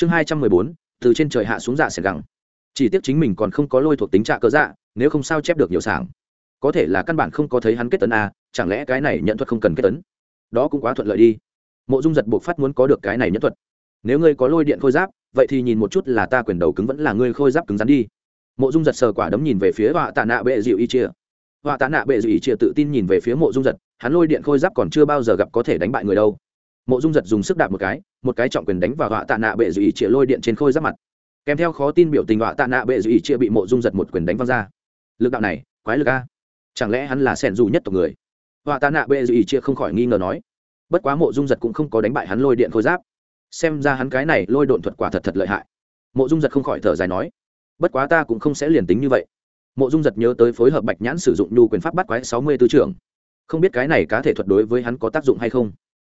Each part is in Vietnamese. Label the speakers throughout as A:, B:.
A: chương hai trăm mười bốn, từ trên trời hạ xuống dạ sẻn gẳng. Chỉ tiếc chính mình còn không có lôi thuộc tính trạ cớ dạ nếu không sao chép được nhiều sảng. Có thể là căn bản không có thấy hắn kết tấn a chẳng lẽ cái này nhận thuật không cần kết tấn? Đó cũng quá thuận lợi đi. Mộ dung giật buộc phát muốn có được cái này nhất thuật. Nếu ngươi có lôi điện khôi giáp, vậy thì nhìn một chút là ta quyền đầu cứng vẫn là ngươi khôi giáp cứng rắn đi. Mộ dung giật sờ quả đấm nhìn về phía họa tạ nạ bệ dịu y chia. Họa tạ nạ bệ dịu y chia tự tin nhìn về phía mộ dung giật, hắn lôi điện khôi giáp còn chưa bao giờ gặp có thể đánh bại người đâu mộ dung giật dùng sức đạp một cái một cái trọng quyền đánh vào họa tạ nạ bệ dù y chia lôi điện trên khôi giáp mặt. Kèm theo khó tin biểu tình họa tạ nạ bệ dù y chia bị mộ dung giật một quyền đánh văng ra. Lực đạo này, quái lực a. Chẳng lẽ hắn là sẻn dù nhất tộc người? Họa tạ nạ bệ dù y chia không khỏi nghi ngờ nói. Bất quá mộ dung giật cũng không có đánh bại hắn lôi điện khôi giáp. Xem ra hắn cái này lôi độn thuật quả thật thật lợi hại. Mộ dung giật không khỏi thở dài nói. Bất quá ta cũng không sẽ liền tính như vậy. Mộ dung giật nhớ tới phối hợp bạch nhãn sử dụng nhu quyền pháp bắt quái sáu mươi tư trưởng. Không biết cái này cá thể thuật đối với hắn có tác dụng hay không?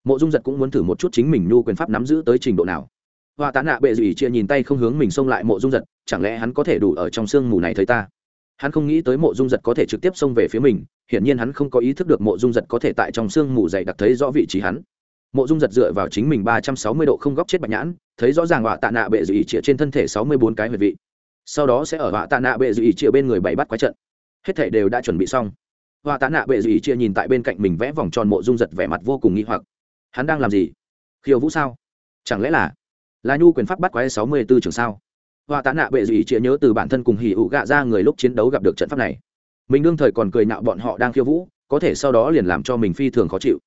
A: Mộ dung giật cũng muốn thử một chút chính mình nhu quyền pháp nắm giữ tới trình độ nào. Hoa tá nạ bệ Dị chia nhìn tay không hướng mình xông lại mộ dung giật, chẳng lẽ hắn có thể đủ ở trong sương mù này thấy ta? Hắn không nghĩ tới mộ dung giật có thể trực tiếp xông về phía mình, hiển nhiên hắn không có ý thức được mộ dung giật có thể tại trong sương mù dày đặc thấy rõ vị trí hắn. Mộ dung giật dựa vào chính mình ba trăm sáu mươi độ không góc chết bạch nhãn, thấy rõ ràng họa tạ nạ bệ dị chia trên thân thể sáu mươi bốn cái huyệt vị. Sau đó sẽ ở họa tạ nạ bệ dị chia bên người bảy bắt quái trận. Hết thể đều đã chuẩn bị xong. Họa tạ nạ bệ dị Chia nhìn tại bên cạnh mình vẽ vòng tròn mộ dung giật vẻ mặt vô cùng nghi hoặc hắn đang làm gì? Khiêu vũ sao? Chẳng lẽ là là nhu quyền pháp bắt quái sáu mươi b ố trường sao? Họa tạ nạ bệ dị chĩa nhớ từ bản thân cùng hỉ ụ gạ ra người lúc chiến đấu gặp được trận pháp này. Mình đương thời còn cười nạo bọn họ đang khiêu vũ, có thể sau đó liền làm cho mình phi thường khó chịu.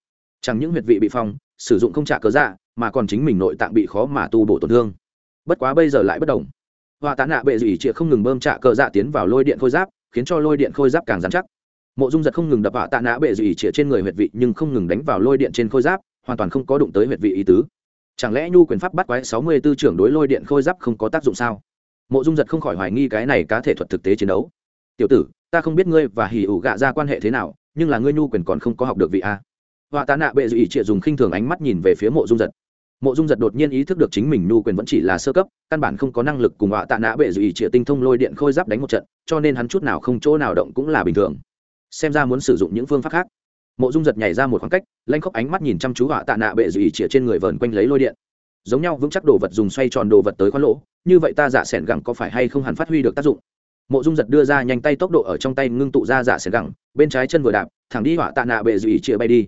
A: Chẳng những huyệt vị bị phong, sử dụng không trả cớ dạ mà còn chính mình nội tạng bị khó mà tu bổ tổn thương. Bất quá bây giờ lại bất đồng. Họa tạ nạ bệ dị chĩa không ngừng bơm trả cờ dạ tiến vào lôi điện khôi giáp, khiến cho lôi điện khôi giáp càng dán chắc. Mộ dung giật không ngừng đập họa tạ nạ bệ dị chĩa trên người huyệt vị, nhưng không ngừng đánh vào lôi điện trên khôi giáp hoàn toàn không có đụng tới huyệt vị ý tứ. Chẳng lẽ nhu quyền pháp bắt quái sáu mươi b ố trưởng đối lôi điện khôi giáp không có tác dụng sao? Mộ dung giật không khỏi hoài nghi cái này cá thể thuật thực tế chiến đấu. Tiểu tử, ta không biết ngươi và hỉ ủ gạ ra quan hệ thế nào, nhưng là ngươi nhu quyền còn không có học được vị a. Họa tạ nạ bệ dị trịa dùng khinh thường ánh mắt nhìn về phía mộ dung giật. Mộ dung giật đột nhiên ý thức được chính mình nhu quyền vẫn chỉ là sơ cấp, căn bản không có năng lực cùng họa tạ nạ bệ dị trịa tinh thông lôi điện khôi giáp đánh một trận, cho nên hắn chút nào không chỗ nào động cũng là bình thường. Xem ra muốn sử dụng những phương pháp khác mộ dung giật nhảy ra một khoảng cách, lanh khóc ánh mắt nhìn chăm chú họa tạ nạ bệ dị chĩa trên người vờn quanh lấy lôi điện. Giống nhau vững chắc đồ vật dùng xoay tròn đồ vật tới khoan lỗ, như vậy ta giả sẻn gẳng có phải hay không hẳn phát huy được tác dụng? Mộ dung giật đưa ra nhanh tay tốc độ ở trong tay ngưng tụ ra giả sẻn gẳng, bên trái chân vừa đạp, thẳng đi họa tạ nạ bệ dị chĩa bay đi.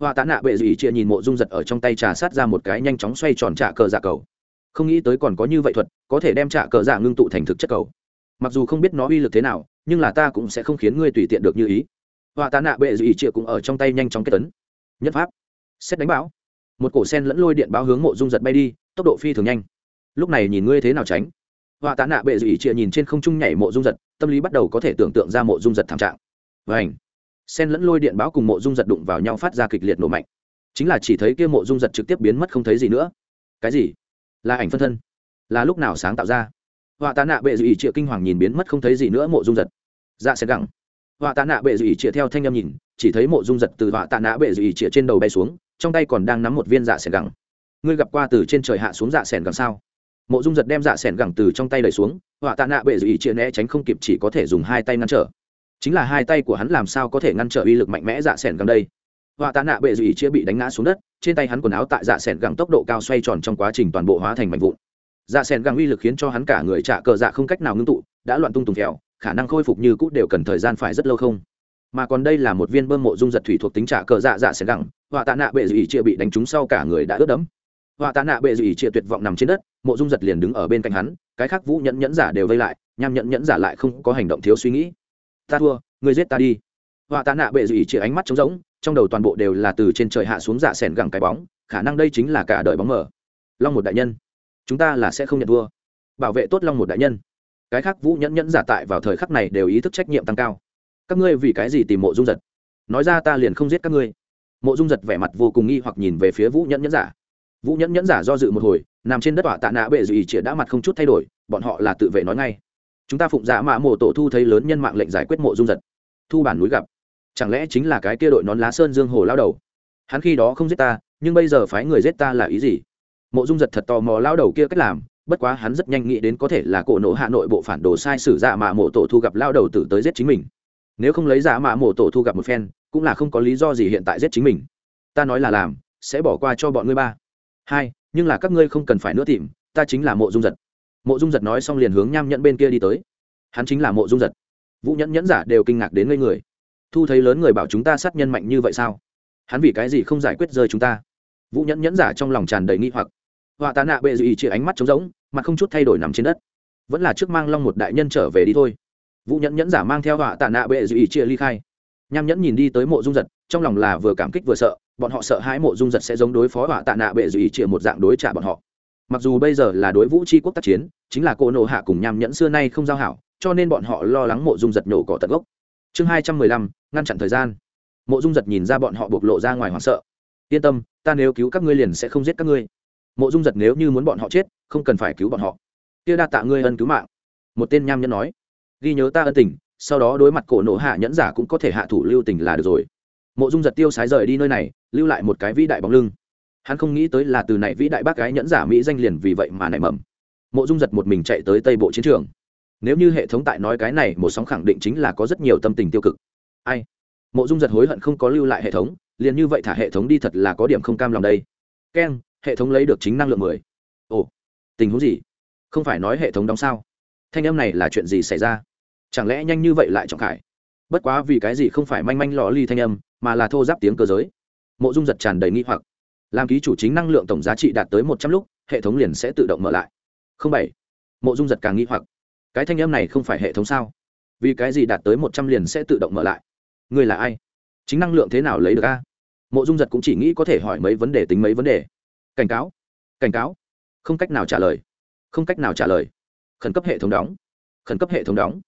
A: Họa tạ nạ bệ dị chĩa nhìn mộ dung giật ở trong tay trà sát ra một cái nhanh chóng xoay tròn trả cờ giả cầu. Không nghĩ tới còn có như vậy thuật, có thể đem trả cờ giả ngưng tụ thành thực chất cầu. Mặc dù không biết nó uy lực thế nào, nhưng là ta cũng sẽ không khiến ngươi tùy tiện được như ý họa tạ nạ bệ dị Triệu cũng ở trong tay nhanh chóng kết tấn. Nhất pháp. Xét đánh bão. Một cổ sen lẫn lôi điện báo hướng mộ dung giật bay đi, tốc độ phi thường nhanh. Lúc này nhìn ngươi thế nào tránh? Họa tạ nạ bệ dị Triệu nhìn trên không trung nhảy mộ dung giật, tâm lý bắt đầu có thể tưởng tượng ra mộ dung giật thảm trạng. Và ảnh sen lẫn lôi điện báo cùng mộ dung giật đụng vào nhau phát ra kịch liệt nổ mạnh. Chính là chỉ thấy kia mộ dung giật trực tiếp biến mất không thấy gì nữa. Cái gì? Là ảnh phân thân. Là lúc nào sáng tạo ra? Họa tạ nạ bệ dị Triệu kinh hoàng nhìn biến mất không thấy gì nữa mộ dung giật. Dạ sẽ gẳng họa tạ nạ bệ dị chĩa theo thanh âm nhìn, chỉ thấy mộ dung giật từ họa tạ nạ bệ dị chĩa trên đầu bay xuống, trong tay còn đang nắm một viên dạ sẻn gẳng. Ngươi gặp qua từ trên trời hạ xuống dạ sẻn gẳng sao? Mộ dung giật đem dạ sẻn gẳng từ trong tay đẩy xuống, họa tạ nạ bệ dị chĩa né tránh không kịp chỉ có thể dùng hai tay ngăn trở. Chính là hai tay của hắn làm sao có thể ngăn trở uy lực mạnh mẽ dạ s ẻ n đây? Họa tạ nạ bệ dị chĩa bị đánh ngã xuống đất, trên tay hắn quần áo tại dạ s gẳng tốc độ cao xoay tròn trong quá trình toàn bộ hóa thành mạnh vụn. Dạ s gẳng uy lực khiến cho hắn cả người trả cờ dạ không cách nào ngưng tụ, đã loạn tung tùng kẹo khả năng khôi phục như cũ đều cần thời gian phải rất lâu không? Mà còn đây là một viên bơm mộ dung giật thủy thuộc tính trả cờ dạ dạ s gẳng. họa tạ nạ bệ dị chia bị đánh trúng sau cả người đã ướt đẫm. Họa tạ nạ bệ dị chia tuyệt vọng nằm trên đất, mộ dung giật liền đứng ở bên cạnh hắn, cái khác vũ nhẫn nhẫn giả đều vây lại, nham nhẫn nhẫn giả lại không có hành động thiếu suy nghĩ. Ta thua, ngươi giết ta đi. Họa tạ nạ bệ dù ỉ chia ánh mắt trống rỗng, trong đầu toàn bộ đều là từ trên trời hạ xuống dạ s gẳng cái bóng, khả năng đây chính là cả đời bóng mở long một đại nhân, chúng ta là sẽ không nhận thua. Bảo vệ tốt long một đại nhân cái khác vũ nhẫn nhẫn giả tại vào thời khắc này đều ý thức trách nhiệm tăng cao. Các ngươi vì cái gì tìm mộ dung giật? Nói ra ta liền không giết các ngươi. Mộ dung giật vẻ mặt vô cùng nghi hoặc nhìn về phía vũ nhẫn nhẫn giả. Vũ nhẫn nhẫn giả do dự một hồi, nằm trên đất tọa tạ nạ bệ dù ý chĩa đã mặt không chút thay đổi, bọn họ là tự vệ nói ngay. Chúng ta phụng dạ mạ mộ tổ thu thấy lớn nhân mạng lệnh giải quyết mộ dung giật. Thu bản núi gặp. Chẳng lẽ chính là cái kia đội nón lá sơn dương hồ lao đầu? Hắn khi đó không giết ta, nhưng bây giờ phái người giết ta là ý gì? Mộ dung giật thật tò mò lao đầu kia cách làm bất quá hắn rất nhanh nghĩ đến có thể là cổ nổ hạ nội bộ phản đồ sai sử dạ mạ mộ tổ thu gặp lao đầu tử tới giết chính mình. Nếu không lấy dạ mạ mộ tổ thu gặp một phen, cũng là không có lý do gì hiện tại giết chính mình. Ta nói là làm, sẽ bỏ qua cho bọn ngươi ba. Hai, nhưng là các ngươi không cần phải nữa tìm, ta chính là mộ dung giật. Mộ dung giật nói xong liền hướng nham nhẫn bên kia đi tới. Hắn chính là mộ dung giật. Vũ nhẫn nhẫn giả đều kinh ngạc đến ngây người. Thu thấy lớn người bảo chúng ta sát nhân mạnh như vậy sao? Hắn vì cái gì không giải quyết rơi chúng ta? Vũ nhẫn nhẫn giả trong lòng tràn đầy nghi hoặc họa tạ nạ bệ dị chỉ ánh mắt trống rỗng mà không chút thay đổi nằm trên đất. Vẫn là trước mang long một đại nhân trở về đi thôi. Vũ nhẫn nhẫn giả mang theo họa tạ nạ bệ dị chia ly khai. Nham nhẫn nhìn đi tới mộ dung giật, trong lòng là vừa cảm kích vừa sợ, bọn họ sợ hãi mộ dung giật sẽ giống đối phó họa tạ nạ bệ dị chia một dạng đối trả bọn họ. Mặc dù bây giờ là đối vũ tri quốc tác chiến, chính là cô nộ hạ cùng nham nhẫn xưa nay không giao hảo, cho nên bọn họ lo lắng mộ dung giật nhổ cỏ tận gốc. Chương hai trăm mười lăm, ngăn chặn thời gian. Mộ dung giật nhìn ra bọn họ bộc lộ ra ngoài hoảng sợ. Yên tâm, ta nếu cứu các ngươi liền sẽ không giết các ngươi mộ dung giật nếu như muốn bọn họ chết, không cần phải cứu bọn họ. Kia đa tạ ngươi ân cứu mạng. Một tên nham nhân nói. Ghi nhớ ta ân tình, sau đó đối mặt cổ nổ hạ nhẫn giả cũng có thể hạ thủ lưu tình là được rồi. Mộ dung giật tiêu sái rời đi nơi này, lưu lại một cái vĩ đại bóng lưng. Hắn không nghĩ tới là từ này vĩ đại bác gái nhẫn giả mỹ danh liền vì vậy mà nảy mầm. Mộ dung giật một mình chạy tới tây bộ chiến trường. Nếu như hệ thống tại nói cái này, một sóng khẳng định chính là có rất nhiều tâm tình tiêu cực. Ai? Mộ dung giật hối hận không có lưu lại hệ thống, liền như vậy thả hệ thống đi thật là có điểm không cam lòng đây. Keng hệ thống lấy được chính năng lượng mười. Ồ, tình huống gì? Không phải nói hệ thống đóng sao? Thanh âm này là chuyện gì xảy ra? Chẳng lẽ nhanh như vậy lại trọng khải? Bất quá vì cái gì không phải manh manh lò ly thanh âm, mà là thô giáp tiếng cơ giới? Mộ dung giật tràn đầy nghi hoặc. Làm ký chủ chính năng lượng tổng giá trị đạt tới một trăm lúc, hệ thống liền sẽ tự động mở lại. Không bảy. Mộ dung giật càng nghi hoặc. Cái thanh âm này không phải hệ thống sao? Vì cái gì đạt tới một trăm liền sẽ tự động mở lại? Người là ai? Chính năng lượng thế nào lấy được a? Mộ dung giật cũng chỉ nghĩ có thể hỏi mấy vấn đề tính mấy vấn đề cảnh cáo cảnh cáo. Không cách nào trả lời. Không cách nào trả lời. Khẩn cấp hệ thống đóng. Khẩn cấp hệ thống đóng.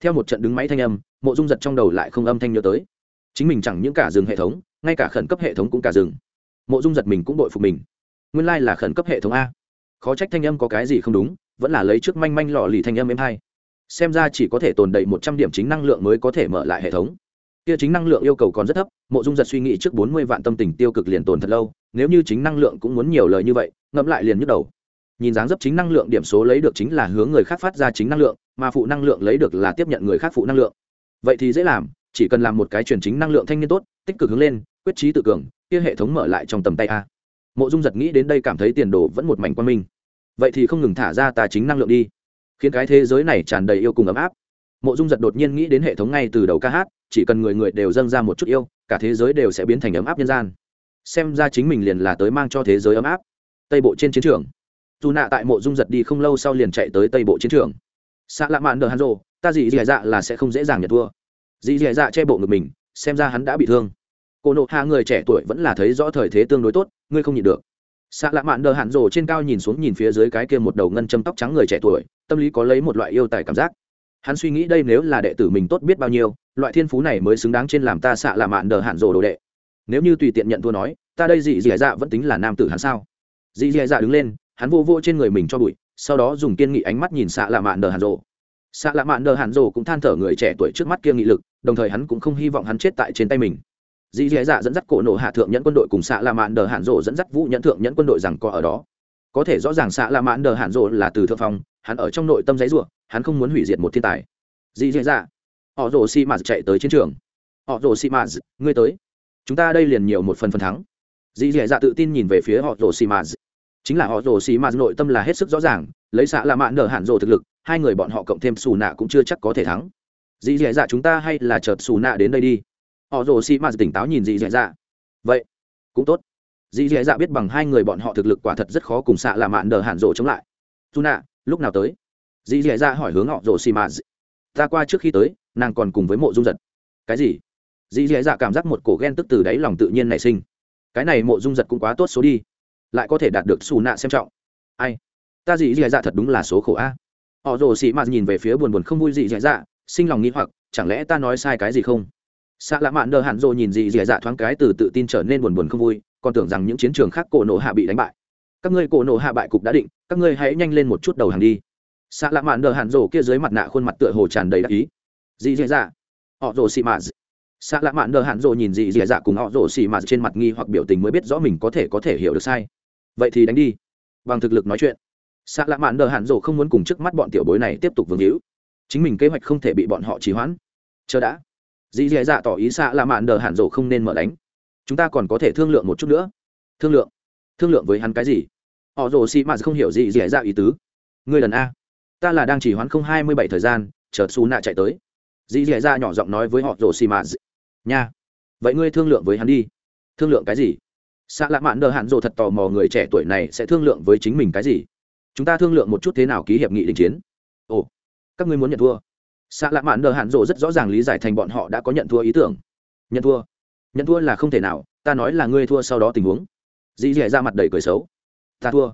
A: Theo một trận đứng máy thanh âm, mộ dung giật trong đầu lại không âm thanh nhớ tới. Chính mình chẳng những cả dừng hệ thống, ngay cả khẩn cấp hệ thống cũng cả dừng mộ dung giật mình cũng đội phục mình. Nguyên lai、like、là khẩn cấp hệ thống a. Khó trách thanh âm có cái gì không đúng, vẫn là lấy trước manh manh lò lì thanh âm em hai. Xem ra chỉ có thể tồn đầy một trăm điểm chính năng lượng mới có thể mở lại hệ thống kia chính năng lượng yêu cầu còn rất thấp, mộ dung giật suy nghĩ trước bốn mươi vạn tâm tình tiêu cực liền tồn thật lâu, nếu như chính năng lượng cũng muốn nhiều lời như vậy, ngẫm lại liền nhức đầu. Nhìn dáng dấp chính năng lượng điểm số lấy được chính là hướng người khác phát ra chính năng lượng, mà phụ năng lượng lấy được là tiếp nhận người khác phụ năng lượng. Vậy thì dễ làm, chỉ cần làm một cái truyền chính năng lượng thanh niên tốt, tích cực hướng lên, quyết trí tự cường, kia hệ thống mở lại trong tầm tay a. Mộ dung giật nghĩ đến đây cảm thấy tiền đồ vẫn một mảnh quan minh. Vậy thì không ngừng thả ra tà chính năng lượng đi. Khiến cái thế giới này tràn đầy yêu cùng ấm áp. Mộ dung giật đột nhiên nghĩ đến hệ thống ngay từ đầu ca hát chỉ cần người người đều dâng ra một chút yêu, cả thế giới đều sẽ biến thành ấm áp nhân gian. Xem ra chính mình liền là tới mang cho thế giới ấm áp. Tây bộ trên chiến trường. Dù nạ tại mộ dung giật đi không lâu sau liền chạy tới tây bộ chiến trường. Xạ lạ mạn đờ hắn rồ ta dị dị dạ là sẽ không dễ dàng nhận thua. Dị dị dạ che bộ ngực mình, xem ra hắn đã bị thương. Cô nộ hạ người trẻ tuổi vẫn là thấy rõ thời thế tương đối tốt, ngươi không nhịn được. Xạ lạ mạn đờ hạn rồ trên cao nhìn xuống nhìn phía dưới cái kia một đầu ngân châm tóc trắng người trẻ tuổi, tâm lý có lấy một loại yêu tài cảm giác hắn suy nghĩ đây nếu là đệ tử mình tốt biết bao nhiêu, loại thiên phú này mới xứng đáng trên làm ta xạ lạ mạn đờ hạn rồ đồ đệ. Nếu như tùy tiện nhận thua nói, ta đây dị dị dạ vẫn tính là nam tử hắn sao? Dị dị dạ đứng lên, hắn vô vô trên người mình cho bụi, sau đó dùng kiên nghị ánh mắt nhìn xạ lạ mạn đờ hạn rồ. Xạ lạ mạn đờ hàn rồ cũng than thở người trẻ tuổi trước mắt kia nghị lực, đồng thời hắn cũng không hy vọng hắn chết tại trên tay mình. Dì dì dạ dẫn dắt cổ nộ hạ thượng nhẫn quân đội cùng xạ lạ mạn đờ hàn rồ dẫn dắt vũ nhẫn thượng nhẫn quân đội rằng có ở đó có thể rõ ràng xạ lạ mãn đờ hạn rộ là từ thượng phong, hắn ở trong nội tâm giấy ruộng hắn không muốn hủy diệt một thiên tài. Dì dì dạ. Họ rồ xi mạt chạy tới chiến trường. Họ rồ xi mạt, ngươi tới. Chúng ta đây liền nhiều một phần phần thắng. Dì dì dạ tự tin nhìn về phía họ rồ xi mạt. Chính là họ rồ xì mà nội tâm là hết sức rõ ràng, lấy xạ là mãn đờ hạn rồ thực lực, hai người bọn họ cộng thêm xù nạ cũng chưa chắc có thể thắng. Dì dì dạ chúng ta hay là chợt xù nạ đến đây đi. Họ rồ xì mà tỉnh táo nhìn dì dì dạ. Vậy, cũng tốt dì dì dạ biết bằng hai người bọn họ thực lực quả thật rất khó cùng xạ là mạn đờ hạn rộ chống lại. Xù nạ lúc nào tới? Dì dì dạ hỏi hướng họ rộ xì mà ta qua trước khi tới, nàng còn cùng với mộ dung giật. Cái gì? Dì dì dạ cảm giác một cổ ghen tức từ đáy lòng tự nhiên nảy sinh. Cái này mộ dung giật cũng quá tốt số đi. Lại có thể đạt được xù nạ xem trọng. Ai? Ta dị dì dạ thật đúng là số khổ a. Họ rồ xì mạt nhìn về phía buồn buồn không vui dị dị dạ sinh lòng nghĩ hoặc, chẳng lẽ ta nói sai cái gì không? Xạ lạ mạn đờ hạn rộ nhìn dị dị dạ thoáng cái từ tự tin trở nên buồn buồn không vui còn tưởng rằng những chiến trường khác cổ nổ hạ bị đánh bại. Các ngươi cổ nổ hạ bại cục đã định, các ngươi hãy nhanh lên một chút đầu hàng đi. Xạ lạ mạn đờ hạn rổ kia dưới mặt nạ khuôn mặt tựa hồ tràn đầy đắc ý. Dị dì dạ. Họ rổ xị mạt. Xạ lạ mạn đờ hạn rổ nhìn dị dì dạ cùng họ rổ xị mạt trên mặt nghi hoặc biểu tình mới biết rõ mình có thể có thể hiểu được sai. Vậy thì đánh đi. Bằng thực lực nói chuyện. Xạ lạ mạn đờ hạn rổ không muốn cùng trước mắt bọn tiểu bối này tiếp tục vương hữu. Chính mình kế hoạch không thể bị bọn họ trì hoãn. Chờ đã. Dì dì dạ tỏ ý xạ lạ mạn đờ hạn rổ không nên mở đánh chúng ta còn có thể thương lượng một chút nữa. Thương lượng? Thương lượng với hắn cái gì? Họ rồ xì mạt không hiểu gì dễ dạ ý tứ. Ngươi lần a. Ta là đang chỉ hoãn không hai mươi bảy thời gian, chờ xù nạ chạy tới. Dì dì dạ nhỏ giọng nói với họ rồ xì mạt nha. Vậy ngươi thương lượng với hắn đi. Thương lượng cái gì? Xạ lạ mạn đờ hạn rồ thật tò mò người trẻ tuổi này sẽ thương lượng với chính mình cái gì. Chúng ta thương lượng một chút thế nào ký hiệp nghị đình chiến. Ồ, các ngươi muốn nhận thua. Xạ lạ mạn đờ hạn rồ rất rõ ràng lý giải thành bọn họ đã có nhận thua ý tưởng. Nhận thua nhận thua là không thể nào, ta nói là ngươi thua sau đó tình huống. Dì dì ra mặt đầy cười xấu. Ta thua.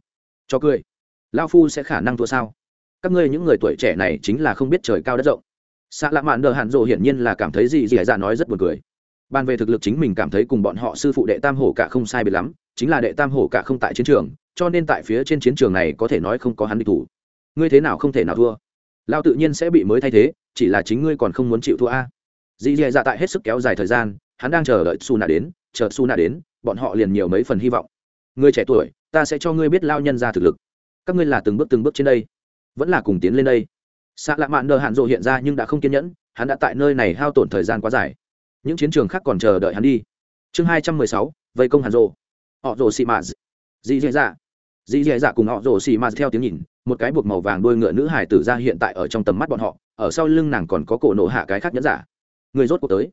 A: Cho cười. Lao phu sẽ khả năng thua sao? Các ngươi những người tuổi trẻ này chính là không biết trời cao đất rộng. Xạ lạ mạn đờ hạn rồ hiển nhiên là cảm thấy dì dì ra nói rất buồn cười. Bàn về thực lực chính mình cảm thấy cùng bọn họ sư phụ đệ tam hổ cả không sai biệt lắm, chính là đệ tam hổ cả không tại chiến trường, cho nên tại phía trên chiến trường này có thể nói không có hắn địch thủ. Ngươi thế nào không thể nào thua? Lao tự nhiên sẽ bị mới thay thế, chỉ là chính ngươi còn không muốn chịu thua a. Dì dì dạ tại hết sức kéo dài thời gian hắn đang chờ đợi su nạ đến, chờ su nạ đến, bọn họ liền nhiều mấy phần hy vọng. Người trẻ tuổi, ta sẽ cho ngươi biết lao nhân ra thực lực. Các ngươi là từng bước từng bước trên đây, vẫn là cùng tiến lên đây. Xạ lạ mạn đờ hạn rộ hiện ra nhưng đã không kiên nhẫn, hắn đã tại nơi này hao tổn thời gian quá dài. Những chiến trường khác còn chờ đợi hắn đi. Chương hai trăm mười sáu, vây công hàn rộ. Họ rồ xì mạt. Dì dì dạ. Dì dì dạ cùng họ rồ xì mạt theo tiếng nhìn, một cái buộc màu vàng đôi ngựa nữ hải tử ra hiện tại ở trong tầm mắt bọn họ, ở sau lưng nàng còn có cổ nổ hạ cái khác nhẫn giả. Người rốt cuộc tới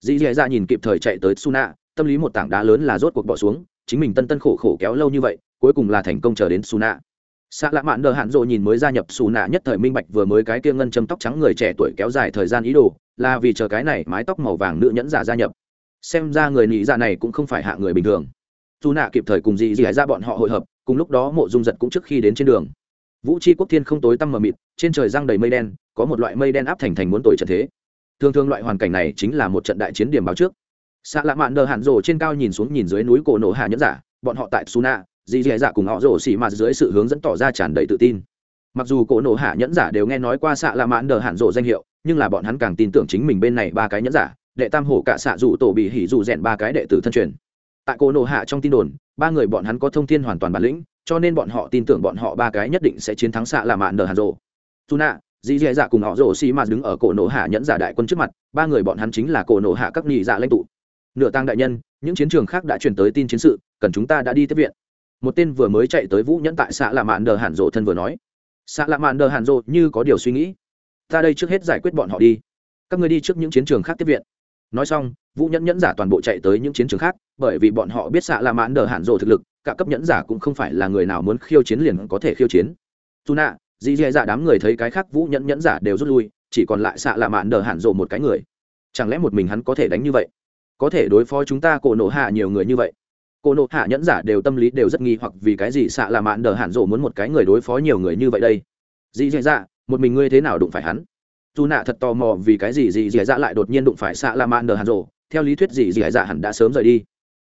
A: dì dì dạ nhìn kịp thời chạy tới suna, tâm lý một tảng đá lớn là rốt cuộc bỏ xuống, chính mình tân tân khổ khổ kéo lâu như vậy, cuối cùng là thành công chờ đến suna. Xạ lạ mạn đờ hạn rộ nhìn mới gia nhập xù nạ nhất thời minh bạch vừa mới cái kia ngân châm tóc trắng người trẻ tuổi kéo dài thời gian ý đồ, là vì chờ cái này mái tóc màu vàng nữ nhẫn giả gia nhập. Xem ra người nị dạ này cũng không phải hạ người bình thường. Dù nạ kịp thời cùng dì dì ra bọn họ hội hợp, cùng lúc đó mộ dung giật cũng trước khi đến trên đường. Vũ tri quốc thiên không tối tăm mờ mịt, trên trời răng đầy mây đen, có một loại mây đen áp thành thành muốn tồi trận thế thường thường loại hoàn cảnh này chính là một trận đại chiến điểm báo trước. Xạ lạ mạn đờ hạn rồ trên cao nhìn xuống nhìn dưới núi cổ nổ hạ nhẫn giả, bọn họ tại suna, dì dì dạ cùng họ rồ xì mạt dưới sự hướng dẫn tỏ ra tràn đầy tự tin. Mặc dù cổ nổ hạ nhẫn giả đều nghe nói qua xạ lạ mạn đờ hạn rồ danh hiệu, nhưng là bọn hắn càng tin tưởng chính mình bên này ba cái nhẫn giả, đệ tam hổ cả xạ dù tổ bị hỉ dù rèn ba cái đệ tử thân truyền. Tại cổ nổ hạ trong tin đồn, ba người bọn hắn có thông tin hoàn toàn bản lĩnh, cho nên bọn họ tin tưởng bọn họ ba cái nhất định sẽ chiến thắng xạ lạ mạn đờ hạn rồ. Suna dì dì dạ cùng họ rồ xì mạt đứng ở cổ nổ hạ nhẫn giả đại quân trước mặt, ba người bọn hắn chính là cổ nổ hạ các nghị dạ lãnh tụ. Nửa tăng đại nhân, những chiến trường khác đã truyền tới tin chiến sự, cần chúng ta đã đi tiếp viện. Một tên vừa mới chạy tới vũ nhẫn tại xã lạ mạn đờ hàn rộ thân vừa nói. Xã lạ mạn đờ hàn rộ như có điều suy nghĩ. Ta đây trước hết giải quyết bọn họ đi. Các người đi trước những chiến trường khác tiếp viện. Nói xong, vũ nhẫn nhẫn giả toàn bộ chạy tới những chiến trường khác, bởi vì bọn họ biết xạ lạ mãn đờ hạn rộ thực lực, cả cấp nhẫn giả cũng không phải là người nào muốn khiêu chiến liền có thể khiêu chiến. Dù nạ dì dì dạ đám người thấy cái khác vũ nhẫn nhẫn giả đều rút lui, chỉ còn lại xạ lạ mạn đờ hạn rộ một cái người. Chẳng lẽ một mình hắn có thể đánh như vậy? Có thể đối phó chúng ta cổ Nộ hạ nhiều người như vậy. Cổ Nộ hạ nhẫn giả đều tâm lý đều rất nghi hoặc vì cái gì xạ lạ mạn đờ hạn rộ muốn một cái người đối phó nhiều người như vậy đây? Dì dì dạ một mình ngươi thế nào đụng phải hắn? Dù nạ thật tò mò vì cái gì dì dì dạ lại đột nhiên đụng phải xạ lạ mạn đờ hạn rộ, theo lý thuyết dì dì dạ hẳn đã sớm rời đi.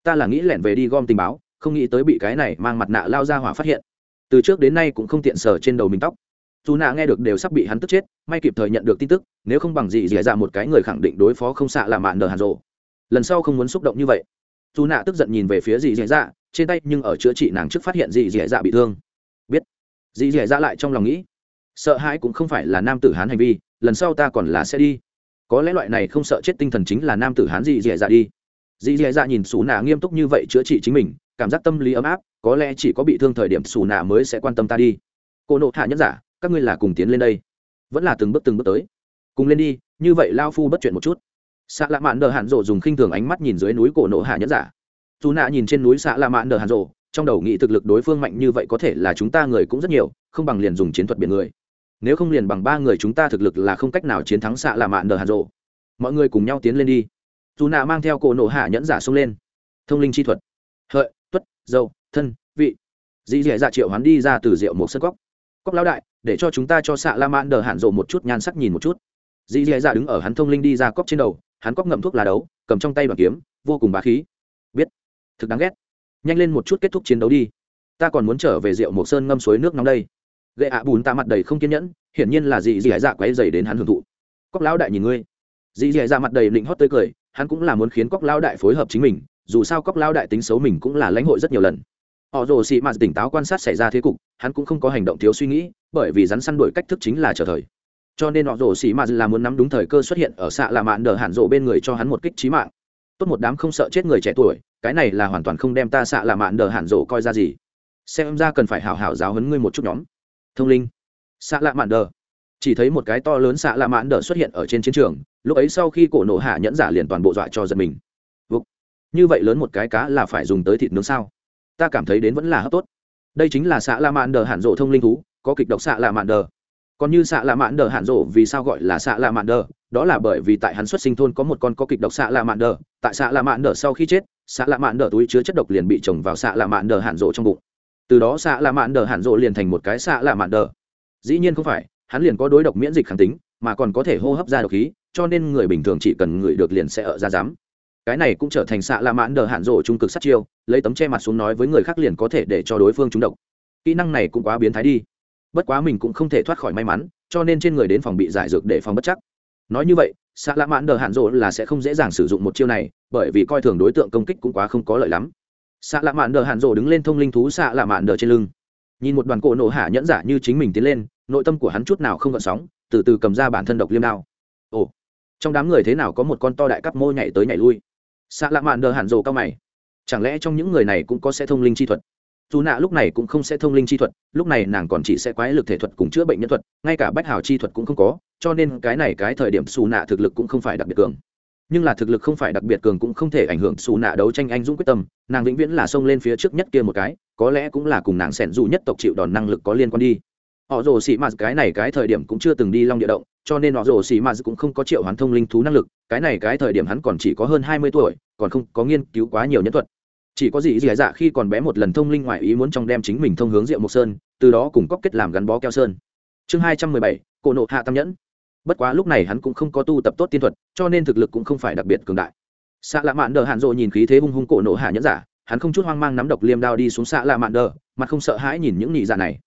A: Ta là nghĩ lẻn về đi gom tình báo, không nghĩ tới bị cái này mang mặt nạ lao ra hỏa phát hiện từ trước đến nay cũng không tiện sờ trên đầu mình tóc. Dù nạ nghe được đều sắp bị hắn tức chết, may kịp thời nhận được tin tức, nếu không bằng gì dì dạ một cái người khẳng định đối phó không xạ là mạn nở hàn rộ. Lần sau không muốn xúc động như vậy. Dù nạ tức giận nhìn về phía dì dì dạ trên tay nhưng ở chữa trị nàng trước phát hiện dì dì dạ bị thương. Biết. Dì dì dạ lại trong lòng nghĩ, sợ hãi cũng không phải là nam tử hán hành vi, lần sau ta còn là sẽ đi. Có lẽ loại này không sợ chết tinh thần chính là nam tử hán dì dì dạ đi. Dì dì dạ nhìn xù nạ nghiêm túc như vậy chữa trị chính mình, cảm giác tâm lý ấm áp có lẽ chỉ có bị thương thời điểm xù nạ mới sẽ quan tâm ta đi. Cô nộ hạ nhất giả, các ngươi là cùng tiến lên đây. Vẫn là từng bước từng bước tới. Cùng lên đi, như vậy lao phu bất chuyện một chút. Xạ lạ mạn đờ hạn rộ dùng khinh thường ánh mắt nhìn dưới núi cổ nộ hạ nhẫn giả. Dù nạ nhìn trên núi xạ lạ mạn đờ hạn rộ, trong đầu nghĩ thực lực đối phương mạnh như vậy có thể là chúng ta người cũng rất nhiều, không bằng liền dùng chiến thuật biển người. Nếu không liền bằng ba người chúng ta thực lực là không cách nào chiến thắng xạ lạ mạn đờ hạn rộ. Mọi người cùng nhau tiến lên đi. Dù nạ mang theo cổ nộ hạ nhẫn giả xông lên. Thông linh chi thuật. Hợi, tuất dâu thân, vị. Dì dì dạ triệu hắn đi ra từ rượu một sân cóc cóc lão đại, để cho chúng ta cho xạ la mạn đờ hạn rộ một chút nhan sắc nhìn một chút. Dì dì dạ đứng ở hắn thông linh đi ra cóc trên đầu, hắn cóc ngậm thuốc lá đấu, cầm trong tay bằng kiếm, vô cùng bá khí. Biết. Thực đáng ghét. Nhanh lên một chút kết thúc chiến đấu đi. Ta còn muốn trở về rượu một sơn ngâm suối nước nóng đây. Gậy ạ bùn ta mặt đầy không kiên nhẫn, hiển nhiên là dì dì dạ quấy dày đến hắn hưởng thụ. Cóc lão đại nhìn ngươi. Dì dì dạ mặt đầy định hót tươi cười, hắn cũng là muốn khiến cóc lão đại phối hợp chính mình, dù sao cóc lão đại tính xấu mình cũng là lãnh hội rất nhiều lần họ rồ xị mạt tỉnh táo quan sát xảy ra thế cục, hắn cũng không có hành động thiếu suy nghĩ, bởi vì rắn săn đuổi cách thức chính là chờ thời. Cho nên họ rồ xị mạt là muốn nắm đúng thời cơ xuất hiện ở xạ là mạn đờ hạn rộ bên người cho hắn một kích trí mạng. Tốt một đám không sợ chết người trẻ tuổi, cái này là hoàn toàn không đem ta xạ là mạn đờ hạn rộ coi ra gì. Xem ra cần phải hảo hảo giáo huấn ngươi một chút nhóm. Thông linh. Xạ lạ mạn đờ. Chỉ thấy một cái to lớn xạ lạ mạn đờ xuất hiện ở trên chiến trường, lúc ấy sau khi cổ nổ hạ nhẫn giả liền toàn bộ dọa cho giật mình. Vục. như vậy lớn một cái cá là phải dùng tới thịt nướng sao? Ta cảm thấy đến vẫn là hấp tốt. Đây chính là xạ lạ mạn đờ hạn rộ thông linh thú, có kịch độc xạ lạ mạn đờ còn như xạ lạ mạn đờ hạn rộ vì sao gọi là xạ lạ mạn đờ đó là bởi vì tại hắn xuất sinh thôn có một con có kịch độc xạ lạ mạn đờ tại xạ lạ mạn đờ sau khi chết xạ lạ mạn đờ túi chứa chất độc liền bị trồng vào xạ lạ mạn đờ hạn rộ trong bụng. Từ đó xạ lạ mạn đờ hạn rộ liền thành một cái xạ lạ mạn đờ dĩ nhiên không phải, hắn liền có đối độc miễn dịch kháng tính, mà còn có thể hô hấp ra độc khí, cho nên người bình thường chỉ cần ngửi được liền sẽ ở ra dám cái này cũng trở thành xạ lạ mãn đờ hạn rổ trung cực sát chiêu, lấy tấm che mặt xuống nói với người khác liền có thể để cho đối phương trúng độc. Kỹ năng này cũng quá biến thái đi. Bất quá mình cũng không thể thoát khỏi may mắn, cho nên trên người đến phòng bị giải dược để phòng bất chắc. Nói như vậy, xạ lạ mãn đờ hạn rộ là sẽ không dễ dàng sử dụng một chiêu này, bởi vì coi thường đối tượng công kích cũng quá không có lợi lắm. Xạ lạ mãn đờ hạn rộ đứng lên thông linh thú xạ lạ mãn đờ trên lưng. Nhìn một đoàn cổ nổ hạ nhẫn giả như chính mình tiến lên, nội tâm của hắn chút nào không gợn sóng, từ từ cầm ra bản thân độc liêm đao. Ồ, trong đám người thế nào có một con to đại cắp môi nhảy tới nhảy lui? Xạ lạ mạn đờ hẳn rồ cao mày. Chẳng lẽ trong những người này cũng có sẽ thông linh chi thuật? Dù nạ lúc này cũng không sẽ thông linh chi thuật, lúc này nàng còn chỉ sẽ quái lực thể thuật cùng chữa bệnh nhân thuật, ngay cả bách hào chi thuật cũng không có, cho nên cái này cái thời điểm xù nạ thực lực cũng không phải đặc biệt cường. Nhưng là thực lực không phải đặc biệt cường cũng không thể ảnh hưởng xù nạ đấu tranh anh dũng quyết tâm, nàng vĩnh viễn là xông lên phía trước nhất kia một cái, có lẽ cũng là cùng nàng sẻn dù nhất tộc chịu đòn năng lực có liên quan đi. Họ rồ xị mạt cái này cái thời điểm cũng chưa từng đi long địa động cho nên họ rồ xì mạt cũng không có triệu hoán thông linh thú năng lực, cái này cái thời điểm hắn còn chỉ có hơn hai mươi tuổi, còn không có nghiên cứu quá nhiều nhân thuật. Chỉ có gì dì dạ khi còn bé một lần thông linh ngoại ý muốn trong đem chính mình thông hướng rượu mộc sơn, từ đó cùng cóc kết làm gắn bó keo sơn. Chương hai trăm mười bảy, cổ nộ hạ tam nhẫn. Bất quá lúc này hắn cũng không có tu tập tốt tiên thuật, cho nên thực lực cũng không phải đặc biệt cường đại. Xạ lạ mạn đờ hạn rộ nhìn khí thế hung hung cổ nộ hạ nhẫn giả, hắn không chút hoang mang nắm độc liêm đao đi xuống xạ lạ mạn đờ, mặt không sợ hãi nhìn những nhị dạ này.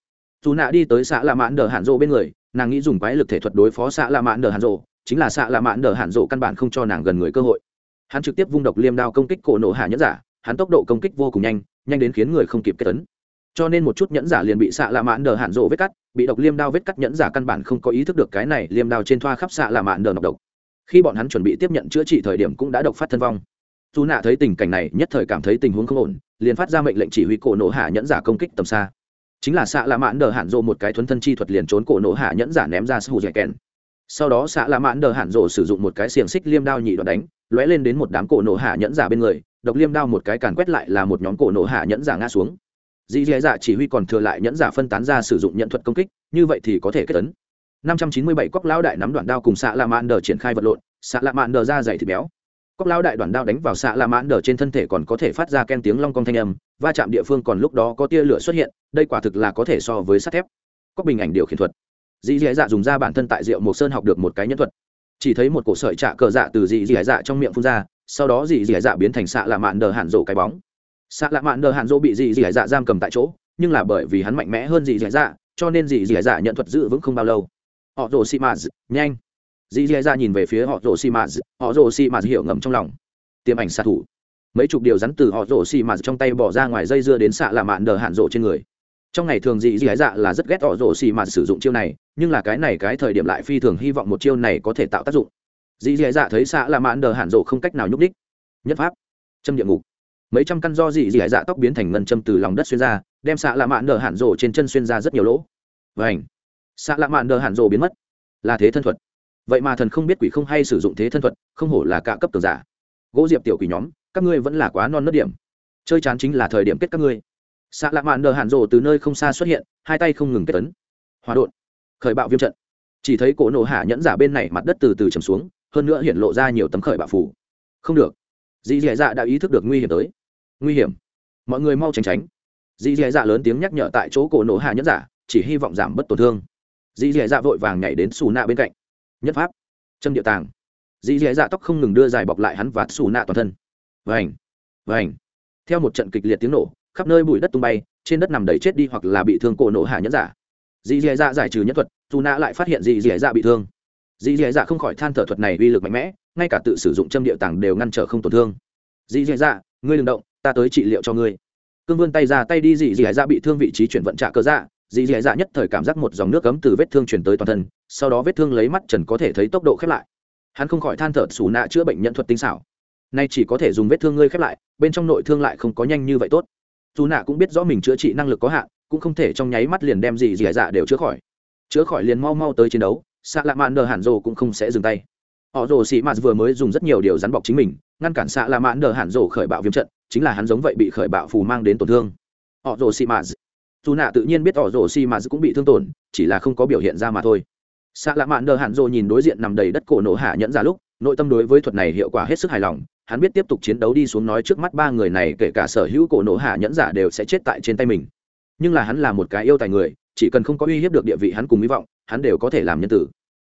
A: Dù nạ đi tới xạ lạ mạn đờ hạn rộ bên người nàng nghĩ dùng quái lực thể thuật đối phó xạ lạ mãn đờ hàn rộ, chính là xạ lạ mãn đờ hàn rộ căn bản không cho nàng gần người cơ hội. Hắn trực tiếp vung độc liêm đao công kích cổ nổ hạ nhẫn giả, hắn tốc độ công kích vô cùng nhanh nhanh đến khiến người không kịp kết tấn. Cho nên một chút nhẫn giả liền bị xạ lạ mãn đờ hàn rộ vết cắt, bị độc liêm đao vết cắt nhẫn giả căn bản không có ý thức được cái này liêm đao trên thoa khắp xạ lạ mãn đờ nọc độc. Khi bọn hắn chuẩn bị tiếp nhận chữa trị thời điểm cũng đã độc phát thân vong. Dù nạ thấy tình cảnh này, nhất thời cảm thấy tình huống không ổn, liền phát ra mệnh lệnh chỉ huy cổ nổ hạ nhẫn giả công kích tầm xa chính là xạ lạ mãn đờ hạn rộ một cái thuấn thân chi thuật liền trốn cổ nổ hạ nhẫn giả ném ra sư hù dạy kèn. Sau đó xạ lạ mãn đờ hạn rộ sử dụng một cái xiềng xích liêm đao nhị đoạn đánh, lóe lên đến một đám cổ nổ hạ nhẫn giả bên người, độc liêm đao một cái càn quét lại là một nhóm cổ nổ hạ nhẫn giả ngã xuống. Dì dì dạ chỉ huy còn thừa lại nhẫn giả phân tán ra sử dụng nhận thuật công kích, như vậy thì có thể kết tấn 597 cóc lão đại nắm đoạn đao cùng xạ lạ mạn đờ triển khai vật lộn, xạ lạ mạn đờ ra dày thịt béo cóc lao đại đoàn đao đánh vào xạ la mạn đờ trên thân thể còn có thể phát ra ken tiếng long cong thanh âm, va chạm địa phương còn lúc đó có tia lửa xuất hiện, đây quả thực là có thể so với sắt thép. Cóc bình ảnh điều khiển thuật. Dì dì dạ dùng ra bản thân tại rượu mộc sơn học được một cái nhân thuật. Chỉ thấy một cổ sợi trạ cờ dạ từ dì dì dạ trong miệng phun ra, sau đó dì dì dạ biến thành xạ lạ mạn đờ hạn rổ cái bóng. Xạ lạ mạn đờ hạn rổ bị dì dì dạ giam cầm tại chỗ, nhưng là bởi vì hắn mạnh mẽ hơn dì dì dạ cho nên dì dì dạ nhận thuật giữ vững không bao lâu. Họ rổ xị mạt, nhanh dì dì dạ nhìn về phía họ rồ xì mạt họ rồ xì mạt hiểu ngầm trong lòng. Tiêm ảnh xạ thủ. Mấy chục điều rắn từ họ rồ xì mạt trong tay bỏ ra ngoài dây dưa đến xạ là mạn đờ hạn rộ trên người. Trong ngày thường dì dì dạ là rất ghét họ rồ xì mạt sử dụng chiêu này, nhưng là cái này cái thời điểm lại phi thường hy vọng một chiêu này có thể tạo tác dụng. Dì dì dạ thấy xạ là mạn đờ hạn rộ không cách nào nhúc đích nhất pháp. Châm địa ngục. Mấy trăm căn do dì dì dạ tóc biến thành ngân châm từ lòng đất xuyên ra, đem xạ lạ mạn đờ hạn rộ trên chân xuyên ra rất nhiều lỗ. Và ảnh xạ lạ mạn đờ hạn rộ biến mất. Là thế thân thuật vậy mà thần không biết quỷ không hay sử dụng thế thân thuật, không hổ là cả cấp tường giả. Gỗ diệp tiểu quỷ nhóm, các ngươi vẫn là quá non nớt điểm. Chơi chán chính là thời điểm kết các ngươi. Xạ lạ mạn đờ hạn rồ từ nơi không xa xuất hiện, hai tay không ngừng kết tấn hòa đột khởi bạo viêm trận. Chỉ thấy cổ nổ hạ nhẫn giả bên này mặt đất từ từ trầm xuống, hơn nữa hiện lộ ra nhiều tấm khởi bạo phủ không được. Dì dì dạ đã ý thức được nguy hiểm tới. Nguy hiểm. Mọi người mau tránh tránh. Dì dì dạ lớn tiếng nhắc nhở tại chỗ cổ nổ hạ nhẫn giả, chỉ hy vọng giảm bất tổn thương. Dì dì dạ vội vàng nhảy đến xù nạ bên cạnh nhất pháp. Châm địa tàng. Dì dì dạ tóc không ngừng đưa dài bọc lại hắn và xù nạ toàn thân. Vành vành. Theo một trận kịch liệt tiếng nổ, khắp nơi bụi đất tung bay, trên đất nằm đầy chết đi hoặc là bị thương cổ nổ hạ nhẫn giả. Dì dì dạ giải trừ nhất thuật dù nạ lại phát hiện dì dì dạ bị thương. Dì dì dạ không khỏi than thở thuật này uy lực mạnh mẽ, ngay cả tự sử dụng châm địa tàng đều ngăn trở không tổn thương. Dì dì dạ ngươi đừng động, ta tới trị liệu cho ngươi. Cương vươn tay ra tay đi dì dì dạ bị thương vị trí chuyển vận trạ cơ dạ dì dì dạ nhất thời cảm giác một dòng nước cấm từ vết thương chuyển tới toàn thân, sau đó vết thương lấy mắt trần có thể thấy tốc độ khép lại. Hắn không khỏi than thở, xù nạ chữa bệnh nhận thuật tinh xảo. Nay chỉ có thể dùng vết thương ngươi khép lại, bên trong nội thương lại không có nhanh như vậy tốt. Dù nạ cũng biết rõ mình chữa trị năng lực có hạn, cũng không thể trong nháy mắt liền đem gì dì dạ đều chữa khỏi. Chữa khỏi liền mau mau tới chiến đấu xạ lạ mạn đờ hàn rồ cũng không sẽ dừng tay. Họ rồ xị mạt vừa mới dùng rất nhiều điều rắn bọc chính mình, ngăn cản xạ lạ mạn đờ hàn rồ khởi bạo viêm trận, chính là hắn giống vậy bị khởi bạo phù mang đến tổn thương. Họ rồ xị mạt dù nạ tự nhiên biết tỏ rồ mà mạt cũng bị thương tổn, chỉ là không có biểu hiện ra mà thôi. Xạ lạ mạn đờ hạn rồ nhìn đối diện nằm đầy đất cổ nổ hạ nhẫn ra lúc, nội tâm đối với thuật này hiệu quả hết sức hài lòng, hắn biết tiếp tục chiến đấu đi xuống nói trước mắt ba người này kể cả sở hữu cổ nổ hạ nhẫn giả đều sẽ chết tại trên tay mình. Nhưng là hắn là một cái yêu tài người, chỉ cần không có uy hiếp được địa vị hắn cùng hy vọng, hắn đều có thể làm nhân tử.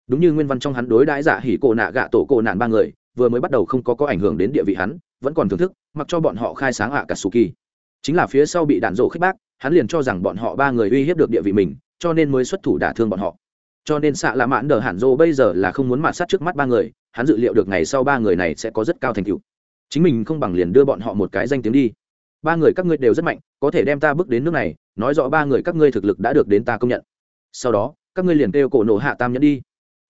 A: Đúng như nguyên văn trong hắn đối đãi giả hỉ cổ nạ gạ tổ cổ nạn ba người, vừa mới bắt đầu không có có ảnh hưởng đến địa vị hắn, vẫn còn thưởng thức, mặc cho bọn họ khai sáng ạ cả suki chính là phía sau bị đạn rộ khích bác hắn liền cho rằng bọn họ ba người uy hiếp được địa vị mình, cho nên mới xuất thủ đả thương bọn họ. Cho nên xạ lạ mãn đờ hẳn rô bây giờ là không muốn mạt sát trước mắt ba người, hắn dự liệu được ngày sau ba người này sẽ có rất cao thành tựu. Chính mình không bằng liền đưa bọn họ một cái danh tiếng đi. Ba người các ngươi đều rất mạnh, có thể đem ta bước đến nước này, nói rõ ba người các ngươi thực lực đã được đến ta công nhận. Sau đó, các ngươi liền kêu cổ nổ hạ tam nhẫn đi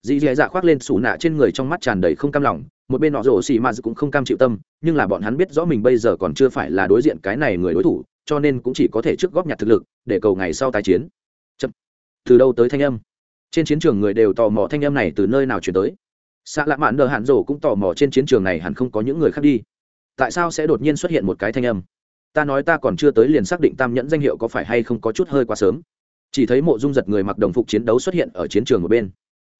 A: dì dì dạ khoác lên sủ nạ trên người trong mắt tràn đầy không cam lòng, một bên nọ rổ xì mà cũng không cam chịu tâm, nhưng là bọn hắn biết rõ mình bây giờ còn chưa phải là đối diện cái này người đối thủ, cho nên cũng chỉ có thể trước góp nhặt thực lực, để cầu ngày sau tái chiến. Chậm. từ đâu tới thanh âm? Trên chiến trường người đều tò mò thanh âm này từ nơi nào chuyển tới. Xạ lạ mạn đờ hạn rổ cũng tò mò trên chiến trường này hẳn không có những người khác đi. Tại sao sẽ đột nhiên xuất hiện một cái thanh âm? Ta nói ta còn chưa tới liền xác định tam nhẫn danh hiệu có phải hay không có chút hơi quá sớm. Chỉ thấy mộ dung giật người mặc đồng phục chiến đấu xuất hiện ở chiến trường một bên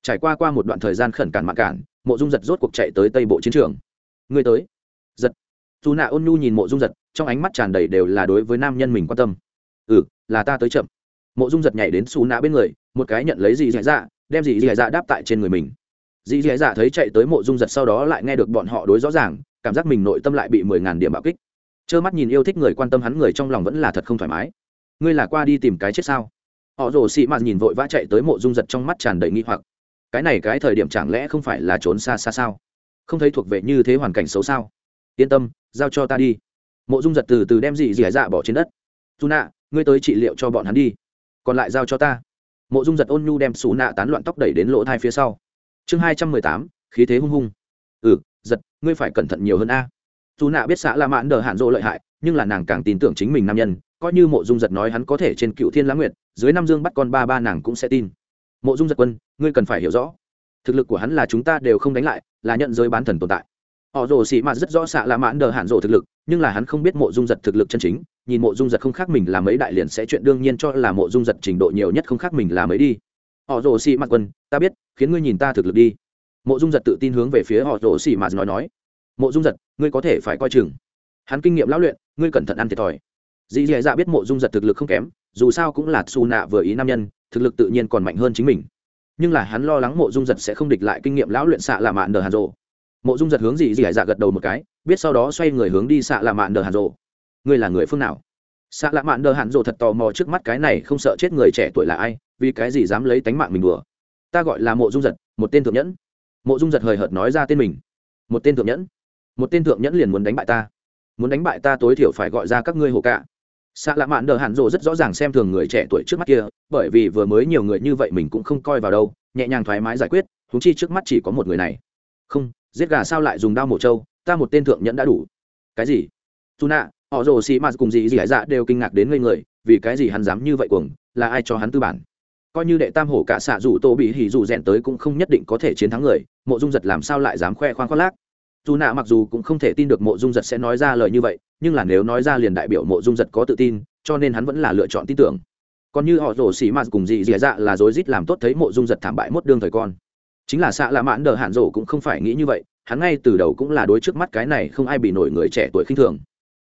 A: trải qua qua một đoạn thời gian khẩn cản mạng cản, mộ dung giật rốt cuộc chạy tới tây bộ chiến trường. Người tới. Giật. Dù nạ ôn nhu nhìn mộ dung giật, trong ánh mắt tràn đầy đều là đối với nam nhân mình quan tâm. Ừ là ta tới chậm. Mộ dung giật nhảy đến xù nạ bên người, một cái nhận lấy dì dì dạ đem dì dì dạ đáp tại trên người mình. Dì dì dạ thấy chạy tới mộ dung giật sau đó lại nghe được bọn họ đối rõ ràng, cảm giác mình nội tâm lại bị mười ngàn điểm bạo kích. Trơ mắt nhìn yêu thích người quan tâm hắn người trong lòng vẫn là thật không thoải mái. Ngươi là qua đi tìm cái chết sao? Họ rồ xị mạt nhìn vội vã chạy tới mộ dung giật trong mắt tràn đầy nghi hoặc cái này cái thời điểm chẳng lẽ không phải là trốn xa xa sao? Không thấy thuộc về như thế hoàn cảnh xấu sao? Yên tâm giao cho ta đi. Mộ dung giật từ từ đem dị dị dạ bỏ trên đất. Dù nạ ngươi tới trị liệu cho bọn hắn đi. Còn lại giao cho ta. Mộ dung giật ôn nhu đem xù nạ tán loạn tóc đẩy đến lỗ thai phía sau. Chương hai trăm mười tám khí thế hung hung. Ừ giật ngươi phải cẩn thận nhiều hơn a. Dù nạ biết xã la mãn đờ hạn dỗ lợi hại nhưng là nàng càng tin tưởng chính mình nam nhân coi như mộ dung giật nói hắn có thể trên cựu thiên lãng nguyện, dưới năm dương bắt con ba ba nàng cũng sẽ tin. Mộ dung giật quân ngươi cần phải hiểu rõ. Thực lực của hắn là chúng ta đều không đánh lại, là nhận giới bán thần tồn tại. Họ rồ sĩ mạt rất rõ xạ là mãn đờ hạn rộ thực lực, nhưng là hắn không biết mộ dung giật thực lực chân chính, nhìn mộ dung giật không khác mình là mấy đại liền sẽ chuyện đương nhiên cho là mộ dung giật trình độ nhiều nhất không khác mình là mấy đi. Họ rồ sĩ mạt quân, ta biết, khiến ngươi nhìn ta thực lực đi. Mộ dung giật tự tin hướng về phía họ rồ sĩ mạt nói nói. Mộ dung giật, ngươi có thể phải coi chừng. Hắn kinh nghiệm lão luyện, ngươi cẩn thận ăn thiệt thòi. Dì dì dạ biết mộ dung giật thực lực không kém, dù sao cũng là xù nạ vừa ý nam nhân, thực lực tự nhiên còn mạnh hơn chính mình nhưng là hắn lo lắng mộ dung giật sẽ không địch lại kinh nghiệm lão luyện xạ là mạn đờ hàn rộ. Mộ dung giật hướng dì dì dạ gật đầu một cái, biết sau đó xoay người hướng đi xạ là mạn đờ hàn rộ. Ngươi là người phương nào? Xạ lạ mạn đờ hàn rộ thật tò mò trước mắt cái này không sợ chết người trẻ tuổi là ai, vì cái gì dám lấy tánh mạng mình đùa? Ta gọi là mộ dung giật, một tên thượng nhẫn. Mộ dung giật hời hợt nói ra tên mình. Một tên thượng nhẫn. Một tên thượng nhẫn liền muốn đánh bại ta. Muốn đánh bại ta tối thiểu phải gọi ra các ngươi hồ cạ xạ lạ mạn đờ hạn rộ rất rõ ràng xem thường người trẻ tuổi trước mắt kia, bởi vì vừa mới nhiều người như vậy mình cũng không coi vào đâu, nhẹ nhàng thoải mái giải quyết thúng chi trước mắt chỉ có một người này. Không, giết gà sao lại dùng đao mổ trâu, ta một tên thượng nhẫn đã đủ. Cái gì? Dù nạ, họ rồ xì mạt cùng gì gì hải dạ đều kinh ngạc đến ngây người, vì cái gì hắn dám như vậy cuồng, là ai cho hắn tư bản? Coi như đệ tam hổ cả xạ dù tô bị hỉ dù rèn tới cũng không nhất định có thể chiến thắng người, mộ dung giật làm sao lại dám khoe khoang khoác lác? Dù nạ mặc dù cũng không thể tin được mộ dung giật sẽ nói ra lời như vậy, nhưng là nếu nói ra liền đại biểu mộ dung giật có tự tin, cho nên hắn vẫn là lựa chọn tin tưởng. Còn như họ rổ xỉ mạt cùng dị dì dạ là dối rít làm tốt thấy mộ dung giật thảm bại mốt đương thời con. Chính là xạ lạ mãn đờ hạn rổ cũng không phải nghĩ như vậy, hắn ngay từ đầu cũng là đối trước mắt cái này không ai bị nổi người trẻ tuổi khinh thường.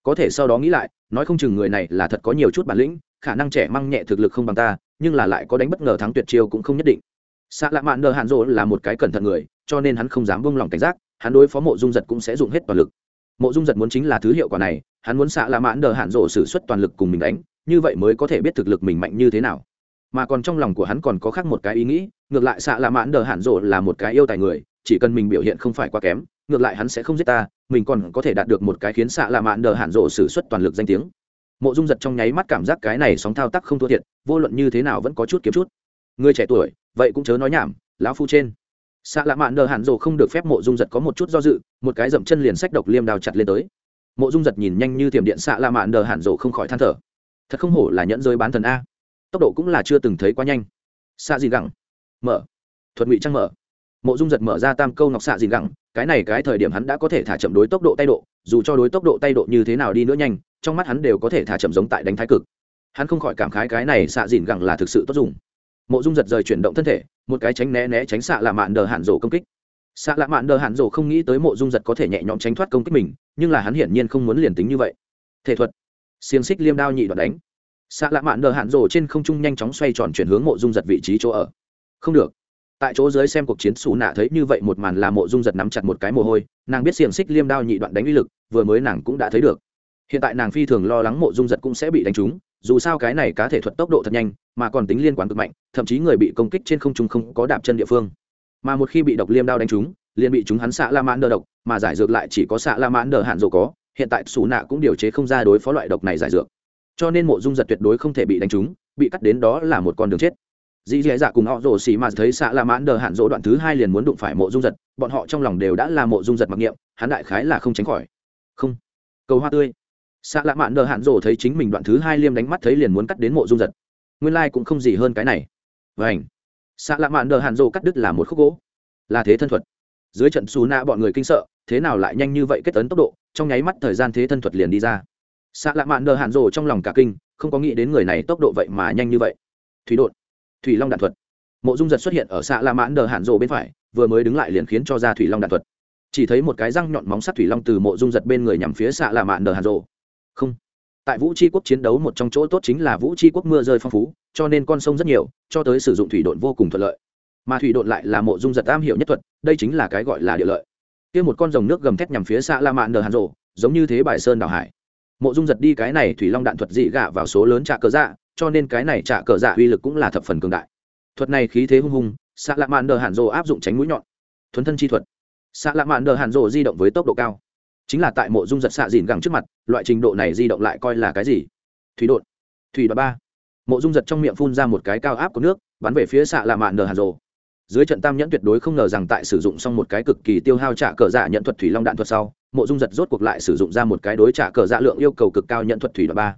A: Có thể sau đó nghĩ lại, nói không chừng người này là thật có nhiều chút bản lĩnh, khả năng trẻ măng nhẹ thực lực không bằng ta, nhưng là lại có đánh bất ngờ thắng tuyệt chiêu cũng không nhất định. Xạ lạ mạn đờ hạn rổ là một cái cẩn thận người, cho nên hắn không dám buông lỏng cảnh giác hắn đối phó mộ dung giật cũng sẽ dùng hết toàn lực. Mộ dung giật muốn chính là thứ hiệu quả này, hắn muốn xạ lạ mãn đờ hạn rổ xử suất toàn lực cùng mình đánh, như vậy mới có thể biết thực lực mình mạnh như thế nào. Mà còn trong lòng của hắn còn có khác một cái ý nghĩ, ngược lại xạ lạ mãn đờ hạn rổ là một cái yêu tài người, chỉ cần mình biểu hiện không phải quá kém, ngược lại hắn sẽ không giết ta, mình còn có thể đạt được một cái khiến xạ lạ mãn đờ hạn rổ xử suất toàn lực danh tiếng. Mộ dung giật trong nháy mắt cảm giác cái này sóng thao tác không thua thiệt, vô luận như thế nào vẫn có chút kiếm chút. Người trẻ tuổi, vậy cũng chớ nói nhảm, lão phu trên xạ lạ mạn nờ hạn rồ không được phép mộ dung giật có một chút do dự, một cái dậm chân liền sách độc liêm đào chặt lên tới. Mộ dung giật nhìn nhanh như thiểm điện xạ lạ mạn nờ hạn rồ không khỏi than thở. Thật không hổ là nhẫn giới bán thần a. Tốc độ cũng là chưa từng thấy quá nhanh. Xạ dìn gẳng. Mở. Thuật ngụy trăng mở. Mộ dung giật mở ra tam câu ngọc xạ dìn gẳng, cái này cái thời điểm hắn đã có thể thả chậm đối tốc độ tay độ, dù cho đối tốc độ tay độ như thế nào đi nữa nhanh, trong mắt hắn đều có thể thả chậm giống tại đánh thái cực. Hắn không khỏi cảm khái cái này xạ dìn gẳng là thực sự tốt dùng mộ dung giật rời chuyển động thân thể, một cái tránh né né tránh xạ lạ mạn đờ hạn rổ công kích. Xạ lạ mạn đờ hạn rổ không nghĩ tới mộ dung giật có thể nhẹ nhõm tránh thoát công kích mình, nhưng là hắn hiển nhiên không muốn liền tính như vậy. Thể thuật. Xiềng xích liêm đao nhị đoạn đánh. Xạ lạ mạn đờ hạn rổ trên không trung nhanh chóng xoay tròn chuyển hướng mộ dung giật vị trí chỗ ở. Không được. Tại chỗ dưới xem cuộc chiến xù nạ thấy như vậy một màn là mộ dung giật nắm chặt một cái mồ hôi, nàng biết xiềng xích liêm đao nhị đoạn đánh uy lực, vừa mới nàng cũng đã thấy được. Hiện tại nàng phi thường lo lắng mộ dung giật cũng sẽ bị đánh trúng dù sao cái này cá thể thuật tốc độ thật nhanh, mà còn tính liên quan cực mạnh, thậm chí người bị công kích trên không trung không có đạp chân địa phương. Mà một khi bị độc liêm đao đánh trúng, liền bị chúng hắn xạ la mãn đờ độc, mà giải dược lại chỉ có xạ la mãn đờ hạn dầu có, hiện tại xù nạ cũng điều chế không ra đối phó loại độc này giải dược. Cho nên mộ dung giật tuyệt đối không thể bị đánh trúng, bị cắt đến đó là một con đường chết. Dì dì dạ cùng họ rồ xì mà thấy xạ la mãn đờ hạn dỗ đoạn thứ hai liền muốn đụng phải mộ dung giật, bọn họ trong lòng đều đã là mộ dung giật mặc niệm, hắn đại khái là không tránh khỏi. Không. Cầu hoa tươi xạ lạ mạn đờ hạn rồ thấy chính mình đoạn thứ hai liêm đánh mắt thấy liền muốn cắt đến mộ dung giật. Nguyên lai、like、cũng không gì hơn cái này. Vảnh xạ lạ mạn đờ hạn rồ cắt đứt là một khúc gỗ. Là thế thân thuật. Dưới trận xù nạ bọn người kinh sợ, thế nào lại nhanh như vậy kết tấn tốc độ, trong nháy mắt thời gian thế thân thuật liền đi ra. Xạ lạ mạn đờ hạn rồ trong lòng cả kinh, không có nghĩ đến người này tốc độ vậy mà nhanh như vậy. Thủy đột thủy long đạn thuật. Mộ dung giật xuất hiện ở xạ lạ mạn đờ hạn rồ bên phải, vừa mới đứng lại liền khiến cho ra thủy long đạn thuật. Chỉ thấy một cái răng nhọn móng sắt thủy long từ mộ dung giật bên người nhằm phía xạ lạ mạn đờ hạn rồ không. Tại vũ tri quốc chiến đấu một trong chỗ tốt chính là vũ tri quốc mưa rơi phong phú, cho nên con sông rất nhiều, cho tới sử dụng thủy đội vô cùng thuận lợi. Mà thủy đội lại là mộ dung giật am hiểu nhất thuật, đây chính là cái gọi là địa lợi. Kia một con rồng nước gầm thét nhằm phía xa la mạn nờ hàn rộ giống như thế bài sơn đảo hải. Mộ dung giật đi cái này thủy long đạn thuật dị gạ vào số lớn trạ cờ dạ cho nên cái này trạ cờ dạ uy lực cũng là thập phần cường đại. Thuật này khí thế hung hùng xạ lạ mạn đờ hàn rộ áp dụng tránh mũi nhọn. Thuấn thân chi thuật. Xạ lạ mạn đờ hàn rộ di động với tốc độ cao chính là tại mộ dung giật xạ dìn gẳng trước mặt, loại trình độ này di động lại coi là cái gì? Thủy đột thủy đoạn ba. Mộ dung giật trong miệng phun ra một cái cao áp của nước, bắn về phía xạ lạ mạn nờ hàn rồ. Dưới trận tam nhẫn tuyệt đối không ngờ rằng tại sử dụng xong một cái cực kỳ tiêu hao trả cờ dạ nhận thuật thủy long đạn thuật sau, mộ dung giật rốt cuộc lại sử dụng ra một cái đối trả cờ dạ lượng yêu cầu cực cao nhận thuật thủy đoạn ba.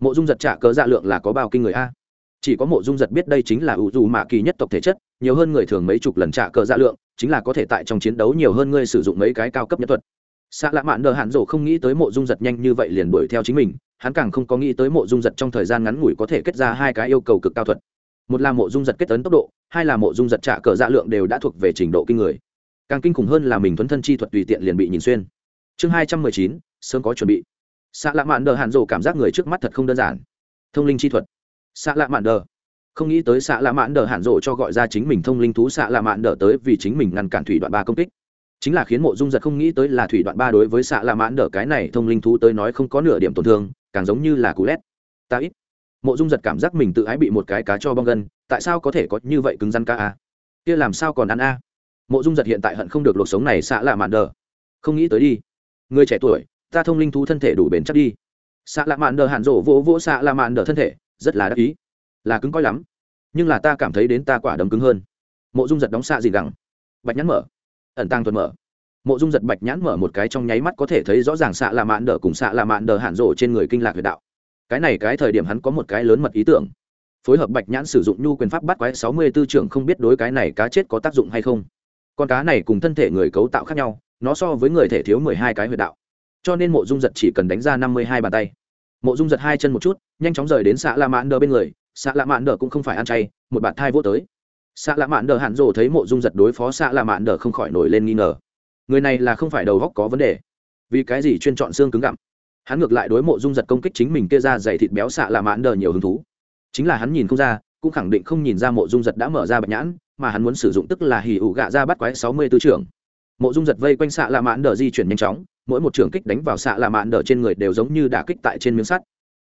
A: Mộ dung giật trả cờ dạ lượng là có bao kinh người a? Chỉ có mộ dung giật biết đây chính là ủ dù mạ kỳ nhất tộc thể chất, nhiều hơn người thường mấy chục lần trả cờ dạ lượng, chính là có thể tại trong chiến đấu nhiều hơn người sử dụng mấy cái cao cấp nhất thuật xạ lạ mạn đờ hạn rổ không nghĩ tới mộ dung giật nhanh như vậy liền đuổi theo chính mình, hắn càng không có nghĩ tới mộ dung giật trong thời gian ngắn ngủi có thể kết ra hai cái yêu cầu cực cao thuật. Một là mộ dung giật kết tấn tốc độ, hai là mộ dung giật trả cờ dạ lượng đều đã thuộc về trình độ kinh người. Càng kinh khủng hơn là mình thuấn thân chi thuật tùy tiện liền bị nhìn xuyên. Chương hai trăm mười chín, sớm có chuẩn bị. Xạ lạ mạn đờ hạn rổ cảm giác người trước mắt thật không đơn giản. Thông linh chi thuật. Xạ lạ mạn đờ. Không nghĩ tới xạ lạ mạn đờ hạn rổ cho gọi ra chính mình thông linh thú xạ lạ mạn đờ tới vì chính mình ngăn cản thủy đoạn ba công kích chính là khiến mộ dung giật không nghĩ tới là thủy đoạn ba đối với xạ la mãn đỡ cái này thông linh thú tới nói không có nửa điểm tổn thương, càng giống như là cú lét. Ta ít. Mộ dung giật cảm giác mình tự ái bị một cái cá cho bong gân, tại sao có thể có như vậy cứng rắn ca a à? kia làm sao còn ăn a? Mộ dung giật hiện tại hận không được lột sống này xạ la mạn đờ không nghĩ tới đi. Người trẻ tuổi, ta thông linh thú thân thể đủ bền chắc đi. Xạ la mạn đờ hạn rổ vỗ vỗ xạ la mạn đờ thân thể, rất là đắc ý. Là cứng coi lắm. Nhưng là ta cảm thấy đến ta quả đấm cứng hơn. Mộ dung giật đóng xạ gì gẳng. Bạch nhắn mở ẩn tăng thuật mở. Mộ dung giật bạch nhãn mở một cái trong nháy mắt có thể thấy rõ ràng xạ là mạn đờ cùng xạ là mạn đờ hạn rổ trên người kinh lạc huyệt đạo. Cái này cái thời điểm hắn có một cái lớn mật ý tưởng. Phối hợp bạch nhãn sử dụng nhu quyền pháp bắt quái sáu mươi tư trưởng không biết đối cái này cá chết có tác dụng hay không. Con cá này cùng thân thể người cấu tạo khác nhau, nó so với người thể thiếu mười hai cái huyệt đạo. Cho nên mộ dung giật chỉ cần đánh ra năm mươi hai bàn tay. Mộ dung giật hai chân một chút, nhanh chóng rời đến xạ la mạn đờ bên người xạ la mạn đờ cũng không phải ăn chay, một bạt thai vô tới xạ lạ mạn đờ hạn rồ thấy mộ dung giật đối phó xạ lạ mạn đờ không khỏi nổi lên nghi ngờ. Người này là không phải đầu góc có vấn đề. Vì cái gì chuyên chọn xương cứng gặm? Hắn ngược lại đối mộ dung giật công kích chính mình kia ra dày thịt béo xạ lạ mạn đờ nhiều hứng thú. Chính là hắn nhìn không ra, cũng khẳng định không nhìn ra mộ dung giật đã mở ra bạch nhãn, mà hắn muốn sử dụng tức là hỉ ủ gạ ra bắt quái sáu mươi tư trưởng. Mộ dung giật vây quanh xạ lạ mạn đờ di chuyển nhanh chóng, mỗi một trường kích đánh vào xạ lạ mạn đờ trên người đều giống như đả kích tại trên miếng sắt.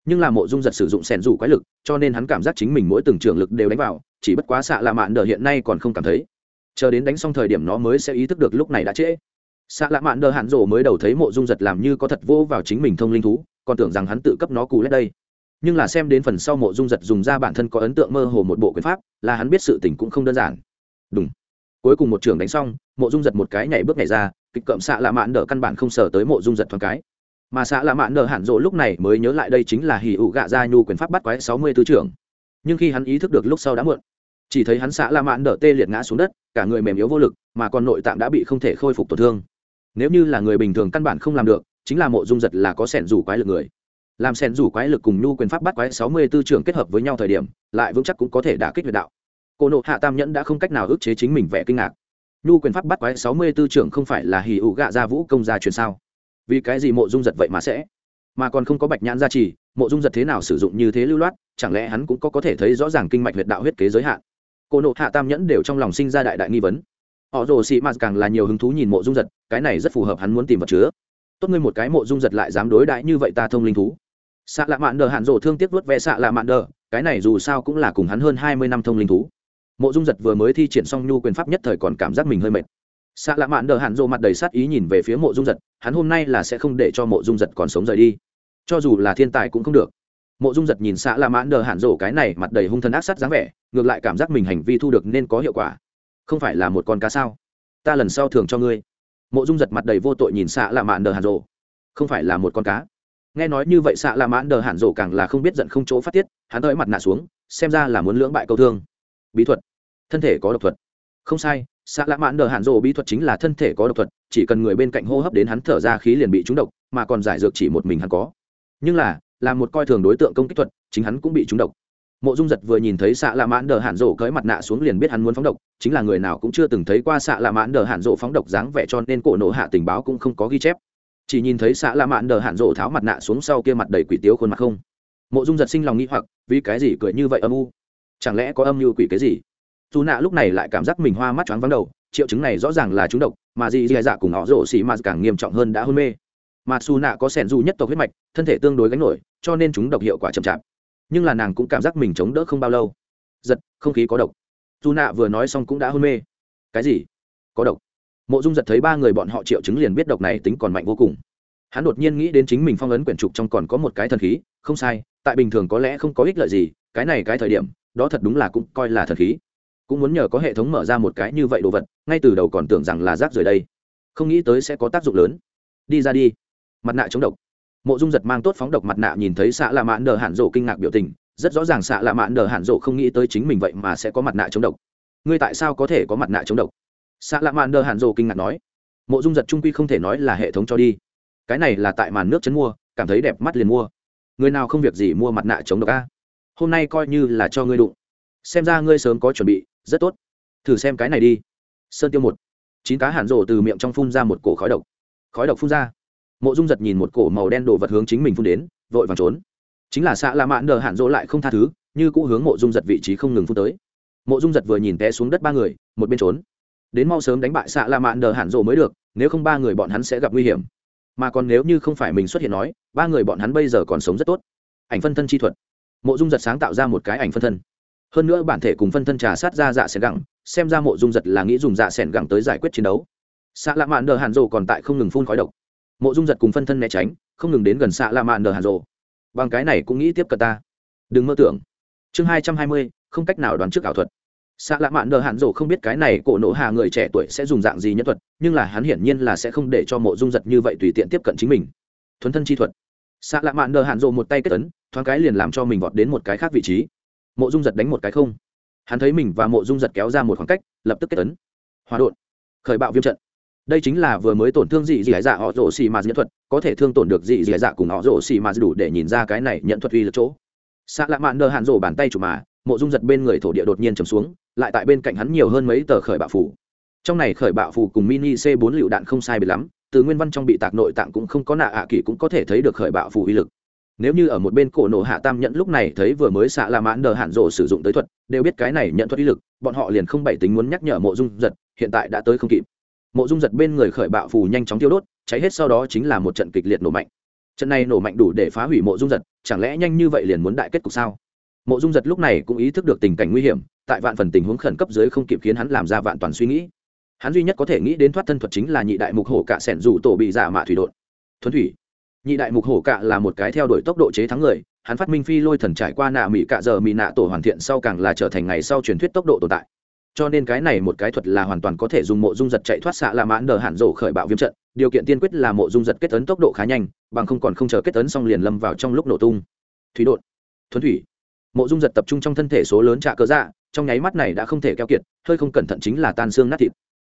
A: Nhưng là mộ dung giật sử dụng sẻn rủ quái lực, cho nên hắn cảm giác chính mình mỗi từng trường lực đều đánh vào chỉ bất quá xạ lạ mạn đờ hiện nay còn không cảm thấy. Chờ đến đánh xong thời điểm nó mới sẽ ý thức được lúc này đã trễ. Xạ lạ mạn đờ hạn rổ mới đầu thấy mộ dung giật làm như có thật vô vào chính mình thông linh thú, còn tưởng rằng hắn tự cấp nó cù lết đây. Nhưng là xem đến phần sau mộ dung giật dùng ra bản thân có ấn tượng mơ hồ một bộ quyền pháp, là hắn biết sự tình cũng không đơn giản. Đúng cuối cùng một trường đánh xong, mộ dung giật một cái nhảy bước nhảy ra, kịch cậm xạ lạ mạn đờ căn bản không sờ tới mộ dung giật thoáng cái. Mà xạ lạ mạn đờ hạn rộ lúc này mới nhớ lại đây chính là hì ụ gạ ra nhu quyền pháp bắt quái sáu mươi tư trưởng. Nhưng khi hắn ý thức được lúc sau đã muộn chỉ thấy hắn xã la mạn đỡ tê liệt ngã xuống đất, cả người mềm yếu vô lực, mà còn nội tạng đã bị không thể khôi phục tổn thương. Nếu như là người bình thường căn bản không làm được, chính là mộ dung giật là có sẻn rủ quái lực người. Làm sẻn rủ quái lực cùng nhu quyền pháp bắt quái sáu mươi tư trưởng kết hợp với nhau thời điểm, lại vững chắc cũng có thể đả kích huyệt đạo. Cô nộ hạ tam nhẫn đã không cách nào ức chế chính mình vẻ kinh ngạc. Nhu quyền pháp bắt quái sáu mươi tư trưởng không phải là hì ụ gạ ra vũ công gia truyền sao? Vì cái gì mộ dung giật vậy mà sẽ? Mà còn không có bạch nhãn gia trì, mộ dung giật thế nào sử dụng như thế lưu loát, chẳng lẽ hắn cũng có có thể thấy rõ ràng kinh mạch huyệt đạo huyết kế giới hạn? Cô nộ hạ tam nhẫn đều trong lòng sinh ra đại đại nghi vấn. Họ rồ xị mạt càng là nhiều hứng thú nhìn mộ dung giật, cái này rất phù hợp hắn muốn tìm vật chứa. Tốt ngươi một cái mộ dung giật lại dám đối đãi như vậy ta thông linh thú. Xạ lạ mạn đờ hạn rồ thương tiếc vớt ve xạ lạ mạn đờ, cái này dù sao cũng là cùng hắn hơn hai mươi năm thông linh thú. Mộ dung giật vừa mới thi triển xong nhu quyền pháp nhất thời còn cảm giác mình hơi mệt. Xạ lạ mạn đờ hạn rồ mặt đầy sát ý nhìn về phía mộ dung giật, hắn hôm nay là sẽ không để cho mộ dung giật còn sống rời đi. Cho dù là thiên tài cũng không được mộ dung giật nhìn xạ La mạn đờ hạn rồ cái này mặt đầy hung thần ác sát dáng vẻ, ngược lại cảm giác mình hành vi thu được nên có hiệu quả. Không phải là một con cá sao? Ta lần sau thường cho ngươi. Mộ dung giật mặt đầy vô tội nhìn xạ La mạn đờ hạn rồ không phải là một con cá. Nghe nói như vậy xạ La mạn đờ hạn rồ càng là không biết giận không chỗ phát tiết, hắn tới mặt nạ xuống, xem ra là muốn lưỡng bại câu thương. Bí thuật. Thân thể có độc thuật. Không sai, xạ lạ mạn đờ hạn rồ bí thuật chính là thân thể có độc thuật, chỉ cần người bên cạnh hô hấp đến hắn thở ra khí liền bị trúng độc, mà còn giải dược chỉ một mình hắn có. Nhưng là là một coi thường đối tượng công kích thuật, chính hắn cũng bị trúng độc. Mộ dung giật vừa nhìn thấy xạ lạ mãn đờ hạn rổ cởi mặt nạ xuống liền biết hắn muốn phóng độc, chính là người nào cũng chưa từng thấy qua xạ lạ mãn đờ hạn rổ phóng độc dáng vẻ cho nên cổ nộ hạ tình báo cũng không có ghi chép. Chỉ nhìn thấy xạ lạ mãn đờ hạn rổ tháo mặt nạ xuống sau kia mặt đầy quỷ tiếu khuôn mặt không. Mộ dung giật sinh lòng nghĩ hoặc, vì cái gì cười như vậy âm u? Chẳng lẽ có âm mưu quỷ cái gì? Dù nạ lúc này lại cảm giác mình hoa mắt choáng vắng đầu, triệu chứng này rõ ràng là trúng độc, mà dì dì dạ cùng họ rổ xì mà càng nghiêm trọng hơn đã hôn mê mà xù nạ có sẻn dù nhất tộc huyết mạch, thân thể tương đối gánh nổi, cho nên chúng độc hiệu quả chậm chạp. Nhưng là nàng cũng cảm giác mình chống đỡ không bao lâu. Giật, không khí có độc. Dù nạ vừa nói xong cũng đã hôn mê. Cái gì? Có độc. Mộ dung giật thấy ba người bọn họ triệu chứng liền biết độc này tính còn mạnh vô cùng. Hắn đột nhiên nghĩ đến chính mình phong ấn quyển trục trong còn có một cái thần khí, không sai, tại bình thường có lẽ không có ích lợi gì, cái này cái thời điểm, đó thật đúng là cũng coi là thần khí. Cũng muốn nhờ có hệ thống mở ra một cái như vậy đồ vật, ngay từ đầu còn tưởng rằng là rác rời đây. Không nghĩ tới sẽ có tác dụng lớn. Đi ra đi mặt nạ chống độc. Mộ dung giật mang tốt phóng độc mặt nạ nhìn thấy xạ lạ mãn đờ hạn rộ kinh ngạc biểu tình, rất rõ ràng xạ lạ mãn đờ hạn rộ không nghĩ tới chính mình vậy mà sẽ có mặt nạ chống độc. Ngươi tại sao có thể có mặt nạ chống độc? Xạ lạ mãn đờ hạn rộ kinh ngạc nói. Mộ dung giật trung quy không thể nói là hệ thống cho đi. Cái này là tại màn nước chấn mua, cảm thấy đẹp mắt liền mua. Người nào không việc gì mua mặt nạ chống độc a? Hôm nay coi như là cho ngươi đụng. Xem ra ngươi sớm có chuẩn bị, rất tốt. Thử xem cái này đi. Sơn tiêu một. Chín cá hàn rộ từ miệng trong phun ra một cổ khói độc. Khói độc phun ra mộ dung giật nhìn một cổ màu đen đồ vật hướng chính mình phun đến, vội vàng trốn. Chính là xạ la mãn đờ hạn dỗ lại không tha thứ, như cũ hướng mộ dung giật vị trí không ngừng phun tới. Mộ dung giật vừa nhìn té xuống đất ba người, một bên trốn. Đến mau sớm đánh bại xạ la mãn đờ hạn dỗ mới được, nếu không ba người bọn hắn sẽ gặp nguy hiểm. Mà còn nếu như không phải mình xuất hiện nói, ba người bọn hắn bây giờ còn sống rất tốt. Ảnh phân thân chi thuật. Mộ dung giật sáng tạo ra một cái ảnh phân thân. Hơn nữa bản thể cùng phân thân trà sát ra dạ s gẳng, xem ra mộ dung giật là nghĩ dùng dạ s gẳng tới giải quyết chiến đấu. Xạ lạ mạn đờ hàn Dỗ còn tại không ngừng phun khói độc mộ dung giật cùng phân thân né tránh, không ngừng đến gần xạ la mạn nở hàn rồ bằng cái này cũng nghĩ tiếp cận ta. Đừng mơ tưởng. Chương hai trăm hai mươi, không cách nào đoán trước ảo thuật. Xạ lạ mạn nở hạn rồ không biết cái này cổ nộ hạ người trẻ tuổi sẽ dùng dạng gì nhân thuật, nhưng là hắn hiển nhiên là sẽ không để cho mộ dung giật như vậy tùy tiện tiếp cận chính mình. Thuấn thân chi thuật. Xạ lạ mạn nở hạn rồ một tay kết tấn thoáng cái liền làm cho mình vọt đến một cái khác vị trí. Mộ dung giật đánh một cái không. Hắn thấy mình và mộ dung giật kéo ra một khoảng cách, lập tức kết tấn hòa đột. Khởi bạo viêm trận đây chính là vừa mới tổn thương dị dị dạ họ rổ xì mà nhận thuật, có thể thương tổn được dị dị dạ cùng họ rổ xì mà đủ để nhìn ra cái này nhận thuật uy lực chỗ. Xạ lạ mạn đờ hạn rổ bàn tay chủ mà, mộ dung giật bên người thổ địa đột nhiên trầm xuống, lại tại bên cạnh hắn nhiều hơn mấy tờ khởi bạo phủ trong này khởi bạo phủ cùng mini c 4 lựu đạn không sai biệt lắm, từ nguyên văn trong bị tạc nội tạng cũng không có nạ ạ à kỳ cũng có thể thấy được khởi bạo phủ uy lực. Nếu như ở một bên cổ nổ hạ tam nhận lúc này thấy vừa mới xạ la mãn đờ hạn rộ sử dụng tới thuật, đều biết cái này nhận thuật uy lực, bọn họ liền không bảy tính muốn nhắc nhở mộ dung giật, hiện tại đã tới không kịp mộ dung giật bên người khởi bạo phù nhanh chóng tiêu đốt, cháy hết sau đó chính là một trận kịch liệt nổ mạnh. Trận này nổ mạnh đủ để phá hủy mộ dung giật, chẳng lẽ nhanh như vậy liền muốn đại kết cục sao? Mộ dung giật lúc này cũng ý thức được tình cảnh nguy hiểm, tại vạn phần tình huống khẩn cấp dưới không kịp khiến hắn làm ra vạn toàn suy nghĩ. Hắn duy nhất có thể nghĩ đến thoát thân thuật chính là nhị đại mục hổ cạ sẻn dù tổ bị giả mạ thủy đột. Thuấn thủy, nhị đại mục hổ cạ là một cái theo đuổi tốc độ chế thắng người, hắn phát minh phi lôi thần trải qua nạ mỹ cạ giờ mỹ nạ tổ hoàn thiện sau càng là trở thành ngày sau truyền thuyết tốc độ tồn tại cho nên cái này một cái thuật là hoàn toàn có thể dùng mộ dung giật chạy thoát xạ là mãn đờ hạn rổ khởi bạo viêm trận, điều kiện tiên quyết là mộ dung giật kết tấn tốc độ khá nhanh, bằng không còn không chờ kết tấn xong liền lâm vào trong lúc nổ tung. Thủy đột thuấn thủy. Mộ dung giật tập trung trong thân thể số lớn trạ cơ dạ trong nháy mắt này đã không thể keo kiệt, hơi không cẩn thận chính là tan xương nát thịt.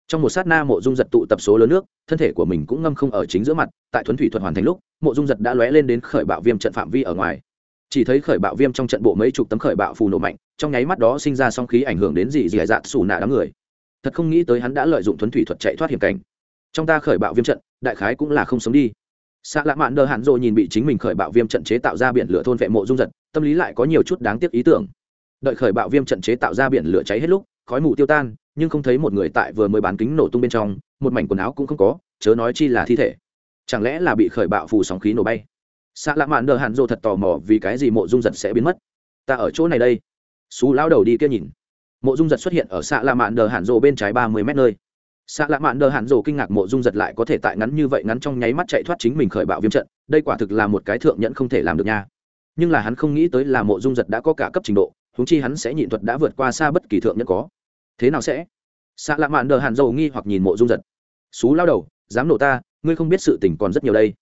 A: Trong một sát na mộ dung giật tụ tập số lớn nước, thân thể của mình cũng ngâm không ở chính giữa mặt, tại thuấn thủy thuật hoàn thành lúc, mộ dung giật đã lóe lên đến khởi bạo viêm trận phạm vi ở ngoài chỉ thấy khởi bạo viêm trong trận bộ mấy chục tấm khởi bạo phù nổ mạnh, trong nháy mắt đó sinh ra song khí ảnh hưởng đến dị dị dạ xù nạ đám người. Thật không nghĩ tới hắn đã lợi dụng thuấn thủy thuật chạy thoát hiểm cảnh. Trong ta khởi bạo viêm trận, đại khái cũng là không sống đi. Xạ lạ mạn đờ hạn rồi nhìn bị chính mình khởi bạo viêm trận chế tạo ra biển lửa thôn vệ mộ dung giật, tâm lý lại có nhiều chút đáng tiếc ý tưởng. Đợi khởi bạo viêm trận chế tạo ra biển lửa cháy hết lúc, khói mù tiêu tan, nhưng không thấy một người tại vừa mới bán kính nổ tung bên trong, một mảnh quần áo cũng không có, chớ nói chi là thi thể. Chẳng lẽ là bị khởi bạo phù sóng khí nổ bay? Xạ lạ mạn đờ hạn rộ thật tò mò vì cái gì mộ dung giật sẽ biến mất. Ta ở chỗ này đây. Xú lao đầu đi kia nhìn. Mộ dung giật xuất hiện ở xạ lạ mạn đờ hạn rộ bên trái ba mươi mét nơi. Xạ lạ mạn đờ hạn rộ kinh ngạc mộ dung giật lại có thể tại ngắn như vậy ngắn trong nháy mắt chạy thoát chính mình khởi bạo viêm trận, đây quả thực là một cái thượng nhẫn không thể làm được nha. Nhưng là hắn không nghĩ tới là mộ dung giật đã có cả cấp trình độ húng chi hắn sẽ nhịn thuật đã vượt qua xa bất kỳ thượng nhẫn có. Thế nào sẽ? Xạ lạ mạn đờ hạn rộ nghi hoặc nhìn mộ dung giật. Xú lao đầu, dám nổ ta, ngươi không biết sự tình còn rất nhiều đây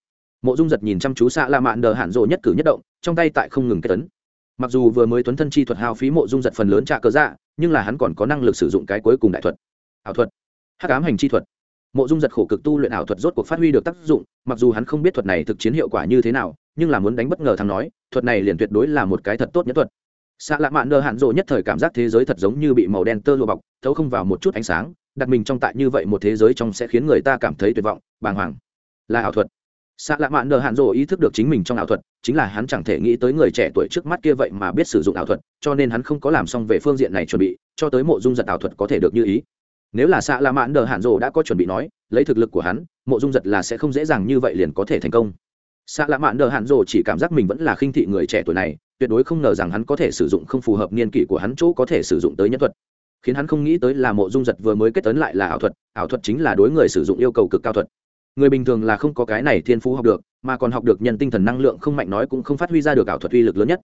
A: mộ dung giật nhìn chăm chú xạ la mạn đờ hạn rộ nhất cử nhất động, trong tay tại không ngừng kết tấn mặc dù vừa mới tuấn thân chi thuật hao phí mộ dung giật phần lớn trả cớ dạ nhưng là hắn còn có năng lực sử dụng cái cuối cùng đại thuật. Ảo thuật. Hắc ám hành chi thuật. Mộ dung giật khổ cực tu luyện ảo thuật rốt cuộc phát huy được tác dụng, mặc dù hắn không biết thuật này thực chiến hiệu quả như thế nào, nhưng là muốn đánh bất ngờ thằng nói, thuật này liền tuyệt đối là một cái thật tốt nhất thuật. Xạ lạ mạn nơ hạn rộ nhất thời cảm giác thế giới thật giống như bị màu đen tơ lụa bọc, thấu không vào một chút ánh sáng, đặt mình trong tại như vậy một thế giới trong sẽ khiến người ta cảm thấy tuyệt vọng, bàng hoàng. Là ảo thuật xạ lạ mạn nờ hạn rộ ý thức được chính mình trong ảo thuật, chính là hắn chẳng thể nghĩ tới người trẻ tuổi trước mắt kia vậy mà biết sử dụng ảo thuật, cho nên hắn không có làm xong về phương diện này chuẩn bị, cho tới mộ dung giật ảo thuật có thể được như ý. Nếu là xạ lạ mạn nờ hạn rộ đã có chuẩn bị nói, lấy thực lực của hắn, mộ dung giật là sẽ không dễ dàng như vậy liền có thể thành công. Xạ lạ mạn nờ hạn rộ chỉ cảm giác mình vẫn là khinh thị người trẻ tuổi này, tuyệt đối không ngờ rằng hắn có thể sử dụng không phù hợp niên kỷ của hắn chỗ có thể sử dụng tới nhân thuật. Khiến hắn không nghĩ tới là mộ dung giật vừa mới kết tấn lại là ảo thuật ảo thuật chính là đối người sử dụng yêu cầu cực cao thuật người bình thường là không có cái này thiên phú học được, mà còn học được nhân tinh thần năng lượng không mạnh nói cũng không phát huy ra được ảo thuật uy lực lớn nhất.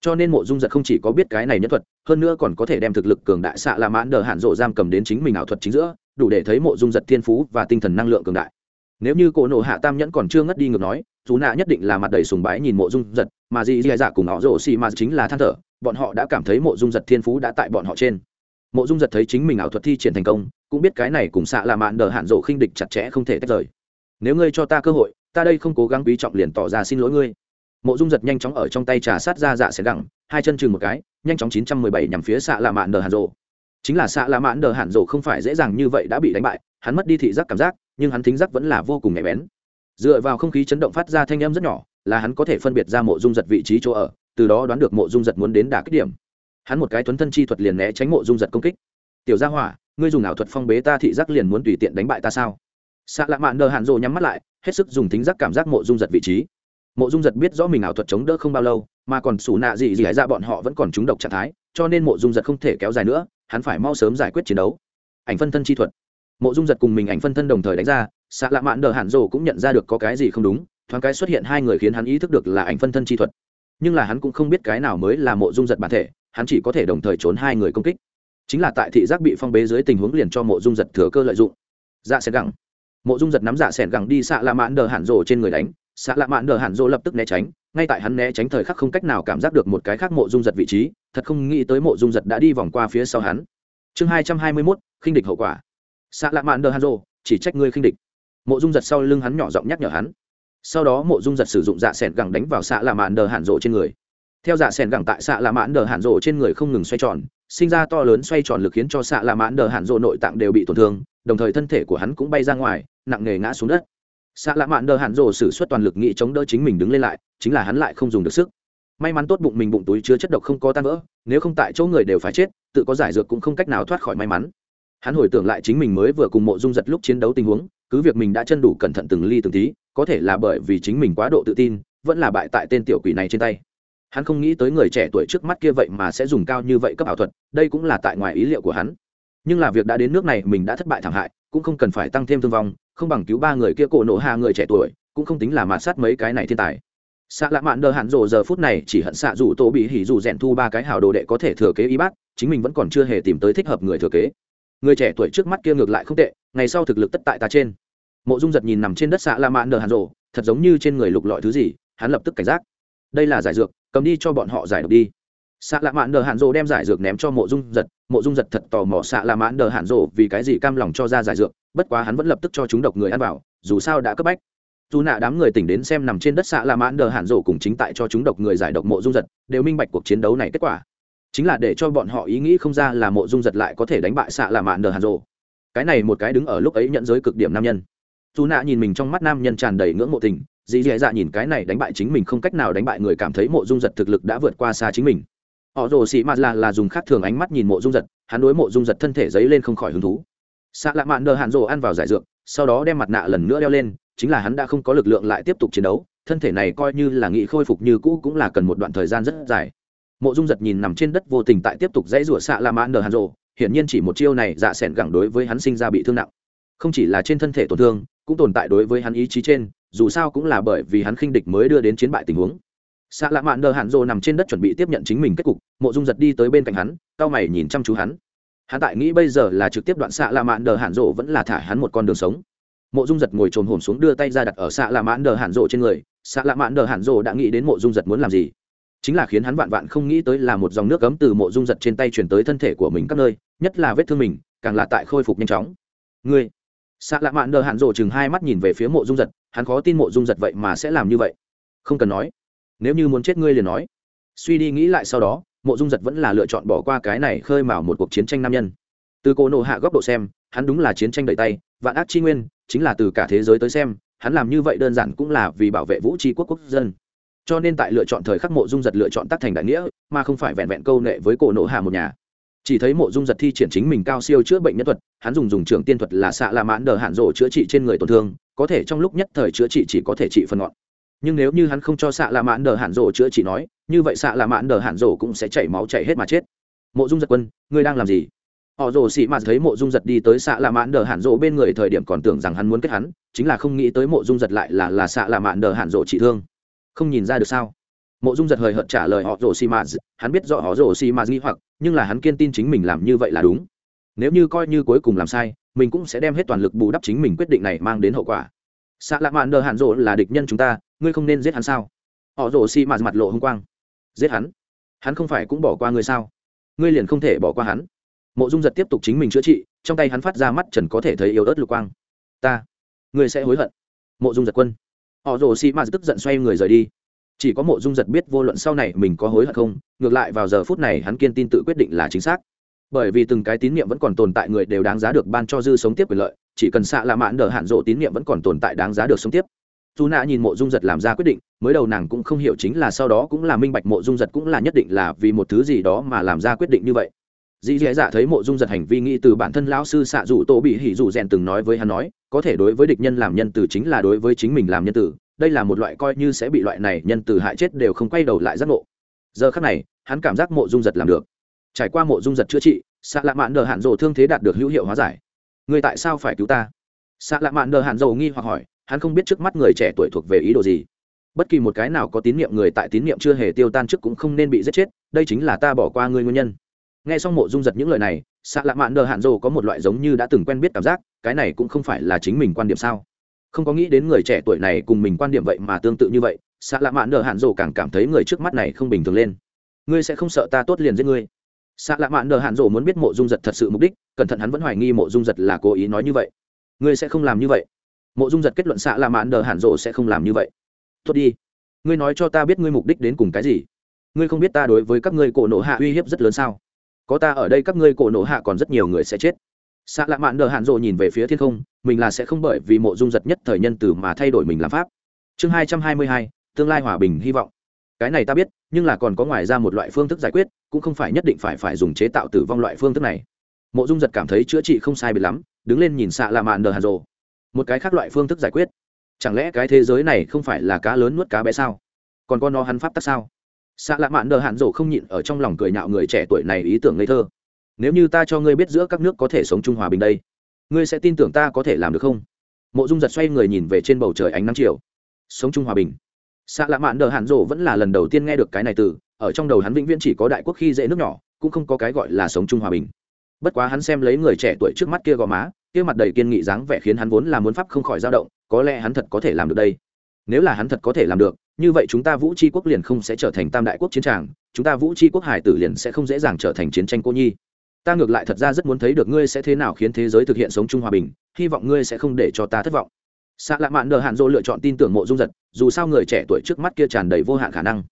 A: Cho nên mộ dung giật không chỉ có biết cái này nhất thuật, hơn nữa còn có thể đem thực lực cường đại xạ la mãn đờ hạn rộ giam cầm đến chính mình ảo thuật chính giữa, đủ để thấy mộ dung giật thiên phú và tinh thần năng lượng cường đại. Nếu như cổ nộ hạ tam nhẫn còn chưa ngất đi ngược nói dù nạ nhất định là mặt đầy sùng bái nhìn mộ dung giật, mà dì dì dạ cùng họ rộ xì mà chính là than thở, bọn họ đã cảm thấy mộ dung giật thiên phú đã tại bọn họ trên. Mộ dung giật thấy chính mình ảo thuật thi triển thành công, cũng biết cái này cùng xạ là mạn đờ hạn rộ khinh địch chặt chẽ không thể tách rời nếu ngươi cho ta cơ hội, ta đây không cố gắng quý trọng liền tỏ ra xin lỗi ngươi. Mộ dung giật nhanh chóng ở trong tay trà sát ra dạ xẻ đẳng hai chân chừng một cái, nhanh chóng chín trăm mười bảy nhằm phía xạ lạ mạn đờ hàn rộ chính là xạ lạ mạn đờ hàn rộ không phải dễ dàng như vậy đã bị đánh bại, hắn mất đi thị giác cảm giác, nhưng hắn thính giác vẫn là vô cùng nhạy bén. Dựa vào không khí chấn động phát ra thanh âm rất nhỏ, là hắn có thể phân biệt ra mộ dung giật vị trí chỗ ở, từ đó đoán được mộ dung giật muốn đến đả kích điểm. Hắn một cái thuấn thân chi thuật liền né tránh mộ dung giật công kích. Tiểu gia hỏa, ngươi dùng ảo thuật phong bế ta thị giác liền muốn tùy tiện đánh bại ta sao? Xạ lạ mạn đờ hạn rộ nhắm mắt lại, hết sức dùng thính giác cảm giác mộ dung giật vị trí. Mộ dung giật biết rõ mình ảo thuật chống đỡ không bao lâu, mà còn xù nạ gì gì ra bọn họ vẫn còn trúng độc trạng thái, cho nên mộ dung giật không thể kéo dài nữa, hắn phải mau sớm giải quyết chiến đấu. Ảnh phân thân chi thuật. Mộ dung giật cùng mình ảnh phân thân đồng thời đánh ra, xạ lạ mạn đờ hạn rộ cũng nhận ra được có cái gì không đúng, thoáng cái xuất hiện hai người khiến hắn ý thức được là ảnh phân thân chi thuật. Nhưng là hắn cũng không biết cái nào mới là mộ dung giật bản thể, hắn chỉ có thể đồng thời trốn hai người công kích. Chính là tại thị giác bị phong bế dưới tình huống liền cho mộ dung giật thừa cơ lợi dụng. Dạ sẽ gẳng mộ dung giật nắm giả sẻn gẳng đi xạ lạ mạn đờ hạn rộ trên người đánh, xạ lạ mạn đờ hạn rộ lập tức né tránh, ngay tại hắn né tránh thời khắc không cách nào cảm giác được một cái khác mộ dung giật vị trí, thật không nghĩ tới mộ dung giật đã đi vòng qua phía sau hắn. Chương hai trăm hai mươi mốt, khinh địch hậu quả. Xạ lạ mạn đờ hạn rộ chỉ trách ngươi khinh địch. Mộ dung giật sau lưng hắn nhỏ giọng nhắc nhở hắn. Sau đó mộ dung giật sử dụng dạ sẻn gẳng đánh vào xạ lạ mạn đờ hạn rộ trên người. Theo dạ sẻn gẳng tại xạ lạ mạn đờ hạn rộ trên người không ngừng xoay tròn, sinh ra to lớn xoay tròn lực khiến cho xạ lạ mạn đờ hạn rộ nội tạng đều bị tổn thương đồng thời thân thể của hắn cũng bay ra ngoài, nặng nề ngã xuống đất. Xạ lạ mạn đờ hạn rồ xử suất toàn lực nghị chống đỡ chính mình đứng lên lại, chính là hắn lại không dùng được sức. May mắn tốt bụng mình bụng túi chứa chất độc không có tan vỡ, nếu không tại chỗ người đều phải chết, tự có giải dược cũng không cách nào thoát khỏi may mắn. Hắn hồi tưởng lại chính mình mới vừa cùng mộ dung giật lúc chiến đấu tình huống, cứ việc mình đã chân đủ cẩn thận từng ly từng tí, có thể là bởi vì chính mình quá độ tự tin, vẫn là bại tại tên tiểu quỷ này trên tay. Hắn không nghĩ tới người trẻ tuổi trước mắt kia vậy mà sẽ dùng cao như vậy cấp ảo thuật, đây cũng là tại ngoài ý liệu của hắn nhưng là việc đã đến nước này mình đã thất bại thảm hại, cũng không cần phải tăng thêm thương vong, không bằng cứu ba người kia cổ nộ hạ người trẻ tuổi, cũng không tính là mạt sát mấy cái này thiên tài. Xạ lạ mạn đờ hạn rộ giờ phút này chỉ hận xạ dù tô bị hỉ dù rèn thu ba cái hào đồ đệ có thể thừa kế y bác, chính mình vẫn còn chưa hề tìm tới thích hợp người thừa kế. Người trẻ tuổi trước mắt kia ngược lại không tệ, ngày sau thực lực tất tại ta trên. Mộ dung giật nhìn nằm trên đất xạ lạ mạn đờ hạn rộ thật giống như trên người lục lọi thứ gì, hắn lập tức cảnh giác. Đây là giải dược, cầm đi cho bọn họ giải độc đi xạ lạ mạn đờ hạn rộ đem giải dược ném cho mộ dung giật. Mộ dung giật thật tò mò xạ lạ mạn đờ hạn rộ vì cái gì cam lòng cho ra giải dược, bất quá hắn vẫn lập tức cho chúng độc người ăn vào, dù sao đã cấp bách. Dù nạ đám người tỉnh đến xem nằm trên đất xạ lạ mạn đờ hạn rộ cùng chính tại cho chúng độc người giải độc mộ dung giật, đều minh bạch cuộc chiến đấu này kết quả. Chính là để cho bọn họ ý nghĩ không ra là mộ dung giật lại có thể đánh bại xạ lạ mạn đờ hạn rộ cái này một cái đứng ở lúc ấy nhận giới cực điểm nam nhân. Dù nạ nhìn mình trong mắt nam nhân tràn đầy ngưỡng mộ tình, dì dì dạ nhìn cái này đánh bại chính mình không cách nào đánh bại người cảm thấy mộ dung giật thực lực đã vượt qua xa chính mình họ rồ xị mạt là là dùng khác thường ánh mắt nhìn mộ dung giật, hắn đối mộ dung giật thân thể giấy lên không khỏi hứng thú. Xạ lạ mạn đờ hạn rồ ăn vào giải dược, sau đó đem mặt nạ lần nữa đeo lên, chính là hắn đã không có lực lượng lại tiếp tục chiến đấu, thân thể này coi như là nghị khôi phục như cũ cũng là cần một đoạn thời gian rất dài. Mộ dung giật nhìn nằm trên đất vô tình tại tiếp tục dãy rủa xạ lạ mạn nở hạn rồ, hiển nhiên chỉ một chiêu này dạ s ẻ n gẳng đối với hắn sinh ra bị thương nặng. Không chỉ là trên thân thể tổn thương, cũng tồn tại đối với hắn ý chí trên, dù sao cũng là bởi vì hắn khinh địch mới đưa đến chiến bại tình huống xạ lạ mạn đờ hạn rồ nằm trên đất chuẩn bị tiếp nhận chính mình kết cục, mộ dung giật đi tới bên cạnh hắn, cao mày nhìn chăm chú hắn. Hắn tại nghĩ bây giờ là trực tiếp đoạn xạ lạ mạn đờ hạn rồ vẫn là thả hắn một con đường sống. Mộ dung giật ngồi trồm hồn xuống đưa tay ra đặt ở xạ lạ mạn đờ hạn rồ trên người, xạ lạ mạn đờ hạn rồ đã nghĩ đến mộ dung giật muốn làm gì. Chính là khiến hắn vạn vạn không nghĩ tới là một dòng nước cấm từ mộ dung giật trên tay chuyển tới thân thể của mình các nơi, nhất là vết thương mình, càng là tại khôi phục nhanh chóng. Ngươi! Xạ lạ mạn đờ hạn rồ chừng hai mắt nhìn về phía mộ dung giật, hắn khó tin mộ dung giật vậy mà sẽ làm như vậy. Không cần nói nếu như muốn chết ngươi liền nói. Suy đi nghĩ lại sau đó, mộ dung giật vẫn là lựa chọn bỏ qua cái này khơi mào một cuộc chiến tranh nam nhân. Từ cổ nộ hạ góc độ xem, hắn đúng là chiến tranh đầy tay, vạn ác chi nguyên, chính là từ cả thế giới tới xem, hắn làm như vậy đơn giản cũng là vì bảo vệ vũ tri quốc quốc dân. Cho nên tại lựa chọn thời khắc mộ dung giật lựa chọn tác thành đại nghĩa, mà không phải vẹn vẹn câu nệ với cổ nộ hạ một nhà. Chỉ thấy mộ dung giật thi triển chính mình cao siêu chữa bệnh nhân thuật, hắn dùng dùng trưởng tiên thuật là xạ la mãn đờ hạn rộ chữa trị trên người tổn thương, có thể trong lúc nhất thời chữa trị chỉ có thể trị phần ngọn nhưng nếu như hắn không cho xạ la mãn đờ hạn rổ chữa trị nói, như vậy xạ la mãn đờ hạn rổ cũng sẽ chảy máu chảy hết mà chết. Mộ dung giật quân, ngươi đang làm gì? Họ rồ xị mạt thấy mộ dung giật đi tới xạ la mãn đờ hạn rộ bên người thời điểm còn tưởng rằng hắn muốn kết hắn, chính là không nghĩ tới mộ dung giật lại là là xạ la mãn đờ hạn rộ trị thương. Không nhìn ra được sao? Mộ dung giật hời hợt trả lời họ rồ xị mạt hắn biết rõ họ rồ xị mạt nghi hoặc, nhưng là hắn kiên tin chính mình làm như vậy là đúng. Nếu như coi như cuối cùng làm sai, mình cũng sẽ đem hết toàn lực bù đắp chính mình quyết định này mang đến hậu quả xạ lạ mạn đờ hạn rộ là địch nhân chúng ta, ngươi không nên giết hắn sao? Họ rộ xi mạt mặt lộ h ư n g quang. Giết hắn? Hắn không phải cũng bỏ qua ngươi sao? Ngươi liền không thể bỏ qua hắn. Mộ dung giật tiếp tục chính mình chữa trị, trong tay hắn phát ra mắt trần có thể thấy yếu ớt lục quang. Ta, ngươi sẽ hối hận. Mộ dung giật quân. Họ rồ xì mạt tức giận xoay người rời đi. Chỉ có mộ dung giật biết vô luận sau này mình có hối hận không, ngược lại vào giờ phút này hắn kiên tin tự quyết định là chính xác. Bởi vì từng cái tín nhiệm vẫn còn tồn tại người đều đáng giá được ban cho dư sống tiếp quyền lợi chỉ cần xạ lạ mãn đờ hạn rộ tín nhiệm vẫn còn tồn tại đáng giá được sống tiếp. Dù nạ nhìn mộ dung giật làm ra quyết định, mới đầu nàng cũng không hiểu chính là sau đó cũng là minh bạch mộ dung giật cũng là nhất định là vì một thứ gì đó mà làm ra quyết định như vậy. Dì dì dạ thấy mộ dung giật hành vi nghĩ từ bản thân lão sư xạ dù tô bị hỉ dù rèn từng nói với hắn nói, có thể đối với địch nhân làm nhân từ chính là đối với chính mình làm nhân từ, đây là một loại coi như sẽ bị loại này nhân từ hại chết đều không quay đầu lại giác ngộ. Giờ khắc này, hắn cảm giác mộ dung giật làm được. Trải qua mộ dung giật chữa trị, xạ lạ mạn đờ hạn rộ thương thế đạt được hữu hiệu hóa giải ngươi tại sao phải cứu ta? Xạ lạ mạn nờ hạn dầu nghi hoặc hỏi, hắn không biết trước mắt người trẻ tuổi thuộc về ý đồ gì. Bất kỳ một cái nào có tín nhiệm người tại tín nhiệm chưa hề tiêu tan trước cũng không nên bị giết chết, đây chính là ta bỏ qua ngươi nguyên nhân. Nghe xong mộ dung giật những lời này xạ lạ mạn nờ hạn dầu có một loại giống như đã từng quen biết cảm giác, cái này cũng không phải là chính mình quan điểm sao? Không có nghĩ đến người trẻ tuổi này cùng mình quan điểm vậy mà tương tự như vậy xạ lạ mạn nờ hạn dầu càng cảm thấy người trước mắt này không bình thường lên. Ngươi sẽ không sợ ta tốt liền giết ngươi xạ lạ mạn đờ hạn rộ muốn biết mộ dung giật thật sự mục đích, cẩn thận hắn vẫn hoài nghi mộ dung giật là cố ý nói như vậy. Ngươi sẽ không làm như vậy. Mộ dung giật kết luận xạ lạ mạn đờ hạn rộ sẽ không làm như vậy. Tốt đi. Ngươi nói cho ta biết ngươi mục đích đến cùng cái gì. Ngươi không biết ta đối với các ngươi cổ nổ hạ uy hiếp rất lớn sao? Có ta ở đây các ngươi cổ nổ hạ còn rất nhiều người sẽ chết. Xạ lạ mạn đờ hạn rộ nhìn về phía thiên không, mình là sẽ không bởi vì mộ dung giật nhất thời nhân từ mà thay đổi mình làm pháp. Chương hai trăm hai mươi hai, tương lai hòa bình hy vọng. Cái này ta biết, nhưng là còn có ngoài ra một loại phương thức giải quyết cũng không phải nhất định phải phải dùng chế tạo tử vong loại phương thức này. Mộ dung giật cảm thấy chữa trị không sai bị lắm, đứng lên nhìn xạ là mạn đờ hàn rồ. Một cái khác loại phương thức giải quyết. Chẳng lẽ cái thế giới này không phải là cá lớn nuốt cá bé sao? Còn con nó hắn pháp tắc sao? Xạ lạ mạn đờ hạn rổ không nhịn ở trong lòng cười nhạo người trẻ tuổi này ý tưởng ngây thơ. Nếu như ta cho ngươi biết giữa các nước có thể sống trung hòa bình đây, ngươi sẽ tin tưởng ta có thể làm được không? Mộ dung giật xoay người nhìn về trên bầu trời ánh nắng chiều. Sống trung hòa bình. Xạ lạ mạn đờ hạn rộ vẫn là lần đầu tiên nghe được cái này từ ở trong đầu hắn vĩnh viễn chỉ có đại quốc khi dễ nước nhỏ, cũng không có cái gọi là sống chung hòa bình. Bất quá hắn xem lấy người trẻ tuổi trước mắt kia gò má, kia mặt đầy kiên nghị dáng vẻ khiến hắn vốn là muốn pháp không khỏi dao động, có lẽ hắn thật có thể làm được đây. Nếu là hắn thật có thể làm được, như vậy chúng ta vũ tri quốc liền không sẽ trở thành tam đại quốc chiến tràng, chúng ta vũ tri quốc hải tử liền sẽ không dễ dàng trở thành chiến tranh cô nhi. Ta ngược lại thật ra rất muốn thấy được ngươi sẽ thế nào khiến thế giới thực hiện sống chung hòa bình, hy vọng ngươi sẽ không để cho ta thất vọng. Xạ lạ mạn nờ hạn dỗ lựa chọn tin tưởng mộ dung giật, dù sao người trẻ tuổi trước mắt kia tràn đầy vô hạn khả năng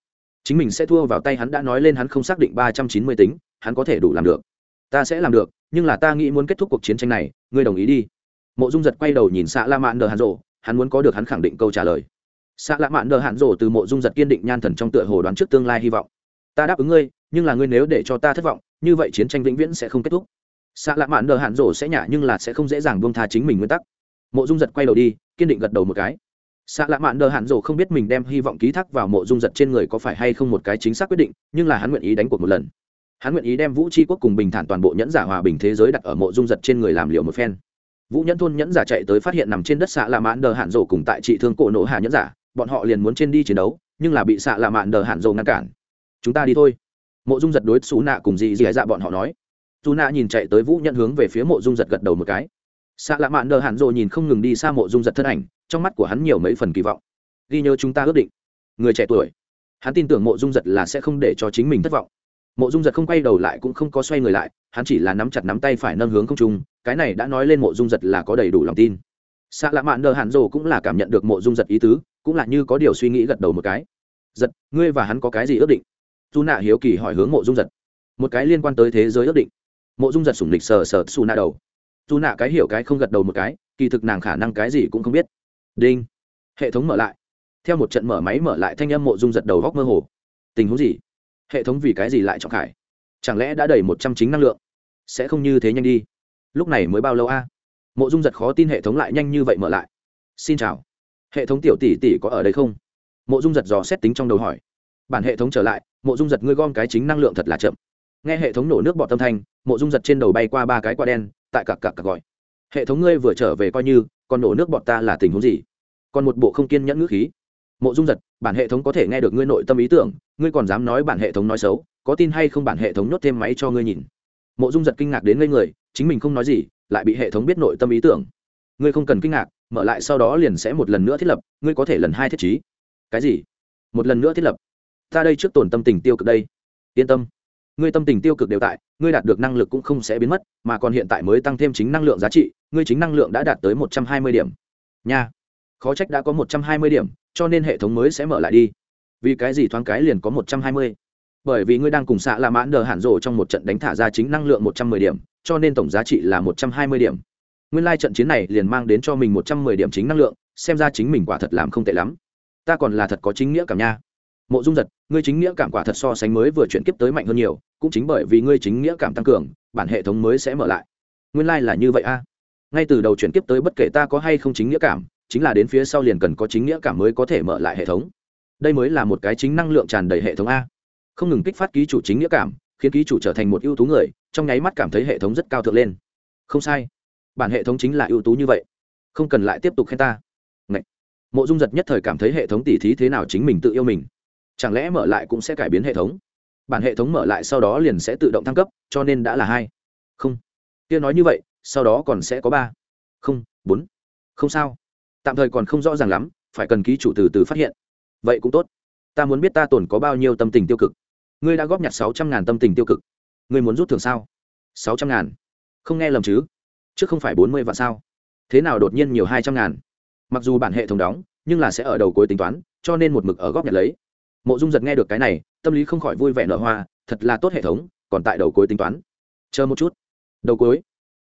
A: chính mình sẽ thua vào tay hắn đã nói lên hắn không xác định ba trăm chín mươi tính, hắn có thể đủ làm được. Ta sẽ làm được, nhưng là ta nghĩ muốn kết thúc cuộc chiến tranh này, ngươi đồng ý đi. Mộ dung giật quay đầu nhìn xạ la mạn đờ hạn rộ hắn muốn có được hắn khẳng định câu trả lời. Xạ la mạn đờ hạn rộ từ mộ dung giật kiên định nhan thần trong tựa hồ đoán trước tương lai hy vọng. Ta đáp ứng ngươi, nhưng là ngươi nếu để cho ta thất vọng, như vậy chiến tranh vĩnh viễn sẽ không kết thúc. Xạ la mạn đờ hạn rổ sẽ nhả nhưng là sẽ không dễ dàng buông tha chính mình nguyên tắc. Mộ dung giật quay đầu đi, kiên định gật đầu một cái xạ lạ mạn đờ hạn rổ không biết mình đem hy vọng ký thác vào mộ dung giật trên người có phải hay không một cái chính xác quyết định, nhưng là hắn nguyện ý đánh cuộc một lần. Hắn nguyện ý đem vũ tri quốc cùng bình thản toàn bộ nhẫn giả hòa bình thế giới đặt ở mộ dung giật trên người làm liệu một phen. Vũ nhẫn thôn nhẫn giả chạy tới phát hiện nằm trên đất xạ lạ mạn đờ hạn rổ cùng tại trị thương cổ nổ hạ nhẫn giả, bọn họ liền muốn trên đi chiến đấu, nhưng là bị xạ lạ mạn đờ hạn rổ ngăn cản. Chúng ta đi thôi. Mộ dung giật đối xú nạ cùng dì dì dạ bọn họ nói. Dù nạ nhìn chạy tới vũ nhận hướng về phía mộ dung giật gật đầu một cái. Xạ lạ mạn đờ hạn rộ nhìn không ngừng đi xa mộ dung giật thân ảnh trong mắt của hắn nhiều mấy phần kỳ vọng. Ghi nhớ chúng ta ước định. Người trẻ tuổi. Hắn tin tưởng mộ dung giật là sẽ không để cho chính mình thất vọng. Mộ dung giật không quay đầu lại cũng không có xoay người lại, hắn chỉ là nắm chặt nắm tay phải nâng hướng không trung, cái này đã nói lên mộ dung giật là có đầy đủ lòng tin. Xạ lạ mạn đờ hạn rồ cũng là cảm nhận được mộ dung giật ý tứ, cũng là như có điều suy nghĩ gật đầu một cái. Giật, ngươi và hắn có cái gì ước định? Dù nạ hiếu kỳ hỏi hướng mộ dung giật. Một cái liên quan tới thế giới ước định. Mộ dung giật sủng lịch sờ sờ xù nạ đầu. Dù nạ cái hiểu cái không gật đầu một cái, kỳ thực nàng khả năng cái gì cũng không biết đinh. Hệ thống mở lại. Theo một trận mở máy mở lại thanh âm mộ dung giật đầu góc mơ hồ. Tình huống gì? Hệ thống vì cái gì lại trọng khải? Chẳng lẽ đã đầy một trăm chính năng lượng? Sẽ không như thế nhanh đi. Lúc này mới bao lâu a? Mộ dung giật khó tin hệ thống lại nhanh như vậy mở lại. Xin chào. Hệ thống tiểu tỷ tỷ có ở đây không? Mộ dung giật dò xét tính trong đầu hỏi. Bản hệ thống trở lại, mộ dung giật ngươi gom cái chính năng lượng thật là chậm. Nghe hệ thống nổ nước bọt tâm thanh, mộ dung giật trên đầu bay qua ba cái quả đen, tại cặp cặp cặp gọi. Hệ thống ngươi vừa trở về coi như còn nổ nước bọn ta là tình huống gì? Còn một bộ không kiên nhẫn ngữ khí. Mộ dung giật, bản hệ thống có thể nghe được ngươi nội tâm ý tưởng, ngươi còn dám nói bản hệ thống nói xấu, có tin hay không bản hệ thống nhốt thêm máy cho ngươi nhìn. Mộ dung giật kinh ngạc đến ngây người, chính mình không nói gì, lại bị hệ thống biết nội tâm ý tưởng. Ngươi không cần kinh ngạc, mở lại sau đó liền sẽ một lần nữa thiết lập, ngươi có thể lần hai thiết trí. Cái gì? Một lần nữa thiết lập? Ta đây trước tổn tâm tình tiêu cực đây. Yên tâm ngươi tâm tình tiêu cực đều tại, ngươi đạt được năng lực cũng không sẽ biến mất, mà còn hiện tại mới tăng thêm chính năng lượng giá trị, ngươi chính năng lượng đã đạt tới một trăm hai mươi điểm. Nha, khó trách đã có một trăm hai mươi điểm, cho nên hệ thống mới sẽ mở lại đi. Vì cái gì thoáng cái liền có một trăm hai mươi? Bởi vì ngươi đang cùng xạ là mãn đờ hẳn rộ trong một trận đánh thả ra chính năng lượng một trăm mười điểm, cho nên tổng giá trị là một trăm hai mươi điểm. Nguyên lai、like、trận chiến này liền mang đến cho mình một trăm mười điểm chính năng lượng, xem ra chính mình quả thật làm không tệ lắm. Ta còn là thật có chính nghĩa cảm nha mộ dung giật, ngươi chính nghĩa cảm quả thật so sánh mới vừa chuyển kiếp tới mạnh hơn nhiều, cũng chính bởi vì ngươi chính nghĩa cảm tăng cường, bản hệ thống mới sẽ mở lại. Nguyên lai、like、là như vậy a. Ngay từ đầu chuyển kiếp tới bất kể ta có hay không chính nghĩa cảm, chính là đến phía sau liền cần có chính nghĩa cảm mới có thể mở lại hệ thống. Đây mới là một cái chính năng lượng tràn đầy hệ thống a. Không ngừng kích phát ký chủ chính nghĩa cảm, khiến ký chủ trở thành một ưu tú người, trong nháy mắt cảm thấy hệ thống rất cao thượng lên. Không sai. Bản hệ thống chính là ưu tú như vậy. Không cần lại tiếp tục khen ta. Ngậy. mộ dung giật nhất thời cảm thấy hệ thống tỉ thí thế nào chính mình tự yêu mình chẳng lẽ mở lại cũng sẽ cải biến hệ thống? Bản hệ thống mở lại sau đó liền sẽ tự động thăng cấp, cho nên đã là hai. Không. Kia nói như vậy, sau đó còn sẽ có ba. Không, bốn. Không sao. Tạm thời còn không rõ ràng lắm, phải cần ký chủ từ từ phát hiện. Vậy cũng tốt. Ta muốn biết ta tồn có bao nhiêu tâm tình tiêu cực. Ngươi đã góp nhặt sáu trăm ngàn tâm tình tiêu cực. Ngươi muốn rút thường sao? Sáu trăm ngàn. Không nghe lầm chứ? Chứ không phải bốn mươi vạn sao? Thế nào đột nhiên nhiều hai trăm ngàn? Mặc dù bản hệ thống đóng, nhưng là sẽ ở đầu cuối tính toán, cho nên một mực ở góp nhặt lấy mộ dung giật nghe được cái này, tâm lý không khỏi vui vẻ nở hoa, thật là tốt hệ thống, còn tại đầu cuối tính toán. Chờ một chút. Đầu cuối?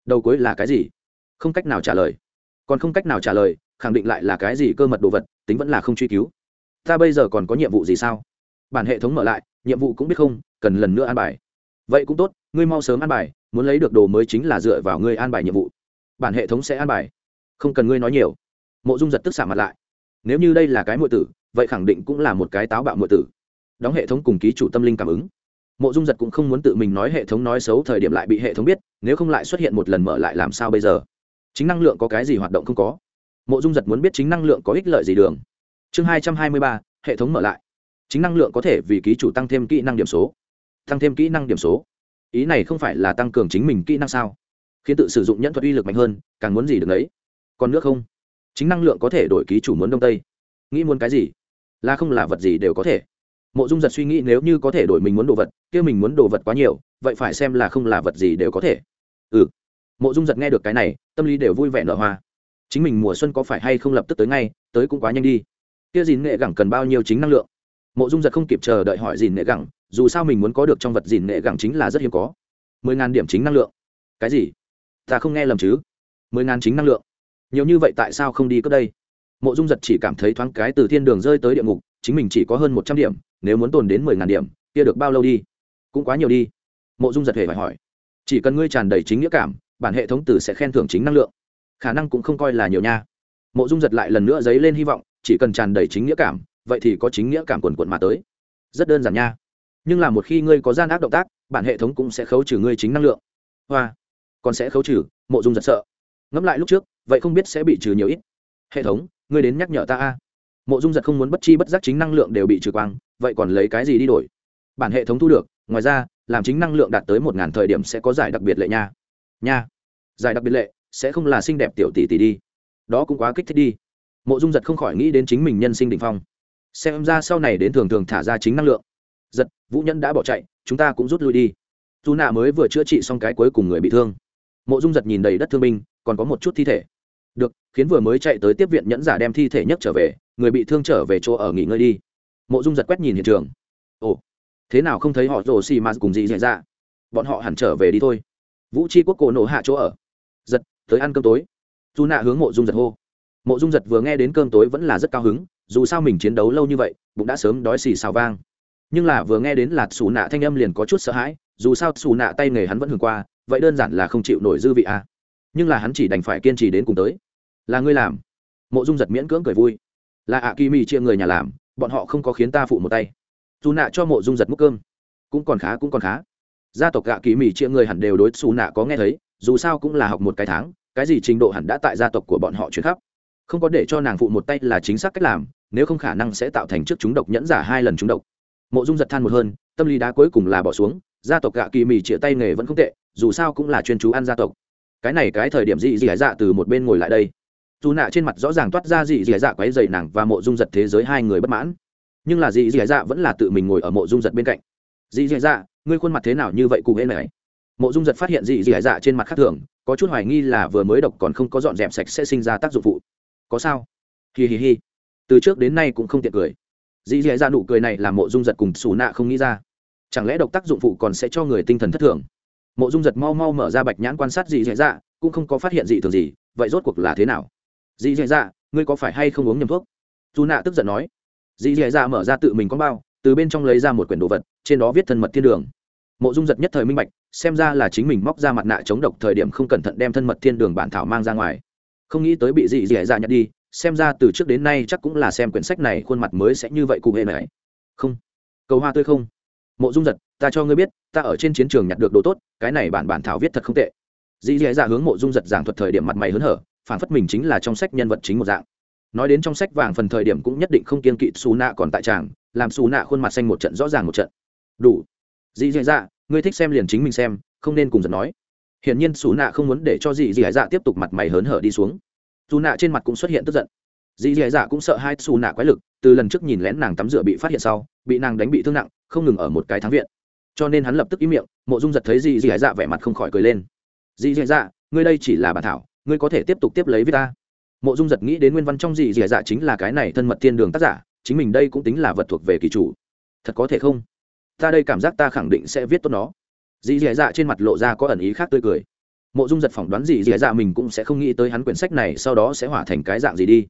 A: Đầu cuối là cái gì? Không cách nào trả lời. Còn không cách nào trả lời, khẳng định lại là cái gì cơ mật đồ vật, tính vẫn là không truy cứu. Ta bây giờ còn có nhiệm vụ gì sao? Bản hệ thống mở lại, nhiệm vụ cũng biết không, cần lần nữa an bài. Vậy cũng tốt, ngươi mau sớm an bài, muốn lấy được đồ mới chính là dựa vào ngươi an bài nhiệm vụ. Bản hệ thống sẽ an bài. Không cần ngươi nói nhiều. Mộ dung giật tức xả mặt lại. Nếu như đây là cái mượn tử vậy khẳng định cũng là một cái táo bạo mượn tử. Đóng hệ thống cùng ký chủ tâm linh cảm ứng. Mộ dung giật cũng không muốn tự mình nói hệ thống nói xấu thời điểm lại bị hệ thống biết, nếu không lại xuất hiện một lần mở lại làm sao bây giờ? Chính năng lượng có cái gì hoạt động không có? Mộ dung giật muốn biết chính năng lượng có ích lợi gì đường. Chương hai trăm hai mươi ba, hệ thống mở lại. Chính năng lượng có thể vì ký chủ tăng thêm kỹ năng điểm số. Tăng thêm kỹ năng điểm số. Ý này không phải là tăng cường chính mình kỹ năng sao? Khiến tự sử dụng nhẫn thuật uy lực mạnh hơn, càng muốn gì được đấy? Còn nước không? Chính năng lượng có thể đổi ký chủ muốn đông tây. Nghĩ muốn cái gì? Là không là vật gì đều có thể. Mộ dung giật suy nghĩ nếu như có thể đổi mình muốn đồ vật, kia mình muốn đồ vật quá nhiều, vậy phải xem là không là vật gì đều có thể. Ừ. Mộ dung giật nghe được cái này, tâm lý đều vui vẻ nở hoa. Chính mình mùa xuân có phải hay không lập tức tới ngay, tới cũng quá nhanh đi. Kia dìn nghệ gẳng cần bao nhiêu chính năng lượng? Mộ dung giật không kịp chờ đợi hỏi dìn nghệ gẳng, dù sao mình muốn có được trong vật dìn nghệ gẳng chính là rất hiếm có. Mười ngàn điểm chính năng lượng. Cái gì? Ta không nghe lầm chứ. Mười ngàn chính năng lượng. Nhiều như vậy tại sao không đi cất đây? Mộ dung giật chỉ cảm thấy thoáng cái từ thiên đường rơi tới địa ngục, chính mình chỉ có hơn một trăm điểm, nếu muốn tồn đến mười ngàn điểm, kia được bao lâu đi? Cũng quá nhiều đi. Mộ dung giật hề phải hỏi. Chỉ cần ngươi tràn đầy chính nghĩa cảm, bản hệ thống tử sẽ khen thưởng chính năng lượng. Khả năng cũng không coi là nhiều nha. Mộ dung giật lại lần nữa dấy lên hy vọng, chỉ cần tràn đầy chính nghĩa cảm, vậy thì có chính nghĩa cảm quần quận mà tới. Rất đơn giản nha. Nhưng là một khi ngươi có gian ác động tác, bản hệ thống cũng sẽ khấu trừ ngươi chính năng lượng. Hoa. Còn sẽ khấu trừ, mộ dung giật sợ. Ngẫm lại lúc trước, vậy không biết sẽ bị trừ nhiều ít. Hệ thống ngươi đến nhắc nhở ta a. Mộ dung giật không muốn bất chi bất giác chính năng lượng đều bị trừ quang, vậy còn lấy cái gì đi đổi? Bản hệ thống thu được, ngoài ra, làm chính năng lượng đạt tới một ngàn thời điểm sẽ có giải đặc biệt lệ nha. Nha. Giải đặc biệt lệ, sẽ không là xinh đẹp tiểu tỷ tỷ đi. Đó cũng quá kích thích đi. Mộ dung giật không khỏi nghĩ đến chính mình nhân sinh đ ỉ n h phong. Xem ra sau này đến thường thường thả ra chính năng lượng. Giật, vũ nhân đã bỏ chạy, chúng ta cũng rút lui đi. Dù nạ mới vừa chữa trị xong cái cuối cùng người bị thương. Mộ dung giật nhìn đầy đất thương binh, còn có một chút thi thể được, khiến vừa mới chạy tới tiếp viện nhẫn giả đem thi thể nhất trở về, người bị thương trở về chỗ ở nghỉ ngơi đi. Mộ dung giật quét nhìn hiện trường. Ồ, thế nào không thấy họ rồ xì mà cùng gì xảy ra bọn họ hẳn trở về đi thôi. Vũ c quốc cổ nổ hạ chỗ ở. Giật, tới ăn cơm tối. Dù nạ hướng mộ dung giật hô. Mộ dung giật vừa nghe đến cơm tối vẫn là rất cao hứng, dù sao mình chiến đấu lâu như vậy, bụng đã sớm đói xì xào vang. Nhưng là vừa nghe đến lạt xù nạ thanh âm liền có chút sợ hãi, dù sao xù nạ tay nghề hắn vẫn hưởng qua, vậy đơn giản là không chịu nổi dư vị à. nhưng là hắn chỉ đành phải kiên trì đến cùng tới là ngươi làm. Mộ dung giật miễn cưỡng cười vui. Là ạ kỳ mì chia người nhà làm, bọn họ không có khiến ta phụ một tay. Dù nạ cho mộ dung giật múc cơm. Cũng còn khá, cũng còn khá. Gia tộc gạ kỳ mì chia người hẳn đều đối xù nạ có nghe thấy, dù sao cũng là học một cái tháng, cái gì trình độ hẳn đã tại gia tộc của bọn họ chuyển khắp. Không có để cho nàng phụ một tay là chính xác cách làm, nếu không khả năng sẽ tạo thành trước chúng độc nhẫn giả hai lần chúng độc. Mộ dung giật than một hơn, tâm lý đá cuối cùng là bỏ xuống, gia tộc gạ kỳ mì chĩa tay nghề vẫn không tệ, dù sao cũng là chuyên chú ăn gia tộc. Cái này cái thời điểm dị dị dạ từ một bên ngồi lại đây dù nạ trên mặt rõ ràng toát ra dị dị dạ quấy dày nàng và mộ dung giật thế giới hai người bất mãn. Nhưng là dị dị dạ vẫn là tự mình ngồi ở mộ dung giật bên cạnh. Dị dị dạ ngươi khuôn mặt thế nào như vậy cụ hễ này? Mộ dung giật phát hiện dị dị dạ trên mặt khác thường, có chút hoài nghi là vừa mới độc còn không có dọn dẹp sạch sẽ sinh ra tác dụng phụ. Có sao? Hi hi hi. Từ trước đến nay cũng không tiện cười. Dị dị dạ nụ cười này làm mộ dung giật cùng xù nạ không nghĩ ra. Chẳng lẽ độc tác dụng phụ còn sẽ cho người tinh thần thất thường? Mộ dung giật mau mau mở ra bạch nhãn quan sát dị dì dạ cũng không có phát hiện gì thường gì, vậy rốt cuộc là thế nào? Dì dì dạ ngươi có phải hay không uống nhầm thuốc? Dù nạ tức giận nói. Dì dì dạ mở ra tự mình có bao, từ bên trong lấy ra một quyển đồ vật, trên đó viết thân mật thiên đường. Mộ dung giật nhất thời minh bạch, xem ra là chính mình móc ra mặt nạ chống độc thời điểm không cẩn thận đem thân mật thiên đường bản thảo mang ra ngoài. Không nghĩ tới bị dị dị dạ nhặt đi, xem ra từ trước đến nay chắc cũng là xem quyển sách này khuôn mặt mới sẽ như vậy cụ hệ này. Không. Cầu hoa tươi không. Mộ dung giật, ta cho ngươi biết, ta ở trên chiến trường nhặt được đồ tốt, cái này bản bản thảo viết thật không tệ. Dị dị dạ hướng mộ dung giật giảng thuật thời điểm mặt mày hớn hở phản phất mình chính là trong sách nhân vật chính một dạng. Nói đến trong sách vàng phần thời điểm cũng nhất định không kiên kỵ xù nạ còn tại tràng, làm xù nạ khuôn mặt xanh một trận rõ ràng một trận. Đủ. Dị dị dạ ngươi thích xem liền chính mình xem, không nên cùng giật nói. Hiển nhiên xù nạ không muốn để cho dị dị dạ tiếp tục mặt mày hớn hở đi xuống. Dù nạ trên mặt cũng xuất hiện tức giận. Dị dị dạ cũng sợ hai xù nạ quái lực, từ lần trước nhìn lén nàng tắm rửa bị phát hiện sau, bị nàng đánh bị thương nặng, không ngừng ở một cái tháng viện. Cho nên hắn lập tức ý miệng, mộ dung giật thấy dị dị dạ vẻ mặt không khỏi cười lên. Dị dị dạ ngươi đây chỉ là bản thảo ngươi có thể tiếp tục tiếp lấy với ta. Mộ dung giật nghĩ đến nguyên văn trong dị dì dạ chính là cái này thân mật thiên đường tác giả, chính mình đây cũng tính là vật thuộc về kỳ chủ. Thật có thể không? Ta đây cảm giác ta khẳng định sẽ viết tốt nó. Dì dì dạ trên mặt lộ ra có ẩn ý khác tươi cười. Mộ dung giật phỏng đoán dì dì dạ mình cũng sẽ không nghĩ tới hắn quyển sách này sau đó sẽ hỏa thành cái dạng gì đi.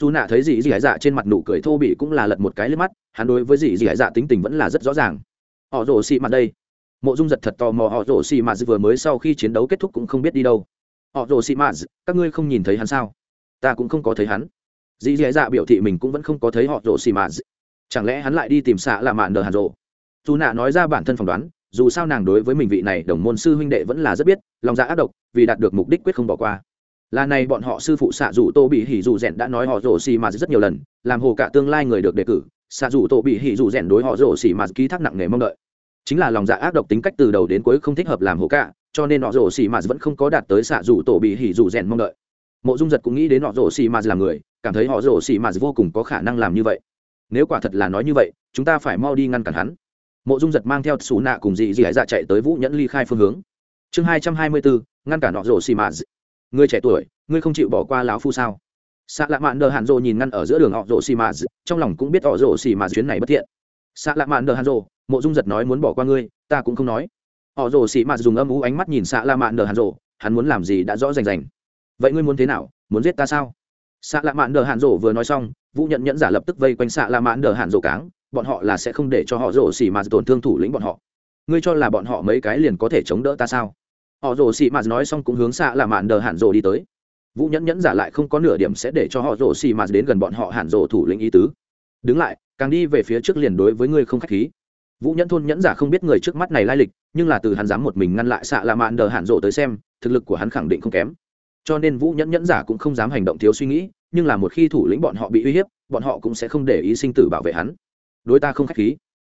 A: Dù nạ thấy dì dì dạ trên mặt nụ cười thô bị cũng là lật một cái lên mắt, hắn đối với dì dì dạ tính tình vẫn là rất rõ ràng. Họ rồ xị mặt đây. Mộ dung giật thật tò mò họ rồ xị mặt vừa mới sau khi chiến đấu kết thúc cũng không biết đi đâu họ rồ xị mãs các ngươi không nhìn thấy hắn sao? Ta cũng không có thấy hắn. Dì dì dạ biểu thị mình cũng vẫn không có thấy họ rồ xị mãs chẳng lẽ hắn lại đi tìm xạ là mạn đờ hàn rổ dù nạ nói ra bản thân phỏng đoán, dù sao nàng đối với mình vị này đồng môn sư huynh đệ vẫn là rất biết, lòng dạ ác độc, vì đạt được mục đích quyết không bỏ qua. Là này bọn họ sư phụ xạ dù tô bị hỉ dù rèn đã nói họ rồ xì mà rất nhiều lần, làm hồ cả tương lai người được đề cử, xạ dù tô bị hỉ dù rèn đối họ rồ xì mà ký thác nặng nề mong đợi. Chính là lòng dạ ác độc tính cách từ đầu đến cuối không thích hợp làm hồ cả cho nên họ rổ xì mà vẫn không có đạt tới xạ dù tổ bị hỉ dù rèn mong đợi. Mộ dung giật cũng nghĩ đến họ rổ xì mà làm người, cảm thấy họ rổ xì mà vô cùng có khả năng làm như vậy. Nếu quả thật là nói như vậy, chúng ta phải mau đi ngăn cản hắn. Mộ dung giật mang theo xù nạ cùng dị dị dạ chạy tới vũ nhẫn ly khai phương hướng. Chương hai trăm hai mươi bốn ngăn cản họ rổ xì mà. Người trẻ tuổi, ngươi không chịu bỏ qua lão phu sao? Xạ lạ mạn đờ hàn rộ nhìn ngăn ở giữa đường họ rổ xì mà, trong lòng cũng biết họ rổ xì mà chuyến này bất thiện. Xạ lạ mạn đờ hàn rộ mộ dung giật nói muốn bỏ qua ngươi, ta cũng không nói họ rồ xì mạt dùng âm ú ánh mắt nhìn xạ La mạn đờ hàn Rồ, hắn muốn làm gì đã rõ rành rành. Vậy ngươi muốn thế nào? Muốn giết ta sao? Xạ La mạn đờ hàn Rồ vừa nói xong vũ nhận nhẫn giả lập tức vây quanh xạ La mạn đờ hàn Rồ cáng bọn họ là sẽ không để cho họ rồ xì mạt tổn thương thủ lĩnh bọn họ. Ngươi cho là bọn họ mấy cái liền có thể chống đỡ ta sao? Họ rồ xì mạt nói xong cũng hướng xạ La mạn đờ hàn Rồ đi tới. Vũ nhẫn nhẫn giả lại không có nửa điểm sẽ để cho họ rồ xì mạt đến gần bọn họ hàn Rồ thủ lĩnh ý tứ. Đứng lại càng đi về phía trước liền đối với ngươi không k h á c h khí vũ nhẫn thôn nhẫn giả không biết người trước mắt này lai lịch, nhưng là từ hắn dám một mình ngăn lại xạ lạ mạn đờ hạn rộ tới xem, thực lực của hắn khẳng định không kém. Cho nên vũ nhẫn nhẫn giả cũng không dám hành động thiếu suy nghĩ, nhưng là một khi thủ lĩnh bọn họ bị uy hiếp, bọn họ cũng sẽ không để ý sinh tử bảo vệ hắn. Đối ta không k h á c h khí.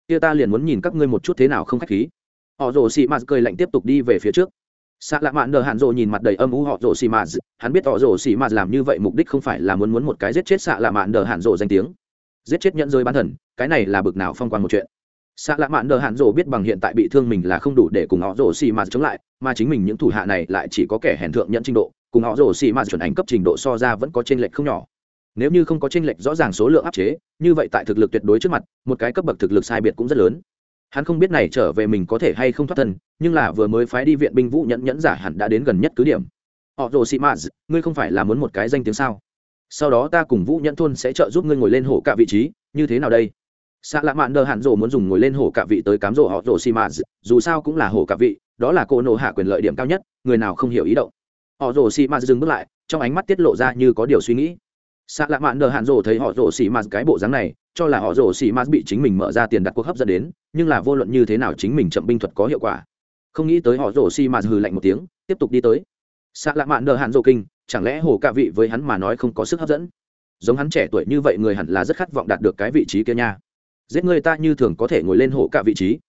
A: Kia ta liền muốn nhìn các ngươi một chút thế nào không k h á c h khí. Họ rồ xì mạt cười lạnh tiếp tục đi về phía trước. Xạ lạ mạn đờ hạn rộ nhìn mặt đầy âm u họ rồ xì mạt, hắn biết họ rồ xì mạt làm như vậy mục đích không phải là muốn muốn một cái giết chết xạ lạ mạn đờ hạn rộ danh tiếng. Giết chết nhẫn rơi bán thần, cái này là bực nào phong quan một chuyện xạ lạ mạn đờ hạn rổ biết bằng hiện tại bị thương mình là không đủ để cùng họ rổ xì mạt chống lại, mà chính mình những thủ hạ này lại chỉ có kẻ hèn thượng nhận trình độ, cùng họ rổ xì mạt chuẩn ảnh cấp trình độ so ra vẫn có t r ê n lệch không nhỏ. Nếu như không có t r ê n lệch rõ ràng số lượng áp chế, như vậy tại thực lực tuyệt đối trước mặt, một cái cấp bậc thực lực sai biệt cũng rất lớn. Hắn không biết này trở về mình có thể hay không thoát thân, nhưng là vừa mới phái đi viện binh vũ nhẫn nhẫn giả hẳn đã đến gần nhất cứ điểm. Họ rồ sĩ maz ngươi không phải là muốn một cái danh tiếng sao? Sau đó ta cùng vũ nhẫn thôn sẽ trợ giúp ngươi ngồi lên hổ cả vị trí, như thế nào đây? Xạ lạ mạn đờ hạn rồ muốn dùng ngồi lên hổ cả vị tới cám rồ họ rồ xì maz dù sao cũng là hổ cả vị, đó là cô nổ hạ quyền lợi điểm cao nhất, người nào không hiểu ý động. Họ rồ xì maz dừng bước lại, trong ánh mắt tiết lộ ra như có điều suy nghĩ. Xạ lạ mạn đờ hạn rồ thấy họ rồ xì maz cái bộ dáng này, cho là họ rồ xì maz bị chính mình mở ra tiền đặt cuộc hấp dẫn đến, nhưng là vô luận như thế nào chính mình chậm binh thuật có hiệu quả. Không nghĩ tới họ rồ xì mà hừ lạnh một tiếng, tiếp tục đi tới. Xạ lạ mạn đờ hạn rồ kinh, chẳng lẽ hổ cả vị với hắn mà nói không có sức hấp dẫn? Giống hắn trẻ tuổi như vậy người hẳn là rất khát vọng đạt được cái vị trí kia nha giết người ta như thường có thể ngồi lên hộ cả vị trí.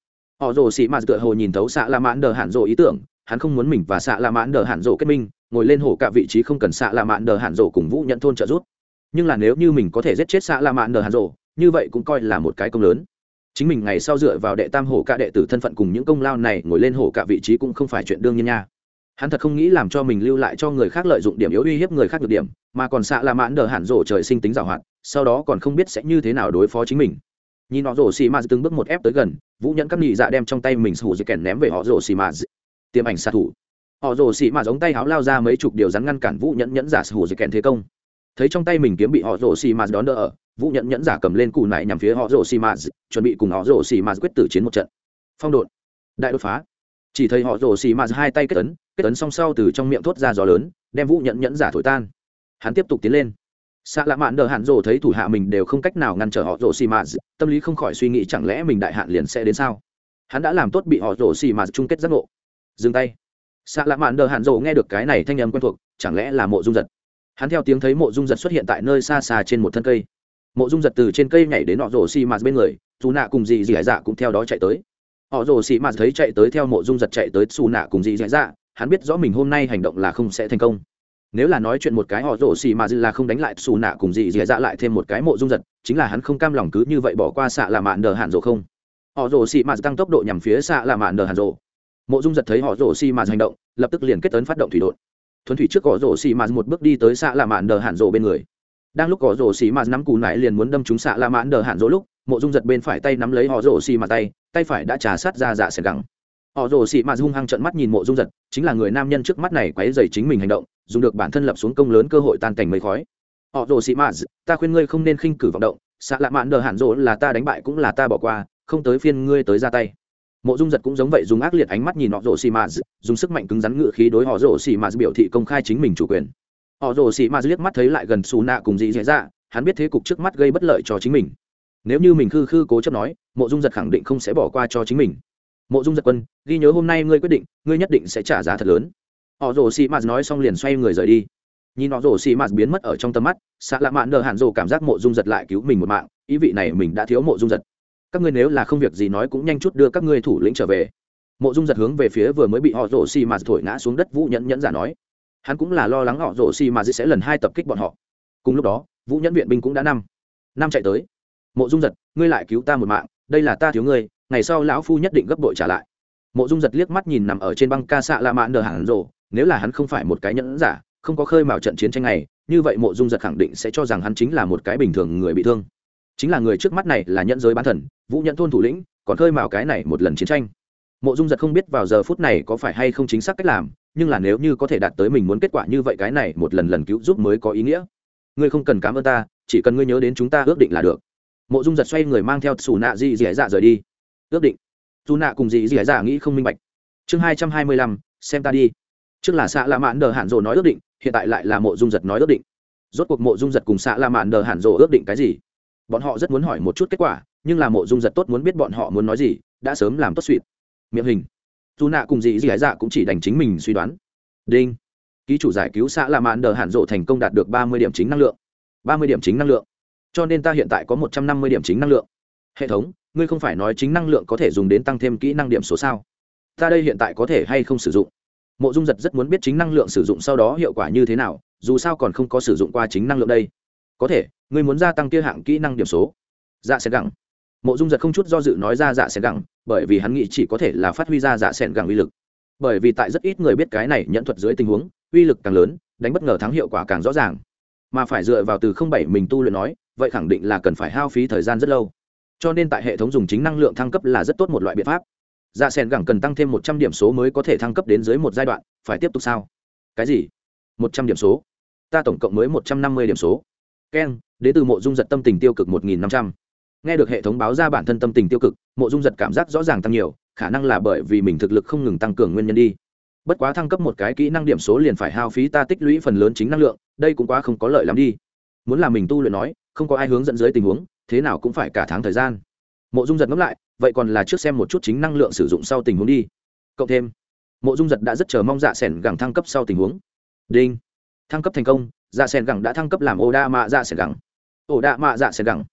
A: Họ rồ sĩ mạt tựa hồ nhìn thấu xạ la mạn đờ hạn rộ ý tưởng, hắn không muốn mình và xạ la mạn đờ hạn rộ kết minh, ngồi lên hộ cả vị trí không cần xạ la mạn đờ hạn rộ cùng vũ nhận thôn trợ giúp. Nhưng là nếu như mình có thể giết chết xạ la mạn đờ hạn rộ, như vậy cũng coi là một cái công lớn. Chính mình ngày sau dựa vào đệ tam hổ cả đệ tử thân phận cùng những công lao này ngồi lên hổ cả vị trí cũng không phải chuyện đương nhiên nha. Hắn thật không nghĩ làm cho mình lưu lại cho người khác lợi dụng điểm yếu uy hiếp người khác được điểm, mà còn xạ la mãn đờ hẳn rổ trời sinh tính giảo hoạt, sau đó còn không biết sẽ như thế nào đối phó chính mình nhìn họ rổ xì ma từng bước một ép tới gần, vũ nhẫn các nhị dạ đem trong tay mình sủ dây kèn ném về họ rổ xì ma tiêm ảnh xạ thủ. Họ rổ xì ma giống tay háo lao ra mấy chục điều rắn ngăn cản vũ nhẫn nhẫn giả sủ dây kèn thế công. Thấy trong tay mình kiếm bị họ rổ xì ma đón đỡ ở, vũ nhẫn nhẫn giả cầm lên cù nải nhằm phía họ rổ xì mạt chuẩn bị cùng họ rổ xì mạt quyết tử chiến một trận. Phong độn đại đột phá. Chỉ thấy họ rổ xì mạt hai tay kết tấn kết tấn song sau từ trong miệng thốt ra gió lớn, đem vũ nhẫn nhẫn giả thổi tan. Hắn tiếp tục tiến lên xạ lạ mạn đờ hạn rồ thấy thủ hạ mình đều không cách nào ngăn trở họ rồ xì mạt tâm lý không khỏi suy nghĩ chẳng lẽ mình đại hạn liền sẽ đến sao? Hắn đã làm tốt bị họ rồ xì mạt chung kết giác ngộ. Dừng tay. Xạ lạ mạn đờ hạn rồ nghe được cái này thanh âm quen thuộc, chẳng lẽ là mộ dung giật? Hắn theo tiếng thấy mộ dung giật xuất hiện tại nơi xa xa trên một thân cây. Mộ dung giật từ trên cây nhảy đến họ rồ xì mạt bên người dù nạ cùng dì dì hải dạ cũng theo đó chạy tới. Họ rồ xì mạt thấy chạy tới theo mộ dung giật chạy tới, xù nạ cùng dì dì hải dạ hắn biết rõ mình hôm nay hành động là không sẽ thành công nếu là nói chuyện một cái họ rổ xì mà là không đánh lại xù nạ cùng dị dì dạ lại thêm một cái mộ dung giật, chính là hắn không cam lòng cứ như vậy bỏ qua xạ là mạn đờ hạn rổ không? Họ rổ xì mà tăng tốc độ nhằm phía xạ là mạn đờ hạn rổ. Mộ dung giật thấy họ rổ xì mà hành động, lập tức liền kết tấn phát động thủy đội thuấn thủy trước họ rổ xì mà một bước đi tới xạ là mạn đờ hạn rổ bên người. Đang lúc có rổ xì mà nắm cù nải liền muốn đâm chúng xạ là mạn đờ hạn rổ lúc, mộ dung giật bên phải tay nắm lấy họ rổ xì mà tay tay phải đã trà sát ra dạ xẻ gắng họ rồ sĩ mạt hung hăng trận mắt nhìn mộ dung giật, chính là người nam nhân trước mắt này quấy dày chính mình hành động, dùng được bản thân lập xuống công lớn cơ hội tan cảnh mây khói. Họ rồ sĩ mạt ta khuyên ngươi không nên khinh cử vọng động, xạ lạ mạn đờ hạn rỗ là ta đánh bại cũng là ta bỏ qua, không tới phiên ngươi tới ra tay. Mộ dung giật cũng giống vậy dùng ác liệt ánh mắt nhìn họ rồ sĩ mạt dùng sức mạnh cứng rắn ngự khí đối họ rồ sĩ mạt biểu thị công khai chính mình chủ quyền. Họ rồ sĩ mạt liếc mắt thấy lại gần xù nạ cùng dị dạy ra hắn biết thế cục trước mắt gây bất lợi cho chính mình. Nếu như mình khư khư cố chấp nói, mộ dung giật khẳng định không sẽ bỏ qua cho chính mình mộ dung giật quân, ghi nhớ hôm nay ngươi quyết định, ngươi nhất định sẽ trả giá thật lớn. Họ rồ xì mạt nói xong liền xoay người rời đi. Nhìn họ rồ xì mạt biến mất ở trong tầm mắt xạ lạ mạn đờ hạn rồ cảm giác mộ dung giật lại cứu mình một mạng, ý vị này mình đã thiếu mộ dung giật. Các ngươi nếu là không việc gì nói cũng nhanh chút đưa các ngươi thủ lĩnh trở về. Mộ dung giật hướng về phía vừa mới bị họ rồ xì mạt thổi ngã xuống đất vũ nhẫn nhẫn giả nói. Hắn cũng là lo lắng họ rồ xì mạt sẽ lần hai tập kích bọn họ. Cùng lúc đó, vũ nhẫn viện binh cũng đã năm. Năm chạy tới. Mộ dung giật, ngươi lại cứu ta một mạng, đây là ta thiếu ngươi ngày sau lão phu nhất định gấp bội trả lại. Mộ dung giật liếc mắt nhìn nằm ở trên băng ca xạ la mạn nở hẳn rồ, nếu là hắn không phải một cái nhẫn giả, không có khơi mào trận chiến tranh này, như vậy mộ dung giật khẳng định sẽ cho rằng hắn chính là một cái bình thường người bị thương. Chính là người trước mắt này là nhẫn giới bán thần, vũ nhẫn thôn thủ lĩnh, còn khơi mào cái này một lần chiến tranh. Mộ dung giật không biết vào giờ phút này có phải hay không chính xác cách làm, nhưng là nếu như có thể đạt tới mình muốn kết quả như vậy cái này một lần lần cứu giúp mới có ý nghĩa. Ngươi không cần cảm ơn ta, chỉ cần ngươi nhớ đến chúng ta ước định là được. Mộ dung giật xoay người mang theo xù nạ di dẻ dạ rời đi ước định. Dù nạ cùng dì dì dạ nghĩ không minh bạch. Chương hai trăm hai mươi lăm, xem ta đi. Trước là xạ lạ mạn đờ hạn rồ nói ước định, hiện tại lại là mộ dung giật nói ước định. Rốt cuộc mộ dung giật cùng xạ lạ mạn đờ hạn rồ ước định cái gì? Bọn họ rất muốn hỏi một chút kết quả, nhưng là mộ dung giật tốt muốn biết bọn họ muốn nói gì, đã sớm làm tốt suỵt miệng hình. Dù nạ cùng dì dì dạ cũng chỉ đành chính mình suy đoán. Đinh. Ký chủ giải cứu xã lạ mạn đờ hạn rộ thành công đạt được ba mươi điểm chính năng lượng. Ba mươi điểm chính năng lượng. Cho nên ta hiện tại có một trăm năm mươi điểm chính năng lượng hệ thống, ngươi không phải nói chính năng lượng có thể dùng đến tăng thêm kỹ năng điểm số sao? Ta đây hiện tại có thể hay không sử dụng? Mộ dung giật rất muốn biết chính năng lượng sử dụng sau đó hiệu quả như thế nào, dù sao còn không có sử dụng qua chính năng lượng đây. Có thể, ngươi muốn gia tăng kia hạng kỹ năng điểm số? Dạ sẽ gẳng mộ dung giật không chút do dự nói ra dạ sẽ gẳng bởi vì hắn nghĩ chỉ có thể là phát huy ra dạ sẻn gẳng uy lực. Bởi vì tại rất ít người biết cái này nhận thuật dưới tình huống, uy lực càng lớn, đánh bất ngờ thắng hiệu quả càng rõ ràng. Mà phải dựa vào từ không bảy mình tu luyện nói, vậy khẳng định là cần phải hao phí thời gian rất lâu cho nên tại hệ thống dùng chính năng lượng thăng cấp là rất tốt một loại biện pháp. Dạ s ẻ n gẳng cần tăng thêm một trăm điểm số mới có thể thăng cấp đến dưới một giai đoạn, phải tiếp tục sao? Cái gì? Một trăm điểm số? Ta tổng cộng mới một trăm năm mươi điểm số. Keng đến từ mộ dung giật tâm tình tiêu cực một nghìn năm trăm. Nghe được hệ thống báo ra bản thân tâm tình tiêu cực, mộ dung giật cảm giác rõ ràng tăng nhiều, khả năng là bởi vì mình thực lực không ngừng tăng cường nguyên nhân đi. Bất quá thăng cấp một cái kỹ năng điểm số liền phải hao phí ta tích lũy phần lớn chính năng lượng, đây cũng quá không có lợi lắm đi. Muốn làm mình tu luyện nói, không có ai hướng dẫn dưới tình huống thế nào cũng phải cả tháng thời gian. Mộ dung giật ngẫm lại, vậy còn là trước xem một chút chính năng lượng sử dụng sau tình huống đi. Cộng thêm, mộ dung giật đã rất chờ mong dạ s ẻ n gẳng thăng cấp sau tình huống. Đinh. Thăng cấp thành công dạ s ẻ n gẳng đã thăng cấp làm ô đa mạ dạ s ẻ n gẳng. Ổ đa mạ dạ s ẻ n gẳng.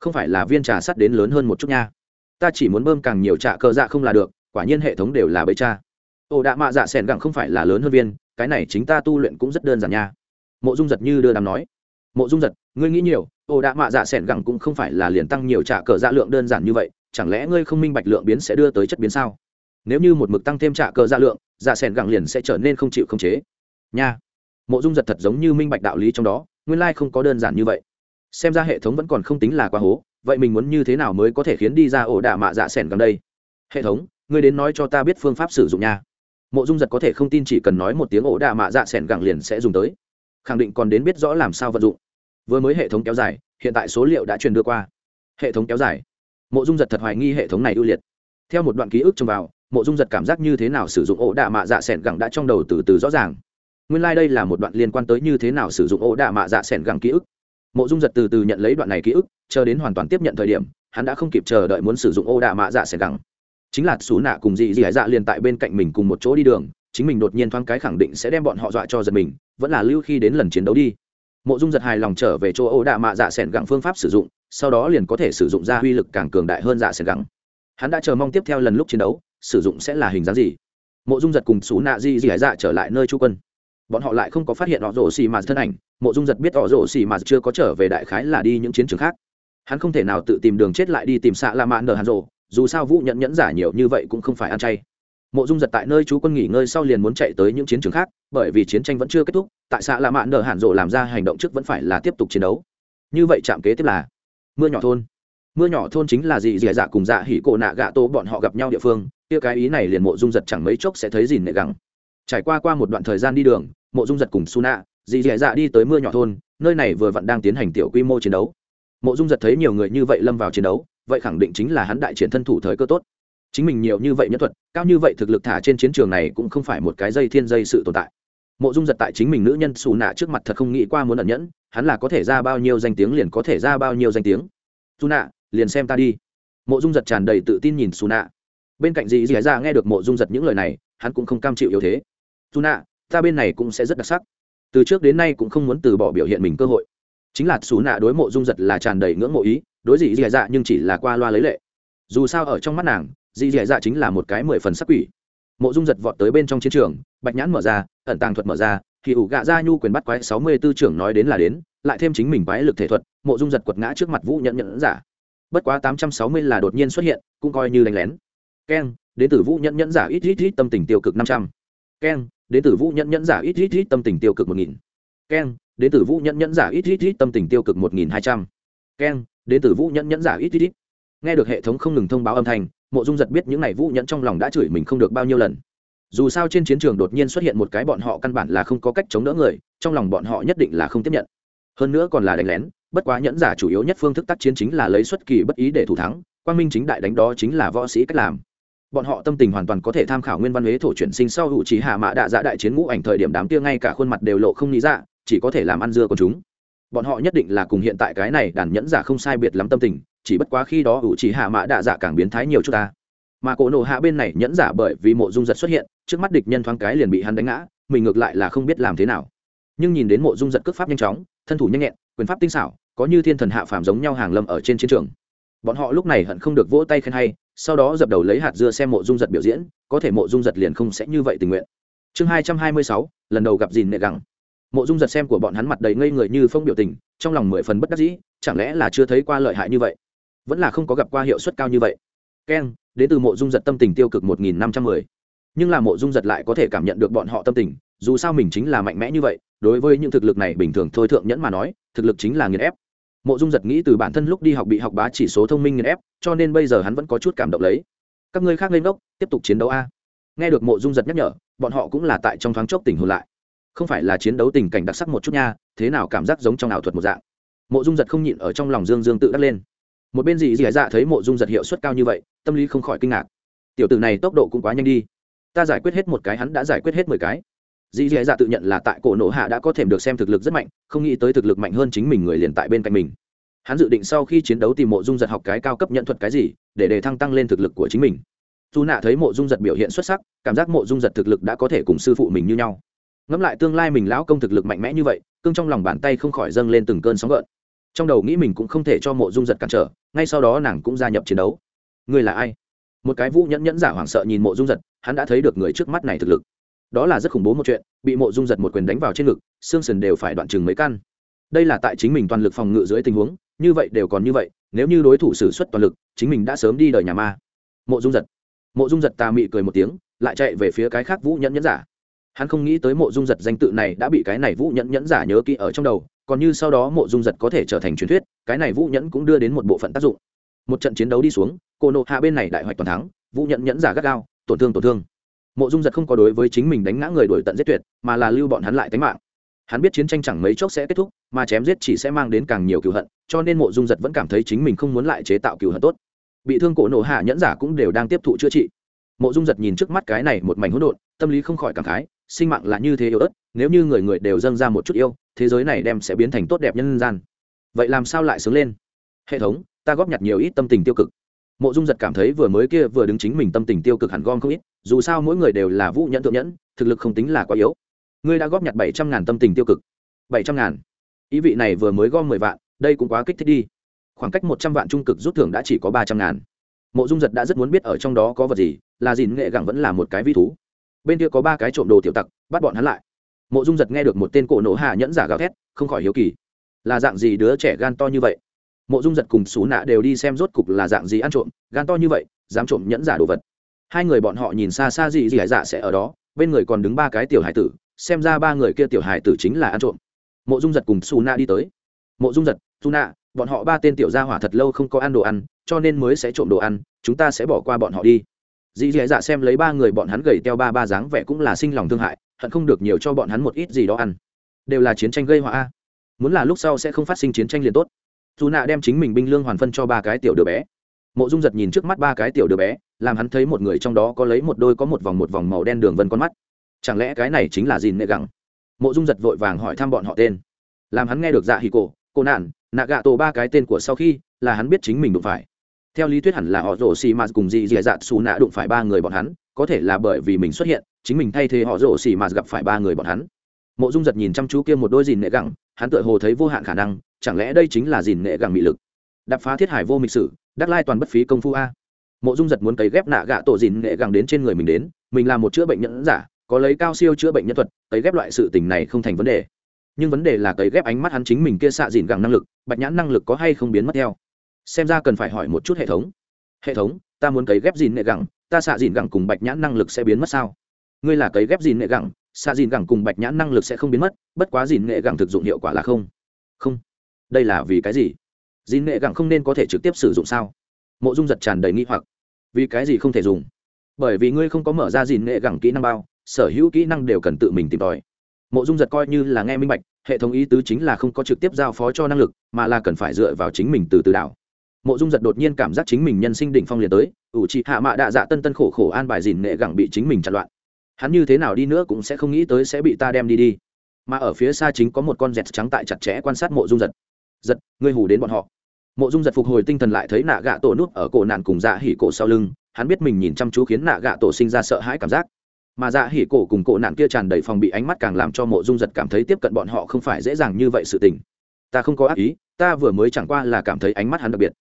A: Không phải là viên trà sắt đến lớn hơn một chút nha. Ta chỉ muốn bơm càng nhiều trà cơ dạ không là được, quả nhiên hệ thống đều là bẫy cha. Ổ đạ mạ dạ s ẻ n gẳng không phải là lớn hơn viên, cái này chính ta tu luyện cũng rất đơn giản nha. Mộ dung giật như đưa đàm nói. Mộ dung giật, ngươi nghĩ nhiều ổ đạ mạ dạ s ẻ n gẳng cũng không phải là liền tăng nhiều trả cờ dạ lượng đơn giản như vậy, chẳng lẽ ngươi không minh bạch lượng biến sẽ đưa tới chất biến sao? Nếu như một mực tăng thêm trả cờ dạ lượng dạ s ẻ n gẳng liền sẽ trở nên không chịu không chế. Nha. Mộ dung giật thật giống như minh bạch đạo lý trong đó, nguyên lai không có đơn giản như vậy. Xem ra hệ thống vẫn còn không tính là quá hố, vậy mình muốn như thế nào mới có thể khiến đi ra ổ đạ mạ dạ s ẻ n gẳng đây? Hệ thống, ngươi đến nói cho ta biết phương pháp sử dụng nha. Mộ dung giật có thể không tin chỉ cần nói một tiếng ổ đạ mạ dạ s ẻ n gẳng liền sẽ dùng tới. Khẳng định còn đến biết rõ làm sao vận dụng vừa mới hệ thống kéo dài, hiện tại số liệu đã truyền đưa qua. Hệ thống kéo dài. Mộ dung giật thật hoài nghi hệ thống này ưu liệt. Theo một đoạn ký ức trông vào, mộ dung giật cảm giác như thế nào sử dụng ổ đạ mạ dạ s ẻ n gẳng đã trong đầu từ từ rõ ràng. Nguyên lai、like、đây là một đoạn liên quan tới như thế nào sử dụng ổ đạ mạ dạ s ẻ n gẳng ký ức. Mộ dung giật từ từ nhận lấy đoạn này ký ức, chờ đến hoàn toàn tiếp nhận thời điểm, hắn đã không kịp chờ đợi muốn sử dụng ổ đạ mạ dạ s ẻ n gẳng. Chính là xú nạ cùng dị dị dạ liền tại bên cạnh mình cùng một chỗ đi đường, chính mình đột nhiên thoáng cái khẳng định sẽ đem bọn họ dọa cho giật mình, vẫn là lưu khi đến lần chiến đấu đi mộ dung giật hài lòng trở về chỗ ô đạ mạ dạ s ẻ n gẳng phương pháp sử dụng, sau đó liền có thể sử dụng ra uy lực càng cường đại hơn dạ s ẻ n gẳng. Hắn đã chờ mong tiếp theo lần lúc chiến đấu, sử dụng sẽ là hình dáng gì? Mộ dung giật cùng xú nạ di di hải dạ trở lại nơi chu quân. Bọn họ lại không có phát hiện họ rổ xì mà thân ảnh, mộ dung giật biết họ rổ xì mà chưa có trở về đại khái là đi những chiến trường khác. Hắn không thể nào tự tìm đường chết lại đi tìm xạ la mạ nở hàn rổ dù sao vũ nhận nhẫn giả nhiều như vậy cũng không phải ăn chay mộ dung giật tại nơi chú quân nghỉ ngơi sau liền muốn chạy tới những chiến trường khác, bởi vì chiến tranh vẫn chưa kết thúc, tại xã lạ mạn nở hạn rộ làm ra hành động trước vẫn phải là tiếp tục chiến đấu. Như vậy chạm kế tiếp là mưa nhỏ thôn. Mưa nhỏ thôn chính là gì dì dạ cùng dạ hỉ cổ nạ gạ tô bọn họ gặp nhau địa phương, kia cái ý này liền mộ dung giật chẳng mấy chốc sẽ thấy gì nệ gắng trải qua qua một đoạn thời gian đi đường, mộ dung giật cùng su nạ dì dì dạ đi tới mưa nhỏ thôn, nơi này vừa vặn đang tiến hành tiểu quy mô chiến đấu. Mộ dung giật thấy nhiều người như vậy lâm vào chiến đấu, vậy khẳng định chính là hắn đại triển thân thủ thời cơ tốt chính mình nhiều như vậy nhất thuật, cao như vậy thực lực thả trên chiến trường này cũng không phải một cái dây thiên dây sự tồn tại. Mộ dung giật tại chính mình nữ nhân xù nạ trước mặt thật không nghĩ qua muốn ẩn nhẫn, hắn là có thể ra bao nhiêu danh tiếng liền có thể ra bao nhiêu danh tiếng. Xù nạ, liền xem ta đi. Mộ dung giật tràn đầy tự tin nhìn xù nạ. Bên cạnh dì dì ra nghe được mộ dung giật những lời này, hắn cũng không cam chịu yếu thế. Xù nạ, ta bên này cũng sẽ rất đặc sắc. Từ trước đến nay cũng không muốn từ bỏ biểu hiện mình cơ hội. Chính là xù nạ đối mộ dung giật là tràn đầy ngưỡng mộ ý, đối dì dì dạ nhưng chỉ là qua loa lấy lệ. Dù sao ở trong mắt nàng dị dị dạ chính là một cái mười phần sắc quỷ. Mộ dung giật vọt tới bên trong chiến trường, bạch nhãn mở ra, ẩn tàng thuật mở ra, thì ủ gạ ra nhu quyền bắt quái sáu mươi tư trưởng nói đến là đến, lại thêm chính mình quái lực thể thuật, mộ dung giật quật ngã trước mặt vũ nhận nhận giả. Bất quá tám trăm sáu mươi là đột nhiên xuất hiện, cũng coi như đánh lén. Keng, đến từ vũ nhận nhẫn giả ít ít ít tâm tình tiêu cực năm trăm. Keng, đến từ vũ nhận nhẫn giả ít ít ít tâm tình tiêu cực một nghìn. Keng, đến từ vũ nhận nhẫn giả ít ít ít tâm tình tiêu cực một nghìn hai trăm. Keng, đến từ vũ nhận nhẫn giả ít ít ít nghe được hệ thống không ngừng thông báo âm thanh, mộ dung giật biết những n à y vũ nhẫn trong lòng đã chửi mình không được bao nhiêu lần. Dù sao trên chiến trường đột nhiên xuất hiện một cái bọn họ căn bản là không có cách chống đỡ người, trong lòng bọn họ nhất định là không tiếp nhận. Hơn nữa còn là đánh lén, bất quá nhẫn giả chủ yếu nhất phương thức tác chiến chính là lấy xuất kỳ bất ý để thủ thắng, quang minh chính đại đánh đó chính là võ sĩ cách làm. Bọn họ tâm tình hoàn toàn có thể tham khảo nguyên văn huế thổ chuyển sinh sau hữu trí hạ mã đạ dạ đại chiến ngũ ảnh thời điểm đám kia ngay cả khuôn mặt đều lộ không nghĩ ra, chỉ có thể làm ăn dưa của chúng. Bọn họ nhất định là cùng hiện tại cái này đàn nhẫn giả không sai biệt lắm tâm tình chỉ bất quá khi đó ủ chỉ hạ mã đạ dạ càng biến thái nhiều chút ta. Mà cổ nổ hạ bên này nhẫn giả bởi vì mộ dung giật xuất hiện, trước mắt địch nhân thoáng cái liền bị hắn đánh ngã, mình ngược lại là không biết làm thế nào. Nhưng nhìn đến mộ dung giật cước pháp nhanh chóng, thân thủ nhanh nhẹn, quyền pháp tinh xảo, có như thiên thần hạ phàm giống nhau hàng lâm ở trên chiến trường. Bọn họ lúc này hận không được vỗ tay khen hay, sau đó dập đầu lấy hạt dưa xem mộ dung giật biểu diễn, có thể mộ dung giật liền không sẽ như vậy tình nguyện. Chương hai trăm hai mươi sáu, lần đầu gặp dìn nệ gẳng. Mộ dung giật xem của bọn hắn mặt đầy ngây người như phong biểu tình, trong lòng mười phần bất đắc dĩ, chẳng lẽ là chưa thấy qua lợi hại như vậy? Vẫn là không có gặp qua hiệu suất cao như vậy. Keng, đến từ mộ dung giật tâm tình tiêu cực một nghìn năm trăm mười. Nhưng là mộ dung giật lại có thể cảm nhận được bọn họ tâm tình, dù sao mình chính là mạnh mẽ như vậy, đối với những thực lực này bình thường thôi thượng nhẫn mà nói, thực lực chính là nghiền ép. Mộ dung giật nghĩ từ bản thân lúc đi học bị học bá chỉ số thông minh nghiền ép, cho nên bây giờ hắn vẫn có chút cảm động lấy. Các ngươi khác lên gốc tiếp tục chiến đấu a. Nghe được mộ dung giật nhắc nhở, bọn họ cũng là tại trong thoáng chốc tỉnh hồn lại. Không phải là chiến đấu tình cảnh đặc sắc một chút nha, thế nào cảm giác giống trong ảo thuật một dạng. Mộ dung giật không nhịn ở trong lòng dương dương tự đắc lên một bên dì dì dạ thấy mộ dung giật hiệu suất cao như vậy, tâm lý không khỏi kinh ngạc. Tiểu tử này tốc độ cũng quá nhanh đi. Ta giải quyết hết một cái, hắn đã giải quyết hết mười cái. Dì dì dạ tự nhận là tại cổ nổ hạ đã có thể được xem thực lực rất mạnh, không nghĩ tới thực lực mạnh hơn chính mình người liền tại bên cạnh mình. Hắn dự định sau khi chiến đấu tìm mộ dung giật học cái cao cấp nhận thuật cái gì, để đề thăng tăng lên thực lực của chính mình. Dù nạ thấy mộ dung giật biểu hiện xuất sắc, cảm giác mộ dung giật thực lực đã có thể cùng sư phụ mình như nhau. Ngẫm lại tương lai mình lão công thực lực mạnh mẽ như vậy, cương trong lòng bàn tay không khỏi dâng lên từng cơn sóng gợn trong đầu nghĩ mình cũng không thể cho mộ dung giật cản trở, ngay sau đó nàng cũng gia nhập chiến đấu. Người là ai? Một cái vũ nhẫn nhẫn giả hoảng sợ nhìn mộ dung giật, hắn đã thấy được người trước mắt này thực lực. Đó là rất khủng bố một chuyện, bị mộ dung giật một quyền đánh vào trên ngực, xương sần đều phải đoạn chừng mấy căn. Đây là tại chính mình toàn lực phòng ngự dưới tình huống, như vậy đều còn như vậy, nếu như đối thủ xử suất toàn lực, chính mình đã sớm đi đời nhà ma. Mộ dung giật. Mộ dung giật tà mị cười một tiếng, lại chạy về phía cái khác vũ nhẫn nhẫn giả hắn không nghĩ tới mộ dung giật danh tự này đã bị cái này vũ nhẫn nhẫn giả nhớ kỹ ở trong đầu, còn như sau đó mộ dung giật có thể trở thành truyền thuyết, cái này vũ nhẫn cũng đưa đến một bộ phận tác dụng. Một trận chiến đấu đi xuống, cô nộ hạ bên này đại hoạch toàn thắng, vũ nhẫn nhẫn giả gắt gao, tổn thương tổn thương. Mộ dung giật không có đối với chính mình đánh ngã người đổi tận giết tuyệt, mà là lưu bọn hắn lại tính mạng. Hắn biết chiến tranh chẳng mấy chốc sẽ kết thúc, mà chém giết chỉ sẽ mang đến càng nhiều cựu hận, cho nên mộ dung giật vẫn cảm thấy chính mình không muốn lại chế tạo cựu hận tốt. Bị thương cổ nổ hạ nhẫn giả cũng đều đang tiếp thụ chữa trị. Mộ dung giật nhìn trước mắt cái này một mảnh hỗn độn, tâm lý không khỏi cảm khái sinh mạng là như thế yếu ớt, nếu như người người đều dâng ra một chút yêu, thế giới này đem sẽ biến thành tốt đẹp nhân gian. Vậy làm sao lại sướng lên? Hệ thống, ta góp nhặt nhiều ít tâm tình tiêu cực. Mộ dung giật cảm thấy vừa mới kia vừa đứng chính mình tâm tình tiêu cực hẳn gom không ít, dù sao mỗi người đều là vũ nhẫn thượng nhẫn, thực lực không tính là quá yếu. Ngươi đã góp nhặt bảy trăm ngàn tâm tình tiêu cực. bảy trăm ngàn. Ý vị này vừa mới gom mười vạn, đây cũng quá kích thích đi. Khoảng cách một trăm vạn trung cực rút thưởng đã chỉ có ba trăm ngàn. Mộ dung giật đã rất muốn biết ở trong đó có vật gì, là dìn nghệ gẳng vẫn là một cái vi thú bên kia có ba cái trộm đồ tiểu tặc, bắt bọn hắn lại. Mộ dung giật nghe được một tên cổ nổ hạ nhẫn giả gào thét, không khỏi hiếu kỳ. Là dạng gì đứa trẻ gan to như vậy? Mộ dung giật cùng xú nạ đều đi xem rốt cục là dạng gì ăn trộm, gan to như vậy, dám trộm nhẫn giả đồ vật. Hai người bọn họ nhìn xa xa gì gì hải dạ sẽ ở đó, bên người còn đứng ba cái tiểu hải tử, xem ra ba người kia tiểu hải tử chính là ăn trộm. Mộ dung giật cùng xù nạ đi tới. Mộ dung giật xù nạ, bọn họ ba tên tiểu gia hỏa thật lâu không có ăn đồ ăn, cho nên mới sẽ trộm đồ ăn, chúng ta sẽ bỏ qua bọn họ đi dì dì dạ xem lấy ba người bọn hắn gầy teo ba ba dáng vẻ cũng là sinh lòng thương hại, hận không được nhiều cho bọn hắn một ít gì đó ăn. Đều là chiến tranh gây họa muốn là lúc sau sẽ không phát sinh chiến tranh liền tốt. Dù nạ đem chính mình binh lương hoàn phân cho ba cái tiểu đứa bé. Mộ dung giật nhìn trước mắt ba cái tiểu đứa bé, làm hắn thấy một người trong đó có lấy một đôi có một vòng một vòng màu đen đường vân con mắt. Chẳng lẽ cái này chính là dìn nệ gẳng? Mộ dung giật vội vàng hỏi thăm bọn họ tên. Làm hắn nghe được dạ hì cổ, cô nạn, nạ gạ tổ ba cái tên của sau khi là hắn biết chính mình đụng phải theo lý thuyết hẳn là họ rổ xì m cùng dì dì dạ xù nạ đụng phải ba người bọn hắn, có thể là bởi vì mình xuất hiện, chính mình thay thế họ rổ xì m gặp phải ba người bọn hắn. Mộ dung giật nhìn chăm chú kia một đôi dìn nệ gẳng, hắn tựa hồ thấy vô hạn khả năng, chẳng lẽ đây chính là dìn nệ gẳng mị lực? Đập phá thiết hải vô mịch sử, đắc lai toàn bất phí công phu a. Mộ dung giật muốn cấy ghép nạ gạ tổ dìn nệ gẳng đến trên người mình đến, mình là một chữa bệnh nhẫn giả, có lấy cao siêu chữa bệnh nhân thuật, cấy ghép loại sự tình này không thành vấn đề. Nhưng vấn đề là cấy ghép ánh mắt hắn chính mình kia xạ dìn gẳng năng lực, bạch nhãn năng lực có hay không biến mất theo xem ra cần phải hỏi một chút hệ thống. Hệ thống, ta muốn cấy ghép dìn nệ gẳng, ta xạ dìn gẳng cùng bạch nhãn năng lực sẽ biến mất sao? Ngươi là cấy ghép dìn nệ gẳng, xạ dìn gẳng cùng bạch nhãn năng lực sẽ không biến mất, bất quá dìn nệ gẳng thực dụng hiệu quả là không. Không. Đây là vì cái gì? Dìn nệ gẳng không nên có thể trực tiếp sử dụng sao? Mộ dung giật tràn đầy nghi hoặc. Vì cái gì không thể dùng? Bởi vì ngươi không có mở ra dìn nệ gẳng kỹ năng bao, sở hữu kỹ năng đều cần tự mình tìm tòi. Mộ dung giật coi như là nghe minh bạch, hệ thống ý tứ chính là không có trực tiếp giao phó cho năng lực, mà là cần phải dựa vào chính mình từ từ đảo mộ dung giật đột nhiên cảm giác chính mình nhân sinh đỉnh phong liền tới, ủ trị hạ mạ đạ dạ tân tân khổ khổ an bài dìn nghệ gẳng bị chính mình chặn loạn. Hắn như thế nào đi nữa cũng sẽ không nghĩ tới sẽ bị ta đem đi đi. Mà ở phía xa chính có một con dẹt trắng tại chặt chẽ quan sát mộ dung giật. Giật, ngươi hù đến bọn họ. Mộ dung giật phục hồi tinh thần lại thấy nạ gạ tổ nút ở cổ nạn cùng dạ hỉ cổ sau lưng, hắn biết mình nhìn chăm chú khiến nạ gạ tổ sinh ra sợ hãi cảm giác. Mà dạ hỉ cổ cùng cổ nạn kia tràn đầy phòng bị ánh mắt càng làm cho mộ dung giật cảm thấy tiếp cận bọn họ không phải dễ dàng như vậy sự tình. Ta không có ác ý, ta vừa mới chẳng qua là cảm thấy ánh mắt hắn đặc biệt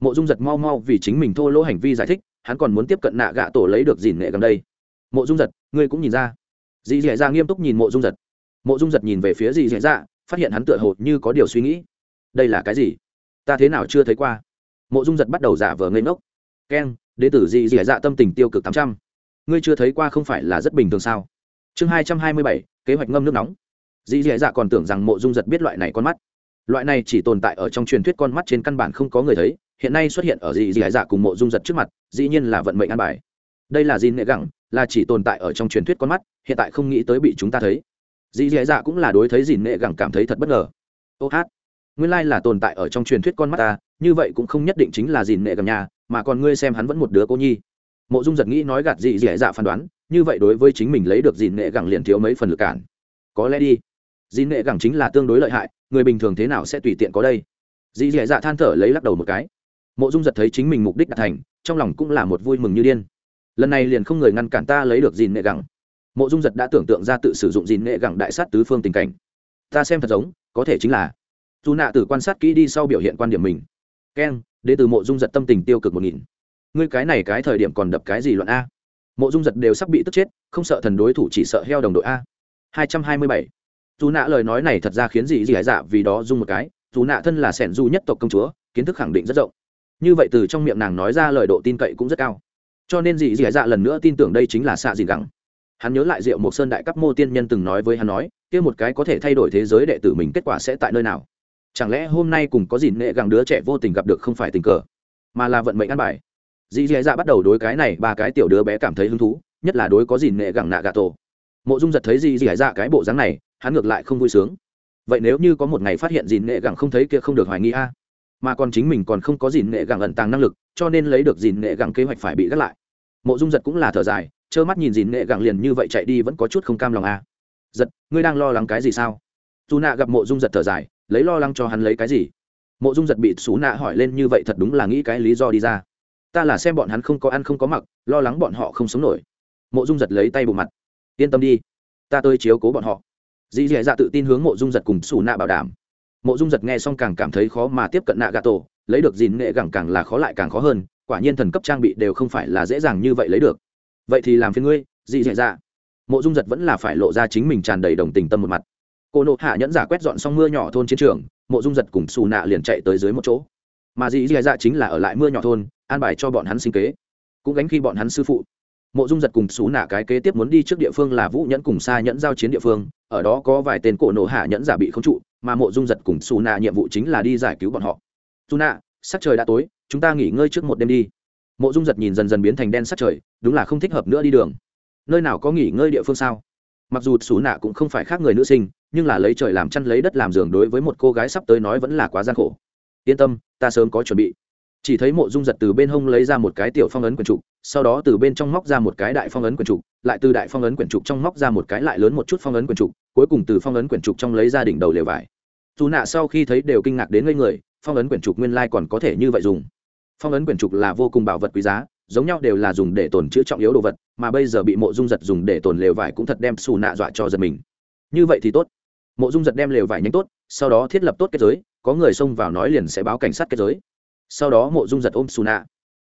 A: mộ dung giật mau mau vì chính mình thô lỗ hành vi giải thích, hắn còn muốn tiếp cận nạ gạ tổ lấy được dìn nghệ gần đây. Mộ dung giật, ngươi cũng nhìn ra. Dì dẻ dạ nghiêm túc nhìn mộ dung giật. Mộ dung giật nhìn về phía dì dẻ dạ phát hiện hắn tựa hồ như có điều suy nghĩ. Đây là cái gì? Ta thế nào chưa thấy qua? Mộ dung giật bắt đầu giả vờ ngây ngốc. Keng đ tử dì dẻ dạ tâm tình tiêu cực tám trăm. Ngươi chưa thấy qua không phải là rất bình thường sao? Chương hai trăm hai mươi bảy, kế hoạch ngâm nước nóng. Dì dẻ dạ còn tưởng rằng mộ dung giật biết loại này con mắt. Loại này chỉ tồn tại ở trong truyền thuyết con mắt trên căn bản không có người thấy hiện nay xuất hiện ở dị dì dạ cùng mộ dung giật trước mặt, dĩ nhiên là vận mệnh an bài. Đây là dị nệ gẳng, là chỉ tồn tại ở trong truyền thuyết con mắt, hiện tại không nghĩ tới bị chúng ta thấy. Dị dì dạ cũng là đối thấy dị nệ gẳng cảm thấy thật bất ngờ. Ô hát, nguyên lai là tồn tại ở trong truyền thuyết con mắt ta, như vậy cũng không nhất định chính là dị nệ gẳng nhà, mà còn ngươi xem hắn vẫn một đứa cô nhi. Mộ dung giật nghĩ nói gạt dị dì dạ phán đoán, như vậy đối với chính mình lấy được dị nệ gẳng liền thiếu mấy phần lực cản. Có lẽ đi dị nệ gẳng chính là tương đối lợi hại, người bình thường thế nào sẽ tùy tiện có đây? Dị dì dạ than thở lấy lắc đầu một cái mộ dung giật thấy chính mình mục đích đạt thành, trong lòng cũng là một vui mừng như điên. Lần này liền không người ngăn cản ta lấy được dìn nệ gẳng. Mộ dung giật đã tưởng tượng ra tự sử dụng dìn nệ gẳng đại sát tứ phương tình cảnh. Ta xem thật giống, có thể chính là. Dù nạ từ quan sát kỹ đi sau biểu hiện quan điểm mình. Keng đ ế từ mộ dung giật tâm tình tiêu cực một nghìn. Ngươi cái này cái thời điểm còn đập cái gì luận a? Mộ dung giật đều sắp bị tức chết, không sợ thần đối thủ chỉ sợ heo đồng đội a. Hai trăm hai mươi bảy. Dù nạ lời nói này thật ra khiến gì gì hải dạ vì đó dung một cái. Dù nạ thân là sẻn du nhất tộc công chúa, kiến thức khẳng định rất rộng như vậy từ trong miệng nàng nói ra lời độ tin cậy cũng rất cao. Cho nên dì dì dạ lần nữa tin tưởng đây chính là xạ dìn gẳng. Hắn nhớ lại rượu mộc sơn đại cấp mô tiên nhân từng nói với hắn nói, kia một cái có thể thay đổi thế giới đệ tử mình kết quả sẽ tại nơi nào? Chẳng lẽ hôm nay cùng có dìn nệ gẳng đứa trẻ vô tình gặp được không phải tình cờ, mà là vận mệnh ăn bài? Dì dì dạ bắt đầu đối cái này ba cái tiểu đứa bé cảm thấy hứng thú, nhất là đối có dìn nệ gẳng nạ gà tổ. Mộ dung giật thấy dì dì dạ cái bộ dáng này, hắn ngược lại không vui sướng. Vậy nếu như có một ngày phát hiện dìn nệ gẳng không thấy kia không được hoài nghi a? Mà còn chính mình còn không có dìn nghệ gẳng ẩn tàng năng lực, cho nên lấy được dìn nghệ gẳng kế hoạch phải bị gác lại. Mộ dung giật cũng là thở dài, trơ mắt nhìn dìn nghệ gẳng liền như vậy chạy đi vẫn có chút không cam lòng à? giật, ngươi đang lo lắng cái gì sao? Dù nạ gặp mộ dung giật thở dài, lấy lo lắng cho hắn lấy cái gì? Mộ dung giật bị xú nạ hỏi lên như vậy thật đúng là nghĩ cái lý do đi ra. Ta là xem bọn hắn không có ăn không có mặc, lo lắng bọn họ không sống nổi. Mộ dung giật lấy tay bộ mặt. Yên tâm đi, ta tới chiếu cố bọn họ. Dì dì dạ tự tin hướng mộ dung giật cùng xù nạ bảo đảm mộ dung giật nghe xong càng cảm thấy khó mà tiếp cận nạ gà tổ, lấy được dìn nghệ gẳng càng là khó lại càng khó hơn, quả nhiên thần cấp trang bị đều không phải là dễ dàng như vậy lấy được. Vậy thì làm phiền ngươi, dị dì dạ. Mộ dung giật vẫn là phải lộ ra chính mình tràn đầy đồng tình tâm một mặt. Cô nộ hạ nhẫn giả quét dọn xong mưa nhỏ thôn chiến trường, mộ dung giật cùng xù nạ liền chạy tới dưới một chỗ. Mà dị dì dạ chính là ở lại mưa nhỏ thôn, an bài cho bọn hắn sinh kế. Cũng gánh khi bọn hắn sư phụ. Mộ dung giật cùng xú nạ cái kế tiếp muốn đi trước địa phương là vũ nhẫn cùng xa nhẫn giao chiến địa phương, ở đó có vài tên cổ nộ hạ nhẫn giả bị không trụ mà mộ dung giật cùng xù nạ nhiệm vụ chính là đi giải cứu bọn họ. Dù nạ, sắc trời đã tối, chúng ta nghỉ ngơi trước một đêm đi. Mộ dung giật nhìn dần dần biến thành đen sắc trời, đúng là không thích hợp nữa đi đường. Nơi nào có nghỉ ngơi địa phương sao? Mặc dù xù nạ cũng không phải khác người nữ sinh, nhưng là lấy trời làm chăn lấy đất làm giường đối với một cô gái sắp tới nói vẫn là quá gian khổ. Yên tâm, ta sớm có chuẩn bị. Chỉ thấy mộ dung giật từ bên hông lấy ra một cái tiểu phong ấn quyển trục, sau đó từ bên trong móc ra một cái đại phong ấn quyển trục, lại từ đại phong ấn quyển trục trong móc ra một cái lại lớn một chút phong ấn quyển trục cuối cùng từ phong ấn quyển trục trong lấy ra đỉnh đầu lều vải. Dù nạ sau khi thấy đều kinh ngạc đến ngây người, phong ấn quyển trục nguyên lai còn có thể như vậy dùng. Phong ấn quyển trục là vô cùng bảo vật quý giá, giống nhau đều là dùng để tồn chữ trọng yếu đồ vật, mà bây giờ bị mộ dung giật dùng để tồn lều vải cũng thật đem xù nạ dọa cho giật mình. Như vậy thì tốt. Mộ dung giật đem lều vải nhánh tốt, sau đó thiết lập tốt kết giới, có người xông vào nói liền sẽ báo cảnh sát kết giới. Sau đó mộ dung giật ôm xù nạ.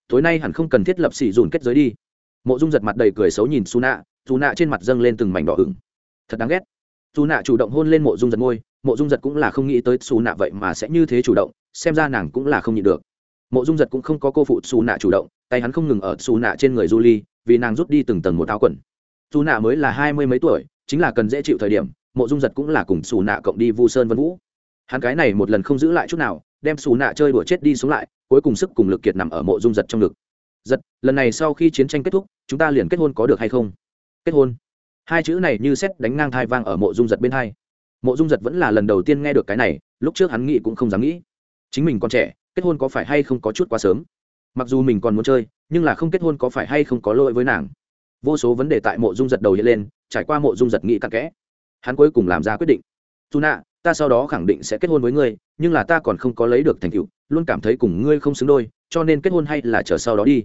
A: Tối nay hẳn không cần thiết lập xỉ dùn kết giới đi. Mộ dung giật mặt đầy cười xấu nhìn xù nạ dù nạ trên mặt dâng lên từng mảnh đỏ ửng. Thật đáng ghét dù nạ chủ động hôn lên mộ dung giật ngôi mộ dung giật cũng là không nghĩ tới xù nạ vậy mà sẽ như thế chủ động, xem ra nàng cũng là không nhịn được. Mộ dung giật cũng không có cô phụ xù nạ chủ động, tay hắn không ngừng ở xù nạ trên người du ly, vì nàng rút đi từng tầng một áo quần. Dù nạ mới là hai mươi mấy tuổi, chính là cần dễ chịu thời điểm, mộ dung giật cũng là cùng xù nạ cộng đi vu sơn vân vũ. Hắn cái này một lần không giữ lại chút nào, đem xù nạ chơi đùa chết đi xuống lại, cuối cùng sức cùng lực kiệt nằm ở mộ dung giật trong ngực. Giật, lần này sau khi chiến tranh kết thúc, chúng ta liền kết hôn có được hay không? Kết hôn hai chữ này như xét đánh ngang thai vang ở mộ dung giật bên hai. Mộ dung giật vẫn là lần đầu tiên nghe được cái này, lúc trước hắn nghĩ cũng không dám nghĩ. Chính mình còn trẻ, kết hôn có phải hay không có chút quá sớm? Mặc dù mình còn muốn chơi, nhưng là không kết hôn có phải hay không có lỗi với nàng. Vô số vấn đề tại mộ dung giật đầu hiện lên, trải qua mộ dung giật nghĩ cặn kẽ. Hắn cuối cùng làm ra quyết định. Dù nạ ta sau đó khẳng định sẽ kết hôn với ngươi, nhưng là ta còn không có lấy được thành tựu, luôn cảm thấy cùng ngươi không xứng đôi, cho nên kết hôn hay là chờ sau đó đi.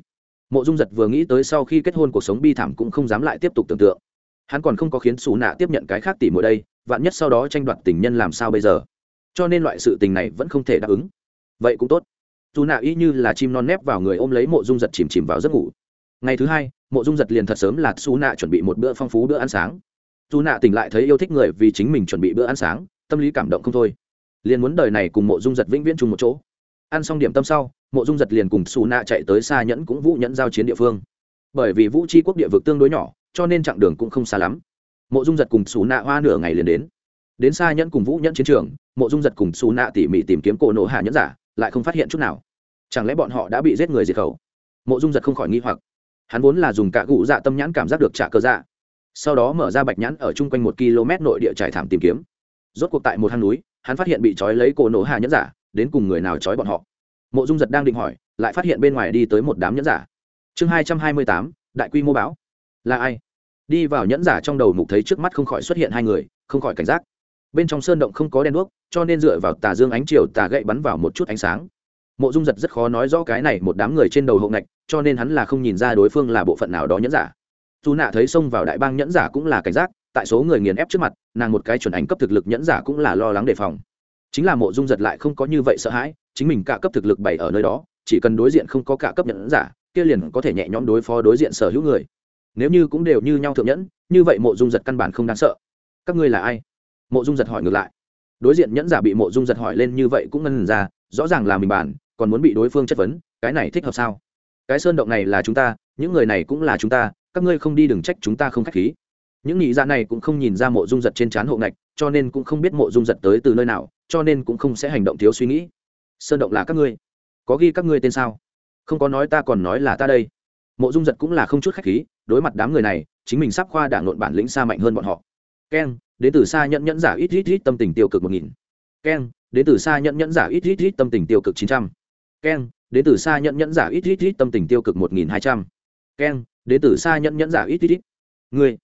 A: Mộ dung giật vừa nghĩ tới sau khi kết hôn cuộc sống bi thảm cũng không dám lại tiếp tục tưởng tượng hắn còn không có khiến xù nạ tiếp nhận cái khác tỉ mỗi đây, vạn nhất sau đó tranh đoạt tình nhân làm sao bây giờ? Cho nên loại sự tình này vẫn không thể đáp ứng. Vậy cũng tốt. Dù nạ y như là chim non nép vào người ôm lấy mộ dung giật chìm chìm vào giấc ngủ. Ngày thứ hai, mộ dung giật liền thật sớm là xù nạ chuẩn bị một bữa phong phú bữa ăn sáng. Dù nạ tỉnh lại thấy yêu thích người vì chính mình chuẩn bị bữa ăn sáng, tâm lý cảm động không thôi. Liền muốn đời này cùng mộ dung giật vĩnh viễn chung một chỗ. Ăn xong điểm tâm sau, mộ dung giật liền cùng xù nạ chạy tới xa nhẫn cũng vũ nhẫn giao chiến địa phương. Bởi vì vũ tri quốc địa vực tương đối nhỏ cho nên chặng đường cũng không xa lắm. Mộ dung giật cùng xù nạ hoa nửa ngày liền đến. Đến xa nhẫn cùng vũ nhẫn chiến trường, mộ dung giật cùng xù nạ tỉ mỉ tìm kiếm cổ nổ hạ nhẫn giả, lại không phát hiện chút nào. Chẳng lẽ bọn họ đã bị giết người diệt khẩu? Mộ dung giật không khỏi nghi hoặc. Hắn vốn là dùng cả gụ dạ tâm nhãn cảm giác được trả cơ dạ. Sau đó mở ra bạch nhãn ở chung quanh một km nội địa trải thảm tìm kiếm. Rốt cuộc tại một hang núi, hắn phát hiện bị trói lấy cổ nổ hạ nhẫn giả, đến cùng người nào trói bọn họ? Mộ dung giật đang định hỏi, lại phát hiện bên ngoài đi tới một đám nhẫn giả. Chương hai trăm hai mươi tám, đại quy mô báo là ai? Đi vào nhẫn giả trong đầu mục thấy trước mắt không khỏi xuất hiện hai người, không khỏi cảnh giác. Bên trong sơn động không có đèn đuốc, cho nên dựa vào tà dương ánh chiều tà gậy bắn vào một chút ánh sáng. Mộ dung giật rất khó nói rõ cái này một đám người trên đầu hậu ngạch, cho nên hắn là không nhìn ra đối phương là bộ phận nào đó nhẫn giả. Dù nạ thấy xông vào đại bang nhẫn giả cũng là cảnh giác, tại số người nghiền ép trước mặt, nàng một cái chuẩn ảnh cấp thực lực nhẫn giả cũng là lo lắng đề phòng. Chính là mộ dung giật lại không có như vậy sợ hãi, chính mình cả cấp thực lực bày ở nơi đó, chỉ cần đối diện không có cả cấp nhẫn giả, kia liền có thể nhẹ nhõm đối phó đối diện sở hữu người nếu như cũng đều như nhau thượng nhẫn, như vậy mộ dung giật căn bản không đáng sợ. Các ngươi là ai? Mộ dung giật hỏi ngược lại. Đối diện nhẫn giả bị mộ dung giật hỏi lên như vậy cũng ngân ra, rõ ràng là mình bản, còn muốn bị đối phương chất vấn, cái này thích hợp sao? Cái sơn động này là chúng ta, những người này cũng là chúng ta, các ngươi không đi đừng trách chúng ta không k h á c h khí. Những nhị dạ này cũng không nhìn ra mộ dung giật trên trán hộ ngạch, cho nên cũng không biết mộ dung giật tới từ nơi nào, cho nên cũng không sẽ hành động thiếu suy nghĩ. Sơn động là các ngươi. Có ghi các ngươi tên sao? Không có nói ta còn nói là ta đây. Mộ dung giật cũng là không chút khách khí đối mặt đám người này, chính mình sắp khoa đảng nộn bản lĩnh xa mạnh hơn bọn họ. Keng đến từ xa nhẫn nhẫn giả ít ít ít tâm tình tiêu cực một nghìn. Keng đến từ xa nhẫn nhẫn giả ít ít ít tâm tình tiêu cực chín trăm. Keng đến từ xa nhẫn nhẫn giả ít ít ít tâm tình tiêu cực một nghìn hai trăm. Keng đến từ xa nhẫn nhẫn giả ít ít ít. Người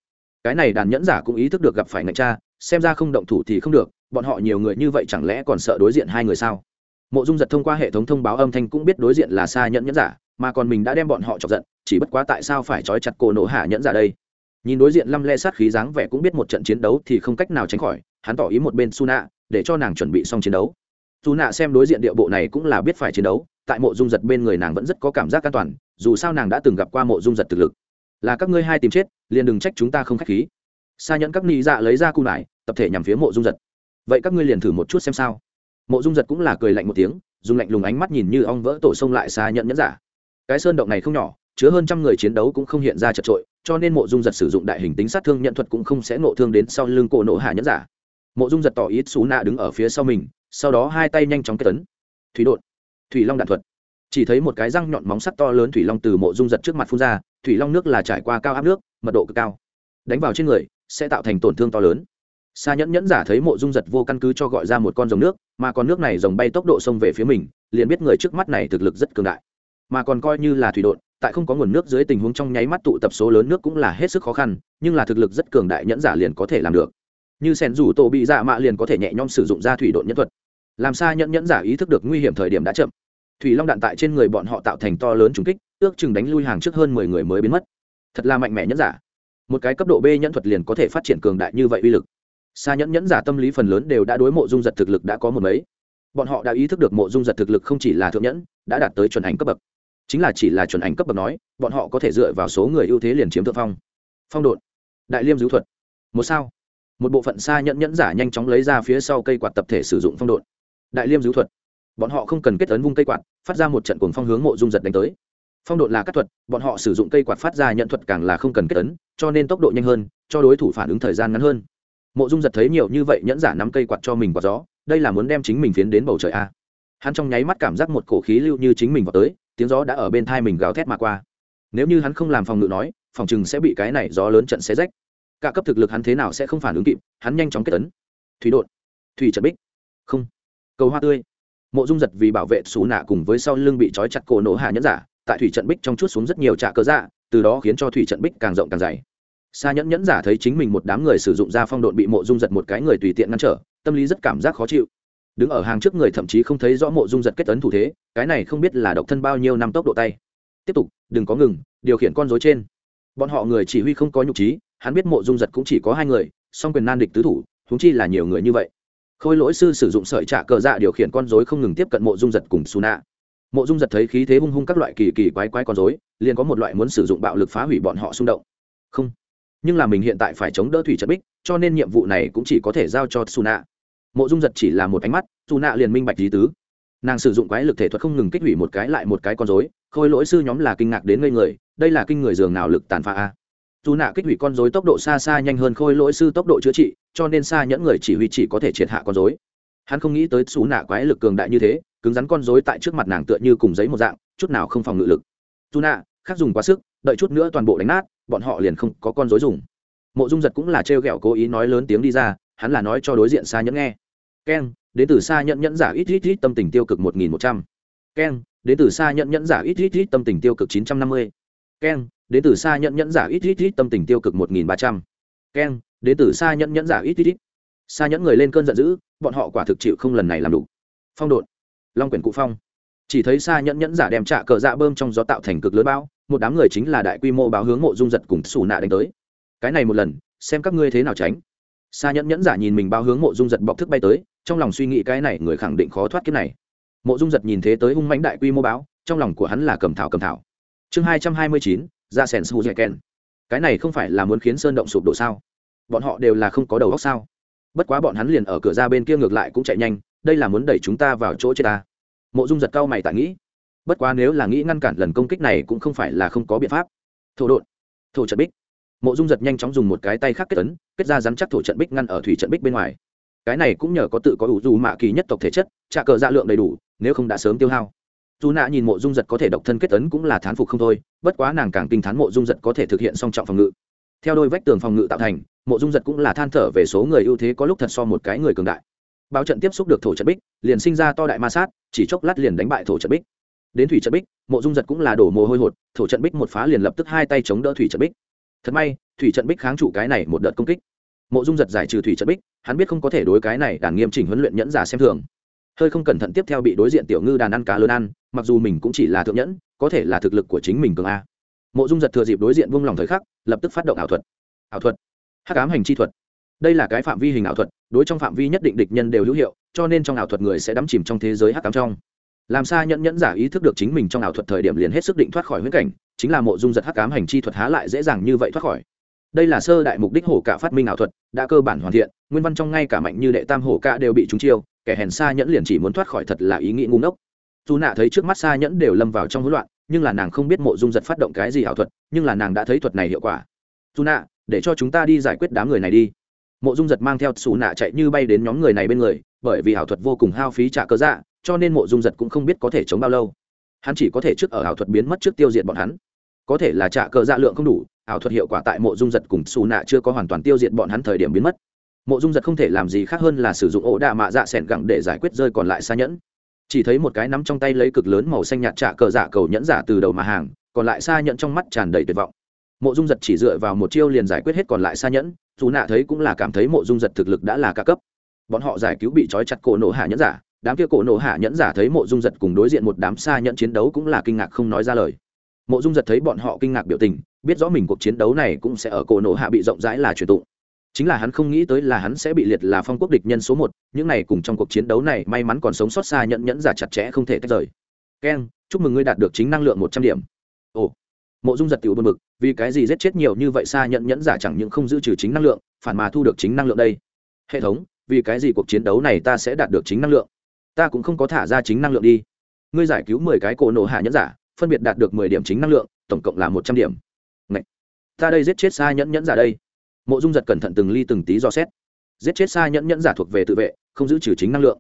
A: cái này đàn nhẫn giả cũng ý thức được gặp phải ngạch cha xem ra không động thủ thì không được, bọn họ nhiều người như vậy chẳng lẽ còn sợ đối diện hai người sao? Mộ dung giật thông qua hệ thống thông báo âm thanh cũng biết đối diện là xa nhẫn nhẫn giả mà còn mình đã đem bọn họ chọc giận, chỉ bất quá tại sao phải trói chặt cổ nổ hạ nhẫn giả đây? Nhìn đối diện lăm le sát khí dáng vẻ cũng biết một trận chiến đấu thì không cách nào tránh khỏi, hắn tỏ ý một bên su nạ để cho nàng chuẩn bị xong chiến đấu. Su nạ xem đối diện điệu bộ này cũng là biết phải chiến đấu, tại mộ dung giật bên người nàng vẫn rất có cảm giác an toàn, dù sao nàng đã từng gặp qua mộ dung giật thực lực. Là các ngươi hai tìm chết, liền đừng trách chúng ta không k h á c h khí. Xa nhẫn các ni dạ lấy ra cung lại, tập thể nhằm phía mộ dung giật. Vậy các ngươi liền thử một chút xem sao. Mộ dung giật cũng là cười lạnh một tiếng, dùng lạnh lùng ánh mắt nhìn như ong vỡ tổ sông lại xa nhẫn nhẫn giả cái sơn động này không nhỏ, chứa hơn trăm người chiến đấu cũng không hiện ra chật trội cho nên mộ dung giật sử dụng đại hình tính sát thương nhận thuật cũng không sẽ nộ thương đến sau lưng cổ nộ hạ nhẫn giả. Mộ dung giật tỏ ý xú nạ đứng ở phía sau mình, sau đó hai tay nhanh chóng kết tấn. Thủy đột, thủy long đạn thuật. Chỉ thấy một cái răng nhọn móng sắt to lớn thủy long từ mộ dung giật trước mặt phun ra, thủy long nước là trải qua cao áp nước, mật độ cực cao. Đánh vào trên người, sẽ tạo thành tổn thương to lớn. Xa nhẫn nhẫn giả thấy mộ dung giật vô căn cứ cho gọi ra một con dòng nước, mà con nước này dòng bay tốc độ xông về phía mình, liền biết người trước mắt này thực lực rất cường đại mà còn coi như là thủy đột tại không có nguồn nước dưới tình huống trong nháy mắt tụ tập số lớn nước cũng là hết sức khó khăn, nhưng là thực lực rất cường đại nhẫn giả liền có thể làm được. Như sen rủ tổ bị dạ mạ liền có thể nhẹ nhõm sử dụng ra thủy đột nhẫn thuật. Làm sao nhẫn nhẫn giả ý thức được nguy hiểm thời điểm đã chậm. Thủy long đạn tại trên người bọn họ tạo thành to lớn trùng kích, ước chừng đánh lui hàng trước hơn mười người mới biến mất. Thật là mạnh mẽ nhẫn giả. Một cái cấp độ b nhẫn thuật liền có thể phát triển cường đại như vậy uy lực. Xa nhẫn nhẫn giả tâm lý phần lớn đều đã đối mộ dung giật thực lực đã có một mấy. Bọn họ đã ý thức được mộ dung giật thực lực không chỉ là thượng nhẫn, đã đạt tới chuẩn ảnh cấp bậc chính là chỉ là chuẩn ảnh cấp bậc nói, bọn họ có thể dựa vào số người ưu thế liền chiếm thượng phong. Phong độn. Đại liêm dữ thuật. Một sao. Một bộ phận xa nhẫn nhẫn giả nhanh chóng lấy ra phía sau cây quạt tập thể sử dụng phong độn. Đại liêm dữ thuật. Bọn họ không cần kết ấn vung cây quạt, phát ra một trận cuồng phong hướng mộ dung giật đánh tới. Phong độn là các thuật, bọn họ sử dụng cây quạt phát ra nhận thuật càng là không cần kết ấn, cho nên tốc độ nhanh hơn, cho đối thủ phản ứng thời gian ngắn hơn. Mộ dung giật thấy nhiều như vậy, nhẫn giả nắm cây quạt cho mình vào gió, đây là muốn đem chính mình phiến đến bầu trời a. Hắn trong nháy mắt cảm giác một cổ khí lưu như chính mình vào tới tiếng gió đã ở bên thai mình gào thét mà qua. Nếu như hắn không làm phòng ngự nói, phòng chừng sẽ bị cái này gió lớn trận xé rách. Cả cấp thực lực hắn thế nào sẽ không phản ứng kịp, hắn nhanh chóng kết tấn. Thủy đột thủy trận bích. Không. Cầu hoa tươi. Mộ dung giật vì bảo vệ xù nạ cùng với sau lưng bị trói chặt cổ nổ hạ nhẫn giả, tại thủy trận bích trong chút xuống rất nhiều trạ cơ dạ từ đó khiến cho thủy trận bích càng rộng càng dày. Xa nhẫn nhẫn giả thấy chính mình một đám người sử dụng ra phong độn bị mộ dung giật một cái người tùy tiện ngăn trở, tâm lý rất cảm giác khó chịu đứng ở hàng trước người thậm chí không thấy rõ mộ dung giật kết tấn thủ thế, cái này không biết là độc thân bao nhiêu năm tốc độ tay. Tiếp tục, đừng có ngừng, điều khiển con dối trên. Bọn họ người chỉ huy không có nhục trí, hắn biết mộ dung giật cũng chỉ có hai người, song quyền nan địch tứ thủ húng chi là nhiều người như vậy. Khôi lỗi sư sử dụng sợi trả cờ dạ điều khiển con dối không ngừng tiếp cận mộ dung giật cùng xù nạ mộ dung giật thấy khí thế hung hung các loại kỳ kỳ quái quái con dối liền có một loại muốn sử dụng bạo lực phá hủy bọn họ xung động. Không, nhưng là mình hiện tại phải chống đỡ thủy trận bích, cho nên nhiệm vụ này cũng chỉ có thể giao cho xù nạ mộ dung giật chỉ là một ánh mắt, dù nạ liền minh bạch lý tứ. Nàng sử dụng quái lực thể thuật không ngừng kích hủy một cái lại một cái con dối khôi lỗi sư nhóm là kinh ngạc đến ngây người, đây là kinh người dường nào lực tàn phá a. Dù nạ kích hủy con dối tốc độ xa xa nhanh hơn khôi lỗi sư tốc độ chữa trị, cho nên xa nhẫn người chỉ huy chỉ có thể triệt hạ con dối hắn không nghĩ tới xú nạ quái lực cường đại như thế, cứng rắn con dối tại trước mặt nàng tựa như cùng giấy một dạng, chút nào không phòng ngự lực. Dù nạ, khác dùng quá sức, đợi chút nữa toàn bộ đánh nát, bọn họ liền không có con dối dùng. Mộ dung giật cũng là trêu ghẹo cố ý nói lớn tiếng đi ra hắn là nói cho đối diện xa nhẫn nghe. Keng, đến từ xa nhẫn nhẫn giả ít ít ít tâm tình tiêu cực một nghìn một trăm. Keng, đến từ xa nhẫn nhẫn giả ít ít ít tâm tình tiêu cực chín trăm năm mươi. Keng, đến từ xa nhẫn nhẫn giả ít ít ít tâm tình tiêu cực một nghìn ba trăm. Keng, đến từ xa nhẫn nhẫn giả ít ít ít. Xa nhẫn người lên cơn giận dữ, bọn họ quả thực chịu không lần này làm đủ. Phong độn, long quyển cụ phong. Chỉ thấy xa nhẫn nhẫn giả đem trạ cờ dạ bơm trong gió tạo thành cực lớn bao một đám người chính là đại quy mô báo hướng mộ dung giật cùng xù nạ đánh tới. Cái này một lần, xem các ngươi thế nào tránh xa nhẫn nhẫn giả nhìn mình bao hướng mộ dung giật bọc thức bay tới, trong lòng suy nghĩ cái này người khẳng định khó thoát kiếp này. Mộ dung giật nhìn thế tới hung mãnh đại quy mô báo, trong lòng của hắn là cầm thảo cầm thảo. Chương hai trăm hai mươi chín, ra sèn su dạy ken cái này không phải là muốn khiến sơn động sụp đổ sao? Bọn họ đều là không có đầu óc sao? Bất quá bọn hắn liền ở cửa ra bên kia ngược lại cũng chạy nhanh, đây là muốn đẩy chúng ta vào chỗ chết ta. Mộ dung giật cao mày tả nghĩ. Bất quá nếu là nghĩ ngăn cản lần công kích này cũng không phải là không có biện pháp. Thổ đột thổ trận bích mộ dung giật nhanh chóng dùng một cái tay khác kết tấn kết ra rắn chắc thổ trận bích ngăn ở thủy trận bích bên ngoài. Cái này cũng nhờ có tự có ủ dù mạ kỳ nhất tộc thể chất, trả cờ dạ lượng đầy đủ, nếu không đã sớm tiêu hao. Dù nạ nhìn mộ dung giật có thể độc thân kết tấn cũng là thán phục không thôi, bất quá nàng càng kinh thán mộ dung giật có thể thực hiện song trọng phòng ngự. Theo đôi vách tường phòng ngự tạo thành, mộ dung giật cũng là than thở về số người ưu thế có lúc thật so một cái người cường đại. Bao trận tiếp xúc được thổ trận bích, liền sinh ra to đại ma sát, chỉ chốc lát liền đánh bại thổ trận bích. Đến thủy trận bích, mộ dung giật cũng là đổ mồ hôi hột, thổ trận bích một phá liền lập tức hai tay chống đỡ thủy trận bích thật may, thủy trận bích kháng trụ cái này một đợt công kích. Mộ dung giật giải trừ thủy trận bích, hắn biết không có thể đối cái này đàn nghiêm chỉnh huấn luyện nhẫn giả xem thường. Hơi không cẩn thận tiếp theo bị đối diện tiểu ngư đàn ăn cá lớn ăn, mặc dù mình cũng chỉ là thượng nhẫn, có thể là thực lực của chính mình cường a. Mộ dung giật thừa dịp đối diện vung lòng thời khắc, lập tức phát động ảo thuật. Ảo thuật? Hắc ám hành chi thuật. Đây là cái phạm vi hình ảo thuật, đối trong phạm vi nhất định địch nhân đều hữu hiệu, cho nên trong ảo thuật người sẽ đắm chìm trong thế giới hắc ám trong làm sao nhẫn nhẫn giả ý thức được chính mình trong ảo thuật thời điểm liền hết sức định thoát khỏi huyễn cảnh, chính là mộ dung giật hắc ám hành chi thuật há lại dễ dàng như vậy thoát khỏi. Đây là sơ đại mục đích hổ cả phát minh ảo thuật, đã cơ bản hoàn thiện, nguyên văn trong ngay cả mạnh như đệ tam hổ cả đều bị trúng chiêu, kẻ hèn xa nhẫn liền chỉ muốn thoát khỏi thật là ý nghĩ ngu ngốc. Dù nạ thấy trước mắt xa nhẫn đều lâm vào trong hỗn loạn, nhưng là nàng không biết mộ dung giật phát động cái gì ảo thuật, nhưng là nàng đã thấy thuật này hiệu quả. Dù nạ, để cho chúng ta đi giải quyết đám người này đi. Mộ dung giật mang theo xù nạ chạy như bay đến nhóm người này bên người, bởi vì ảo thuật vô cùng hao phí trả cơ dạ cho nên mộ dung giật cũng không biết có thể chống bao lâu. Hắn chỉ có thể trước ở ảo thuật biến mất trước tiêu diệt bọn hắn. Có thể là trả cờ dạ lượng không đủ, ảo thuật hiệu quả tại mộ dung giật cùng xù nạ chưa có hoàn toàn tiêu diệt bọn hắn thời điểm biến mất. Mộ dung giật không thể làm gì khác hơn là sử dụng ổ đạ mạ dạ s ẻ n gẳng để giải quyết rơi còn lại xa nhẫn. Chỉ thấy một cái nắm trong tay lấy cực lớn màu xanh nhạt trả cờ dạ cầu nhẫn giả từ đầu mà hàng, còn lại xa nhẫn trong mắt tràn đầy tuyệt vọng. Mộ dung giật chỉ dựa vào một chiêu liền giải quyết hết còn lại xa nhẫn, dù nạ thấy cũng là cảm thấy mộ dung giật thực lực đã là ca cấp. Bọn họ giải cứu bị trói chặt cổ nổ hạ nhẫn giả đám kia cổ nổ hạ nhẫn giả thấy mộ dung giật cùng đối diện một đám xa nhẫn chiến đấu cũng là kinh ngạc không nói ra lời. Mộ dung giật thấy bọn họ kinh ngạc biểu tình, biết rõ mình cuộc chiến đấu này cũng sẽ ở cổ nổ hạ bị rộng rãi là truyền tụng. Chính là hắn không nghĩ tới là hắn sẽ bị liệt là phong quốc địch nhân số một, những này cùng trong cuộc chiến đấu này may mắn còn sống sót xa nhận nhẫn giả chặt chẽ không thể tách rời. Keng chúc mừng ngươi đạt được chính năng lượng một trăm điểm. Ồ. Mộ dung giật tiểu buồn mực vì cái gì giết chết nhiều như vậy xa nhận nhẫn giả chẳng những không giữ trừ chính năng lượng, phản mà thu được chính năng lượng đây? Hệ thống, vì cái gì cuộc chiến đấu này ta sẽ đạt được chính năng lượng? Ta cũng không có thả ra chính năng lượng đi. Ngươi giải cứu mười cái cổ nổ hạ nhẫn giả, phân biệt đạt được mười điểm chính năng lượng, tổng cộng là một trăm điểm. Ngậy! ta đây giết chết xa nhẫn nhẫn giả đây. Mộ dung giật cẩn thận từng ly từng tí do xét. Giết chết xa nhẫn nhẫn giả thuộc về tự vệ, không giữ trừ chính năng lượng.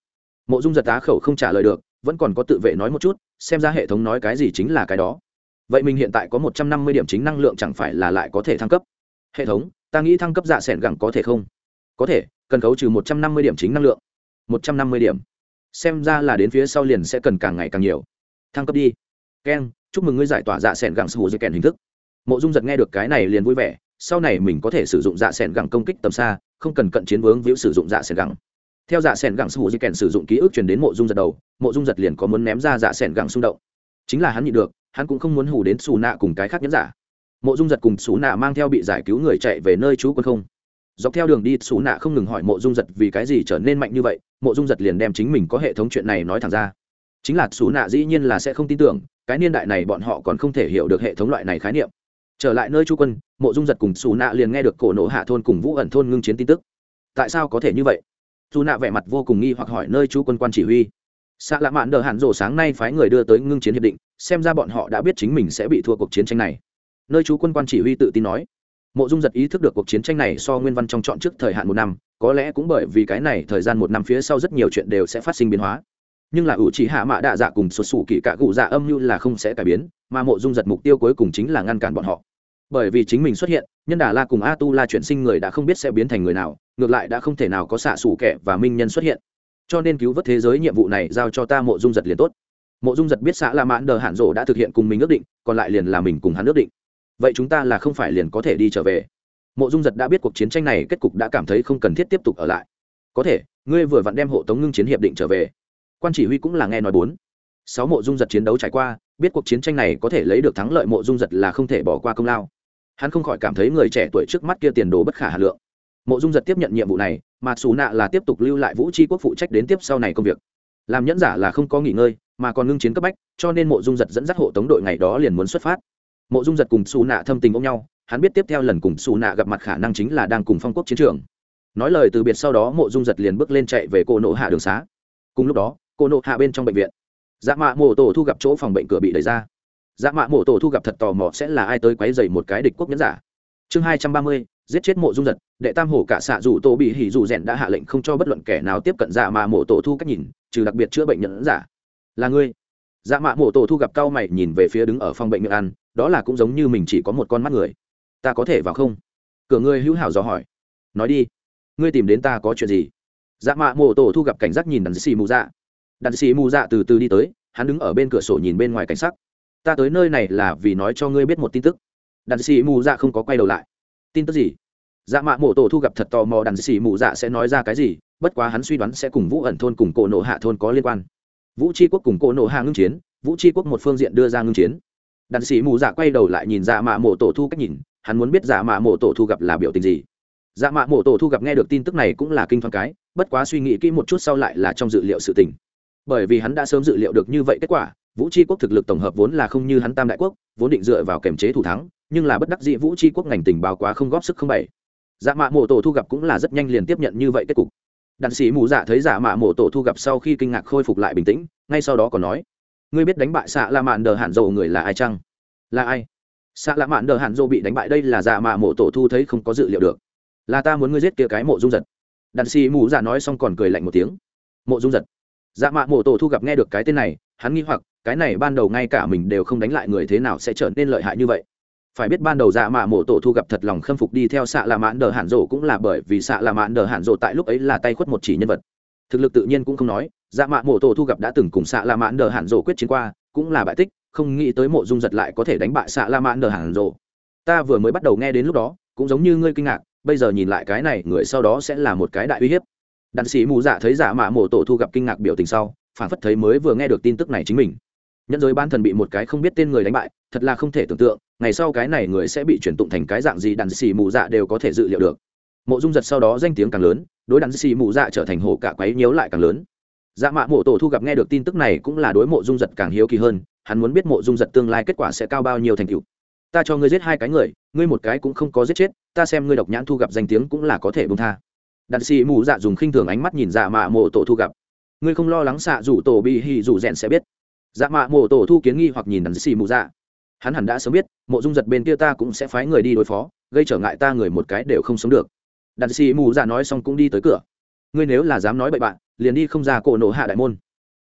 A: Mộ dung giật á khẩu không trả lời được, vẫn còn có tự vệ nói một chút, xem ra hệ thống nói cái gì chính là cái đó. Vậy mình hiện tại có một trăm năm mươi điểm chính năng lượng chẳng phải là lại có thể thăng cấp? Hệ thống, ta nghĩ thăng cấp dạ s ẻ n gẳng có thể không? Có thể, cần khấu trừ một trăm năm mươi điểm chính năng lượng. Một trăm năm mươi điểm xem ra là đến phía sau liền sẽ cần càng ngày càng nhiều. Thăng cấp đi. Keng chúc mừng ngươi giải tỏa dạ s ẻ n gẳng sù dây kèn hình thức. Mộ dung giật nghe được cái này liền vui vẻ, sau này mình có thể sử dụng dạ s ẻ n gẳng công kích tầm xa, không cần cận chiến vướng víu sử dụng dạ s ẻ n gẳng. Theo dạ s ẻ n gẳng sù dây kèn sử dụng ký ức truyền đến mộ dung giật đầu, mộ dung giật liền có muốn ném ra dạ s ẻ n gẳng xung động. Chính là hắn nhị được, hắn cũng không muốn hủ đến xù nạ cùng cái khác nhẫn giả. Mộ dung giật cùng xù nạ mang theo bị giải cứu người chạy về nơi trú quân không. Dọc theo đường đi xù nạ không ngừng hỏi mộ dung giật vì cái gì trở nên mạnh như vậy mộ dung giật liền đem chính mình có hệ thống chuyện này nói thẳng ra. Chính là xú nạ dĩ nhiên là sẽ không tin tưởng, cái niên đại này bọn họ còn không thể hiểu được hệ thống loại này khái niệm. Trở lại nơi trú quân, mộ dung giật cùng xù nạ liền nghe được cổ nổ hạ thôn cùng vũ ẩn thôn ngưng chiến tin tức. Tại sao có thể như vậy? Dù nạ vẻ mặt vô cùng nghi hoặc hỏi nơi trú quân quan chỉ huy. Xạ lạ mạn đờ hạn rổ sáng nay phái người đưa tới ngưng chiến hiệp định, xem ra bọn họ đã biết chính mình sẽ bị thua cuộc chiến tranh này. Nơi chú quân quan chỉ huy tự tin nói mộ dung giật ý thức được cuộc chiến tranh này so nguyên văn trong chọn trước thời hạn một năm, có lẽ cũng bởi vì cái này thời gian một năm phía sau rất nhiều chuyện đều sẽ phát sinh biến hóa. Nhưng là ủ chỉ hạ mạ đạ dạ cùng sụt sủ kỹ cả cụ dạ âm như là không sẽ cải biến, mà mộ dung giật mục tiêu cuối cùng chính là ngăn cản bọn họ. Bởi vì chính mình xuất hiện, nhân đà la cùng a tu la chuyển sinh người đã không biết sẽ biến thành người nào, ngược lại đã không thể nào có xạ xủ kẻ và minh nhân xuất hiện. Cho nên cứu vớt thế giới nhiệm vụ này giao cho ta mộ dung giật liền tốt. Mộ dung giật biết xã la mãn đờ hạn rộ đã thực hiện cùng mình ước định, còn lại liền là mình cùng hắn ước định vậy chúng ta là không phải liền có thể đi trở về. Mộ dung giật đã biết cuộc chiến tranh này kết cục đã cảm thấy không cần thiết tiếp tục ở lại. Có thể, ngươi vừa vặn đem hộ tống ngưng chiến hiệp định trở về. Quan chỉ huy cũng là nghe nói bốn. Sáu mộ dung giật chiến đấu trải qua, biết cuộc chiến tranh này có thể lấy được thắng lợi mộ dung giật là không thể bỏ qua công lao. Hắn không khỏi cảm thấy người trẻ tuổi trước mắt kia tiền đồ bất khả hà lượng. Mộ dung giật tiếp nhận nhiệm vụ này, mà xù nạ là tiếp tục lưu lại vũ tri quốc phụ trách đến tiếp sau này công việc. Làm nhẫn giả là không có nghỉ ngơi, mà còn ngưng chiến cấp bách, cho nên mộ dung giật dẫn dắt hộ tống đội ngày đó liền muốn xuất phát mộ dung giật cùng xù nạ thâm tình ôm nhau, hắn biết tiếp theo lần cùng xù nạ gặp mặt khả năng chính là đang cùng phong quốc chiến trường. Nói lời từ biệt sau đó mộ dung giật liền bước lên chạy về cô nộ hạ đường xá. Cùng lúc đó, cô nộ hạ bên trong bệnh viện. Dạ mạ mộ tổ thu gặp chỗ phòng bệnh cửa bị đẩy ra. Dạ mạ mộ tổ thu gặp thật tò mò sẽ là ai tới quấy dày một cái địch quốc nhẫn giả. Chương hai trăm ba mươi, giết chết mộ dung giật, đệ tam hổ cả xạ dù tổ bị hỉ dù rèn đã hạ lệnh không cho bất luận kẻ nào tiếp cận dạ mạ mộ tổ thu cách nhìn, trừ đặc biệt chữa bệnh nhẫn giả. Là ngươi dạ mạ mộ tổ thu gặp cao mày nhìn về phía đứng ở phòng bệnh miệng ăn, đó là cũng giống như mình chỉ có một con mắt người. Ta có thể vào không? Cửa ngươi hữu hảo dò hỏi. Nói đi. Ngươi tìm đến ta có chuyện gì? Dạ mạ mộ tổ thu gặp cảnh giác nhìn đàn xì mù dạ. Đàn xì mù dạ từ từ đi tới, hắn đứng ở bên cửa sổ nhìn bên ngoài cảnh sắc. Ta tới nơi này là vì nói cho ngươi biết một tin tức. Đàn xì mù dạ không có quay đầu lại. Tin tức gì? Dạ mạ mộ tổ thu gặp thật tò mò đàn xì mù dạ sẽ nói ra cái gì, bất quá hắn suy đoán sẽ cùng vũ ẩn thôn cùng cổ nộ hạ thôn có liên quan vũ tri quốc cùng cổ nộ hạ ngưng chiến, vũ tri quốc một phương diện đưa ra ngưng chiến. Đàn sĩ mù dạ quay đầu lại nhìn dạ mạ mộ tổ thu cách nhìn, hắn muốn biết dạ mạ mộ tổ thu gặp là biểu tình gì. Dạ mạ mộ tổ thu gặp nghe được tin tức này cũng là kinh thoáng cái, bất quá suy nghĩ kỹ một chút sau lại là trong dự liệu sự tình. Bởi vì hắn đã sớm dự liệu được như vậy kết quả, vũ tri quốc thực lực tổng hợp vốn là không như hắn tam đại quốc, vốn định dựa vào kềm chế thủ thắng, nhưng là bất đắc dĩ vũ tri quốc ngành tình báo quá không góp sức không bày. Dạ mạ mộ tổ thu gặp cũng là rất nhanh liền tiếp nhận như vậy kết cục đàn sĩ mù dạ thấy dạ mạ mộ tổ thu gặp sau khi kinh ngạc khôi phục lại bình tĩnh, ngay sau đó còn nói, ngươi biết đánh bại xạ la mạn đờ hạn dầu người là ai chăng? Là ai? Xạ la mạn đờ hạn dầu bị đánh bại đây là dạ mạ mộ tổ thu thấy không có dự liệu được. Là ta muốn ngươi giết kia cái mộ dung giật. Đàn sĩ mù dạ nói xong còn cười lạnh một tiếng. Mộ dung giật? Dạ mạ mộ tổ thu gặp nghe được cái tên này, hắn nghi hoặc, cái này ban đầu ngay cả mình đều không đánh lại người thế nào sẽ trở nên lợi hại như vậy? Phải biết ban đầu dạ mạ mộ tổ thu gặp thật lòng khâm phục đi theo xạ là mãn đờ hạn rộ cũng là bởi vì xạ là mãn đờ hạn rộ tại lúc ấy là tay khuất một chỉ nhân vật. Thực lực tự nhiên cũng không nói dạ mạ mộ tổ thu gặp đã từng cùng xạ la mãn đờ hạn rộ quyết chiến qua, cũng là bại tích, không nghĩ tới mộ dung giật lại có thể đánh bại xạ la mãn đờ hạn rộ ta vừa mới bắt đầu nghe đến lúc đó, cũng giống như ngươi kinh ngạc, bây giờ nhìn lại cái này, người sau đó sẽ là một cái đại uy hiếp. Đạn sĩ mù dạ thấy giả mạ mộ tổ thu gặp kinh ngạc biểu tình sau phản phất thấy mới vừa nghe được tin tức này chính mình. Nhân giới ban thần bị một cái không biết tên người đánh bại thật là không thể tưởng tượng, ngày sau cái này người sẽ bị chuyển tụng thành cái dạng gì đàn xì mù dạ đều có thể dự liệu được. Mộ dung giật sau đó danh tiếng càng lớn, đối đàn xì mù dạ trở thành hồ cả quấy nhiễu lại càng lớn. Dạ mạ mộ tổ thu gặp nghe được tin tức này cũng là đối mộ dung giật càng hiếu kỳ hơn, hắn muốn biết mộ dung giật tương lai kết quả sẽ cao bao nhiêu thành tựu. Ta cho ngươi giết hai cái người, ngươi một cái cũng không có giết chết, ta xem ngươi độc nhãn thu gặp danh tiếng cũng là có thể bông tha. Đàn xì mù dạ dùng khinh thường ánh mắt nhìn dạ mạ mộ tổ thu gặp. Ngươi không lo lắng xạ rủ tổ bị hì rủ rèn sẽ biết. Dạ mạ mộ tổ thu kiến nghi hoặc nhìn đàn xì mù dạ hắn hẳn đã sớm biết, mộ dung giật bên kia ta cũng sẽ phái người đi đối phó, gây trở ngại ta người một cái đều không sống được. Đàn sĩ mù ra nói xong cũng đi tới cửa. Ngươi nếu là dám nói bậy bạn, liền đi không ra cổ nổ hạ đại môn.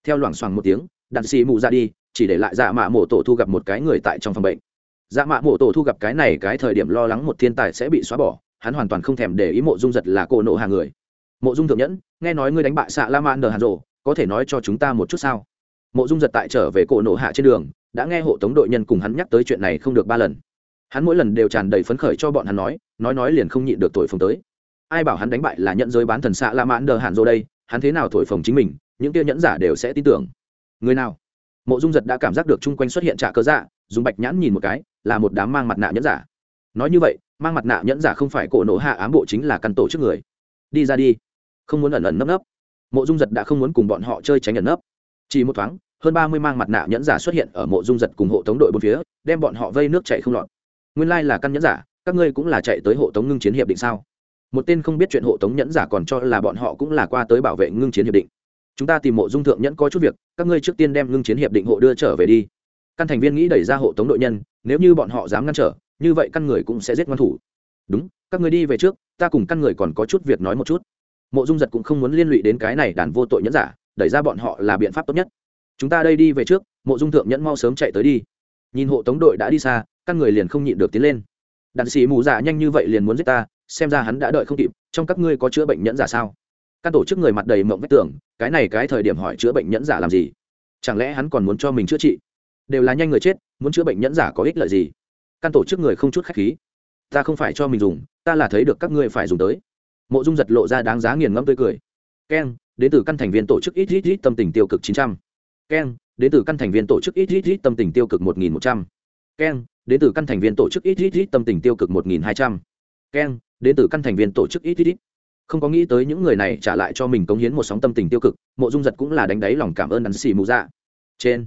A: Theo loảng xoảng một tiếng, đàn sĩ mù ra đi, chỉ để lại dạ mạ mộ tổ thu gặp một cái người tại trong phòng bệnh. Dạ mạ mộ tổ thu gặp cái này, cái thời điểm lo lắng một thiên tài sẽ bị xóa bỏ, hắn hoàn toàn không thèm để ý mộ dung giật là cổ nổ hàng người. Mộ dung thượng nhẫn, nghe nói ngươi đánh bại xạ la man nờ hàn rộ, có thể nói cho chúng ta một chút sao? Mộ dung giật tại trở về cổ nổ hạ trên đường đã nghe hộ tống đội nhân cùng hắn nhắc tới chuyện này không được ba lần. Hắn mỗi lần đều tràn đầy phấn khởi cho bọn hắn nói nói nói liền không nhịn được tội phồng tới. Ai bảo hắn đánh bại là nhận giới bán thần xạ la mãn đờ hàn rô đây, hắn thế nào thổi phồng chính mình, những kia nhẫn giả đều sẽ tin tưởng. Người nào? Mộ dung giật đã cảm giác được chung quanh xuất hiện trả cơ dạ dùng bạch nhãn nhìn một cái, là một đám mang mặt nạ nhẫn giả. Nói như vậy, mang mặt nạ nhẫn giả không phải cổ nổ hạ ám bộ chính là căn tổ trước người. Đi ra đi. Không muốn ẩn ẩn nấp nấp. Mộ dung giật đã không muốn cùng bọn họ chơi tránh ẩn nấp. Chỉ một thoáng hơn ba mươi mang mặt nạ nhẫn giả xuất hiện ở mộ dung giật cùng hộ tống đội bốn phía, đem bọn họ vây nước chạy không lọt. Nguyên lai là căn nhẫn giả, các ngươi cũng là chạy tới hộ tống ngưng chiến hiệp định sao? Một tên không biết chuyện hộ tống nhẫn giả còn cho là bọn họ cũng là qua tới bảo vệ ngưng chiến hiệp định. Chúng ta tìm mộ dung thượng nhẫn có chút việc, các ngươi trước tiên đem ngưng chiến hiệp định hộ đưa trở về đi. Căn thành viên nghĩ đẩy ra hộ tống đội nhân, nếu như bọn họ dám ngăn trở, như vậy căn người cũng sẽ giết ngoan thủ. Đúng, các ngươi đi về trước, ta cùng căn người còn có chút việc nói một chút. Mộ dung giật cũng không muốn liên lụy đến cái này đàn vô tội nhẫn giả, đẩy ra bọn họ là biện pháp tốt nhất chúng ta đây đi về trước, mộ dung thượng nhẫn mau sớm chạy tới đi. Nhìn hộ tống đội đã đi xa căn người liền không nhịn được tiến lên. Đạn sĩ mù giả nhanh như vậy liền muốn giết ta, xem ra hắn đã đợi không kịp, trong các ngươi có chữa bệnh nhẫn giả sao? Căn tổ chức người mặt đầy mộng vách tưởng cái này cái thời điểm hỏi chữa bệnh nhẫn giả làm gì? Chẳng lẽ hắn còn muốn cho mình chữa trị? Đều là nhanh người chết, muốn chữa bệnh nhẫn giả có ích lợi gì? Căn tổ chức người không chút khách khí. Ta không phải cho mình dùng, ta là thấy được các ngươi phải dùng tới. Mộ dung giật lộ ra đáng giá nghiền ngẫm tươi cười. Keng, đến từ căn thành viên tổ chức ít ít ít tâm tình tiêu cực chín trăm keng, đến từ căn thành viên tổ chức ít ít ít tâm tình tiêu cực một nghìn một trăm. Keng, đến từ căn thành viên tổ chức ít ít ít tâm tình tiêu cực một nghìn hai trăm. Keng, đến từ căn thành viên tổ chức ít ít ít không có nghĩ tới những người này trả lại cho mình cống hiến một sóng tâm tình tiêu cực, mộ dung giật cũng là đánh đáy lòng cảm ơn đắn xì mù dạ. Trên,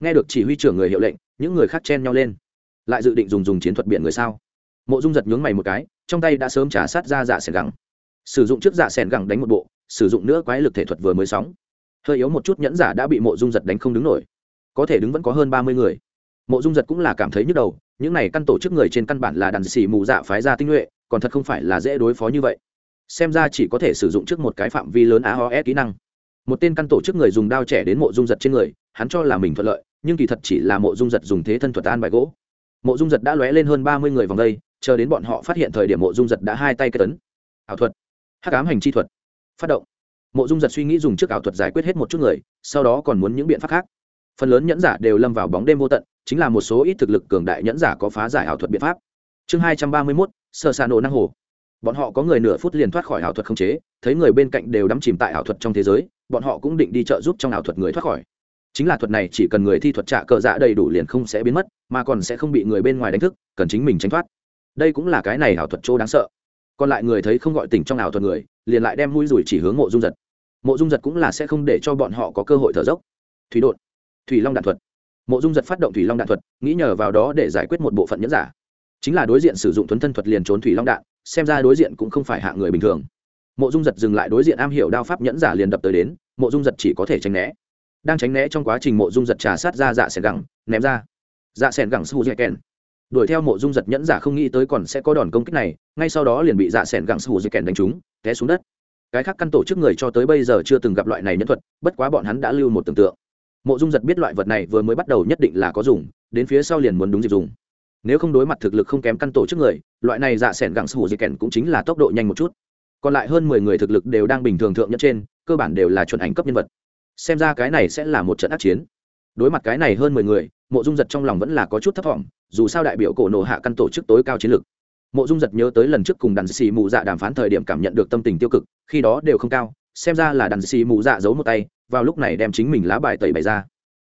A: nghe được chỉ huy trưởng người hiệu lệnh, những người khác chen nhau lên. Lại dự định dùng dùng chiến thuật biển người sao? Mộ dung giật nhướng mày một cái, trong tay đã sớm trả sát ra dạ sẻn gẳng. Sử dụng trước dạ sẻn gẳng đánh một bộ, sử dụng nữa quái lực thể thuật vừa mới sóng hơi yếu một chút nhẫn giả đã bị mộ dung giật đánh không đứng nổi. Có thể đứng vẫn có hơn ba mươi người. Mộ dung giật cũng là cảm thấy nhức đầu, những này căn tổ chức người trên căn bản là đàn xì mù dạ phái ra tinh nhuệ, còn thật không phải là dễ đối phó như vậy. Xem ra chỉ có thể sử dụng trước một cái phạm vi lớn aos kỹ năng. Một tên căn tổ chức người dùng đao trẻ đến mộ dung giật trên người, hắn cho là mình thuận lợi, nhưng kỳ thật chỉ là mộ dung giật dùng thế thân thuật an bài gỗ. Mộ dung giật đã lóe lên hơn ba mươi người vòng đây, chờ đến bọn họ phát hiện thời điểm mộ dung giật đã hai tay kết tấn. Ảo thuật. Hắc ám hành chi thuật. Phát động mộ dung giật suy nghĩ dùng trước ảo thuật giải quyết hết một chút người, sau đó còn muốn những biện pháp khác. Phần lớn nhẫn giả đều lâm vào bóng đêm vô tận, chính là một số ít thực lực cường đại nhẫn giả có phá giải ảo thuật biện pháp. Chương hai trăm ba mươi mốt sơ xa nổ năng hồ. Bọn họ có người nửa phút liền thoát khỏi ảo thuật không chế, thấy người bên cạnh đều đắm chìm tại ảo thuật trong thế giới, bọn họ cũng định đi trợ giúp trong ảo thuật người thoát khỏi. Chính là thuật này chỉ cần người thi thuật trả cờ dạ đầy đủ liền không sẽ biến mất, mà còn sẽ không bị người bên ngoài đánh thức, cần chính mình tránh thoát. Đây cũng là cái này ảo thuật chỗ đáng sợ. Còn lại người thấy không gọi tỉnh trong ảo thuật người, liền lại đem mũi rủi chỉ hướng mộ dung giật mộ dung giật cũng là sẽ không để cho bọn họ có cơ hội thở dốc. Thủy đột, thủy long đạn thuật. Mộ dung giật phát động thủy long đạn thuật, nghĩ nhờ vào đó để giải quyết một bộ phận nhẫn giả. Chính là đối diện sử dụng thuấn thân thuật liền trốn thủy long đạn, xem ra đối diện cũng không phải hạ người bình thường. Mộ dung giật dừng lại đối diện am hiểu đao pháp nhẫn giả liền đập tới đến, mộ dung giật chỉ có thể tránh né. Đang tránh né trong quá trình mộ dung giật trà sát ra dạ sẻn gẳng, ném ra. Dạ sẻn gẳng su dẻ kèn. Đuổi theo mộ dung giật nhẫn giả không nghĩ tới còn sẽ có đòn công kích này, ngay sau đó liền bị dạ sẻn gẳng su dẻ kèn đánh trúng, té xuống đất cái khác căn tổ chức người cho tới bây giờ chưa từng gặp loại này nhân thuật, bất quá bọn hắn đã lưu một tưởng tượng. Mộ dung giật biết loại vật này vừa mới bắt đầu nhất định là có dùng, đến phía sau liền muốn đúng dịp dùng. Nếu không đối mặt thực lực không kém căn tổ chức người, loại này dạ s ẻ n gẳng sủ dì kèn cũng chính là tốc độ nhanh một chút. Còn lại hơn mười người thực lực đều đang bình thường thượng nhất trên, cơ bản đều là chuẩn ảnh cấp nhân vật. Xem ra cái này sẽ là một trận ác chiến. Đối mặt cái này hơn mười người, mộ dung giật trong lòng vẫn là có chút thấp t dù sao đại biểu cổ nổ hạ căn tổ chức tối cao chiến lược mộ dung giật nhớ tới lần trước cùng đàn xì mù dạ đàm phán thời điểm cảm nhận được tâm tình tiêu cực, khi đó đều không cao, xem ra là đàn xì mù dạ giấu một tay, vào lúc này đem chính mình lá bài tẩy bày ra.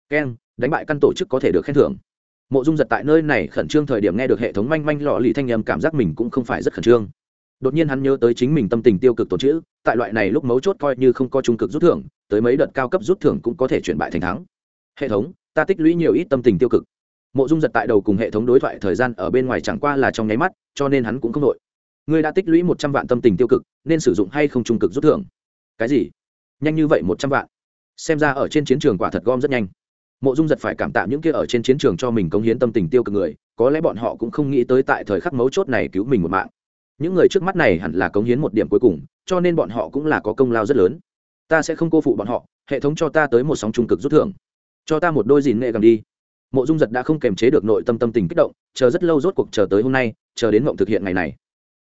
A: Keng đánh bại căn tổ chức có thể được khen thưởng. Mộ dung giật tại nơi này khẩn trương thời điểm nghe được hệ thống manh manh lọ lì thanh nhầm cảm giác mình cũng không phải rất khẩn trương. Đột nhiên hắn nhớ tới chính mình tâm tình tiêu cực tổn chữ tại loại này lúc mấu chốt coi như không có trung cực rút thưởng, tới mấy đợt cao cấp rút thưởng cũng có thể chuyển bại thành thắng. Hệ thống, ta tích lũy nhiều ít tâm tình tiêu cực mộ dung giật tại đầu cùng hệ thống đối thoại thời gian ở bên ngoài chẳng qua là trong nháy mắt, cho nên hắn cũng không đội. Ngươi đã tích lũy một trăm vạn tâm tình tiêu cực, nên sử dụng hay không trung cực rút thưởng? Cái gì? Nhanh như vậy một trăm vạn? Xem ra ở trên chiến trường quả thật gom rất nhanh. Mộ dung giật phải cảm tạ những kia ở trên chiến trường cho mình công hiến tâm tình tiêu cực người, có lẽ bọn họ cũng không nghĩ tới tại thời khắc mấu chốt này cứu mình một mạng. Những người trước mắt này hẳn là cống hiến một điểm cuối cùng, cho nên bọn họ cũng là có công lao rất lớn. Ta sẽ không cô phụ bọn họ, hệ thống cho ta tới một sóng trung cực rút thưởng. Cho ta một đôi dìn nghệ gầm đi mộ dung giật đã không kềm chế được nội tâm tâm tình kích động, chờ rất lâu rốt cuộc chờ tới hôm nay, chờ đến mộng thực hiện ngày này.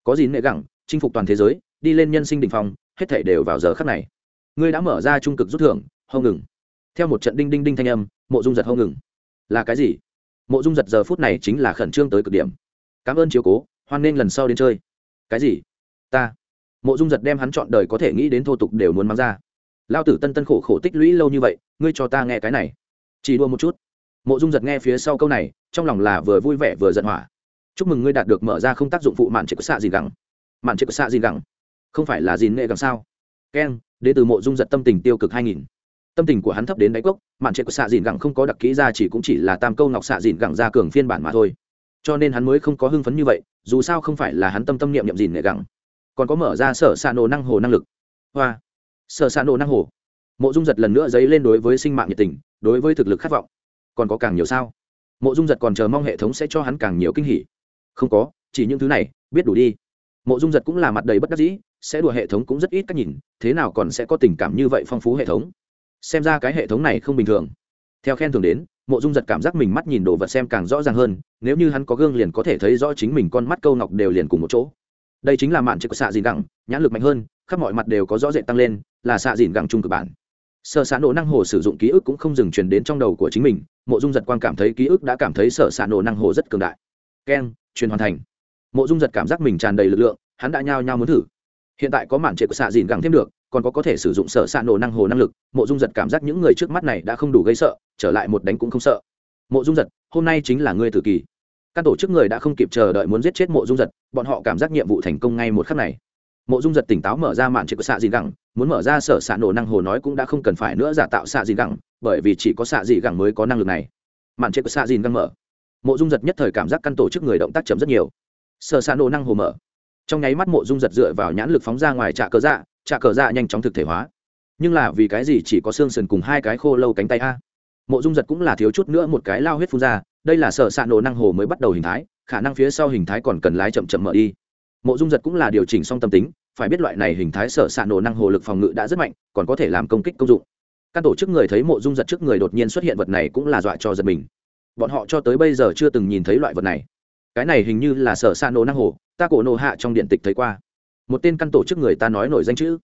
A: Có gì nệ gẳng, chinh phục toàn thế giới, đi lên nhân sinh đình phong, hết thể đều vào giờ khắc này. Ngươi đã mở ra trung cực rút thưởng hông ngừng. Theo một trận đinh đinh đinh thanh âm, mộ dung giật hông ngừng. Là cái gì? Mộ dung giật giờ phút này chính là khẩn trương tới cực điểm. Cảm ơn chiếu cố, hoan nghênh lần sau đến chơi. Cái gì? Ta. Mộ dung giật đem hắn chọn đời có thể nghĩ đến thô tục đều muốn mang ra. Lao tử tân tân khổ khổ tích lũy lâu như vậy, ngươi cho ta nghe cái này. Chỉ đua một chút mộ dung giật nghe phía sau câu này, trong lòng là vừa vui vẻ vừa giận hỏa. Chúc mừng ngươi đạt được mở ra không tác dụng phụ mạn trực xạ gì gẳng. Mạn trực xạ gì gẳng? Không phải là dìn nghệ gẳng sao? Keng đến từ mộ dung giật tâm tình tiêu cực hai nghìn. Tâm tình của hắn thấp đến đáy cốc, mạn trệ của xạ dìn gẳng không có đặc kỹ ra chỉ cũng chỉ là tam câu ngọc xạ dìn gẳng ra cường phiên bản mà thôi. Cho nên hắn mới không có hưng phấn như vậy, dù sao không phải là hắn tâm tâm niệm niệm dìn nghệ gẳng. Còn có mở ra sở xạ nổ năng hồ năng lực. Hoa. Sở xạ nổ năng hồ. Mộ dung giật lần nữa dấy lên đối với sinh mạng nhiệt tình, đối với thực lực khát vọng còn có càng nhiều sao? Mộ dung giật còn chờ mong hệ thống sẽ cho hắn càng nhiều kinh hỉ. Không có, chỉ những thứ này, biết đủ đi. Mộ dung giật cũng là mặt đầy bất đắc dĩ, sẽ đùa hệ thống cũng rất ít cách nhìn, thế nào còn sẽ có tình cảm như vậy phong phú hệ thống? Xem ra cái hệ thống này không bình thường. Theo khen thường đến, mộ dung giật cảm giác mình mắt nhìn đồ vật xem càng rõ ràng hơn, nếu như hắn có gương liền có thể thấy rõ chính mình con mắt câu ngọc đều liền cùng một chỗ. Đây chính là mạn chất của xạ dìn gẳng, nhãn lực mạnh hơn, khắp mọi mặt đều có rõ rệt tăng lên, là xạ dìn gẳng chung cực bản. Sơ s nổ năng hồ sử dụng ký ức cũng không dừng truyền đến trong đầu của chính mình mộ dung giật quang cảm thấy ký ức đã cảm thấy sở s ả nổ năng hồ rất cường đại. Keng, truyền hoàn thành. Mộ dung giật cảm giác mình tràn đầy lực lượng, hắn đã nhao nhao muốn thử. Hiện tại có mảng trệ của xạ dìn gẳng thêm được, còn có có thể sử dụng sở s ả nổ năng hồ năng lực, mộ dung giật cảm giác những người trước mắt này đã không đủ gây sợ, trở lại một đánh cũng không sợ. Mộ dung giật, hôm nay chính là ngươi tử kỳ. Các tổ chức người đã không kịp chờ đợi muốn giết chết mộ dung giật, bọn họ cảm giác nhiệm vụ thành công ngay một khắc này mộ dung giật tỉnh táo mở ra mạn trệ của xạ dị gẳng, muốn mở ra sở xạ nổ năng hồ nói cũng đã không cần phải nữa giả tạo xạ dị gẳng, bởi vì chỉ có xạ dị gẳng mới có năng lực này. Mạn trệ của xạ dị gẳng mở. Mộ dung giật nhất thời cảm giác căn tổ chức người động tác chấm rất nhiều. Sở xạ nổ năng hồ mở. Trong nháy mắt mộ dung giật dựa vào nhãn lực phóng ra ngoài trạ cờ dạ trạ cờ dạ nhanh chóng thực thể hóa. Nhưng là vì cái gì chỉ có xương sườn cùng hai cái khô lâu cánh tay a? Mộ dung giật cũng là thiếu chút nữa một cái lao huyết phun ra, đây là sở xạ nổ năng hồ mới bắt đầu hình thái, khả năng phía sau hình thái còn cần lái chậm chậm mở đi. Mộ dung giật cũng là điều chỉnh xong tâm tính phải biết loại này hình thái sở s ạ nổ năng hồ lực phòng ngự đã rất mạnh, còn có thể làm công kích công dụng. Các tổ chức người thấy mộ dung giật trước người đột nhiên xuất hiện vật này cũng là dọa cho giật mình. Bọn họ cho tới bây giờ chưa từng nhìn thấy loại vật này. Cái này hình như là sở s ạ nổ năng hồ, ta cổ nổ hạ trong điện tịch thấy qua. Một tên căn tổ chức người ta nói nổi danh chữ.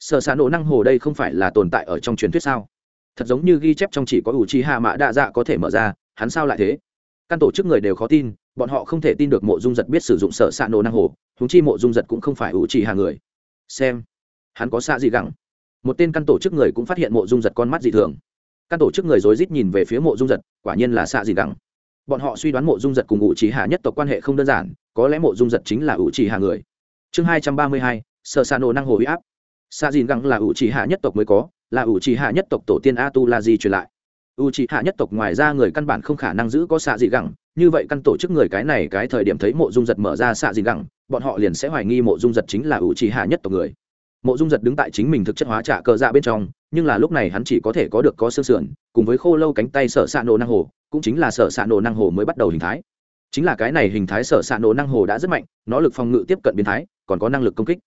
A: Sở s ạ nổ năng hồ đây không phải là tồn tại ở trong truyền thuyết sao? Thật giống như ghi chép trong chỉ có ủ chi hạ mã đa dạ có thể mở ra, hắn sao lại thế? Căn tổ chức người đều khó tin bọn họ không thể tin được mộ dung giật biết sử dụng sợ xạ nổ năng hồ húng chi mộ dung giật cũng không phải ủ trì hạ người. Xem, hắn có xạ gì gẳng? Một tên căn tổ chức người cũng phát hiện mộ dung giật con mắt dị thường. Căn tổ chức người rối rít nhìn về phía mộ dung giật, quả nhiên là xạ gì gẳng. Bọn họ suy đoán mộ dung giật cùng ủ trì hạ nhất tộc quan hệ không đơn giản, có lẽ mộ dung giật chính là ủ trì hạ người. Chương hai trăm ba mươi hai sợ xạ nổ năng hồ huy áp. Xạ dìn gẳng là ủ trì hạ nhất tộc mới có, là ủ trì hạ nhất tộc tổ tiên a tu la di truyền lại u trì hạ nhất tộc ngoài ra người căn bản không khả năng giữ có xạ dị gẳng. Như vậy căn tổ chức người cái này cái thời điểm thấy mộ dung giật mở ra xạ dị gẳng, bọn họ liền sẽ hoài nghi mộ dung giật chính là u trì hạ nhất tộc người. Mộ dung giật đứng tại chính mình thực chất hóa trả cờ dạ bên trong, nhưng là lúc này hắn chỉ có thể có được có xương sườn, cùng với khô lâu cánh tay sở xạ nổ năng hồ, cũng chính là sở xạ nổ năng hồ mới bắt đầu hình thái. Chính là cái này hình thái sở xạ nổ năng hồ đã rất mạnh, nó lực phòng ngự tiếp cận biến thái, còn có năng lực công kích.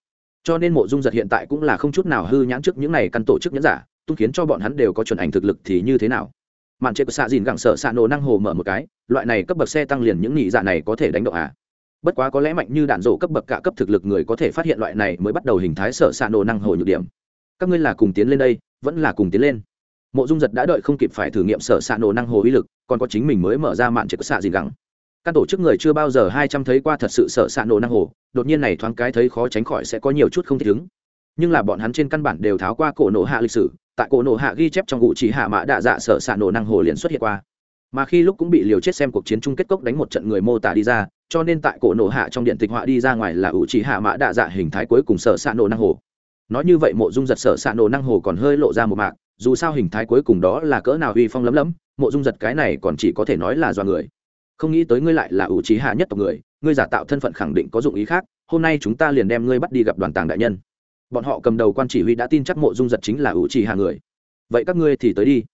A: Cho nên mộ dung giật hiện tại cũng là không chút nào hư nhãn trước những này căn tổ chức nhẫn giả tung khiến cho bọn hắn đều có chuẩn ảnh thực lực thì như thế nào màn chế của xạ dìn gẳng sợ xạ nổ năng hồ mở một cái, loại này cấp bậc xe tăng liền những nhị dạ này có thể đánh động à? Bất quá có lẽ mạnh như đạn rổ cấp bậc cả cấp thực lực người có thể phát hiện loại này mới bắt đầu hình thái sợ xạ nổ năng hồ nhược điểm. Các ngươi là cùng tiến lên đây, vẫn là cùng tiến lên. Mộ dung giật đã đợi không kịp phải thử nghiệm sở xạ nổ năng hồ uy lực, còn có chính mình mới mở ra mạn chế của xạ dìn gẳng. Các tổ chức người chưa bao giờ hai trăm thấy qua thật sự sợ xạ nổ năng hồ, đột nhiên này thoáng cái thấy khó tránh khỏi sẽ có nhiều chút không thể ứng. Nhưng là bọn hắn trên căn bản đều tháo qua cổ nổ hạ lịch sử tại cổ nổ hạ ghi chép trong vụ chỉ hạ mã đạ dạ sở xạ nổ năng hồ liền xuất hiện qua. Mà khi lúc cũng bị liều chết xem cuộc chiến chung kết cốc đánh một trận người mô tả đi ra, cho nên tại cổ nổ hạ trong điện tịch họa đi ra ngoài là ủ chỉ hạ mã đạ dạ hình thái cuối cùng sở s ạ nổ năng hồ. Nói như vậy mộ dung giật sở s ạ nổ năng hồ còn hơi lộ ra một mạc, dù sao hình thái cuối cùng đó là cỡ nào uy phong lấm lấm, mộ dung giật cái này còn chỉ có thể nói là do người. Không nghĩ tới ngươi lại là ủ trí hạ nhất tộc người, ngươi giả tạo thân phận khẳng định có dụng ý khác, hôm nay chúng ta liền đem ngươi bắt đi gặp đoàn tàng đại nhân bọn họ cầm đầu quan chỉ huy đã tin chắc mộ dung giật chính là ủ trì hạ người. Vậy các ngươi thì tới đi.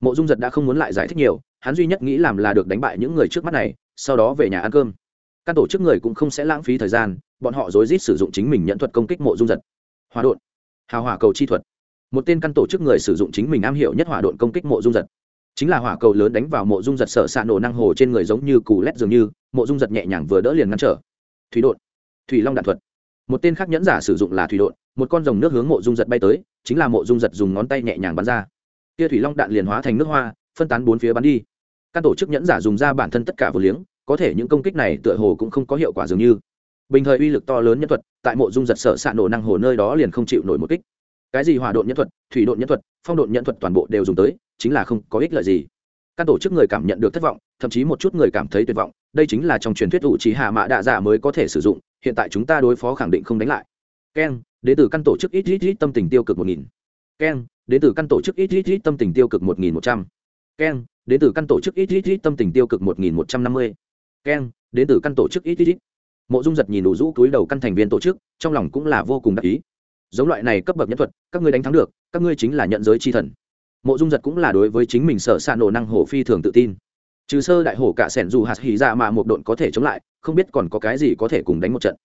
A: Mộ dung giật đã không muốn lại giải thích nhiều, hắn duy nhất nghĩ làm là được đánh bại những người trước mắt này, sau đó về nhà ăn cơm. Các tổ chức người cũng không sẽ lãng phí thời gian, bọn họ rối rít sử dụng chính mình nhận thuật công kích mộ dung giật. Hòa đột hào hỏa cầu chi thuật. Một tên căn tổ chức người sử dụng chính mình am hiểu nhất hỏa độn công kích mộ dung giật. Chính là hỏa cầu lớn đánh vào mộ dung giật sở xạ nổ năng hồ trên người giống như cù lét dường như, mộ dung giật nhẹ nhàng vừa đỡ liền ngăn trở. Thủy đột thủy long đạn thuật một tên khác nhẫn giả sử dụng là thủy đột một con rồng nước hướng mộ dung giật bay tới, chính là mộ dung giật dùng ngón tay nhẹ nhàng bắn ra. Kia thủy long đạn liền hóa thành nước hoa, phân tán bốn phía bắn đi. Các tổ chức nhẫn giả dùng ra bản thân tất cả vừa liếng, có thể những công kích này tựa hồ cũng không có hiệu quả dường như. Bình thời uy lực to lớn nhân thuật, tại mộ dung giật sợ ạ nổ năng hồ nơi đó liền không chịu nổi một kích. Cái gì hỏa độn nhân thuật, thủy độn nhân thuật, phong độn nhân thuật toàn bộ đều dùng tới, chính là không có ích lợi gì. Các tổ chức người cảm nhận được thất vọng, thậm chí một chút người cảm thấy tuyệt vọng, đây chính là trong truyền thuyết ủ trí hạ mã đạ dạ giả mới có thể sử dụng hiện tại chúng ta đối phó khẳng định không đánh lại. Keng đến từ căn tổ chức ít ít ít tâm tình tiêu cực một nghìn. Keng đến từ căn tổ chức ít ít ít tâm tình tiêu cực một nghìn một trăm. Keng đến từ căn tổ chức ít ít ít tâm tình tiêu cực một nghìn một trăm năm mươi. Keng đến từ căn tổ chức ít ít ít. Mộ dung giật nhìn đủ rũ túi đầu căn thành viên tổ chức, trong lòng cũng là vô cùng đắc ý. Giống loại này cấp bậc nhân thuật, các ngươi đánh thắng được, các ngươi chính là nhận giới chi thần. Mộ dung giật cũng là đối với chính mình sở s nổ năng hổ phi thường tự tin. Trừ sơ đại hổ cả sẻn dù hạt hỉ ra dạ mà một độn có thể chống lại không biết còn có cái gì có thể cùng đánh một trận.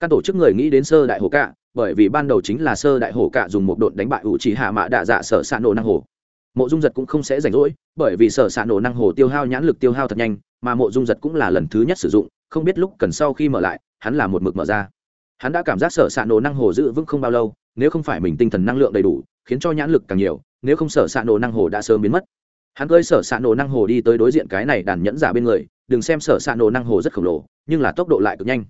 A: Các tổ chức người nghĩ đến sơ đại hổ cạ, bởi vì ban đầu chính là sơ đại hổ cạ dùng một đội đánh bại ủ chỉ hạ mã đạ dạ sở xạ nổ năng hồ. mộ dung giật cũng không sẽ rảnh rỗi bởi vì sở xạ nổ năng hồ tiêu hao nhãn lực tiêu hao thật nhanh mà mộ dung giật cũng là lần thứ nhất sử dụng không biết lúc cần sau khi mở lại hắn là một mực mở ra. Hắn đã cảm giác sở xạ nổ năng hồ giữ vững không bao lâu nếu không phải mình tinh thần năng lượng đầy đủ khiến cho nhãn lực càng nhiều nếu không sở xạ nổ năng hồ đã sớm biến mất. Hắn cơi sở xạ nổ năng hồ đi tới đối diện cái này đàn nhẫn giả bên người đừng xem sở s nổ năng hồ rất khổng lồ, nhưng là tốc độ lại cực nhanh.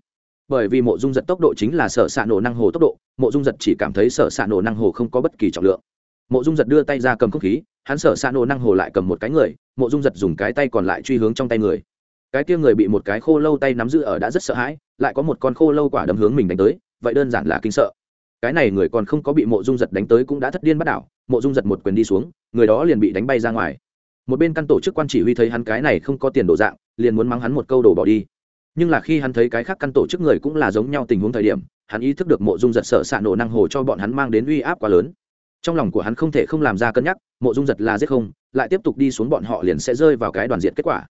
A: Bởi vì mộ dung giật tốc độ chính là sở s nổ năng hồ tốc độ, mộ dung giật chỉ cảm thấy sở s nổ năng hồ không có bất kỳ trọng lượng. Mộ dung giật đưa tay ra cầm không khí, hắn sở s nổ năng hồ lại cầm một cái người, mộ dung giật dùng cái tay còn lại truy hướng trong tay người. Cái kia người bị một cái khô lâu tay nắm giữ ở đã rất sợ hãi, lại có một con khô lâu quả đấm hướng mình đánh tới, vậy đơn giản là kinh sợ. Cái này người còn không có bị mộ dung giật đánh tới cũng đã thất điên bắt đảo, mộ dung giật một quyền đi xuống, người đó liền bị đánh bay ra ngoài. Một bên căn tổ chức quan chỉ huy thấy hắn cái này không có tiền đổ dạng liền muốn mắng hắn một câu đổ bỏ đi. Nhưng là khi hắn thấy cái khác căn tổ chức người cũng là giống nhau tình huống thời điểm, hắn ý thức được mộ dung giật sợ xạ nổ năng hồ cho bọn hắn mang đến uy áp quá lớn. Trong lòng của hắn không thể không làm ra cân nhắc, mộ dung giật là giết không, lại tiếp tục đi xuống bọn họ liền sẽ rơi vào cái đoàn diện kết quả.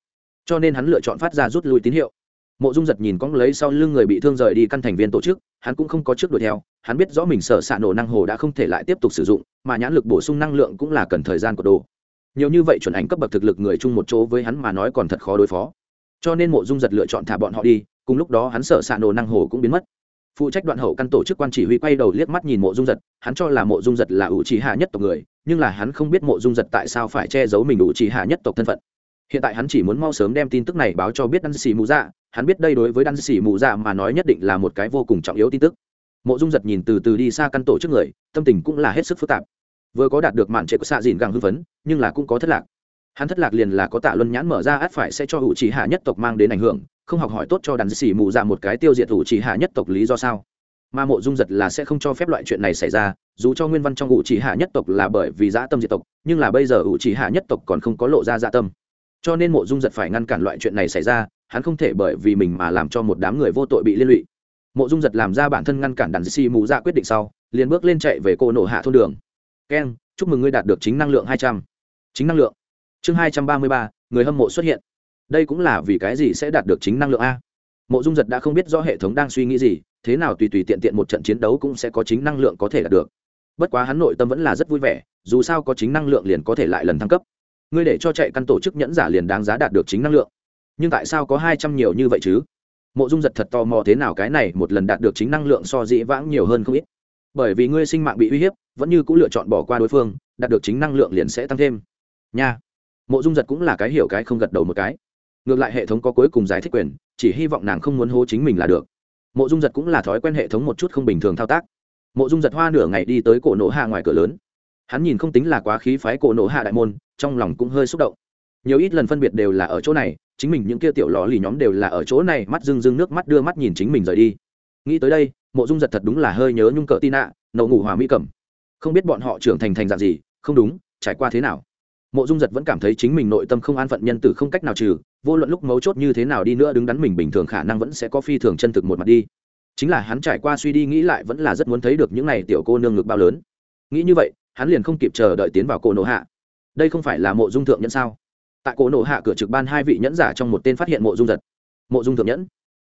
A: Cho nên hắn lựa chọn phát ra rút lui tín hiệu. Mộ dung giật nhìn cóng lấy sau lưng người bị thương rời đi căn thành viên tổ chức, hắn cũng không có trước đuổi theo, hắn biết rõ mình sợ xạ nổ năng hồ đã không thể lại tiếp tục sử dụng, mà nhãn lực bổ sung năng lượng cũng là cần thời gian của đồ nhiều như vậy chuẩn ảnh cấp bậc thực lực người chung một chỗ với hắn mà nói còn thật khó đối phó. Cho nên mộ dung giật lựa chọn thả bọn họ đi, cùng lúc đó hắn sợ xạ nổ năng hồ cũng biến mất. Phụ trách đoạn hậu căn tổ chức quan chỉ huy quay đầu liếc mắt nhìn mộ dung giật, hắn cho là mộ dung giật là ủ trì hạ nhất tộc người, nhưng là hắn không biết mộ dung giật tại sao phải che giấu mình ủ trì hạ nhất tộc thân phận. Hiện tại hắn chỉ muốn mau sớm đem tin tức này báo cho biết đan xì mù dạ hắn biết đây đối với đan xì mù dạ mà nói nhất định là một cái vô cùng trọng yếu tin tức. Mộ dung giật nhìn từ từ đi xa căn tổ trước người, tâm tình cũng là hết sức phức tạp vừa có đạt được mạn trệ của xạ dìn gàng hưng phấn, nhưng là cũng có thất lạc. Hắn thất lạc liền là có tạ luân nhãn mở ra át phải sẽ cho hữu trí hạ nhất tộc mang đến ảnh hưởng, không học hỏi tốt cho đàn xỉ mù ra một cái tiêu diệt hữu trí hạ nhất tộc lý do sao. Mà mộ dung giật là sẽ không cho phép loại chuyện này xảy ra, dù cho nguyên văn trong hữu trí hạ nhất tộc là bởi vì dã tâm diệt tộc, nhưng là bây giờ hữu trí hạ nhất tộc còn không có lộ ra dã tâm. Cho nên mộ dung giật phải ngăn cản loại chuyện này xảy ra, hắn không thể bởi vì mình mà làm cho một đám người vô tội bị liên lụy. Mộ dung giật làm ra bản thân ngăn cản đàn xì mù ra quyết định sau, liền bước lên chạy về cô nổ hạ thôn đường keng chúc mừng ngươi đạt được chính năng lượng hai trăm. Chính năng lượng. Chương hai trăm ba mươi ba, người hâm mộ xuất hiện. Đây cũng là vì cái gì sẽ đạt được chính năng lượng a? Mộ dung giật đã không biết do hệ thống đang suy nghĩ gì, thế nào tùy tùy tiện tiện một trận chiến đấu cũng sẽ có chính năng lượng có thể đạt được. Bất quá hắn nội tâm vẫn là rất vui vẻ, dù sao có chính năng lượng liền có thể lại lần thăng cấp. Ngươi để cho chạy căn tổ chức nhẫn giả liền đáng giá đạt được chính năng lượng. Nhưng tại sao có hai trăm nhiều như vậy chứ? Mộ dung giật thật tò mò thế nào cái này một lần đạt được chính năng lượng so dĩ vãng nhiều hơn không ít. Bởi vì ngươi sinh mạng bị uy hiếp vẫn như cũng lựa chọn bỏ qua đối phương, đạt được chính năng lượng liền sẽ tăng thêm. Nha. Mộ dung giật cũng là cái hiểu cái không gật đầu một cái. Ngược lại hệ thống có cuối cùng giải thích quyền, chỉ hy vọng nàng không muốn hô chính mình là được. Mộ dung giật cũng là thói quen hệ thống một chút không bình thường thao tác. Mộ dung giật hoa nửa ngày đi tới cổ nổ hạ ngoài cửa lớn. Hắn nhìn không tính là quá khí phái cổ nổ hạ đại môn, trong lòng cũng hơi xúc động. Nhiều ít lần phân biệt đều là ở chỗ này, chính mình những kia tiểu lò lì nhóm đều là ở chỗ này, mắt rưng rưng nước mắt đưa mắt nhìn chính mình rời đi. Nghĩ tới đây, mộ dung giật thật đúng là hơi nhớ nhung cỡ tin ạ nậu ngủ hòa mỹ cẩm không biết bọn họ trưởng thành thành dạng gì, không đúng, trải qua thế nào. Mộ dung giật vẫn cảm thấy chính mình nội tâm không an phận nhân tử không cách nào trừ, vô luận lúc mấu chốt như thế nào đi nữa đứng đắn mình bình thường khả năng vẫn sẽ có phi thường chân thực một mặt đi. Chính là hắn trải qua suy đi nghĩ lại vẫn là rất muốn thấy được những này tiểu cô nương ngực bao lớn. Nghĩ như vậy, hắn liền không kịp chờ đợi tiến vào cổ nổ hạ. Đây không phải là mộ dung thượng nhẫn sao? Tại cổ nổ hạ cửa trực ban hai vị nhẫn giả trong một tên phát hiện mộ dung giật. Mộ dung thượng nhẫn.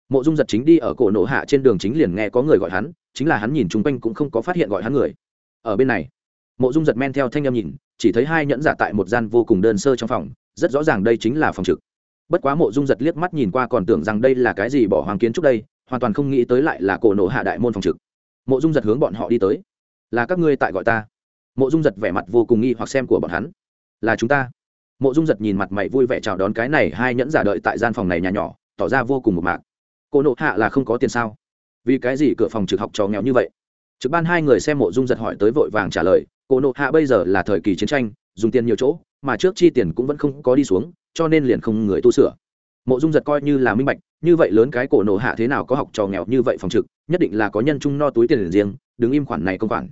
A: Mộ dung giật chính đi ở cổ nổ hạ trên đường chính liền nghe có người gọi hắn, chính là hắn nhìn chung quanh cũng không có phát hiện gọi hắn người ở bên này. Mộ dung giật men theo thanh em nhìn, chỉ thấy hai nhẫn giả tại một gian vô cùng đơn sơ trong phòng, rất rõ ràng đây chính là phòng trực. Bất quá mộ dung giật liếc mắt nhìn qua còn tưởng rằng đây là cái gì bỏ hoàng kiến trúc đây, hoàn toàn không nghĩ tới lại là cổ nổ hạ đại môn phòng trực. Mộ dung giật hướng bọn họ đi tới. Là các ngươi tại gọi ta? Mộ dung giật vẻ mặt vô cùng nghi hoặc xem của bọn hắn. Là chúng ta. Mộ dung giật nhìn mặt mày vui vẻ chào đón cái này hai nhẫn giả đợi tại gian phòng này nhà nhỏ, tỏ ra vô cùng một mạc. Cô nộ hạ là không có tiền sao? Vì cái gì cửa phòng trực học trò nghèo như vậy? Trực ban hai người xem mộ dung giật hỏi tới vội vàng trả lời, cổ nộ hạ bây giờ là thời kỳ chiến tranh, dùng tiền nhiều chỗ, mà trước chi tiền cũng vẫn không có đi xuống, cho nên liền không người tu sửa. Mộ dung giật coi như là minh bạch, như vậy lớn cái cổ nộ hạ thế nào có học trò nghèo như vậy phòng trực, nhất định là có nhân chung no túi tiền riêng, đứng im khoản này công khoản.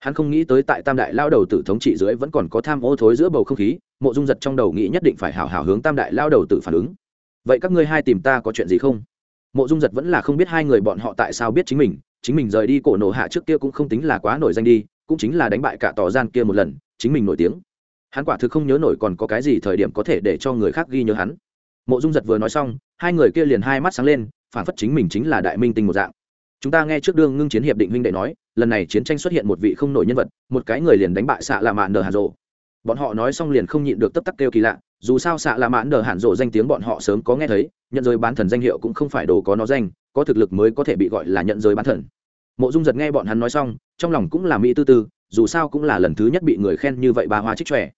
A: Hắn không nghĩ tới tại tam đại lao đầu tử thống trị dưới vẫn còn có tham ô thối giữa bầu không khí, mộ dung giật trong đầu nghĩ nhất định phải hào hào hướng tam đại lao đầu tử phản ứng. Vậy các ngươi hai tìm ta có chuyện gì không? Mộ dung giật vẫn là không biết hai người bọn họ tại sao biết chính mình chính mình rời đi cổ nổ hạ trước kia cũng không tính là quá nổi danh đi, cũng chính là đánh bại cả tỏ gian kia một lần, chính mình nổi tiếng. Hắn quả thực không nhớ nổi còn có cái gì thời điểm có thể để cho người khác ghi nhớ hắn. Mộ dung giật vừa nói xong, hai người kia liền hai mắt sáng lên, phản phất chính mình chính là đại minh tinh một dạng. Chúng ta nghe trước đương ngưng chiến hiệp định huynh đệ nói, lần này chiến tranh xuất hiện một vị không nổi nhân vật, một cái người liền đánh bại xạ lạ mạn nờ hàn rộ. Bọn họ nói xong liền không nhịn được tấp tắc kêu kỳ lạ, dù sao xạ lạ mạn nờ hàn rộ danh tiếng bọn họ sớm có nghe thấy, nhận rơi bán thần danh hiệu cũng không phải đồ có nó danh có thực lực mới có thể bị gọi là nhận giới bán thần. Mộ dung giật nghe bọn hắn nói xong, trong lòng cũng là mỹ tư tư, dù sao cũng là lần thứ nhất bị người khen như vậy ba hoa trích trẻ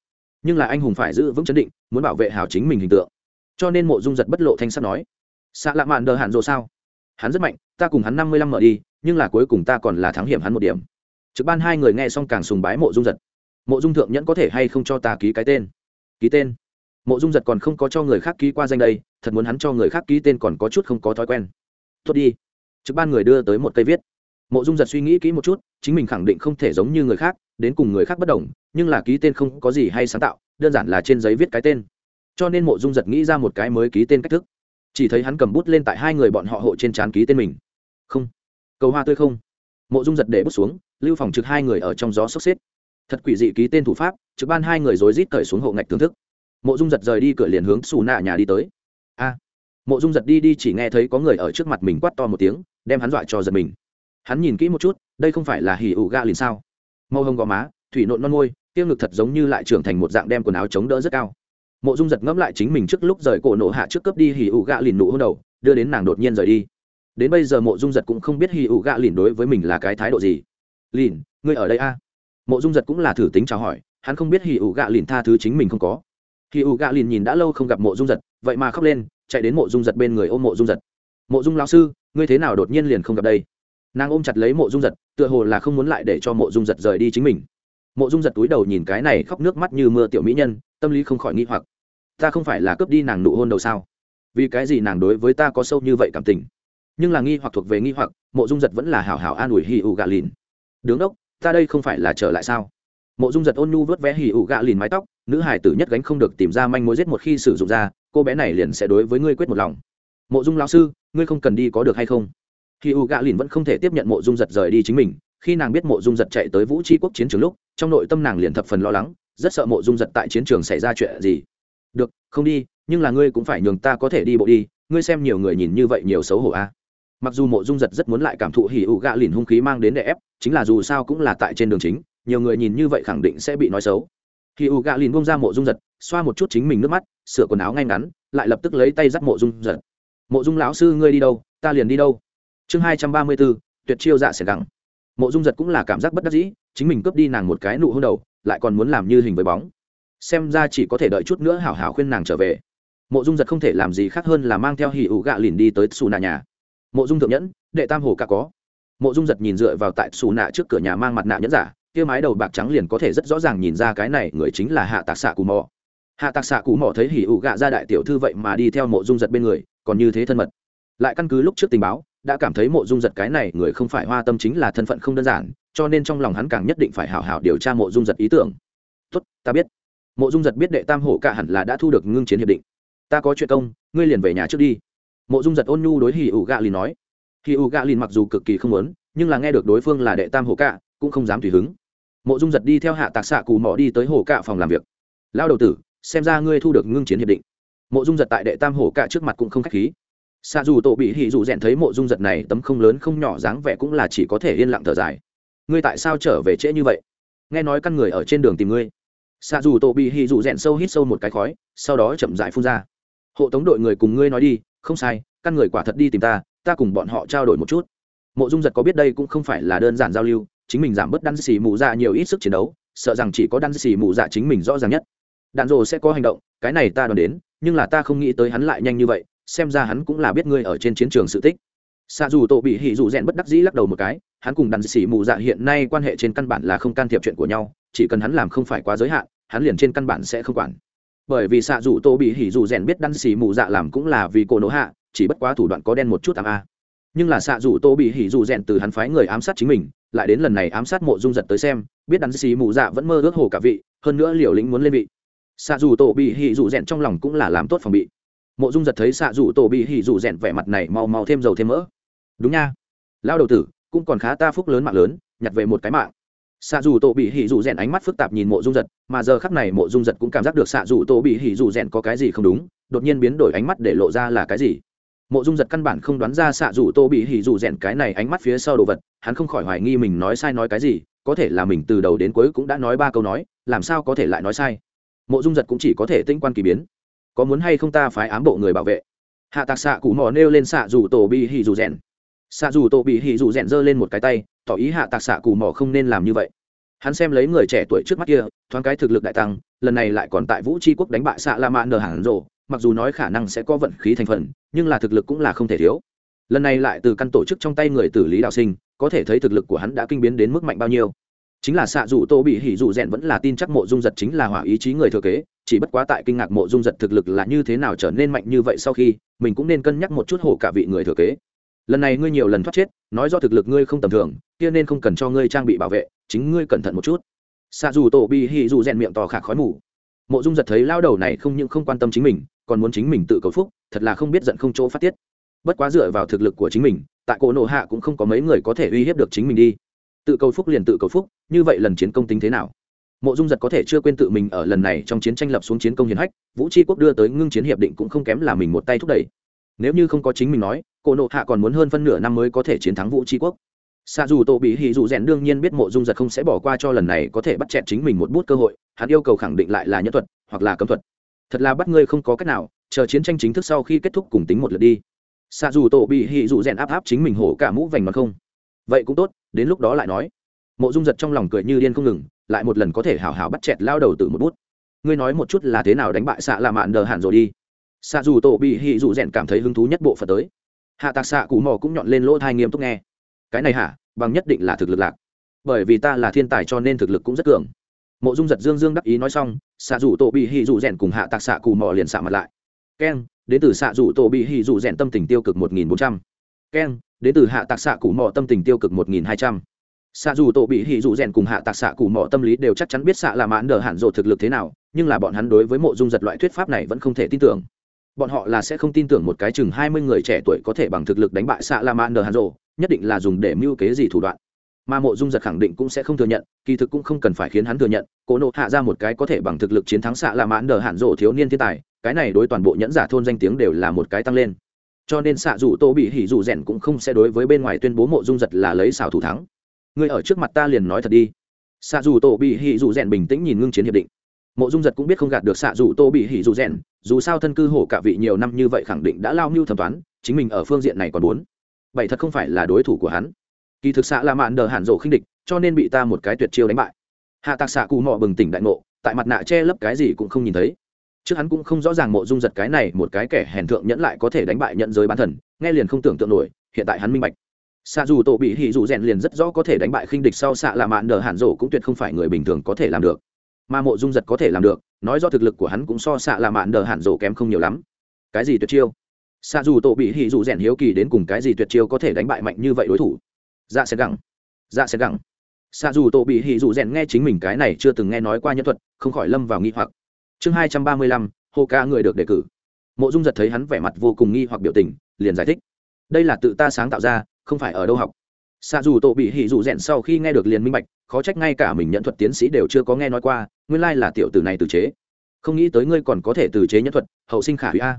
A: nhưng là anh hùng phải giữ vững chấn định, muốn bảo vệ hào chính mình hình tượng. Cho nên mộ dung giật bất lộ thanh sắt nói xạ lạ mạn đờ hạn rồi sao? Hắn rất mạnh, ta cùng hắn năm mươi lăm mở đi, nhưng là cuối cùng ta còn là thắng hiểm hắn một điểm. Trực ban hai người nghe xong càng sùng bái mộ dung giật. Mộ dung thượng nhẫn có thể hay không cho ta ký cái tên? Ký tên? Mộ dung giật còn không có cho người khác ký qua danh đây, thật muốn hắn cho người khác ký tên còn có chút không có thói quen tốt đi. Trực ban người đưa tới một cây viết. Mộ dung giật suy nghĩ kỹ một chút, chính mình khẳng định không thể giống như người khác, đến cùng người khác bất đồng, nhưng là ký tên không có gì hay sáng tạo, đơn giản là trên giấy viết cái tên. Cho nên mộ dung giật nghĩ ra một cái mới ký tên cách thức. Chỉ thấy hắn cầm bút lên tại hai người bọn họ hộ trên trán ký tên mình. Không. Cầu hoa tươi không. Mộ dung giật để bút xuống, lưu phòng trực hai người ở trong gió sốc xếp. Thật quỷ dị ký tên thủ pháp, trực ban hai người rối rít cởi xuống hộ ngạch thưởng thức. Mộ dung giật rời đi cửa liền hướng xù nạ nhà đi tới. A mộ dung giật đi đi chỉ nghe thấy có người ở trước mặt mình quát to một tiếng, đem hắn dọa cho giật mình. Hắn nhìn kỹ một chút, đây không phải là hỉ ủ ga liền sao? Màu hồng gò má, thủy nộn non môi tiêu ngực thật giống như lại trưởng thành một dạng đem quần áo chống đỡ rất cao. Mộ dung giật ngẫm lại chính mình trước lúc rời cổ nổ hạ trước cướp đi hỉ ủ gạ lìn nụ hôn đầu, đưa đến nàng đột nhiên rời đi. Đến bây giờ mộ dung giật cũng không biết hỉ ủ gạ lìn đối với mình là cái thái độ gì. Lìn, ngươi ở đây a? Mộ dung giật cũng là thử tính chào hỏi, hắn không biết hỉ ủ gạ lìn tha thứ chính mình không có. Hỉ ủ gạ lìn nhìn đã lâu không gặp mộ dung giật, vậy mà khóc lên chạy đến mộ dung giật bên người ôm mộ dung giật. Mộ dung lão sư, ngươi thế nào đột nhiên liền không gặp đây? Nàng ôm chặt lấy mộ dung giật, tựa hồ là không muốn lại để cho mộ dung giật rời đi chính mình. Mộ dung giật túi đầu nhìn cái này khóc nước mắt như mưa tiểu mỹ nhân, tâm lý không khỏi nghi hoặc. Ta không phải là cướp đi nàng nụ hôn đầu sao? Vì cái gì nàng đối với ta có sâu như vậy cảm tình? Nhưng là nghi hoặc thuộc về nghi hoặc, mộ dung giật vẫn là hảo hảo an ủi hì ụ gà lìn. Đứng đốc, ta đây không phải là trở lại sao? Mộ dung giật ôn nhu vớt vé hì ụ gạ lìn mái tóc, nữ hải tử nhất gánh không được tìm ra manh mối giết một khi sử dụng ra, cô bé này liền sẽ đối với ngươi quyết một lòng. Mộ dung lão sư, ngươi không cần đi có được hay không? Hì ụ gạ lìn vẫn không thể tiếp nhận mộ dung giật rời đi chính mình, khi nàng biết mộ dung giật chạy tới vũ tri quốc chiến trường lúc, trong nội tâm nàng liền thập phần lo lắng, rất sợ mộ dung giật tại chiến trường xảy ra chuyện gì. Được, không đi, nhưng là ngươi cũng phải nhường ta có thể đi bộ đi, ngươi xem nhiều người nhìn như vậy nhiều xấu hổ a. À. mặc dù mộ dung giật rất muốn lại cảm thụ hỉ ụ gạ lìn hung khí mang đến để ép, chính là dù sao cũng là tại trên đường chính nhiều người nhìn như vậy khẳng định sẽ bị nói xấu. Khi u gạ lìn bông ra mộ dung giật, xoa một chút chính mình nước mắt, sửa quần áo ngay ngắn, lại lập tức lấy tay dắt mộ dung giật. Mộ dung lão sư, ngươi đi đâu? Ta liền đi đâu? Chương hai trăm ba mươi bốn, tuyệt chiêu dạ sẽ gắng mộ dung giật cũng là cảm giác bất đắc dĩ, chính mình cướp đi nàng một cái nụ hôn đầu, lại còn muốn làm như hình với bóng. Xem ra chỉ có thể đợi chút nữa hảo hảo khuyên nàng trở về. Mộ dung giật không thể làm gì khác hơn là mang theo hỉ ủ gạ lìn đi tới xù nạ nhà. Mộ dung thượng nhẫn, đệ tam hồ cả có. Mộ dung giật nhìn dựa vào tại xù nạ trước cửa nhà mang mặt nạ nhẫn giả kia mái đầu bạc trắng liền có thể rất rõ ràng nhìn ra cái này người chính là hạ tạc xạ cù mò. Hạ tạc xạ cù mỏ thấy hỉ ủ gạ ra đại tiểu thư vậy mà đi theo mộ dung giật bên người, còn như thế thân mật. Lại căn cứ lúc trước tình báo, đã cảm thấy mộ dung giật cái này người không phải hoa tâm chính là thân phận không đơn giản, cho nên trong lòng hắn càng nhất định phải hảo hảo điều tra mộ dung giật ý tưởng. Tốt, ta biết. Mộ dung giật biết đệ tam hổ cả hẳn là đã thu được ngưng chiến hiệp định. Ta có chuyện công, ngươi liền về nhà trước đi. Mộ dung giật ôn nhu đối hỉ ủ gạ lìn nói. Hỉ ủ gạ lìn mặc dù cực kỳ không muốn, nhưng là nghe được đối phương là đệ tam hổ cả cũng không dám tùy hứng mộ dung giật đi theo hạ tạc xạ cù mỏ đi tới hồ Cạ phòng làm việc. Lao đầu tử, xem ra ngươi thu được ngưng chiến hiệp định. Mộ dung giật tại đệ tam hồ Cạ trước mặt cũng không k h á c h khí. Xạ dù tổ bị hỉ dù rèn thấy mộ dung giật này tấm không lớn không nhỏ dáng vẻ cũng là chỉ có thể yên lặng thở dài. Ngươi tại sao trở về trễ như vậy? Nghe nói căn người ở trên đường tìm ngươi. Xạ dù tổ bị hỉ dù rèn sâu hít sâu một cái khói, sau đó chậm dại phun ra. Hộ tống đội người cùng ngươi nói đi, không sai, căn người quả thật đi tìm ta ta cùng bọn họ trao đổi một chút. Mộ dung giật có biết đây cũng không phải là đơn giản giao lưu chính mình giảm bớt đan xì mù dạ nhiều ít sức chiến đấu, sợ rằng chỉ có đan xì mù dạ chính mình rõ ràng nhất. Đạn rồ sẽ có hành động, cái này ta đoán đến, nhưng là ta không nghĩ tới hắn lại nhanh như vậy, xem ra hắn cũng là biết ngươi ở trên chiến trường sự tích. Xa dù tổ bị hỉ dù rèn bất đắc dĩ lắc đầu một cái, hắn cùng đàn sĩ mù dạ hiện nay quan hệ trên căn bản là không can thiệp chuyện của nhau, chỉ cần hắn làm không phải quá giới hạn, hắn liền trên căn bản sẽ không quản. Bởi vì xạ dù tô bị hỉ dù rèn biết đan xì mù dạ làm cũng là vì cổ nỗ hạ, chỉ bất quá thủ đoạn có đen một chút tạm a nhưng là xạ dù tô bị hỉ dù rèn từ hắn phái người ám sát chính mình, lại đến lần này ám sát mộ dung giật tới xem, biết đắn xì mù dạ vẫn mơ ước hồ cả vị, hơn nữa liều lĩnh muốn lên vị. Xạ dù tổ bị hỉ dù rèn trong lòng cũng là làm tốt phòng bị. Mộ dung giật thấy xạ dù tổ bị hỉ dù rèn vẻ mặt này mau mau thêm dầu thêm mỡ. Đúng nha. Lao đầu tử, cũng còn khá ta phúc lớn mạng lớn, nhặt về một cái mạng. Xạ dù tổ bị hỉ dù rèn ánh mắt phức tạp nhìn mộ dung giật, mà giờ khắc này mộ dung giật cũng cảm giác được xạ dù tổ bị hỉ dù rèn có cái gì không đúng, đột nhiên biến đổi ánh mắt để lộ ra là cái gì mộ dung giật căn bản không đoán ra xạ dù tô bị hỉ dù rèn cái này ánh mắt phía sau đồ vật, hắn không khỏi hoài nghi mình nói sai nói cái gì, có thể là mình từ đầu đến cuối cũng đã nói ba câu nói, làm sao có thể lại nói sai? Mộ dung giật cũng chỉ có thể tinh quan kỳ biến. Có muốn hay không ta phái ám bộ người bảo vệ? Hạ tạc xạ cụ mò nêu lên xạ dù tổ bị hỉ dù rèn. Xạ dù tổ bị hỉ dù rèn giơ lên một cái tay, tỏ ý hạ tạc xạ cụ mò không nên làm như vậy. Hắn xem lấy người trẻ tuổi trước mắt kia, thoáng cái thực lực đại tăng, lần này lại còn tại vũ tri quốc đánh bại xạ la mã nờ hẳn rộ mặc dù nói khả năng sẽ có vận khí thành phần, nhưng là thực lực cũng là không thể thiếu. Lần này lại từ căn tổ chức trong tay người tử lý đạo sinh, có thể thấy thực lực của hắn đã kinh biến đến mức mạnh bao nhiêu. Chính là xạ dù tô bị hỉ dù rèn vẫn là tin chắc mộ dung giật chính là hỏa ý chí người thừa kế, chỉ bất quá tại kinh ngạc mộ dung giật thực lực là như thế nào trở nên mạnh như vậy sau khi, mình cũng nên cân nhắc một chút hổ cả vị người thừa kế. Lần này ngươi nhiều lần thoát chết, nói do thực lực ngươi không tầm thường, kia nên không cần cho ngươi trang bị bảo vệ, chính ngươi cẩn thận một chút. Xạ dù tổ bị hỉ dù rèn miệng tỏ khạc khói mù mộ dung giật thấy lao đầu này không những không quan tâm chính mình, còn muốn chính mình tự cầu phúc, thật là không biết giận không chỗ phát tiết. Bất quá dựa vào thực lực của chính mình, tại cổ nộ hạ cũng không có mấy người có thể uy hiếp được chính mình đi. Tự cầu phúc liền tự cầu phúc, như vậy lần chiến công tính thế nào? Mộ dung giật có thể chưa quên tự mình ở lần này trong chiến tranh lập xuống chiến công hiển hách, vũ tri quốc đưa tới ngưng chiến hiệp định cũng không kém là mình một tay thúc đẩy. Nếu như không có chính mình nói, cổ nộ hạ còn muốn hơn phân nửa năm mới có thể chiến thắng vũ tri quốc xa dù tổ bị hì dù rèn đương nhiên biết mộ dung giật không sẽ bỏ qua cho lần này có thể bắt chẹn chính mình một bút cơ hội, hắn yêu cầu khẳng định lại là nhân thuật, hoặc là cấm thuật. Thật là bắt ngươi không có cách nào, chờ chiến tranh chính thức sau khi kết thúc cùng tính một lượt đi. Xa dù tổ bị hì dù rèn áp áp chính mình hổ cả mũ vành mà không. Vậy cũng tốt, đến lúc đó lại nói. Mộ dung giật trong lòng cười như điên không ngừng, lại một lần có thể hào hào bắt chẹt lao đầu từ một bút. Ngươi nói một chút là thế nào đánh bại xạ là mạn đờ hẳn rồi đi. Xạ dù tổ bị hì dù rèn cảm thấy hứng thú nhất bộ phận tới. Hạ tạc xạ cụ mò cũng nhọn lên lỗ thai nghiêm túc nghe cái này hả? Bằng nhất định là thực lực lạc. Bởi vì ta là thiên tài cho nên thực lực cũng rất cường. Mộ dung giật dương dương đắc ý nói xong xạ rủ tổ bị hì rủ rèn cùng hạ tạc xạ cù mò liền xạ mặt lại. Keng, đến từ xạ rủ tổ bị hì rủ rèn tâm tình tiêu cực một nghìn bốn trăm. Keng, đến từ hạ tạc xạ cù mò tâm tình tiêu cực một nghìn hai trăm. Xạ dù tổ bị hỉ dù rèn cùng hạ tạc xạ cù mò tâm lý đều chắc chắn biết xạ là mãn đờ hạn rộ thực lực thế nào, nhưng là bọn hắn đối với mộ dung giật loại thuyết pháp này vẫn không thể tin tưởng. Bọn họ là sẽ không tin tưởng một cái chừng hai mươi người trẻ tuổi có thể bằng thực lực đánh bại xạ là mãn đờ hạn rộ nhất định là dùng để mưu kế gì thủ đoạn. Mà mộ dung giật khẳng định cũng sẽ không thừa nhận, kỳ thực cũng không cần phải khiến hắn thừa nhận, cố nộ hạ ra một cái có thể bằng thực lực chiến thắng xạ là mãn đờ hạn rộ thiếu niên thiên tài, cái này đối toàn bộ nhẫn giả thôn danh tiếng đều là một cái tăng lên. Cho nên xạ dù tô bị hỉ dù rèn cũng không sẽ đối với bên ngoài tuyên bố mộ dung giật là lấy xảo thủ thắng. Người ở trước mặt ta liền nói thật đi. Xạ dù tô bị hỉ dù rèn bình tĩnh nhìn ngưng chiến hiệp định. Mộ dung giật cũng biết không gạt được xạ dù tô bị hỉ dù rèn dù sao thân cư hổ cả vị nhiều năm như vậy khẳng định đã lao mưu thẩm toán, chính mình ở phương diện này còn bốn bảy thật không phải là đối thủ của hắn. Kỳ thực xạ là mạn đờ hẳn rộ khinh địch, cho nên bị ta một cái tuyệt chiêu đánh bại. Hạ tạc xạ cù mò bừng tỉnh đại ngộ, tại mặt nạ che lấp cái gì cũng không nhìn thấy. Trước hắn cũng không rõ ràng mộ dung giật cái này một cái kẻ hèn thượng nhẫn lại có thể đánh bại nhận giới bán thần, nghe liền không tưởng tượng nổi, hiện tại hắn minh bạch. Xạ dù tổ bị hỉ dù rèn liền rất rõ có thể đánh bại khinh địch sau xạ là mạn đờ hạn rổ cũng tuyệt không phải người bình thường có thể làm được. Mà mộ dung giật có thể làm được, nói do thực lực của hắn cũng so xạ là mạn đờ hạn rổ kém không nhiều lắm. Cái gì tuyệt chiêu? Xa dù tổ bị hỉ dù rèn hiếu kỳ đến cùng cái gì tuyệt chiêu có thể đánh bại mạnh như vậy đối thủ? Dạ sẽ gẳng dạ sẽ gẳng xa dù tổ bị hỉ dù rèn nghe chính mình cái này chưa từng nghe nói qua nhân thuật, không khỏi lâm vào nghi hoặc. Chương hai trăm ba mươi lăm hô ca người được đề cử. Mộ dung giật thấy hắn vẻ mặt vô cùng nghi hoặc biểu tình, liền giải thích. Đây là tự ta sáng tạo ra, không phải ở đâu học. Xa dù tổ bị hỉ dù rèn sau khi nghe được liền minh bạch, khó trách ngay cả mình nhận thuật tiến sĩ đều chưa có nghe nói qua, nguyên lai là tiểu tử này từ chế. Không nghĩ tới ngươi còn có thể từ chế nhân thuật, hậu sinh khả hủy a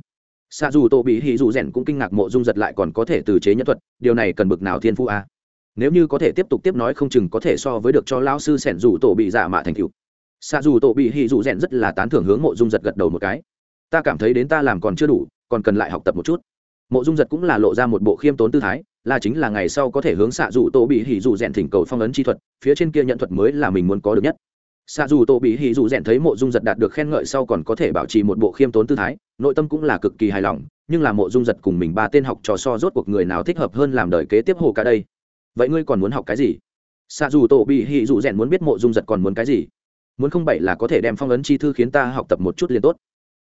A: xạ dù tổ bị hỉ dù rèn cũng kinh ngạc mộ dung giật lại còn có thể từ chế nhân thuật, điều này cần bực nào thiên phu a à? nếu như có thể tiếp tục tiếp nói không chừng có thể so với được cho lão sư sẻn dù tổ bị giả mạ thành cựu xạ dù tổ bị hỉ dù rèn rất là tán thưởng hướng mộ dung giật gật đầu một cái. Ta cảm thấy đến ta làm còn chưa đủ, còn cần lại học tập một chút. Mộ dung giật cũng là lộ ra một bộ khiêm tốn tư thái, là chính là ngày sau có thể hướng xạ dù tổ bị hỉ dù rèn thỉnh cầu phong ấn chi thuật, phía trên kia nhận thuật mới là mình muốn có được nhất xạ dù tổ bị hì dù rèn thấy mộ dung giật đạt được khen ngợi sau còn có thể bảo trì một bộ khiêm tốn tư thái, nội tâm cũng là cực kỳ hài lòng, nhưng là mộ dung giật cùng mình ba tên học trò so rốt cuộc người nào thích hợp hơn làm đời kế tiếp hồ cả đây? Vậy ngươi còn muốn học cái gì? Xạ dù tổ bị hì dù rèn muốn biết mộ dung giật còn muốn cái gì? Muốn không bảy là có thể đem phong ấn chi thư khiến ta học tập một chút liền tốt.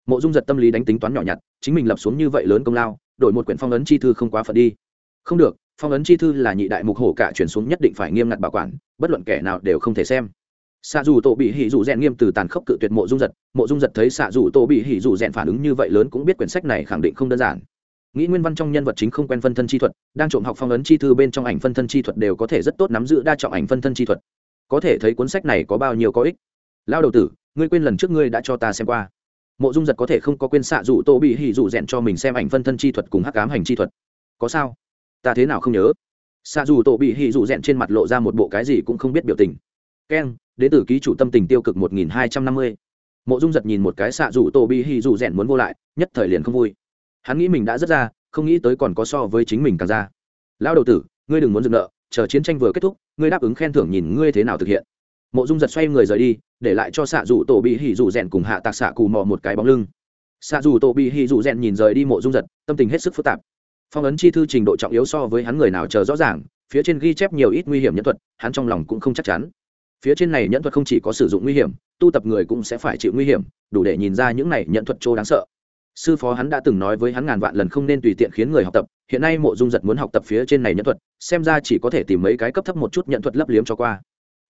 A: Mộ dung giật tâm lý đánh tính toán nhỏ nhặt, chính mình lập xuống như vậy lớn công lao, đổi một quyển phong ấn chi thư không quá phận đi. Không được, phong ấn chi thư là nhị đại mục hổ cả chuyển xuống nhất định phải nghiêm ngặt bảo quản, bất luận kẻ nào đều không thể xem xạ dù tổ bị hỉ dù rèn nghiêm từ tàn khốc cự tuyệt mộ dung giật. Mộ dung giật thấy xạ dù tổ bị hỉ dù rèn phản ứng như vậy lớn cũng biết quyển sách này khẳng định không đơn giản. Nghĩ nguyên văn trong nhân vật chính không quen phân thân chi thuật, đang trộm học phong ấn chi thư bên trong ảnh phân thân chi thuật đều có thể rất tốt nắm giữ đa trọng ảnh phân thân chi thuật. Có thể thấy cuốn sách này có bao nhiêu có ích. Lao đầu tử, ngươi quên lần trước ngươi đã cho ta xem qua. Mộ dung giật có thể không có quên xạ dù tô bị hỉ dù rèn cho mình xem ảnh phân thân chi thuật cùng hắc ám hành chi thuật. Có sao? Ta thế nào không nhớ? Xạ dù tô bị hỉ dù rèn trên mặt lộ ra một bộ cái gì cũng không biết biểu tình keng, đến từ ký chủ tâm tình tiêu cực một nghìn hai trăm năm mươi. Mộ dung giật nhìn một cái xạ rủ tô bi hỉ rủ rèn muốn vô lại, nhất thời liền không vui. Hắn nghĩ mình đã rất ra, không nghĩ tới còn có so với chính mình càng ra. Lão đầu tử, ngươi đừng muốn dừng nợ, chờ chiến tranh vừa kết thúc, ngươi đáp ứng khen thưởng nhìn ngươi thế nào thực hiện. Mộ dung giật xoay người rời đi, để lại cho xạ dù tổ bị hỉ dù rèn cùng hạ tạc xạ cù mò một cái bóng lưng. Xạ dù tổ bị hỉ dù rèn nhìn rời đi mộ dung giật, tâm tình hết sức phức tạp. Phong ấn chi thư trình độ trọng yếu so với hắn người nào chờ rõ ràng, phía trên ghi chép nhiều ít nguy hiểm nhẫn thuật, hắn trong lòng cũng không chắc chắn phía trên này nhẫn thuật không chỉ có sử dụng nguy hiểm, tu tập người cũng sẽ phải chịu nguy hiểm, đủ để nhìn ra những này nhẫn thuật trô đáng sợ. Sư phó hắn đã từng nói với hắn ngàn vạn lần không nên tùy tiện khiến người học tập, hiện nay mộ dung giật muốn học tập phía trên này nhẫn thuật, xem ra chỉ có thể tìm mấy cái cấp thấp một chút nhận thuật lấp liếm cho qua.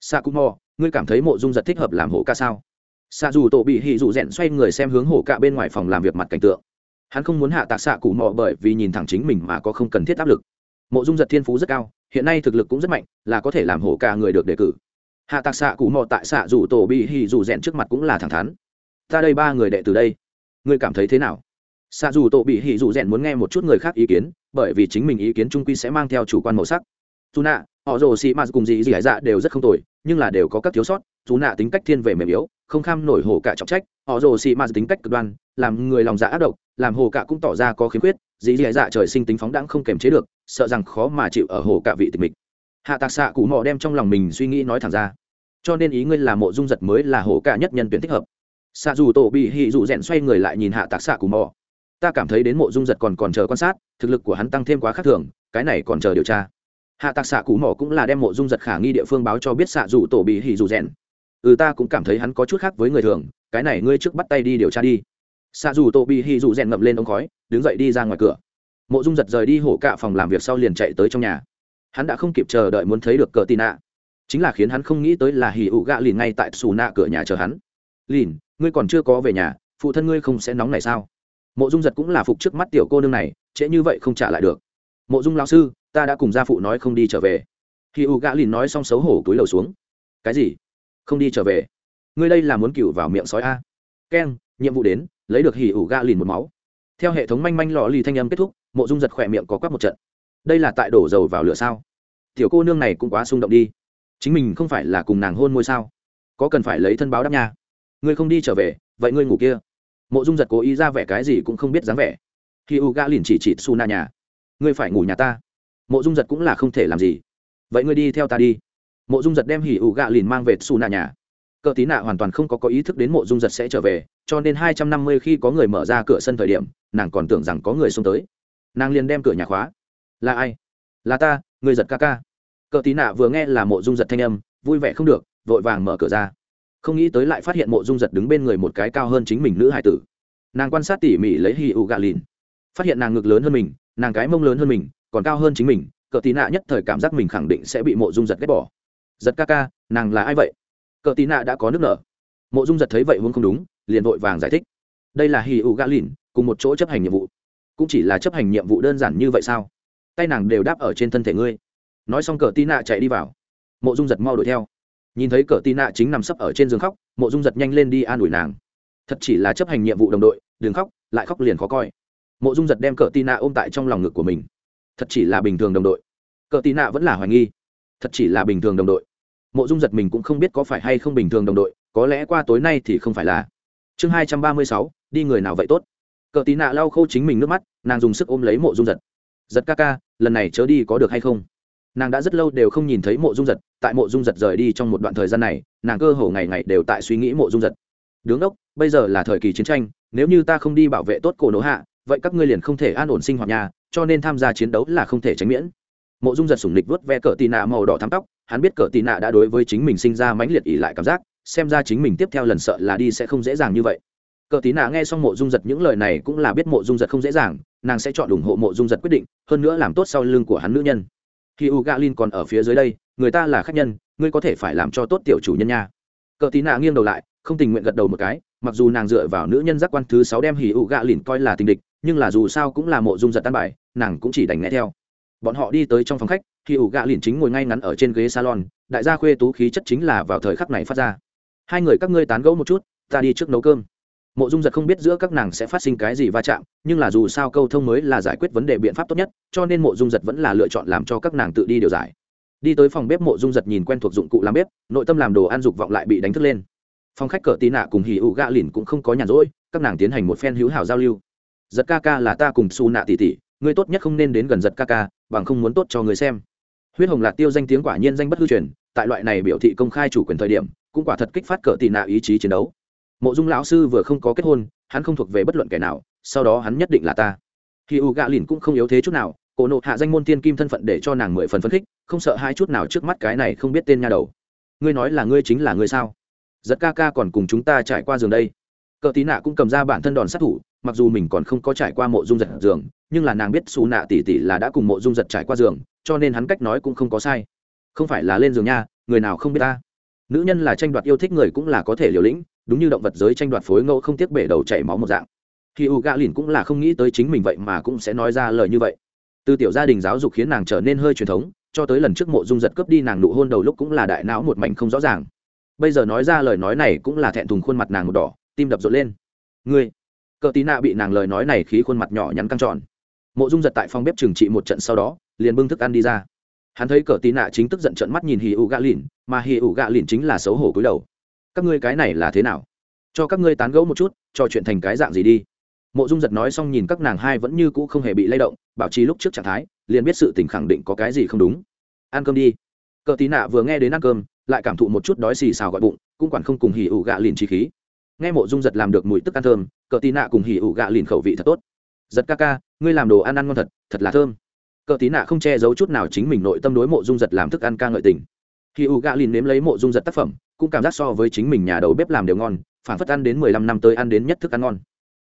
A: Sa cung mò ngươi cảm thấy mộ dung giật thích hợp làm hổ ca sao? Sa dù tổ bị hì dù rẽn xoay người xem hướng hổ ca bên ngoài phòng làm việc mặt cảnh tượng. Hắn không muốn hạ tạc xạ cụ mò bởi vì nhìn thẳng chính mình mà có không cần thiết áp lực. Mộ dung giật thiên phú rất cao, hiện nay thực lực cũng rất mạnh, là có thể làm hổ ca người được đề cử hạ tạc xạ cụ mò tại xạ dù tổ bị hỉ dù rèn trước mặt cũng là thẳng thắn. Ta đây ba người đệ từ đây. Ngươi cảm thấy thế nào? Xạ dù tổ bị hỉ dù rèn muốn nghe một chút người khác ý kiến, bởi vì chính mình ý kiến trung quy sẽ mang theo chủ quan màu sắc. Dù nạ, họ rồ xì mạt cùng gì gì hải dạ đều rất không tồi, nhưng là đều có các thiếu sót. Dù nạ tính cách thiên về mềm yếu, không kham nổi hổ cả trọng trách. Họ rồ xì mạt tính cách cực đoan, làm người lòng dạ ác độc, làm hồ cả cũng tỏ ra có khiếm khuyết. Dĩ dì dạ trời sinh tính phóng đãng không kềm chế được, sợ rằng khó mà chịu ở hồ cả vị tịch mịch hạ tạc xạ cụ mò đem trong lòng mình suy nghĩ nói thẳng ra. Cho nên ý ngươi là mộ dung giật mới là hồ cả nhất nhân tuyển thích hợp. Xạ dù tổ bị hị dù rèn xoay người lại nhìn hạ tạc xạ cụ mò ta cảm thấy đến mộ dung giật còn còn chờ quan sát, thực lực của hắn tăng thêm quá khác thường, cái này còn chờ điều tra. Hạ tạc xạ cụ mỏ cũng là đem mộ dung giật khả nghi địa phương báo cho biết xạ dù tổ bị hỉ dù rèn. Ừ ta cũng cảm thấy hắn có chút khác với người thường, cái này ngươi trước bắt tay đi điều tra đi. Xạ dù tổ bị hỉ dù rèn ngậm lên ống khói, đứng dậy đi ra ngoài cửa. Mộ dung giật rời đi hổ cạ phòng làm việc sau liền chạy tới trong nhà hắn đã không kịp chờ đợi muốn thấy được cờ tì nạ. Chính là khiến hắn không nghĩ tới là hỉ ụ gạ lìn ngay tại xù nạ cửa nhà chờ hắn. Lìn, ngươi còn chưa có về nhà, phụ thân ngươi không sẽ nóng này sao? Mộ dung giật cũng là phục trước mắt tiểu cô nương này, trễ như vậy không trả lại được. Mộ dung lão sư, ta đã cùng gia phụ nói không đi trở về. Khi u gã lìn nói xong xấu hổ túi lầu xuống. Cái gì? Không đi trở về? Ngươi đây là muốn cựu vào miệng sói a? Keng, nhiệm vụ đến, lấy được hỉ ụ gã lìn một máu. Theo hệ thống manh manh lò lì thanh âm kết thúc, mộ dung giật khỏe miệng có quắc một trận đây là tại đổ dầu vào lửa sao? Tiểu cô nương này cũng quá xung động đi. Chính mình không phải là cùng nàng hôn môi sao? Có cần phải lấy thân báo đáp nha. Ngươi không đi trở về, vậy ngươi ngủ kia. Mộ dung giật cố ý ra vẻ cái gì cũng không biết dáng vẻ. Khi u gã liền chỉ chỉ su na nhà. Ngươi phải ngủ nhà ta. Mộ dung giật cũng là không thể làm gì. Vậy ngươi đi theo ta đi. Mộ dung giật đem hỉ ủ gạ lìn mang về su nạ nhà. Cờ tí nạ hoàn toàn không có có ý thức đến mộ dung giật sẽ trở về, cho nên hai trăm năm mươi khi có người mở ra cửa sân thời điểm, nàng còn tưởng rằng có người xông tới. Nàng liền đem cửa nhà khóa là ai? Là ta người giật ca ca. Cờ tí nạ vừa nghe là mộ dung giật thanh âm, vui vẻ không được, vội vàng mở cửa ra. Không nghĩ tới lại phát hiện mộ dung giật đứng bên người một cái cao hơn chính mình nữ hải tử. Nàng quan sát tỉ mỉ lấy hì ụ gà lìn. Phát hiện nàng ngực lớn hơn mình, nàng cái mông lớn hơn mình, còn cao hơn chính mình, cờ tí nạ nhất thời cảm giác mình khẳng định sẽ bị mộ dung giật ghét bỏ. Giật ca ca, nàng là ai vậy? Cờ tí nạ đã có nước nở. Mộ dung giật thấy vậy huống không đúng, liền vội vàng giải thích. Đây là hì ụ gà lìn, cùng một chỗ chấp hành nhiệm vụ. Cũng chỉ là chấp hành nhiệm vụ đơn giản như vậy sao? Tay nàng đều đáp ở trên thân thể ngươi. Nói xong cờ tí nạ chạy đi vào. Mộ dung giật mau đuổi theo. Nhìn thấy cờ tí nạ chính nằm sấp ở trên giường khóc, mộ dung giật nhanh lên đi an ủi nàng. Thật chỉ là chấp hành nhiệm vụ đồng đội, đừng khóc, lại khóc liền khó coi. Mộ dung giật đem cờ tí nạ ôm tại trong lòng ngực của mình. Thật chỉ là bình thường đồng đội. Cờ tí nạ vẫn là hoài nghi. Thật chỉ là bình thường đồng đội. Mộ dung giật mình cũng không biết có phải hay không bình thường đồng đội, có lẽ qua tối nay thì không phải là. Chương hai trăm ba mươi sáu, đi người nào vậy tốt? Cờ tí nạ lau khô chính mình nước mắt, nàng dùng sức ôm lấy mộ dung giật giật ca ca, lần này chớ đi có được hay không? Nàng đã rất lâu đều không nhìn thấy mộ dung giật, tại mộ dung giật rời đi trong một đoạn thời gian này, nàng cơ hồ ngày ngày đều tại suy nghĩ mộ dung giật. Đứng ốc bây giờ là thời kỳ chiến tranh, nếu như ta không đi bảo vệ tốt cổ nỗ hạ, vậy các ngươi liền không thể an ổn sinh hoạt nhà, cho nên tham gia chiến đấu là không thể tránh miễn. Mộ dung giật sủng lịch vớt ve cờ tì nạ màu đỏ thắm tóc, hắn biết cờ tì nạ đã đối với chính mình sinh ra mãnh liệt ỉ lại cảm giác, xem ra chính mình tiếp theo lần sợ là đi sẽ không dễ dàng như vậy cờ tí nạ nghe xong mộ dung giật những lời này cũng là biết mộ dung giật không dễ dàng, nàng sẽ chọn ủng hộ mộ dung giật quyết định, hơn nữa làm tốt sau lưng của hắn nữ nhân. Khi u galin còn ở phía dưới đây, người ta là khách nhân, ngươi có thể phải làm cho tốt tiểu chủ nhân nha. Cờ tí nạ nghiêng đầu lại, không tình nguyện gật đầu một cái, mặc dù nàng dựa vào nữ nhân giác quan thứ sáu đem hì u gạ lìn coi là tình địch, nhưng là dù sao cũng là mộ dung giật tan bài, nàng cũng chỉ đành nghe theo. Bọn họ đi tới trong phòng khách hì u gạ lìn chính ngồi ngay ngắn ở trên ghế salon, đại gia khuê tú khí chất chính là vào thời khắc này phát ra. Hai người các ngươi tán gẫu một chút, ta đi trước nấu cơm mộ dung giật không biết giữa các nàng sẽ phát sinh cái gì va chạm, nhưng là dù sao câu thông mới là giải quyết vấn đề biện pháp tốt nhất, cho nên mộ dung giật vẫn là lựa chọn làm cho các nàng tự đi điều giải. Đi tới phòng bếp, mộ dung giật nhìn quen thuộc dụng cụ làm bếp, nội tâm làm đồ ăn dục vọng lại bị đánh thức lên. Phòng khách cờ tí nạ cùng hì ụ gạ lìn cũng không có nhàn rỗi, các nàng tiến hành một phen hữu hảo giao lưu. Giật ca ca là ta cùng xù nạ tỉ tỉ, ngươi tốt nhất không nên đến gần giật ca ca, bằng không muốn tốt cho người xem. Huyết hồng lạc tiêu danh tiếng quả nhiên danh bất hư truyền, tại loại này biểu thị công khai chủ quyền thời điểm, cũng quả thật kích phát cờ tị nạ ý chí chiến đấu mộ dung lão sư vừa không có kết hôn, hắn không thuộc về bất luận kẻ nào, sau đó hắn nhất định là ta. Khi u gạ lìn cũng không yếu thế chút nào, cổ nộ hạ danh môn tiên kim thân phận để cho nàng mười phần phấn khích, không sợ hai chút nào trước mắt cái này không biết tên nha đầu. Ngươi nói là ngươi chính là ngươi sao? Giật ca ca còn cùng chúng ta trải qua giường đây. Cờ tí nạ cũng cầm ra bản thân đòn sát thủ, mặc dù mình còn không có trải qua mộ dung giật giường, nhưng là nàng biết xù nạ tỉ tỉ là đã cùng mộ dung giật trải qua giường, cho nên hắn cách nói cũng không có sai. Không phải là lên giường nha, người nào không biết ta? Nữ nhân là tranh đoạt yêu thích người cũng là có thể liều lĩnh đúng như động vật giới tranh đoạt phối ngẫu không tiếc bể đầu chảy máu một dạng. Khi u gạ lìn cũng là không nghĩ tới chính mình vậy mà cũng sẽ nói ra lời như vậy. Từ tiểu gia đình giáo dục khiến nàng trở nên hơi truyền thống, cho tới lần trước mộ dung giật cướp đi nàng nụ hôn đầu lúc cũng là đại não một mảnh không rõ ràng. Bây giờ nói ra lời nói này cũng là thẹn thùng khuôn mặt nàng một đỏ, tim đập rộn lên. Ngươi, cờ tí nạ bị nàng lời nói này khí khuôn mặt nhỏ nhắn căng tròn. Mộ dung giật tại phòng bếp trừng trị một trận sau đó, liền bưng thức ăn đi ra. Hắn thấy cờ tí nạ chính tức giận trận mắt nhìn hì ụ gạ lìn, mà hì ụ gạ lìn chính là xấu hổ cúi đầu các ngươi cái này là thế nào? Cho các ngươi tán gẫu một chút, trò chuyện thành cái dạng gì đi. Mộ dung giật nói xong nhìn các nàng hai vẫn như cũ không hề bị lay động, bảo trì lúc trước trạng thái, liền biết sự tình khẳng định có cái gì không đúng. Ăn cơm đi. Cờ tí nạ vừa nghe đến ăn cơm, lại cảm thụ một chút đói xì xào gọi bụng, cũng quản không cùng hỉ ủ gạ lìn chi khí. Nghe mộ dung giật làm được mùi tức ăn thơm, cờ tí nạ cùng hỉ ủ gạ lìn khẩu vị thật tốt. Giật ca ca, ngươi làm đồ ăn ăn ngon thật thật là thơm. Cờ tí nạ không che giấu chút nào chính mình nội tâm đối mộ dung giật làm thức ăn ca ngợi tình. Hỉ ủ gạ lìn nếm lấy mộ dung giật tác phẩm cũng cảm giác so với chính mình nhà đầu bếp làm đều ngon, phản phất ăn đến mười lăm năm tới ăn đến nhất thức ăn ngon.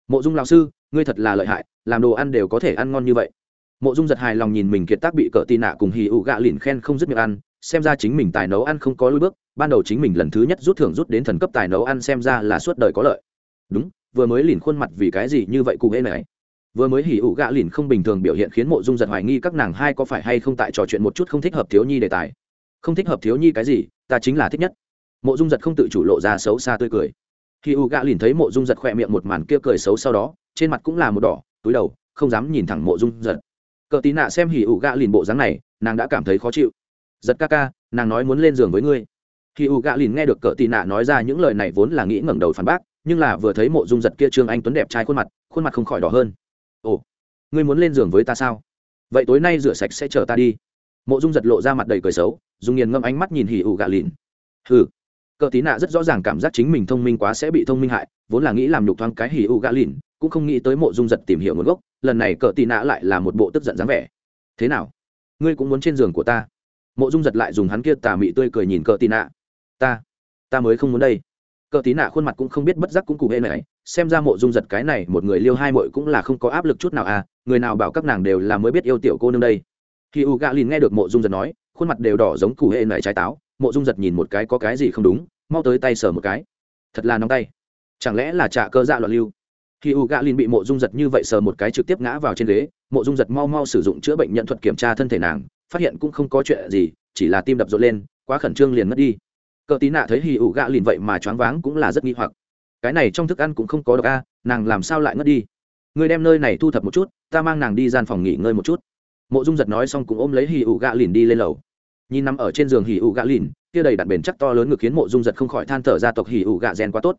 A: Mộ dung lão sư, ngươi thật là lợi hại, làm đồ ăn đều có thể ăn ngon như vậy. Mộ dung giật hài lòng nhìn mình kiệt tác bị cờ tì nạ cùng hì ụ gạ lìn khen không dứt miệng ăn, xem ra chính mình tài nấu ăn không có lối bước, ban đầu chính mình lần thứ nhất rút thưởng rút đến thần cấp tài nấu ăn xem ra là suốt đời có lợi. Đúng, vừa mới lìn khuôn mặt vì cái gì như vậy cụ hễ này? Vừa mới hỉ ủ gạ lìn không bình thường biểu hiện khiến mộ dung giật hoài nghi các nàng hai có phải hay không tại trò chuyện một chút không thích hợp thiếu nhi đề tài. Không thích hợp thiếu nhi cái gì, ta chính là thích nhất mộ dung giật không tự chủ lộ ra xấu xa tươi cười. Khi u gạ lìn thấy mộ dung giật khỏe miệng một màn kia cười xấu sau đó, trên mặt cũng là một đỏ, túi đầu, không dám nhìn thẳng mộ dung giật. Cờ tí nạ xem hỉ ủ gạ lìn bộ dáng này, nàng đã cảm thấy khó chịu. Giật ca ca, nàng nói muốn lên giường với ngươi. Khi u gạ lìn nghe được cờ tí nạ nói ra những lời này vốn là nghĩ ngẩng đầu phản bác, nhưng là vừa thấy mộ dung giật kia trương anh tuấn đẹp trai khuôn mặt khuôn mặt không khỏi đỏ hơn. Ồ, ngươi muốn lên giường với ta sao? Vậy tối nay rửa sạch sẽ chờ ta đi. Mộ dung giật lộ ra mặt đầy cười xấu, dùng nghiền ngâm ánh mắt nhìn hỉ ủ gạ lìn hừ cờ tí nạ rất rõ ràng cảm giác chính mình thông minh quá sẽ bị thông minh hại, vốn là nghĩ làm nhục thoáng cái hỉ U Gã lìn, cũng không nghĩ tới mộ dung giật tìm hiểu nguồn gốc, lần này cờ tí nạ lại là một bộ tức giận dáng vẻ. Thế nào? Ngươi cũng muốn trên giường của ta? Mộ dung giật lại dùng hắn kia tà mị tươi cười nhìn cờ tí nạ. Ta ta mới không muốn đây. Cờ tí nạ khuôn mặt cũng không biết bất giác cũng cụ hễ này xem ra mộ dung giật cái này một người liêu hai mội cũng là không có áp lực chút nào à người nào bảo các nàng đều là mới biết yêu tiểu cô nương đây. Khi u Gã lìn nghe được mộ dung giật nói, khuôn mặt đều đỏ giống cụ hễ này trái táo mộ dung giật nhìn một cái có cái gì không đúng, mau tới tay sờ một cái. Thật là nóng tay. Chẳng lẽ là trạ cơ dạ loạn lưu? Khi u gạ lìn bị mộ dung giật như vậy sờ một cái trực tiếp ngã vào trên ghế, mộ dung giật mau mau sử dụng chữa bệnh nhận thuật kiểm tra thân thể nàng, phát hiện cũng không có chuyện gì, chỉ là tim đập rộn lên, quá khẩn trương liền mất đi. Cờ tí nạ thấy hì ủ gạ lìn vậy mà choáng váng cũng là rất nghi hoặc. Cái này trong thức ăn cũng không có độc a, nàng làm sao lại ngất đi? Người đem nơi này thu thập một chút, ta mang nàng đi gian phòng nghỉ ngơi một chút. Mộ dung giật nói xong cũng ôm lấy hì ủ gạ lìn đi lên lầu nhìn nằm ở trên giường hỉ ủ gạ lìn, kia đầy đặn bền chắc to lớn ngực khiến mộ dung giật không khỏi than thở gia tộc hỉ ủ gạ rèn quá tốt.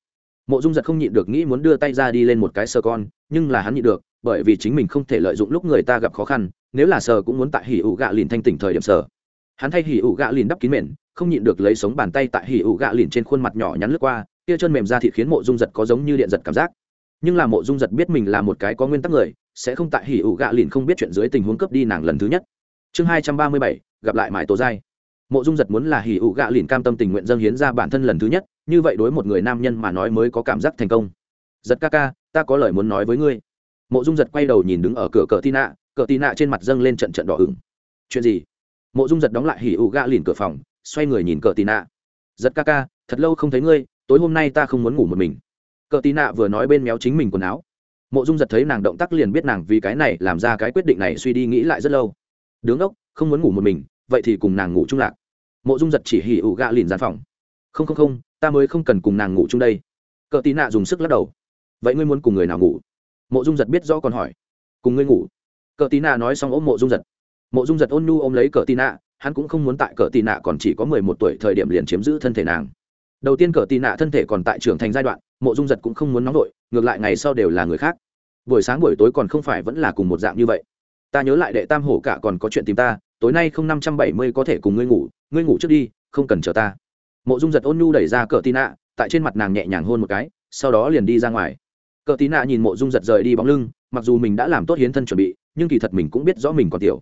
A: Mộ dung giật không nhịn được nghĩ muốn đưa tay ra đi lên một cái sơ con, nhưng là hắn nhịn được, bởi vì chính mình không thể lợi dụng lúc người ta gặp khó khăn, nếu là sờ cũng muốn tại hỉ ủ gạ lìn thanh tỉnh thời điểm sờ. Hắn thay hỉ ủ gạ lìn đắp kín mền, không nhịn được lấy sống bàn tay tại hỉ ủ gạ lìn trên khuôn mặt nhỏ nhắn lướt qua, kia chân mềm ra thịt khiến mộ dung giật có giống như điện giật cảm giác. Nhưng là mộ dung giật biết mình là một cái có nguyên tắc người, sẽ không tại hỉ ủ gạ lìn không biết chuyện dưới tình huống cướp đi nàng lần thứ nhất. Chương hai trăm ba mươi bảy gặp lại mãi tổ giai. Mộ dung giật muốn là hỉ ụ gạ lìn cam tâm tình nguyện dâng hiến ra bản thân lần thứ nhất, như vậy đối một người nam nhân mà nói mới có cảm giác thành công. Giật ca ca, ta có lời muốn nói với ngươi. Mộ dung giật quay đầu nhìn đứng ở cửa cờ tị nạ cờ tị nạ trên mặt dâng lên trận trận đỏ ửng. Chuyện gì? Mộ dung giật đóng lại hỉ ụ gạ lìn cửa phòng, xoay người nhìn cờ tị nạ giật ca ca, thật lâu không thấy ngươi, tối hôm nay ta không muốn ngủ một mình. Cờ tị nạ vừa nói bên méo chính mình quần áo. Mộ dung giật thấy nàng động tác liền biết nàng vì cái này làm ra cái quyết định này suy đi nghĩ lại rất lâu. Đứng ốc, không muốn ngủ một mình vậy thì cùng nàng ngủ chung lạc. Mộ dung giật chỉ hỉ ủ gạ lìn gian phòng. Không không không, ta mới không cần cùng nàng ngủ chung đây. Cờ tí nạ dùng sức lắc đầu. Vậy ngươi muốn cùng người nào ngủ? Mộ dung giật biết rõ còn hỏi. Cùng ngươi ngủ. Cờ tí nạ nói xong ôm mộ dung giật. Mộ dung giật ôn nhu ôm lấy cờ tí nạ, hắn cũng không muốn tại cờ tí nạ còn chỉ có mười một tuổi thời điểm liền chiếm giữ thân thể nàng. Đầu tiên cờ tí nạ thân thể còn tại trưởng thành giai đoạn, mộ dung giật cũng không muốn nóng vội, ngược lại ngày sau đều là người khác. Buổi sáng buổi tối còn không phải vẫn là cùng một dạng như vậy. Ta nhớ lại đệ tam hổ cả còn có chuyện tìm ta tối nay không năm trăm bảy mươi có thể cùng ngươi ngủ ngươi ngủ trước đi, không cần chờ ta. Mộ dung giật ôn nhu đẩy ra cờ Tí nạ tại trên mặt nàng nhẹ nhàng hôn một cái, sau đó liền đi ra ngoài. Cờ tí nạ nhìn mộ dung giật rời đi bóng lưng, mặc dù mình đã làm tốt hiến thân chuẩn bị, nhưng kỳ thật mình cũng biết rõ mình còn tiểu.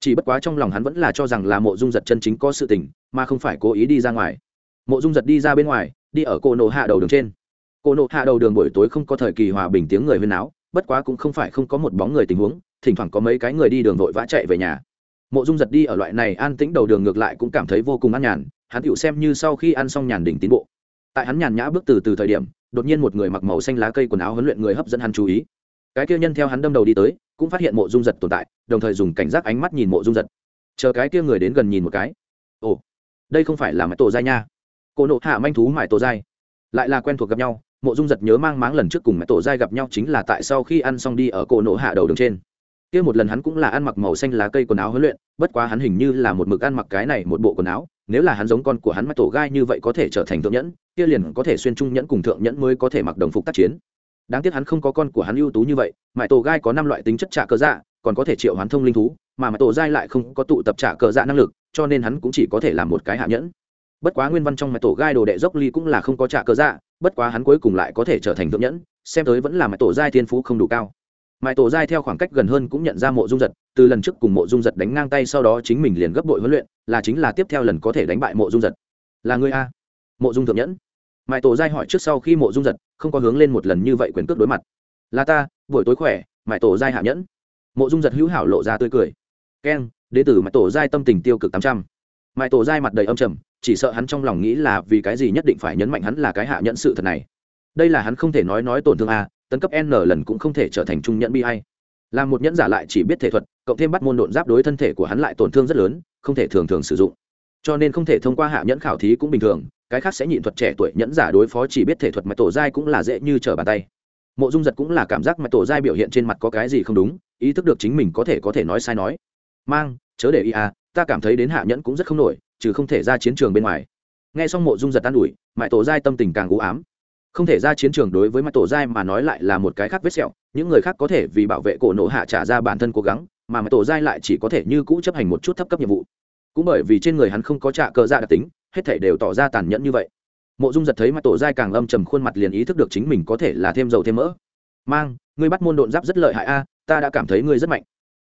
A: Chỉ bất quá trong lòng hắn vẫn là cho rằng là mộ dung giật chân chính có sự tình, mà không phải cố ý đi ra ngoài. Mộ dung giật đi ra bên ngoài, đi ở cô nộ hạ đầu đường trên. Cô nộ hạ đầu đường buổi tối không có thời kỳ hòa bình tiếng người huyên áo bất quá cũng không phải không có một bóng người tình huống, thỉnh thoảng có mấy cái người đi đường vội vã chạy về nhà mộ dung giật đi ở loại này an tĩnh đầu đường ngược lại cũng cảm thấy vô cùng an nhàn, hắn tựu xem như sau khi ăn xong nhàn đỉnh tiến bộ. Tại hắn nhàn nhã bước từ từ thời điểm, đột nhiên một người mặc màu xanh lá cây quần áo huấn luyện người hấp dẫn hắn chú ý. Cái kia nhân theo hắn đâm đầu đi tới, cũng phát hiện mộ dung giật tồn tại, đồng thời dùng cảnh giác ánh mắt nhìn mộ dung giật. Chờ cái kia người đến gần nhìn một cái. Ồ, đây không phải là mãi tổ dai nha. Cô nộ hạ manh thú mãi tổ dai lại là quen thuộc gặp nhau, mộ dung giật nhớ mang máng lần trước cùng mẹ tổ dai gặp nhau chính là tại sau khi ăn xong đi ở cổ nộ hạ đầu đường trên kia một lần hắn cũng là ăn mặc màu xanh lá cây quần áo huấn luyện, bất quá hắn hình như là một mực ăn mặc cái này một bộ quần áo, nếu là hắn giống con của hắn mắt tổ gai như vậy có thể trở thành thượng nhẫn, kia liền có thể xuyên trung nhẫn cùng thượng nhẫn mới có thể mặc đồng phục tác chiến. Đáng tiếc hắn không có con của hắn ưu tú như vậy mãi tổ gai có năm loại tính chất trả cờ dạ còn có thể triệu hoán thông linh thú, mà mãi tổ gai lại không có tụ tập trả cờ dạ năng lực, cho nên hắn cũng chỉ có thể làm một cái hạ nhẫn. Bất quá nguyên văn trong mãi tổ gai đồ đệ dốc ly cũng là không có trả cờ dạ bất quá hắn cuối cùng lại có thể trở thành thượng nhẫn, xem tới vẫn là mãi tổ giai thiên phú không đủ cao mãi tổ giai theo khoảng cách gần hơn cũng nhận ra mộ dung giật, từ lần trước cùng mộ dung giật đánh ngang tay sau đó chính mình liền gấp bội huấn luyện, là chính là tiếp theo lần có thể đánh bại mộ dung giật. Là người a? Mộ dung thượng nhẫn. Mãi tổ giai hỏi trước sau khi mộ dung giật không có hướng lên một lần như vậy quyền cước đối mặt. Là ta, buổi tối khỏe mãi tổ giai hạ nhẫn. Mộ dung giật hữu hảo lộ ra tươi cười. Keng đế tử mãi tổ giai tâm tình tiêu cực tám trăm. Mãi tổ giai mặt đầy âm trầm, chỉ sợ hắn trong lòng nghĩ là vì cái gì nhất định phải nhấn mạnh hắn là cái hạ nhẫn sự thật này. Đây là hắn không thể nói nói tổn thương a tấn cấp n lần cũng không thể trở thành trung nhẫn bi hay là một nhẫn giả lại chỉ biết thể thuật, cộng thêm bắt môn độn giáp đối thân thể của hắn lại tổn thương rất lớn, không thể thường thường sử dụng. Cho nên không thể thông qua hạ nhẫn khảo thí cũng bình thường, cái khác sẽ nhịn thuật trẻ tuổi nhẫn giả đối phó chỉ biết thể thuật mà tổ giai cũng là dễ như trở bàn tay. Mộ dung giật cũng là cảm giác mạch tổ giai biểu hiện trên mặt có cái gì không đúng, ý thức được chính mình có thể có thể nói sai nói. Mang, chớ để ý à ta cảm thấy đến hạ nhẫn cũng rất không nổi chứ không thể ra chiến trường bên ngoài. Nghe xong mộ dung giật an ủi mãi tổ giai tâm tình càng u ám không thể ra chiến trường đối với mặt tổ giai mà nói lại là một cái khác vết sẹo, những người khác có thể vì bảo vệ cổ nổ hạ trả ra bản thân cố gắng, mà mặt tổ giai lại chỉ có thể như cũ chấp hành một chút thấp cấp nhiệm vụ. Cũng bởi vì trên người hắn không có trả cờ ra dạ đặc tính, hết thể đều tỏ ra tàn nhẫn như vậy. Mộ dung giật thấy mặt tổ giai càng âm trầm khuôn mặt liền ý thức được chính mình có thể là thêm dầu thêm mỡ. Mang, ngươi bắt môn độn giáp rất lợi hại a, ta đã cảm thấy ngươi rất mạnh.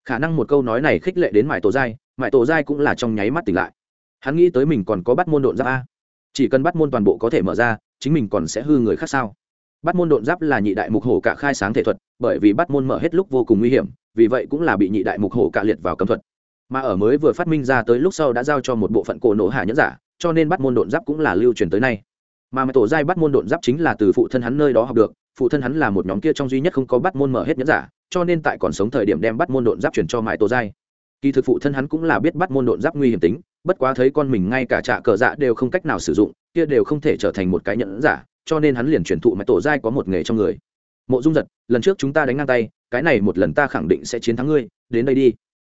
A: Khả năng một câu nói này khích lệ đến mãi tổ giai mãi tổ giai cũng là trong nháy mắt tỉnh lại. Hắn nghĩ tới mình còn có bắt môn độn giáp a. Chỉ cần bắt môn toàn bộ có thể mở ra chính mình còn sẽ hư người khác sao? Bắt môn độn giáp là nhị đại mục hổ cả khai sáng thể thuật, bởi vì bắt môn mở hết lúc vô cùng nguy hiểm, vì vậy cũng là bị nhị đại mục hổ cả liệt vào cấm thuật. Mà ở mới vừa phát minh ra tới lúc sau đã giao cho một bộ phận cổ nổ hạ nhẫn giả, cho nên bắt môn độn giáp cũng là lưu truyền tới nay. Mà tổ giai bắt môn độn giáp chính là từ phụ thân hắn nơi đó học được, phụ thân hắn là một nhóm kia trong duy nhất không có bắt môn mở hết nhẫn giả, cho nên tại còn sống thời điểm đem bắt môn độn giáp chuyển cho mãi tổ giai. Kỳ thực phụ thân hắn cũng là biết bắt môn độn giáp nguy hiểm tính, bất quá thấy con mình ngay cả trạ cờ dạ đều không cách nào sử dụng kia đều không thể trở thành một cái nhẫn giả, cho nên hắn liền truyền thụ mạch tổ giai có một nghề trong người. Mộ dung giật, lần trước chúng ta đánh ngang tay, cái này một lần ta khẳng định sẽ chiến thắng ngươi, đến đây đi.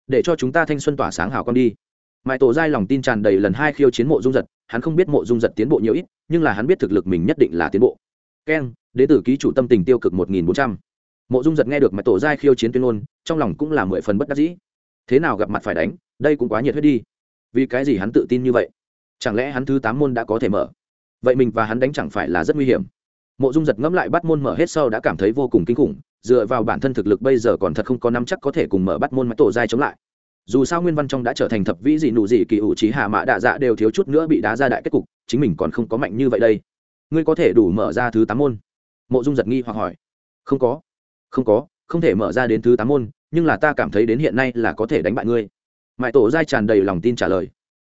A: Để cho chúng ta thanh xuân tỏa sáng hào con đi. Mãi tổ giai lòng tin tràn đầy lần hai khiêu chiến mộ dung giật, hắn không biết mộ dung giật tiến bộ nhiều ít, nhưng là hắn biết thực lực mình nhất định là tiến bộ. Keng đ ế tử ký chủ tâm tình tiêu cực một nghìn bốn trăm. Mộ dung giật nghe được mãi tổ giai khiêu chiến tuyên ngôn, trong lòng cũng là mười phần bất đắc dĩ. Thế nào gặp mặt phải đánh, đây cũng quá nhiệt huyết đi. Vì cái gì hắn tự tin như vậy? Chẳng lẽ hắn thứ tám môn đã có thể mở? Vậy mình và hắn đánh chẳng phải là rất nguy hiểm? Mộ dung giật ngẫm lại bắt môn mở hết sau đã cảm thấy vô cùng kinh khủng, dựa vào bản thân thực lực bây giờ còn thật không có năm chắc có thể cùng mở bắt môn mãi tổ dai chống lại. Dù sao nguyên văn trong đã trở thành thập vĩ dị nụ dị kỳ ủ trí hạ mã đạ dạ đều thiếu chút nữa bị đá ra đại kết cục, chính mình còn không có mạnh như vậy đây. Ngươi có thể đủ mở ra thứ tám môn? Mộ dung giật nghi hoặc hỏi. Không có. Không có, không thể mở ra đến thứ tám môn, nhưng là ta cảm thấy đến hiện nay là có thể đánh bại ngươi. Mãi tổ giai tràn đầy lòng tin trả lời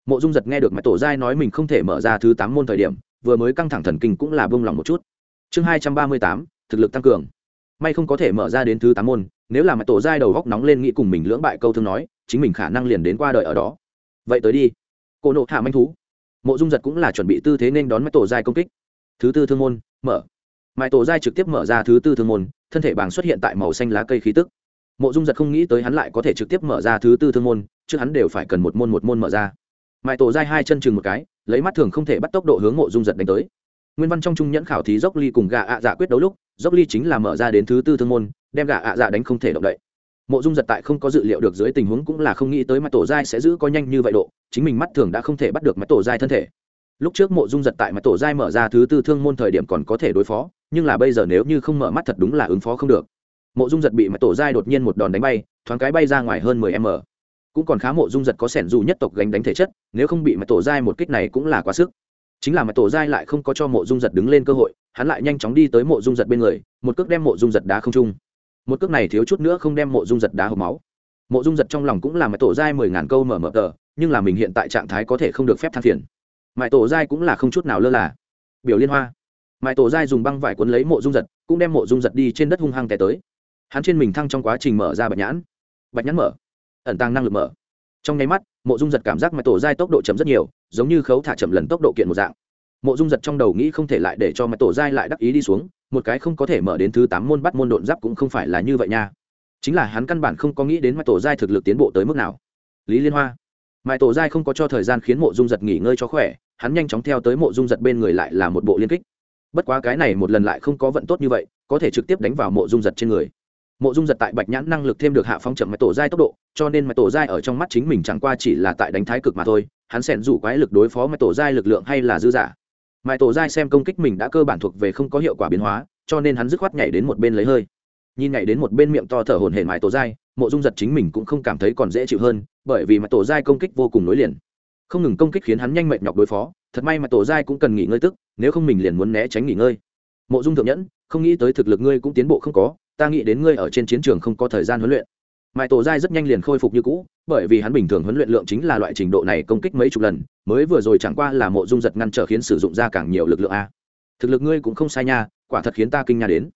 A: mộ dung giật nghe được Mạch tổ giai nói mình không thể mở ra thứ tám môn thời điểm, vừa mới căng thẳng thần kinh cũng là bông lòng một chút. Chương hai trăm ba mươi tám, thực lực tăng cường. May không có thể mở ra đến thứ tám môn, nếu là Mạch tổ giai đầu góc nóng lên nghĩ cùng mình lưỡng bại câu thương nói, chính mình khả năng liền đến qua đời ở đó. Vậy tới đi. Cô nộ hạ manh thú. Mộ dung giật cũng là chuẩn bị tư thế nên đón Mạch tổ giai công kích. Thứ tư thương môn, mở. Mãi tổ giai trực tiếp mở ra thứ tư thương môn, thân thể bảng xuất hiện tại màu xanh lá cây khí tức. Mộ dung giật không nghĩ tới hắn lại có thể trực tiếp mở ra thứ tư thương môn, chứ hắn đều phải cần một môn một môn mở ra mãi tổ dai hai chân chừng một cái, lấy mắt thường không thể bắt tốc độ hướng mộ dung giật đánh tới. Nguyên văn trong trung nhẫn khảo thí dốc ly cùng gà ạ dạ quyết đấu lúc, dốc ly chính là mở ra đến thứ tư thương môn, đem gà ạ dạ đánh không thể động đậy. Mộ dung giật tại không có dự liệu được dưới tình huống cũng là không nghĩ tới mặt tổ giai sẽ giữ có nhanh như vậy độ, chính mình mắt thường đã không thể bắt được mặt tổ giai thân thể. Lúc trước mộ dung giật tại mặt tổ giai mở ra thứ tư thương môn thời điểm còn có thể đối phó, nhưng là bây giờ nếu như không mở mắt thật đúng là ứng phó không được. Mộ dung giật bị mặt tổ giai đột nhiên một đòn đánh bay, thoáng cái bay ra ngoài hơn mười m cũng còn khá mộ dung giật có sẻn dù nhất tộc gánh đánh thể chất, nếu không bị mạch tổ giai một kích này cũng là quá sức. Chính là mạch tổ giai lại không có cho mộ dung giật đứng lên cơ hội, hắn lại nhanh chóng đi tới mộ dung giật bên người, một cước đem mộ dung giật đá không trung. Một cước này thiếu chút nữa không đem mộ dung giật đá hộp máu. Mộ dung giật trong lòng cũng là mạch tổ giai mười ngàn câu mở mở tờ, nhưng là mình hiện tại trạng thái có thể không được phép than phiền. Mãi tổ giai cũng là không chút nào lơ là. Biểu liên hoa. Mãi tổ giai dùng băng vải cuốn lấy mộ dung giật, cũng đem mộ dung giật đi trên đất hung hăng té tới. Hắn trên mình thăng trong quá trình mở ra bạch nhãn. Bạch nhãn mở ẩn tăng năng lực mở. Trong nháy mắt, mộ dung giật cảm giác mãi tổ giai tốc độ chậm rất nhiều, giống như khấu thả chậm lần tốc độ kiện một dạng. Mộ dung giật trong đầu nghĩ không thể lại để cho mãi tổ giai lại đắc ý đi xuống, một cái không có thể mở đến thứ tám môn bắt môn độn giáp cũng không phải là như vậy nha. Chính là hắn căn bản không có nghĩ đến mãi tổ giai thực lực tiến bộ tới mức nào. Lý liên hoa mãi tổ giai không có cho thời gian khiến mộ dung giật nghỉ ngơi cho khỏe, hắn nhanh chóng theo tới mộ dung giật bên người lại là một bộ liên kích. Bất quá cái này một lần lại không có vận tốt như vậy, có thể trực tiếp đánh vào mộ dung giật trên người mộ dung giật tại bạch nhãn năng lực thêm được hạ phong chậm mãi tổ giai tốc độ, cho nên mãi tổ giai ở trong mắt chính mình chẳng qua chỉ là tại đánh thái cực mà thôi, hắn xẻn rủ quái lực đối phó mãi tổ giai lực lượng hay là dư giả. Mãi tổ giai xem công kích mình đã cơ bản thuộc về không có hiệu quả biến hóa, cho nên hắn dứt khoát nhảy đến một bên lấy hơi. Nhìn nhảy đến một bên miệng to thở hổn hển mãi tổ giai, mộ dung giật chính mình cũng không cảm thấy còn dễ chịu hơn, bởi vì mãi tổ giai công kích vô cùng nối liền. Không ngừng công kích khiến hắn nhanh mệt nhọc đối phó, thật may mà tổ giai cũng cần nghỉ ngơi tức, nếu không mình liền muốn né tránh nghỉ ngơi. Mộ dung thượng nhẫn, không nghĩ tới thực lực ngươi cũng tiến bộ không có ta nghĩ đến ngươi ở trên chiến trường không có thời gian huấn luyện. Mãi tổ giai rất nhanh liền khôi phục như cũ, bởi vì hắn bình thường huấn luyện lượng chính là loại trình độ này công kích mấy chục lần, mới vừa rồi chẳng qua là mộ dung giật ngăn trở khiến sử dụng ra càng nhiều lực lượng a. Thực lực ngươi cũng không sai nha, quả thật khiến ta kinh nha đến.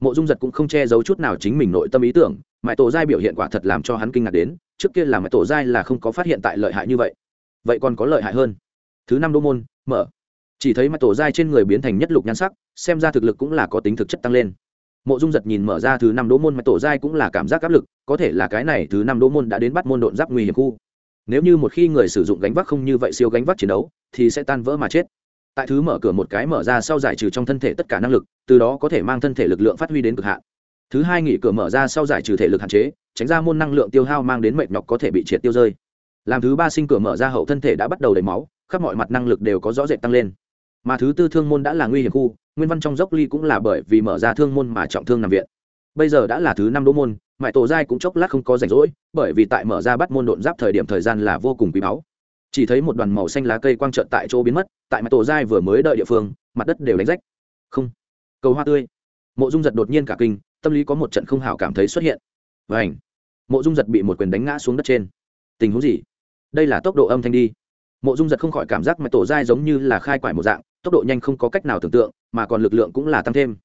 A: Mộ dung giật cũng không che giấu chút nào chính mình nội tâm ý tưởng, mãi tổ giai biểu hiện quả thật làm cho hắn kinh ngạc đến, trước kia là mãi tổ giai là không có phát hiện tại lợi hại như vậy. Vậy còn có lợi hại hơn? Thứ năm đô môn, mở. Chỉ thấy mãi tổ giai trên người biến thành nhất lục nhan sắc, xem ra thực lực cũng là có tính thực chất tăng lên mộ dung giật nhìn mở ra thứ năm đỗ môn mà tổ giai cũng là cảm giác áp lực, có thể là cái này thứ năm đỗ môn đã đến bắt môn độn giáp nguy hiểm khu. Nếu như một khi người sử dụng gánh vác không như vậy siêu gánh vác chiến đấu, thì sẽ tan vỡ mà chết. Tại thứ mở cửa một cái mở ra sau giải trừ trong thân thể tất cả năng lực, từ đó có thể mang thân thể lực lượng phát huy đến cực hạn. Thứ hai nghỉ cửa mở ra sau giải trừ thể lực hạn chế, tránh ra môn năng lượng tiêu hao mang đến mệt nhọc có thể bị triệt tiêu rơi. Làm thứ ba sinh cửa mở ra hậu thân thể đã bắt đầu đầy máu, khắp mọi mặt năng lực đều có rõ rệt tăng lên. Mà thứ tư thương môn đã là nguy hiểm khu nguyên văn trong dốc ly cũng là bởi vì mở ra thương môn mà trọng thương nằm viện. Bây giờ đã là thứ năm đỗ môn mãi tổ giai cũng chốc lát không có rảnh rỗi, bởi vì tại mở ra bắt môn độn giáp thời điểm thời gian là vô cùng quý báu. Chỉ thấy một đoàn màu xanh lá cây quang trợn tại chỗ biến mất, tại mãi tổ giai vừa mới đợi địa phương, mặt đất đều đánh rách. Không, cầu hoa tươi. Mộ dung giật đột nhiên cả kinh, tâm lý có một trận không hảo cảm thấy xuất hiện. Và ảnh mộ dung giật bị một quyền đánh ngã xuống đất trên. Tình huống gì? Đây là tốc độ âm thanh đi. Mộ dung giật không khỏi cảm giác mãi tổ giai giống như là khai quải một dạng, tốc độ nhanh không có cách nào tưởng tượng mà còn lực lượng cũng là tăng thêm.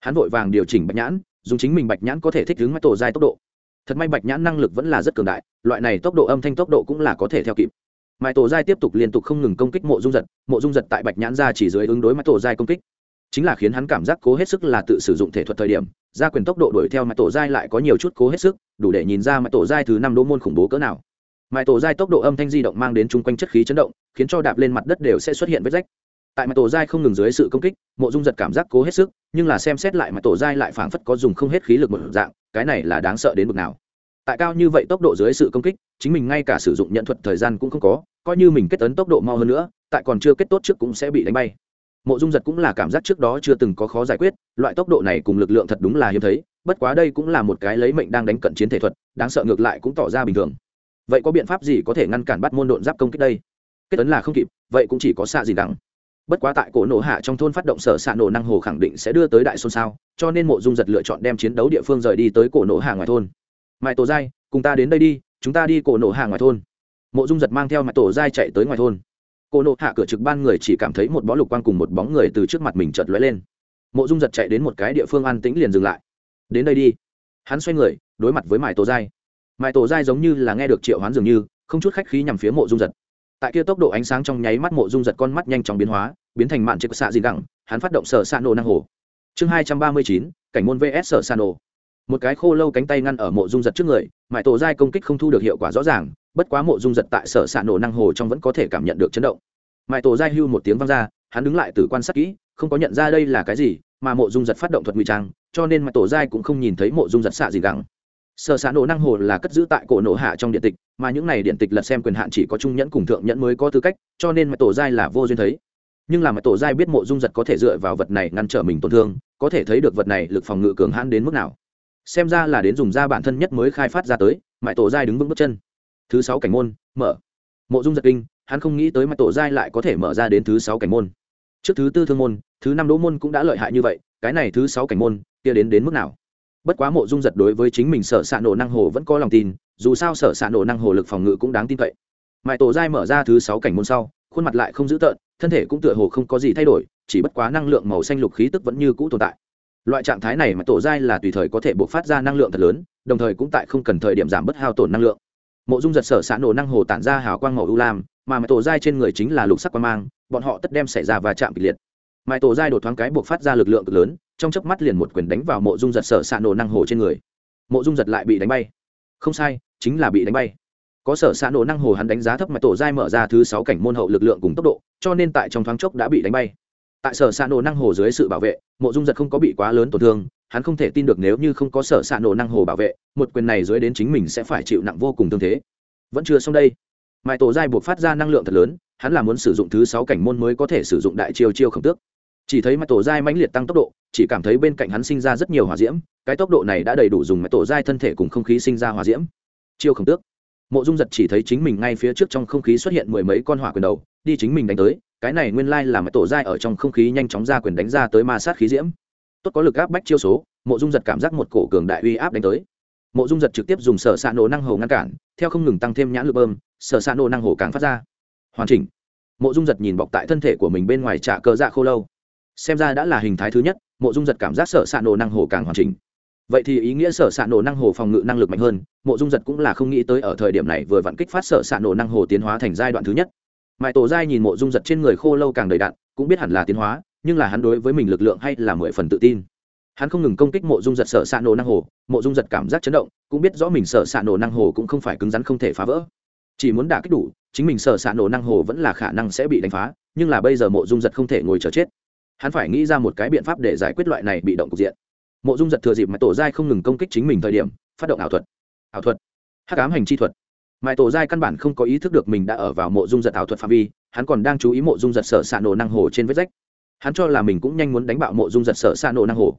A: Hắn vội vàng điều chỉnh bạch nhãn, dùng chính mình bạch nhãn có thể thích ứng mắt tổ dai tốc độ. Thật may bạch nhãn năng lực vẫn là rất cường đại, loại này tốc độ âm thanh tốc độ cũng là có thể theo kịp. Mãi tổ giai tiếp tục liên tục không ngừng công kích mộ dung giật, mộ dung giật tại bạch nhãn ra chỉ dưới ứng đối mãi tổ giai công kích. Chính là khiến hắn cảm giác cố hết sức là tự sử dụng thể thuật thời điểm, gia quyền tốc độ đuổi theo mãi tổ giai lại có nhiều chút cố hết sức, đủ để nhìn ra mãi tổ giai thứ năm đỗ môn khủng bố cỡ nào. Mãi tổ giai tốc độ âm thanh di động mang đến chung quanh chất khí chấn động, khiến cho đạp lên mặt đất đều sẽ xuất hiện vết rách tại mặt tổ giai không ngừng dưới sự công kích, mộ dung giật cảm giác cố hết sức, nhưng là xem xét lại mặt tổ giai lại phảng phất có dùng không hết khí lực một dạng, cái này là đáng sợ đến mực nào. Tại cao như vậy tốc độ dưới sự công kích, chính mình ngay cả sử dụng nhận thuật thời gian cũng không có, coi như mình kết tấn tốc độ mau hơn nữa, tại còn chưa kết tốt trước cũng sẽ bị đánh bay. Mộ dung giật cũng là cảm giác trước đó chưa từng có khó giải quyết, loại tốc độ này cùng lực lượng thật đúng là hiếm thấy, bất quá đây cũng là một cái lấy mệnh đang đánh cận chiến thể thuật, đáng sợ ngược lại cũng tỏ ra bình thường. Vậy có biện pháp gì có thể ngăn cản bắt môn độn giáp công kích đây? Kết tấn là không kịp, vậy cũng chỉ có xạ gì đắng bất quá tại cổ nổ hạ trong thôn phát động sở xạ nổ năng hồ khẳng định sẽ đưa tới đại xôn xao, cho nên mộ dung giật lựa chọn đem chiến đấu địa phương rời đi tới cổ nổ hạ ngoài thôn. Mãi tổ giai, cùng ta đến đây đi, chúng ta đi cổ nổ hạ ngoài thôn. Mộ dung giật mang theo mãi tổ giai chạy tới ngoài thôn. Cổ nổ hạ cửa trực ban người chỉ cảm thấy một bó lục quang cùng một bóng người từ trước mặt mình chợt lóe lên. Mộ dung giật chạy đến một cái địa phương an tĩnh liền dừng lại. Đến đây đi. Hắn xoay người, đối mặt với mãi tổ giai. Mãi tổ giai giống như là nghe được triệu hoán dường như, không chút khách khí nhằm phía mộ dung giật tại kia tốc độ ánh sáng trong nháy mắt mộ dung giật con mắt nhanh chóng biến hóa, biến thành mạn chiếc xạ Dị gẳng, hắn phát động sở xạ nổ năng hồ. Chương hai trăm ba mươi chín, cảnh môn vs sở xạ nổ. Một cái khô lâu cánh tay ngăn ở mộ dung giật trước người mãi tổ giai công kích không thu được hiệu quả rõ ràng, bất quá mộ dung giật tại sở xạ nổ năng hồ trong vẫn có thể cảm nhận được chấn động. Mãi tổ giai hưu một tiếng vang ra, hắn đứng lại từ quan sát kỹ, không có nhận ra đây là cái gì, mà mộ dung giật phát động thuật ngụy trang, cho nên mãi tổ giai cũng không nhìn thấy mộ dung giật xạ gì gẳng sở xạ nổ năng hồ là cất giữ tại cổ nổ hạ trong điện tịch, mà những này điện tịch lật xem quyền hạn chỉ có trung nhẫn cùng thượng nhẫn mới có tư cách, cho nên mà tổ giai là vô duyên thấy. Nhưng là mà tổ giai biết mộ dung giật có thể dựa vào vật này ngăn trở mình tổn thương, có thể thấy được vật này lực phòng ngự cường hãn đến mức nào. Xem ra là đến dùng da bản thân nhất mới khai phát ra tới mãi tổ giai đứng vững bước chân. Thứ sáu cảnh môn, mở. Mộ dung giật kinh, hắn không nghĩ tới mãi tổ giai lại có thể mở ra đến thứ sáu cảnh môn. Trước thứ tư thương môn, thứ năm đỗ môn cũng đã lợi hại như vậy, cái này thứ sáu cảnh môn, kia đến đến mức nào? Bất quá mộ dung giật đối với chính mình sở s ạ nổ năng hồ vẫn có lòng tin, dù sao sở s ạ nổ năng hồ lực phòng ngự cũng đáng tin cậy. Mãi tổ giai mở ra thứ sáu cảnh môn sau, khuôn mặt lại không dữ tợn, thân thể cũng tựa hồ không có gì thay đổi, chỉ bất quá năng lượng màu xanh lục khí tức vẫn như cũ tồn tại. Loại trạng thái này mà tổ giai là tùy thời có thể buộc phát ra năng lượng thật lớn, đồng thời cũng tại không cần thời điểm giảm bớt hao tổn năng lượng. Mộ dung giật sở s nổ năng hồ tản ra hào quang màu ưu lam, mà mãi tổ giai trên người chính là lục sắc quang mang, bọn họ tất đem xảy ra và chạm kịch liệt. Mãi tổ giai đột thoáng cái buộc phát ra lực lượng cực lớn trong chớp mắt liền một quyền đánh vào mộ dung giật sở xạ nổ năng hồ trên người. Mộ dung giật lại bị đánh bay. Không sai, chính là bị đánh bay. Có sở xạ nổ năng hồ hắn đánh giá thấp mãi tổ giai mở ra thứ sáu cảnh môn hậu lực lượng cùng tốc độ, cho nên tại trong thoáng chốc đã bị đánh bay. Tại sở xạ nổ năng hồ dưới sự bảo vệ, mộ dung giật không có bị quá lớn tổn thương, hắn không thể tin được nếu như không có sở xạ nổ năng hồ bảo vệ, một quyền này dưới đến chính mình sẽ phải chịu nặng vô cùng tương thế. Vẫn chưa xong đây. Mãi tổ giai buộc phát ra năng lượng thật lớn, hắn là muốn sử dụng thứ sáu cảnh môn mới có thể sử dụng đại chiêu chiêu khổng tước chỉ thấy mặt tổ giai mãnh liệt tăng tốc độ, chỉ cảm thấy bên cạnh hắn sinh ra rất nhiều hỏa diễm, cái tốc độ này đã đầy đủ dùng mặt tổ giai thân thể cùng không khí sinh ra hỏa diễm. Chiêu khổng tước. Mộ dung giật chỉ thấy chính mình ngay phía trước trong không khí xuất hiện mười mấy con hỏa quyền đầu, đi chính mình đánh tới, cái này nguyên lai là mặt tổ giai ở trong không khí nhanh chóng ra quyền đánh ra tới ma sát khí diễm. Tốt có lực áp bách chiêu số, mộ dung giật cảm giác một cổ cường đại uy áp đánh tới. Mộ dung giật trực tiếp dùng sở s ạ nổ năng hồ ngăn cản, theo không ngừng tăng thêm nhãn lực bơm, sở s ạ nổ năng hồ càng phát ra. Hoàn chỉnh. Mộ dung giật nhìn bọc tại thân thể của mình bên ngoài trả cờ dạ khô lâu xem ra đã là hình thái thứ nhất, mộ dung giật cảm giác sở s ạ nổ năng hồ càng hoàn chỉnh. Vậy thì ý nghĩa sở s ạ nổ năng hồ phòng ngự năng lực mạnh hơn, mộ dung giật cũng là không nghĩ tới ở thời điểm này vừa vặn kích phát sở s ạ nổ năng hồ tiến hóa thành giai đoạn thứ nhất. Mãi tổ giai nhìn mộ dung giật trên người khô lâu càng đầy đạn cũng biết hẳn là tiến hóa, nhưng là hắn đối với mình lực lượng hay là mười phần tự tin. Hắn không ngừng công kích mộ dung giật sở s ạ nổ năng hồ, mộ dung giật cảm giác chấn động, cũng biết rõ mình sở s ạ nổ năng hồ cũng không phải cứng rắn không thể phá vỡ. Chỉ muốn đả kích đủ, chính mình sở s ạ nổ năng hồ vẫn là khả năng sẽ bị đánh phá, nhưng là bây giờ mộ dung giật không thể ngồi chờ chết hắn phải nghĩ ra một cái biện pháp để giải quyết loại này bị động cục diện. Mộ dung giật thừa dịp mà tổ giai không ngừng công kích chính mình thời điểm, phát động ảo thuật. Ảo thuật? Hắc ám hành chi thuật. Mãi tổ giai căn bản không có ý thức được mình đã ở vào mộ dung giật ảo thuật phạm vi, hắn còn đang chú ý mộ dung giật sở xạ nổ năng hồ trên vết rách. Hắn cho là mình cũng nhanh muốn đánh bạo mộ dung giật sở xạ nổ năng hồ.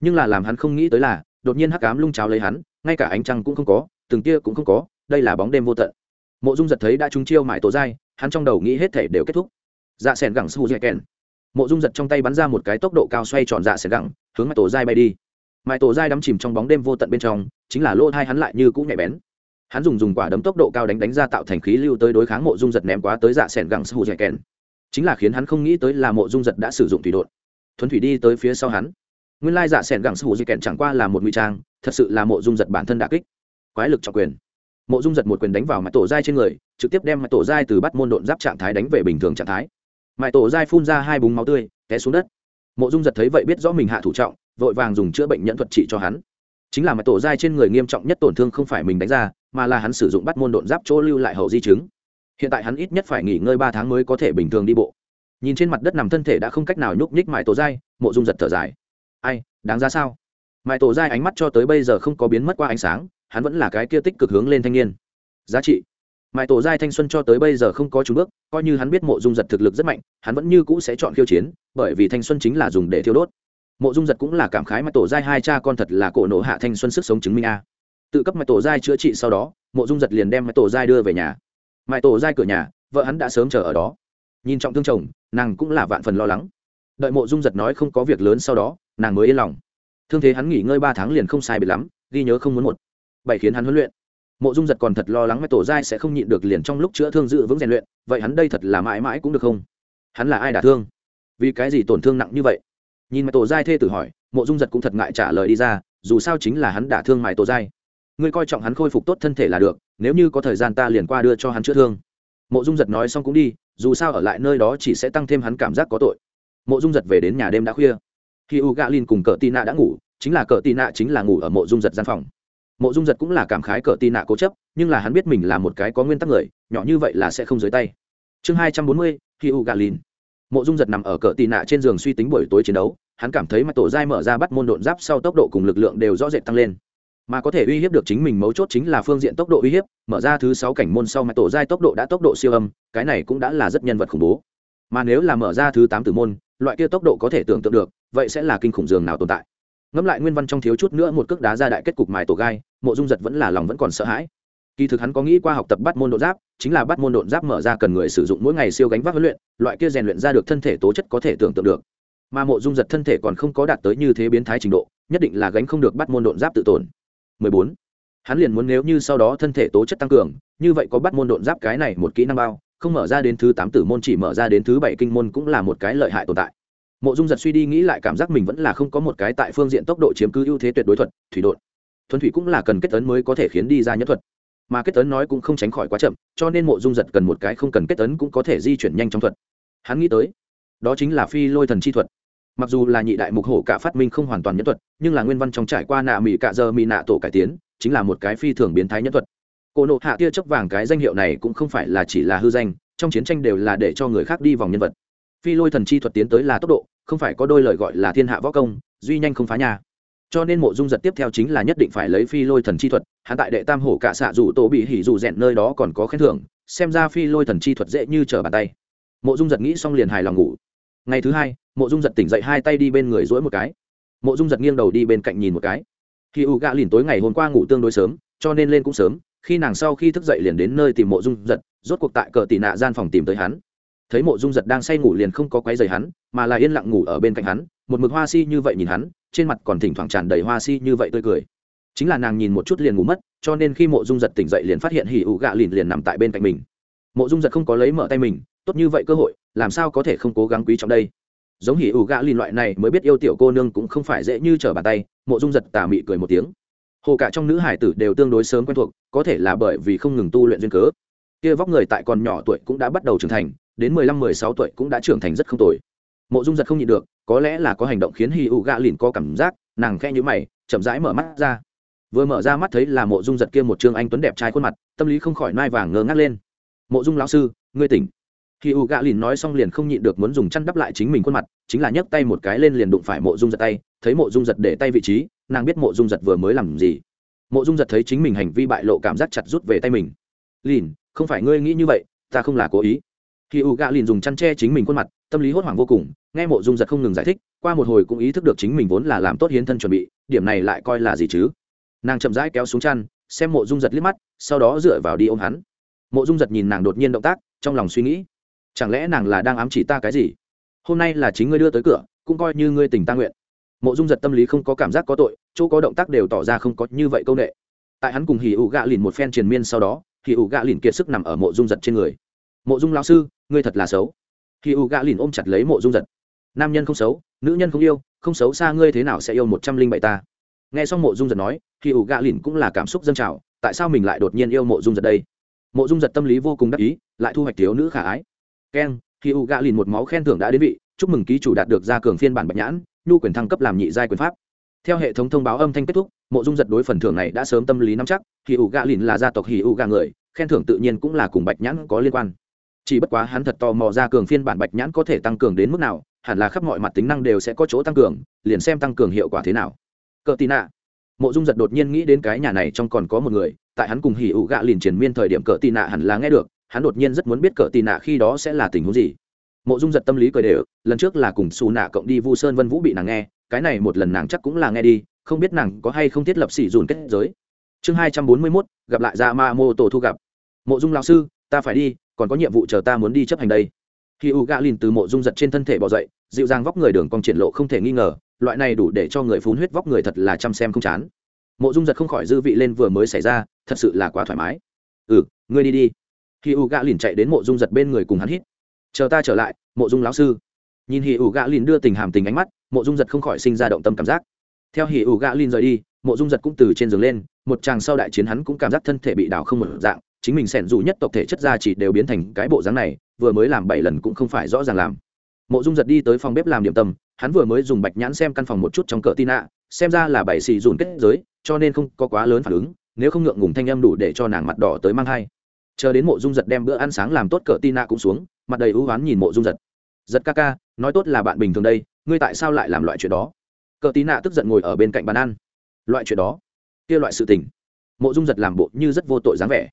A: Nhưng là làm hắn không nghĩ tới là, đột nhiên hắc ám lung cháo lấy hắn, ngay cả ánh trăng cũng không có, từng tia cũng không có, đây là bóng đêm vô tận. Mộ dung giật thấy đã trúng chiêu mãi tổ giai, hắn trong đầu nghĩ hết thể đều kết thúc. Dạ s gẳng su dạy kèn mộ dung giật trong tay bắn ra một cái tốc độ cao xoay tròn dạ sẽ gẳng, hướng mãi tổ dai bay đi. Mãi tổ dai đắm chìm trong bóng đêm vô tận bên trong, chính là lỗ hai hắn lại như cũng nhạy bén. Hắn dùng dùng quả đấm tốc độ cao đánh đánh ra tạo thành khí lưu tới đối kháng mộ dung giật ném quá tới dạ sẻn gẳng sù dẻ kèn. Chính là khiến hắn không nghĩ tới là mộ dung giật đã sử dụng thủy đột. Thuấn thủy đi tới phía sau hắn. Nguyên lai dạ sẻn gẳng sù dẻ kèn chẳng qua là một nguy trang, thật sự là mộ dung giật bản thân đã kích. Quái lực trọng quyền. Mộ dung giật một quyền đánh vào mặt tổ dai trên người, trực tiếp đem mặt tổ dai từ bắt môn độn giáp trạng thái đánh về bình thường trạng thái mãi tổ dai phun ra hai búng máu tươi, té xuống đất. Mộ dung giật thấy vậy biết rõ mình hạ thủ trọng, vội vàng dùng chữa bệnh nhẫn thuật trị cho hắn. Chính là mặt tổ dai trên người nghiêm trọng nhất tổn thương không phải mình đánh ra, mà là hắn sử dụng bắt môn độn giáp chỗ lưu lại hậu di chứng. Hiện tại hắn ít nhất phải nghỉ ngơi ba tháng mới có thể bình thường đi bộ. Nhìn trên mặt đất nằm thân thể đã không cách nào nhúc nhích mãi tổ dai mộ dung giật thở dài. Ai, đáng ra sao? Mãi tổ dai ánh mắt cho tới bây giờ không có biến mất qua ánh sáng, hắn vẫn là cái kia tích cực hướng lên thanh niên. Giá trị mãi tổ giai thanh xuân cho tới bây giờ không có trúng bước, coi như hắn biết mộ dung giật thực lực rất mạnh, hắn vẫn như cũ sẽ chọn khiêu chiến, bởi vì thanh xuân chính là dùng để thiêu đốt. Mộ dung giật cũng là cảm khái mãi tổ giai hai cha con thật là cổ nổ hạ thanh xuân sức sống chứng minh a. Tự cấp mãi tổ giai chữa trị sau đó, mộ dung giật liền đem mãi tổ giai đưa về nhà. Mãi tổ giai cửa nhà, vợ hắn đã sớm chờ ở đó. Nhìn trọng thương chồng, nàng cũng là vạn phần lo lắng. Đợi mộ dung giật nói không có việc lớn sau đó, nàng mới yên lòng. Thương thế hắn nghỉ ngơi ba tháng liền không sai bị lắm, ghi nhớ không muốn một. Bảy khiến hắn huấn luyện mộ dung giật còn thật lo lắng mãi tổ giai sẽ không nhịn được liền trong lúc chữa thương dự vững rèn luyện, vậy hắn đây thật là mãi mãi cũng được không? Hắn là ai đả thương? Vì cái gì tổn thương nặng như vậy? Nhìn mãi tổ giai thê tử hỏi, mộ dung giật cũng thật ngại trả lời đi ra, dù sao chính là hắn đả thương mãi tổ giai. Ngươi coi trọng hắn khôi phục tốt thân thể là được, nếu như có thời gian ta liền qua đưa cho hắn chữa thương. Mộ dung giật nói xong cũng đi, dù sao ở lại nơi đó chỉ sẽ tăng thêm hắn cảm giác có tội. Mộ dung giật về đến nhà đêm đã khuya. Khi u gà lin cùng cờ tị nạ đã ngủ, chính là cờ tị nạ chính là ngủ ở mộ dung giật gian phòng mộ dung giật cũng là cảm khái cờ tì nạ cố chấp, nhưng là hắn biết mình là một cái có nguyên tắc người, nhỏ như vậy là sẽ không dưới tay. Chương hai trăm bốn mươi, khi u gà lìn. Mộ dung giật nằm ở cờ tì nạ trên giường suy tính buổi tối chiến đấu, hắn cảm thấy mặt tổ giai mở ra bắt môn đột giáp sau tốc độ cùng lực lượng đều rõ rệt tăng lên. Mà có thể uy hiếp được chính mình mấu chốt chính là phương diện tốc độ uy hiếp, mở ra thứ sáu cảnh môn sau mặt tổ giai tốc độ đã tốc độ siêu âm, cái này cũng đã là rất nhân vật khủng bố. Mà nếu là mở ra thứ tám tử môn, loại kia tốc độ có thể tưởng tượng được, vậy sẽ là kinh khủng dường nào tồn tại. Ngẫm lại nguyên văn trong thiếu chút nữa một cước đá ra đại kết cục mài tổ gai mộ dung giật vẫn là lòng vẫn còn sợ hãi. Kỳ thực hắn có nghĩ qua học tập bắt môn đột giáp, chính là bắt môn đột giáp mở ra cần người sử dụng mỗi ngày siêu gánh vác huấn luyện, loại kia rèn luyện ra được thân thể tố chất có thể tưởng tượng được. Mà mộ dung giật thân thể còn không có đạt tới như thế biến thái trình độ, nhất định là gánh không được bắt môn đột giáp tự tổn. 14. hắn liền muốn nếu như sau đó thân thể tố chất tăng cường, như vậy có bắt môn đột giáp cái này một kỹ năng bao, không mở ra đến thứ tám tử môn chỉ mở ra đến thứ bảy kinh môn cũng là một cái lợi hại tồn tại. Mộ dung giật suy đi nghĩ lại cảm giác mình vẫn là không có một cái tại phương diện tốc độ chiếm cứ ưu thế tuyệt đối thuật, thủy đột thuần thủy cũng là cần kết tấn mới có thể khiến đi ra nhẫn thuật. Mà kết tấn nói cũng không tránh khỏi quá chậm, cho nên mộ dung giật cần một cái không cần kết tấn cũng có thể di chuyển nhanh trong thuật. Hắn nghĩ tới, đó chính là phi lôi thần chi thuật. Mặc dù là nhị đại mục hổ cả phát minh không hoàn toàn nhẫn thuật, nhưng là nguyên văn trong trải qua nạ mỹ cạ giờ mỹ nạ tổ cải tiến, chính là một cái phi thường biến thái nhẫn thuật. Cổ nộ hạ tia chớp vàng cái danh hiệu này cũng không phải là chỉ là hư danh, trong chiến tranh đều là để cho người khác đi vòng nhân vật. Phi lôi thần chi thuật tiến tới là tốc độ, không phải có đôi lời gọi là thiên hạ võ công, duy nhanh không phá nhà cho nên mộ dung giật tiếp theo chính là nhất định phải lấy phi lôi thần chi thuật hạ tại đệ tam hổ cả xạ dù tổ bị hỉ dù rèn nơi đó còn có khen thưởng, xem ra phi lôi thần chi thuật dễ như trở bàn tay. Mộ dung giật nghĩ xong liền hài lòng ngủ. Ngày thứ hai, mộ dung giật tỉnh dậy hai tay đi bên người dỗi một cái. Mộ dung giật nghiêng đầu đi bên cạnh nhìn một cái. Khi u gạ lìn tối ngày hôm qua ngủ tương đối sớm, cho nên lên cũng sớm, khi nàng sau khi thức dậy liền đến nơi tìm mộ dung giật, rốt cuộc tại cờ tị nạ gian phòng tìm tới hắn. Thấy mộ dung giật đang say ngủ liền không có quấy giày hắn, mà là yên lặng ngủ ở bên cạnh hắn, một mực hoa si như vậy nhìn hắn trên mặt còn thỉnh thoảng tràn đầy hoa si như vậy tươi cười. Chính là nàng nhìn một chút liền ngủ mất, cho nên khi mộ dung giật tỉnh dậy liền phát hiện hỉ ủ gạ lìn liền nằm tại bên cạnh mình. Mộ dung giật không có lấy mở tay mình, tốt như vậy cơ hội, làm sao có thể không cố gắng quý trọng đây? Giống hỉ ủ gạ lìn loại này mới biết yêu tiểu cô nương cũng không phải dễ như trở bàn tay, mộ dung giật tà mị cười một tiếng. Hồ cả trong nữ hải tử đều tương đối sớm quen thuộc, có thể là bởi vì không ngừng tu luyện duyên cớ. Kia vóc người tại còn nhỏ tuổi cũng đã bắt đầu trưởng thành, đến mười lăm, mười sáu tuổi cũng đã trưởng thành rất không tồi mộ dung giật không nhịn được, có lẽ là có hành động khiến hi u gạ lìn có cảm giác, nàng khe nhữ mày, chậm rãi mở mắt ra. Vừa mở ra mắt thấy là mộ dung giật kia một trương anh tuấn đẹp trai khuôn mặt, tâm lý không khỏi nai vàng ngơ ngác lên. Mộ dung lão sư, ngươi tỉnh. Khi u gạ lìn nói xong liền không nhịn được muốn dùng chăn đắp lại chính mình khuôn mặt, chính là nhấc tay một cái lên liền đụng phải mộ dung giật tay, thấy mộ dung giật để tay vị trí, nàng biết mộ dung giật vừa mới làm gì. Mộ dung giật thấy chính mình hành vi bại lộ cảm giác chặt rút về tay mình. Lìn, không phải ngươi nghĩ như vậy, ta không là cố ý khi u gạ liền dùng chăn tre chính mình khuôn mặt, tâm lý hốt hoảng vô cùng, nghe mộ dung giật không ngừng giải thích, qua một hồi cũng ý thức được chính mình vốn là làm tốt hiến thân chuẩn bị, điểm này lại coi là gì chứ? Nàng chậm rãi kéo xuống chăn, xem mộ dung giật liếc mắt, sau đó dựa vào đi ôm hắn. Mộ dung giật nhìn nàng đột nhiên động tác, trong lòng suy nghĩ, chẳng lẽ nàng là đang ám chỉ ta cái gì? Hôm nay là chính ngươi đưa tới cửa, cũng coi như ngươi tình ta nguyện. Mộ dung giật tâm lý không có cảm giác có tội, chỗ có động tác đều tỏ ra không có như vậy câu nệ. Tại hắn cùng hỉ ụ gạ lìn một phen triền miên sau đó, hỉ ụ gạ lìn kiệt sức nằm ở mộ dung giật trên người mộ dung lao sư, ngươi thật là xấu. Hỉ U gạ lìn ôm chặt lấy mộ dung giật. Nam nhân không xấu, nữ nhân không yêu, không xấu xa ngươi thế nào sẽ yêu một trăm linh bảy ta? Nghe xong mộ dung giật nói hỉ U gạ lìn cũng là cảm xúc dân trào, tại sao mình lại đột nhiên yêu mộ dung giật đây? Mộ dung giật tâm lý vô cùng đắc ý, lại thu hoạch thiếu nữ khả ái. Keng hỉ U gạ lìn một máu khen thưởng đã đến vị, chúc mừng ký chủ đạt được gia cường phiên bản bạch nhãn, nhu quyền thăng cấp làm nhị giai quyền pháp. Theo hệ thống thông báo âm thanh kết thúc, mộ dung giật đối phần thưởng này đã sớm tâm lý nắm chắc hì ủ gạ lìn là gia tộc hì ủ gạ người, khen thưởng tự nhiên cũng là cùng bạch nhãn có liên quan chỉ bất quá hắn thật tò mò ra cường phiên bản bạch nhãn có thể tăng cường đến mức nào, hẳn là khắp mọi mặt tính năng đều sẽ có chỗ tăng cường, liền xem tăng cường hiệu quả thế nào. Cờ tì nạ. Mộ dung giật đột nhiên nghĩ đến cái nhà này trong còn có một người, tại hắn cùng hỉ ủ gạ liền triển miên thời điểm cờ tì nạ hẳn là nghe được, hắn đột nhiên rất muốn biết cờ tì nạ khi đó sẽ là tình huống gì. Mộ dung giật tâm lý cười đều, lần trước là cùng xù nạ cộng đi vu sơn vân vũ bị nàng nghe, cái này một lần nàng chắc cũng là nghe đi, không biết nàng có hay không thiết lập xỉ dùn kết giới. Chương hai trăm bốn mươi mốt, gặp lại ra ma mô tổ thu gặp. Mộ dung lão sư, ta phải đi còn có nhiệm vụ chờ ta muốn đi chấp hành đây. Khi u gạ lìn từ mộ dung giật trên thân thể bỏ dậy, dịu dàng vóc người đường cong triển lộ không thể nghi ngờ, loại này đủ để cho người phun huyết vóc người thật là chăm xem không chán. Mộ dung giật không khỏi dư vị lên vừa mới xảy ra, thật sự là quá thoải mái. Ừ ngươi đi đi. Khi u gạ lìn chạy đến mộ dung giật bên người cùng hắn hít. Chờ ta trở lại, mộ dung lão sư. Nhìn hì ủ gạ lìn đưa tình hàm tình ánh mắt, mộ dung giật không khỏi sinh ra động tâm cảm giác. Theo hì ủ gạ lìn rời đi, mộ dung giật cũng từ trên giường lên, một chàng sau đại chiến hắn cũng cảm giác thân thể bị đào không một dạng chính mình sẻn dù nhất tộc thể chất ra chỉ đều biến thành cái bộ dáng này, vừa mới làm bảy lần cũng không phải rõ ràng làm. Mộ dung giật đi tới phòng bếp làm điểm tâm, hắn vừa mới dùng bạch nhãn xem căn phòng một chút trong cỡ tin ạ, xem ra là bảy xì dùn kết giới, cho nên không có quá lớn phản ứng, nếu không ngượng ngùng thanh âm đủ để cho nàng mặt đỏ tới mang hai chờ đến mộ dung giật đem bữa ăn sáng làm tốt cỡ tin ạ cũng xuống, mặt đầy ưu oán nhìn mộ dung giật. Giật ca ca, nói tốt là bạn bình thường đây, ngươi tại sao lại làm loại chuyện đó? Cờ tí nạ tức giận ngồi ở bên cạnh bàn ăn. Loại chuyện đó? Kia loại sự tình. Mộ dung giật làm bộ như rất vô tội dáng vẻ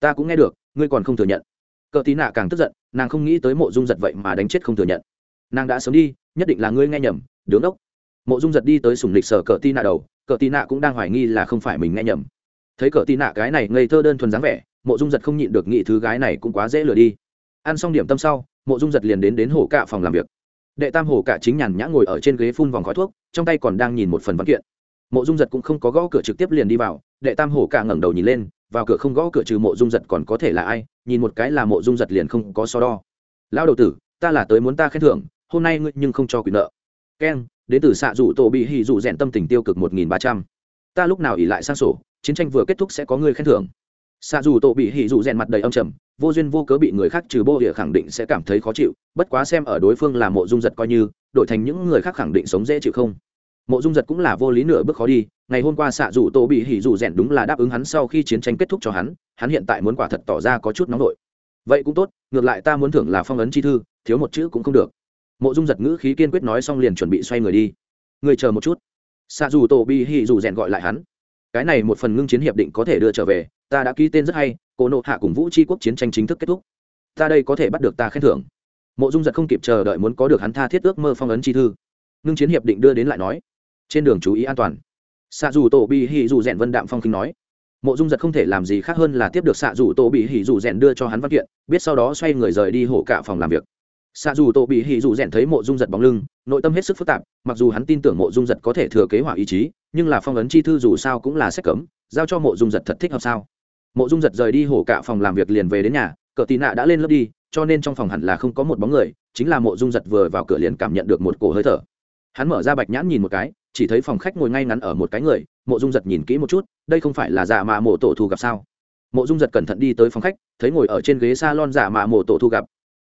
A: ta cũng nghe được, ngươi còn không thừa nhận. Cờ tí nạ càng tức giận, nàng không nghĩ tới mộ dung giật vậy mà đánh chết không thừa nhận. Nàng đã sớm đi, nhất định là ngươi nghe nhầm, đứng ốc mộ dung giật đi tới sùng lịch sở cờ tí nạ đầu, cờ tí nạ cũng đang hoài nghi là không phải mình nghe nhầm. Thấy cờ tí nạ cái này ngây thơ đơn thuần dáng vẻ, mộ dung giật không nhịn được nghĩ thứ gái này cũng quá dễ lừa đi. Ăn xong điểm tâm sau, mộ dung giật liền đến đến hổ cạ phòng làm việc. Đệ tam hổ cạ chính nhàn nhã ngồi ở trên ghế phun vòng khói thuốc, trong tay còn đang nhìn một phần văn kiện. Mộ dung giật cũng không có gõ cửa trực tiếp liền đi vào, đệ tam hổ cạ ngẩng đầu nhìn lên vào cửa không gõ cửa trừ mộ dung giật còn có thể là ai, nhìn một cái là mộ dung giật liền không có so đo. Lão đầu tử, ta là tới muốn ta khen thưởng, hôm nay ngươi nhưng không cho quyền nợ. Keng đến từ xạ rủ tổ bị hỉ rủ rèn tâm tình tiêu cực một nghìn ba trăm. Ta lúc nào ỉ lại sang sổ, chiến tranh vừa kết thúc sẽ có người khen thưởng. Xạ dù tổ bị hỉ dù rèn mặt đầy âm trầm, vô duyên vô cớ bị người khác trừ bô địa khẳng định sẽ cảm thấy khó chịu, bất quá xem ở đối phương là mộ dung giật coi như, đổi thành những người khác khẳng định sống dễ chịu không. Mộ dung giật cũng là vô lý nửa bước khó đi ngày hôm qua xạ dù tổ bị hỉ dù rèn đúng là đáp ứng hắn sau khi chiến tranh kết thúc cho hắn hắn hiện tại muốn quả thật tỏ ra có chút nóng nổi vậy cũng tốt, ngược lại ta muốn thưởng là phong ấn chi thư, thiếu một chữ cũng không được. Mộ dung giật ngữ khí kiên quyết nói xong liền chuẩn bị xoay người đi. Người chờ một chút. Xạ dù tổ bị hỉ dù rèn gọi lại hắn. Cái này một phần ngưng chiến hiệp định có thể đưa trở về, ta đã ký tên rất hay, cổ nộ hạ cùng vũ tri quốc chiến tranh chính thức kết thúc. Ta đây có thể bắt được ta khen thưởng. Mộ dung giật không kịp chờ đợi muốn có được hắn tha thiết ước mơ phong ấn chi thư. Ngưng chiến hiệp định đưa đến lại nói, trên đường chú ý an toàn xạ dù tổ bị hỉ dù rèn vân đạm phong kinh nói, mộ dung giật không thể làm gì khác hơn là tiếp được xạ dù tổ bị hỉ dù rèn đưa cho hắn văn kiện, biết sau đó xoay người rời đi hổ cả phòng làm việc. Xạ dù tổ bị hỉ dù rèn thấy mộ dung giật bóng lưng, nội tâm hết sức phức tạp, mặc dù hắn tin tưởng mộ dung giật có thể thừa kế hỏa ý chí, nhưng là phong ấn chi thư dù sao cũng là sách cấm, giao cho mộ dung giật thật thích hợp sao? Mộ dung giật rời đi hổ cả phòng làm việc liền về đến nhà, cờ tì nạ đã lên lớp đi, cho nên trong phòng hẳn là không có một bóng người, chính là mộ dung giật vừa vào cửa liền cảm nhận được một cổ hơi thở. Hắn mở ra bạch nhãn nhìn một cái chỉ thấy phòng khách ngồi ngay ngắn ở một cái người, mộ dung giật nhìn kỹ một chút, đây không phải là giả mạ mộ tổ thu gặp sao? Mộ dung giật cẩn thận đi tới phòng khách, thấy ngồi ở trên ghế s a lon giả mạ mộ tổ thu gặp.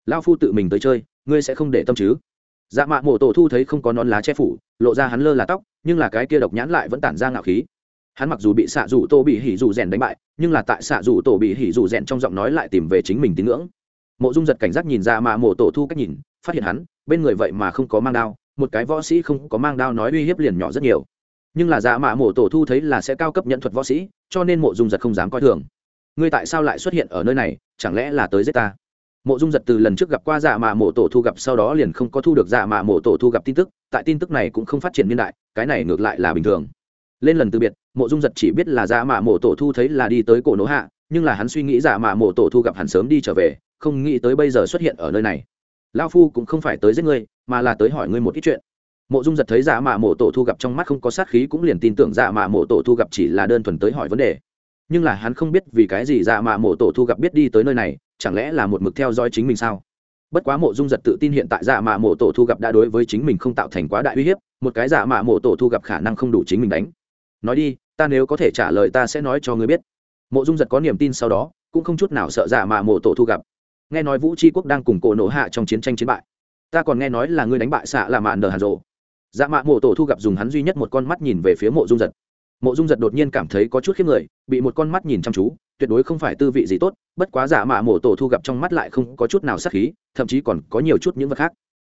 A: Lao phu tự mình tới chơi, ngươi sẽ không để tâm chứ? Dạ mạ mộ tổ thu thấy không có nón lá che phủ, lộ ra hắn lơ là tóc, nhưng là cái kia độc nhãn lại vẫn tản ra ngạo khí. Hắn mặc dù bị xạ rủ tô bị hỉ rủ rèn đánh bại, nhưng là tại xạ rủ tổ bị hỉ rủ rèn trong giọng nói lại tìm về chính mình tín ngưỡng. Mộ dung giật cảnh giác nhìn ra mà mộ tổ thu cách nhìn, phát hiện hắn, bên người vậy mà không có mang đao một cái võ sĩ không có mang đao nói uy hiếp liền nhỏ rất nhiều. Nhưng là dạ mạ mộ tổ thu thấy là sẽ cao cấp nhận thuật võ sĩ, cho nên mộ dung giật không dám coi thường. Ngươi tại sao lại xuất hiện ở nơi này? Chẳng lẽ là tới giết ta? Mộ dung giật từ lần trước gặp qua dạ mạ mộ tổ thu gặp sau đó liền không có thu được dạ mạ mộ tổ thu gặp tin tức, tại tin tức này cũng không phát triển niên đại, cái này ngược lại là bình thường. Lên lần từ biệt, mộ dung giật chỉ biết là dạ mạ mộ tổ thu thấy là đi tới cổ nỗ hạ, nhưng là hắn suy nghĩ dạ mạ mộ tổ thu gặp hẳn sớm đi trở về, không nghĩ tới bây giờ xuất hiện ở nơi này. Lao phu cũng không phải tới giết ngươi mà là tới hỏi ngươi một ít chuyện. Mộ dung giật thấy dạ mạ mộ tổ thu gặp trong mắt không có sát khí cũng liền tin tưởng dạ mạ mộ tổ thu gặp chỉ là đơn thuần tới hỏi vấn đề. Nhưng là hắn không biết vì cái gì dạ mạ mộ tổ thu gặp biết đi tới nơi này, chẳng lẽ là một mực theo dõi chính mình sao? Bất quá mộ dung giật tự tin hiện tại dạ mạ mộ tổ thu gặp đã đối với chính mình không tạo thành quá đại uy hiếp, một cái dạ mạ mộ tổ thu gặp khả năng không đủ chính mình đánh. Nói đi, ta nếu có thể trả lời ta sẽ nói cho ngươi biết. Mộ dung giật có niềm tin sau đó, cũng không chút nào sợ dạ mạ mộ tổ thu gặp. Nghe nói vũ tri quốc đang cùng cổ nổ hạ trong chiến tranh chiến bại ta còn nghe nói là ngươi đánh bại xạ là mạ nờ hàn rộ. Dạ mạ mộ tổ thu gặp dùng hắn duy nhất một con mắt nhìn về phía mộ dung giật. Mộ dung giật đột nhiên cảm thấy có chút khiếp người, bị một con mắt nhìn chăm chú, tuyệt đối không phải tư vị gì tốt, bất quá giả mạ mộ tổ thu gặp trong mắt lại không có chút nào sắc khí, thậm chí còn có nhiều chút những vật khác.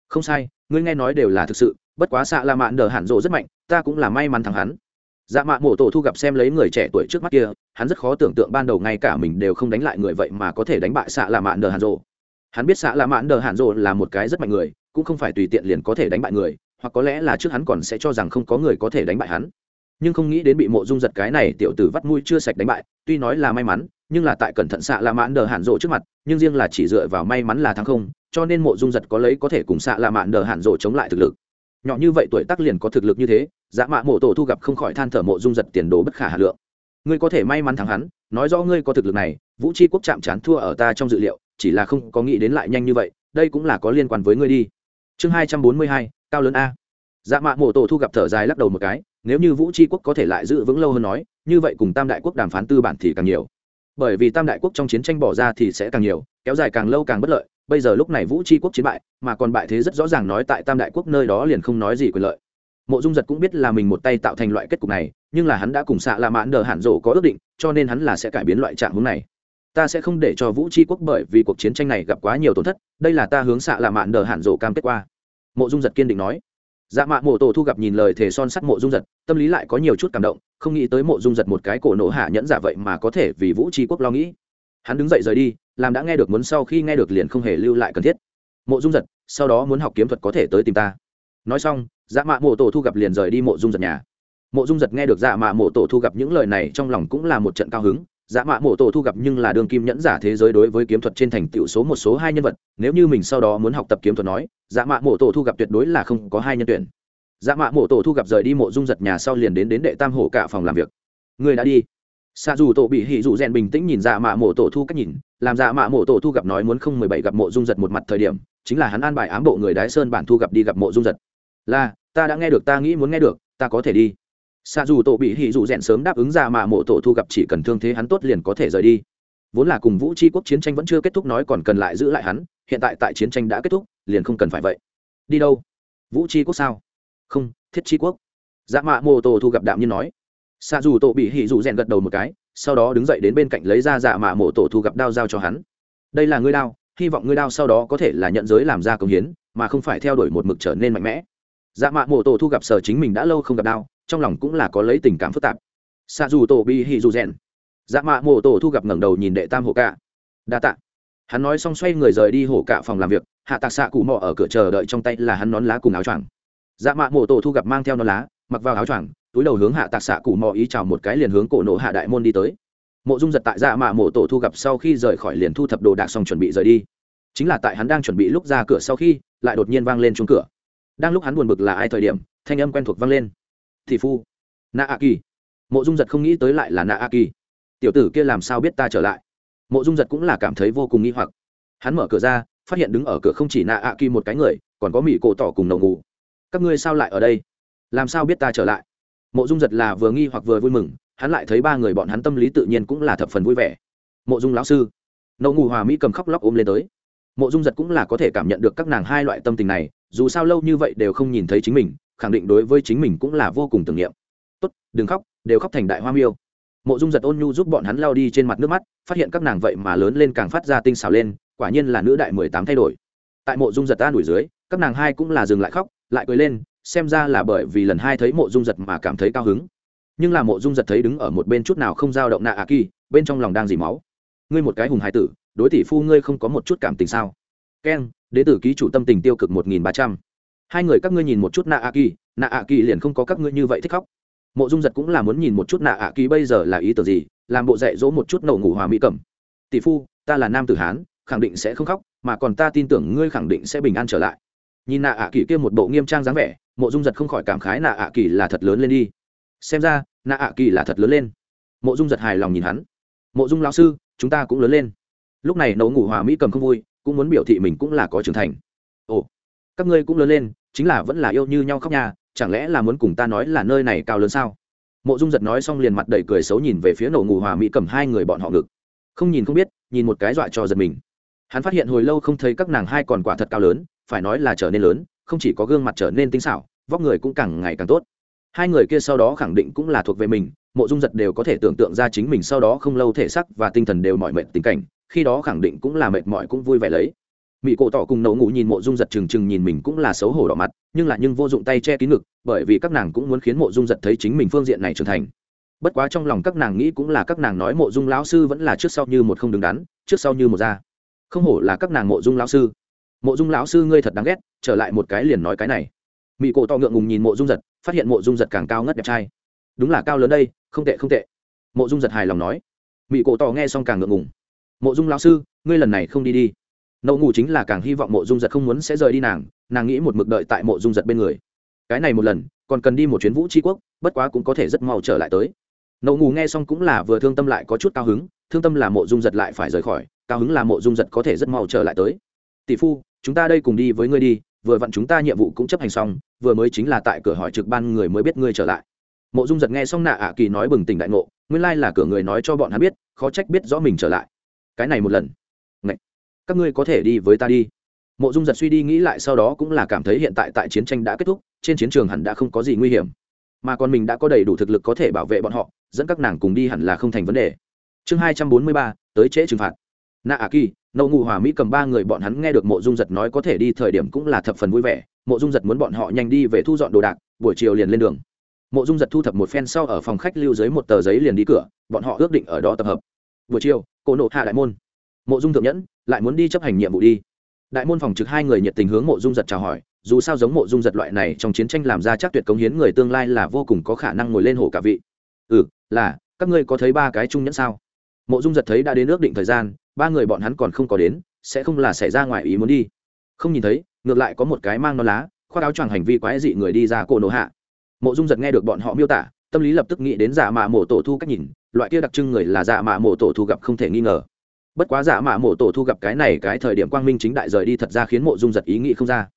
A: Không sai, ngươi nghe nói đều là thực sự, bất quá xạ là mạ đờ hẳn rộ rất mạnh, ta cũng là may mắn thắng hắn. Dạ mạ mộ tổ thu gặp xem lấy người trẻ tuổi trước mắt kia, hắn rất khó tưởng tượng ban đầu ngay cả mình đều không đánh lại người vậy mà có thể đánh bại xạ là mạ đờ hàn rộ hắn biết xã lạ mãn đờ hạn rộ là một cái rất mạnh người, cũng không phải tùy tiện liền có thể đánh bại người, hoặc có lẽ là trước hắn còn sẽ cho rằng không có người có thể đánh bại hắn. Nhưng không nghĩ đến bị mộ dung giật cái này tiểu tử vắt mũi chưa sạch đánh bại, tuy nói là may mắn, nhưng là tại cẩn thận xạ La mãn đờ hạn rộ trước mặt, nhưng riêng là chỉ dựa vào may mắn là thắng không, cho nên mộ dung giật có lấy có thể cùng xạ La mãn đờ hạn rộ chống lại thực lực. Nhỏ như vậy tuổi tác liền có thực lực như thế dạ mạ mộ tổ thu gặp không khỏi than thở mộ dung giật tiền đồ bất khả hà lượng. Ngươi có thể may mắn thắng hắn, nói rõ ngươi có thực lực này, vũ tri quốc chạm chán thua ở ta trong dự liệu chỉ là không có nghĩ đến lại nhanh như vậy, đây cũng là có liên quan với ngươi đi. Chương hai trăm bốn mươi hai, cao lớn a. Dạ mạ mộ tổ thu gặp thở dài lắc đầu một cái, nếu như vũ tri quốc có thể lại giữ vững lâu hơn nói, như vậy cùng tam đại quốc đàm phán tư bản thì càng nhiều. Bởi vì tam đại quốc trong chiến tranh bỏ ra thì sẽ càng nhiều, kéo dài càng lâu càng bất lợi, bây giờ lúc này vũ tri quốc chiến bại, mà còn bại thế rất rõ ràng nói tại tam đại quốc nơi đó liền không nói gì quyền lợi. Mộ dung giật cũng biết là mình một tay tạo thành loại kết cục này, nhưng là hắn đã cùng xạ la mãn đờ hạn rổ có ước định, cho nên hắn là sẽ cải biến loại trạng hướng này ta sẽ không để cho vũ tri quốc bởi vì cuộc chiến tranh này gặp quá nhiều tổn thất, đây là ta hướng xạ là mạn đờ hạn rổ cam kết qua. Mộ dung giật kiên định nói. Dạ mạ mộ tổ thu gặp nhìn lời thề son sắt mộ dung giật, tâm lý lại có nhiều chút cảm động, không nghĩ tới mộ dung giật một cái cổ nổ hạ nhẫn giả vậy mà có thể vì vũ tri quốc lo nghĩ. Hắn đứng dậy rời đi, làm đã nghe được muốn sau khi nghe được liền không hề lưu lại cần thiết. Mộ dung giật, sau đó muốn học kiếm thuật có thể tới tìm ta. Nói xong dạ mạ mộ tổ thu gặp liền rời đi mộ dung giật nhà. Mộ dung giật nghe được dạ mạ mộ tổ thu gặp những lời này trong lòng cũng là một trận cao hứng dạ mạ mộ tổ thu gặp nhưng là đường kim nhẫn giả thế giới đối với kiếm thuật trên thành tựu số một số hai nhân vật, nếu như mình sau đó muốn học tập kiếm thuật nói dạ mạ mộ tổ thu gặp tuyệt đối là không có hai nhân tuyển. Dạ mạ mộ tổ thu gặp rời đi mộ dung giật nhà sau liền đến đến đệ tam hổ cả phòng làm việc. Người đã đi. Sa dù tổ bị hỉ dù rèn bình tĩnh nhìn dạ mạ mộ tổ thu cách nhìn, làm dạ mạ mộ tổ thu gặp nói muốn không mười bảy gặp mộ dung giật một mặt thời điểm, chính là hắn an bài ám bộ người đái sơn bản thu gặp đi gặp mộ dung giật. Là, ta đã nghe được, ta nghĩ muốn nghe được, ta có thể đi xa dù tổ bị hỉ dù rèn sớm đáp ứng ra mà mộ tổ thu gặp chỉ cần thương thế hắn tốt liền có thể rời đi. Vốn là cùng vũ tri quốc chiến tranh vẫn chưa kết thúc nói còn cần lại giữ lại hắn, hiện tại tại chiến tranh đã kết thúc, liền không cần phải vậy. Đi đâu? Vũ tri quốc sao? Không, thiết tri quốc. Dạ mạ mô tô thu gặp đạm nhiên nói. Xa dù tổ bị hỉ dù rèn gật đầu một cái, sau đó đứng dậy đến bên cạnh lấy ra dạ mạ mộ tổ thu gặp đao giao cho hắn. Đây là ngươi đao, hy vọng ngươi đao sau đó có thể là nhận giới làm ra công hiến, mà không phải theo đuổi một mực trở nên mạnh mẽ. Dạ mạ mộ tổ thu gặp sở chính mình đã lâu không gặp đao trong lòng cũng là có lấy tình cảm phức tạp. Xa dù tổ bị hỉ dù rèn dạ mạ mộ tổ thu gặp ngẩng đầu nhìn đệ tam Hổ cả đa tạ. Hắn nói xong xoay người rời đi hổ cả phòng làm việc. Hạ tạc xạ cụ mò ở cửa chờ đợi trong tay là hắn nón lá cùng áo choàng. Dạ mạ mộ tổ thu gặp mang theo nón lá, mặc vào áo choàng, túi đầu hướng hạ tạc xạ cụ mò ý chào một cái liền hướng cổ nổ hạ đại môn đi tới. Mộ dung giật tại dạ mạ mộ tổ thu gặp sau khi rời khỏi liền thu thập đồ đạc xong chuẩn bị rời đi. Chính là tại hắn đang chuẩn bị lúc ra cửa sau khi, lại đột nhiên vang lên chung cửa. Đang lúc hắn buồn bực là ai thời điểm, thanh âm quen thuộc vang lên thì phu. Na a kỳ mộ dung giật không nghĩ tới lại là na a kỳ tiểu tử kia làm sao biết ta trở lại? Mộ dung giật cũng là cảm thấy vô cùng nghi hoặc. Hắn mở cửa ra, phát hiện đứng ở cửa không chỉ na a kỳ một cái người, còn có mỹ cổ tỏ cùng nồng ngủ. Các ngươi sao lại ở đây? Làm sao biết ta trở lại? Mộ dung giật là vừa nghi hoặc vừa vui mừng, hắn lại thấy ba người bọn hắn tâm lý tự nhiên cũng là thập phần vui vẻ. Mộ dung lão sư. Nậu ngủ hòa mỹ cầm khóc lóc ôm lên tới. Mộ dung giật cũng là có thể cảm nhận được các nàng hai loại tâm tình này, dù sao lâu như vậy đều không nhìn thấy chính mình khẳng định đối với chính mình cũng là vô cùng tưởng niệm. Tốt, đừng khóc, đều khóc thành đại hoa miêu. Mộ dung giật ôn nhu giúp bọn hắn lao đi trên mặt nước mắt, phát hiện các nàng vậy mà lớn lên càng phát ra tinh xào lên, quả nhiên là nữ đại mười tám thay đổi. Tại mộ dung giật ta đuổi dưới, các nàng hai cũng là dừng lại khóc, lại cười lên, xem ra là bởi vì lần hai thấy mộ dung giật mà cảm thấy cao hứng. Nhưng là mộ dung giật thấy đứng ở một bên chút nào không dao động nạ a kỳ bên trong lòng đang dì máu. Ngươi một cái hùng hải tử, đối tỷ phu ngươi không có một chút cảm tình sao? Keng, đế tử ký chủ tâm tình tiêu cực một nghìn ba trăm hai người các ngươi nhìn một chút nạ a kỳ nạ a kỳ liền không có các ngươi như vậy thích khóc. Mộ dung giật cũng là muốn nhìn một chút nạ a kỳ bây giờ là ý tưởng gì, làm bộ dạy dỗ một chút nổ ngủ hòa mỹ cẩm. Tỷ phu, ta là nam tử hán, khẳng định sẽ không khóc, mà còn ta tin tưởng ngươi khẳng định sẽ bình an trở lại. Nhìn nạ ạ kỳ kia một bộ nghiêm trang dáng vẻ, mộ dung giật không khỏi cảm khái nạ ạ kỳ là thật lớn lên đi. Xem ra nạ ạ kỳ là thật lớn lên. Mộ dung giật hài lòng nhìn hắn. Mộ dung lao sư, chúng ta cũng lớn lên. Lúc này nấu ngủ hòa mỹ cầm không vui, cũng muốn biểu thị mình cũng là có trưởng thành. Ồ các ngươi cũng lớn lên, chính là vẫn là yêu như nhau khóc nhà, chẳng lẽ là muốn cùng ta nói là nơi này cao lớn sao? Mộ dung giật nói xong liền mặt đầy cười xấu nhìn về phía nổ ngủ hòa mỹ cầm hai người bọn họ ngực. Không nhìn không biết, nhìn một cái dọa cho giật mình. Hắn phát hiện hồi lâu không thấy các nàng hai còn quả thật cao lớn, phải nói là trở nên lớn, không chỉ có gương mặt trở nên tinh xảo, vóc người cũng càng ngày càng tốt. Hai người kia sau đó khẳng định cũng là thuộc về mình, mộ dung giật đều có thể tưởng tượng ra chính mình sau đó không lâu thể sắc và tinh thần đều mỏi mệt tình cảnh, khi đó khẳng định cũng là mệt mỏi cũng vui vẻ lấy mỹ cổ tỏ cùng nấu ngủ nhìn mộ dung giật trừng trừng nhìn mình cũng là xấu hổ đỏ mặt, nhưng lại nhưng vô dụng tay che kín ngực, bởi vì các nàng cũng muốn khiến mộ dung giật thấy chính mình phương diện này trưởng thành. Bất quá trong lòng các nàng nghĩ cũng là các nàng nói mộ dung lão sư vẫn là trước sau như một không đứng đắn, trước sau như một da. Không hổ là các nàng mộ dung lão sư. Mộ dung lão sư ngươi thật đáng ghét, trở lại một cái liền nói cái này. Mỹ cổ to ngượng ngùng nhìn mộ dung giật, phát hiện mộ dung giật càng cao ngất đẹp trai. Đúng là cao lớn đây, không tệ không tệ. Mộ dung giật hài lòng nói. Mỹ cổ to nghe xong càng ngượng ngùng. Mộ dung lão sư, ngươi lần này không đi đi nậu ngủ chính là càng hy vọng mộ dung giật không muốn sẽ rời đi nàng nàng nghĩ một mực đợi tại mộ dung giật bên người. Cái này một lần, còn cần đi một chuyến vũ tri quốc, bất quá cũng có thể rất mau trở lại tới. Nậu ngủ nghe xong cũng là vừa thương tâm lại có chút cao hứng, thương tâm là mộ dung giật lại phải rời khỏi, cao hứng là mộ dung giật có thể rất mau trở lại tới. Tỷ phu, chúng ta đây cùng đi với ngươi đi, vừa vặn chúng ta nhiệm vụ cũng chấp hành xong, vừa mới chính là tại cửa hỏi trực ban người mới biết ngươi trở lại. Mộ dung giật nghe xong nạ ạ kỳ nói bừng tỉnh đại ngộ, nguyên lai là cửa người nói cho bọn hắn biết, khó trách biết rõ mình trở lại. Cái này một lần các ngươi có thể đi với ta đi. Mộ dung giật suy đi nghĩ lại sau đó cũng là cảm thấy hiện tại tại chiến tranh đã kết thúc, trên chiến trường hẳn đã không có gì nguy hiểm. Mà còn mình đã có đầy đủ thực lực có thể bảo vệ bọn họ, dẫn các nàng cùng đi hẳn là không thành vấn đề. Chương hai trăm bốn mươi ba, tới trễ trừng phạt. Nạ a kỳ nậu ngụ hòa mỹ cầm ba người bọn hắn nghe được mộ dung giật nói có thể đi thời điểm cũng là thập phần vui vẻ. Mộ dung giật muốn bọn họ nhanh đi về thu dọn đồ đạc, buổi chiều liền lên đường. Mộ dung giật thu thập một phen sau ở phòng khách lưu dưới một tờ giấy liền đi cửa, bọn họ ước định ở đó tập hợp. Buổi chiều, cô nộ hạ đại môn. Mộ dung thượng nhẫn lại muốn đi chấp hành nhiệm vụ đi. Đại môn phòng trực hai người nhiệt tình hướng mộ dung giật chào hỏi, dù sao giống mộ dung giật loại này trong chiến tranh làm ra chắc tuyệt cống hiến người tương lai là vô cùng có khả năng ngồi lên hổ cả vị. Ừ là, các ngươi có thấy ba cái trung nhẫn sao? Mộ dung giật thấy đã đến ước định thời gian, ba người bọn hắn còn không có đến, sẽ không là xảy ra ngoài ý muốn đi. Không nhìn thấy, ngược lại có một cái mang non lá, khoác áo choàng hành vi quái dị người đi ra cổ nổ hạ. Mộ dung giật nghe được bọn họ miêu tả, tâm lý lập tức nghĩ đến giả mạ mộ tổ thu cách nhìn, loại kia đặc trưng người là giả mạ mộ tổ thu gặp không thể nghi ngờ bất quá giả mạ mộ tổ thu gặp cái này cái thời điểm quang minh chính đại rời đi thật ra khiến mộ dung giật ý nghĩ không ra.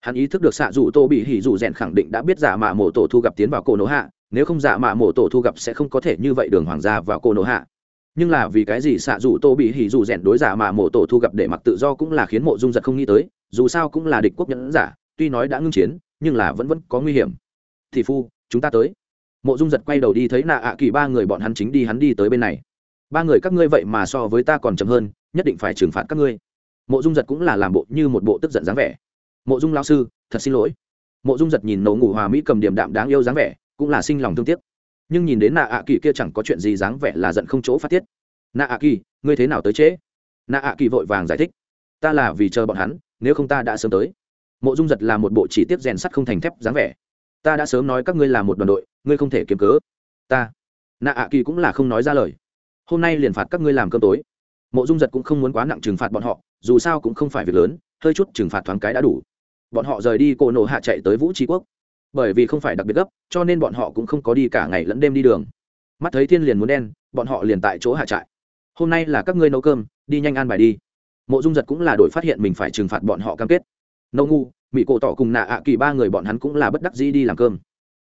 A: Hắn ý thức được xạ dù tô bị hỉ dù rèn khẳng định đã biết giả mạ mộ tổ thu gặp tiến vào cổ nổ hạ, nếu không giả mạ mộ tổ thu gặp sẽ không có thể như vậy đường hoàng gia vào cổ nổ hạ. Nhưng là vì cái gì xạ dù tô bị hỉ dù rèn đối giả mạ mộ tổ thu gặp để mặc tự do cũng là khiến mộ dung giật không nghĩ tới, dù sao cũng là địch quốc nhẫn giả, tuy nói đã ngưng chiến, nhưng là vẫn vẫn có nguy hiểm. Thị phu, chúng ta tới. Mộ dung giật quay đầu đi thấy nạ ạ kỳ ba người bọn hắn chính đi hắn đi tới bên này ba người các ngươi vậy mà so với ta còn chậm hơn, nhất định phải trừng phạt các ngươi. Mộ dung giật cũng là làm bộ như một bộ tức giận dáng vẻ. Mộ dung lao sư, thật xin lỗi. Mộ dung giật nhìn nấu ngủ hòa mỹ cầm điểm đạm đáng yêu dáng vẻ, cũng là sinh lòng thương tiếc. Nhưng nhìn đến nạ ạ kỳ kia chẳng có chuyện gì dáng vẻ là giận không chỗ phát tiết. Nạ ạ kỳ, ngươi thế nào tới trễ? Nạ ạ kỳ vội vàng giải thích. Ta là vì chờ bọn hắn, nếu không ta đã sớm tới. Mộ dung giật là một bộ chỉ tiết rèn sắt không thành thép dáng vẻ. Ta đã sớm nói các ngươi là một đoàn đội, ngươi không thể kiếm cớ. Ta. Nạ ạ kỳ cũng là không nói ra lời hôm nay liền phạt các ngươi làm cơm tối. Mộ dung giật cũng không muốn quá nặng trừng phạt bọn họ, dù sao cũng không phải việc lớn, hơi chút trừng phạt thoáng cái đã đủ. Bọn họ rời đi cổ nổ hạ chạy tới vũ trí quốc. Bởi vì không phải đặc biệt gấp, cho nên bọn họ cũng không có đi cả ngày lẫn đêm đi đường. Mắt thấy thiên liền muốn đen, bọn họ liền tại chỗ hạ trại. Hôm nay là các ngươi nấu cơm, đi nhanh ăn bài đi. Mộ dung giật cũng là đổi phát hiện mình phải trừng phạt bọn họ cam kết. Nâu ngu mỹ cổ tỏ cùng nạ ạ kỳ ba người bọn hắn cũng là bất đắc dĩ đi làm cơm.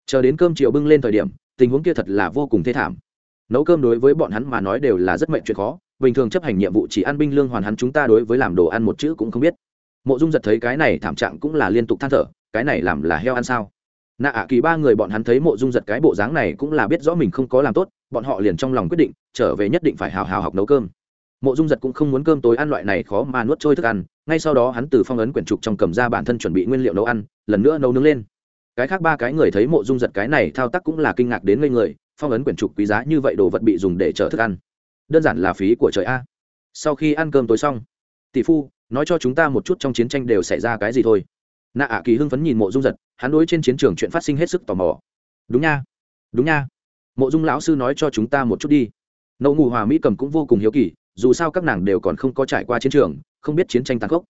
A: Chờ đến cơm chiều bưng lên thời điểm, tình huống kia thật là vô cùng thê thảm nấu cơm đối với bọn hắn mà nói đều là rất mệnh chuyện khó, bình thường chấp hành nhiệm vụ chỉ ăn binh lương hoàn hắn chúng ta đối với làm đồ ăn một chữ cũng không biết. Mộ dung giật thấy cái này thảm trạng cũng là liên tục than thở, cái này làm là heo ăn sao? Nạ ạ kỳ ba người bọn hắn thấy mộ dung giật cái bộ dáng này cũng là biết rõ mình không có làm tốt, bọn họ liền trong lòng quyết định, trở về nhất định phải hào hào học nấu cơm. Mộ dung giật cũng không muốn cơm tối ăn loại này khó mà nuốt trôi thức ăn, ngay sau đó hắn từ phong ấn quyển trục trong cầm ra bản thân chuẩn bị nguyên liệu nấu ăn, lần nữa nấu nướng lên. Cái khác ba cái người thấy mộ dung giật cái này thao tác cũng là kinh ngạc đến ngây người phong ấn quyển trục quý giá như vậy đồ vật bị dùng để chở thức ăn. Đơn giản là phí của trời a. Sau khi ăn cơm tối xong, tỷ phu, nói cho chúng ta một chút trong chiến tranh đều xảy ra cái gì thôi. Nạ ạ kỳ hưng phấn nhìn mộ dung giật, hắn đối trên chiến trường chuyện phát sinh hết sức tò mò. Đúng nha đúng nha. Mộ dung lão sư nói cho chúng ta một chút đi. Nậu ngủ hòa mỹ cầm cũng vô cùng hiếu kỳ, dù sao các nàng đều còn không có trải qua chiến trường, không biết chiến tranh tàn khốc.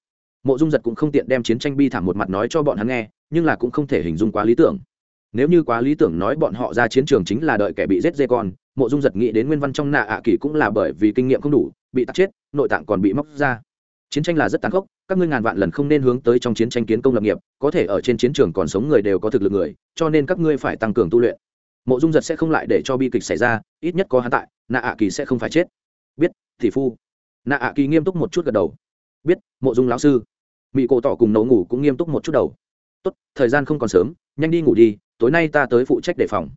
A: Mộ dung giật cũng không tiện đem chiến tranh bi thảm một mặt nói cho bọn hắn nghe, nhưng là cũng không thể hình dung quá lý tưởng nếu như quá lý tưởng nói bọn họ ra chiến trường chính là đợi kẻ bị giết dê con, mộ dung giật nghĩ đến nguyên văn trong nạ ạ à kỳ cũng là bởi vì kinh nghiệm không đủ, bị tắt chết, nội tạng còn bị móc ra. Chiến tranh là rất tàn khốc, các ngươi ngàn vạn lần không nên hướng tới trong chiến tranh kiến công lập nghiệp, có thể ở trên chiến trường còn sống người đều có thực lực người, cho nên các ngươi phải tăng cường tu luyện. Mộ dung giật sẽ không lại để cho bi kịch xảy ra, ít nhất có hắn tại, nạ ạ kỳ sẽ không phải chết. Biết, thì phu. Nạ ạ kỳ nghiêm túc một chút gật đầu. Biết, mộ dung lão sư. Mỹ cổ tỏ cùng nấu ngủ cũng nghiêm túc một chút đầu. Tốt, thời gian không còn sớm, nhanh đi ngủ đi tối nay ta tới phụ trách đề phòng.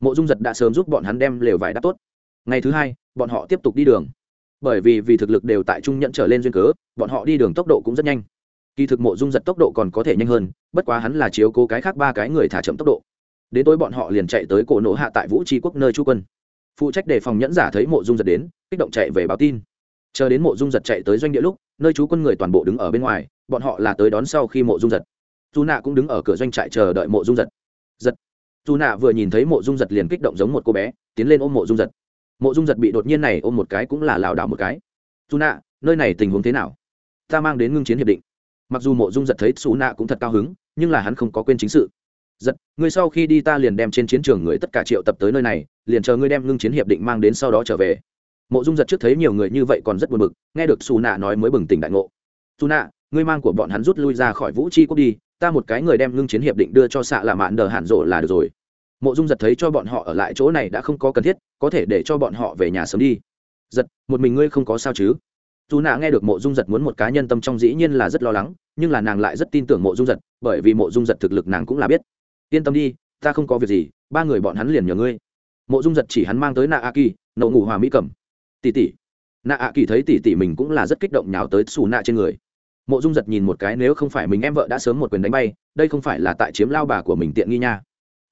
A: Mộ dung giật đã sớm giúp bọn hắn đem lều vải đáp tốt. Ngày thứ hai, bọn họ tiếp tục đi đường. Bởi vì vì thực lực đều tại trung nhận trở lên duyên cớ, bọn họ đi đường tốc độ cũng rất nhanh. Kỳ thực mộ dung giật tốc độ còn có thể nhanh hơn, bất quá hắn là chiếu cố cái khác ba cái người thả chậm tốc độ. Đến tối bọn họ liền chạy tới cổ nổ hạ tại vũ tri quốc nơi chu quân. Phụ trách đề phòng nhẫn giả thấy mộ dung giật đến, kích động chạy về báo tin. Chờ đến mộ dung giật chạy tới doanh địa lúc, nơi chú quân người toàn bộ đứng ở bên ngoài, bọn họ là tới đón sau khi mộ dung giật. Dù nạ cũng đứng ở cửa doanh trại chờ đợi mộ dung giật giật. Dù nạ vừa nhìn thấy mộ dung giật liền kích động giống một cô bé, tiến lên ôm mộ dung giật. Mộ dung giật bị đột nhiên này ôm một cái cũng là lảo đảo một cái. Dù nạ, nơi này tình huống thế nào? Ta mang đến ngưng chiến hiệp định. Mặc dù mộ dung giật thấy xù nạ cũng thật cao hứng, nhưng là hắn không có quên chính sự. Giật ngươi sau khi đi ta liền đem trên chiến trường người tất cả triệu tập tới nơi này, liền chờ ngươi đem ngưng chiến hiệp định mang đến sau đó trở về. Mộ dung giật trước thấy nhiều người như vậy còn rất buồn bực, nghe được xù nạ nói mới bừng tỉnh đại ngộ. Xù nạ, ngươi mang của bọn hắn rút lui ra khỏi vũ chi quốc đi ta một cái người đem ngưng chiến hiệp định đưa cho xạ là mạn đờ hạn rộ là được rồi. Mộ dung giật thấy cho bọn họ ở lại chỗ này đã không có cần thiết, có thể để cho bọn họ về nhà sớm đi. Giật, một mình ngươi không có sao chứ? Dù nạ nghe được mộ dung giật muốn một cá nhân tâm trong dĩ nhiên là rất lo lắng, nhưng là nàng lại rất tin tưởng mộ dung giật, bởi vì mộ dung giật thực lực nàng cũng là biết. Yên tâm đi, ta không có việc gì, ba người bọn hắn liền nhờ ngươi. Mộ dung giật chỉ hắn mang tới nạ a kỳ nậu ngủ hòa mỹ cẩm tỷ tỷ. Nạ a kỳ thấy tỷ tỷ mình cũng là rất kích động nhào tới xù nạ trên người mộ dung giật nhìn một cái nếu không phải mình em vợ đã sớm một quyền đánh bay, đây không phải là tại chiếm lao bà của mình tiện nghi nha.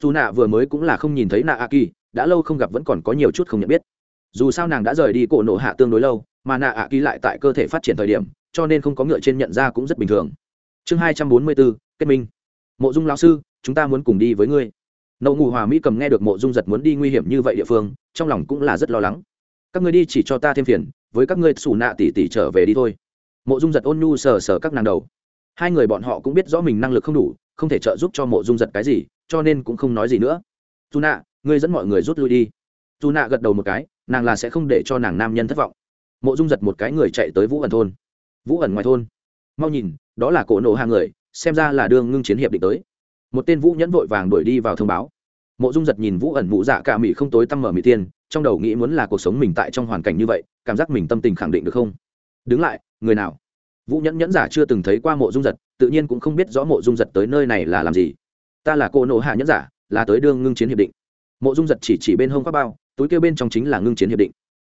A: Dù nạ vừa mới cũng là không nhìn thấy nạ a kỳ đã lâu không gặp vẫn còn có nhiều chút không nhận biết. Dù sao nàng đã rời đi cổ nộ hạ tương đối lâu, mà nạ a kỳ lại tại cơ thể phát triển thời điểm, cho nên không có ngựa trên nhận ra cũng rất bình thường. Chương hai trăm bốn mươi bốn, kết minh. Mộ dung lao sư, chúng ta muốn cùng đi với ngươi. Nậu ngủ hòa mỹ cầm nghe được mộ dung giật muốn đi nguy hiểm như vậy địa phương, trong lòng cũng là rất lo lắng. Các ngươi đi chỉ cho ta thêm phiền, với các ngươi xù nạ tỉ tỉ trở về đi thôi mộ dung giật ôn nhu sờ sờ các nàng đầu. Hai người bọn họ cũng biết rõ mình năng lực không đủ, không thể trợ giúp cho mộ dung giật cái gì, cho nên cũng không nói gì nữa. Dù nạ, ngươi dẫn mọi người rút lui đi. Dù nạ gật đầu một cái, nàng là sẽ không để cho nàng nam nhân thất vọng. Mộ dung giật một cái người chạy tới vũ ẩn thôn. Vũ ẩn ngoài thôn. Mau nhìn, đó là cổ nổ hàng người, xem ra là đương ngưng chiến hiệp định tới. Một tên vũ nhẫn vội vàng đuổi đi vào thông báo. Mộ dung giật nhìn vũ ẩn mụ dạ cả mỹ không tối tăm mở mỹ tiên, trong đầu nghĩ muốn là cuộc sống mình tại trong hoàn cảnh như vậy, cảm giác mình tâm tình khẳng định được không? Đứng lại người nào? Vũ nhẫn nhẫn giả chưa từng thấy qua mộ dung giật, tự nhiên cũng không biết rõ mộ dung giật tới nơi này là làm gì. Ta là cô nộ hạ nhẫn giả, là tới đương ngưng chiến hiệp định. Mộ dung giật chỉ chỉ bên hông các bao, túi kêu bên trong chính là ngưng chiến hiệp định.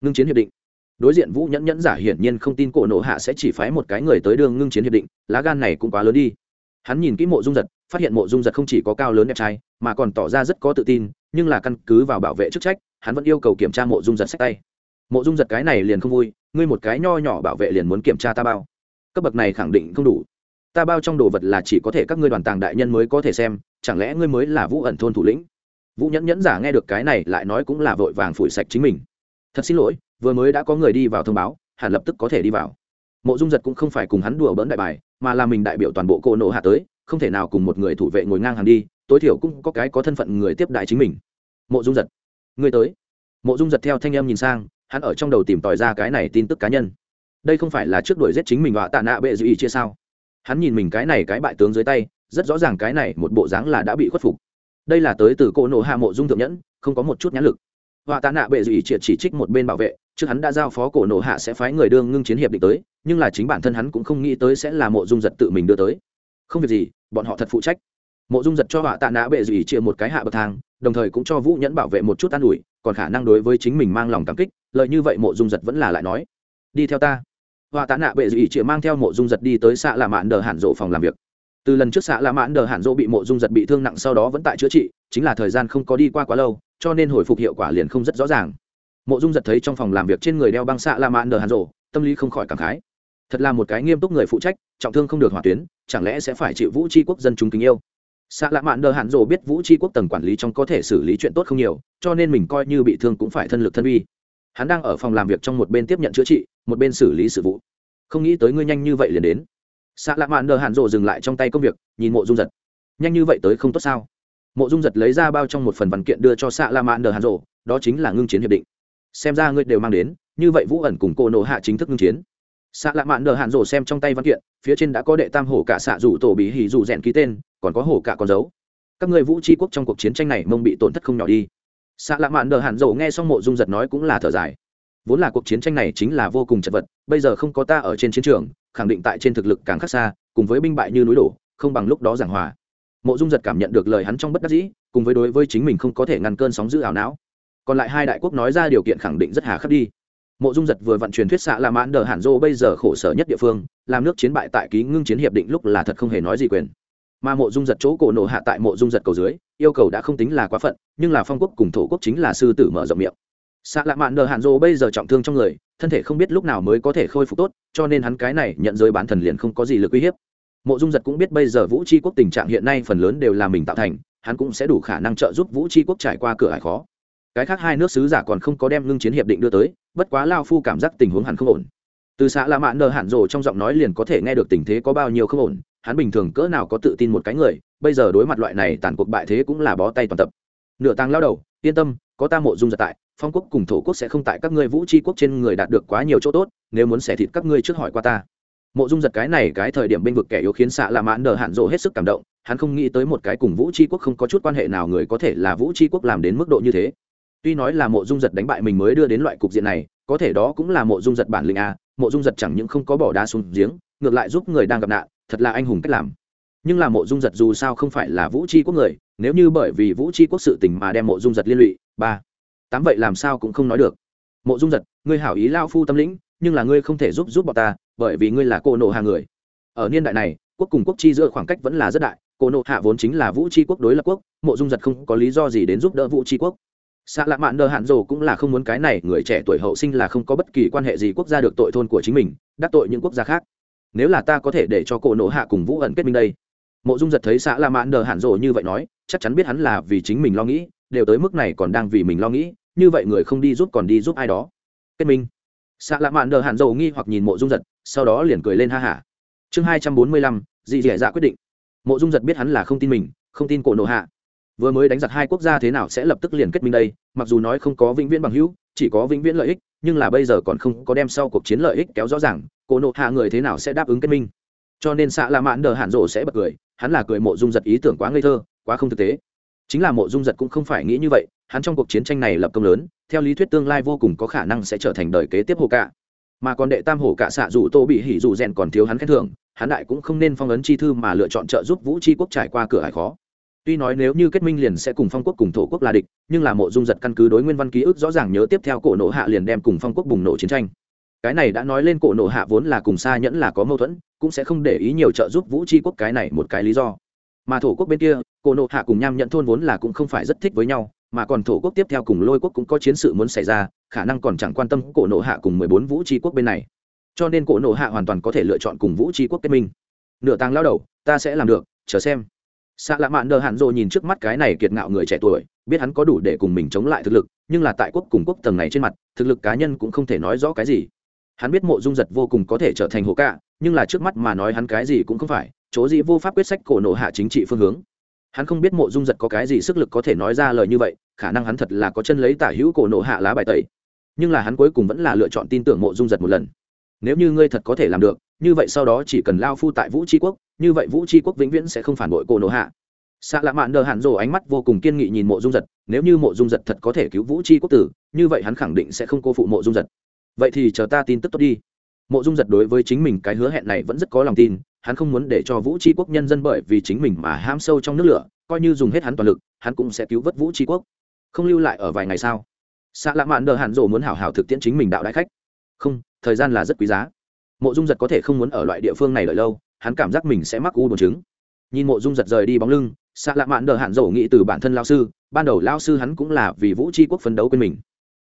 A: Ngưng chiến hiệp định. Đối diện vũ nhẫn nhẫn giả hiển nhiên không tin cổ nộ hạ sẽ chỉ phái một cái người tới đường ngưng chiến hiệp định, lá gan này cũng quá lớn đi. Hắn nhìn kỹ mộ dung giật, phát hiện mộ dung giật không chỉ có cao lớn đẹp trai, mà còn tỏ ra rất có tự tin, nhưng là căn cứ vào bảo vệ chức trách, hắn vẫn yêu cầu kiểm tra mộ dung giật sách tay. Mộ dung giật cái này liền không vui ngươi một cái nho nhỏ bảo vệ liền muốn kiểm tra ta bao. Cấp bậc này khẳng định không đủ. Ta bao trong đồ vật là chỉ có thể các ngươi đoàn tàng đại nhân mới có thể xem, chẳng lẽ ngươi mới là vũ ẩn thôn thủ lĩnh? Vũ nhẫn nhẫn giả nghe được cái này lại nói cũng là vội vàng phủi sạch chính mình. Thật xin lỗi, vừa mới đã có người đi vào thông báo, hẳn lập tức có thể đi vào. Mộ dung giật cũng không phải cùng hắn đùa bỡn đại bài, mà là mình đại biểu toàn bộ cô nộ hạ tới, không thể nào cùng một người thủ vệ ngồi ngang hàng đi, tối thiểu cũng có cái có thân phận người tiếp đại chính mình. Mộ dung giật người tới. Mộ dung giật theo thanh em nhìn sang hắn ở trong đầu tìm tòi ra cái này tin tức cá nhân. Đây không phải là trước đuổi giết chính mình họa tạ nạ bệ dư ý chia sao? Hắn nhìn mình cái này cái bại tướng dưới tay, rất rõ ràng cái này một bộ dáng là đã bị khuất phục. Đây là tới từ cỗ nổ hạ mộ dung thượng nhẫn, không có một chút nhãn lực. Họa tạ nạ bệ dư ý triệt chỉ trích một bên bảo vệ, trước hắn đã giao phó cổ nổ hạ sẽ phái người đương ngưng chiến hiệp định tới, nhưng là chính bản thân hắn cũng không nghĩ tới sẽ là mộ dung giật tự mình đưa tới. Không việc gì, bọn họ thật phụ trách. Mộ dung giật cho họa tạ nạ bệ dự ý chia một cái hạ bậc thang, đồng thời cũng cho vũ nhẫn bảo vệ một chút an ủi, còn khả năng đối với chính mình mang lòng cảm kích lợi như vậy mộ dung giật vẫn là lại nói, đi theo ta. Họa tạ nạ bệ dị ý mang theo mộ dung giật đi tới xạ lạ mạn đờ hạn rộ phòng làm việc. Từ lần trước xạ lạ mạn đờ hạn rộ bị mộ dung giật bị thương nặng sau đó vẫn tại chữa trị, chính là thời gian không có đi qua quá lâu, cho nên hồi phục hiệu quả liền không rất rõ ràng. Mộ dung giật thấy trong phòng làm việc trên người đeo băng xạ lạ mạn đờ hạn rộ tâm lý không khỏi cảm khái. Thật là một cái nghiêm túc người phụ trách, trọng thương không được hỏa tuyến, chẳng lẽ sẽ phải chịu vũ tri quốc dân chúng kính yêu? Xạ lạ mạn đờ hạn rộ biết vũ tri quốc tầng quản lý trong có thể xử lý chuyện tốt không nhiều, cho nên mình coi như bị thương cũng phải thân lực thân vi hắn đang ở phòng làm việc trong một bên tiếp nhận chữa trị, một bên xử lý sự vụ. Không nghĩ tới ngươi nhanh như vậy liền đến. Xạ lạ mạn đờ hạn rộ dừng lại trong tay công việc, nhìn mộ dung giật. Nhanh như vậy tới không tốt sao? Mộ dung giật lấy ra bao trong một phần văn kiện đưa cho xạ lạ mạn đờ hạn rộ, đó chính là ngưng chiến hiệp định. Xem ra ngươi đều mang đến, như vậy vũ ẩn cùng cô nộ hạ chính thức ngưng chiến. Xạ lạ mạn đờ hạn rộ xem trong tay văn kiện, phía trên đã có đệ tam hổ cả xạ rủ tổ bí hỉ rủ rèn ký tên, còn có hổ cả con dấu. Các người vũ tri quốc trong cuộc chiến tranh này mông bị tổn thất không nhỏ đi xạ lạ mạn đờ hạn dầu nghe xong mộ dung giật nói cũng là thở dài. Vốn là cuộc chiến tranh này chính là vô cùng chật vật, bây giờ không có ta ở trên chiến trường, khẳng định tại trên thực lực càng khác xa, cùng với binh bại như núi đổ, không bằng lúc đó giảng hòa. Mộ dung giật cảm nhận được lời hắn trong bất đắc dĩ, cùng với đối với chính mình không có thể ngăn cơn sóng giữ ảo não. Còn lại hai đại quốc nói ra điều kiện khẳng định rất hà khắc đi. Mộ dung giật vừa vận truyền thuyết xạ là mãn đờ hàn dô bây giờ khổ sở nhất địa phương, làm nước chiến bại tại ký ngưng chiến hiệp định lúc là thật không hề nói gì quyền mà mộ dung giật chỗ cổ nổ hạ tại mộ dung giật cầu dưới, yêu cầu đã không tính là quá phận, nhưng là phong quốc cùng thổ quốc chính là sư tử mở rộng miệng. Xạ lạ mạn Nờ hạn dô bây giờ trọng thương trong người, thân thể không biết lúc nào mới có thể khôi phục tốt, cho nên hắn cái này nhận giới bán thần liền không có gì lực uy hiếp. Mộ dung giật cũng biết bây giờ vũ tri quốc tình trạng hiện nay phần lớn đều là mình tạo thành, hắn cũng sẽ đủ khả năng trợ giúp vũ tri quốc trải qua cửa hải khó. Cái khác hai nước sứ giả còn không có đem ngưng chiến hiệp định đưa tới, bất quá lao phu cảm giác tình huống hẳn không ổn. Từ xã la mạn nờ hạn rồ trong giọng nói liền có thể nghe được tình thế có bao nhiêu không ổn hắn bình thường cỡ nào có tự tin một cái người, bây giờ đối mặt loại này tàn cuộc bại thế cũng là bó tay toàn tập. Nửa tàng lao đầu, yên tâm, có ta mộ dung giật tại, phong quốc cùng thổ quốc sẽ không tại các ngươi vũ tri quốc trên người đạt được quá nhiều chỗ tốt, nếu muốn xẻ thịt các ngươi trước hỏi qua ta. Mộ dung giật cái này cái thời điểm bênh vực kẻ yếu khiến xạ lạ mãn nờ hạn rộ hết sức cảm động, hắn không nghĩ tới một cái cùng vũ tri quốc không có chút quan hệ nào người có thể là vũ tri quốc làm đến mức độ như thế. Tuy nói là mộ dung giật đánh bại mình mới đưa đến loại cục diện này, có thể đó cũng là mộ dung giật bản lĩnh a, mộ dung giật chẳng những không có bỏ đá xuống giếng, ngược lại giúp người đang gặp nạn thật là anh hùng cách làm. Nhưng là mộ dung giật dù sao không phải là vũ tri quốc người, nếu như bởi vì vũ tri quốc sự tình mà đem mộ dung giật liên lụy, ba, tám vậy làm sao cũng không nói được. Mộ dung giật, ngươi hảo ý lao phu tâm lĩnh, nhưng là ngươi không thể giúp giúp bọn ta, bởi vì ngươi là cô nộ hạ người. Ở niên đại này, quốc cùng quốc chi giữa khoảng cách vẫn là rất đại, cô nộ hạ vốn chính là vũ tri quốc đối lập quốc, mộ dung giật không có lý do gì đến giúp đỡ vũ tri quốc. Xạ lạ mạn đờ hạn rồ cũng là không muốn cái này, người trẻ tuổi hậu sinh là không có bất kỳ quan hệ gì quốc gia được tội thôn của chính mình, đắc tội những quốc gia khác nếu là ta có thể để cho cổ nộ hạ cùng vũ ẩn kết minh đây. Mộ dung giật thấy xã la mãn đờ hạn rộ như vậy nói, chắc chắn biết hắn là vì chính mình lo nghĩ, đều tới mức này còn đang vì mình lo nghĩ, như vậy người không đi giúp còn đi giúp ai đó. Kết minh. Xã la mãn đờ hạn rộ nghi hoặc nhìn mộ dung giật, sau đó liền cười lên ha hả. Chương hai trăm bốn mươi lăm, dị dẻ dạ quyết định. Mộ dung giật biết hắn là không tin mình, không tin cổ nộ hạ. Vừa mới đánh giặc hai quốc gia thế nào sẽ lập tức liền kết minh đây, mặc dù nói không có vĩnh viễn bằng hữu chỉ có vĩnh viễn lợi ích, nhưng là bây giờ còn không có đem sau cuộc chiến lợi ích kéo rõ ràng cổ nộ hạ người thế nào sẽ đáp ứng kết minh. Cho nên xạ là mãn đờ hạn rộ sẽ bật cười, hắn là cười mộ dung giật ý tưởng quá ngây thơ, quá không thực tế. Chính là mộ dung giật cũng không phải nghĩ như vậy, hắn trong cuộc chiến tranh này lập công lớn, theo lý thuyết tương lai vô cùng có khả năng sẽ trở thành đời kế tiếp hồ cả mà còn đệ tam hổ cả xạ dù tô bị hỉ dù rèn còn thiếu hắn khen thưởng, hắn đại cũng không nên phong ấn chi thư mà lựa chọn trợ giúp vũ tri quốc trải qua cửa hải khó tuy nói nếu như kết minh liền sẽ cùng phong quốc cùng thổ quốc là địch, nhưng là mộ dung giật căn cứ đối nguyên văn ký ức rõ ràng nhớ tiếp theo cổ nộ hạ liền đem cùng phong quốc bùng nổ chiến tranh. Cái này đã nói lên cổ nộ hạ vốn là cùng xa nhẫn là có mâu thuẫn, cũng sẽ không để ý nhiều trợ giúp vũ tri quốc cái này một cái lý do. Mà thổ quốc bên kia, cổ nộ hạ cùng nham nhận thôn vốn là cũng không phải rất thích với nhau, mà còn thổ quốc tiếp theo cùng lôi quốc cũng có chiến sự muốn xảy ra, khả năng còn chẳng quan tâm cổ nộ hạ cùng mười bốn vũ tri quốc bên này. Cho nên cổ nộ hạ hoàn toàn có thể lựa chọn cùng vũ tri quốc kết minh. Nửa tàng lao đầu, ta sẽ làm được, chờ xem xạ lạ mạn đờ hạn dô nhìn trước mắt cái này kiệt ngạo người trẻ tuổi, biết hắn có đủ để cùng mình chống lại thực lực, nhưng là tại quốc cùng quốc tầng này trên mặt, thực lực cá nhân cũng không thể nói rõ cái gì. Hắn biết mộ dung giật vô cùng có thể trở thành hồ cạ nhưng là trước mắt mà nói hắn cái gì cũng không phải, chỗ gì vô pháp quyết sách cổ nộ hạ chính trị phương hướng. Hắn không biết mộ dung giật có cái gì sức lực có thể nói ra lời như vậy, khả năng hắn thật là có chân lấy tả hữu cổ nộ hạ lá bài tẩy. Nhưng là hắn cuối cùng vẫn là lựa chọn tin tưởng mộ dung giật một lần nếu như ngươi thật có thể làm được, như vậy sau đó chỉ cần lao phu tại vũ tri quốc, như vậy vũ tri quốc vĩnh viễn sẽ không phản bội cổ nộ hạ. Xạ lạ mạn đờ hạn rồ ánh mắt vô cùng kiên nghị nhìn mộ dung giật, nếu như mộ dung giật thật có thể cứu vũ tri quốc tử, như vậy hắn khẳng định sẽ không cô phụ mộ dung giật. Vậy thì chờ ta tin tức tốt đi. Mộ dung giật đối với chính mình cái hứa hẹn này vẫn rất có lòng tin, hắn không muốn để cho vũ tri quốc nhân dân bởi vì chính mình mà ham sâu trong nước lửa, coi như dùng hết hắn toàn lực, hắn cũng sẽ cứu vớt vũ tri quốc. Không lưu lại ở vài ngày sau xạ lạ mạn đờ hạn rồ muốn hảo hảo thực tiễn chính mình đạo đại khách. Không thời gian là rất quý giá. Mộ dung giật có thể không muốn ở loại địa phương này đợi lâu, hắn cảm giác mình sẽ mắc u buồn chứng. Nhìn mộ dung giật rời đi bóng lưng xạ lạ mạn đờ hạn dầu nghĩ từ bản thân lao sư, ban đầu lao sư hắn cũng là vì vũ tri quốc phấn đấu quên mình.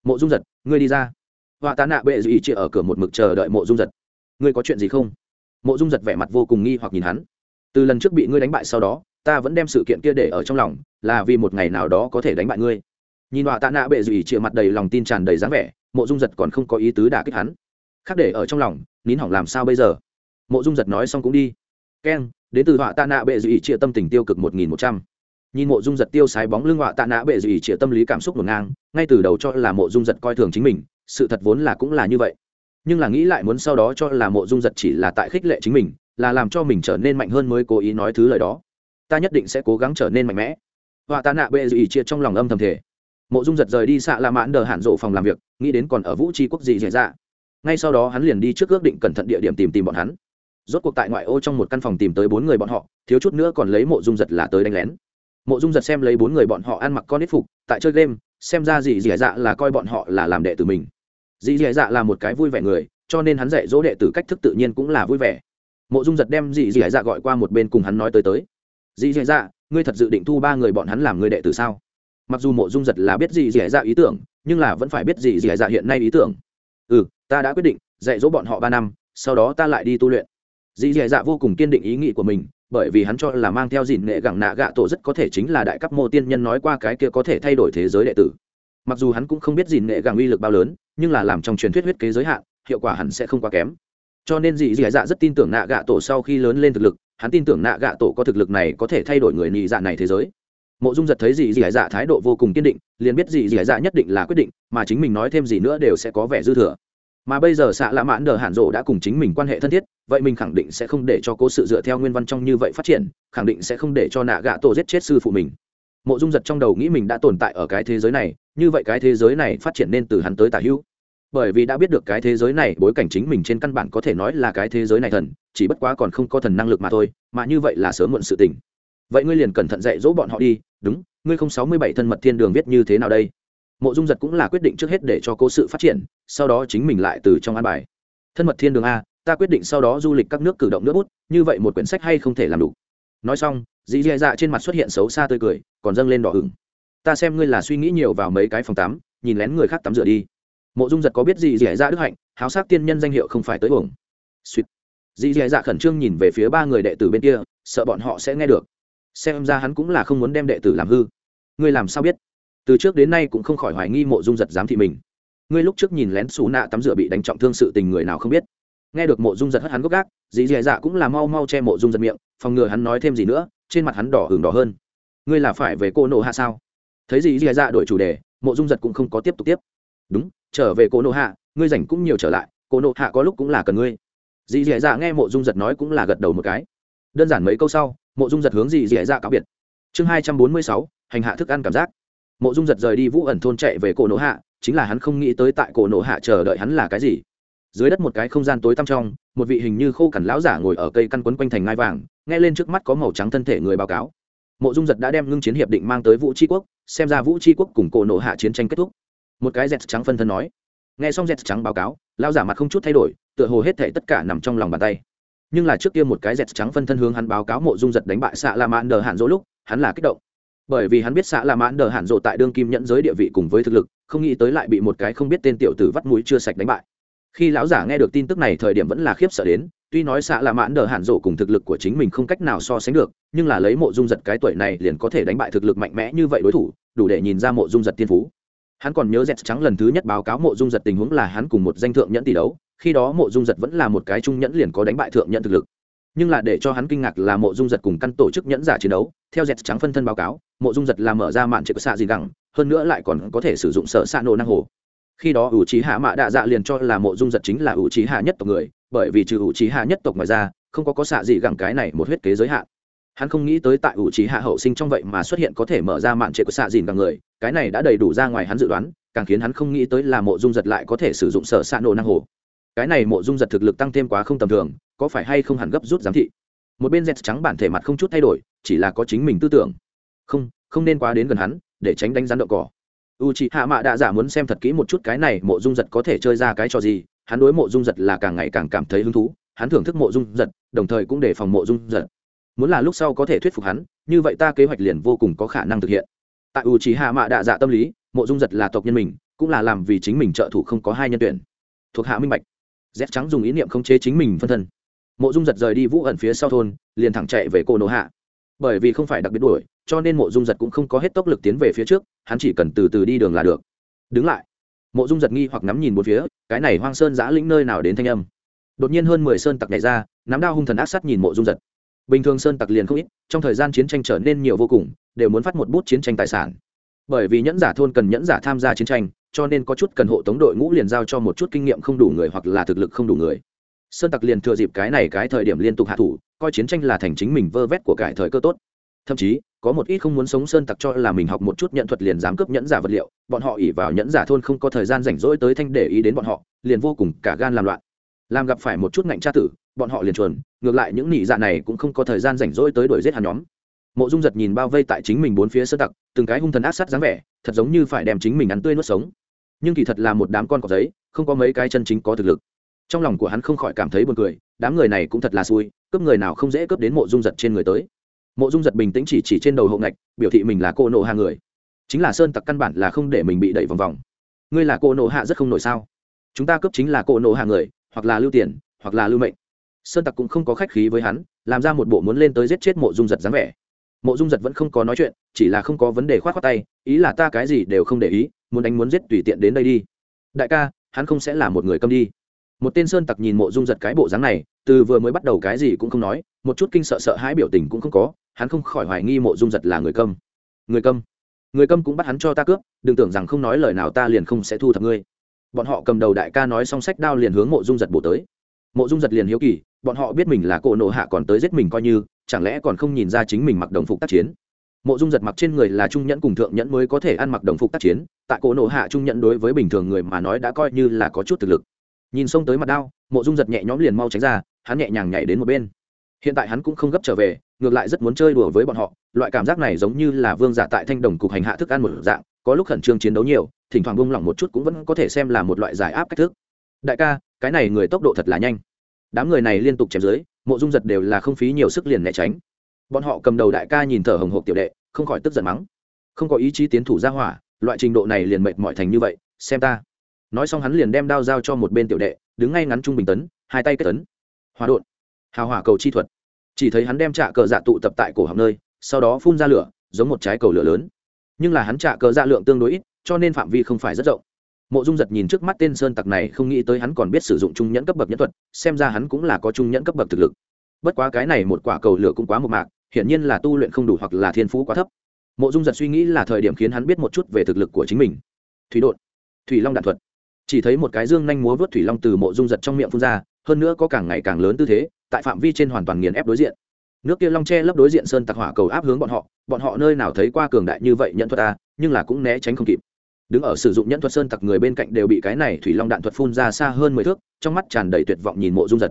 A: Mộ dung giật, ngươi đi ra. Họa tạ nạ bệ dị chị ở cửa một mực chờ đợi mộ dung giật. Ngươi có chuyện gì không? Mộ dung giật vẻ mặt vô cùng nghi hoặc nhìn hắn. Từ lần trước bị ngươi đánh bại sau đó, ta vẫn đem sự kiện kia để ở trong lòng, là vì một ngày nào đó có thể đánh bại ngươi. Nhìn họa tạ nạ bệ dị chị mặt đầy lòng tin tràn đầy dáng vẻ, mộ dung giật còn không có ý tứ đả kích hắn khác để ở trong lòng, nín hỏng làm sao bây giờ? Mộ dung giật nói xong cũng đi. Keng đến từ họa tạ nạ bệ dị chia tâm tình tiêu cực một nghìn một trăm. Nhìn mộ dung giật tiêu sái bóng lưng họa tạ nạ bệ dị chia tâm lý cảm xúc ngổn ngang, ngay từ đầu cho là mộ dung giật coi thường chính mình, sự thật vốn là cũng là như vậy. Nhưng là nghĩ lại muốn sau đó cho là mộ dung giật chỉ là tại khích lệ chính mình, là làm cho mình trở nên mạnh hơn mới cố ý nói thứ lời đó. Ta nhất định sẽ cố gắng trở nên mạnh mẽ. Họa tạ nạ bệ dị chia trong lòng âm thầm thể mộ dung giật rời đi xạ la mãn đờ hạn rộ phòng làm việc, nghĩ đến còn ở vũ tri quốc dị xảy ra dạ ngay sau đó hắn liền đi trước ước định cẩn thận địa điểm tìm tìm bọn hắn. Rốt cuộc tại ngoại ô trong một căn phòng tìm tới bốn người bọn họ, thiếu chút nữa còn lấy mộ dung giật là tới đánh lén. Mộ dung giật xem lấy bốn người bọn họ ăn mặc con ít phục, tại chơi game, xem ra dì dì dạ là coi bọn họ là làm đệ tử mình. Dì dì dạ là một cái vui vẻ người, cho nên hắn dạy dỗ đệ tử cách thức tự nhiên cũng là vui vẻ. Mộ dung giật đem dì dì dạ gọi qua một bên cùng hắn nói tới tới. Dì dì dạ ngươi thật dự định thu ba người bọn hắn làm người đệ tử sao? Mặc dù mộ dung giật là biết dì dì dạ ý tưởng, nhưng là vẫn phải biết dì dì dạ hiện nay ý tưởng. Ừ ta đã quyết định dạy dỗ bọn họ ba năm, sau đó ta lại đi tu luyện. Dì dì dạ vô cùng kiên định ý nghĩ của mình, bởi vì hắn cho là mang theo dìn nghệ gẳng nạ gạ tổ rất có thể chính là đại cấp mô tiên nhân nói qua cái kia có thể thay đổi thế giới đệ tử. Mặc dù hắn cũng không biết dìn nghệ gẳng uy lực bao lớn, nhưng là làm trong truyền thuyết huyết kế giới hạn, hiệu quả hẳn sẽ không quá kém. Cho nên dì dì dạ rất tin tưởng nạ gạ tổ sau khi lớn lên thực lực, hắn tin tưởng nạ gạ tổ có thực lực này có thể thay đổi người nhị dạ này thế giới. Mộ dung giật thấy dì dì dạ thái độ vô cùng kiên định, liền biết dì dì dạ nhất định là quyết định, mà chính mình nói thêm gì nữa đều sẽ có vẻ dư thừa mà bây giờ xạ lạ mãn đờ hạn rộ đã cùng chính mình quan hệ thân thiết, vậy mình khẳng định sẽ không để cho cố sự dựa theo nguyên văn trong như vậy phát triển, khẳng định sẽ không để cho nạ gạ tổ giết chết sư phụ mình. Mộ dung giật trong đầu nghĩ mình đã tồn tại ở cái thế giới này, như vậy cái thế giới này phát triển nên từ hắn tới tả hữu. Bởi vì đã biết được cái thế giới này, bối cảnh chính mình trên căn bản có thể nói là cái thế giới này thần, chỉ bất quá còn không có thần năng lực mà thôi, mà như vậy là sớm muộn sự tình. Vậy ngươi liền cẩn thận dạy dỗ bọn họ đi, đúng, ngươi không sáu mươi bảy thân mật thiên đường viết như thế nào đây? Mộ dung giật cũng là quyết định trước hết để cho cố sự phát triển, sau đó chính mình lại từ trong an bài. Thân mật thiên đường a, ta quyết định sau đó du lịch các nước cử động nước bút, như vậy một quyển sách hay không thể làm đủ. Nói xong, dì dì dạ trên mặt xuất hiện xấu xa tươi cười, còn dâng lên đỏ hừng ta xem ngươi là suy nghĩ nhiều vào mấy cái phòng tắm, nhìn lén người khác tắm rửa đi. Mộ dung giật có biết dì dì dạ đức hạnh, háo sắc tiên nhân danh hiệu không phải tới uổng. Suýt. Dì dì dạ khẩn trương nhìn về phía ba người đệ tử bên kia, sợ bọn họ sẽ nghe được. Xem ra hắn cũng là không muốn đem đệ tử làm hư. Ngươi làm sao biết? Từ trước đến nay cũng không khỏi hoài nghi mộ dung giật giám thị mình. Ngươi lúc trước nhìn lén xù nạ tắm rửa bị đánh trọng thương sự tình người nào không biết. Nghe được mộ dung giật hất hắn gốc gác dì dì dạ cũng là mau mau che mộ dung giật miệng, phòng ngừa hắn nói thêm gì nữa, trên mặt hắn đỏ hừng đỏ hơn. Ngươi là phải về cô nộ hạ sao? Thấy dì dì dạ đổi chủ đề, mộ dung giật cũng không có tiếp tục tiếp. Đúng, trở về cô nộ hạ, ngươi rảnh cũng nhiều trở lại, cô nộ hạ có lúc cũng là cần ngươi. Dì dì dạ nghe mộ dung giật nói cũng là gật đầu một cái. Đơn giản mấy câu sau, mộ dung giật hướng dì dì dạ cáo biệt. Chương hai trăm bốn mươi sáu, hành hạ thức ăn cảm giác mộ dung giật rời đi vũ ẩn thôn chạy về cổ nổ hạ, chính là hắn không nghĩ tới tại cổ nổ hạ chờ đợi hắn là cái gì. Dưới đất một cái không gian tối tăm trong, một vị hình như khô cằn lão giả ngồi ở cây căn quấn quanh thành ngai vàng, nghe lên trước mắt có màu trắng thân thể người báo cáo. Mộ dung giật đã đem ngưng chiến hiệp định mang tới vũ tri quốc, xem ra vũ tri quốc cùng cổ nổ hạ chiến tranh kết thúc. Một cái dẹt trắng phân thân nói. Nghe xong dẹt trắng báo cáo, lão giả mặt không chút thay đổi, tựa hồ hết thể tất cả nằm trong lòng bàn tay. Nhưng là trước kia một cái dẹt trắng phân thân hướng hắn báo cáo mộ dung giật đánh bại xạ la mạn đờ hạn dỗ lúc, hắn là kích động bởi vì hắn biết xã là mãn đờ hạn rộ tại đương kim nhẫn giới địa vị cùng với thực lực, không nghĩ tới lại bị một cái không biết tên tiểu tử vắt mũi chưa sạch đánh bại. Khi lão giả nghe được tin tức này, thời điểm vẫn là khiếp sợ đến, tuy nói xã là mãn đờ hạn rộ cùng thực lực của chính mình không cách nào so sánh được, nhưng là lấy mộ dung giật cái tuổi này liền có thể đánh bại thực lực mạnh mẽ như vậy đối thủ, đủ để nhìn ra mộ dung giật tiên phú. Hắn còn nhớ dẹt trắng lần thứ nhất báo cáo mộ dung giật tình huống là hắn cùng một danh thượng nhẫn tỷ đấu, khi đó mộ dung giật vẫn là một cái trung nhẫn liền có đánh bại thượng nhẫn thực lực nhưng là để cho hắn kinh ngạc là mộ dung giật cùng căn tổ chức nhẫn giả chiến đấu, theo dẹt trắng phân thân báo cáo, mộ dung giật là mở ra mạn trệ xạ gì gẳng, hơn nữa lại còn có thể sử dụng sở xạ nổ năng hồ. Khi đó ủ trí hạ mạ đạ dạ liền cho là mộ dung giật chính là ủ trí hạ nhất tộc người, bởi vì trừ ủ trí hạ nhất tộc ngoài ra, không có có xạ gì gẳng cái này một huyết kế giới hạn. Hắn không nghĩ tới tại ủ trí hạ hậu sinh trong vậy mà xuất hiện có thể mở ra mạn trệ của xạ dìn gẳng người, cái này đã đầy đủ ra ngoài hắn dự đoán, càng khiến hắn không nghĩ tới là mộ dung giật lại có thể sử dụng sở xạ nổ năng hồ. Cái này mộ dung giật thực lực tăng thêm quá không tầm thường có phải hay không hẳn gấp rút giám thị? Một bên dẹt trắng bản thể mặt không chút thay đổi, chỉ là có chính mình tư tưởng. Không không nên quá đến gần hắn, để tránh đánh rắn đậu cỏ. U chị hạ mạ đạ giả muốn xem thật kỹ một chút cái này mộ dung giật có thể chơi ra cái trò gì, hắn đối mộ dung giật là càng ngày càng cảm thấy hứng thú, hắn thưởng thức mộ dung giật, đồng thời cũng đề phòng mộ dung giật. Muốn là lúc sau có thể thuyết phục hắn, như vậy ta kế hoạch liền vô cùng có khả năng thực hiện. Tại u trí hạ mạ đạ giả tâm lý, mộ dung giật là tộc nhân mình, cũng là làm vì chính mình trợ thủ không có hai nhân tuyển. Thuộc hạ minh bạch. Dép trắng dùng ý niệm khống chế chính mình phân thân mộ dung giật rời đi vũ ẩn phía sau thôn, liền thẳng chạy về cô nô hạ. Bởi vì không phải đặc biệt đuổi, cho nên mộ dung giật cũng không có hết tốc lực tiến về phía trước, hắn chỉ cần từ từ đi đường là được. Đứng lại. Mộ dung giật nghi hoặc nắm nhìn một phía, cái này hoang sơn giã lĩnh nơi nào đến thanh âm. Đột nhiên hơn mười sơn tặc nhảy ra, nắm đao hung thần ác sắt nhìn mộ dung giật. Bình thường sơn tặc liền không ít, trong thời gian chiến tranh trở nên nhiều vô cùng, đều muốn phát một bút chiến tranh tài sản. Bởi vì nhẫn giả thôn cần nhẫn giả tham gia chiến tranh, cho nên có chút cần hộ tống đội ngũ liền giao cho một chút kinh nghiệm không đủ người hoặc là thực lực không đủ người sơn tặc liền thừa dịp cái này cái thời điểm liên tục hạ thủ, coi chiến tranh là thành chính mình vơ vét của cải thời cơ tốt. Thậm chí, có một ít không muốn sống sơn tặc cho là mình học một chút nhận thuật liền dám cướp nhẫn giả vật liệu, bọn họ ỉ vào nhẫn giả thôn không có thời gian rảnh rỗi tới thanh để ý đến bọn họ, liền vô cùng cả gan làm loạn. Làm gặp phải một chút ngạnh tra tử, bọn họ liền chuồn, ngược lại những nỉ dạ này cũng không có thời gian rảnh rỗi tới đuổi giết hắn nhóm. Mộ dung giật nhìn bao vây tại chính mình bốn phía sơn tặc, từng cái hung thần ác sát dáng vẻ, thật giống như phải đem chính mình ăn tươi nuốt sống. Nhưng kỳ thật là một đám con cọc giấy, không có mấy cái chân chính có thực lực trong lòng của hắn không khỏi cảm thấy buồn cười, đám người này cũng thật là xui, cướp người nào không dễ cướp đến mộ dung giật trên người tới. Mộ dung giật bình tĩnh chỉ chỉ trên đầu hộ ngạch, biểu thị mình là cô nộ hạ người. Chính là sơn tặc căn bản là không để mình bị đẩy vòng vòng. Ngươi là cô nộ hạ rất không nổi sao? Chúng ta cướp chính là cô nộ hạ người, hoặc là lưu tiền, hoặc là lưu mệnh. Sơn tặc cũng không có khách khí với hắn, làm ra một bộ muốn lên tới giết chết mộ dung giật dáng vẻ. Mộ dung giật vẫn không có nói chuyện, chỉ là không có vấn đề k h o á t k tay, ý là ta cái gì đều không để ý, muốn đánh muốn giết tùy tiện đến đây đi. Đại ca, hắn không sẽ là một người câm đi một tên sơn tặc nhìn mộ dung giật cái bộ dáng này, từ vừa mới bắt đầu cái gì cũng không nói, một chút kinh sợ sợ hãi biểu tình cũng không có, hắn không khỏi hoài nghi mộ dung giật là người câm. Người câm? Người câm cũng bắt hắn cho ta cướp, đừng tưởng rằng không nói lời nào ta liền không sẽ thu thập ngươi. Bọn họ cầm đầu đại ca nói xong sách đao liền hướng mộ dung giật bổ tới. Mộ dung giật liền hiếu kỳ, bọn họ biết mình là cổ nộ hạ còn tới giết mình coi như, chẳng lẽ còn không nhìn ra chính mình mặc đồng phục tác chiến? Mộ dung giật mặc trên người là trung nhẫn cùng thượng nhẫn mới có thể ăn mặc đồng phục tác chiến, tại cổ nộ hạ trung nhẫn đối với bình thường người mà nói đã coi như là có chút thực lực nhìn xông tới mặt đao, mộ dung giật nhẹ nhõm liền mau tránh ra, hắn nhẹ nhàng nhảy đến một bên. Hiện tại hắn cũng không gấp trở về, ngược lại rất muốn chơi đùa với bọn họ, loại cảm giác này giống như là vương giả tại thanh đồng cục hành hạ thức ăn một dạng, có lúc khẩn trương chiến đấu nhiều, thỉnh thoảng bung lỏng một chút cũng vẫn có thể xem là một loại giải áp cách thức. Đại ca, cái này người tốc độ thật là nhanh. Đám người này liên tục chém dưới, mộ dung giật đều là không phí nhiều sức liền né tránh. Bọn họ cầm đầu đại ca nhìn thở hồng hộp tiểu đệ, không khỏi tức giận mắng. Không có ý chí tiến thủ ra hỏa, loại trình độ này liền mệt mỏi thành như vậy, xem ta nói xong hắn liền đem đao giao cho một bên tiểu đệ, đứng ngay ngắn trung bình tấn, hai tay kết tấn hòa đột hào hỏa cầu chi thuật. Chỉ thấy hắn đem trạ cờ dạ tụ tập tại cổ họng nơi, sau đó phun ra lửa, giống một trái cầu lửa lớn. Nhưng là hắn trạ cờ dạ lượng tương đối ít, cho nên phạm vi không phải rất rộng. Mộ dung giật nhìn trước mắt tên sơn tặc này, không nghĩ tới hắn còn biết sử dụng trung nhẫn cấp bậc nhẫn thuật, xem ra hắn cũng là có trung nhẫn cấp bậc thực lực. Bất quá cái này một quả cầu lửa cũng quá một mạc, hiển nhiên là tu luyện không đủ hoặc là thiên phú quá thấp. Mộ dung giật suy nghĩ là thời điểm khiến hắn biết một chút về thực lực của chính mình. Thủy đột thủy long đạn thuật chỉ thấy một cái dương nhanh múa vớt thủy long từ mộ dung giật trong miệng phun ra, hơn nữa có càng ngày càng lớn tư thế, tại phạm vi trên hoàn toàn nghiền ép đối diện. Nước kia long che lấp đối diện sơn tặc hỏa cầu áp hướng bọn họ bọn họ nơi nào thấy qua cường đại như vậy nhận thuật ta nhưng là cũng né tránh không kịp. Đứng ở sử dụng nhận thuật sơn tặc người bên cạnh đều bị cái này thủy long đạn thuật phun ra xa hơn mười thước, trong mắt tràn đầy tuyệt vọng nhìn mộ dung giật.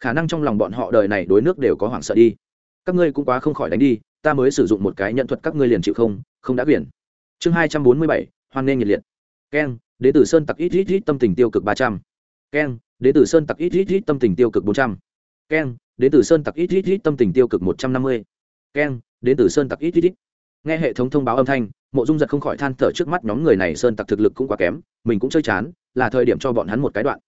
A: Khả năng trong lòng bọn họ đời này đối nước đều có hoảng sợ đi. Các ngươi cũng quá không khỏi đánh đi, ta mới sử dụng một cái nhận thuật các ngươi liền chịu không không đã quyển. Chương hai trăm bốn mươi bảy, hoan nghênh nhiệt liệt. Keng đế tử sơn tặc ít ít ít tâm tình tiêu cực ba trăm. Keng đế tử sơn tặc ít ít ít tâm tình tiêu cực bốn trăm. Keng đế tử sơn tặc ít ít ít tâm tình tiêu cực một trăm năm mươi. Keng đế tử sơn tặc ít ít ít. Nghe hệ thống thông báo âm thanh, mộ dung giật không khỏi than thở trước mắt nhóm người này sơn tặc thực lực cũng quá kém, mình cũng chơi chán, là thời điểm cho bọn hắn một cái đoạn.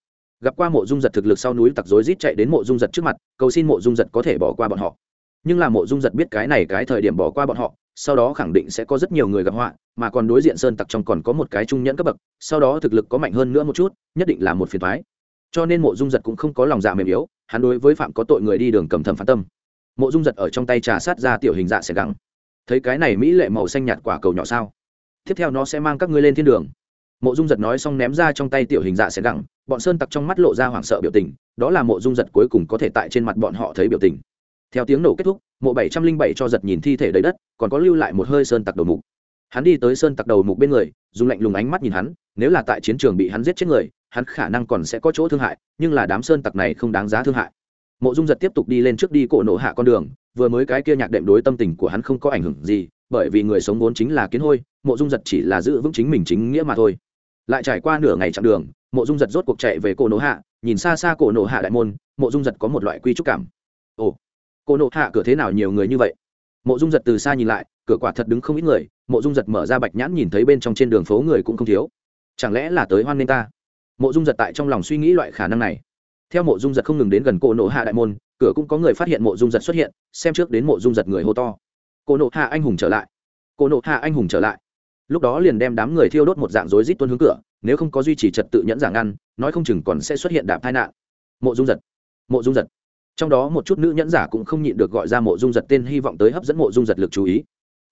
A: Gặp qua mộ dung giật thực lực sau núi tặc rối rít chạy đến mộ dung giật trước mặt, cầu xin mộ dung giật có thể bỏ qua bọn họ. Nhưng là mộ dung giật biết cái này cái thời điểm bỏ qua bọn họ sau đó khẳng định sẽ có rất nhiều người gặp họa, mà còn đối diện sơn tặc trong còn có một cái trung nhẫn cấp bậc, sau đó thực lực có mạnh hơn nữa một chút, nhất định là một phiền thoái cho nên mộ dung giật cũng không có lòng dạ mềm yếu, hắn đối với phạm có tội người đi đường cầm thầm phán tâm. Mộ dung giật ở trong tay trà sát ra tiểu hình dạ sẽ gắng thấy cái này mỹ lệ màu xanh nhạt quả cầu nhỏ sao? Tiếp theo nó sẽ mang các ngươi lên thiên đường. Mộ dung giật nói xong ném ra trong tay tiểu hình dạ sẽ gẳng bọn sơn tặc trong mắt lộ ra hoảng sợ biểu tình, đó là mộ dung giật cuối cùng có thể tại trên mặt bọn họ thấy biểu tình theo tiếng nổ kết thúc, mộ bảy trăm linh bảy cho giật nhìn thi thể đầy đất, còn có lưu lại một hơi sơn tặc đầu mục. Hắn đi tới sơn tặc đầu mục bên người, dùng lạnh lùng ánh mắt nhìn hắn, nếu là tại chiến trường bị hắn giết chết người, hắn khả năng còn sẽ có chỗ thương hại, nhưng là đám sơn tặc này không đáng giá thương hại. Mộ dung giật tiếp tục đi lên trước đi cổ nổ hạ con đường, vừa mới cái kia nhạc đệm đối tâm tình của hắn không có ảnh hưởng gì, bởi vì người sống vốn chính là kiến hôi, mộ dung giật chỉ là giữ vững chính mình chính nghĩa mà thôi. Lại trải qua nửa ngày chặng đường, mộ dung giật rốt cuộc chạy về cổ nổ hạ, nhìn xa xa cổ nổ hạ đại môn, mộ dung giật có một loại quy trúc cảm. Ồ cô nổ hạ cửa thế nào nhiều người như vậy? Mộ dung giật từ xa nhìn lại, cửa quả thật đứng không ít người, mộ dung giật mở ra bạch nhãn nhìn thấy bên trong trên đường phố người cũng không thiếu. Chẳng lẽ là tới hoan nghênh ta? Mộ dung giật tại trong lòng suy nghĩ loại khả năng này. Theo mộ dung giật không ngừng đến gần cô nổ hạ đại môn, cửa cũng có người phát hiện mộ dung giật xuất hiện, xem trước đến mộ dung giật người hô to. Cô nộ hạ anh hùng trở lại. Cô nộ hạ anh hùng trở lại. Lúc đó liền đem đám người thiêu đốt một dạng rối rít tuân hướng cửa, nếu không có duy trì trật tự nhẫn giả ngăn, nói không chừng còn sẽ xuất hiện đạp tai nạn. Mộ dung giật. Mộ dung giật trong đó một chút nữ nhẫn giả cũng không nhịn được gọi ra mộ dung giật tên hy vọng tới hấp dẫn mộ dung giật lực chú ý.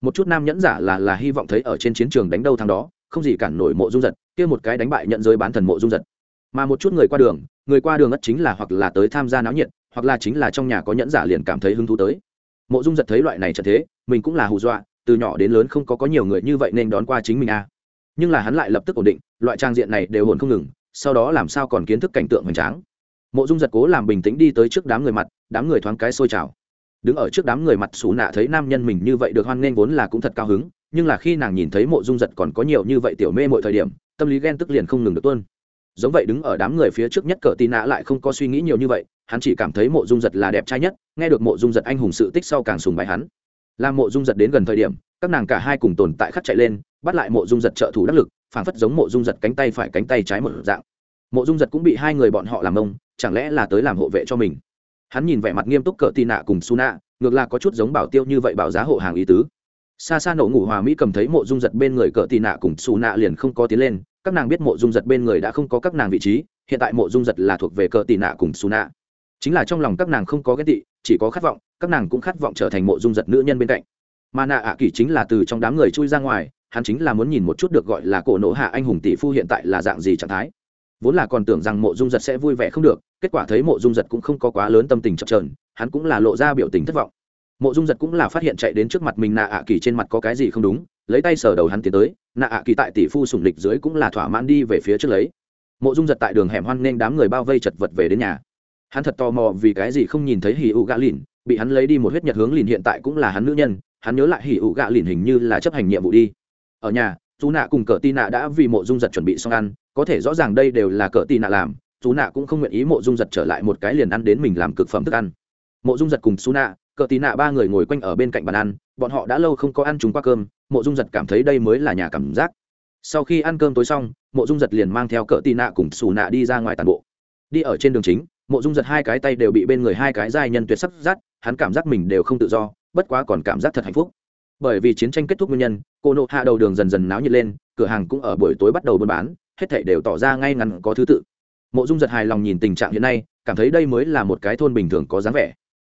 A: Một chút nam nhẫn giả là là hy vọng thấy ở trên chiến trường đánh đâu thằng đó, không gì cản nổi mộ dung giật, kia một cái đánh bại nhận giới bán thần mộ dung giật. Mà một chút người qua đường, người qua đường ất chính là hoặc là tới tham gia náo nhiệt, hoặc là chính là trong nhà có nhẫn giả liền cảm thấy hứng thú tới. Mộ dung giật thấy loại này trận thế, mình cũng là hù dọa, từ nhỏ đến lớn không có có nhiều người như vậy nên đón qua chính mình a. À. nhưng là hắn lại lập tức ổn định, loại trang diện này đều hồn không ngừng, sau đó làm sao còn kiến thức cảnh tượng hoành tráng mộ dung giật cố làm bình tĩnh đi tới trước đám người mặt, đám người thoáng cái sôi trào. Đứng ở trước đám người mặt, xù nạ thấy nam nhân mình như vậy được hoan nghênh vốn là cũng thật cao hứng, nhưng là khi nàng nhìn thấy mộ dung giật còn có nhiều như vậy tiểu mê mọi thời điểm, tâm lý ghen tức liền không ngừng được tuân giống vậy đứng ở đám người phía trước nhất cờ tì nạ lại không có suy nghĩ nhiều như vậy, hắn chỉ cảm thấy mộ dung giật là đẹp trai nhất, nghe được mộ dung giật anh hùng sự tích sau càng sùng bài hắn. Làm mộ dung giật đến gần thời điểm, các nàng cả hai cùng tồn tại khắc chạy lên, bắt lại mộ dung giật trợ thủ đắc lực phảng phất giống mộ dung giật cánh tay phải cánh tay trái một dạng. Mộ dung giật cũng bị hai người bọn họ làm ông chẳng lẽ là tới làm hộ vệ cho mình? Hắn nhìn vẻ mặt nghiêm túc cỡ tì nạ cùng su nạ ngược là có chút giống bảo tiêu như vậy bảo giá hộ hàng ý tứ. Xa xa nổ ngủ hòa mỹ cầm thấy mộ dung giật bên người cỡ tì nạ cùng su nạ liền không có tiến lên. Các nàng biết mộ dung giật bên người đã không có các nàng vị trí, hiện tại mộ dung giật là thuộc về cỡ tì nạ cùng su nạ chính là trong lòng các nàng không có ghét tị, chỉ có khát vọng, các nàng cũng khát vọng trở thành mộ dung giật nữ nhân bên cạnh. Mà nạ ạ kỳ chính là từ trong đám người chui ra ngoài, hắn chính là muốn nhìn một chút được gọi là cổ nổ hạ anh hùng tỷ phu hiện tại là dạng gì trạng thái vốn là còn tưởng rằng mộ dung giật sẽ vui vẻ không được, kết quả thấy mộ dung giật cũng không có quá lớn tâm tình chập trờn hắn cũng là lộ ra biểu tình thất vọng. Mộ dung giật cũng là phát hiện chạy đến trước mặt mình nạ ạ kỳ trên mặt có cái gì không đúng, lấy tay sờ đầu hắn tiến tới, nạ ạ kỳ tại tỷ phu sủng lịch dưới cũng là thỏa mãn đi về phía trước lấy. Mộ dung giật tại đường hẻm hoan nên đám người bao vây chật vật về đến nhà. Hắn thật tò mò vì cái gì không nhìn thấy hỉ ụ gạ lìn, bị hắn lấy đi một huyết nhật hướng lìn hiện tại cũng là hắn nữ nhân, hắn nhớ lại hỉ ụ gạ lìn hình như là chấp hành nhiệm vụ đi. Ở nhà chú nạ cùng cờ tin nạ đã vì mộ dung giật chuẩn bị xong ăn có thể rõ ràng đây đều là cỡ tì nạ làm chú nạ cũng không nguyện ý mộ dung giật trở lại một cái liền ăn đến mình làm cực phẩm thức ăn. Mộ dung giật cùng xú nạ, cỡ tì nạ ba người ngồi quanh ở bên cạnh bàn ăn, bọn họ đã lâu không có ăn chúng qua cơm, mộ dung giật cảm thấy đây mới là nhà cảm giác. Sau khi ăn cơm tối xong, mộ dung giật liền mang theo cỡ tì nạ cùng xù nạ đi ra ngoài tàn bộ. Đi ở trên đường chính, mộ dung giật hai cái tay đều bị bên người hai cái giai nhân tuyệt sắc dắt, hắn cảm giác mình đều không tự do, bất quá còn cảm giác thật hạnh phúc. Bởi vì chiến tranh kết thúc nguyên nhân, cô nộ hạ đầu đường dần dần náo nhiệt lên, cửa hàng cũng ở buổi tối bắt đầu buôn bán hết thảy đều tỏ ra ngay ngắn có thứ tự. Mộ dung giật hài lòng nhìn tình trạng hiện nay, cảm thấy đây mới là một cái thôn bình thường có dáng vẻ.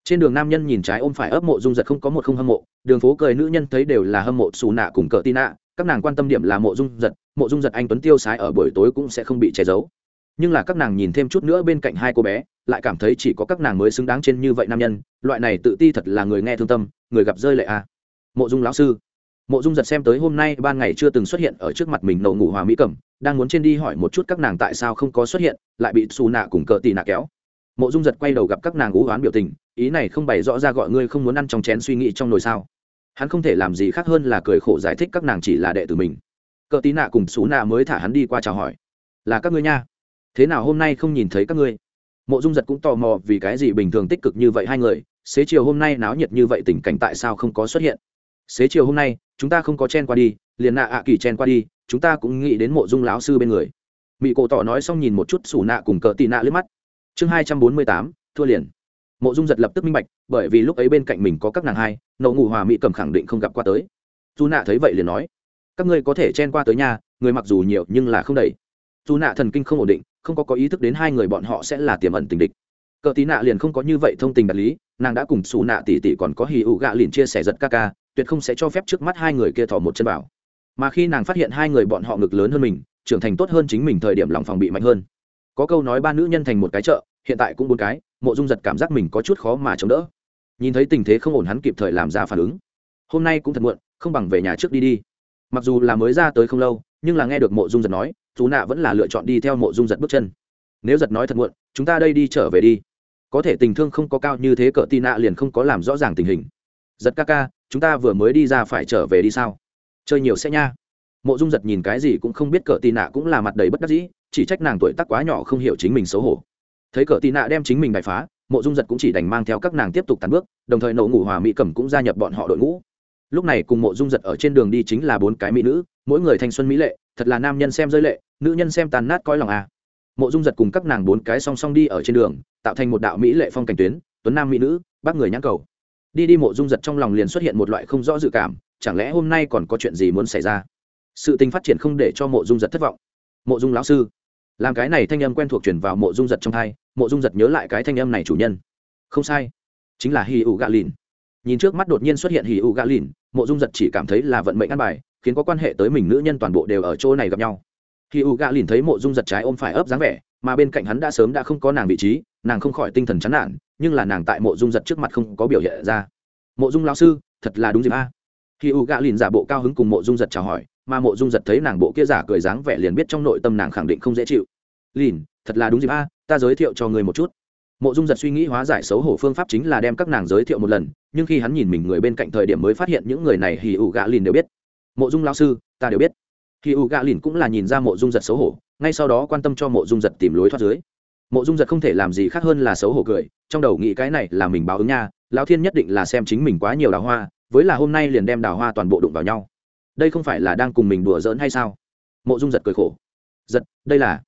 A: Trên đường nam nhân nhìn trái ôm phải ấp mộ dung giật không có một không hâm mộ, đường phố cười nữ nhân thấy đều là hâm mộ xù nạ cùng cờ tin nạ các nàng quan tâm điểm là mộ dung giật, mộ dung giật anh tuấn tiêu sái ở buổi tối cũng sẽ không bị che giấu. Nhưng là các nàng nhìn thêm chút nữa bên cạnh hai cô bé, lại cảm thấy chỉ có các nàng mới xứng đáng trên như vậy nam nhân, loại này tự ti thật là người nghe thương tâm, người gặp rơi lệ à. mộ dung lão sư mộ dung giật xem tới hôm nay ban ngày chưa từng xuất hiện ở trước mặt mình nậu ngủ hòa mỹ cẩm đang muốn trên đi hỏi một chút các nàng tại sao không có xuất hiện, lại bị xù nạ cùng cờ tì nạ kéo. Mộ dung giật quay đầu gặp các nàng ú oán biểu tình, ý này không bày rõ ra gọi ngươi không muốn ăn trong chén suy nghĩ trong nồi sao? Hắn không thể làm gì khác hơn là cười khổ giải thích các nàng chỉ là đệ tử mình. Cờ tí nạ cùng xú nạ mới thả hắn đi qua chào hỏi. Là các ngươi nha. Thế nào hôm nay không nhìn thấy các ngươi? Mộ dung giật cũng tò mò vì cái gì bình thường tích cực như vậy hai người, xế chiều hôm nay náo nhiệt như vậy tình cảnh tại sao không có xuất hiện? Xế chiều hôm nay, chúng ta không có chen qua đi, liền nạ ạ kỳ chen qua đi, chúng ta cũng nghĩ đến mộ dung lão sư bên người. Mỹ cổ tỏ nói xong nhìn một chút xù nạ cùng cờ tị nạ lướt mắt. Chương hai trăm bốn mươi tám, thua liền. Mộ dung giật lập tức minh bạch, bởi vì lúc ấy bên cạnh mình có các nàng hai nậu ngủ hòa mỹ cầm khẳng định không gặp qua tới. Dù nạ thấy vậy liền nói, các ngươi có thể chen qua tới nhà, người mặc dù nhiều nhưng là không đầy. Dù nạ thần kinh không ổn định, không có có ý thức đến hai người bọn họ sẽ là tiềm ẩn tình địch. Cờ tí nạ liền không có như vậy thông tình đạt lý, nàng đã cùng xù nạ tỉ tỉ còn có hì ụ gạ liền chia sẻ giật ca ca tuyệt không sẽ cho phép trước mắt hai người kia thỏ một chân bảo mà khi nàng phát hiện hai người bọn họ ngực lớn hơn mình, trưởng thành tốt hơn chính mình thời điểm lòng phòng bị mạnh hơn. Có câu nói ba nữ nhân thành một cái chợ, hiện tại cũng bốn cái, mộ dung giật cảm giác mình có chút khó mà chống đỡ. Nhìn thấy tình thế không ổn hắn kịp thời làm ra phản ứng. Hôm nay cũng thật muộn, không bằng về nhà trước đi đi. Mặc dù là mới ra tới không lâu, nhưng là nghe được mộ dung giật nói, chú nạ vẫn là lựa chọn đi theo mộ dung giật bước chân. Nếu giật nói thật muộn, chúng ta đây đi trở về đi. Có thể tình thương không có cao như thế cỡ tị nạ liền không có làm rõ ràng tình hình. Giật ca ca chúng ta vừa mới đi ra phải trở về đi sao? Chơi nhiều sẽ nha. Mộ dung giật nhìn cái gì cũng không biết cỡ tì nạ cũng là mặt đầy bất đắc dĩ, chỉ trách nàng tuổi tác quá nhỏ không hiểu chính mình xấu hổ. Thấy cỡ tì nạ đem chính mình đại phá, mộ dung giật cũng chỉ đành mang theo các nàng tiếp tục tàn bước, đồng thời nổ ngủ hòa mỹ cẩm cũng gia nhập bọn họ đội ngũ. Lúc này cùng mộ dung giật ở trên đường đi chính là bốn cái mỹ nữ, mỗi người thanh xuân mỹ lệ, thật là nam nhân xem rơi lệ, nữ nhân xem tàn nát coi lòng à. mộ dung giật cùng các nàng bốn cái song song đi ở trên đường, tạo thành một đạo mỹ lệ phong cảnh tuyến, tuấn nam mỹ nữ, bác người nhãn cầu đi đi mộ dung giật trong lòng liền xuất hiện một loại không rõ dự cảm, chẳng lẽ hôm nay còn có chuyện gì muốn xảy ra? Sự tình phát triển không để cho mộ dung giật thất vọng. Mộ dung lão sư, làm cái này thanh âm quen thuộc chuyển vào mộ dung giật trong thai mộ dung giật nhớ lại cái thanh âm này chủ nhân. Không sai, chính là hì ủ gạ lìn. Nhìn trước mắt đột nhiên xuất hiện hì ủ gạ lìn, mộ dung giật chỉ cảm thấy là vận mệnh ăn bài, khiến có quan hệ tới mình nữ nhân toàn bộ đều ở chỗ này gặp nhau. Hì ủ gạ lìn thấy mộ dung giật trái ôm phải ấp dáng vẻ, mà bên cạnh hắn đã sớm đã không có nàng vị trí nàng không khỏi tinh thần chán nản, nhưng là nàng tại mộ dung giật trước mặt không có biểu hiện ra. Mộ dung lão sư, thật là đúng dịp a. Khi u gạ lìn giả bộ cao hứng cùng mộ dung giật chào hỏi, mà mộ dung giật thấy nàng bộ kia giả cười dáng vẻ liền biết trong nội tâm nàng khẳng định không dễ chịu. Lìn, thật là đúng dịp a, ta giới thiệu cho người một chút. Mộ dung giật suy nghĩ hóa giải xấu hổ phương pháp chính là đem các nàng giới thiệu một lần, nhưng khi hắn nhìn mình người bên cạnh thời điểm mới phát hiện những người này hì ủ gạ lìn đều biết. Mộ dung lao sư, ta đều biết. Hì ủ gạ lìn cũng là nhìn ra mộ dung giật xấu hổ, ngay sau đó quan tâm cho mộ dung giật tìm lối thoát dưới mộ dung giật không thể làm gì khác hơn là xấu hổ cười, trong đầu nghĩ cái này là mình báo ứng nha, lão thiên nhất định là xem chính mình quá nhiều đào hoa, với là hôm nay liền đem đào hoa toàn bộ đụng vào nhau. Đây không phải là đang cùng mình đùa giỡn hay sao? Mộ dung giật cười khổ. Giật, đây là.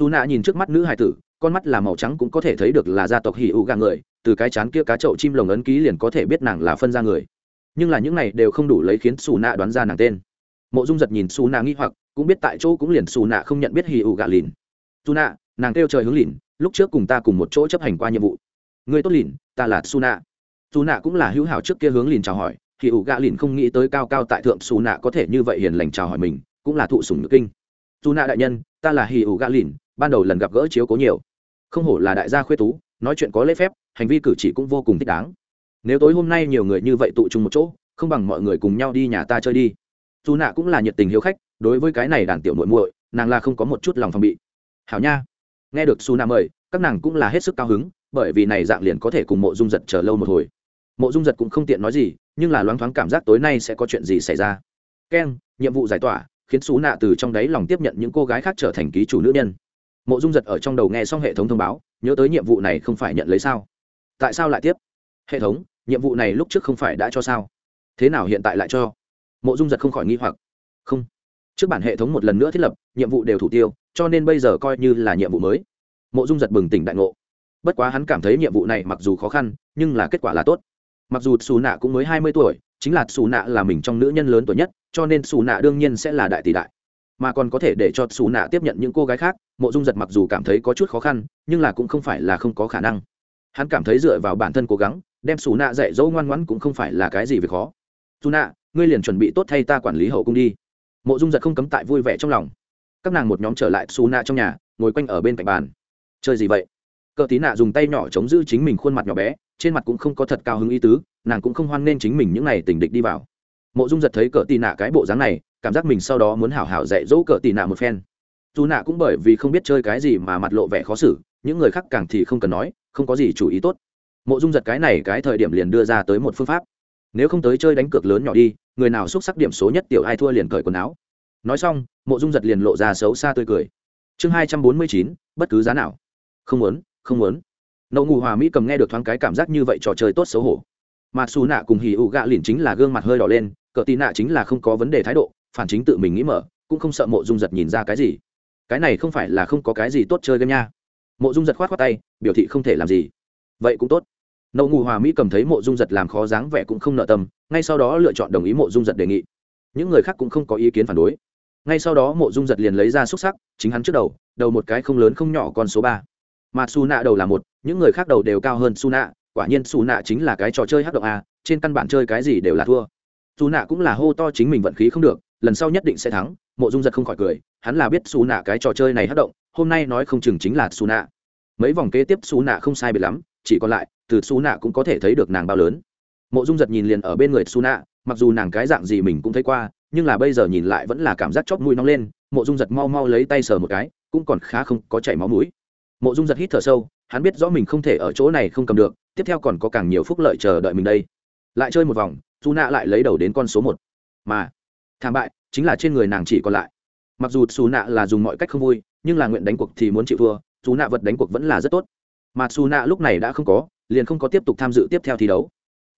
A: Dù nạ nhìn trước mắt nữ hải tử, con mắt là màu trắng cũng có thể thấy được là gia tộc hỉ ụ gà người, từ cái chán kia cá chậu chim lồng ấn ký liền có thể biết nàng là phân ra người. Nhưng là những này đều không đủ lấy khiến xù nạ đoán ra nàng tên. Mộ dung giật nhìn xù nạ nghi hoặc, cũng biết tại chỗ cũng liền xù nạ không nhận biết hỉ ụ gà lìn xù nạ nàng kêu trời hướng lìn lúc trước cùng ta cùng một chỗ chấp hành qua nhiệm vụ. Người tốt lìn, ta là su nạ su nạ cũng là hữu hảo trước kia hướng lìn chào hỏi hỉ ủ gạ lìn không nghĩ tới cao cao tại thượng su nạ có thể như vậy hiền lành chào hỏi mình, cũng là thụ sủng nước kinh. Su nạ đại nhân, ta là hỉ ủ gạ lìn, ban đầu lần gặp gỡ chiếu cố nhiều. Không hổ là đại gia khuyết tú, nói chuyện có lễ phép, hành vi cử chỉ cũng vô cùng thích đáng. Nếu tối hôm nay nhiều người như vậy tụ chung một chỗ, không bằng mọi người cùng nhau đi nhà ta chơi đi. Dù nạ cũng là nhiệt tình hiếu khách, đối với cái này đàn tiểu nội muội, nàng là không có một chút lòng phòng bị. Hảo nha nghe được su Na mời, các nàng cũng là hết sức cao hứng, bởi vì này dạng liền có thể cùng mộ dung giật chờ lâu một hồi. Mộ dung giật cũng không tiện nói gì, nhưng là loáng thoáng cảm giác tối nay sẽ có chuyện gì xảy ra. Keng, nhiệm vụ giải tỏa, khiến xú nạ từ trong đáy lòng tiếp nhận những cô gái khác trở thành ký chủ nữ nhân. Mộ dung giật ở trong đầu nghe xong hệ thống thông báo, nhớ tới nhiệm vụ này không phải nhận lấy sao? Tại sao lại tiếp? Hệ thống, nhiệm vụ này lúc trước không phải đã cho sao? Thế nào hiện tại lại cho? Mộ dung giật không khỏi nghi hoặc. Không trước bản hệ thống một lần nữa thiết lập, nhiệm vụ đều thủ tiêu, cho nên bây giờ coi như là nhiệm vụ mới. Mộ dung giật bừng tỉnh đại ngộ. Bất quá hắn cảm thấy nhiệm vụ này mặc dù khó khăn, nhưng là kết quả là tốt. Mặc dù xù nạ cũng mới hai mươi tuổi, chính là xù nạ là mình trong nữ nhân lớn tuổi nhất, cho nên xù nạ đương nhiên sẽ là đại tỷ đại. Mà còn có thể để cho xù nạ tiếp nhận những cô gái khác, mộ dung giật mặc dù cảm thấy có chút khó khăn, nhưng là cũng không phải là không có khả năng. Hắn cảm thấy dựa vào bản thân cố gắng, đem xù nạ dạy dỗ ngoan ngoãn cũng không phải là cái gì việc khó. Dù nạ, ngươi liền chuẩn bị tốt thay ta quản lý hậu cung đi mộ dung giật không cấm tại vui vẻ trong lòng. Các nàng một nhóm trở lại xù nạ trong nhà, ngồi quanh ở bên cạnh bàn. Chơi gì vậy? Cờ tí nạ dùng tay nhỏ chống giữ chính mình khuôn mặt nhỏ bé, trên mặt cũng không có thật cao hứng ý tứ, nàng cũng không hoan nên chính mình những n à y tình địch đi vào. Mộ dung giật thấy cờ tì nạ cái bộ dáng này, cảm giác mình sau đó muốn hảo hảo dạy dỗ cờ tì nạ một phen. Dù nạ cũng bởi vì không biết chơi cái gì mà mặt lộ vẻ khó xử, những người khác càng thì không cần nói, không có gì chủ ý tốt. Mộ dung giật cái này cái thời điểm liền đưa ra tới một phương pháp nếu không tới chơi đánh cược lớn nhỏ đi, người nào xúc sắc điểm số nhất tiểu ai thua liền cởi quần áo. Nói xong, mộ dung giật liền lộ ra xấu xa tươi cười. Chương hai trăm bốn mươi chín, bất cứ giá nào. Không muốn không muốn. Nậu ngủ hòa mỹ cầm nghe được thoáng cái cảm giác như vậy trò chơi tốt xấu hổ. Mà xù nạ cùng hì ụ gạ liền chính là gương mặt hơi đỏ lên, cờ tì nạ chính là không có vấn đề thái độ, phản chính tự mình nghĩ mở, cũng không sợ mộ dung giật nhìn ra cái gì. Cái này không phải là không có cái gì tốt chơi game nha. Mộ dung giật khoát khoát tay, biểu thị không thể làm gì. Vậy cũng tốt nậu ngủ hòa mỹ cầm thấy mộ dung giật làm khó dáng vẻ cũng không nợ tâm, ngay sau đó lựa chọn đồng ý mộ dung giật đề nghị. Những người khác cũng không có ý kiến phản đối. Ngay sau đó mộ dung giật liền lấy ra xúc sắc, chính hắn trước đầu đầu một cái không lớn không nhỏ con số ba. Mà su nạ đầu là một, những người khác đầu đều cao hơn su nạ quả nhiên su nạ chính là cái trò chơi hát động a, trên căn bản chơi cái gì đều là thua. Su nạ cũng là hô to chính mình vận khí không được, lần sau nhất định sẽ thắng, mộ dung giật không khỏi cười, hắn là biết su nạ cái trò chơi này hát động, hôm nay nói không chừng chính là su nạ mấy vòng kế tiếp su nạ không sai biệt lắm chỉ còn lại, từ su nạ cũng có thể thấy được nàng bao lớn. Mộ dung giật nhìn liền ở bên người su nạ mặc dù nàng cái dạng gì mình cũng thấy qua, nhưng là bây giờ nhìn lại vẫn là cảm giác chót mũi nóng lên, mộ dung giật mau mau lấy tay sờ một cái, cũng còn khá không có chảy máu mũi. Mộ dung giật hít thở sâu, hắn biết rõ mình không thể ở chỗ này không cầm được, tiếp theo còn có càng nhiều phúc lợi chờ đợi mình đây. Lại chơi một vòng su nạ lại lấy đầu đến con số một. Mà, thảm bại, chính là trên người nàng chỉ còn lại. Mặc dù Su nạ là dùng mọi cách không vui, nhưng là nguyện đánh cuộc thì muốn chịu thua Su nạ vật đánh cuộc vẫn là rất tốt mà xù nạ lúc này đã không có, liền không có tiếp tục tham dự tiếp theo thi đấu.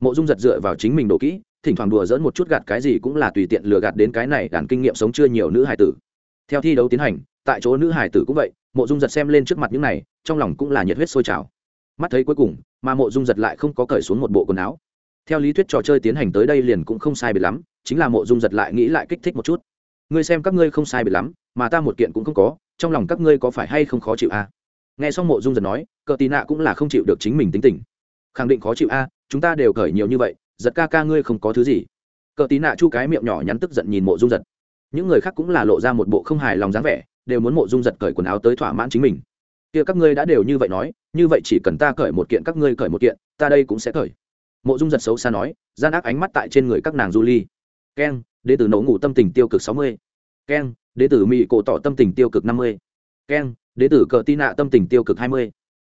A: Mộ dung giật dựa vào chính mình đổ kỹ, thỉnh thoảng đùa dỡn một chút gạt cái gì cũng là tùy tiện lừa gạt đến cái này, đàn kinh nghiệm sống chưa nhiều nữ hải tử. Theo thi đấu tiến hành, tại chỗ nữ hải tử cũng vậy, mộ dung giật xem lên trước mặt những này, trong lòng cũng là nhiệt huyết sôi trào. Mắt thấy cuối cùng, mà mộ dung giật lại không có cởi xuống một bộ quần áo. Theo lý thuyết trò chơi tiến hành tới đây liền cũng không sai biệt lắm, chính là mộ dung giật lại nghĩ lại kích thích một chút. Ngươi xem các ngươi không sai biệt lắm, mà ta một kiện cũng không có, trong lòng các ngươi có phải hay không khó chịu à? Nghe xong mộ dung giật nói, cờ tì nạ cũng là không chịu được chính mình tính tình. Khẳng định khó chịu a, chúng ta đều cởi nhiều như vậy, giật ca ca ngươi không có thứ gì. Cờ tí nạ chu cái miệng nhỏ nhắn tức giận nhìn mộ dung giật. Những người khác cũng là lộ ra một bộ không hài lòng dáng vẻ, đều muốn mộ dung giật cởi quần áo tới thỏa mãn chính mình. Kia các ngươi đã đều như vậy nói, như vậy chỉ cần ta cởi một kiện các ngươi cởi một kiện, ta đây cũng sẽ cởi. Mộ dung giật xấu xa nói, gian ác ánh mắt tại trên người các nàng du ly keng đệ tử nấu ngủ tâm tình tiêu cực sáu mươi. Keng đệ tử mỹ cổ tỏ tâm tình tiêu cực năm mươi. Keng Đệ tử cờ tin nạ tâm tình tiêu cực hai mươi.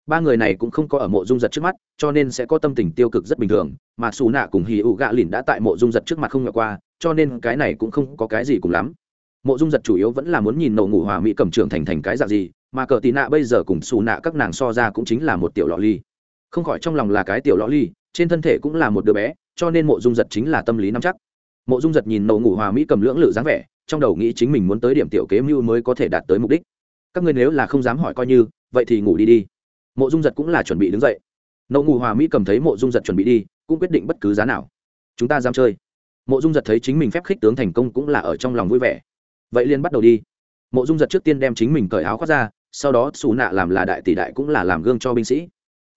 A: Ba người này cũng không có ở mộ dung giật trước mắt, cho nên sẽ có tâm tình tiêu cực rất bình thường, mà xù nạ cùng hì ụ gạ lìn đã tại mộ dung giật trước mặt không ngờ qua, cho nên cái này cũng không có cái gì cùng lắm. Mộ dung giật chủ yếu vẫn là muốn nhìn nổ ngủ hòa mỹ cầm trưởng thành thành cái dạng gì, mà cờ tì nạ bây giờ cùng xù nạ các nàng so ra cũng chính là một tiểu lọ ly. Không khỏi trong lòng là cái tiểu lọ ly, trên thân thể cũng là một đứa bé, cho nên mộ dung giật chính là tâm lý nắm chắc. Mộ dung giật nhìn nổ ngủ hòa mỹ cầm lưỡng lự dáng vẻ, trong đầu nghĩ chính mình muốn tới điểm tiểu kế mưu mới có thể đạt tới mục đích các ngươi nếu là không dám hỏi coi như, vậy thì ngủ đi đi. Mộ dung giật cũng là chuẩn bị đứng dậy. Nậu ngủ hòa mỹ cầm thấy mộ dung giật chuẩn bị đi, cũng quyết định bất cứ giá nào. Chúng ta dám chơi. Mộ dung giật thấy chính mình phép khích tướng thành công cũng là ở trong lòng vui vẻ. Vậy liền bắt đầu đi. Mộ dung giật trước tiên đem chính mình cởi áo khoác ra, sau đó xù nạ làm là đại tỷ đại cũng là làm gương cho binh sĩ.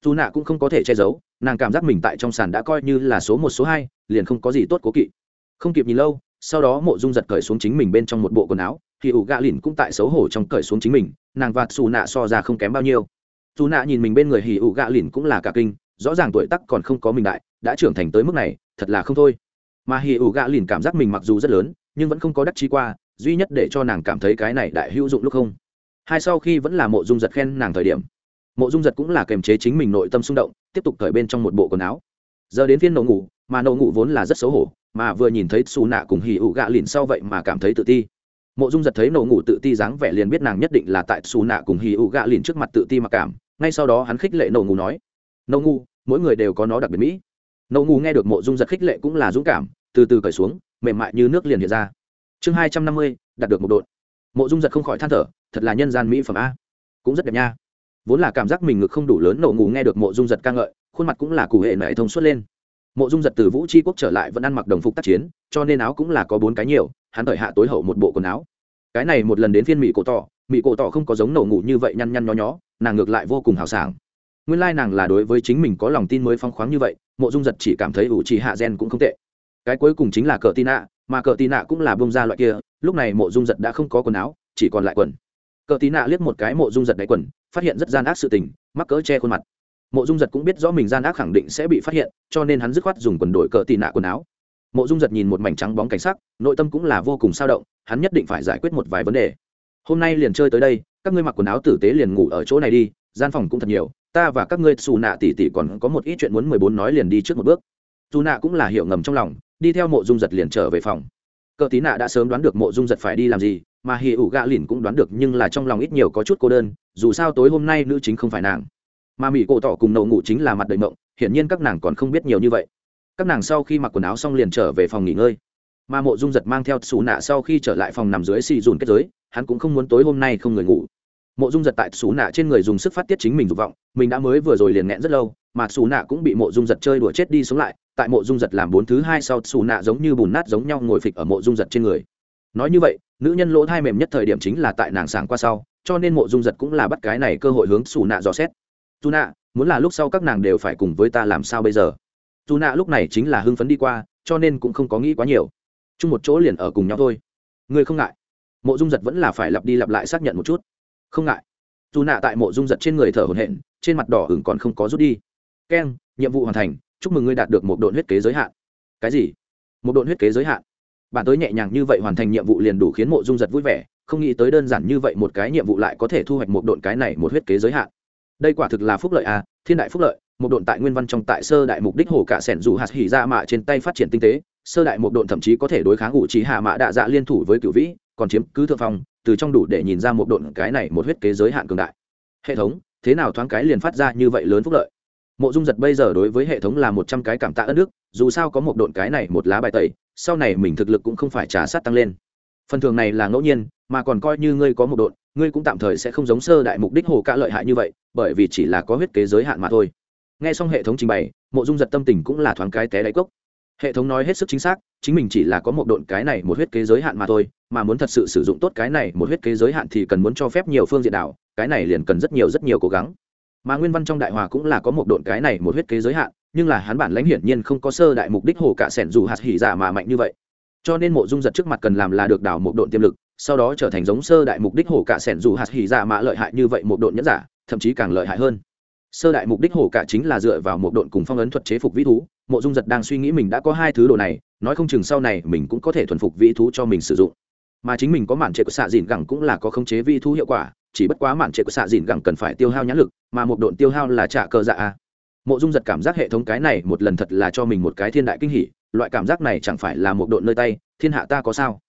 A: Dù nạ cũng không có thể che giấu, nàng cảm giác mình tại trong sàn đã coi như là số một, số hai, liền không có gì tốt cố kỵ. Không kịp nhìn lâu, sau đó mộ dung giật cởi xuống chính mình bên trong một bộ quần áo thì ủ gạ lìn cũng tại xấu hổ trong cởi xuống chính mình, nàng và xù nạ so ra không kém bao nhiêu. Dù nạ nhìn mình bên người hì ủ gạ lìn cũng là cả kinh, rõ ràng tuổi tắc còn không có mình đại, đã trưởng thành tới mức này, thật là không thôi. Mà hì ủ gạ lìn cảm giác mình mặc dù rất lớn, nhưng vẫn không có đắc chi qua, duy nhất để cho nàng cảm thấy cái này đại hữu dụng lúc không. Hai sau khi vẫn là mộ dung giật khen nàng thời điểm, mộ dung giật cũng là kềm chế chính mình nội tâm xung động, tiếp tục cởi bên trong một bộ quần áo. Giờ đến phiên nậu ngủ, mà nậu ngủ vốn là rất xấu hổ, mà vừa nhìn thấy xù nạ cùng hì ủ gạ lìn sau vậy mà cảm thấy tự ti mộ dung giật thấy nổ ngủ tự ti dáng vẻ liền biết nàng nhất định là tại xù nạ cùng hì ụ gạ liền trước mặt tự ti mặc cảm. Ngay sau đó hắn khích lệ nổ ngủ nói, nổ ngủ, mỗi người đều có nó đặc biệt mỹ. Nổ ngủ nghe được mộ dung giật khích lệ cũng là dũng cảm, từ từ cởi xuống, mềm mại như nước liền hiện ra. Chương hai trăm năm mươi, đạt được một đội mộ dung giật không khỏi than thở, thật là nhân gian mỹ phẩm a, cũng rất đẹp nha. Vốn là cảm giác mình ngực không đủ lớn, nổ ngủ nghe được mộ dung giật ca ngợi, khuôn mặt cũng là cụ hệ nảy thông suốt lên mộ dung giật từ vũ tri quốc trở lại vẫn ăn mặc đồng phục tác chiến, cho nên áo cũng là có bốn cái nhiều, hắn thời hạ tối hậu một bộ quần áo. Cái này một lần đến phiên mỹ cổ tỏ mỹ cổ tỏ không có giống nổ ngủ như vậy nhăn nhăn nhó nhó, nàng ngược lại vô cùng hào sảng. Nguyên lai nàng là đối với chính mình có lòng tin mới phong khoáng như vậy, mộ dung giật chỉ cảm thấy ủ trì hạ gen cũng không tệ. Cái cuối cùng chính là cờ tị nạ, mà cờ tị nạ cũng là bông ra loại kia, lúc này mộ dung giật đã không có quần áo, chỉ còn lại quần. Cờ tị nạ liếc một cái mộ dung giật đáy quần, phát hiện rất gian ác sự tình, mắc cỡ che khuôn mặt mộ dung giật cũng biết rõ mình gian ác khẳng định sẽ bị phát hiện, cho nên hắn dứt khoát dùng quần đổi cờ tị nạ quần áo. Mộ dung giật nhìn một mảnh trắng bóng cảnh sắc, nội tâm cũng là vô cùng sao động, hắn nhất định phải giải quyết một vài vấn đề. Hôm nay liền chơi tới đây, các ngươi mặc quần áo tử tế liền ngủ ở chỗ này đi, gian phòng cũng thật nhiều, ta và các ngươi xù nạ tỉ tỉ còn có một ít chuyện muốn mười bốn nói liền đi trước một bước. Dù nạ cũng là hiểu ngầm trong lòng, đi theo mộ dung giật liền trở về phòng. Cờ tí nạ đã sớm đoán được mộ dung giật phải đi làm gì, mà hì ủ gạ lìn cũng đoán được nhưng là trong lòng ít nhiều có chút cô đơn, dù sao tối hôm nay nữ chính không phải nàng mà mỹ cổ tỏ cùng nậu ngủ chính là mặt đầy mộng, hiển nhiên các nàng còn không biết nhiều như vậy. Các nàng sau khi mặc quần áo xong liền trở về phòng nghỉ ngơi. Mà mộ dung giật mang theo xù nạ sau khi trở lại phòng nằm dưới xì dùn kết giới, hắn cũng không muốn tối hôm nay không người ngủ. Mộ dung giật tại xù nạ trên người dùng sức phát tiết chính mình dục vọng, mình đã mới vừa rồi liền nghẹn rất lâu, mà xù nạ cũng bị mộ dung giật chơi đùa chết đi sống lại, tại mộ dung giật làm bốn thứ hai sau xù nạ giống như bùn nát giống nhau ngồi phịch ở mộ dung giật trên người. Nói như vậy, nữ nhân lỗ thai mềm nhất thời điểm chính là tại nàng sảng qua sau, cho nên mộ dung giật cũng là bắt cái này cơ hội hướng xù nạ dò xét dù nạ muốn là lúc sau các nàng đều phải cùng với ta làm sao bây giờ? Dù nạ lúc này chính là hưng phấn đi qua, cho nên cũng không có nghĩ quá nhiều. Chung một chỗ liền ở cùng nhau thôi. Ngươi không ngại? Mộ dung giật vẫn là phải lặp đi lặp lại xác nhận một chút. Không ngại. Dù nạ tại mộ dung giật trên người thở hồn hện trên mặt đỏ hừng còn không có rút đi. Keng, nhiệm vụ hoàn thành, chúc mừng ngươi đạt được một đội huyết kế giới hạn. Cái gì? Một đội huyết kế giới hạn? Bạn tới nhẹ nhàng như vậy hoàn thành nhiệm vụ liền đủ khiến mộ dung giật vui vẻ, không nghĩ tới đơn giản như vậy một cái nhiệm vụ lại có thể thu hoạch một đội cái này một huyết kế giới hạn đây quả thực là phúc lợi à thiên đại phúc lợi, một độn tại nguyên văn trong tại sơ đại mục đích hồ cả sẻn dù hạt hỉ ra mạ trên tay phát triển tinh tế, sơ đại một độn thậm chí có thể đối kháng ủ trí hạ mạ đạ dạ liên thủ với cửu vĩ, còn chiếm cứ thượng phong, từ trong đủ để nhìn ra một độn cái này một huyết kế giới hạn cường đại. Hệ thống, thế nào thoáng cái liền phát ra như vậy lớn phúc lợi? Mộ dung giật bây giờ đối với hệ thống là một trăm cái cảm tạ ất nước dù sao có một độn cái này một lá bài tẩy, sau này mình thực lực cũng không phải trả sát tăng lên. Phần thường này là ngẫu nhiên, mà còn coi như ngươi có một độn ngươi cũng tạm thời sẽ không giống sơ đại mục đích hồ ca lợi hại như vậy, bởi vì chỉ là có huyết kế giới hạn mà thôi. Nghe xong hệ thống trình bày, mộ dung giật tâm tình cũng là thoáng cái té đáy cốc. Hệ thống nói hết sức chính xác, chính mình chỉ là có một độn cái này một huyết kế giới hạn mà thôi, mà muốn thật sự sử dụng tốt cái này một huyết kế giới hạn thì cần muốn cho phép nhiều phương diện đảo, cái này liền cần rất nhiều rất nhiều cố gắng. Mà nguyên văn trong đại hòa cũng là có một độn cái này một huyết kế giới hạn, nhưng là hắn bản lãnh hiển nhiên không có sơ đại mục đích hồ cả sẻn dù hạt hỉ giả mà mạnh như vậy. Cho nên mộ dung giật trước mặt cần làm là được đảo một độn tiềm lực sau đó trở thành giống sơ đại mục đích hổ cả sẻn dù hạt hỉ giả mạ lợi hại như vậy một độn nhẫn giả, thậm chí càng lợi hại hơn. Sơ đại mục đích hổ cả chính là dựa vào một độn cùng phong ấn thuật chế phục vĩ thú, mộ dung giật đang suy nghĩ mình đã có hai thứ đồ này, nói không chừng sau này mình cũng có thể thuần phục vĩ thú cho mình sử dụng. Mà chính mình có mạn trệ của xạ dìn gẳng cũng là có khống chế vĩ thú hiệu quả, chỉ bất quá mạn trệ của xạ dìn gẳng cần phải tiêu hao nhãn lực, mà một độn tiêu hao là trả cơ dạ a mộ dung giật cảm giác hệ thống cái này một lần thật là cho mình một cái thiên đại kinh hỉ, loại cảm giác này chẳng phải là một độn nơi tay, thiên hạ ta có sao?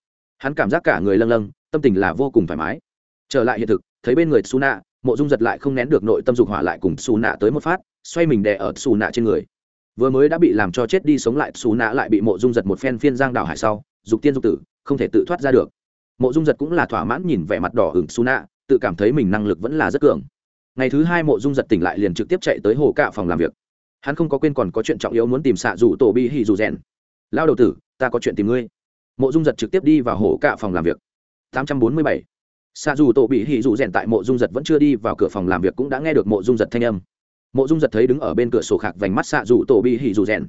A: Hắn cảm giác cả người lâng lâng, tâm tình là vô cùng thoải mái. Trở lại hiện thực, thấy bên người su nạ mộ dung giật lại không nén được nội tâm dục hỏa lại cùng su nạ tới một phát, xoay mình đè ở su nạ trên người. Vừa mới đã bị làm cho chết đi sống lại su nạ lại bị mộ dung giật một phen phiên giang đảo hải sau, dục tiên dục tử, không thể tự thoát ra được. Mộ dung giật cũng là thỏa mãn nhìn vẻ mặt đỏ hửng su nạ tự cảm thấy mình năng lực vẫn là rất cường. Ngày thứ hai mộ dung giật tỉnh lại liền trực tiếp chạy tới hồ cạ phòng làm việc. Hắn không có quên còn có chuyện trọng yếu muốn tìm xạ dù tổ bi hì dù rèn. Lao đầu tử, ta có chuyện tìm ngươi mộ dung giật trực tiếp đi vào hổ cạ phòng làm việc. 847. xa dù tổ bị Hỉ dù rèn tại mộ dung giật vẫn chưa đi vào cửa phòng làm việc cũng đã nghe được mộ dung giật thanh âm. Mộ dung giật thấy đứng ở bên cửa sổ khạc vành mắt xạ dù tổ bị Hỉ dù rèn.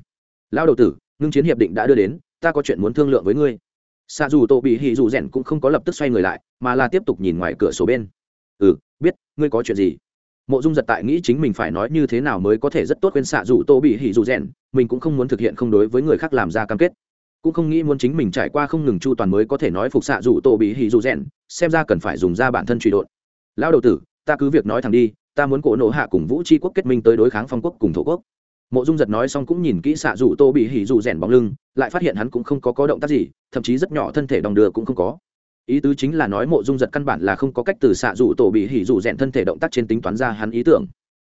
A: Lao đầu tử, ngưng chiến hiệp định đã đưa đến, ta có chuyện muốn thương lượng với ngươi. Xạ dù tổ bị Hỉ dù rèn cũng không có lập tức xoay người lại, mà là tiếp tục nhìn ngoài cửa sổ bên. Ừ biết, ngươi có chuyện gì? Mộ dung giật tại nghĩ chính mình phải nói như thế nào mới có thể rất tốt quên xạ dù tô bị hỉ dù rèn, mình cũng không muốn thực hiện không đối với người khác làm ra cam kết cũng không nghĩ muốn chính mình trải qua không ngừng chu toàn mới có thể nói phục xạ dù tổ bị hỉ dù rèn, xem ra cần phải dùng ra bản thân truy đột. Lão đầu tử, ta cứ việc nói thẳng đi, ta muốn cổ nộ hạ cùng vũ tri quốc kết minh tới đối kháng phong quốc cùng thổ quốc. Mộ dung giật nói xong cũng nhìn kỹ xạ dù tô bị hỉ dù rèn bóng lưng, lại phát hiện hắn cũng không có có động tác gì, thậm chí rất nhỏ thân thể đồng đưa cũng không có. Ý tứ chính là nói mộ dung giật căn bản là không có cách từ xạ dù tổ bị hỉ dù rèn thân thể động tác trên tính toán ra hắn ý tưởng.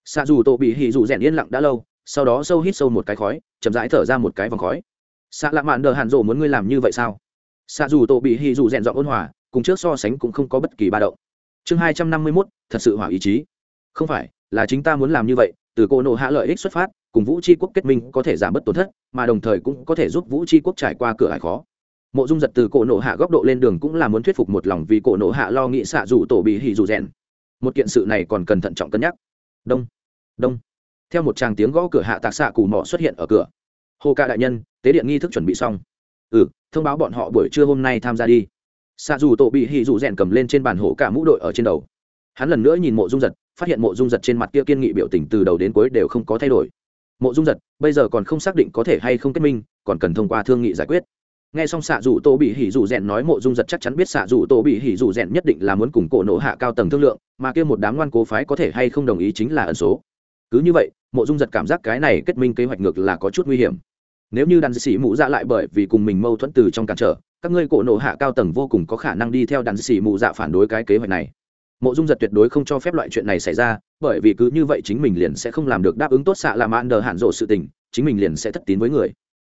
A: Xạ dù tổ bị hỉ dù rèn yên lặng đã lâu, sau đó sâu hít sâu một cái khói, chậm rãi thở ra một cái vòng khói xạ lạ mạn đờ hàn rộ muốn ngươi làm như vậy sao? Xạ dù tổ bị hỉ dù rèn dọn ôn hòa, cùng trước so sánh cũng không có bất kỳ ba động. Chương hai trăm năm mươi mốt, thật sự hỏa ý chí. Không phải, là chính ta muốn làm như vậy, từ cô nộ hạ lợi ích xuất phát, cùng vũ tri quốc kết minh có thể giảm bớt tổn thất, mà đồng thời cũng có thể giúp vũ tri quốc trải qua cửa hải khó. Mộ dung giật từ cổ nộ hạ góc độ lên đường cũng là muốn thuyết phục một lòng vì cổ nộ hạ lo nghĩ xạ dù tổ bị hỉ dù rèn. Một kiện sự này còn cần thận trọng cân nhắc. Đông đông. Theo một tràng tiếng gõ cửa hạ tạc xạ cù mỏ xuất hiện ở cửa hồ ca đại nhân, tế điện nghi thức chuẩn bị xong. Ừ thông báo bọn họ buổi trưa hôm nay tham gia đi. Xa dù tổ bị hỉ dù rèn cầm lên trên bàn hổ cả mũ đội ở trên đầu. Hắn lần nữa nhìn mộ dung giật, phát hiện mộ dung giật trên mặt kia kiên nghị biểu tình từ đầu đến cuối đều không có thay đổi. Mộ dung giật, bây giờ còn không xác định có thể hay không kết minh, còn cần thông qua thương nghị giải quyết. Nghe xong xạ dù tô bị hỉ dù rèn nói mộ dung giật chắc chắn biết xạ dù tô bị hỉ dù rèn nhất định là muốn cùng cổ nổ hạ cao tầng thương lượng, mà kia một đám ngoan cố phái có thể hay không đồng ý chính là ẩn số cứ như vậy, mộ dung giật cảm giác cái này kết minh kế hoạch ngược là có chút nguy hiểm. Nếu như đàn sĩ mụ dạ lại bởi vì cùng mình mâu thuẫn từ trong cản trở, các ngươi cổ nổ hạ cao tầng vô cùng có khả năng đi theo đàn sĩ mụ dạ phản đối cái kế hoạch này. Mộ dung giật tuyệt đối không cho phép loại chuyện này xảy ra, bởi vì cứ như vậy chính mình liền sẽ không làm được đáp ứng tốt xạ làm an đờ hạn rộ sự tình, chính mình liền sẽ thất tín với người.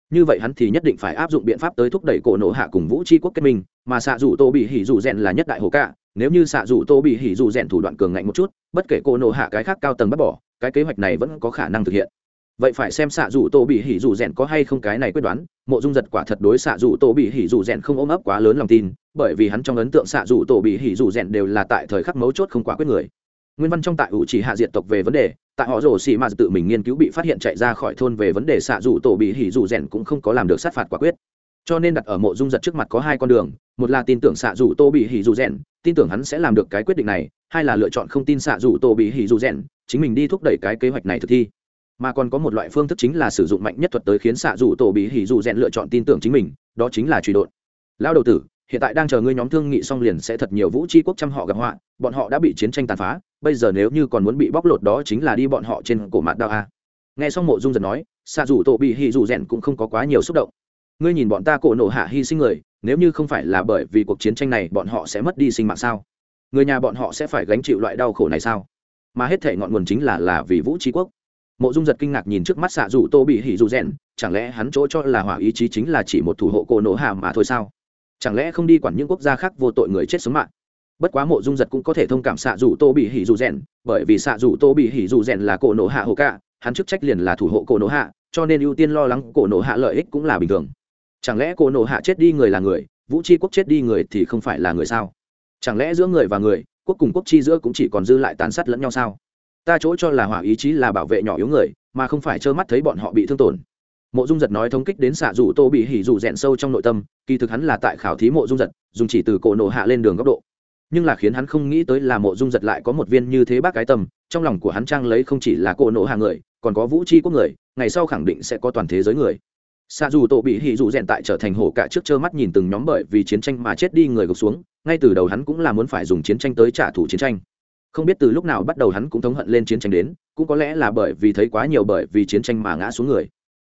A: Như vậy hắn thì nhất định phải áp dụng biện pháp tới thúc đẩy cổ nộ hạ cùng vũ tri quốc kết minh, mà xạ dù tô bị hỉ dù rèn là nhất đại hồ cả nếu như xạ dù tô bị hỉ dù rèn thủ đoạn cường ngạnh một chút, bất kể cô nộ hạ cái khác cao tầng bắt bỏ, cái kế hoạch này vẫn có khả năng thực hiện. Vậy phải xem xạ dù tô bị hỉ dù rèn có hay không cái này quyết đoán, mộ dung giật quả thật đối xạ dù tô bị hỉ dù rèn không ôm ấp quá lớn lòng tin, bởi vì hắn trong ấn tượng xạ dù tô bị hỉ dù rèn đều là tại thời khắc mấu chốt không quá quyết người. Nguyên văn trong tại ủ chỉ hạ diện tộc về vấn đề, tại họ rổ xì mà tự mình nghiên cứu bị phát hiện chạy ra khỏi thôn về vấn đề xạ dù tổ bị hỉ dù rèn cũng không có làm được sát phạt quả quyết. Cho nên đặt ở mộ dung giật trước mặt có hai con đường, một là tin tưởng xạ dù tô bị hỉ dù rèn tin tưởng hắn sẽ làm được cái quyết định này hay là lựa chọn không tin xạ dù tô bị hỉ dù rèn, chính mình đi thúc đẩy cái kế hoạch này thực thi. Mà còn có một loại phương thức chính là sử dụng mạnh nhất thuật tới khiến xạ dù tổ bị hỉ dù rèn lựa chọn tin tưởng chính mình, đó chính là truy đột. Lao đầu tử, hiện tại đang chờ ngươi nhóm thương nghị xong liền sẽ thật nhiều vũ tri quốc trăm họ gặp họa, bọn họ đã bị chiến tranh tàn phá, bây giờ nếu như còn muốn bị bóc lột đó chính là đi bọn họ trên cổ mặt đao a. Nghe xong mộ dung giật nói, xạ dù tổ bị hỉ dù rèn cũng không có quá nhiều xúc động. Ngươi nhìn bọn ta cổ nổ hạ hy sinh người nếu như không phải là bởi vì cuộc chiến tranh này bọn họ sẽ mất đi sinh mạng sao? Người nhà bọn họ sẽ phải gánh chịu loại đau khổ này sao? Mà hết thể ngọn nguồn chính là là vì vũ trí quốc. Mộ dung giật kinh ngạc nhìn trước mắt xạ dù tô bị hỉ dù rèn, chẳng lẽ hắn chỗ cho là hỏa ý chí chính là chỉ một thủ hộ cổ nổ hạ mà thôi sao? Chẳng lẽ không đi quản những quốc gia khác vô tội người chết sống mạng? Bất quá mộ dung giật cũng có thể thông cảm xạ dù tô bị hỉ dù rèn, bởi vì xạ dù tô bị hỉ dù rèn là cổ nổ hạ hồ cả hắn chức trách liền là thủ hộ cổ nổ hạ, cho nên ưu tiên lo lắng cổ nổ hạ lợi ích cũng là bình thường chẳng lẽ cô nổ hạ chết đi người là người, vũ tri quốc chết đi người thì không phải là người sao? Chẳng lẽ giữa người và người, quốc cùng quốc chi giữa cũng chỉ còn dư lại tàn sát lẫn nhau sao? Ta chỗ cho là hỏa ý chí là bảo vệ nhỏ yếu người, mà không phải trơ mắt thấy bọn họ bị thương tổn. Mộ dung giật nói thống kích đến xạ dù tô bị hỉ dù rẽn sâu trong nội tâm, kỳ thực hắn là tại khảo thí mộ dung giật, dùng chỉ từ cổ nổ hạ lên đường góc độ. Nhưng là khiến hắn không nghĩ tới là mộ dung giật lại có một viên như thế bác cái tâm, trong lòng của hắn trang lấy không chỉ là cổ nổ hạ người, còn có vũ chi quốc người, ngày sau khẳng định sẽ có toàn thế giới người xa dù tổ bị hỉ dù rèn tại trở thành hổ cả trước trơ mắt nhìn từng nhóm bởi vì chiến tranh mà chết đi người gục xuống, ngay từ đầu hắn cũng là muốn phải dùng chiến tranh tới trả thù chiến tranh. Không biết từ lúc nào bắt đầu hắn cũng thống hận lên chiến tranh đến, cũng có lẽ là bởi vì thấy quá nhiều bởi vì chiến tranh mà ngã xuống người.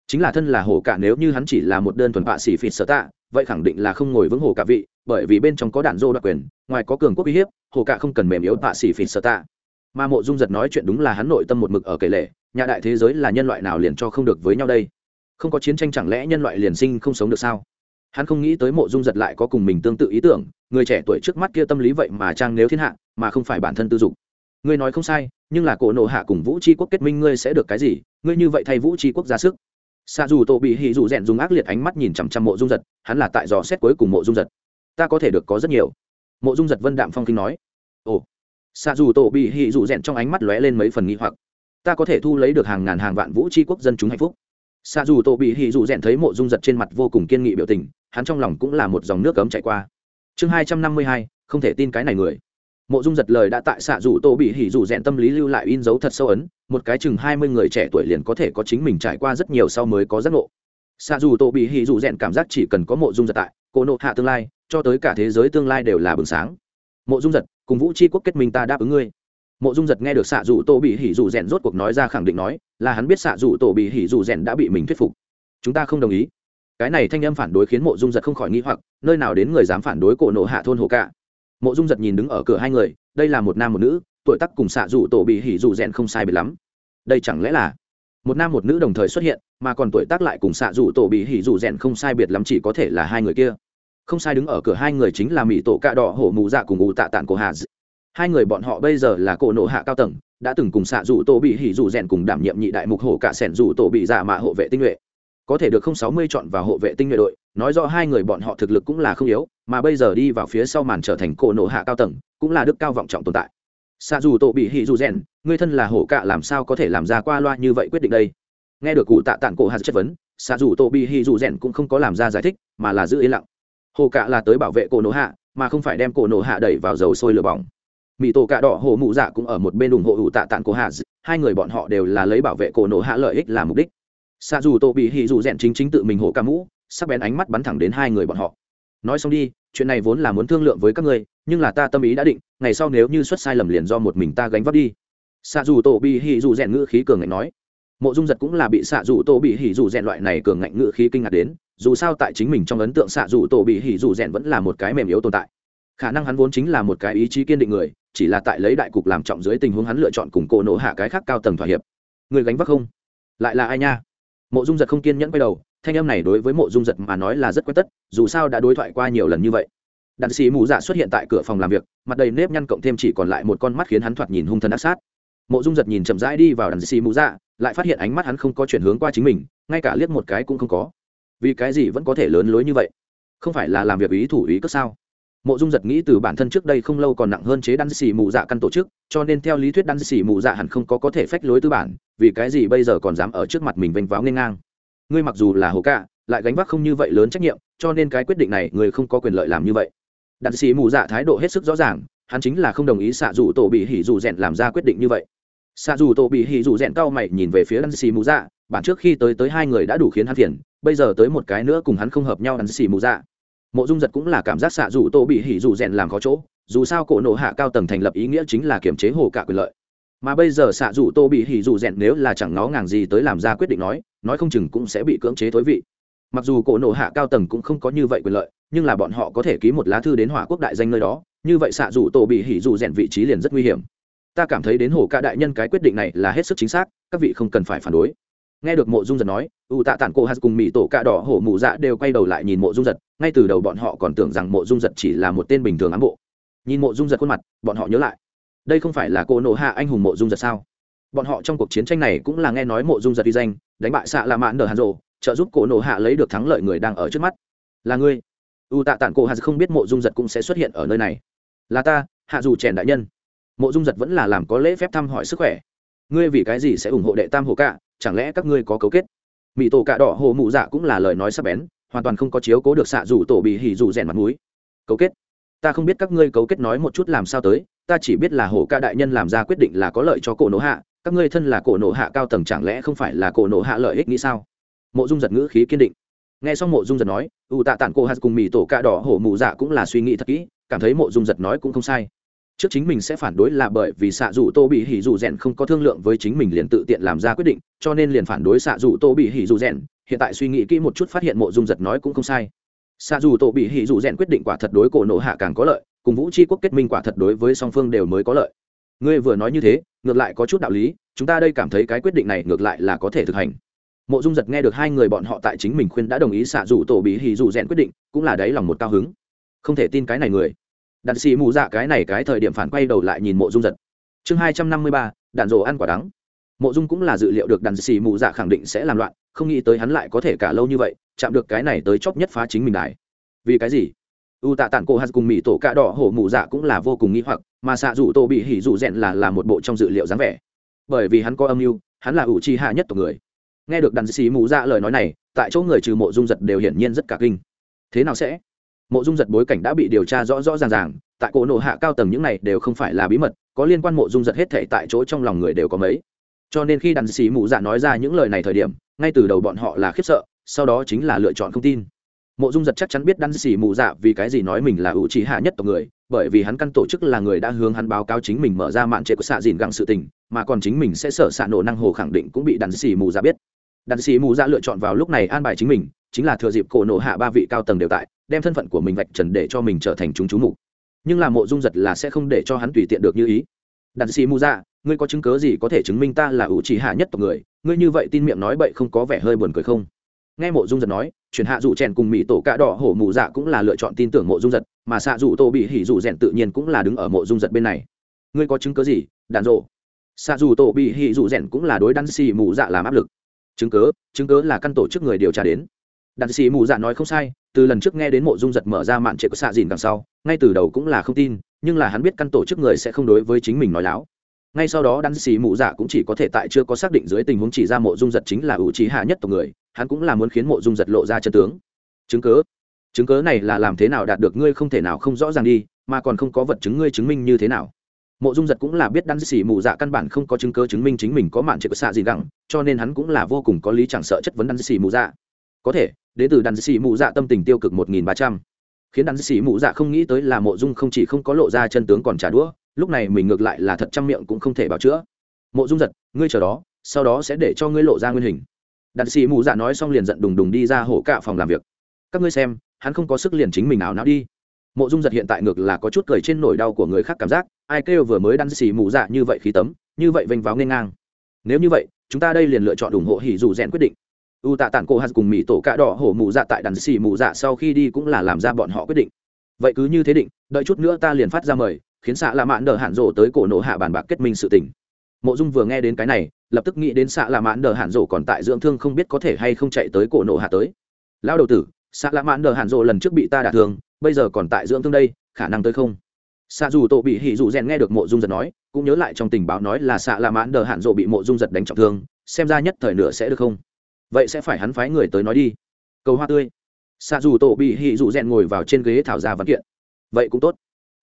A: Chính là thân là hổ cả nếu như hắn chỉ là một đơn thuần bạ xỉ phịt sở tạ, vậy khẳng định là không ngồi vững hổ cả vị, bởi vì bên trong có đạn dô đặc quyền, ngoài có cường quốc uy hiếp hổ cả không cần mềm yếu bạ xỉ phịt sở tạ. Mà mộ dung giật nói chuyện đúng là hắn nội tâm một mực ở kể lệ, nhà đại thế giới là nhân loại nào liền cho không được với nhau đây? Không có chiến tranh chẳng lẽ nhân loại liền sinh không sống được sao? Hắn không nghĩ tới mộ dung giật lại có cùng mình tương tự ý tưởng, người trẻ tuổi trước mắt kia tâm lý vậy mà trang nếu thiên hạ, mà không phải bản thân tư dục. Ngươi nói không sai, nhưng là cổ nộ hạ cùng vũ tri quốc kết minh ngươi sẽ được cái gì? Ngươi như vậy thay vũ tri quốc ra sức. Xa dù tổ bị hì dù rèn dùng ác liệt ánh mắt nhìn chằm chằm mộ dung giật, hắn là tại dò xét cuối cùng mộ dung giật. Ta có thể được có rất nhiều. Mộ dung giật vân đạm phong kinh nói. Ồ. Xa dù tổ bị hì dù rèn trong ánh mắt lóe lên mấy phần nghi hoặc. Ta có thể thu lấy được hàng ngàn hàng vạn vũ tri quốc dân chúng hạnh phúc xa dù Tô bị hì dù rèn thấy mộ dung giật trên mặt vô cùng kiên nghị biểu tình, hắn trong lòng cũng là một dòng nước cấm chạy qua. Chương hai trăm năm mươi hai, không thể tin cái này người. Mộ dung giật lời đã tại xạ dù tô bị hỉ dù rèn tâm lý lưu lại in dấu thật sâu ấn, một cái chừng hai mươi người trẻ tuổi liền có thể có chính mình trải qua rất nhiều sau mới có giác ngộ. Xạ dù tô bị hỉ dù rèn cảm giác chỉ cần có mộ dung giật tại, cô nộ hạ tương lai, cho tới cả thế giới tương lai đều là bừng sáng. Mộ dung giật, cùng vũ tri quốc kết minh ta đáp ứng ngươi mộ dung giật nghe được xạ dù tô bị hỉ dù rèn rốt cuộc nói ra khẳng định nói, là hắn biết xạ dù tô bị hỉ dù rèn đã bị mình thuyết phục. Chúng ta không đồng ý. Cái này thanh âm phản đối khiến mộ dung giật không khỏi nghĩ hoặc, nơi nào đến người dám phản đối cổ nộ hạ thôn hồ cả mộ dung giật nhìn đứng ở cửa hai người, đây là một nam một nữ, tuổi tác cùng xạ dù tổ bị hỉ dù rèn không sai biệt lắm. Đây chẳng lẽ là một nam một nữ đồng thời xuất hiện, mà còn tuổi tác lại cùng xạ dù tổ bị hỉ dù rèn không sai biệt lắm chỉ có thể là hai người kia. Không sai đứng ở cửa hai người chính là mỹ tổ cạ đỏ hổ mù dạ cùng ù tạ tản cổ hà hai người bọn họ bây giờ là cổ nộ hạ cao tầng, đã từng cùng xạ dù tổ bị hỉ dù rèn cùng đảm nhiệm nhị đại mục hổ cả sẻn dù tổ bị giả mạ hộ vệ tinh nhuệ. Có thể được không sáu mươi chọn vào hộ vệ tinh nhuệ đội, nói rõ hai người bọn họ thực lực cũng là không yếu, mà bây giờ đi vào phía sau màn trở thành cổ nộ hạ cao tầng, cũng là đức cao vọng trọng tồn tại. Xạ dù tổ bị hỉ dù rèn người thân là hổ cạ làm sao có thể làm ra qua loa như vậy quyết định đây? Nghe được cụ tạ tản cổ hạt chất vấn, xạ dù tổ bị hỉ dù rèn cũng không có làm ra giải thích, mà là giữ yên lặng. Hổ cạ là tới bảo vệ cổ nộ hạ, mà không phải đem cổ nộ hạ đẩy vào dầu sôi lửa bỏng mỹ tổ cạ đỏ hổ mụ dạ cũng ở một bên ủng hộ ủ tạ tạng cổ hạ. hai người bọn họ đều là lấy bảo vệ cổ nổ hạ lợi ích làm mục đích. Xa dù tổ bị hỉ dù rèn chính chính tự mình hổ ca mũ, sắc bén ánh mắt bắn thẳng đến hai người bọn họ. Nói xong đi, chuyện này vốn là muốn thương lượng với các ngươi, nhưng là ta tâm ý đã định, ngày sau nếu như xuất sai lầm liền do một mình ta gánh vác đi. Xạ dù tổ bị hỉ dù rèn ngữ khí cường ngạnh nói. Mộ dung giật cũng là bị xạ dù tổ bị hỉ dù rèn loại này cường ngạnh ngữ khí kinh ngạc đến, dù sao tại chính mình trong ấn tượng xạ dù tổ bị hỉ dù rèn vẫn là một cái mềm yếu tồn tại khả năng hắn vốn chính là một cái ý chí kiên định người, chỉ là tại lấy đại cục làm trọng dưới tình huống hắn lựa chọn cùng cổ nổ hạ cái khác cao tầng thỏa hiệp. Người gánh vác không? Lại là ai nha? Mộ dung giật không kiên nhẫn quay đầu, thanh âm này đối với mộ dung giật mà nói là rất quen tất, dù sao đã đối thoại qua nhiều lần như vậy. Đạn sĩ mù dạ xuất hiện tại cửa phòng làm việc, mặt đầy nếp nhăn cộng thêm chỉ còn lại một con mắt khiến hắn thoạt nhìn hung thần ác sát. Mộ dung giật nhìn chậm rãi đi vào đạn sĩ mù dạ lại phát hiện ánh mắt hắn không có chuyển hướng qua chính mình, ngay cả liếc một cái cũng không có. Vì cái gì vẫn có thể lớn lối như vậy? Không phải là làm việc ý thủ ý cất sao? Mộ dung giật nghĩ từ bản thân trước đây không lâu còn nặng hơn chế đan xì mù dạ căn tổ chức, cho nên theo lý thuyết đan xì mù dạ hẳn không có có thể phách lối tư bản, vì cái gì bây giờ còn dám ở trước mặt mình vênh váo nghênh ngang. Ngươi mặc dù là hồ cạ lại gánh vác không như vậy lớn trách nhiệm, cho nên cái quyết định này người không có quyền lợi làm như vậy. Đan xì mù dạ thái độ hết sức rõ ràng, hắn chính là không đồng ý xạ dù tổ bị hỉ dù rèn làm ra quyết định như vậy. Xạ dù tổ bị hỉ dù rèn cao mày nhìn về phía đan xì mù dạ bản trước khi tới tới hai người đã đủ khiến hắn phiền, bây giờ tới một cái nữa cùng hắn không hợp nhau đan xì mù dạ mộ dung giật cũng là cảm giác xạ dù tô bị hỉ dù rèn làm khó chỗ, dù sao cổ nộ hạ cao tầng thành lập ý nghĩa chính là kiểm chế hồ cả quyền lợi. Mà bây giờ xạ dù tô bị hỉ dù rèn nếu là chẳng nó ngàng gì tới làm ra quyết định nói nói không chừng cũng sẽ bị cưỡng chế thối vị. Mặc dù cổ nộ hạ cao tầng cũng không có như vậy quyền lợi, nhưng là bọn họ có thể ký một lá thư đến hỏa quốc đại danh nơi đó, như vậy xạ dù tô bị hỉ dù rèn vị trí liền rất nguy hiểm. Ta cảm thấy đến hồ cả đại nhân cái quyết định này là hết sức chính xác, các vị không cần phải phản đối nghe được mộ dung giật nói, u tạ tản cổ hạt cùng mỹ tổ cạ đỏ hổ mụ dạ đều quay đầu lại nhìn mộ dung giật, ngay từ đầu bọn họ còn tưởng rằng mộ dung giật chỉ là một tên bình thường ám bộ. Nhìn mộ dung giật khuôn mặt, bọn họ nhớ lại. Đây không phải là cô nộ hạ anh hùng mộ dung giật sao? Bọn họ trong cuộc chiến tranh này cũng là nghe nói mộ dung giật uy danh, đánh bại xạ la mãn nở hàn rộ trợ giúp cổ nộ hạ lấy được thắng lợi người đang ở trước mắt. Là ngươi. U tạ tản cổ hạt không biết mộ dung giật cũng sẽ xuất hiện ở nơi này. Là ta, hạ dù Trèn đại nhân. Mộ dung giật vẫn là làm có lễ phép thăm hỏi sức khỏe. Ngươi vì cái gì sẽ ủng hộ đệ tam hồ cạ chẳng lẽ các ngươi có cấu kết? Mỹ tổ cạ đỏ hồ mụ dạ cũng là lời nói sắp bén, hoàn toàn không có chiếu cố được xạ rủ tổ bị hỉ rủ rèn mặt mũi. Cấu kết? Ta không biết các ngươi cấu kết nói một chút làm sao tới, ta chỉ biết là hồ ca đại nhân làm ra quyết định là có lợi cho cổ nổ hạ, các ngươi thân là cổ nổ hạ cao tầng chẳng lẽ không phải là cổ nổ hạ lợi ích nghĩ sao? Mộ dung giật ngữ khí kiên định. Nghe xong mộ dung giật nói u tạ tản cô hạt cùng mỹ tổ cạ đỏ hổ mù dạ cũng là suy nghĩ thật kỹ, cảm thấy mộ dung giật nói cũng không sai trước chính mình sẽ phản đối là bởi vì xạ dù tô bị hỉ dù rèn không có thương lượng với chính mình liền tự tiện làm ra quyết định, cho nên liền phản đối xạ dù tô bị hỉ dù rèn. Hiện tại suy nghĩ kỹ một chút phát hiện mộ dung giật nói cũng không sai. Xạ dù tô bị hỉ dù rèn quyết định quả thật đối cổ nộ hạ càng có lợi, cùng vũ tri quốc kết minh quả thật đối với song phương đều mới có lợi. Ngươi vừa nói như thế, ngược lại có chút đạo lý, chúng ta đây cảm thấy cái quyết định này ngược lại là có thể thực hành. Mộ dung giật nghe được hai người bọn họ tại chính mình khuyên đã đồng ý xạ dù tổ bị hỉ dù rèn quyết định, cũng là đáy lòng một cao hứng. Không thể tin cái này người đạn xì mù dạ cái này cái thời điểm phản quay đầu lại nhìn mộ dung giật. Chương hai trăm năm mươi ba, đạn rồ ăn quả đắng. Mộ dung cũng là dự liệu được đạn xì mù dạ khẳng định sẽ làm loạn, không nghĩ tới hắn lại có thể cả lâu như vậy, chạm được cái này tới chóc nhất phá chính mình đài. Vì cái gì? U tạ tản cô hạt cùng mỹ tổ cạ đỏ hổ mù dạ cũng là vô cùng nghĩ hoặc, mà xạ rủ tổ bị hỉ rủ rẽn là là một bộ trong dự liệu dáng vẻ. Bởi vì hắn có âm mưu, hắn là ủ chi hạ nhất tộc người. Nghe được đàn xì mù dạ lời nói này, tại chỗ người trừ mộ dung giật đều hiển nhiên rất cả kinh. Thế nào sẽ? Mộ dung giật bối cảnh đã bị điều tra rõ rõ ràng ràng, tại cổ nộ hạ cao tầng những này đều không phải là bí mật, có liên quan mộ dung giật hết thể tại chỗ trong lòng người đều có mấy. Cho nên khi đàn sĩ mụ dạ nói ra những lời này thời điểm, ngay từ đầu bọn họ là khiếp sợ, sau đó chính là lựa chọn không tin. Mộ dung giật chắc chắn biết đan xỉ Mụ dạ vì cái gì nói mình là ủ trí hạ nhất tộc người, bởi vì hắn căn tổ chức là người đã hướng hắn báo cáo chính mình mở ra mạn trệ của xạ dìn gặng sự tình, mà còn chính mình sẽ sở xạ nổ năng hồ khẳng định cũng bị đan xỉ mù dạ biết. Đan xỉ mù dạ lựa chọn vào lúc này an bài chính mình, chính là thừa dịp cổ nổ hạ ba vị cao tầng đều tại đem thân phận của mình vạch trần để cho mình trở thành chúng chú mục. Nhưng là mộ dung giật là sẽ không để cho hắn tùy tiện được như ý. Đan Sĩ mù dạ ngươi có chứng cớ gì có thể chứng minh ta là ủ trì hạ nhất tộc người? Ngươi như vậy tin miệng nói bậy không có vẻ hơi buồn cười không? Nghe mộ dung giật nói, chuyển hạ dụ chèn cùng mỹ tổ cạ đỏ hổ mù dạ cũng là lựa chọn tin tưởng mộ dung giật, mà xạ dụ tô bị hỉ dụ rèn tự nhiên cũng là đứng ở mộ dung giật bên này. Ngươi có chứng cớ gì đàn rộ xạ dù tổ bị hỉ dụ rèn cũng là đối đan xì mù dạ làm áp lực. Chứng cớ chứng cớ là căn tổ chức người điều tra đến. Đàn xì mù dạ nói không sai từ lần trước nghe đến mộ dung giật mở ra mạn trệ của xạ dìn đằng sau, ngay từ đầu cũng là không tin, nhưng là hắn biết căn tổ chức người sẽ không đối với chính mình nói láo. Ngay sau đó đan xì mụ dạ cũng chỉ có thể tại chưa có xác định dưới tình huống chỉ ra mộ dung giật chính là ủ trí hạ nhất tộc người, hắn cũng là muốn khiến mộ dung giật lộ ra chân tướng. Chứng cớ chứng cớ này là làm thế nào đạt được ngươi không thể nào không rõ ràng đi, mà còn không có vật chứng ngươi chứng minh như thế nào. Mộ dung giật cũng là biết đan xì mụ dạ căn bản không có chứng cớ chứng minh chính mình có mạn trệ của xạ gì gẳng cho nên hắn cũng là vô cùng có lý chẳng sợ chất vấn đan xì mụ dạ có thể, đến từ đàn sĩ mụ dạ tâm tình tiêu cực một nghìn ba trăm. Khiến đàn sĩ mụ dạ không nghĩ tới là mộ dung không chỉ không có lộ ra chân tướng còn trả đũa, lúc này mình ngược lại là thật trăm miệng cũng không thể bảo chữa. Mộ dung giật, ngươi chờ đó, sau đó sẽ để cho ngươi lộ ra nguyên hình. Đàn sĩ mù dạ nói xong liền giận đùng đùng đi ra hổ cạ phòng làm việc. Các ngươi xem, hắn không có sức liền chính mình nào nào đi. Mộ dung giật hiện tại ngược là có chút cười trên nỗi đau của người khác cảm giác, ai kêu vừa mới đan xì mù dạ như vậy khí tấm, như vậy vênh váo n ngang. Nếu như vậy, chúng ta đây liền lựa chọn ủng hộ hỉ dù rèn quyết định u tạ tản cổ hạt cùng mỹ tổ cạ đỏ hổ mụ dạ tại đàn xì mụ dạ sau khi đi cũng là làm ra bọn họ quyết định. Vậy cứ như thế định, đợi chút nữa ta liền phát ra mời, khiến xạ lạ mãn đờ hạn rổ tới cổ nổ hạ bàn bạc kết minh sự tình. Mộ dung vừa nghe đến cái này, lập tức nghĩ đến xạ lạ mãn đờ hạn rổ còn tại dưỡng thương không biết có thể hay không chạy tới cổ nổ hạ tới. Lão đầu tử, xạ lạ mãn đờ hạn rổ lần trước bị ta đả thương, bây giờ còn tại dưỡng thương đây, khả năng tới không? Xạ dù tổ bị hỉ dù rèn nghe được mộ dung giật nói, cũng nhớ lại trong tình báo nói là xạ lạ mãn đờ hạn rộ bị mộ dung giật đánh trọng thương, xem ra nhất thời nửa sẽ được không? Vậy sẽ phải hắn phái người tới nói đi. Cầu hoa tươi. Xạ dù tổ bị hỉ dù rèn ngồi vào trên ghế thảo ra văn kiện. Vậy cũng tốt.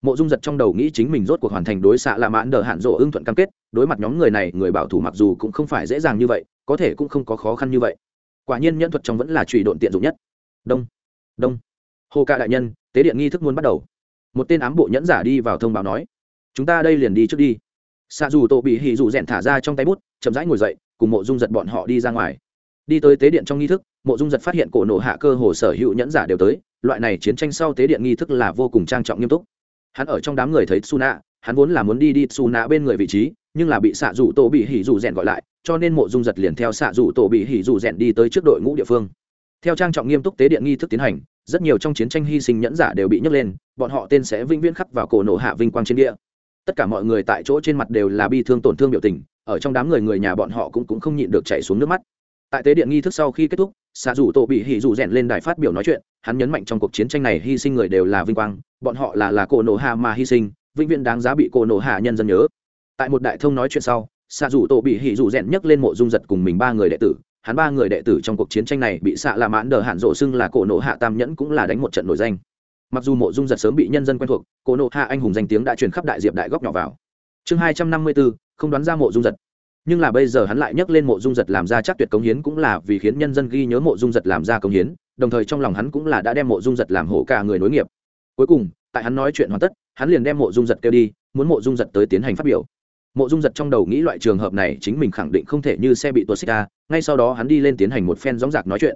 A: Mộ dung giật trong đầu nghĩ chính mình rốt cuộc hoàn thành đối xạ lạ mãn đờ hạn rộ ưng thuận cam kết, đối mặt nhóm người này, người bảo thủ mặc dù cũng không phải dễ dàng như vậy, có thể cũng không có khó khăn như vậy. Quả nhiên nhân thuật trong vẫn là trụy độn tiện dụng nhất. Đông. Đông. Hồ ca đại nhân, tế điện nghi thức muốn bắt đầu. Một tên ám bộ nhẫn giả đi vào thông báo nói, chúng ta đây liền đi trước đi. Xạ dù tổ bị Hỉ dù rèn thả ra trong tay bút, chậm rãi ngồi dậy, cùng mộ dung giật bọn họ đi ra ngoài đi tới tế điện trong nghi thức, mộ dung giật phát hiện cổ nổ hạ cơ hồ sở hữu nhẫn giả đều tới, loại này chiến tranh sau tế điện nghi thức là vô cùng trang trọng nghiêm túc. Hắn ở trong đám người thấy su nạ hắn vốn là muốn đi đi su nạ bên người vị trí, nhưng là bị xạ rủ tổ bị hỉ rủ rèn gọi lại, cho nên mộ dung giật liền theo xạ rủ tổ bị hỉ rủ rèn đi tới trước đội ngũ địa phương. Theo trang trọng nghiêm túc tế điện nghi thức tiến hành, rất nhiều trong chiến tranh hy sinh nhẫn giả đều bị nhấc lên, bọn họ tên sẽ vĩnh viễn khắc vào cổ nổ hạ vinh quang trên địa. Tất cả mọi người tại chỗ trên mặt đều là bi thương tổn thương biểu tình, ở trong đám người người nhà bọn họ cũng cũng không nhịn được chảy xuống nước mắt tại tế điện nghi thức sau khi kết thúc xạ rủ tổ bị hỉ rủ rèn lên đài phát biểu nói chuyện, hắn nhấn mạnh trong cuộc chiến tranh này hy sinh người đều là vinh quang, bọn họ là là cổ nổ hạ mà hy sinh, vĩnh viễn đáng giá bị cổ nổ hạ nhân dân nhớ. Tại một đại thông nói chuyện sau xạ dù tổ bị hỉ dù rèn nhấc lên mộ dung giật cùng mình ba người đệ tử, hắn ba người đệ tử trong cuộc chiến tranh này bị xạ là mãn đờ hạn rộ xưng là cổ nổ hạ tam nhẫn cũng là đánh một trận nổi danh. Mặc dù mộ dung giật sớm bị nhân dân quen thuộc, cổ nộ hạ anh hùng danh tiếng đã truyền khắp đại diệp đại góc nhỏ vào. Chương hai trăm năm mươi bốn không đoán ra mộ dung giật nhưng là bây giờ hắn lại nhắc lên mộ dung giật làm ra chắc tuyệt công hiến cũng là vì khiến nhân dân ghi nhớ mộ dung giật làm ra công hiến, đồng thời trong lòng hắn cũng là đã đem mộ dung giật làm hổ cả người nối nghiệp. Cuối cùng, tại hắn nói chuyện hoàn tất, hắn liền đem mộ dung giật kêu đi, muốn mộ dung giật tới tiến hành phát biểu. Mộ dung giật trong đầu nghĩ loại trường hợp này chính mình khẳng định không thể như xe bị tuột xích ra, ngay sau đó hắn đi lên tiến hành một phen gióng giạc nói chuyện.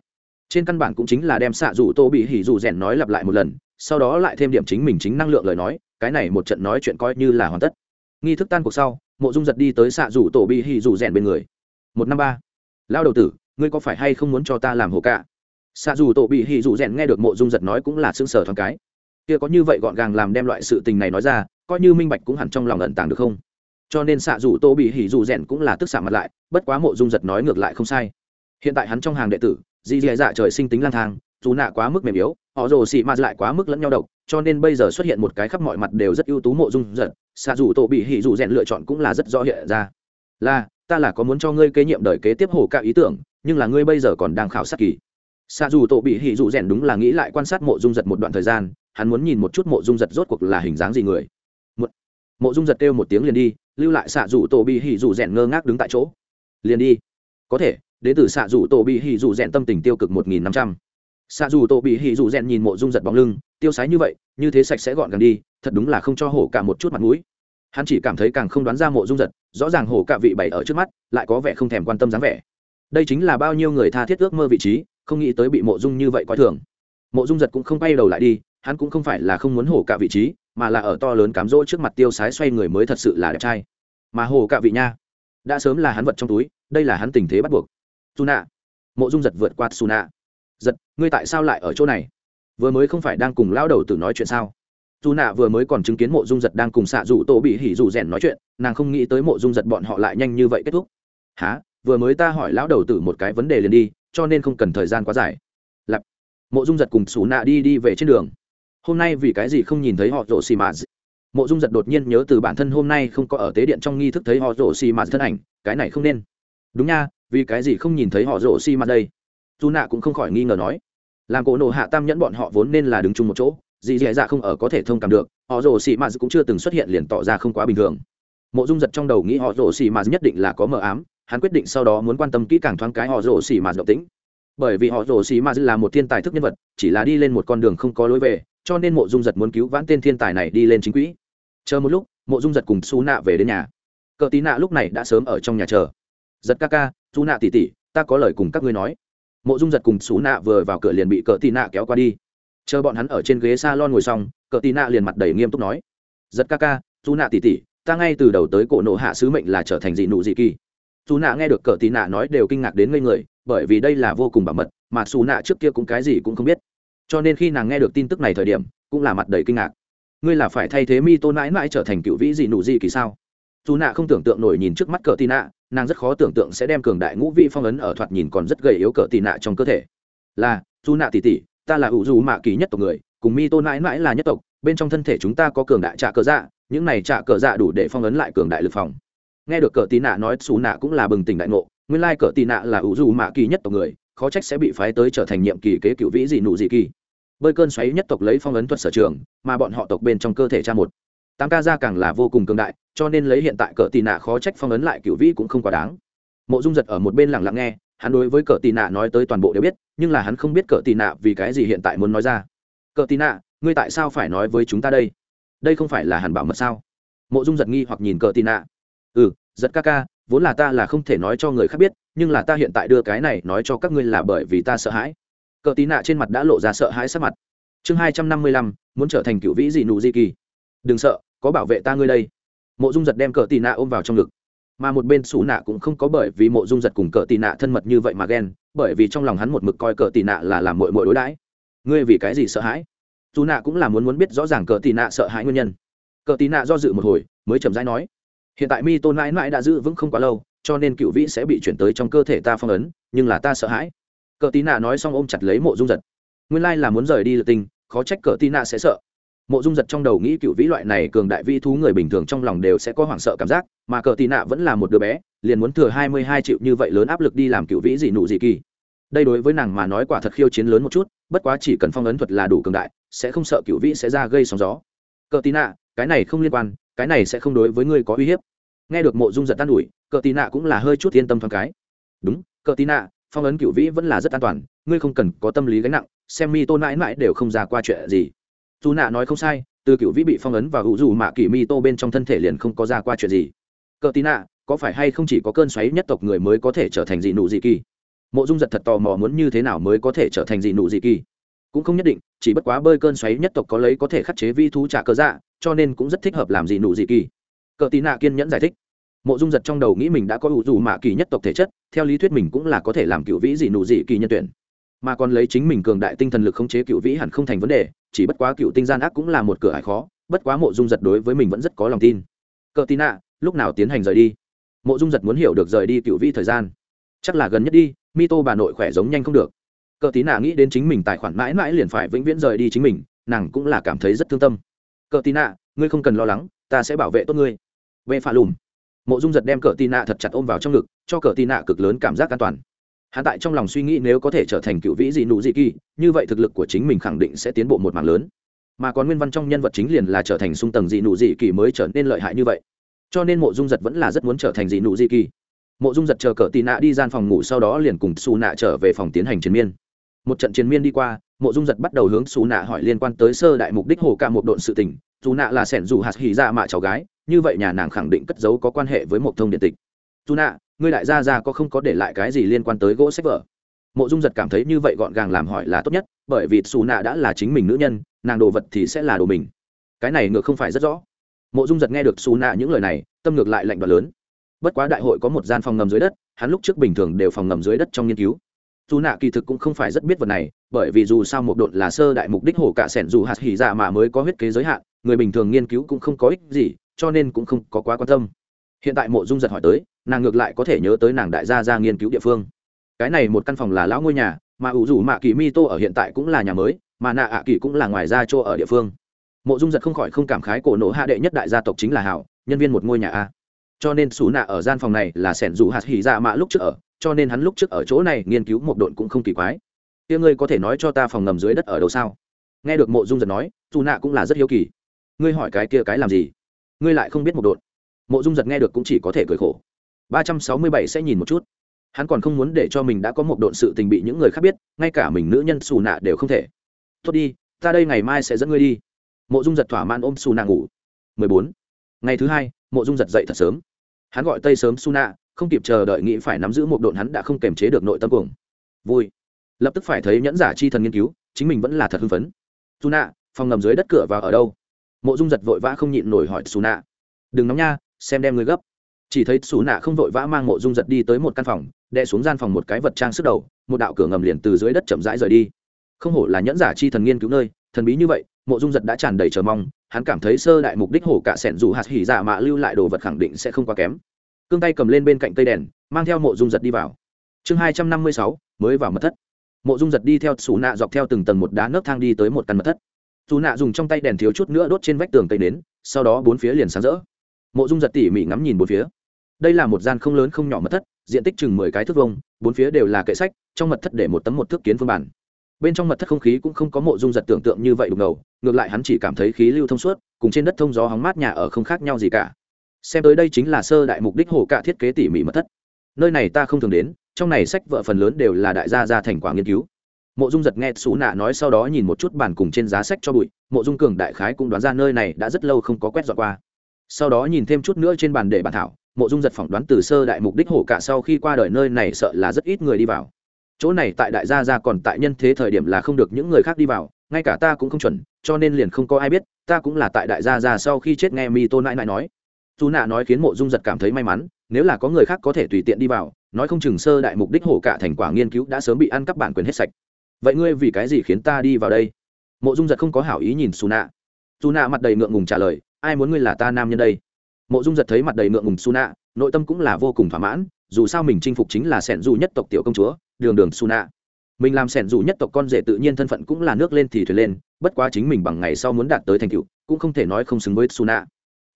A: Trên căn bản cũng chính là đem xạ rủ tô bị hỉ rủ rèn nói lặp lại một lần, sau đó lại thêm điểm chính mình chính năng lượng lời nói, cái này một trận nói chuyện coi như là hoàn tất nghi thức tan cuộc sau, mộ dung giật đi tới xạ rủ tổ bị hỉ rủ rèn bên người. Một năm ba. Lao đầu tử, ngươi có phải hay không muốn cho ta làm hồ cả xạ dù tổ bị hỉ rủ rèn nghe được mộ dung giật nói cũng là xương sở thoáng cái. Kia có như vậy gọn gàng làm đem loại sự tình này nói ra, coi như minh bạch cũng hẳn trong lòng ẩn tàng được không? Cho nên xạ dù tô bị hỉ dù rèn cũng là tức xạ mặt lại, bất quá mộ dung giật nói ngược lại không sai. Hiện tại hắn trong hàng đệ tử dì dì dạ trời sinh tính lang thang, dù nạ quá mức mềm yếu, họ rồ xị mạt lại quá mức lẫn nhau độc cho nên bây giờ xuất hiện một cái khắp mọi mặt đều rất ưu tú mộ dung giật, xạ dù tổ bị hỉ dù rèn lựa chọn cũng là rất rõ hiện ra. Là, ta là có muốn cho ngươi kế nhiệm đời kế tiếp hồ cả ý tưởng, nhưng là ngươi bây giờ còn đang khảo sát kỳ. Xạ dù tổ bị hỉ dù rèn đúng là nghĩ lại quan sát mộ dung giật một đoạn thời gian, hắn muốn nhìn một chút mộ dung giật rốt cuộc là hình dáng gì người. Mộ dung giật kêu một tiếng liền đi, lưu lại xạ dù tổ bị hỉ dù rèn ngơ ngác đứng tại chỗ. Liền đi. Có thể, đến từ xạ dù tổ bị hỉ dù rèn tâm tình tiêu cực một nghìn năm trăm. Xạ dù tổ bị hỉ dù rèn nhìn mộ dung giật bóng lưng tiêu sái như vậy, như thế sạch sẽ gọn gàng đi, thật đúng là không cho hổ cả một chút mặt mũi. Hắn chỉ cảm thấy càng không đoán ra mộ dung giật, rõ ràng hổ cả vị bày ở trước mắt, lại có vẻ không thèm quan tâm dáng vẻ. Đây chính là bao nhiêu người tha thiết ước mơ vị trí, không nghĩ tới bị mộ dung như vậy coi thường. Mộ dung giật cũng không bay đầu lại đi, hắn cũng không phải là không muốn hổ cả vị trí, mà là ở to lớn cám dỗ trước mặt tiêu sái xoay người mới thật sự là đẹp trai. Mà hổ cả vị nha, đã sớm là hắn vật trong túi, đây là hắn tình thế bắt buộc. Su nạ mộ dung giật vượt qua su nạ giật, ngươi tại sao lại ở chỗ này? Vừa mới không phải đang cùng lao đầu tử nói chuyện sao? Dù nạ vừa mới còn chứng kiến mộ dung giật đang cùng xạ dù tổ bị hỉ dù rèn nói chuyện, nàng không nghĩ tới mộ dung giật bọn họ lại nhanh như vậy kết thúc. Há vừa mới ta hỏi lão đầu tử một cái vấn đề liền đi, cho nên không cần thời gian quá dài. Lặp mộ dung giật cùng xù nạ đi đi về trên đường. Hôm nay vì cái gì không nhìn thấy họ rổ xì mà mộ dung giật đột nhiên nhớ từ bản thân hôm nay không có ở tế điện trong nghi thức thấy họ rổ xì mà thân ảnh, cái này không nên. Đúng nha, vì cái gì không nhìn thấy họ rổ xì mà đây? Dù nạ cũng không khỏi nghi ngờ nói làm cổ nộ hạ tam nhẫn bọn họ vốn nên là đứng chung một chỗ, dì dì dạ không ở có thể thông cảm được, họ rồ xì mà cũng chưa từng xuất hiện liền tỏ ra không quá bình thường. Mộ dung giật trong đầu nghĩ họ rồ xì mà nhất định là có mờ ám, hắn quyết định sau đó muốn quan tâm kỹ càng thoáng cái họ rồ xì mà động tĩnh. Bởi vì họ rồ xì mà là một thiên tài thức nhân vật, chỉ là đi lên một con đường không có lối về, cho nên mộ dung giật muốn cứu vãn tên thiên tài này đi lên chính quỹ. Chờ một lúc, mộ dung giật cùng xú nạ về đến nhà. Cờ tí nạ lúc này đã sớm ở trong nhà chờ. Giật ca ca xú nạ tỉ tỉ ta có lời cùng các ngươi nói mộ dung giật cùng xú nạ vừa vào cửa liền bị cờ tí nạ kéo qua đi. Chờ bọn hắn ở trên ghế s a lon ngồi xong, cờ tí nạ liền mặt đầy nghiêm túc nói, giật ca ca, xú nạ tỉ tỉ ta ngay từ đầu tới cổ nộ hạ sứ mệnh là trở thành dị nụ dị kỳ. Xú nạ nghe được cờ tí nạ nói đều kinh ngạc đến ngây người, bởi vì đây là vô cùng bảo mật, mà xú nạ trước kia cũng cái gì cũng không biết. Cho nên khi nàng nghe được tin tức này thời điểm, cũng là mặt đầy kinh ngạc. Ngươi là phải thay thế mi tôn mãi mãi trở thành cựu vĩ dị nụ dị kỳ sao? Dù nạ không tưởng tượng nổi nhìn trước mắt cờ tì nạ nàng rất khó tưởng tượng sẽ đem cường đại ngũ vị phong ấn ở thoạt nhìn còn rất gầy yếu cỡ tì nạ trong cơ thể. Là dù nạ tỉ tỉ ta là ủ dù mạ kỳ nhất tộc người, cùng mi tôn mãi mãi là nhất tộc, bên trong thân thể chúng ta có cường đại trạ cờ dạ những này trạ cờ dạ đủ để phong ấn lại cường đại lực phòng. Nghe được cờ tì nạ nói xù nạ cũng là bừng tỉnh đại ngộ, nguyên lai cờ tì nạ là ủ dù mạ kỳ nhất tộc người, khó trách sẽ bị phái tới trở thành nhiệm kỳ kế cựu vĩ dị nụ dị kỳ. Bơi cơn xoáy nhất tộc lấy phong ấn thuật sở trường, mà bọn họ tộc bên trong cơ thể cha một tám ca ra càng là vô cùng cường đại, cho nên lấy hiện tại cờ tì nạ khó trách phong ấn lại cựu vĩ cũng không quá đáng. Mộ dung giật ở một bên lặng lặng nghe, hắn đối với cờ tì nạ nói tới toàn bộ đều biết, nhưng là hắn không biết cờ tì nạ vì cái gì hiện tại muốn nói ra. Cờ tì nạ, ngươi tại sao phải nói với chúng ta đây? Đây không phải là hàn bảo mật sao? Mộ dung giật nghi hoặc nhìn cờ tì nạ. Ừ giật ca ca, vốn là ta là không thể nói cho người khác biết, nhưng là ta hiện tại đưa cái này nói cho các ngươi là bởi vì ta sợ hãi. Cờ tì nạ trên mặt đã lộ ra sợ hãi sắc mặt. Chương hai trăm năm mươi lăm, muốn trở thành cựu vĩ dị nụ di kỳ? Đừng sợ, có bảo vệ ta ngươi đây. Mộ dung giật đem cờ tì nạ ôm vào trong ngực. Mà một bên xù nạ cũng không có bởi vì mộ dung giật cùng cờ tì nạ thân mật như vậy mà ghen, bởi vì trong lòng hắn một mực coi cờ tì nạ là làm mội mội đối đãi. Ngươi vì cái gì sợ hãi? Dù nạ cũng là muốn muốn biết rõ ràng cờ tì nạ sợ hãi nguyên nhân. Cờ tì nạ do dự một hồi, mới chậm rãi nói, hiện tại mi tôn mãi mãi đã giữ vững không quá lâu, cho nên cựu vĩ sẽ bị chuyển tới trong cơ thể ta phong ấn, nhưng là ta sợ hãi. Cờ tì nạ nói xong ôm chặt lấy mộ dung giật. Nguyên lai là muốn rời đi lượt tình, khó trách cờ tì nạ sẽ sợ mộ dung giật trong đầu nghĩ cựu vĩ loại này cường đại vi thú người bình thường trong lòng đều sẽ có hoảng sợ cảm giác, mà cờ tì nạ vẫn là một đứa bé, liền muốn thừa hai mươi hai triệu như vậy lớn áp lực đi làm cựu vĩ dị nụ dị kỳ. Đây đối với nàng mà nói quả thật khiêu chiến lớn một chút, bất quá chỉ cần phong ấn thuật là đủ cường đại, sẽ không sợ cựu vĩ sẽ ra gây sóng gió. Cờ tì nạ, cái này không liên quan, cái này sẽ không đối với ngươi có uy hiếp. Nghe được mộ dung giật tan ủi, cờ tì nạ cũng là hơi chút yên tâm thoáng cái. Đúng, cờ tì nạ, phong ấn cựu vĩ vẫn là rất an toàn, ngươi không cần có tâm lý gánh nặng, xem mi tôn mãi mãi đều không ra qua chuyện gì dù nạ nói không sai, từ cựu vĩ bị phong ấn và hữu dù mạ kỷ mi tô bên trong thân thể liền không có ra qua chuyện gì. Cờ tí nạ, có phải hay không chỉ có cơn xoáy nhất tộc người mới có thể trở thành dị nụ dị kỳ? Mộ dung giật thật tò mò muốn như thế nào mới có thể trở thành dị nụ dị kỳ? Cũng không nhất định, chỉ bất quá bơi cơn xoáy nhất tộc có lấy có thể khắc chế vi thú trả cơ dạ cho nên cũng rất thích hợp làm dị nụ dị kỳ. Cờ tí nạ kiên nhẫn giải thích. Mộ dung giật trong đầu nghĩ mình đã có ủ dù mạ kỳ nhất tộc thể chất, theo lý thuyết mình cũng là có thể làm cựu vĩ dị nụ dị kỳ nhân tuyển mà còn lấy chính mình cường đại tinh thần lực khống chế cựu vĩ hẳn không thành vấn đề, chỉ bất quá cựu tinh gian ác cũng là một cửa hải khó, bất quá mộ dung giật đối với mình vẫn rất có lòng tin. Cờ tin ạ lúc nào tiến hành rời đi? Mộ dung giật muốn hiểu được rời đi cựu vĩ thời gian. Chắc là gần nhất đi mi tô bà nội khỏe giống nhanh không được. Cờ tí nạ nghĩ đến chính mình tài khoản mãi mãi liền phải vĩnh viễn rời đi chính mình, nàng cũng là cảm thấy rất thương tâm. Cờ tí nạ, ngươi không cần lo lắng, ta sẽ bảo vệ tốt ngươi. Về phà lùm. Mộ dung giật đem cờ tí nạ thật chặt ôm vào trong ngực, cho cờ tí nạ cực lớn cảm giác an toàn hắn tại trong lòng suy nghĩ nếu có thể trở thành cựu vĩ dị nụ dị kỳ, như vậy thực lực của chính mình khẳng định sẽ tiến bộ một mảng lớn. Mà còn nguyên văn trong nhân vật chính liền là trở thành sung tầng dị nụ dị kỳ mới trở nên lợi hại như vậy. Cho nên mộ dung giật vẫn là rất muốn trở thành dị nụ dị kỳ. Mộ dung giật chờ cờ tị nạ đi gian phòng ngủ sau đó liền cùng xù nạ trở về phòng tiến hành chiến miên. Một trận chiến miên đi qua, mộ dung giật bắt đầu hướng xù nạ hỏi liên quan tới sơ đại mục đích hồ ca một độn sự tình. Dù nạ là sẻn dù hạt hì ra dạ mạ cháu gái, như vậy nhà nàng khẳng định cất giấu có quan hệ với một thông điện tịch. Dù nạ ngươi đại gia ra có không có để lại cái gì liên quan tới gỗ sách vở? Mộ dung giật cảm thấy như vậy gọn gàng làm hỏi là tốt nhất, bởi vì xù nạ đã là chính mình nữ nhân, nàng đồ vật thì sẽ là đồ mình. Cái này ngược không phải rất rõ. Mộ dung giật nghe được xù nạ những lời này, tâm ngược lại lạnh đoạt lớn. Bất quá đại hội có một gian phòng ngầm dưới đất, hắn lúc trước bình thường đều phòng ngầm dưới đất trong nghiên cứu. Dù nạ kỳ thực cũng không phải rất biết vật này, bởi vì dù sao một đột là sơ đại mục đích hổ cả sẻn dù hạt hỉ dạ mà mới có huyết kế giới hạn, người bình thường nghiên cứu cũng không có ích gì, cho nên cũng không có quá quan tâm. Hiện tại mộ dung giật hỏi tới nàng ngược lại có thể nhớ tới nàng đại gia ra nghiên cứu địa phương. Cái này một căn phòng là lão ngôi nhà, mà ủ rủ mạ kỳ mi tô ở hiện tại cũng là nhà mới, mà nạ ạ kỳ cũng là ngoài ra chỗ ở địa phương. Mộ dung giật không khỏi không cảm khái cổ nổ hạ đệ nhất đại gia tộc chính là hảo nhân viên một ngôi nhà a. Cho nên xú nạ ở gian phòng này là sẻn dù hạt hỉ dạ mạ lúc trước ở, cho nên hắn lúc trước ở chỗ này nghiên cứu một độn cũng không kỳ quái. Kia ngươi có thể nói cho ta phòng ngầm dưới đất ở đâu sao? Nghe được mộ dung giật nói dù nạ cũng là rất hiếu kỳ. Ngươi hỏi cái kia cái làm gì? Ngươi lại không biết một độn. Mộ dung giật nghe được cũng chỉ có thể cười khổ ba trăm sáu mươi bảy sẽ nhìn một chút. Hắn còn không muốn để cho mình đã có một độn sự tình bị những người khác biết, ngay cả mình nữ nhân xù nạ đều không thể. Tốt đi, ta đây ngày mai sẽ dẫn ngươi đi. Mộ dung giật thỏa mãn ôm xù nạ ngủ. Mười bốn. Ngày thứ hai, mộ dung giật dậy thật sớm. Hắn gọi tây sớm xù nạ, không kịp chờ đợi nghĩ phải nắm giữ một độn hắn đã không kềm chế được nội tâm cuồng. Vui. Lập tức phải thấy nhẫn giả chi thần nghiên cứu, chính mình vẫn là thật hưng phấn. Xù nạ, phòng ngầm dưới đất cửa vào ở đâu? Mộ dung giật vội vã không nhịn nổi hỏi xù nạ. Đừng nóng nha, xem đem người gấp chỉ thấy xù nạ không vội vã mang mộ dung giật đi tới một căn phòng đe xuống gian phòng một cái vật trang sức đầu, một đạo cửa ngầm liền từ dưới đất chậm rãi rời đi. Không hổ là nhẫn giả chi thần nghiên cứu nơi, thần bí như vậy, mộ dung giật đã tràn đầy chờ mong, hắn cảm thấy sơ đại mục đích hổ cả sẻn dù hạt hỉ giả mạ lưu lại đồ vật khẳng định sẽ không quá kém. Cương tay cầm lên bên cạnh cây đèn, mang theo mộ dung giật đi vào. Chương hai trăm năm mươi sáu, mới vào mật thất. Mộ dung giật đi theo xù nạ dọc theo từng tầng một đá nấc thang đi tới một căn mật thất. Xù nạ dùng trong tay đèn thiếu chút nữa đốt trên vách tường cây nến, sau đó bốn phía liền sáng rỡ. Mộ dung giật tỉ mỉ ngắm nhìn bốn phía đây là một gian không lớn không nhỏ mật thất, diện tích chừng mười cái thước vông bốn phía đều là kệ sách, trong mật thất để một tấm một thước kiến phương bản. Bên trong mật thất không khí cũng không có mộ dung giật tưởng tượng như vậy đục ngầu, ngược lại hắn chỉ cảm thấy khí lưu thông suốt, cùng trên đất thông gió hóng mát nhà ở không khác nhau gì cả. Xem tới đây chính là sơ đại mục đích hồ cạ thiết kế tỉ mỉ mật thất. Nơi này ta không thường đến, trong này sách vợ phần lớn đều là đại gia gia thành quả nghiên cứu. Mộ dung giật nghe xú nạ nói sau đó nhìn một chút bàn cùng trên giá sách cho bụi, mộ dung cường đại khái cũng đoán ra nơi này đã rất lâu không có quét dọn qua. Sau đó nhìn thêm chút nữa trên bàn để bàn thảo mộ dung giật phỏng đoán từ sơ đại mục đích hổ cả sau khi qua đời nơi này sợ là rất ít người đi vào. Chỗ này tại đại gia gia còn tại nhân thế thời điểm là không được những người khác đi vào, ngay cả ta cũng không chuẩn, cho nên liền không có ai biết, ta cũng là tại đại gia gia sau khi chết nghe mi tôn nãi nãi nói. Dù nạ nói khiến mộ dung giật cảm thấy may mắn, nếu là có người khác có thể tùy tiện đi vào, nói không chừng sơ đại mục đích hổ cả thành quả nghiên cứu đã sớm bị ăn cắp bản quyền hết sạch. Vậy ngươi vì cái gì khiến ta đi vào đây? Mộ dung giật không có hảo ý nhìn xù nạ. Dù nạ mặt đầy ngượng ngùng trả lời, ai muốn ngươi là ta nam nhân đây? Mộ dung giật thấy mặt đầy ngượng ngùng su nạ nội tâm cũng là vô cùng thỏa mãn, dù sao mình chinh phục chính là sẻn dù nhất tộc tiểu công chúa, đường đường su nạ mình làm sẻn dù nhất tộc con rể tự nhiên thân phận cũng là nước lên thì thuyền lên, bất quá chính mình bằng ngày sau muốn đạt tới thành tựu, cũng không thể nói không xứng với su nạ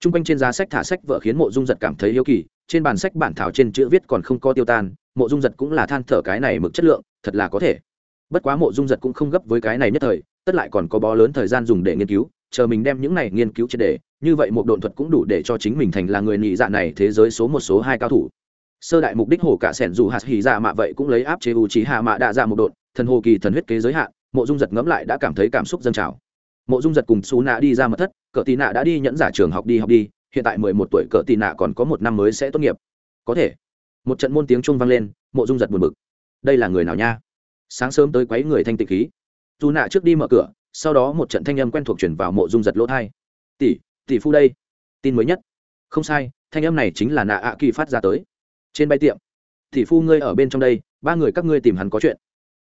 A: t r u n g quanh trên giá sách thả sách vợ khiến mộ dung giật cảm thấy yêu kỳ, trên bàn sách bản thảo trên chữ viết còn không có tiêu tan, mộ dung giật cũng là than thở cái này mực chất lượng, thật là có thể. Bất quá mộ dung giật cũng không gấp với cái này nhất thời, tất lại còn có bó lớn thời gian dùng để nghiên cứu, chờ mình đem những này nghiên cứu triệt để như vậy một độn thuật cũng đủ để cho chính mình thành là người nhị dạ này thế giới số một số hai cao thủ. Sơ đại mục đích hồ cả sẻn dù hạt hỉ dạ mạ vậy cũng lấy áp chế u trí hạ mạ đạ dạ một độn, thần hồ kỳ thần huyết kế giới hạn, mộ dung giật ngẫm lại đã cảm thấy cảm xúc dâng trào. Mộ dung giật cùng xú nạ đi ra mật thất cỡ tì nạ đã đi nhẫn giả trường học đi học đi, hiện tại mười một tuổi cỡ tì nạ còn có một năm mới sẽ tốt nghiệp. Có thể. Một trận môn tiếng trung vang lên, mộ dung giật buồn bực. Đây là người nào nha? Sáng sớm tới quấy người thanh tịnh khí. Dù nạ trước đi mở cửa, sau đó một trận thanh âm quen thuộc chuyển vào mộ dung giật lỗ thai. Tỷ tỷ phu đây. Tin mới nhất. Không sai, thanh âm này chính là nạ ạ kỳ phát ra tới. Trên bay tiệm, tỷ phu ngươi ở bên trong đây, ba người các ngươi tìm hắn có chuyện.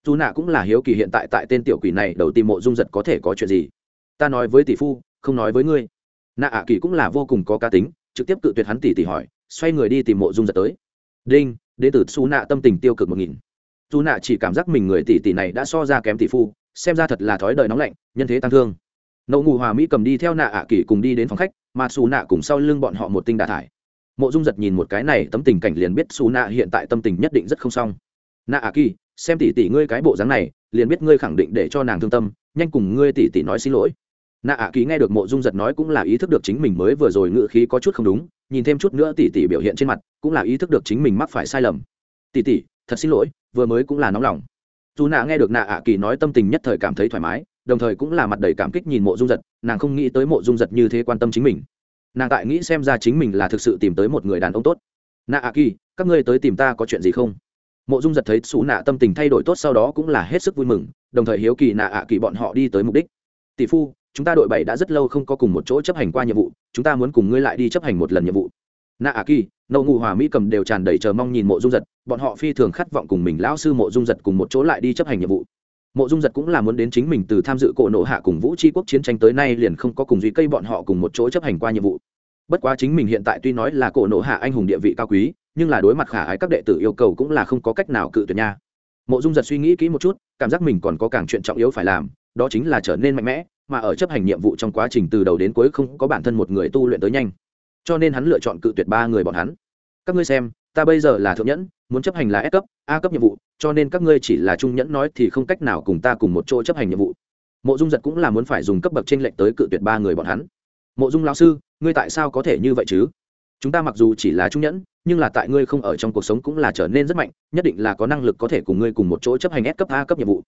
A: Dù nạ cũng là hiếu kỳ hiện tại tại tên tiểu quỷ này đầu tìm mộ dung giật có thể có chuyện gì. Ta nói với tỷ phu, không nói với ngươi. Nạ ạ kỳ cũng là vô cùng có cá tính, trực tiếp cự tuyệt hắn tỷ tỷ hỏi, xoay người đi tìm mộ dung giật tới. Đinh đ ế t ử xu nạ tâm tình tiêu cực một nghìn. Dù nạ chỉ cảm giác mình người tỷ tỷ này đã so ra kém tỷ phu, xem ra thật là thói đời nóng lạnh, nhân thế tăng thương nậu ngủ hòa mỹ cầm đi theo nạ ạ kỳ cùng đi đến phòng khách, mà xù nạ cùng sau lưng bọn họ một tinh đà thải. Mộ dung giật nhìn một cái này, tấm tình cảnh liền biết xù nạ hiện tại tâm tình nhất định rất không xong. Nạ ạ kỳ xem tỷ tỷ ngươi cái bộ dáng này, liền biết ngươi khẳng định để cho nàng thương tâm, nhanh cùng ngươi tỷ tỷ nói xin lỗi. Nạ ạ kỳ nghe được mộ dung giật nói cũng là ý thức được chính mình mới vừa rồi ngự khí có chút không đúng, nhìn thêm chút nữa tỷ tỷ biểu hiện trên mặt, cũng là ý thức được chính mình mắc phải sai lầm. Tỷ tỷ, thật xin lỗi, vừa mới cũng là nóng lòng. Dù nạ nghe được nạ ạ kỳ nói tâm tình nhất thời cảm thấy thoải mái đồng thời cũng là mặt đầy cảm kích nhìn mộ dung giật, nàng không nghĩ tới mộ dung giật như thế quan tâm chính mình. Nàng tại nghĩ xem ra chính mình là thực sự tìm tới một người đàn ông tốt. Nạ a kỳ, các ngươi tới tìm ta có chuyện gì không? Mộ dung giật thấy xù nạ tâm tình thay đổi tốt sau đó cũng là hết sức vui mừng, đồng thời hiếu kỳ nạ ạ kỳ bọn họ đi tới mục đích. Tỷ phu, chúng ta đội bảy đã rất lâu không có cùng một chỗ chấp hành qua nhiệm vụ, chúng ta muốn cùng ngươi lại đi chấp hành một lần nhiệm vụ. Nạ ạ kỳ, nậu ngụ hòa mỹ cầm đều tràn đầy chờ mong nhìn mộ dung giật, bọn họ phi thường khát vọng cùng mình lão sư mộ dung giật cùng một chỗ lại đi chấp hành nhiệm vụ mộ dung giật cũng là muốn đến chính mình từ tham dự cổ nộ hạ cùng vũ tri quốc chiến tranh tới nay liền không có cùng duy cây bọn họ cùng một chỗ chấp hành qua nhiệm vụ. Bất quá chính mình hiện tại tuy nói là cổ nộ hạ anh hùng địa vị cao quý, nhưng là đối mặt khả ái các đệ tử yêu cầu cũng là không có cách nào cự tuyệt nha. Mộ dung giật suy nghĩ kỹ một chút, cảm giác mình còn có càng chuyện trọng yếu phải làm, đó chính là trở nên mạnh mẽ, mà ở chấp hành nhiệm vụ trong quá trình từ đầu đến cuối không có bản thân một người tu luyện tới nhanh. Cho nên hắn lựa chọn cự tuyệt ba người bọn hắn. Các ngươi xem, ta bây giờ là thượng nhẫn muốn chấp hành là S cấp, A cấp nhiệm vụ, cho nên các ngươi chỉ là trung nhẫn nói thì không cách nào cùng ta cùng một chỗ chấp hành nhiệm vụ. Mộ dung giật cũng là muốn phải dùng cấp bậc trên lệnh lệch tới cự tuyệt ba người bọn hắn. Mộ dung lão sư, ngươi tại sao có thể như vậy chứ? Chúng ta mặc dù chỉ là trung nhẫn, nhưng là tại ngươi không ở trong cuộc sống cũng là trở nên rất mạnh, nhất định là có năng lực có thể cùng ngươi cùng một chỗ chấp hành S cấp, A cấp nhiệm vụ.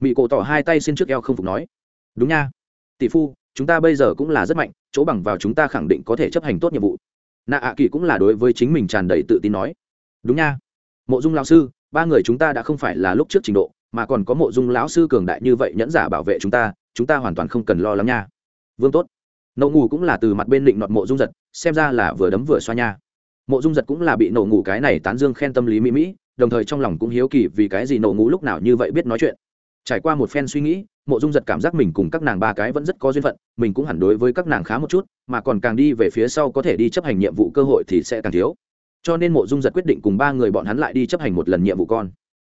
A: Mị cổ tỏ hai tay xin trước eo không phục nói, đúng nha. Tỷ phu, chúng ta bây giờ cũng là rất mạnh, chỗ bằng vào chúng ta khẳng định có thể chấp hành tốt nhiệm vụ. Na ạ kỳ cũng là đối với chính mình tràn đầy tự tin nói, đúng nha mộ dung lão sư, ba người chúng ta đã không phải là lúc trước trình độ, mà còn có mộ dung lão sư cường đại như vậy nhẫn giả bảo vệ chúng ta chúng ta hoàn toàn không cần lo lắng nha. Vương tốt. Nậu ngủ cũng là từ mặt bên định nọt mộ dung giật, xem ra là vừa đấm vừa xoa nha. Mộ dung giật cũng là bị nậu ngủ cái này tán dương khen tâm lý mỹ mỹ, đồng thời trong lòng cũng hiếu kỳ vì cái gì nậu ngủ lúc nào như vậy biết nói chuyện. Trải qua một phen suy nghĩ, mộ dung giật cảm giác mình cùng các nàng ba cái vẫn rất có duyên phận, mình cũng hẳn đối với các nàng khá một chút, mà còn càng đi về phía sau có thể đi chấp hành nhiệm vụ cơ hội thì sẽ càng thiếu cho nên mộ dung giật quyết định cùng ba người bọn hắn lại đi chấp hành một lần nhiệm vụ con.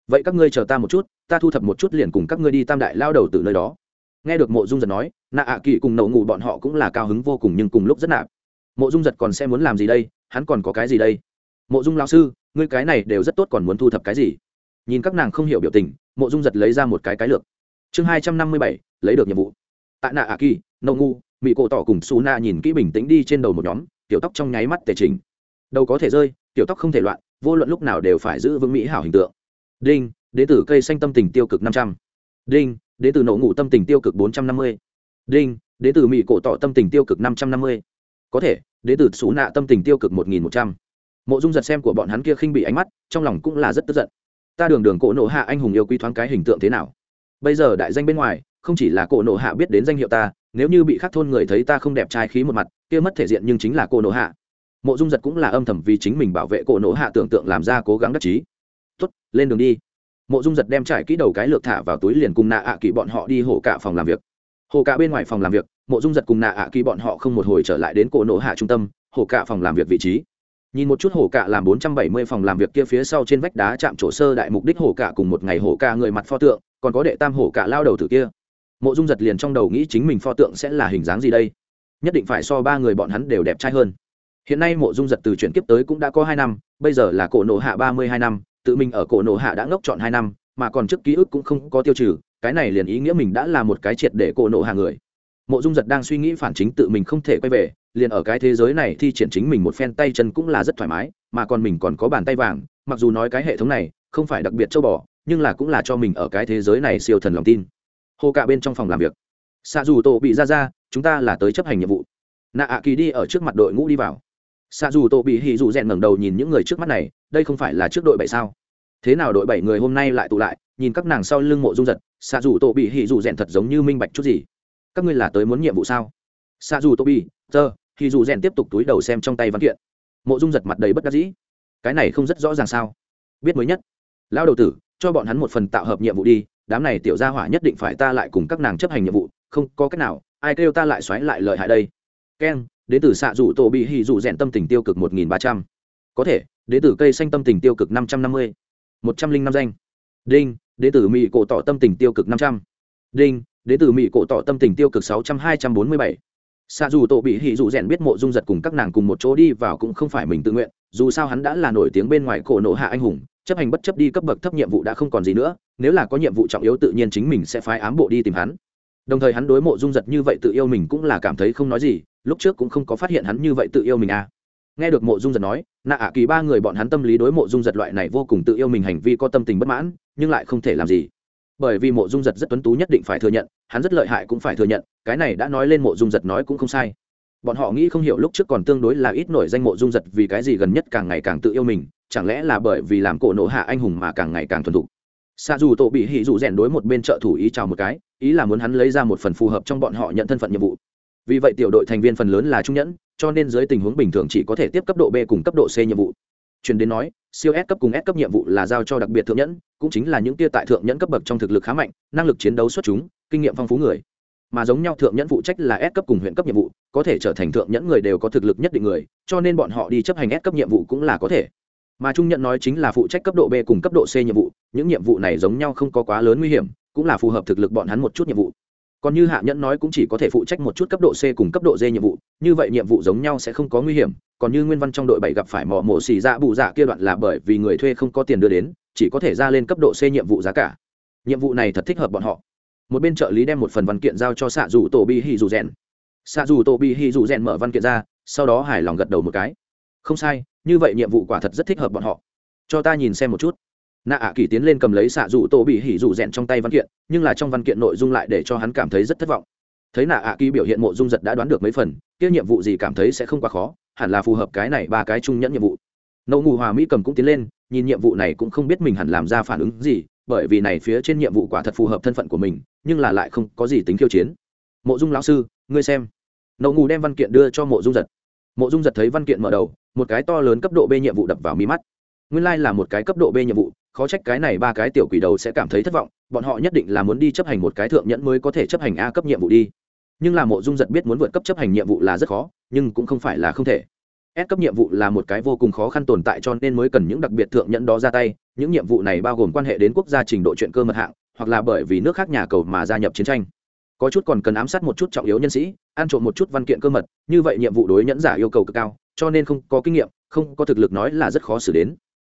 A: Vậy các ngươi chờ ta một chút, ta thu thập một chút liền cùng các ngươi đi tam đại lao đầu từ nơi đó. Nghe được mộ dung giật nói nạ ạ à kỳ cùng nậu ngủ bọn họ cũng là cao hứng vô cùng nhưng cùng lúc rất nạp mộ dung giật còn sẽ muốn làm gì đây, hắn còn có cái gì đây? Mộ dung lao sư, ngươi cái này đều rất tốt còn muốn thu thập cái gì? Nhìn các nàng không hiểu biểu tình, mộ dung giật lấy ra một cái cái lược. Chương hai trăm năm mươi bảy, lấy được nhiệm vụ. Tại nạ a kỳ nâu ngu mỹ cổ tỏ cùng su na nhìn kỹ bình tĩnh đi trên đầu một nhóm, tiểu tóc trong nháy mắt tề trình đầu có thể rơi, tiểu tóc không thể loạn, vô luận lúc nào đều phải giữ vững mỹ hảo hình tượng. Đinh, đế tử cây xanh tâm tình tiêu cực năm trăm. Đinh, đế tử nổ ngủ tâm tình tiêu cực bốn trăm năm mươi. Đinh, đế tử mỹ cổ tỏ tâm tình tiêu cực năm trăm năm mươi. Có thể, đế tử xú nạ tâm tình tiêu cực một nghìn một trăm. Mộ dung giật xem của bọn hắn kia khinh bị ánh mắt, trong lòng cũng là rất tức giận. Ta đường đường cổ nộ hạ anh hùng yêu quý thoáng cái hình tượng thế nào? Bây giờ đại danh bên ngoài, không chỉ là cổ nộ hạ biết đến danh hiệu ta, nếu như bị khắc thôn người thấy ta không đẹp trai khí một mặt, kia mất thể diện nhưng chính là cổ nộ hạ mộ dung giật cũng là âm thầm vì chính mình bảo vệ cổ nổ hạ tưởng tượng làm ra cố gắng đắc chí. Tuất lên đường đi. Mộ dung giật đem trải kỹ đầu cái lược thả vào túi liền cùng nạ ạ kỳ bọn họ đi hổ cả phòng làm việc. Hồ cả bên ngoài phòng làm việc, mộ dung giật cùng nạ ạ kỳ bọn họ không một hồi trở lại đến cổ nổ hạ trung tâm hồ cả phòng làm việc vị trí. Nhìn một chút hổ cả làm bốn trăm bảy mươi phòng làm việc kia phía sau trên vách đá chạm trổ sơ đại mục đích hổ cả cùng một ngày hổ cả người mặt pho tượng, còn có đệ tam hổ cả lao đầu tử kia. Mộ dung giật liền trong đầu nghĩ chính mình pho tượng sẽ là hình dáng gì đây? Nhất định phải so ba người bọn hắn đều đẹp trai hơn hiện nay mộ dung giật từ chuyển kiếp tới cũng đã có hai năm, bây giờ là cổ nộ hạ ba mươi hai năm, tự mình ở cổ nộ hạ đã ngốc trọn hai năm, mà còn trước ký ức cũng không có tiêu trừ, cái này liền ý nghĩa mình đã là một cái triệt để cổ nộ hạ người. Mộ dung giật đang suy nghĩ phản chính tự mình không thể quay về, liền ở cái thế giới này thi triển chính mình một phen tay chân cũng là rất thoải mái, mà còn mình còn có bàn tay vàng, mặc dù nói cái hệ thống này không phải đặc biệt châu bò, nhưng là cũng là cho mình ở cái thế giới này siêu thần lòng tin. Hô cả bên trong phòng làm việc. Xạ dù tổ bị ra ra, chúng ta là tới chấp hành nhiệm vụ. Nạ ạ kỳ đi ở trước mặt đội ngũ đi vào xạ dù tổ bị hì dù rèn ngẩng đầu nhìn những người trước mắt này, đây không phải là trước đội bảy sao? Thế nào đội bảy người hôm nay lại tụ lại, nhìn các nàng sau lưng mộ dung giật, xạ dù tổ bị hì dù rèn thật giống như minh bạch chút gì. Các ngươi là tới muốn nhiệm vụ sao? Xạ dù tổ bị, tơ hì dù rèn tiếp tục túi đầu xem trong tay văn kiện. Mộ dung giật mặt đầy bất đắc dĩ. Cái này không rất rõ ràng sao? Biết mới nhất. Lao đầu tử, cho bọn hắn một phần tạo hợp nhiệm vụ đi, đám này tiểu gia hỏa nhất định phải ta lại cùng các nàng chấp hành nhiệm vụ, không có cách nào, ai kêu ta lại xoáy lại lợi hại đây. Keng đến từ xạ rủ tổ bị hì rủ rèn tâm tình tiêu cực một nghìn ba trăm. Có thể, đến từ cây xanh tâm tình tiêu cực năm trăm năm mươi. một trăm linh năm danh. Đinh, đến từ mỹ cổ tỏ tâm tình tiêu cực năm trăm. Đinh, đến từ mỹ cổ tỏ tâm tình tiêu cực sáu trăm hai trăm bốn mươi bảy. Xạ dù tổ bị hì rủ rèn biết mộ dung giật cùng các nàng cùng một chỗ đi vào cũng không phải mình tự nguyện, dù sao hắn đã là nổi tiếng bên ngoài cổ nộ hạ anh hùng, chấp hành bất chấp đi cấp bậc thấp nhiệm vụ đã không còn gì nữa, nếu là có nhiệm vụ trọng yếu tự nhiên chính mình sẽ phái ám bộ đi tìm hắn. Đồng thời hắn đối mộ dung giật như vậy tự yêu mình cũng là cảm thấy không nói gì lúc trước cũng không có phát hiện hắn như vậy tự yêu mình à. Nghe được mộ dung giật nói nạ ạ kỳ ba người bọn hắn tâm lý đối mộ dung giật loại này vô cùng tự yêu mình hành vi có tâm tình bất mãn, nhưng lại không thể làm gì. Bởi vì mộ dung giật rất tuấn tú nhất định phải thừa nhận, hắn rất lợi hại cũng phải thừa nhận, cái này đã nói lên mộ dung giật nói cũng không sai. Bọn họ nghĩ không hiểu lúc trước còn tương đối là ít nổi danh mộ dung giật vì cái gì gần nhất càng ngày càng tự yêu mình, chẳng lẽ là bởi vì làm cổ nộ hạ anh hùng mà càng ngày càng thuần thục. Xa dù tổ bị hỉ dù rèn đối một bên trợ thủ ý chào một cái, ý là muốn hắn lấy ra một phần phù hợp trong bọn họ nhận thân phận nhiệm vụ vì vậy tiểu đội thành viên phần lớn là trung nhẫn cho nên dưới tình huống bình thường chỉ có thể tiếp cấp độ b cùng cấp độ c nhiệm vụ truyền đến nói siêu s cấp cùng s cấp nhiệm vụ là giao cho đặc biệt thượng nhẫn cũng chính là những tia tại thượng nhẫn cấp bậc trong thực lực khá mạnh năng lực chiến đấu xuất chúng kinh nghiệm phong phú người mà giống nhau thượng nhẫn phụ trách là S cấp cùng huyện cấp nhiệm vụ, có thể trở thành thượng nhẫn người đều có thực lực nhất định người, cho nên bọn họ đi chấp hành S cấp nhiệm vụ cũng là có thể. Mà trung nhận nói chính là phụ trách cấp độ B cùng cấp độ C nhiệm vụ, những nhiệm vụ này giống nhau không có quá lớn nguy hiểm, cũng là phù hợp thực lực bọn hắn một chút nhiệm vụ. Còn như hạ nhẫn nói cũng chỉ có thể phụ trách một chút cấp độ C cùng cấp độ D nhiệm vụ, như vậy nhiệm vụ giống nhau sẽ không có nguy hiểm, còn như nguyên văn trong đội bảy gặp phải mỏ mổ xì dạ bù dạ kia đoạn là bởi vì người thuê không có tiền đưa đến, chỉ có thể ra lên cấp độ C nhiệm vụ giá cả. Nhiệm vụ này thật thích hợp bọn họ. Một bên trợ lý đem một phần văn kiện giao cho xạ dù tổ bi hì dù rèn. Xạ dù tổ bi hì dù rèn mở văn kiện ra sau đó hài lòng gật đầu một cái. Không sai như vậy nhiệm vụ quả thật rất thích hợp bọn họ. Cho ta nhìn xem một chút nạ ạ kỳ tiến lên cầm lấy xạ dù tô bị hỉ dù rèn trong tay văn kiện, nhưng là trong văn kiện nội dung lại để cho hắn cảm thấy rất thất vọng. Thấy nạ ạ kỳ biểu hiện mộ dung giật đã đoán được mấy phần, kia nhiệm vụ gì cảm thấy sẽ không quá khó, hẳn là phù hợp cái này ba cái trung nhẫn nhiệm vụ. Nậu ngù hòa mỹ cầm cũng tiến lên, nhìn nhiệm vụ này cũng không biết mình hẳn làm ra phản ứng gì, bởi vì này phía trên nhiệm vụ quả thật phù hợp thân phận của mình, nhưng là lại không có gì tính khiêu chiến. Mộ dung lão sư, ngươi xem. Nậu ngù đem văn kiện đưa cho mộ dung giật. Mộ dung giật thấy văn kiện mở đầu, một cái to lớn cấp độ b nhiệm vụ đập vào mi mắt. Nguyên lai là một cái cấp độ b nhiệm vụ khó trách cái này ba cái tiểu quỷ đầu sẽ cảm thấy thất vọng, bọn họ nhất định là muốn đi chấp hành một cái thượng nhẫn mới có thể chấp hành a cấp nhiệm vụ đi. Nhưng là mộ dung giật biết muốn vượt cấp chấp hành nhiệm vụ là rất khó, nhưng cũng không phải là không thể. S cấp nhiệm vụ là một cái vô cùng khó khăn tồn tại cho nên mới cần những đặc biệt thượng nhẫn đó ra tay. Những nhiệm vụ này bao gồm quan hệ đến quốc gia trình độ chuyện cơ mật hạng, hoặc là bởi vì nước khác nhà cầu mà gia nhập chiến tranh. Có chút còn cần ám sát một chút trọng yếu nhân sĩ, ăn trộm một chút văn kiện cơ mật, như vậy nhiệm vụ đối nhẫn giả yêu cầu cực cao, cho nên không có kinh nghiệm, không có thực lực nói là rất khó xử đến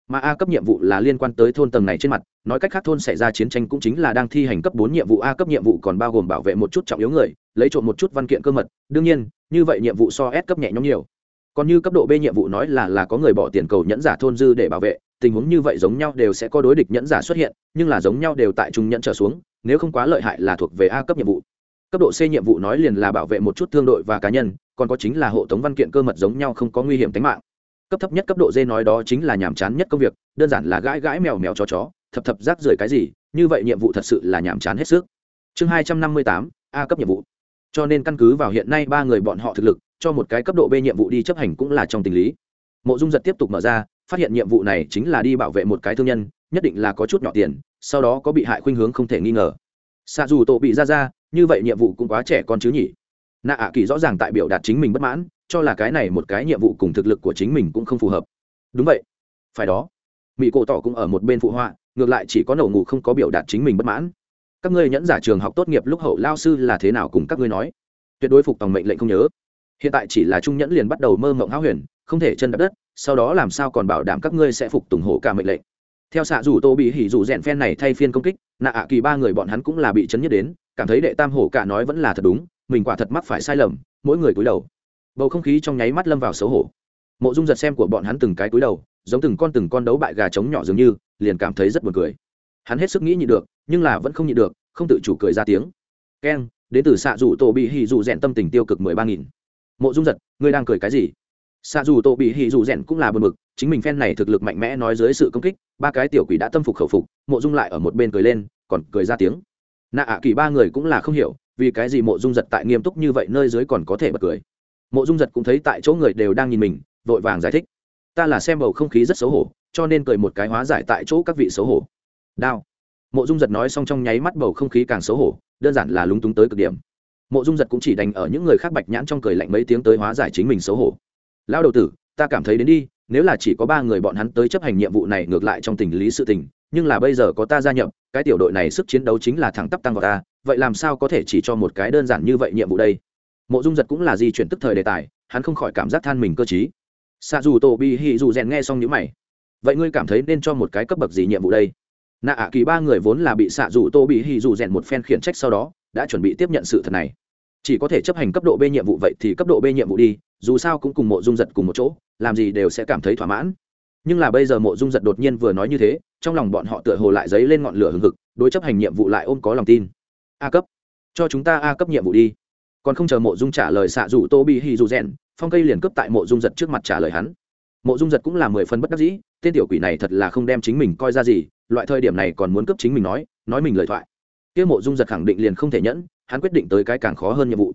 A: mà a cấp nhiệm vụ là liên quan tới thôn tầng này trên mặt, nói cách khác thôn xảy ra chiến tranh cũng chính là đang thi hành cấp bốn nhiệm vụ. A cấp nhiệm vụ còn bao gồm bảo vệ một chút trọng yếu người, lấy trộm một chút văn kiện cơ mật. Đương nhiên, như vậy nhiệm vụ so s cấp nhẹ nhõm nhiều. Còn như cấp độ b nhiệm vụ nói là là có người bỏ tiền cầu nhẫn giả thôn dư để bảo vệ. Tình huống như vậy giống nhau đều sẽ có đối địch nhẫn giả xuất hiện, nhưng là giống nhau đều tại trung nhẫn trở xuống, nếu không quá lợi hại là thuộc về a cấp nhiệm vụ. Cấp độ c nhiệm vụ nói liền là bảo vệ một chút thương đội và cá nhân, còn có chính là hộ tống văn kiện cơ mật giống nhau không có nguy hiểm tính mạng cấp thấp nhất cấp độ dê nói đó chính là nhàm chán nhất công việc, đơn giản là gãi gãi mèo mèo cho chó, thập thập rác rưởi cái gì, như vậy nhiệm vụ thật sự là nhàm chán hết sức. Chương hai trăm năm mươi tám, a cấp nhiệm vụ. Cho nên căn cứ vào hiện nay ba người bọn họ thực lực, cho một cái cấp độ b nhiệm vụ đi chấp hành cũng là trong tình lý. Mộ dung giật tiếp tục mở ra, phát hiện nhiệm vụ này chính là đi bảo vệ một cái thương nhân, nhất định là có chút nhỏ tiền, sau đó có bị hại khuynh hướng không thể nghi ngờ. Xa dù tổ bị ra ra, như vậy nhiệm vụ cũng quá trẻ con chứ nhỉ. Nạ ạ kỳ rõ ràng tại biểu đạt chính mình bất mãn cho là cái này một cái nhiệm vụ cùng thực lực của chính mình cũng không phù hợp. Đúng vậy. Phải đó. Mỹ cổ tỏ cũng ở một bên phụ họa, ngược lại chỉ có nổ ngủ không có biểu đạt chính mình bất mãn. Các ngươi nhẫn giả trường học tốt nghiệp lúc hậu lao sư là thế nào cùng các ngươi nói? Tuyệt đối phục tòng mệnh lệnh không nhớ. Hiện tại chỉ là trung nhẫn liền bắt đầu mơ mộng háo huyền, không thể chân đập đất, sau đó làm sao còn bảo đảm các ngươi sẽ phục tùng hộ cả mệnh lệnh? Theo xạ rủ tô bị hỉ rủ rèn phen này thay phiên công kích, nạ ạ kỳ ba người bọn hắn cũng là bị chấn nhất đến, cảm thấy đệ tam hổ cả nói vẫn là thật đúng, mình quả thật mắc phải sai lầm, mỗi người cúi đầu bầu không khí trong nháy mắt lâm vào xấu hổ. Mộ dung giật xem của bọn hắn từng cái cúi đầu, giống từng con từng con đấu bại gà trống nhỏ dường như, liền cảm thấy rất buồn cười. Hắn hết sức nghĩ nhịn được, nhưng là vẫn không nhịn được, không tự chủ cười ra tiếng. Keng đến từ xạ dù tổ bị hì dù rèn tâm tình tiêu cực mười ba nghìn. Mộ dung giật, ngươi đang cười cái gì? Xạ dù tổ bị hì dù rèn cũng là buồn mực chính mình phen này thực lực mạnh mẽ nói dưới sự công kích, ba cái tiểu quỷ đã tâm phục khẩu phục, mộ dung lại ở một bên cười lên, còn cười ra tiếng. Nạ ạ kỳ ba người cũng là không hiểu, vì cái gì mộ dung giật tại nghiêm túc như vậy, nơi dưới còn có thể bật cười mộ dung giật cũng thấy tại chỗ người đều đang nhìn mình, vội vàng giải thích. Ta là xem bầu không khí rất xấu hổ, cho nên cười một cái hóa giải tại chỗ các vị xấu hổ. Đao. Mộ dung giật nói xong trong nháy mắt bầu không khí càng xấu hổ, đơn giản là lúng túng tới cực điểm. Mộ dung giật cũng chỉ đành ở những người khác bạch nhãn trong cười lạnh mấy tiếng tới hóa giải chính mình xấu hổ. Lão đầu tử, ta cảm thấy đến đi, nếu là chỉ có ba người bọn hắn tới chấp hành nhiệm vụ này ngược lại trong tình lý sự tình, nhưng là bây giờ có ta gia nhập, cái tiểu đội này sức chiến đấu chính là thẳng tắp tăng vào ta, vậy làm sao có thể chỉ cho một cái đơn giản như vậy nhiệm vụ đây? Mộ dung giật cũng là di chuyển tức thời đề tài, hắn không khỏi cảm giác than mình cơ t xa dù tổ bi hì dù rèn nghe xong những mày. Vậy ngươi cảm thấy nên cho một cái cấp bậc gì nhiệm vụ đây? Nạ ạ kỳ ba người vốn là bị xạ dù tô bị hì dù rèn một phen khiển trách sau đó, đã chuẩn bị tiếp nhận sự thật này. Chỉ có thể chấp hành cấp độ b nhiệm vụ vậy thì cấp độ b nhiệm vụ đi, dù sao cũng cùng mộ dung giật cùng một chỗ, làm gì đều sẽ cảm thấy thỏa mãn. Nhưng là bây giờ mộ dung giật đột nhiên vừa nói như thế, trong lòng bọn họ tựa hồ lại dấy lên ngọn lửa hừng hực, đối chấp hành nhiệm vụ lại ôm có lòng tin. A cấp. Cho chúng ta a cấp nhiệm vụ đi còn không chờ mộ dung trả lời xạ dù tô bị hì dù rèn, phong cây liền cướp tại mộ dung giật trước mặt trả lời hắn. Mộ dung giật cũng là mười phần bất đắc dĩ, tên tiểu quỷ này thật là không đem chính mình coi ra gì, loại thời điểm này còn muốn cướp chính mình nói nói mình lời thoại. Kia mộ dung giật khẳng định liền không thể nhẫn, hắn quyết định tới cái càng khó hơn nhiệm vụ.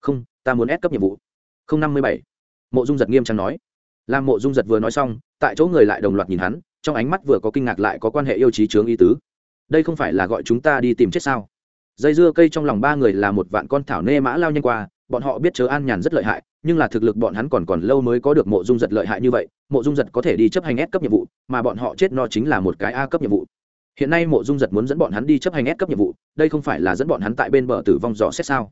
A: Không, ta muốn ép cấp nhiệm vụ. Không năm mươi bảy. Mộ dung giật nghiêm trang nói. Làm mộ dung giật vừa nói xong, tại chỗ người lại đồng loạt nhìn hắn, trong ánh mắt vừa có kinh ngạc lại có quan hệ yêu trí chướng ý tứ. Đây không phải là gọi chúng ta đi tìm chết sao? Dây dưa cây trong lòng ba người là một vạn con thảo nê mã lao nhanh qua, bọn họ biết chớ an nhàn rất lợi hại, nhưng là thực lực bọn hắn còn còn lâu mới có được mộ dung giật lợi hại như vậy, mộ dung giật có thể đi chấp hành S cấp nhiệm vụ, mà bọn họ chết no chính là một cái A cấp nhiệm vụ. Hiện nay mộ dung giật muốn dẫn bọn hắn đi chấp hành S cấp nhiệm vụ, đây không phải là dẫn bọn hắn tại bên bờ tử vong dò xét sao?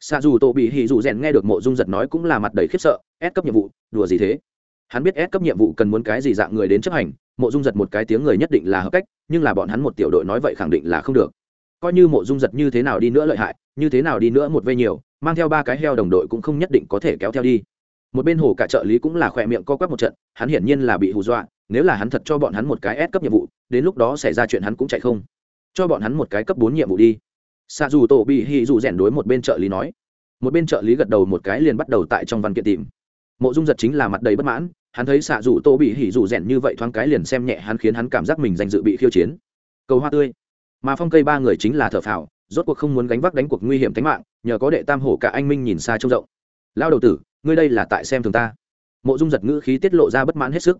A: Xa dù tổ bị hì dù rèn nghe được mộ dung giật nói cũng là mặt đầy khiếp sợ, S cấp nhiệm vụ, đùa gì thế? Hắn biết S cấp nhiệm vụ cần muốn cái gì dạng người đến chấp hành, mộ dung giật một cái tiếng người nhất định là hợp cách, nhưng là bọn hắn một tiểu đội nói vậy khẳng định là không được coi như mộ dung giật như thế nào đi nữa lợi hại, như thế nào đi nữa một vây nhiều, mang theo ba cái heo đồng đội cũng không nhất định có thể kéo theo đi. Một bên hồ cả trợ lý cũng là khỏe miệng co quắp một trận, hắn hiển nhiên là bị hù dọa, nếu là hắn thật cho bọn hắn một cái ép cấp nhiệm vụ, đến lúc đó xảy ra chuyện hắn cũng chạy không. Cho bọn hắn một cái cấp bốn nhiệm vụ đi. Xa dù tổ bị hì dù rèn đối một bên trợ lý nói. Một bên trợ lý gật đầu một cái liền bắt đầu tại trong văn kiện tìm. Mộ dung giật chính là mặt đầy bất mãn, hắn thấy xạ dù tô bị hỉ dù rèn như vậy thoáng cái liền xem nhẹ hắn khiến hắn cảm giác mình danh dự bị khiêu chiến. Cầu hoa tươi mà phong cây ba người chính là thợ phào, rốt cuộc không muốn gánh vác đánh cuộc nguy hiểm tính mạng, nhờ có đệ tam hổ cả anh minh nhìn xa trông rộng. Lao đầu tử, ngươi đây là tại xem thường ta. Mộ dung giật ngữ khí tiết lộ ra bất mãn hết sức.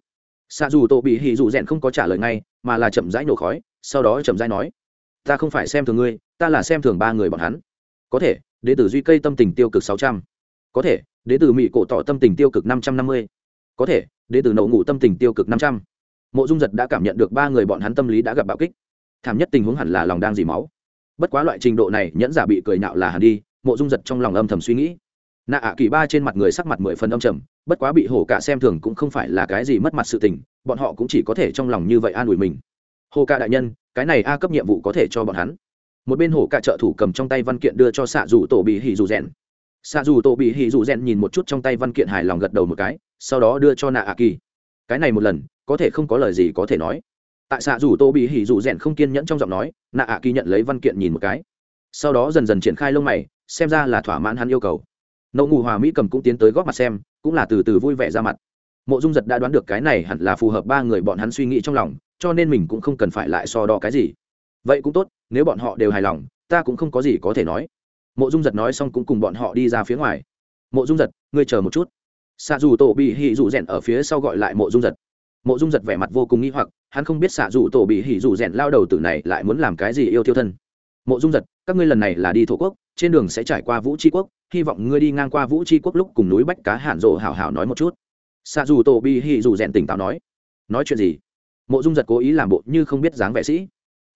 A: Xa dù tổ bị hì dù rèn không có trả lời ngay, mà là chậm rãi nổ khói, sau đó chậm rãi nói, ta không phải xem thường ngươi, ta là xem thường ba người bọn hắn. Có thể đ tử duy cây tâm tình tiêu cực sáu trăm. Có thể đ tử mỹ cổ tỏ tâm tình tiêu cực năm trăm năm mươi. Có thể đ tử nậu ngủ tâm tình tiêu cực năm trăm. Mộ dung giật đã cảm nhận được ba người bọn hắn tâm lý đã gặp bạo kích thảm nhất tình huống hẳn là lòng đang dì máu. Bất quá loại trình độ này, nhẫn giả bị cười nhạo là hẳn đi, mộ dung giật trong lòng âm thầm suy nghĩ. Nạ ạ kỳ ba trên mặt người sắc mặt mười phần âm trầm, bất quá bị hổ cả xem thường cũng không phải là cái gì mất mặt sự tình, bọn họ cũng chỉ có thể trong lòng như vậy an ủi mình. Hồ ca đại nhân, cái này a cấp nhiệm vụ có thể cho bọn hắn. Một bên hổ cả trợ thủ cầm trong tay văn kiện đưa cho xạ dù tổ bị hỉ dù rèn. Xạ dù tổ bị hỉ dù rèn nhìn một chút trong tay văn kiện hài lòng gật đầu một cái, sau đó đưa cho nạ ạ kỳ. Cái này một lần, có thể không có lời gì có thể nói tại xạ dù tô bị hỉ dù rèn không kiên nhẫn trong giọng nói, nạ ạ kỳ nhận lấy văn kiện nhìn một cái. Sau đó dần dần triển khai lông mày, xem ra là thỏa mãn hắn yêu cầu. Nậu ngủ hòa mỹ cầm cũng tiến tới góp mặt xem, cũng là từ từ vui vẻ ra mặt. Mộ dung giật đã đoán được cái này hẳn là phù hợp ba người bọn hắn suy nghĩ trong lòng, cho nên mình cũng không cần phải lại so đo cái gì. Vậy cũng tốt, nếu bọn họ đều hài lòng, ta cũng không có gì có thể nói. Mộ dung giật nói xong cũng cùng bọn họ đi ra phía ngoài. Mộ dung giật, ngươi chờ một chút. Xa dù tổ bị hỉ Dụ rèn ở phía sau gọi lại mộ dung giật mộ dung giật vẻ mặt vô cùng nghi hoặc, hắn không biết xạ dù tổ bị hỉ dù rèn lao đầu tử này lại muốn làm cái gì yêu tiêu thân. Mộ dung giật, các ngươi lần này là đi thổ quốc, trên đường sẽ trải qua vũ tri quốc, hy vọng ngươi đi ngang qua vũ tri quốc lúc cùng núi bách cá hạn rộ hảo hảo nói một chút. Xạ dù tổ Bị Hỉ dù rèn tỉnh táo nói. Nói chuyện gì? Mộ dung giật cố ý làm bộ như không biết dáng vệ sĩ.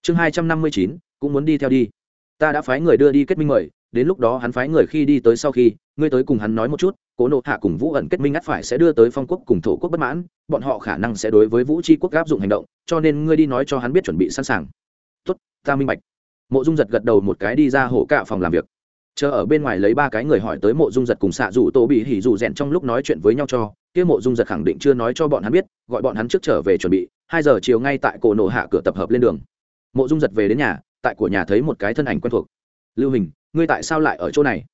A: Chương hai trăm năm mươi chín, cũng muốn đi theo đi. Ta đã phái người đưa đi kết minh mời, đến lúc đó hắn phái người khi đi tới sau khi, ngươi tới cùng hắn nói một chút cố nộ hạ cùng vũ ẩn kết minh ắt phải sẽ đưa tới phong quốc cùng thổ quốc bất mãn, bọn họ khả năng sẽ đối với vũ tri quốc áp dụng hành động, cho nên ngươi đi nói cho hắn biết chuẩn bị sẵn sàng. Tốt, ta minh bạch. Mộ dung giật gật đầu một cái đi ra hổ cạ phòng làm việc. Chờ ở bên ngoài lấy ba cái người hỏi tới mộ dung giật cùng xạ dù tô bị hỉ dù rèn trong lúc nói chuyện với nhau cho, kia mộ dung giật khẳng định chưa nói cho bọn hắn biết, gọi bọn hắn trước trở về chuẩn bị, hai giờ chiều ngay tại cổ nổ hạ cửa tập hợp lên đường. Mộ dung giật về đến nhà, tại của nhà thấy một cái thân ảnh quen thuộc. Lưu hình, ngươi tại sao lại ở chỗ này?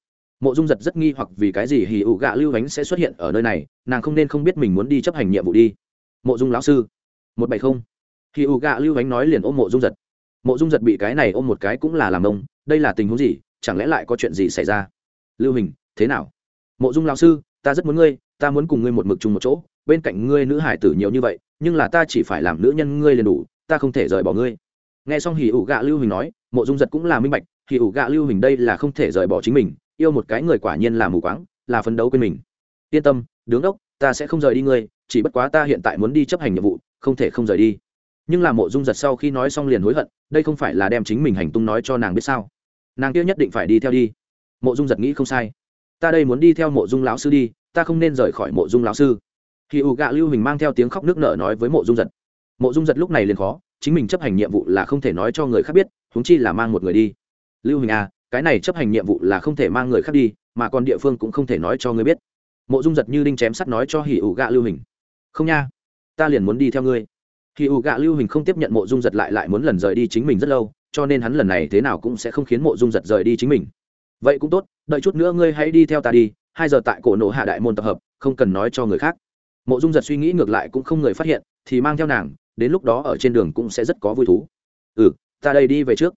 A: Mộ dung giật rất nghi hoặc vì cái gì hì ụ gạ lưu ánh sẽ xuất hiện ở nơi này, nàng không nên không biết mình muốn đi chấp hành nhiệm vụ đi. Mộ dung lão sư, một bảy không. Hì ụ gạ lưu ánh nói liền ôm mộ dung giật. Mộ dung giật bị cái này ôm một cái cũng là làm nông đây là tình huống gì, chẳng lẽ lại có chuyện gì xảy ra? Lưu hình, thế nào? Mộ dung lão sư, ta rất muốn ngươi, ta muốn cùng ngươi một mực chung một chỗ, bên cạnh ngươi nữ hải tử nhiều như vậy, nhưng là ta chỉ phải làm nữ nhân ngươi liền đủ, ta không thể rời bỏ ngươi. Nghe xong hỉ ủ gạ lưu hình nói, mộ dung giật cũng là minh bạch, hỉ ủ gạ lưu hình đây là không thể rời bỏ chính mình yêu một cái người quả nhiên là mù quáng, là phấn đấu quên mình. Yên tâm, đứng đốc, ta sẽ không rời đi ngươi, chỉ bất quá ta hiện tại muốn đi chấp hành nhiệm vụ, không thể không rời đi. Nhưng là mộ dung giật sau khi nói xong liền hối hận, đây không phải là đem chính mình hành tung nói cho nàng biết sao? Nàng kia nhất định phải đi theo đi. Mộ dung giật nghĩ không sai. Ta đây muốn đi theo mộ dung lão sư đi, ta không nên rời khỏi mộ dung lão sư. Khi ủ gạ lưu hình mang theo tiếng khóc nước nở nói với mộ dung giật. Mộ dung giật lúc này liền khó, chính mình chấp hành nhiệm vụ là không thể nói cho người khác biết húng chi là mang một người đi. Lưu hình à cái này chấp hành nhiệm vụ là không thể mang người khác đi, mà còn địa phương cũng không thể nói cho người biết. Mộ dung giật như đinh chém sắt nói cho hỉ ủ gạ lưu hình. Không nha, ta liền muốn đi theo ngươi. Hỉ ủ gạ lưu hình không tiếp nhận mộ dung giật lại lại muốn lần rời đi chính mình rất lâu, cho nên hắn lần này thế nào cũng sẽ không khiến mộ dung giật rời đi chính mình. Vậy cũng tốt, đợi chút nữa ngươi hãy đi theo ta đi, hai giờ tại cổ nộ hạ đại môn tập hợp, không cần nói cho người khác. Mộ dung giật suy nghĩ ngược lại cũng không người phát hiện, thì mang theo nàng, đến lúc đó ở trên đường cũng sẽ rất có vui thú. Ừ ta đây đi về trước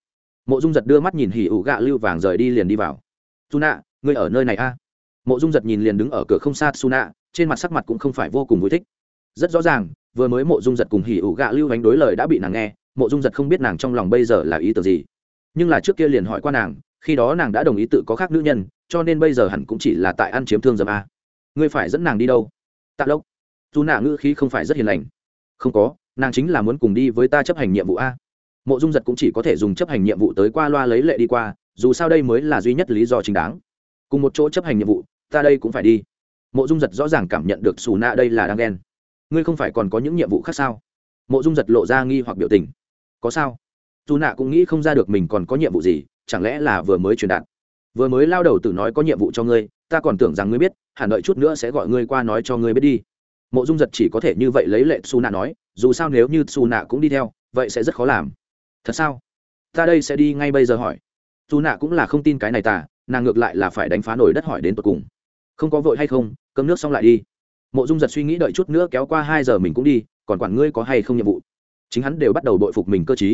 A: mộ dung giật đưa mắt nhìn hỉ ủ gạ lưu vàng rời đi liền đi vào. Su nạ ngươi ở nơi này a? À? mộ dung giật nhìn liền đứng ở cửa không xa su nạ trên mặt sắc mặt cũng không phải vô cùng vui thích. Rất rõ ràng, vừa mới mộ dung giật cùng hỉ ủ gạ lưu đánh đối lời đã bị nàng nghe, mộ dung giật không biết nàng trong lòng bây giờ là ý tưởng gì. Nhưng là trước kia liền hỏi qua nàng, khi đó nàng đã đồng ý tự có khác nữ nhân, cho nên bây giờ hẳn cũng chỉ là tại ăn chiếm thương dầm a. Ngươi phải dẫn nàng đi đâu? Tạ lốc dù nạ ngữ khí không phải rất hiền lành. Không có, nàng chính là muốn cùng đi với ta chấp hành nhiệm vụ a mộ dung giật cũng chỉ có thể dùng chấp hành nhiệm vụ tới qua loa lấy lệ đi qua, dù sao đây mới là duy nhất lý do chính đáng. Cùng một chỗ chấp hành nhiệm vụ, ta đây cũng phải đi. Mộ dung giật rõ ràng cảm nhận được xù nạ đây là đang ghen. Ngươi không phải còn có những nhiệm vụ khác sao? Mộ dung giật lộ ra nghi hoặc biểu tình. Có sao? Dù nạ cũng nghĩ không ra được mình còn có nhiệm vụ gì, chẳng lẽ là vừa mới truyền đạt? Vừa mới lao đầu tử nói có nhiệm vụ cho ngươi, ta còn tưởng rằng ngươi biết, hẳn đợi chút nữa sẽ gọi ngươi qua nói cho ngươi biết đi. Mộ dung giật chỉ có thể như vậy lấy lệ su nạ nói, dù sao nếu như su nạ cũng đi theo, vậy sẽ rất khó làm thật sao? Ta đây sẽ đi ngay bây giờ hỏi. Dù nạ cũng là không tin cái này tả nàng ngược lại là phải đánh phá nổi đất hỏi đến tột cùng. Không có vội hay không, cơm nước xong lại đi. Mộ dung giật suy nghĩ đợi chút nữa kéo qua hai giờ mình cũng đi, còn quản ngươi có hay không nhiệm vụ. Chính hắn đều bắt đầu bội phục mình cơ t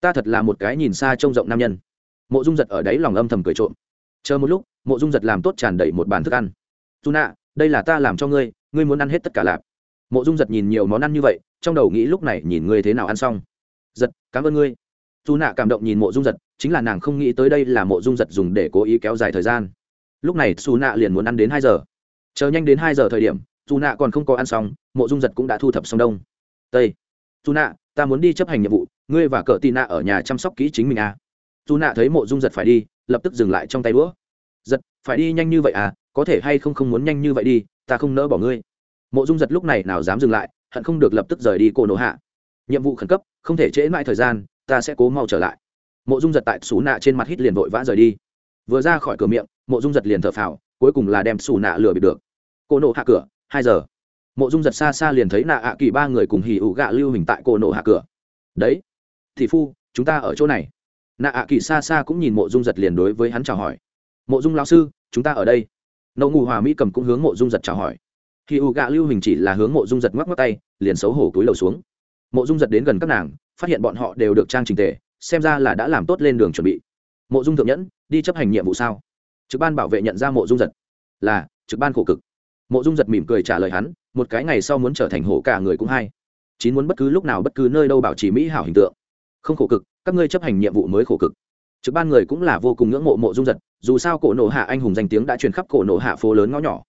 A: ta thật là một cái nhìn xa trông rộng nam nhân. Mộ dung giật ở đấy lòng âm thầm cười trộm. Chờ một lúc, mộ dung giật làm tốt tràn đầy một bàn thức ăn. Dù nạ, đây là ta làm cho ngươi ngươi muốn ăn hết tất cả lạp. Mộ dung giật nhìn nhiều món ăn như vậy, trong đầu nghĩ lúc này nhìn ngươi thế nào ăn xong. Giật, cảm ơn ngươi dù nạ cảm động nhìn mộ dung giật, chính là nàng không nghĩ tới đây là mộ dung giật dùng để cố ý kéo dài thời gian. Lúc này xù nạ liền muốn ăn đến hai giờ. Chờ nhanh đến hai giờ thời điểm, dù nạ còn không có ăn xong, mộ dung giật cũng đã thu thập xong đông. Tây, dù nạ, ta muốn đi chấp hành nhiệm vụ, ngươi và cờ tị nạ ở nhà chăm sóc kỹ chính mình à. dù nạ thấy mộ dung giật phải đi, lập tức dừng lại trong tay đũa. Giật, phải đi nhanh như vậy à? Có thể hay không không muốn nhanh như vậy đi, ta không nỡ bỏ ngươi. Mộ dung giật lúc này nào dám dừng lại, hận không được lập tức rời đi cổ nổ hạ. Nhiệm vụ khẩn cấp, không thể trễ mãi thời gian ta sẽ cố mau trở lại. Mộ dung giật tại xù nạ trên mặt hít liền vội vã rời đi. Vừa ra khỏi cửa miệng, mộ dung giật liền thở phào, cuối cùng là đem xù nạ lừa bịp được. Cô nộ hạ cửa, hai giờ. Mộ dung giật xa xa liền thấy nạ ạ kỳ ba người cùng hì ủ gạ lưu hình tại cô nộ hạ cửa. Đấy, thị phu, chúng ta ở chỗ này. Nạ ạ kỳ xa xa cũng nhìn mộ dung giật liền đối với hắn chào hỏi. Mộ dung lao sư, chúng ta ở đây. Nậu ngụ hòa mỹ cầm cũng hướng mộ dung giật chào hỏi. Hì u gạ lưu hình chỉ là hướng mộ dung giật ngoắc ngoắc tay, liền xấu hổ túi lầu xuống. Mộ dung giật đến gần các nàng phát hiện bọn họ đều được trang trình tề, xem ra là đã làm tốt lên đường chuẩn bị. Mộ dung thượng nhẫn, đi chấp hành nhiệm vụ sao? Trực ban bảo vệ nhận ra mộ dung giật. Là, trực ban khổ cực. Mộ dung giật mỉm cười trả lời hắn, một cái ngày sau muốn trở thành hổ cả người cũng hay. Chín muốn bất cứ lúc nào bất cứ nơi đâu bảo trì mỹ hảo hình tượng. Không khổ cực, các ngươi chấp hành nhiệm vụ mới khổ cực. Trực ban người cũng là vô cùng ngưỡng mộ mộ dung giật, dù sao cổ nổ hạ anh hùng danh tiếng đã truyền khắp cổ nổ hạ phố lớn ngõ nhỏ.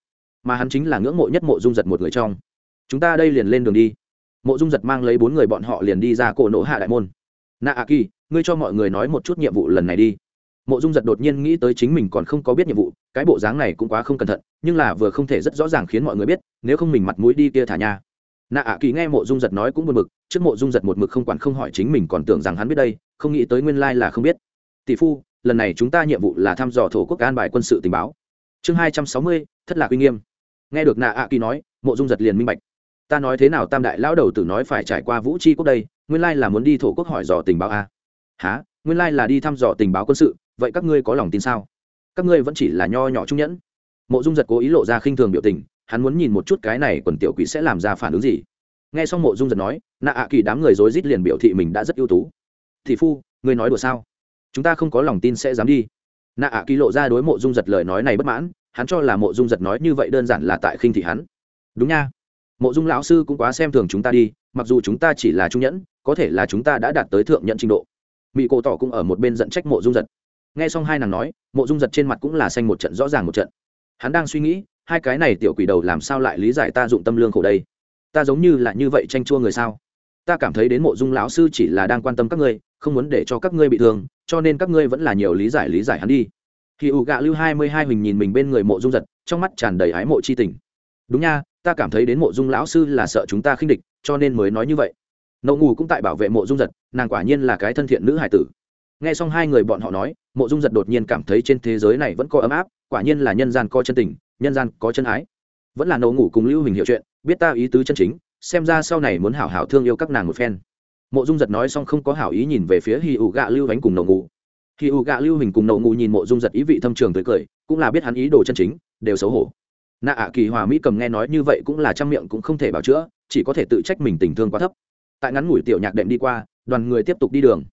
A: Mà hắn chính là ngưỡng mộ nhất mộ dung giật một người trong. Chúng ta đây liền lên đường đi mộ dung giật mang lấy bốn người bọn họ liền đi ra cổ nộ hạ đại môn. Nạ a kỳ ngươi cho mọi người nói một chút nhiệm vụ lần này đi. Mộ dung giật đột nhiên nghĩ tới chính mình còn không có biết nhiệm vụ, cái bộ dáng này cũng quá không cẩn thận, nhưng là vừa không thể rất rõ ràng khiến mọi người biết, nếu không mình mặt mũi đi kia thả nha. Nạ ạ kỳ nghe mộ dung giật nói cũng buồn mực trước mộ dung giật một mực không quản không hỏi chính mình còn tưởng rằng hắn biết đây, không nghĩ tới nguyên lai là không biết. Tỷ phu, lần này chúng ta nhiệm vụ là thăm dò thổ quốc an bài quân sự tình báo. Chương hai trăm sáu mươi, thất lạc uy nghiêm. Nghe được nạ ạ kỳ nói, mộ dung giật liền minh bạch ta nói thế nào tam đại lão đầu tử nói phải trải qua vũ chi quốc đây, nguyên lai là muốn đi thổ quốc hỏi dò tình báo a. Há nguyên lai là đi thăm dò tình báo quân sự, vậy các ngươi có lòng tin sao? Các ngươi vẫn chỉ là nho nhỏ trung nhẫn. Mộ dung giật cố ý lộ ra khinh thường biểu tình, hắn muốn nhìn một chút cái này quần tiểu quỷ sẽ làm ra phản ứng gì. Nghe xong mộ dung giật nói nạ ạ kỳ đám người rối rít liền biểu thị mình đã rất ưu tú. Thị phu, ngươi nói đùa sao? Chúng ta không có lòng tin sẽ dám đi. Nạ ạ kỳ lộ ra đối mộ dung giật lời nói này bất mãn, hắn cho là mộ dung giật nói như vậy đơn giản là tại khinh thị hắn. Đúng nha mộ dung lão sư cũng quá xem thường chúng ta đi, mặc dù chúng ta chỉ là trung nhẫn, có thể là chúng ta đã đạt tới thượng nhận trình độ. Mỹ cổ tỏ cũng ở một bên giận trách mộ dung giật. Nghe xong hai nàng nói, mộ dung giật trên mặt cũng là xanh một trận, rõ ràng một trận. Hắn đang suy nghĩ, hai cái này tiểu quỷ đầu làm sao lại lý giải ta dụng tâm lương khổ đây? Ta giống như là như vậy tranh chua người sao? Ta cảm thấy đến mộ dung lão sư chỉ là đang quan tâm các ngươi, không muốn để cho các ngươi bị thương, cho nên các ngươi vẫn là nhiều lý giải lý giải hắn đi. Khi ủ gạ lưu hai mươi hai huỳnh nhìn mình bên người mộ dung giật, trong mắt tràn đầy ái mộ c h i tình. Đúng nha ta cảm thấy đến mộ dung lão sư là sợ chúng ta khinh địch, cho nên mới nói như vậy. Nậu ngủ cũng tại bảo vệ mộ dung giật, nàng quả nhiên là cái thân thiện nữ hải tử. Nghe xong hai người bọn họ nói, mộ dung giật đột nhiên cảm thấy trên thế giới này vẫn có ấm áp, quả nhiên là nhân gian có chân tình, nhân gian có chân ái. Vẫn là nậu ngủ cùng lưu hình hiểu chuyện, biết ta ý tứ chân chính, xem ra sau này muốn hảo hảo thương yêu các nàng một phen. Mộ dung giật nói xong không có hảo ý nhìn về phía hì ủ gạ lưu ánh cùng nậu ngủ. Hì ủ gạ lưu hình cùng nậu ngủ nhìn mộ dung giật ý vị thâm trường tới cười, cũng là biết hắn ý đồ chân chính, đều xấu hổ nạ ạ kỳ hòa mỹ cầm nghe nói như vậy cũng là trăm miệng cũng không thể bảo chữa, chỉ có thể tự trách mình tình thương quá thấp. Tại ngắn ngủi tiểu nhạc đệm đi qua, đoàn người tiếp tục đi đường.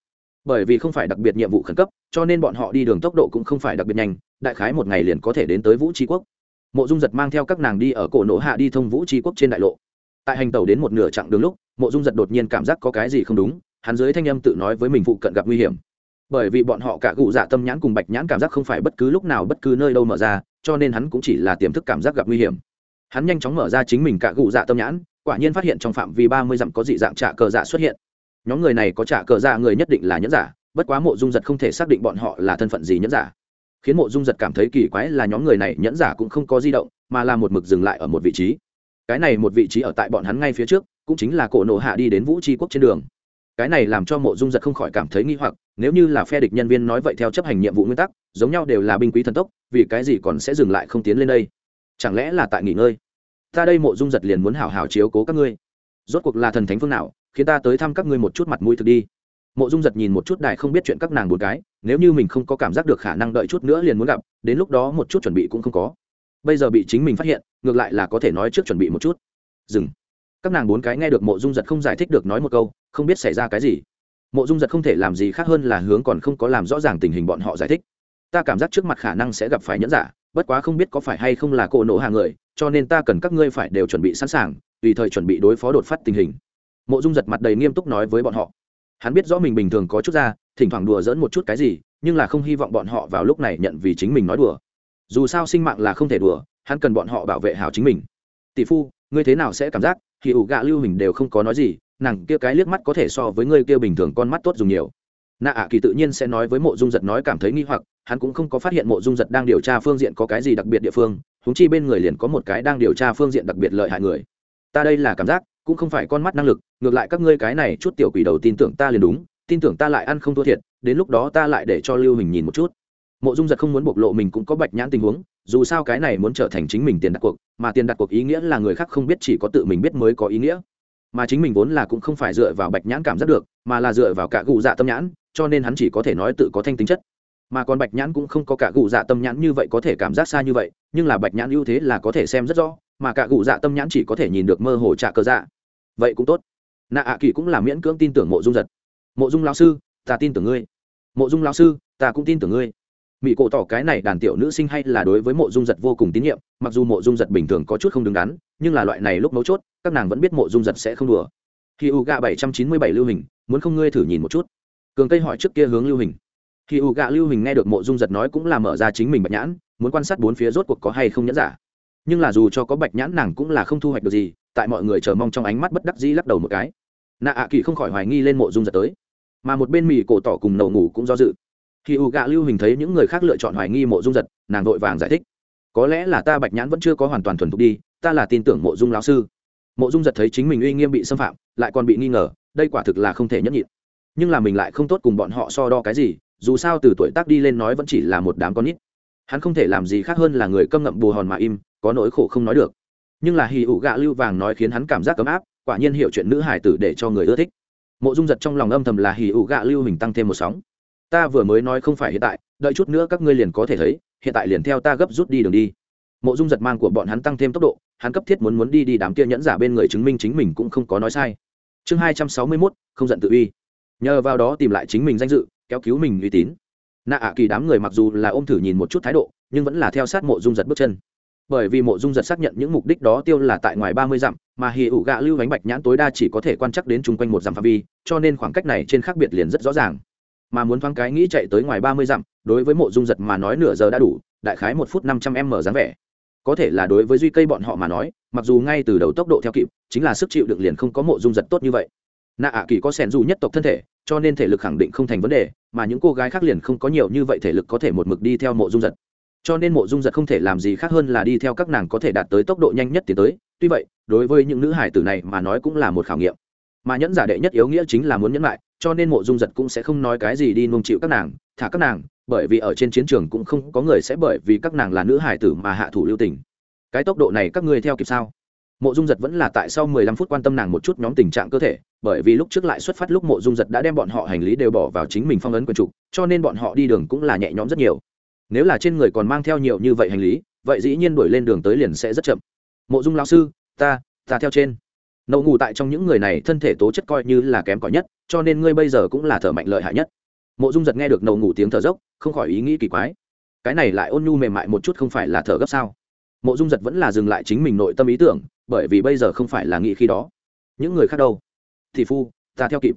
A: Bởi vì không phải đặc biệt nhiệm vụ khẩn cấp, cho nên bọn họ đi đường tốc độ cũng không phải đặc biệt nhanh, đại khái một ngày liền có thể đến tới vũ trí quốc. Mộ dung giật mang theo các nàng đi ở cổ nổ hạ đi thông vũ trí quốc trên đại lộ. Tại hành tàu đến một nửa chặng đường lúc, mộ dung giật đột nhiên cảm giác có cái gì không đúng, hắn dưới thanh âm tự nói với mình phụ cận gặp nguy hiểm. Bởi vì bọn họ cả cụ dạ tâm nhãn cùng bạch nhãn cảm giác không phải bất cứ lúc nào bất cứ nơi đâu mở ra cho nên hắn cũng chỉ là tiềm thức cảm giác gặp nguy hiểm. Hắn nhanh chóng mở ra chính mình cả gụ dạ tâm nhãn, quả nhiên phát hiện trong phạm vi ba mươi dặm có dị dạng trả cờ dạ xuất hiện. Nhóm người này có trả cờ dạ người nhất định là nhẫn giả, bất quá mộ dung giật không thể xác định bọn họ là thân phận gì nhẫn giả. Khiến mộ dung giật cảm thấy kỳ quái là nhóm người này nhẫn giả cũng không có di động, mà là một mực dừng lại ở một vị trí. Cái này một vị trí ở tại bọn hắn ngay phía trước, cũng chính là cổ nộ hạ đi đến vũ tri quốc trên đường cái này làm cho mộ dung giật không khỏi cảm thấy nghi hoặc, nếu như là phe địch nhân viên nói vậy theo chấp hành nhiệm vụ nguyên tắc, giống nhau đều là binh quý thần tốc, vì cái gì còn sẽ dừng lại không tiến lên đây? Chẳng lẽ là tại nghỉ ngơi? Ta đây mộ dung giật liền muốn hảo hảo chiếu cố các ngươi. Rốt cuộc là thần thánh phương nào, khiến ta tới thăm các ngươi một chút mặt mũi thực đi. Mộ dung giật nhìn một chút đài không biết chuyện các nàng một cái, nếu như mình không có cảm giác được khả năng đợi chút nữa liền muốn gặp, đến lúc đó một chút chuẩn bị cũng không có. Bây giờ bị chính mình phát hiện, ngược lại là có thể nói trước chuẩn bị một chút. Dừng các nàng bốn cái nghe được mộ dung giật không giải thích được nói một câu, không biết xảy ra cái gì. Mộ dung giật không thể làm gì khác hơn là hướng còn không có làm rõ ràng tình hình bọn họ giải thích. Ta cảm giác trước mặt khả năng sẽ gặp phải nhẫn giả, bất quá không biết có phải hay không là cỗ nổ hàng người, cho nên ta cần các ngươi phải đều chuẩn bị sẵn sàng, tùy thời chuẩn bị đối phó đột phát tình hình. Mộ dung giật mặt đầy nghiêm túc nói với bọn họ. Hắn biết rõ mình bình thường có chút ra, thỉnh thoảng đùa dỡn một chút cái gì, nhưng là không hy vọng bọn họ vào lúc này nhận vì chính mình nói đùa. Dù sao sinh mạng là không thể đùa, hắn cần bọn họ bảo vệ hảo chính mình. Tỷ phu, ngươi thế nào sẽ cảm giác? Thì ủ gạ lưu hình đều không có nói gì, nàng kia cái liếc mắt có thể so với ngươi kia bình thường con mắt tốt dùng nhiều. Nạ ạ kỳ tự nhiên sẽ nói với mộ dung giật nói cảm thấy nghi hoặc, hắn cũng không có phát hiện mộ dung giật đang điều tra phương diện có cái gì đặc biệt địa phương húng chi bên người liền có một cái đang điều tra phương diện đặc biệt lợi hại người. Ta đây là cảm giác, cũng không phải con mắt năng lực, ngược lại các ngươi cái này chút tiểu quỷ đầu tin tưởng ta liền đúng, tin tưởng ta lại ăn không thua thiệt, đến lúc đó ta lại để cho lưu hình nhìn một chút mộ dung giật không muốn bộc lộ mình cũng có bạch nhãn tình huống, dù sao cái này muốn trở thành chính mình tiền đặt cuộc, mà tiền đặt cuộc ý nghĩa là người khác không biết chỉ có tự mình biết mới có ý nghĩa. Mà chính mình vốn là cũng không phải dựa vào bạch nhãn cảm giác được, mà là dựa vào cả gù dạ tâm nhãn, cho nên hắn chỉ có thể nói tự có thanh tính chất. Mà còn bạch nhãn cũng không có cả gù dạ tâm nhãn như vậy có thể cảm giác xa như vậy, nhưng là bạch nhãn ưu thế là có thể xem rất rõ, mà cả gù dạ tâm nhãn chỉ có thể nhìn được mơ hồ trả cơ dạ. Vậy cũng tốt. Nạ ạ kỳ cũng là miễn cưỡng tin tưởng mộ dung giật. Mộ dung lao sư, ta tin tưởng ngươi. Mộ dung lao sư, ta cũng tin tưởng ngươi mỹ cổ tỏ cái này đàn tiểu nữ sinh hay là đối với mộ dung giật vô cùng tín nhiệm, mặc dù mộ dung giật bình thường có chút không đứng đắn, nhưng là loại này lúc mấu chốt, các nàng vẫn biết mộ dung giật sẽ không đùa. Khi u gạ bảy trăm chín mươi bảy lưu hình, muốn không ngươi thử nhìn một chút. Cường cây hỏi trước kia hướng lưu hình. Khi u gạ lưu hình nghe được mộ dung giật nói cũng là mở ra chính mình bạch nhãn, muốn quan sát bốn phía rốt cuộc có hay không nhẫn giả. Nhưng là dù cho có bạch nhãn nàng cũng là không thu hoạch được gì, tại mọi người chờ mong trong ánh mắt bất đắc dĩ lắc đầu một cái. Nạ ạ kỳ không khỏi hoài nghi lên mộ dung giật tới. Mà một bên mì cổ tỏ cùng nầu ngủ cũng do dự khi ủ gạ lưu hình thấy những người khác lựa chọn hoài nghi mộ dung giật, nàng vội vàng giải thích. Có lẽ là ta bạch nhãn vẫn chưa có hoàn toàn thuần thục đi, ta là tin tưởng mộ dung lão sư. Mộ dung giật thấy chính mình uy nghiêm bị xâm phạm, lại còn bị nghi ngờ, đây quả thực là không thể nhẫn nhịn. Nhưng là mình lại không tốt cùng bọn họ so đo cái gì, dù sao từ tuổi tác đi lên nói vẫn chỉ là một đám con nít. Hắn không thể làm gì khác hơn là người câm ngậm bù hòn mà im, có nỗi khổ không nói được. Nhưng là hì ụ gạ lưu vàng nói khiến hắn cảm giác ấm áp, quả nhiên hiểu chuyện nữ hải tử để cho người ưa thích. Mộ dung giật trong lòng âm thầm là hì ụ gạ lưu hình tăng thêm một sóng ta vừa mới nói không phải hiện tại, đợi chút nữa các ngươi liền có thể thấy, hiện tại liền theo ta gấp rút đi đường đi. Mộ dung giật mang của bọn hắn tăng thêm tốc độ, hắn cấp thiết muốn muốn đi đi đám kia nhẫn giả bên người chứng minh chính mình cũng không có nói sai. Chương hai trăm sáu mươi mốt, không giận tự uy. Nhờ vào đó tìm lại chính mình danh dự, kéo cứu mình uy tín. Nạ ạ kỳ đám người mặc dù là ôm thử nhìn một chút thái độ, nhưng vẫn là theo sát mộ dung giật bước chân. Bởi vì mộ dung giật xác nhận những mục đích đó tiêu là tại ngoài ba mươi dặm, mà hì ủ gạ lưu bánh bạch nhãn tối đa chỉ có thể quan chắc đến chung quanh một dặm phạm vi, cho nên khoảng cách này trên khác biệt liền rất rõ ràng mà muốn thoáng cái nghĩ chạy tới ngoài ba mươi dặm, đối với mộ dung giật mà nói nửa giờ đã đủ, đại khái một phút năm trăm m dáng vẻ. Có thể là đối với duy cây bọn họ mà nói, mặc dù ngay từ đầu tốc độ theo kịp, chính là sức chịu đựng liền không có mộ dung giật tốt như vậy. Nạ ạ kỳ có sẻn dù nhất tộc thân thể, cho nên thể lực khẳng định không thành vấn đề, mà những cô gái khác liền không có nhiều như vậy thể lực có thể một mực đi theo mộ dung giật. Cho nên mộ dung giật không thể làm gì khác hơn là đi theo các nàng có thể đạt tới tốc độ nhanh nhất tiến tới. Tuy vậy, đối với những nữ hải tử này mà nói cũng là một khảo nghiệm. Mà nhẫn giả đệ nhất yếu nghĩa chính là muốn nhẫn lại cho nên mộ dung giật cũng sẽ không nói cái gì đi nung chịu các nàng, thả các nàng, bởi vì ở trên chiến trường cũng không có người sẽ bởi vì các nàng là nữ hải tử mà hạ thủ lưu tình. Cái tốc độ này các ngươi theo kịp sao? Mộ dung giật vẫn là tại sau mười lăm phút quan tâm nàng một chút nhóm tình trạng cơ thể, bởi vì lúc trước lại xuất phát lúc mộ dung giật đã đem bọn họ hành lý đều bỏ vào chính mình phong ấn quần trục, cho nên bọn họ đi đường cũng là nhẹ nhõm rất nhiều. Nếu là trên người còn mang theo nhiều như vậy hành lý, vậy dĩ nhiên đuổi lên đường tới liền sẽ rất chậm. Mộ dung lao sư, ta ta theo trên nậu ngủ tại trong những người này thân thể tố chất coi như là kém cỏi nhất, cho nên ngươi bây giờ cũng là thở mạnh lợi hại nhất. Mộ dung giật nghe được nậu ngủ tiếng thở dốc, không khỏi ý nghĩ kỳ quái. Cái này lại ôn nhu mềm mại một chút không phải là thở gấp sao? Mộ dung giật vẫn là dừng lại chính mình nội tâm ý tưởng, bởi vì bây giờ không phải là nghĩ khi đó. Những người khác đâu? Thì phu, ta theo kịp.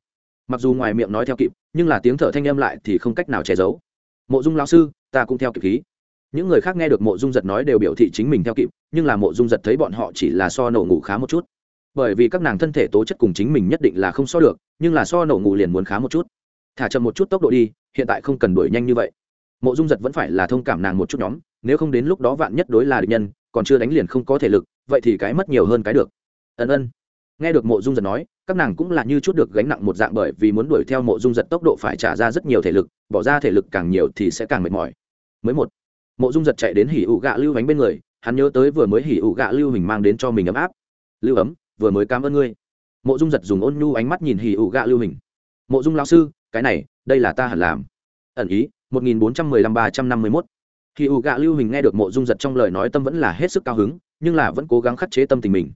A: Mặc dù ngoài miệng nói theo kịp, nhưng là tiếng thở thanh âm lại thì không cách nào che giấu. Mộ dung lao sư, ta cũng theo kịp khí. Những người khác nghe được mộ dung giật nói đều biểu thị chính mình theo kịp, nhưng là mộ dung giật thấy bọn họ chỉ là so nổ ngủ khá một chút bởi vì các nàng thân thể tố chất cùng chính mình nhất định là không so được, nhưng là so nổ ngủ liền muốn khá một chút. Thả chậm một chút tốc độ đi, hiện tại không cần đuổi nhanh như vậy. Mộ dung giật vẫn phải là thông cảm nàng một chút nhóm, nếu không đến lúc đó vạn nhất đối là địch nhân, còn chưa đánh liền không có thể lực, vậy thì cái mất nhiều hơn cái được. Ân ân. Nghe được mộ dung giật nói, các nàng cũng là như chút được gánh nặng một dạng bởi vì muốn đuổi theo mộ dung giật tốc độ phải trả ra rất nhiều thể lực, bỏ ra thể lực càng nhiều thì sẽ càng mệt mỏi. Mới một. Mộ dung giật chạy đến hỉ ụ gạ lưu bánh bên người, hắn nhớ tới vừa mới hỉ ụ gạ lưu mình mang đến cho mình ấm áp. Lưu ấm vừa mới cảm ơn ngươi. Mộ dung giật dùng ôn nhu ánh mắt nhìn hỉ ụ gạ lưu hình. Mộ dung lao sư, cái này, đây là ta hẳn làm. Ẩn ý, một nghìn bốn trăm mười lăm ba trăm năm mươi mốt. Hì ụ gạ lưu hình nghe được mộ dung giật trong lời nói tâm vẫn là hết sức cao hứng, nhưng là vẫn cố gắng khắc chế tâm tình mình.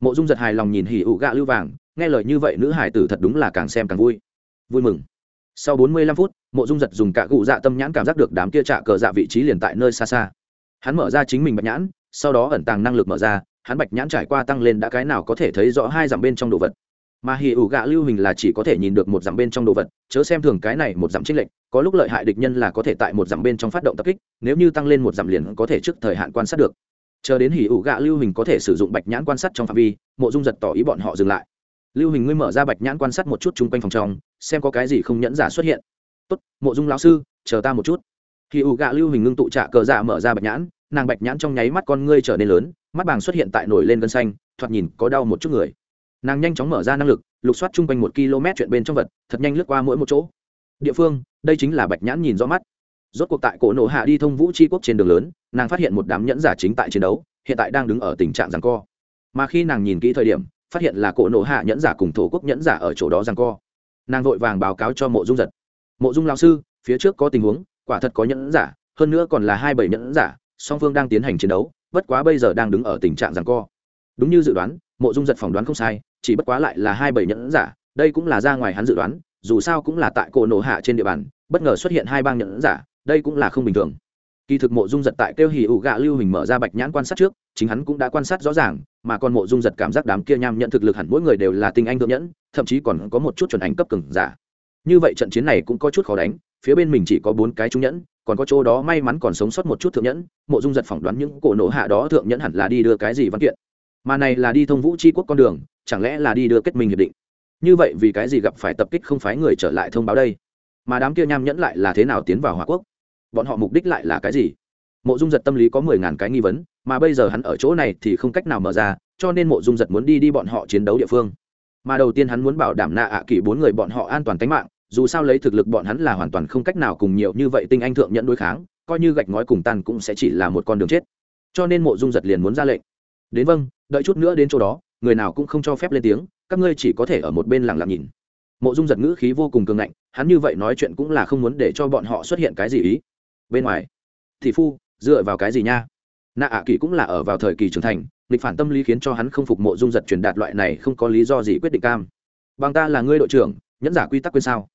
A: Mộ dung giật hài lòng nhìn hỉ ụ gạ lưu vàng, nghe lời như vậy nữ hải tử thật đúng là càng xem càng vui. Vui mừng. Sau bốn mươi lăm phút, mộ dung giật dùng cả cụ dạ tâm nhãn cảm giác được đám kia trạ cờ dạ vị trí liền tại nơi xa xa. Hắn mở ra chính mình bạch nhãn, sau đó ẩn tàng năng lực mở ra hắn bạch nhãn trải qua tăng lên đã cái nào có thể thấy rõ hai dặm bên trong đồ vật. Mà hì ủ gạ lưu hình là chỉ có thể nhìn được một dặm bên trong đồ vật, chớ xem thường cái này một dặm trích lệnh có lúc lợi hại địch nhân là có thể tại một dặm bên trong phát động tập kích, nếu như tăng lên một dặm liền có thể trước thời hạn quan sát được. Chờ đến hỉ ủ gạ lưu hình có thể sử dụng bạch nhãn quan sát trong phạm vi, mộ dung giật tỏ ý bọn họ dừng lại. Lưu hình ngươi mở ra bạch nhãn quan sát một chút chung quanh phòng trong, xem có cái gì không nhẫn giả xuất hiện. Tốt, mộ dung lão sư, chờ ta một chút. Hỉ ủ gạ lưu hình ngưng tụ trạ cờ dạ mở ra bạch nhãn, nàng bạch nhãn trong nháy mắt con ngươi trở nên lớn mắt bàng xuất hiện tại nổi lên gân xanh, thoạt nhìn có đau một chút người. Nàng nhanh chóng mở ra năng lực, lục soát chung quanh một km chuyện bên trong vật, thật nhanh lướt qua mỗi một chỗ. Địa phương, đây chính là bạch nhãn nhìn rõ mắt. Rốt cuộc tại cổ nổ hạ đi thông vũ tri quốc trên đường lớn, nàng phát hiện một đám nhẫn giả chính tại chiến đấu, hiện tại đang đứng ở tình trạng rằng co. Mà khi nàng nhìn kỹ thời điểm, phát hiện là cổ nổ hạ nhẫn giả cùng thổ quốc nhẫn giả ở chỗ đó rằng co. Nàng vội vàng báo cáo cho mộ dung giật. Mộ dung lao sư, phía trước có tình huống, quả thật có nhẫn giả, hơn nữa còn là hai bảy nhẫn giả, song phương đang tiến hành chiến đấu bất quá bây giờ đang đứng ở tình trạng rằng co. Đúng như dự đoán, mộ dung giật phỏng đoán không sai, chỉ bất quá lại là hai bảy nhẫn giả, đây cũng là ra ngoài hắn dự đoán, dù sao cũng là tại cổ nổ hạ trên địa bàn, bất ngờ xuất hiện hai bang nhẫn giả, đây cũng là không bình thường. Kỳ thực mộ dung giật tại kêu hì ủ gạ lưu hình mở ra bạch nhãn quan sát trước, chính hắn cũng đã quan sát rõ ràng, mà còn mộ dung giật cảm giác đám kia nham nhận thực lực hẳn mỗi người đều là tinh anh thượng nhẫn, thậm chí còn có một chút chuẩn ảnh cấp cường giả. Như vậy trận chiến này cũng có chút khó đánh, phía bên mình chỉ có bốn cái trung nhẫn còn có chỗ đó may mắn còn sống sót một chút thượng nhẫn, mộ dung giật phỏng đoán những cổ nổ hạ đó thượng nhẫn hẳn là đi đưa cái gì văn kiện. Mà này là đi thông vũ c quốc con đường, chẳng lẽ là đi đưa kết minh hiệp định? Như vậy vì cái gì gặp phải tập kích không phái người trở lại thông báo đây? Mà đám kia nham nhẫn lại là thế nào tiến vào hòa quốc? Bọn họ mục đích lại là cái gì? Mộ dung giật tâm lý có mười ngàn cái nghi vấn, mà bây giờ hắn ở chỗ này thì không cách nào mở ra, cho nên mộ dung giật muốn đi đi bọn họ chiến đấu địa phương. Mà đầu tiên hắn muốn bảo đảm nạ ạ à kỳ bốn người bọn họ an toàn tính mạng dù sao lấy thực lực bọn hắn là hoàn toàn không cách nào cùng nhiều như vậy tinh anh thượng nhận đối kháng, coi như gạch ngói cùng tan cũng sẽ chỉ là một con đường chết. Cho nên mộ dung giật liền muốn ra lệnh. Đến vâng đợi chút nữa đến chỗ đó, người nào cũng không cho phép lên tiếng, các ngươi chỉ có thể ở một bên lặng lặng nhìn. Mộ dung giật ngữ khí vô cùng cường ngạnh, hắn như vậy nói chuyện cũng là không muốn để cho bọn họ xuất hiện cái gì ý. Bên ngoài thì phu, dựa vào cái gì nha? Nạ ạ à kỳ cũng là ở vào thời kỳ trưởng thành lịch phản tâm lý khiến cho hắn không phục mộ dung giật truyền đạt loại này không có lý do gì quyết định cam. Bằng ta là ngươi đội trưởng, nhẫn giả quy tắc quên sao?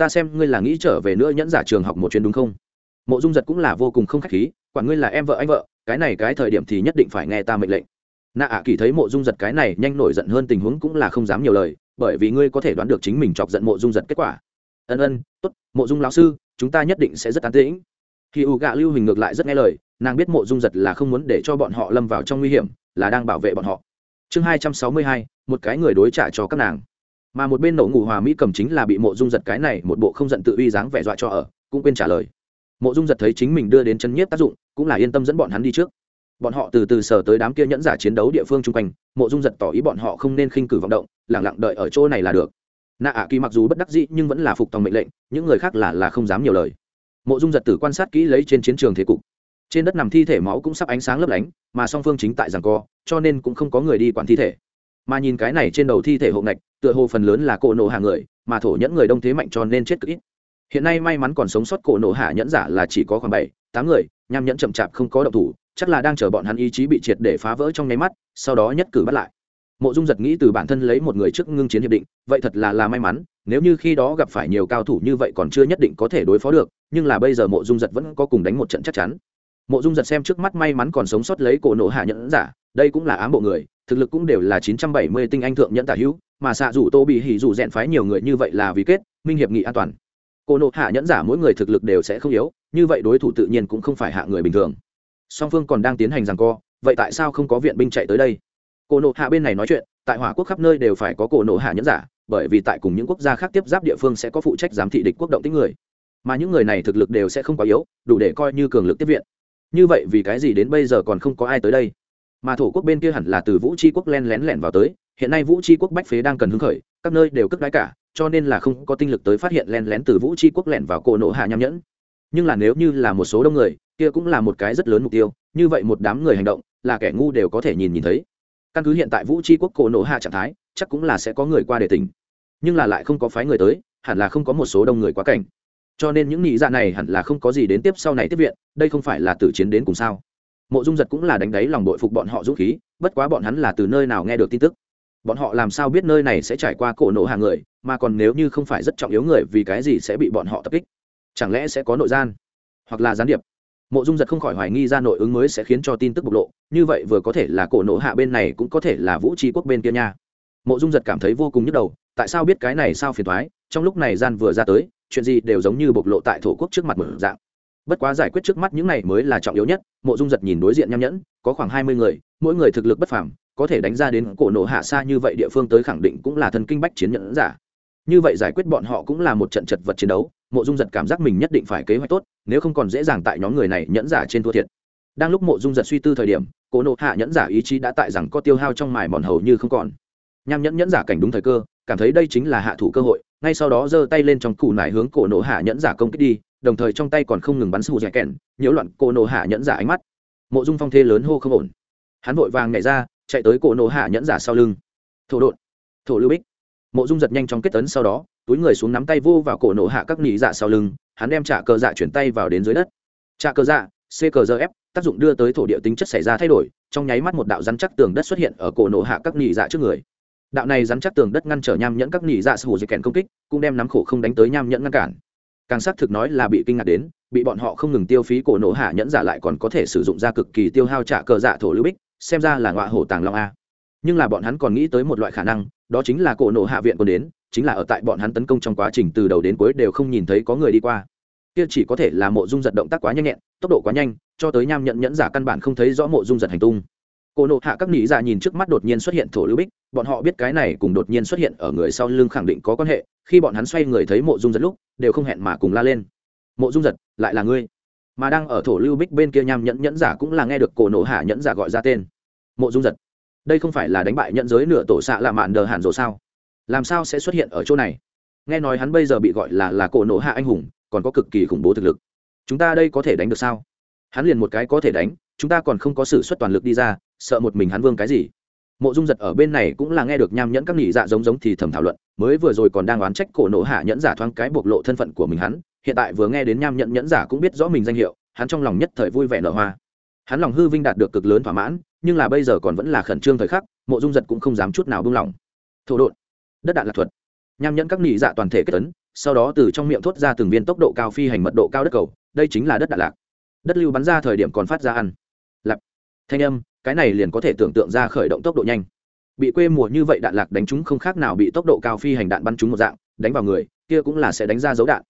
A: Ta xem ngươi là nghĩ trở về nữa nhẫn giả trường học một chuyến đúng không? Mộ dung giật cũng là vô cùng không k h á c h khí, quản ngươi là em vợ anh vợ, cái này cái thời điểm thì nhất định phải nghe ta mệnh lệnh. Nạ ạ à kỳ thấy mộ dung giật cái này nhanh nổi giận hơn tình huống cũng là không dám nhiều lời, bởi vì ngươi có thể đoán được chính mình chọc giận mộ dung giật kết quả. Ân ân t ố t mộ dung lão sư, chúng ta nhất định sẽ rất an tĩnh khi ủ gạ lưu hình ngược lại rất nghe lời, nàng biết mộ dung giật là không muốn để cho bọn họ lâm vào trong nguy hiểm, là đang bảo vệ bọn họ. Chương hai trăm sáu mươi hai, một cái người đối trả cho các nàng mà một bên nổ ngủ hòa mỹ cầm chính là bị mộ dung giật cái này một bộ không giận tự uy dáng vẻ dọa cho ở, cũng quên trả lời. Mộ dung giật thấy chính mình đưa đến chân nhiếp tác dụng, cũng là yên tâm dẫn bọn hắn đi trước. Bọn họ từ từ sở tới đám kia nhẫn giả chiến đấu địa phương chung quanh, mộ dung giật tỏ ý bọn họ không nên khinh cử vọng động lẳng lặng đợi ở chỗ này là được. Nạ ạ kỳ mặc dù bất đắc dĩ nhưng vẫn là phục tòng mệnh lệnh, những người khác là là không dám nhiều lời. Mộ dung giật tử quan sát kỹ lấy trên chiến trường thế cục. Trên đất nằm thi thể máu cũng sắp ánh sáng lấp lánh, mà song phương chính tại rằng co, cho nên cũng không có người đi quản thi thể mà nhìn cái này trên đầu thi thể hộ ngạch, tựa hồ phần lớn là cổ nổ hạ người, mà thổ nhẫn người đông thế mạnh cho nên chết cực ít. Hiện nay may mắn còn sống sót cổ nổ hạ nhẫn giả là chỉ có khoảng bảy, tám người, nham nhẫn chậm chạp không có động thủ, chắc là đang chờ bọn hắn ý chí bị triệt để phá vỡ trong nháy mắt, sau đó nhất cử bắt lại. Mộ dung giật nghĩ từ bản thân lấy một người trước ngưng chiến hiệp định, vậy thật là là may mắn, nếu như khi đó gặp phải nhiều cao thủ như vậy còn chưa nhất định có thể đối phó được, nhưng là bây giờ mộ dung giật vẫn có cùng đánh một trận chắc chắn. Mộ dung giật xem trước mắt may mắn còn sống sót lấy cổ nổ hạ nhẫn giả, đây cũng là ám bộ người thực lực cũng đều là chín trăm bảy mươi tinh anh thượng nhẫn tả hữu, mà xạ dụ tô bị hỉ dụ rèn phái nhiều người như vậy là vì kết, minh hiệp nghị an toàn. Cô nộ hạ nhẫn giả mỗi người thực lực đều sẽ không yếu, như vậy đối thủ tự nhiên cũng không phải hạ người bình thường. Song phương còn đang tiến hành giằng co, vậy tại sao không có viện binh chạy tới đây? Cô nộ hạ bên này nói chuyện, tại hỏa quốc khắp nơi đều phải có cổ nộ hạ nhẫn giả, bởi vì tại cùng những quốc gia khác tiếp giáp địa phương sẽ có phụ trách giám thị địch quốc động tính người. Mà những người này thực lực đều sẽ không quá yếu, đủ để coi như cường lực tiếp viện. Như vậy vì cái gì đến bây giờ còn không có ai tới đây? Mà thổ quốc bên kia hẳn là từ vũ tri quốc len lén lẻn vào tới, hiện nay vũ tri quốc bách phế đang cần hứng khởi, các nơi đều cất đái cả, cho nên là không có tinh lực tới phát hiện len lén từ vũ tri quốc lẻn vào cổ nộ hạ nham nhẫn. Nhưng là nếu như là một số đông người, kia cũng là một cái rất lớn mục tiêu, như vậy một đám người hành động, là kẻ ngu đều có thể nhìn nhìn thấy. Căn cứ hiện tại vũ tri quốc cổ nộ hạ trạng thái, chắc cũng là sẽ có người qua để tỉnh. Nhưng là lại không có phái người tới, hẳn là không có một số đông người quá cảnh. Cho nên những nghị dạ này hẳn là không có gì đến tiếp sau này tiếp viện, đây không phải là tử chiến đến cùng sao? Mộ dung giật cũng là đánh đáy lòng đội phục bọn họ dũng khí, bất quá bọn hắn là từ nơi nào nghe được tin tức? Bọn họ làm sao biết nơi này sẽ trải qua cổ nộ hàng người, mà còn nếu như không phải rất trọng yếu người, vì cái gì sẽ bị bọn họ tập kích? Chẳng lẽ sẽ có nội gian? Hoặc là gián điệp? Mộ dung giật không khỏi hoài nghi ra nội ứng mới sẽ khiến cho tin tức bộc lộ, như vậy vừa có thể là cổ nộ hạ bên này cũng có thể là vũ tri quốc bên kia nha. Mộ dung giật cảm thấy vô cùng nhức đầu, tại sao biết cái này sao phiền thoái trong lúc này gian vừa ra tới, chuyện gì đều giống như bộc lộ tại thổ quốc trước mặt mở dạng bất quá giải quyết trước mắt những này mới là trọng yếu nhất, mộ dung giật nhìn đối diện nham nhẫn, có khoảng hai mươi người, mỗi người thực lực bất phàm, có thể đánh ra đến cổ nổ hạ xa như vậy địa phương tới khẳng định cũng là thần kinh bách chiến nhẫn giả. Như vậy giải quyết bọn họ cũng là một trận chật vật chiến đấu, mộ dung giật cảm giác mình nhất định phải kế hoạch tốt, nếu không còn dễ dàng tại nhóm người này nhẫn giả trên thua thiệt. Đang lúc mộ dung giật suy tư thời điểm, cổ nộ hạ nhẫn giả ý chí đã tại rằng có tiêu hao trong mài mòn hầu như không còn. Nham nhẫn nhẫn giả cảnh đúng thời cơ, cảm thấy đây chính là hạ thủ cơ hội, ngay sau đó giơ tay lên trong củ nải hướng cổ nộ hạ nhẫn giả công kích đi đồng thời trong tay còn không ngừng bắn sù dẻ kèn nhiễu loạn cô nộ hạ nhẫn giả ánh mắt. Mộ dung phong thê lớn hô không ổn. Hắn vội vàng nhảy ra, chạy tới cổ nổ hạ nhẫn giả sau lưng. Thổ đột thổ lưu bích. Mộ dung giật nhanh chóng kết tấn sau đó, túi người xuống nắm tay vô vào cổ nổ hạ các nỉ dạ sau lưng, hắn đem trả cờ dạ chuyển tay vào đến dưới đất. Trả cờ dạ c cờ giờ ép, tác dụng đưa tới thổ địa tính chất xảy ra thay đổi, trong nháy mắt một đạo rắn chắc tường đất xuất hiện ở cổ nổ hạ các nỉ dạ trước người. Đạo này rắn chắc tường đất ngăn trở nham nhẫn các nỉ dạ sù dây kèn công kích, cũng đem nắm khổ không đánh tới nham nhẫn ngăn cản càng xác thực nói là bị kinh ngạc đến, bị bọn họ không ngừng tiêu phí cổ nổ hạ nhẫn giả lại còn có thể sử dụng ra cực kỳ tiêu hao trả cờ dạ thổ lưu bích, xem ra là ngọa hổ tàng long a. Nhưng là bọn hắn còn nghĩ tới một loại khả năng, đó chính là cổ nổ hạ viện còn đến, chính là ở tại bọn hắn tấn công trong quá trình từ đầu đến cuối đều không nhìn thấy có người đi qua. Kia chỉ có thể là mộ dung giật động tác quá nhanh nhẹn, tốc độ quá nhanh, cho tới nham nhận nhẫn giả căn bản không thấy rõ mộ dung giật hành tung cô nộ hạ các nghĩ giả dạ nhìn trước mắt đột nhiên xuất hiện thổ lưu bích, bọn họ biết cái này cùng đột nhiên xuất hiện ở người sau lưng khẳng định có quan hệ, khi bọn hắn xoay người thấy mộ dung giật lúc, đều không hẹn mà cùng la lên. Mộ dung giật, lại là ngươi? Mà đang ở thổ lưu bích bên kia nham nhẫn nhẫn giả cũng là nghe được cổ nộ hạ nhẫn giả gọi ra tên. Mộ dung giật, đây không phải là đánh bại nhẫn giới nửa tổ xạ là mạn đờ hàn rồi sao? Làm sao sẽ xuất hiện ở chỗ này? Nghe nói hắn bây giờ bị gọi là là cổ nộ hạ anh hùng, còn có cực kỳ khủng bố thực lực. Chúng ta đây có thể đánh được sao? Hắn liền một cái có thể đánh, chúng ta còn không có sự xuất toàn lực đi ra sợ một mình hắn vương cái gì? Mộ dung giật ở bên này cũng là nghe được nham nhẫn các nghỉ dạ giống giống thì thầm thảo luận, mới vừa rồi còn đang oán trách cổ nổ hạ nhẫn giả thoáng cái bộc lộ thân phận của mình hắn, hiện tại vừa nghe đến nham nhẫn nhẫn giả cũng biết rõ mình danh hiệu, hắn trong lòng nhất thời vui vẻ nở hoa. Hắn lòng hư vinh đạt được cực lớn thỏa mãn, nhưng là bây giờ còn vẫn là khẩn trương thời khắc, mộ dung giật cũng không dám chút nào buông lỏng. Thổ đột đất đạn lạc thuật. Nham nhẫn các nghỉ dạ toàn thể kết tấn sau đó từ trong miệng thốt ra từng viên tốc độ cao phi hành mật độ cao đất cầu, đây chính là đất đạn lạc. Đất lưu bắn ra thời điểm còn phát ra ăn thanh âm, cái này liền có thể tưởng tượng ra khởi động tốc độ nhanh. Bị quê mùa như vậy đạn lạc đánh chúng không khác nào bị tốc độ cao phi hành đạn bắn trúng một dạng, đánh vào người, kia cũng là sẽ đánh ra dấu đạn.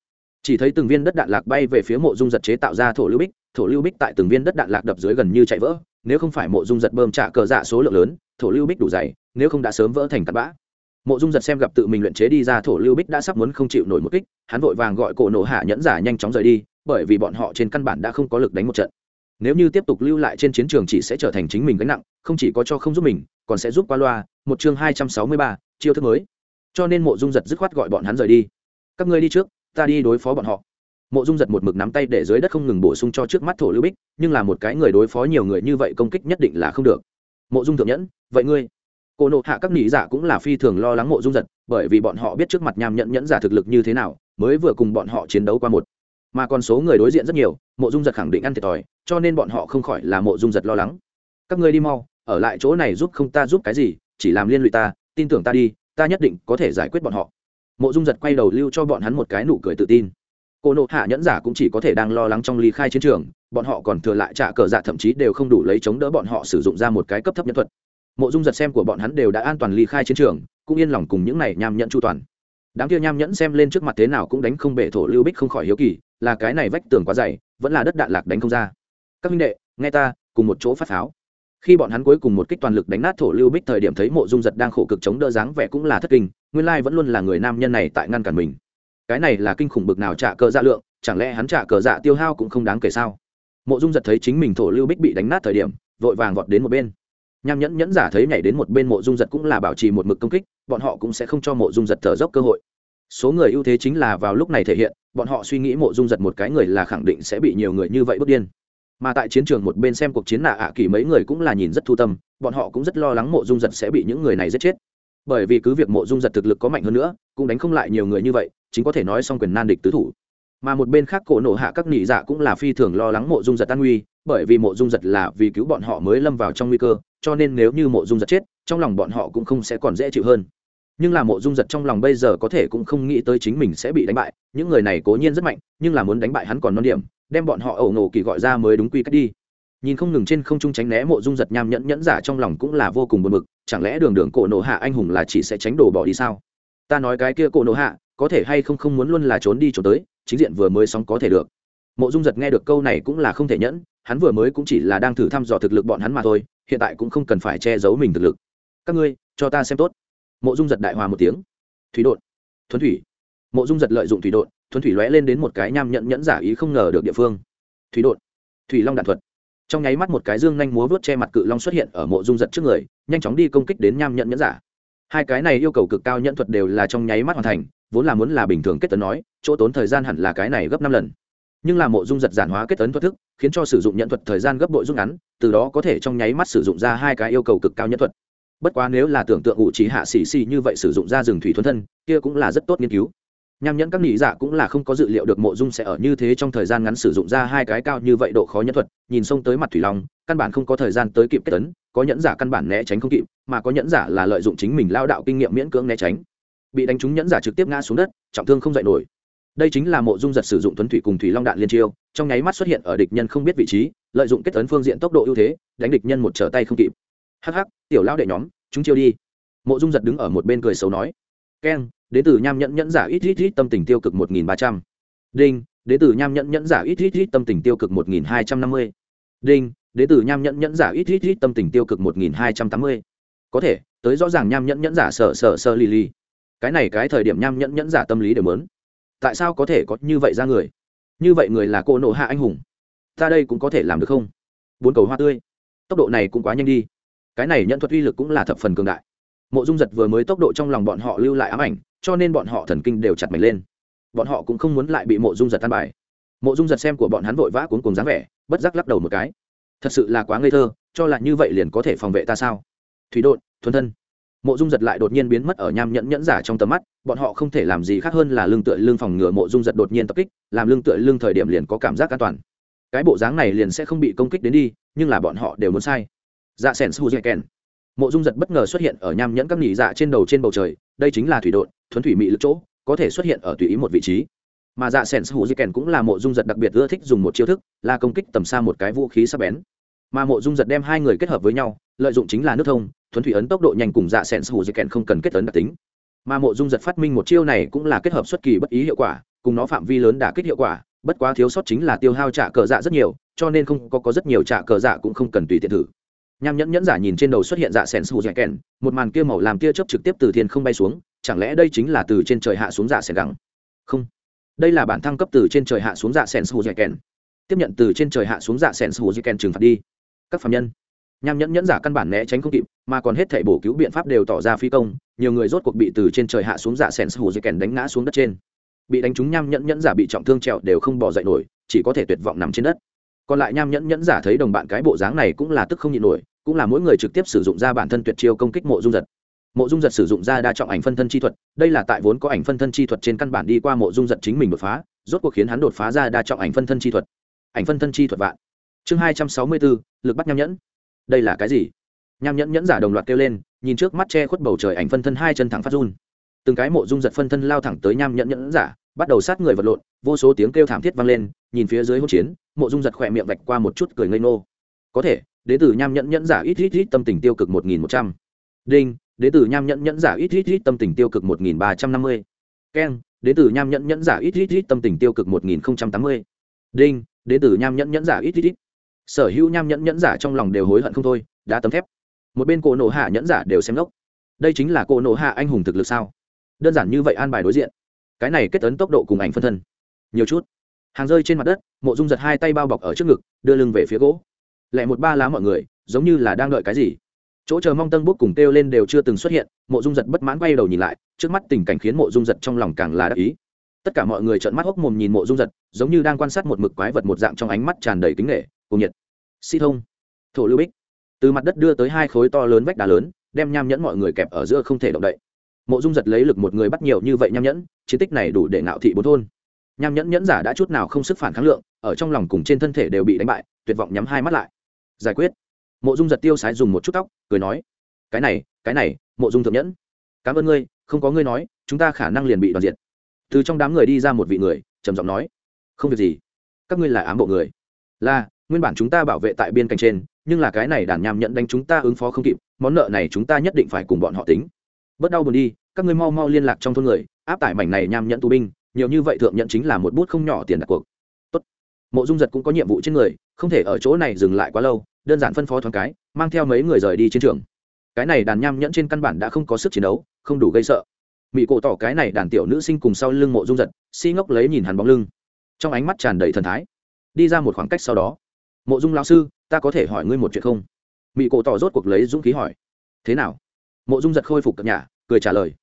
A: Chỉ thấy từng viên đất đạn lạc bay về phía mộ dung giật chế tạo ra thổ lưu bích, thổ lưu bích tại từng viên đất đạn lạc đập dưới gần như chạy vỡ, nếu không phải mộ dung giật bơm trả cờ dạ số lượng lớn, thổ lưu bích đủ dày, nếu không đã sớm vỡ thành tạt bã. Mộ dung giật xem gặp tự mình luyện chế đi ra thổ lưu bích đã sắp muốn không chịu nổi một kích, hắn vội vàng gọi cổ nổ hạ nhẫn giả nhanh chóng rời đi, bởi vì bọn họ trên căn bản đã không có lực đánh một trận nếu như tiếp tục lưu lại trên chiến trường chỉ sẽ trở thành chính mình gánh nặng, không chỉ có cho không giúp mình, còn sẽ giúp qua loa, một chương hai trăm sáu mươi ba, chiêu thức mới. Cho nên mộ dung giật dứt khoát gọi bọn hắn rời đi. Các ngươi đi trước, ta đi đối phó bọn họ. Mộ dung giật một mực nắm tay để dưới đất không ngừng bổ sung cho trước mắt thổ lưu bích, nhưng là một cái người đối phó nhiều người như vậy công kích nhất định là không được. Mộ dung thượng nhẫn, vậy ngươi? Cô nộ hạ các nỉ giả cũng là phi thường lo lắng mộ dung giật, bởi vì bọn họ biết trước mặt nham nhẫn nhẫn giả thực lực như thế nào, mới vừa cùng bọn họ chiến đấu qua một. Mà còn số người đối diện rất nhiều mộ dung giật khẳng định ăn thiệt thòi, cho nên bọn họ không khỏi là mộ dung giật lo lắng. Các ngươi đi mau, ở lại chỗ này giúp không ta giúp cái gì, chỉ làm liên lụy ta, tin tưởng ta đi, ta nhất định có thể giải quyết bọn họ. Mộ dung giật quay đầu lưu cho bọn hắn một cái nụ cười tự tin. Cô nộ hạ nhẫn giả cũng chỉ có thể đang lo lắng trong ly khai chiến trường, bọn họ còn thừa lại trả cờ dạ thậm chí đều không đủ lấy chống đỡ bọn họ sử dụng ra một cái cấp thấp nhân thuật. Mộ dung giật xem của bọn hắn đều đã an toàn ly khai chiến trường, cũng yên lòng cùng những này nham nhẫn chu toàn. Đám kia nham nhẫn xem lên trước mặt thế nào cũng đánh không bể thổ lưu bích không khỏi hiếu kỳ là cái này vách tường quá dày, vẫn là đất đạn lạc đánh không ra. Các minh đệ, nghe ta, cùng một chỗ phát pháo. Khi bọn hắn cuối cùng một kích toàn lực đánh nát thổ lưu bích thời điểm thấy mộ dung giật đang khổ cực chống đỡ dáng vẻ cũng là thất kinh, nguyên lai vẫn luôn là người nam nhân này tại ngăn cản mình. Cái này là kinh khủng bực nào trả cờ dạ lượng, chẳng lẽ hắn trả cờ dạ tiêu hao cũng không đáng kể sao? Mộ dung giật thấy chính mình thổ lưu bích bị đánh nát thời điểm, vội vàng vọt đến một bên. Nham nhẫn nhẫn giả thấy nhảy đến một bên mộ dung giật cũng là bảo trì một mực công kích, bọn họ cũng sẽ không cho mộ dung giật thở dốc cơ hội số người ưu thế chính là vào lúc này thể hiện, bọn họ suy nghĩ mộ dung giật một cái người là khẳng định sẽ bị nhiều người như vậy bước điên. Mà tại chiến trường một bên xem cuộc chiến nạ ạ kỳ mấy người cũng là nhìn rất thu tâm, bọn họ cũng rất lo lắng mộ dung giật sẽ bị những người này giết chết. Bởi vì cứ việc mộ dung giật thực lực có mạnh hơn nữa, cũng đánh không lại nhiều người như vậy, chính có thể nói xong quyền nan địch tứ thủ. Mà một bên khác cổ nộ hạ các nỉ dạ cũng là phi thường lo lắng mộ dung giật an nguy, bởi vì mộ dung giật là vì cứu bọn họ mới lâm vào trong nguy cơ, cho nên nếu như mộ dung giật chết, trong lòng bọn họ cũng không sẽ còn dễ chịu hơn nhưng là mộ dung giật trong lòng bây giờ có thể cũng không nghĩ tới chính mình sẽ bị đánh bại. Những người này cố nhiên rất mạnh, nhưng là muốn đánh bại hắn còn non điểm, đem bọn họ ẩu nổ kỳ gọi ra mới đúng quy cách đi. Nhìn không ngừng trên không trung tránh né mộ dung giật nham nhẫn nhẫn giả trong lòng cũng là vô cùng buồn bực, chẳng lẽ đường đường cổ nổ hạ anh hùng là chỉ sẽ tránh đồ bỏ đi sao? Ta nói cái kia cổ nổ hạ, có thể hay không không muốn luôn là trốn đi trốn tới, chính diện vừa mới xong có thể được. Mộ dung giật nghe được câu này cũng là không thể nhẫn, hắn vừa mới cũng chỉ là đang thử thăm dò thực lực bọn hắn mà thôi, hiện tại cũng không cần phải che giấu mình thực lực. Các ngươi, cho ta xem tốt mộ dung giật đại hòa một tiếng. Thủy đột thuấn thủy. Mộ dung giật lợi dụng thủy đột thuấn thủy lóe lên đến một cái nham nhẫn nhẫn giả ý không ngờ được địa phương. Thủy đột thủy long đạn thuật. Trong nháy mắt một cái dương nhanh múa vớt che mặt cự long xuất hiện ở mộ dung giật trước người, nhanh chóng đi công kích đến nham nhẫn nhẫn giả. Hai cái này yêu cầu cực cao nhẫn thuật đều là trong nháy mắt hoàn thành, vốn là muốn là bình thường kết tấn nói, chỗ tốn thời gian hẳn là cái này gấp năm lần. Nhưng là mộ dung giật giản hóa kết tấn thuật thức, khiến cho sử dụng nhận thuật thời gian gấp bội rút ngắn, từ đó có thể trong nháy mắt sử dụng ra hai cái yêu cầu cực cao nhẫn thuật bất quá nếu là tưởng tượng ủ trí hạ xì xì như vậy sử dụng ra rừng thủy thuần thân, kia cũng là rất tốt nghiên cứu. Nham nhẫn các nghĩ giả dạ cũng là không có dự liệu được mộ dung sẽ ở như thế trong thời gian ngắn sử dụng ra hai cái cao như vậy độ khó nhẫn thuật, nhìn xông tới mặt thủy long, căn bản không có thời gian tới kịp kết tấn, có nhẫn giả căn bản né tránh không kịp, mà có nhẫn giả là lợi dụng chính mình lao đạo kinh nghiệm miễn cưỡng né tránh. Bị đánh trúng nhẫn giả trực tiếp ngã xuống đất, trọng thương không dậy nổi. Đây chính là mộ dung giật sử dụng tuấn thủy cùng thủy long đạn liên chiêu, trong nháy mắt xuất hiện ở địch nhân không biết vị trí, lợi dụng kết tấn phương diện tốc độ ưu thế, đánh địch nhân một trở tay không kịp hắc hắc, tiểu lao đệ nhóm, chúng chiêu đi. Mộ dung giật đứng ở một bên cười xấu nói. Keng đến từ nham nhẫn nhẫn giả ít ít ít tâm tình tiêu cực một nghìn ba trăm. Đinh, đế tử nham nhẫn nhẫn giả ít ít ít tâm tình tiêu cực một nghìn hai trăm năm mươi. Đinh, đế tử nham nhẫn nhẫn giả ít ít ít tâm tình tiêu cực một nghìn hai trăm tám mươi. Có thể, tới rõ ràng nham nhẫn nhẫn giả sợ sợ sợ lì lì. Cái này cái thời điểm nham nhẫn nhẫn giả tâm lý đều mớn tại sao có thể có như vậy ra người? Như vậy người là cô nộ hạ anh hùng. Ta đây cũng có thể làm được không? Bốn cầu hoa tươi. Tốc độ này cũng quá nhanh đi cái này nhận thuật uy lực cũng là thập phần cường đại. Mộ dung giật vừa mới tốc độ trong lòng bọn họ lưu lại ám ảnh, cho nên bọn họ thần kinh đều chặt mạnh lên. Bọn họ cũng không muốn lại bị mộ dung giật tan bài. Mộ dung giật xem của bọn hắn vội vã cuốn cùng dáng vẻ, bất giác lắc đầu một cái. Thật sự là quá ngây thơ, cho là như vậy liền có thể phòng vệ ta sao? Thủy đột thuần thân. Mộ dung giật lại đột nhiên biến mất ở nham nhẫn nhẫn giả trong tầm mắt, bọn họ không thể làm gì khác hơn là lương tựa lương phòng ngừa mộ dung giật đột nhiên tập kích, làm lương tựa lương thời điểm liền có cảm giác an toàn. Cái bộ dáng này liền sẽ không bị công kích đến đi, nhưng là bọn họ đều muốn sai dạ sẻn su dạy kèn. Mộ dung giật bất ngờ xuất hiện ở nham nhẫn các nghỉ dạ trên đầu trên bầu trời đây chính là thủy đội thuấn thủy mị lực chỗ có thể xuất hiện ở tùy ý một vị trí. Mà dạ sẻn su dạy kèn cũng là mộ dung giật đặc biệt ưa thích dùng một chiêu thức là công kích tầm xa một cái vũ khí sắc bén. Mà mộ dung giật đem hai người kết hợp với nhau lợi dụng chính là nước thông thuấn thủy ấn tốc độ nhanh cùng dạ sẻn su dạy kèn không cần kết ấn đặc tính. Mà mộ dung giật phát minh một chiêu này cũng là kết hợp xuất kỳ bất ý hiệu quả cùng nó phạm vi lớn đả kích hiệu quả bất quá thiếu sót chính là tiêu hao trả cờ dạ rất nhiều cho nên không có, có rất nhiều trả cờ dạ cũng không cần tùy tiện thử nham nhẫn nhẫn giả nhìn trên đầu xuất hiện dạ sẻn sù dẻ kèn, một màn kia màu làm tia chớp trực tiếp từ thiên không bay xuống, chẳng lẽ đây chính là từ trên trời hạ xuống dạ sẻn gẳng? Không. Đây là bản thăng cấp từ trên trời hạ xuống dạ sẻn sù dẻ kèn. Tiếp nhận từ trên trời hạ xuống dạ sẻn sù dẻ kèn trừng phạt đi. Các phạm nhân. Nham nhẫn nhẫn giả căn bản né tránh không kịp, mà còn hết thể bổ cứu biện pháp đều tỏ ra phi công, nhiều người rốt cuộc bị từ trên trời hạ xuống dạ sẻn sù dẻ kèn đánh ngã xuống đất trên. Bị đánh trúng nham nhẫn nhẫn giả bị trọng thương trèo đều không bỏ dậy nổi, chỉ có thể tuyệt vọng nằm trên đất. Còn lại nham nhẫn nhẫn giả thấy đồng bạn cái bộ dáng này cũng là tức không nhịn nổi cũng là mỗi người trực tiếp sử dụng ra bản thân tuyệt chiêu công kích mộ dung giật. Mộ dung giật sử dụng ra đa trọng ảnh phân thân chi thuật, đây là tại vốn có ảnh phân thân chi thuật trên căn bản đi qua mộ dung giật chính mình đột phá, rốt cuộc khiến hắn đột phá ra đa trọng ảnh phân thân chi thuật. Ảnh phân thân chi thuật vạn. Chương hai trăm sáu mươi bốn, lực bắt nham nhẫn. Đây là cái gì? Nham nhẫn nhẫn giả đồng loạt kêu lên, nhìn trước mắt che khuất bầu trời ảnh phân thân hai chân thẳng phát run. Từng cái mộ dung giật phân thân lao thẳng tới nham nhẫn nhẫn giả, bắt đầu sát người vật lộn, vô số tiếng kêu thảm thiết vang lên, nhìn phía dưới hỗn chiến, mộ dung giật khỏe miệng vạch qua một chút cười ngây ngô. Có thể đế tử nham nhẫn nhẫn giả ít ít ít tâm tình tiêu cực một nghìn một trăm. Đinh, đế tử nham nhẫn nhẫn giả ít ít ít tâm tình tiêu cực một nghìn ba trăm năm mươi. Keng, đế tử nham nhẫn nhẫn giả ít ít ít tâm tình tiêu cực một nghìn tám mươi. Đinh, đế tử nham nhẫn nhẫn giả ít ít ít. Sở hữu nham nhẫn nhẫn giả trong lòng đều hối hận không thôi, đã tấm thép. Một bên cổ nổ hạ nhẫn giả đều xem lốc đây chính là cổ nổ hạ anh hùng thực lực sao? Đơn giản như vậy an bài đối diện. Cái này kết ấn tốc độ cùng ảnh phân thân. Nhiều chút. Hàng rơi trên mặt đất, mộ dung giật hai tay bao bọc ở trước ngực, đưa lưng về phía gỗ lại một ba lá mọi người, giống như là đang đợi cái gì. Chỗ chờ mong tân bút cùng kêu lên đều chưa từng xuất hiện, mộ dung giật bất mãn quay đầu nhìn lại, trước mắt tình cảnh khiến mộ dung giật trong lòng càng là đắc ý. Tất cả mọi người trợn mắt hốc mồm nhìn mộ dung giật, giống như đang quan sát một mực quái vật một dạng trong ánh mắt tràn đầy kính nghệ cùng nhiệt. Si thông, thổ lưu bích. Từ mặt đất đưa tới hai khối to lớn vách đá lớn, đem nham nhẫn mọi người kẹp ở giữa không thể động đậy. Mộ dung giật lấy lực một người bắt nhiều như vậy nham nhẫn, chiến tích này đủ để ngạo thị bốn thôn. Nham nhẫn nhẫn giả đã chút nào không sức phản kháng lượng, ở trong lòng cùng trên thân thể đều bị đánh bại, tuyệt vọng nhắm hai mắt lại giải quyết. Mộ dung giật tiêu sái dùng một chút tóc, cười nói, cái này cái này, mộ dung thượng nhẫn. Cảm ơn ngươi, không có ngươi nói, chúng ta khả năng liền bị đoàn diệt. Từ trong đám người đi ra một vị người, trầm giọng nói, không việc gì, các ngươi là ám bộ người. Là, nguyên bản chúng ta bảo vệ tại biên cảnh trên, nhưng là cái này đàn nham nhẫn đánh chúng ta ứng phó không kịp, món nợ này chúng ta nhất định phải cùng bọn họ tính. Bớt đau buồn đi, các ngươi mau mau liên lạc trong thôn người, áp tải mảnh này nham nhẫn tù binh, nhiều như vậy thượng nhận chính là một bút không nhỏ tiền đặt cuộc. Tốt. mộ dung giật cũng có nhiệm vụ trên người, không thể ở chỗ này dừng lại quá lâu đơn giản phân phó thoáng cái, mang theo mấy người rời đi chiến trường. Cái này đàn nham nhẫn trên căn bản đã không có sức chiến đấu, không đủ gây sợ. Mỹ cổ tỏ cái này đàn tiểu nữ sinh cùng sau lưng mộ dung giật, si ngốc lấy nhìn hắn bóng lưng. Trong ánh mắt tràn đầy thần thái. Đi ra một khoảng cách sau đó. Mộ dung lao sư, ta có thể hỏi ngươi một chuyện không? Mỹ cổ tỏ rốt cuộc lấy dũng khí hỏi. Thế nào? Mộ dung giật khôi phục cập nhà cười trả lời.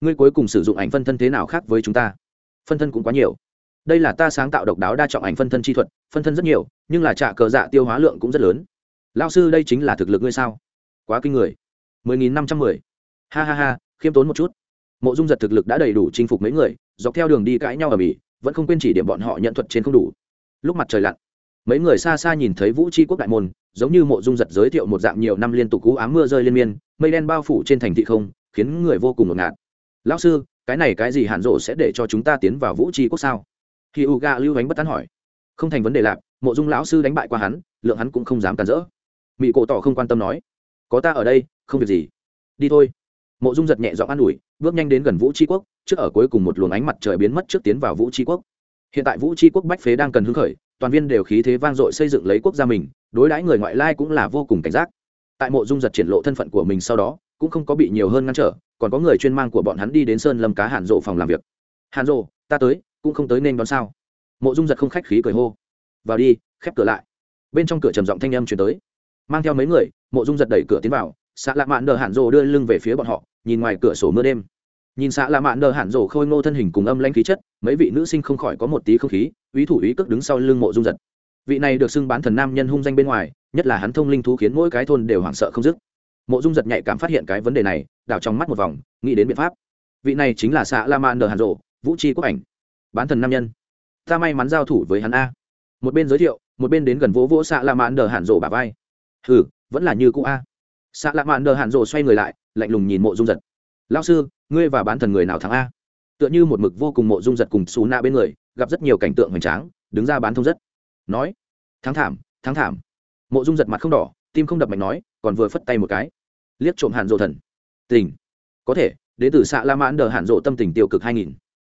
A: Ngươi cuối cùng sử dụng ảnh phân thân thế nào khác với chúng ta? Phân thân cũng quá nhiều. Đây là ta sáng tạo độc đáo đa trọng ảnh phân thân chi thuật, phân thân rất nhiều, nhưng là trả cờ dạ tiêu hóa lượng cũng rất lớn lao sư đây chính là thực lực ngươi sao? Quá kinh người. Mười nghìn năm trăm mười. Ha ha ha, khiêm tốn một chút. Mộ dung giật thực lực đã đầy đủ chinh phục mấy người, dọc theo đường đi cãi nhau ở bỉ vẫn không quên chỉ điểm bọn họ nhận thuật trên không đủ. Lúc mặt trời lặn, mấy người xa xa nhìn thấy vũ tri quốc đại môn, giống như mộ dung giật giới thiệu một dạng nhiều năm liên tục cú ám mưa rơi liên miên, mây đen bao phủ trên thành thị không, khiến người vô cùng ngột ngạt. Lão sư, cái này cái gì hạn rộ sẽ để cho chúng ta tiến vào vũ tri quốc sao? Khi u ga lưu ánh bất tán hỏi. Không thành vấn đề lạc, mộ dung lão sư đánh bại qua hắn, lượng hắn cũng không dám cản rỡ mỹ cổ tỏ không quan tâm nói, có ta ở đây, không việc gì. Đi thôi. Mộ dung giật nhẹ giọng an ủi, bước nhanh đến gần vũ tri quốc, trước ở cuối cùng một luồng ánh mặt trời biến mất trước tiến vào vũ tri quốc. Hiện tại vũ tri quốc bách phế đang cần hứng khởi, toàn viên đều khí thế vang dội xây dựng lấy quốc gia mình, đối đãi người ngoại lai cũng là vô cùng cảnh giác. Tại mộ dung giật triển lộ thân phận của mình sau đó, cũng không có bị nhiều hơn ngăn trở, còn có người chuyên mang của bọn hắn đi đến sơn lâm cá hàn rộ phòng làm việc. Hàn rộ ta tới, cũng không tới nên đón sao? Mộ dung giật không khách khí cười hô. Vào đi, khép cửa lại. Bên trong cửa trầm giọng thanh âm chuyển tới mang theo mấy người, mộ dung giật đẩy cửa tiến vào xạ lạ mạn đờ hàn rồ đưa lưng về phía bọn họ, nhìn ngoài cửa sổ mưa đêm. Nhìn xạ lạ mạn đờ hàn rồ khôi ngô thân hình cùng âm lãnh khí chất, mấy vị nữ sinh không khỏi có một tí không khí, ý thủ ý cước đứng sau lưng mộ dung giật. Vị này được xưng bán thần nam nhân hung danh bên ngoài, nhất là hắn thông linh thú khiến mỗi cái thôn đều hoảng sợ không dứt. Mộ dung giật nhạy cảm phát hiện cái vấn đề này, đảo trong mắt một vòng, nghĩ đến biện pháp. Vị này chính là xạ la man đờ hàn rộ vũ tri quốc ảnh, bán thần nam nhân. Ta may mắn giao thủ với hắn a. Một bên giới thiệu, một bên đến gần vỗ vỗ xạ la mạn đờ hàn rộ bà vai hừ, vẫn là như cũ a. Xạ la mạn đờ hạn rộ xoay người lại, lạnh lùng nhìn mộ dung giật. Lao sư, ngươi và bán thần người nào thắng a? Tựa như một mực vô cùng mộ dung giật cùng xù na bên người, gặp rất nhiều cảnh tượng hoành tráng, đứng ra bán thông rất. Nói, thắng thảm thắng thảm. Mộ dung giật mặt không đỏ, tim không đập mạnh nói, còn vừa phất tay một cái. Liếc trộm hàn rộ thần. Tình, có thể, đến từ xạ la mãn đờ hàn rộ tâm tình tiêu cực hai nghìn.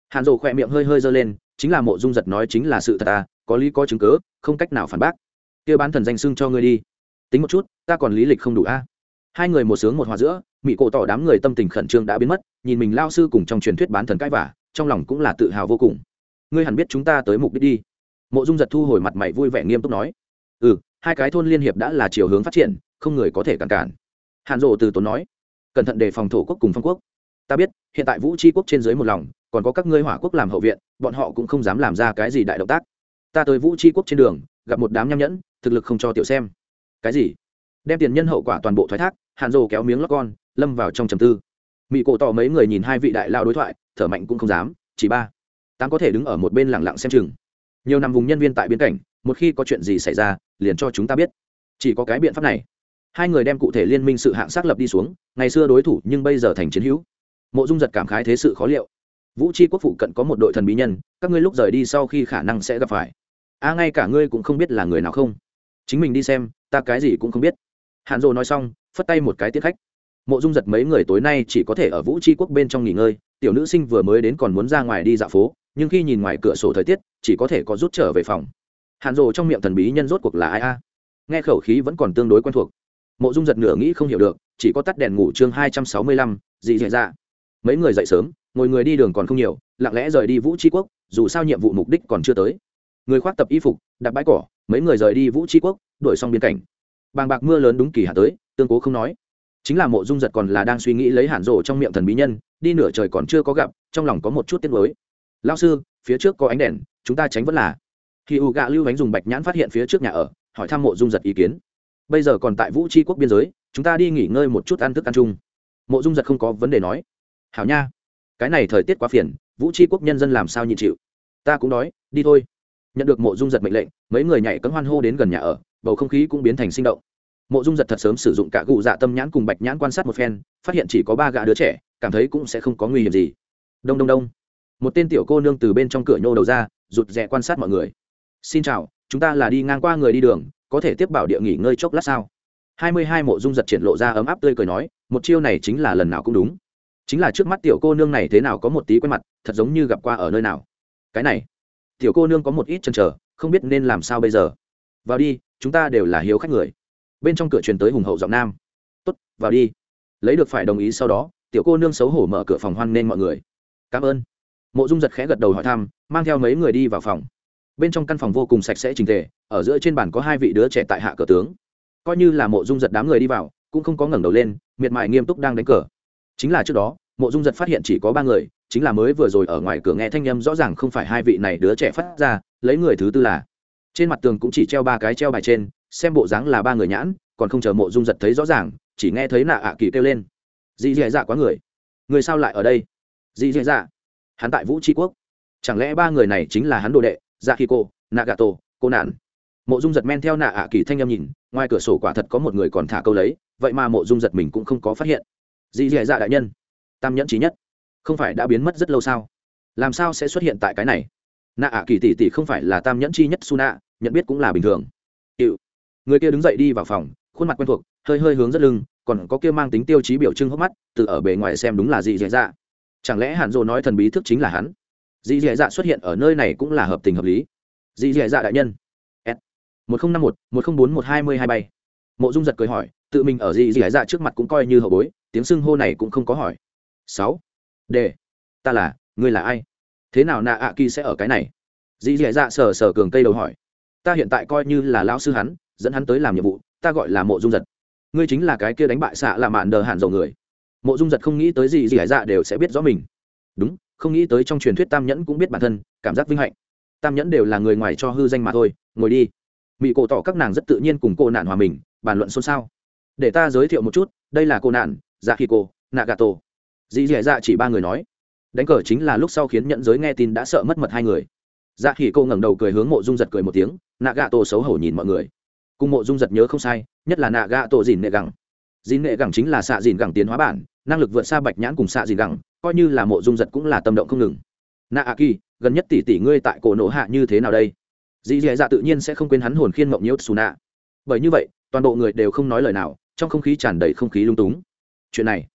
A: Hàn rộ khỏe miệng hơi hơi giơ lên, chính là mộ dung giật nói chính là sự thật à có lý có chứng cớ không cách nào phản bác. Kia bán thần danh xưng cho ngươi đi tính một chút, ta còn lý lịch không đủ a. À? hai người một sướng một hòa giữa mỹ cổ tỏ đám người tâm tình khẩn trương đã biến mất, nhìn mình lao sư cùng trong truyền thuyết bán thần cãi vả trong lòng cũng là tự hào vô cùng. Ngươi hẳn biết chúng ta tới mục đích đi. Mộ dung giật thu hồi mặt mày vui vẻ nghiêm túc nói. Ừ hai cái thôn liên hiệp đã là chiều hướng phát triển, không người có thể cản cản. Hàn rộ từ tốn nói. Cẩn thận đề phòng thổ quốc cùng phong quốc. Ta biết, hiện tại vũ tri quốc trên dưới một lòng, còn có các ngươi hỏa quốc làm hậu viện, bọn họ cũng không dám làm ra cái gì đại động tác. Ta tới vũ tri quốc trên đường, gặp một đám nham nhẫn, thực lực không cho tiểu xem cái gì? Đem tiền nhân hậu quả toàn bộ thoái thác, hàn rồ kéo miếng lót con, lâm vào trong trầm tư. Mỹ cổ tỏ mấy người nhìn hai vị đại lao đối thoại, thở mạnh cũng không dám, chỉ ba. Tám có thể đứng ở một bên lẳng lặng xem chừng. Nhiều năm vùng nhân viên tại biến cảnh, một khi có chuyện gì xảy ra, liền cho chúng ta biết. Chỉ có cái biện pháp này. Hai người đem cụ thể liên minh sự hạng xác lập đi xuống, ngày xưa đối thủ nhưng bây giờ thành chiến hữu. Mộ dung giật cảm khái thế sự khó liệu. Vũ c quốc phụ cận có một đội thần bí nhân, các ngươi lúc rời đi sau khi khả năng sẽ gặp phải. A, ngay cả ngươi cũng không biết là người nào không. Chính mình đi xem ta cái gì cũng không biết. Hàn dồ nói xong, phất tay một cái tiết khách. Mộ dung giật mấy người tối nay chỉ có thể ở vũ tri quốc bên trong nghỉ ngơi, tiểu nữ sinh vừa mới đến còn muốn ra ngoài đi dạo phố, nhưng khi nhìn ngoài cửa sổ thời tiết, chỉ có thể có rút trở về phòng. Hàn rồ trong miệng thần bí nhân rốt cuộc là ai a? Nghe khẩu khí vẫn còn tương đối quen thuộc. Mộ dung giật nửa nghĩ không hiểu được, chỉ có tắt đèn ngủ chương hai trăm sáu mươi lăm dị dạ dạ. Mấy người dậy sớm, ngồi người đi đường còn không nhiều, lặng lẽ rời đi vũ tri quốc, dù sao nhiệm vụ mục đích còn chưa tới. Người khoác tập y phục, đặt bãi cỏ mấy người rời đi vũ tri quốc, đổi xong biên cảnh. Bàng bạc mưa lớn đúng kỳ hạ tới, tương cố không nói. Chính là mộ dung giật còn là đang suy nghĩ lấy hàn rổ trong miệng thần bí nhân, đi nửa trời còn chưa có gặp, trong lòng có một chút tiếc mới lao sư, phía trước có ánh đèn, chúng ta tránh vẫn là. Khi u gạ lưu bánh dùng bạch nhãn phát hiện phía trước nhà ở, hỏi thăm mộ dung giật ý kiến. Bây giờ còn tại vũ tri quốc biên giới, chúng ta đi nghỉ ngơi một chút ăn thức ăn chung. Mộ dung giật không có vấn đề nói. Hảo nha, cái này thời tiết quá phiền, vũ tri quốc nhân dân làm sao nhịn chịu? Ta cũng đói, đi thôi nhận được mộ dung giật mệnh lệnh, mấy người nhảy cấm hoan hô đến gần nhà ở, bầu không khí cũng biến thành sinh động. Mộ dung giật thật sớm sử dụng cả gụ dạ tâm nhãn cùng bạch nhãn quan sát một phen, phát hiện chỉ có ba gã đứa trẻ, cảm thấy cũng sẽ không có nguy hiểm gì. Đông đông đông. Một tên tiểu cô nương từ bên trong cửa nhô đầu ra, rụt rè quan sát mọi người. Xin chào, chúng ta là đi ngang qua người đi đường, có thể tiếp bảo địa nghỉ ngơi chốc lát sao? Hai mươi hai mộ dung giật triển lộ ra ấm áp tươi cười nói, một chiêu này chính là lần nào cũng đúng. Chính là trước mắt tiểu cô nương này thế nào có một tí quen mặt, thật giống như gặp qua ở nơi nào. Cái này tiểu cô nương có một ít chần chờ, không biết nên làm sao bây giờ. Vào đi, chúng ta đều là hiếu khách người. Bên trong cửa truyền tới hùng hậu giọng nam. Tốt, vào đi. Lấy được phải đồng ý sau đó, tiểu cô nương xấu hổ mở cửa phòng hoan nên mọi người. Cảm ơn. Mộ dung giật khẽ gật đầu hỏi thăm, mang theo mấy người đi vào phòng. Bên trong căn phòng vô cùng sạch sẽ trình tề, ở giữa trên bàn có hai vị đứa trẻ tại hạ cờ tướng. Coi như là mộ dung giật đám người đi vào, cũng không có ngẩng đầu lên, miệt mài nghiêm túc đang đánh cờ. Chính là trước đó, mộ dung giật phát hiện chỉ có ba người chính là mới vừa rồi ở ngoài cửa nghe thanh â m rõ ràng không phải hai vị này đứa trẻ phát ra, lấy người thứ tư là. Trên mặt tường cũng chỉ treo ba cái treo bài trên, xem bộ dáng là ba người nhãn, còn không chờ mộ dung giật thấy rõ ràng, chỉ nghe thấy nạ ạ kỳ kêu lên. Dị dì dạ quá người. Người sao lại ở đây? Dị dì dạ. Hắn tại vũ tri quốc. Chẳng lẽ ba người này chính là hắn đồ đệ dạ khi cô nagato, cô nạn? Mộ dung giật men theo nạ ạ kỳ thanh â m nhìn, ngoài cửa sổ quả thật có một người còn thả câu lấy, vậy mà mộ dung giật mình cũng không có phát hiện. Dị dì dạ đại nhân. Tam nhẫn trí nhất không phải đã biến mất rất lâu sao? Làm sao sẽ xuất hiện tại cái này? Nạ ạ kỳ tỷ tỷ không phải là tam nhẫn chi nhất su nạ nhận biết cũng là bình thường. Hiệu. người kia đứng dậy đi vào phòng, khuôn mặt quen thuộc, hơi hơi hướng rất lưng, còn có kia mang tính tiêu chí biểu trưng hốc mắt, từ ở bề ngoài xem đúng là gì dễ dạ. Chẳng lẽ hàn dô nói thần bí thức chính là hắn? Dì dì dạ xuất hiện ở nơi này cũng là hợp tình hợp lý. Dì dì dạ đại nhân. S. một nghìn năm một một nghìn bốn một, hai mươi hai bay. Mộ dung giật cười hỏi, tự mình ở dì dì dạ trước mặt cũng coi như hậu bối, tiếng xưng hô này cũng không có hỏi. Sáu d ta là, ngươi là ai? Thế nào nạ ạ kỳ sẽ ở cái này? Dì dì dạ sờ sờ cường cây đầu hỏi. Ta hiện tại coi như là lao sư hắn, dẫn hắn tới làm nhiệm vụ, ta gọi là mộ dung giật. Ngươi chính là cái kia đánh bại xạ là mạn đờ hạn dầu người. Mộ dung giật không nghĩ tới gì gì hải dạ đều sẽ biết rõ mình. Đúng, không nghĩ tới trong truyền thuyết tam nhẫn cũng biết bản thân, cảm giác vinh hạnh. Tam nhẫn đều là người ngoài cho hư danh mà thôi, ngồi đi. Mỹ cổ tỏ các nàng rất tự nhiên cùng cô nạn hòa mình, bàn luận xôn xao. Để ta giới thiệu một chút, đây là cô nạn dạ khi cô nạ gà tổ dì dì dạ, dạ chỉ ba người nói. Đánh cờ chính là lúc sau khiến nhận giới nghe tin đã sợ mất mật hai người. Dạ khi cô ngẩng đầu cười hướng mộ dung giật cười một tiếng nạ gà tổ xấu hổ nhìn mọi người. Cùng mộ dung giật nhớ không sai, nhất là nạ gà tổ dìn nệ gẳng. Dìn nệ gẳng chính là xạ dìn gẳng tiến hóa bản, năng lực vượt xa bạch nhãn cùng xạ dìn gẳng, coi như là mộ dung giật cũng là tâm động không ngừng. Nạ a kỳ gần nhất tỷ tỷ ngươi tại cổ nổ hạ như thế nào đây? Dì dì dạ, dạ tự nhiên sẽ không quên hắn hồn khiên mộng nhiễu xù nạ bởi như vậy, toàn bộ người đều không nói lời nào, trong không khí tràn đầy không khí lung túng. Chuyện này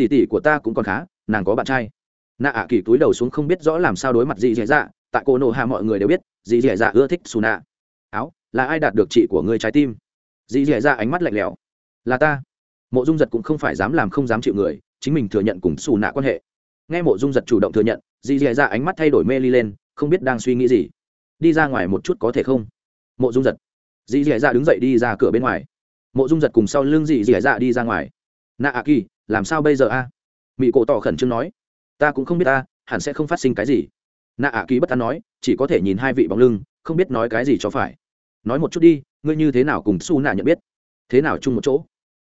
A: tỷ tỷ của ta cũng còn khá, nàng có bạn trai. Nạ ạ kỳ túi đầu xuống không biết rõ làm sao đối mặt dì dẻ dạ tại cô nộ hạ mọi người đều biết, dì dẻ dạ ưa thích xù nạ áo, là ai đạt được chị của ngươi trái tim? Dì dẻ dạ ánh mắt lạnh lẽo. Là ta. Mộ dung giật cũng không phải dám làm không dám chịu người, chính mình thừa nhận cùng xù nạ quan hệ. Nghe mộ dung giật chủ động thừa nhận, dì dẻ dạ ánh mắt thay đổi mê ly lên, không biết đang suy nghĩ gì. Đi ra ngoài một chút có thể không? Mộ dung giật. Dì dẻ dạ đứng dậy đi ra cửa bên ngoài. Mộ dung giật cùng sau lưng dì dẻ dạ đi ra ngoài. Nạ ạ kỳ làm sao bây giờ a? À? mỹ cổ tỏ khẩn trương nói. Ta cũng không biết ta, hẳn sẽ không phát sinh cái gì. Nạ a ký bất an nói, chỉ có thể nhìn hai vị bóng lưng, không biết nói cái gì cho phải. Nói một chút đi, ngươi như thế nào cùng su nạ nhận biết? Thế nào chung một chỗ?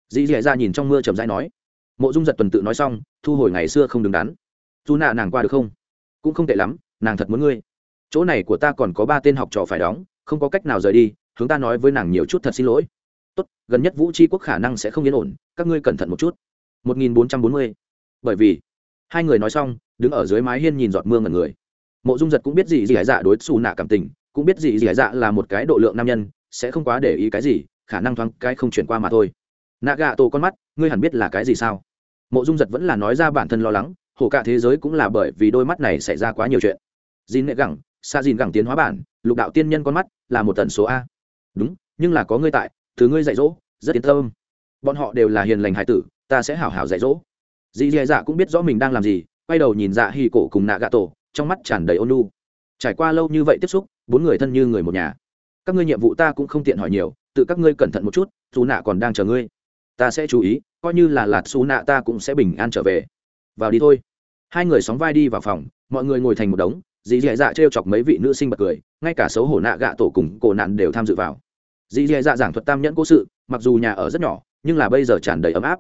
A: Dì dì ra nhìn trong mưa trầm rãi nói. Mộ dung giật tuần tự nói xong, thu hồi ngày xưa không đứng đắn. Dù nạ nàng qua được không? Cũng không tệ lắm, nàng thật muốn ngươi. Chỗ này của ta còn có ba tên học trò phải đóng, không có cách nào rời đi, hướng ta nói với nàng nhiều chút thật xin lỗi. Tốt, gần nhất vũ tri quốc khả năng sẽ không yên ổn, các ngươi cẩn thận một chút. 1440. bởi vì, hai người nói xong, đứng ở dưới mái hiên nhìn giọt mưa ngẩn người. Mộ dung giật cũng biết gì gì hải dạ đối xù nạ cảm tình, cũng biết gì gì hải dạ là một cái độ lượng nam nhân, sẽ không quá để ý cái gì, khả năng thoáng cái không chuyển qua mà thôi. Nạ gạ tổ con mắt, ngươi hẳn biết là cái gì sao? Mộ dung giật vẫn là nói ra bản thân lo lắng hồ cả thế giới cũng là bởi vì đôi mắt này xảy ra quá nhiều chuyện. Dìn nệ gẳng xa dìn gẳng tiến hóa bản, lục đạo tiên nhân con mắt, là một tần số a. Đúng, nhưng là có ngươi tại, thứ ngươi dạy dỗ, rất tiến tâm. Bọn họ đều là hiền lành hải tử ta sẽ hảo hảo dạy dỗ. Dì dì dạ cũng biết rõ mình đang làm gì, quay đầu nhìn dạ hì cổ cùng nạ gạ tổ, trong mắt tràn đầy ôn lu trải qua lâu như vậy tiếp xúc, bốn người thân như người một nhà. Các ngươi nhiệm vụ ta cũng không tiện hỏi nhiều, tự các ngươi cẩn thận một chút, dù nạ còn đang chờ ngươi. Ta sẽ chú ý, coi như là lạt xù nạ ta cũng sẽ bình an trở về. Vào đi thôi. Hai người sóng vai đi vào phòng, mọi người ngồi thành một đống, dì dì dạ t chọc mấy vị nữ sinh bật cười, ngay cả xấu hổ nạ gạ tổ cùng cổ nạn đều tham dự vào. Dì dì dạ giảng thuật tam nhẫn cố sự, mặc dù nhà ở rất nhỏ, nhưng là bây giờ tràn đầy ấm áp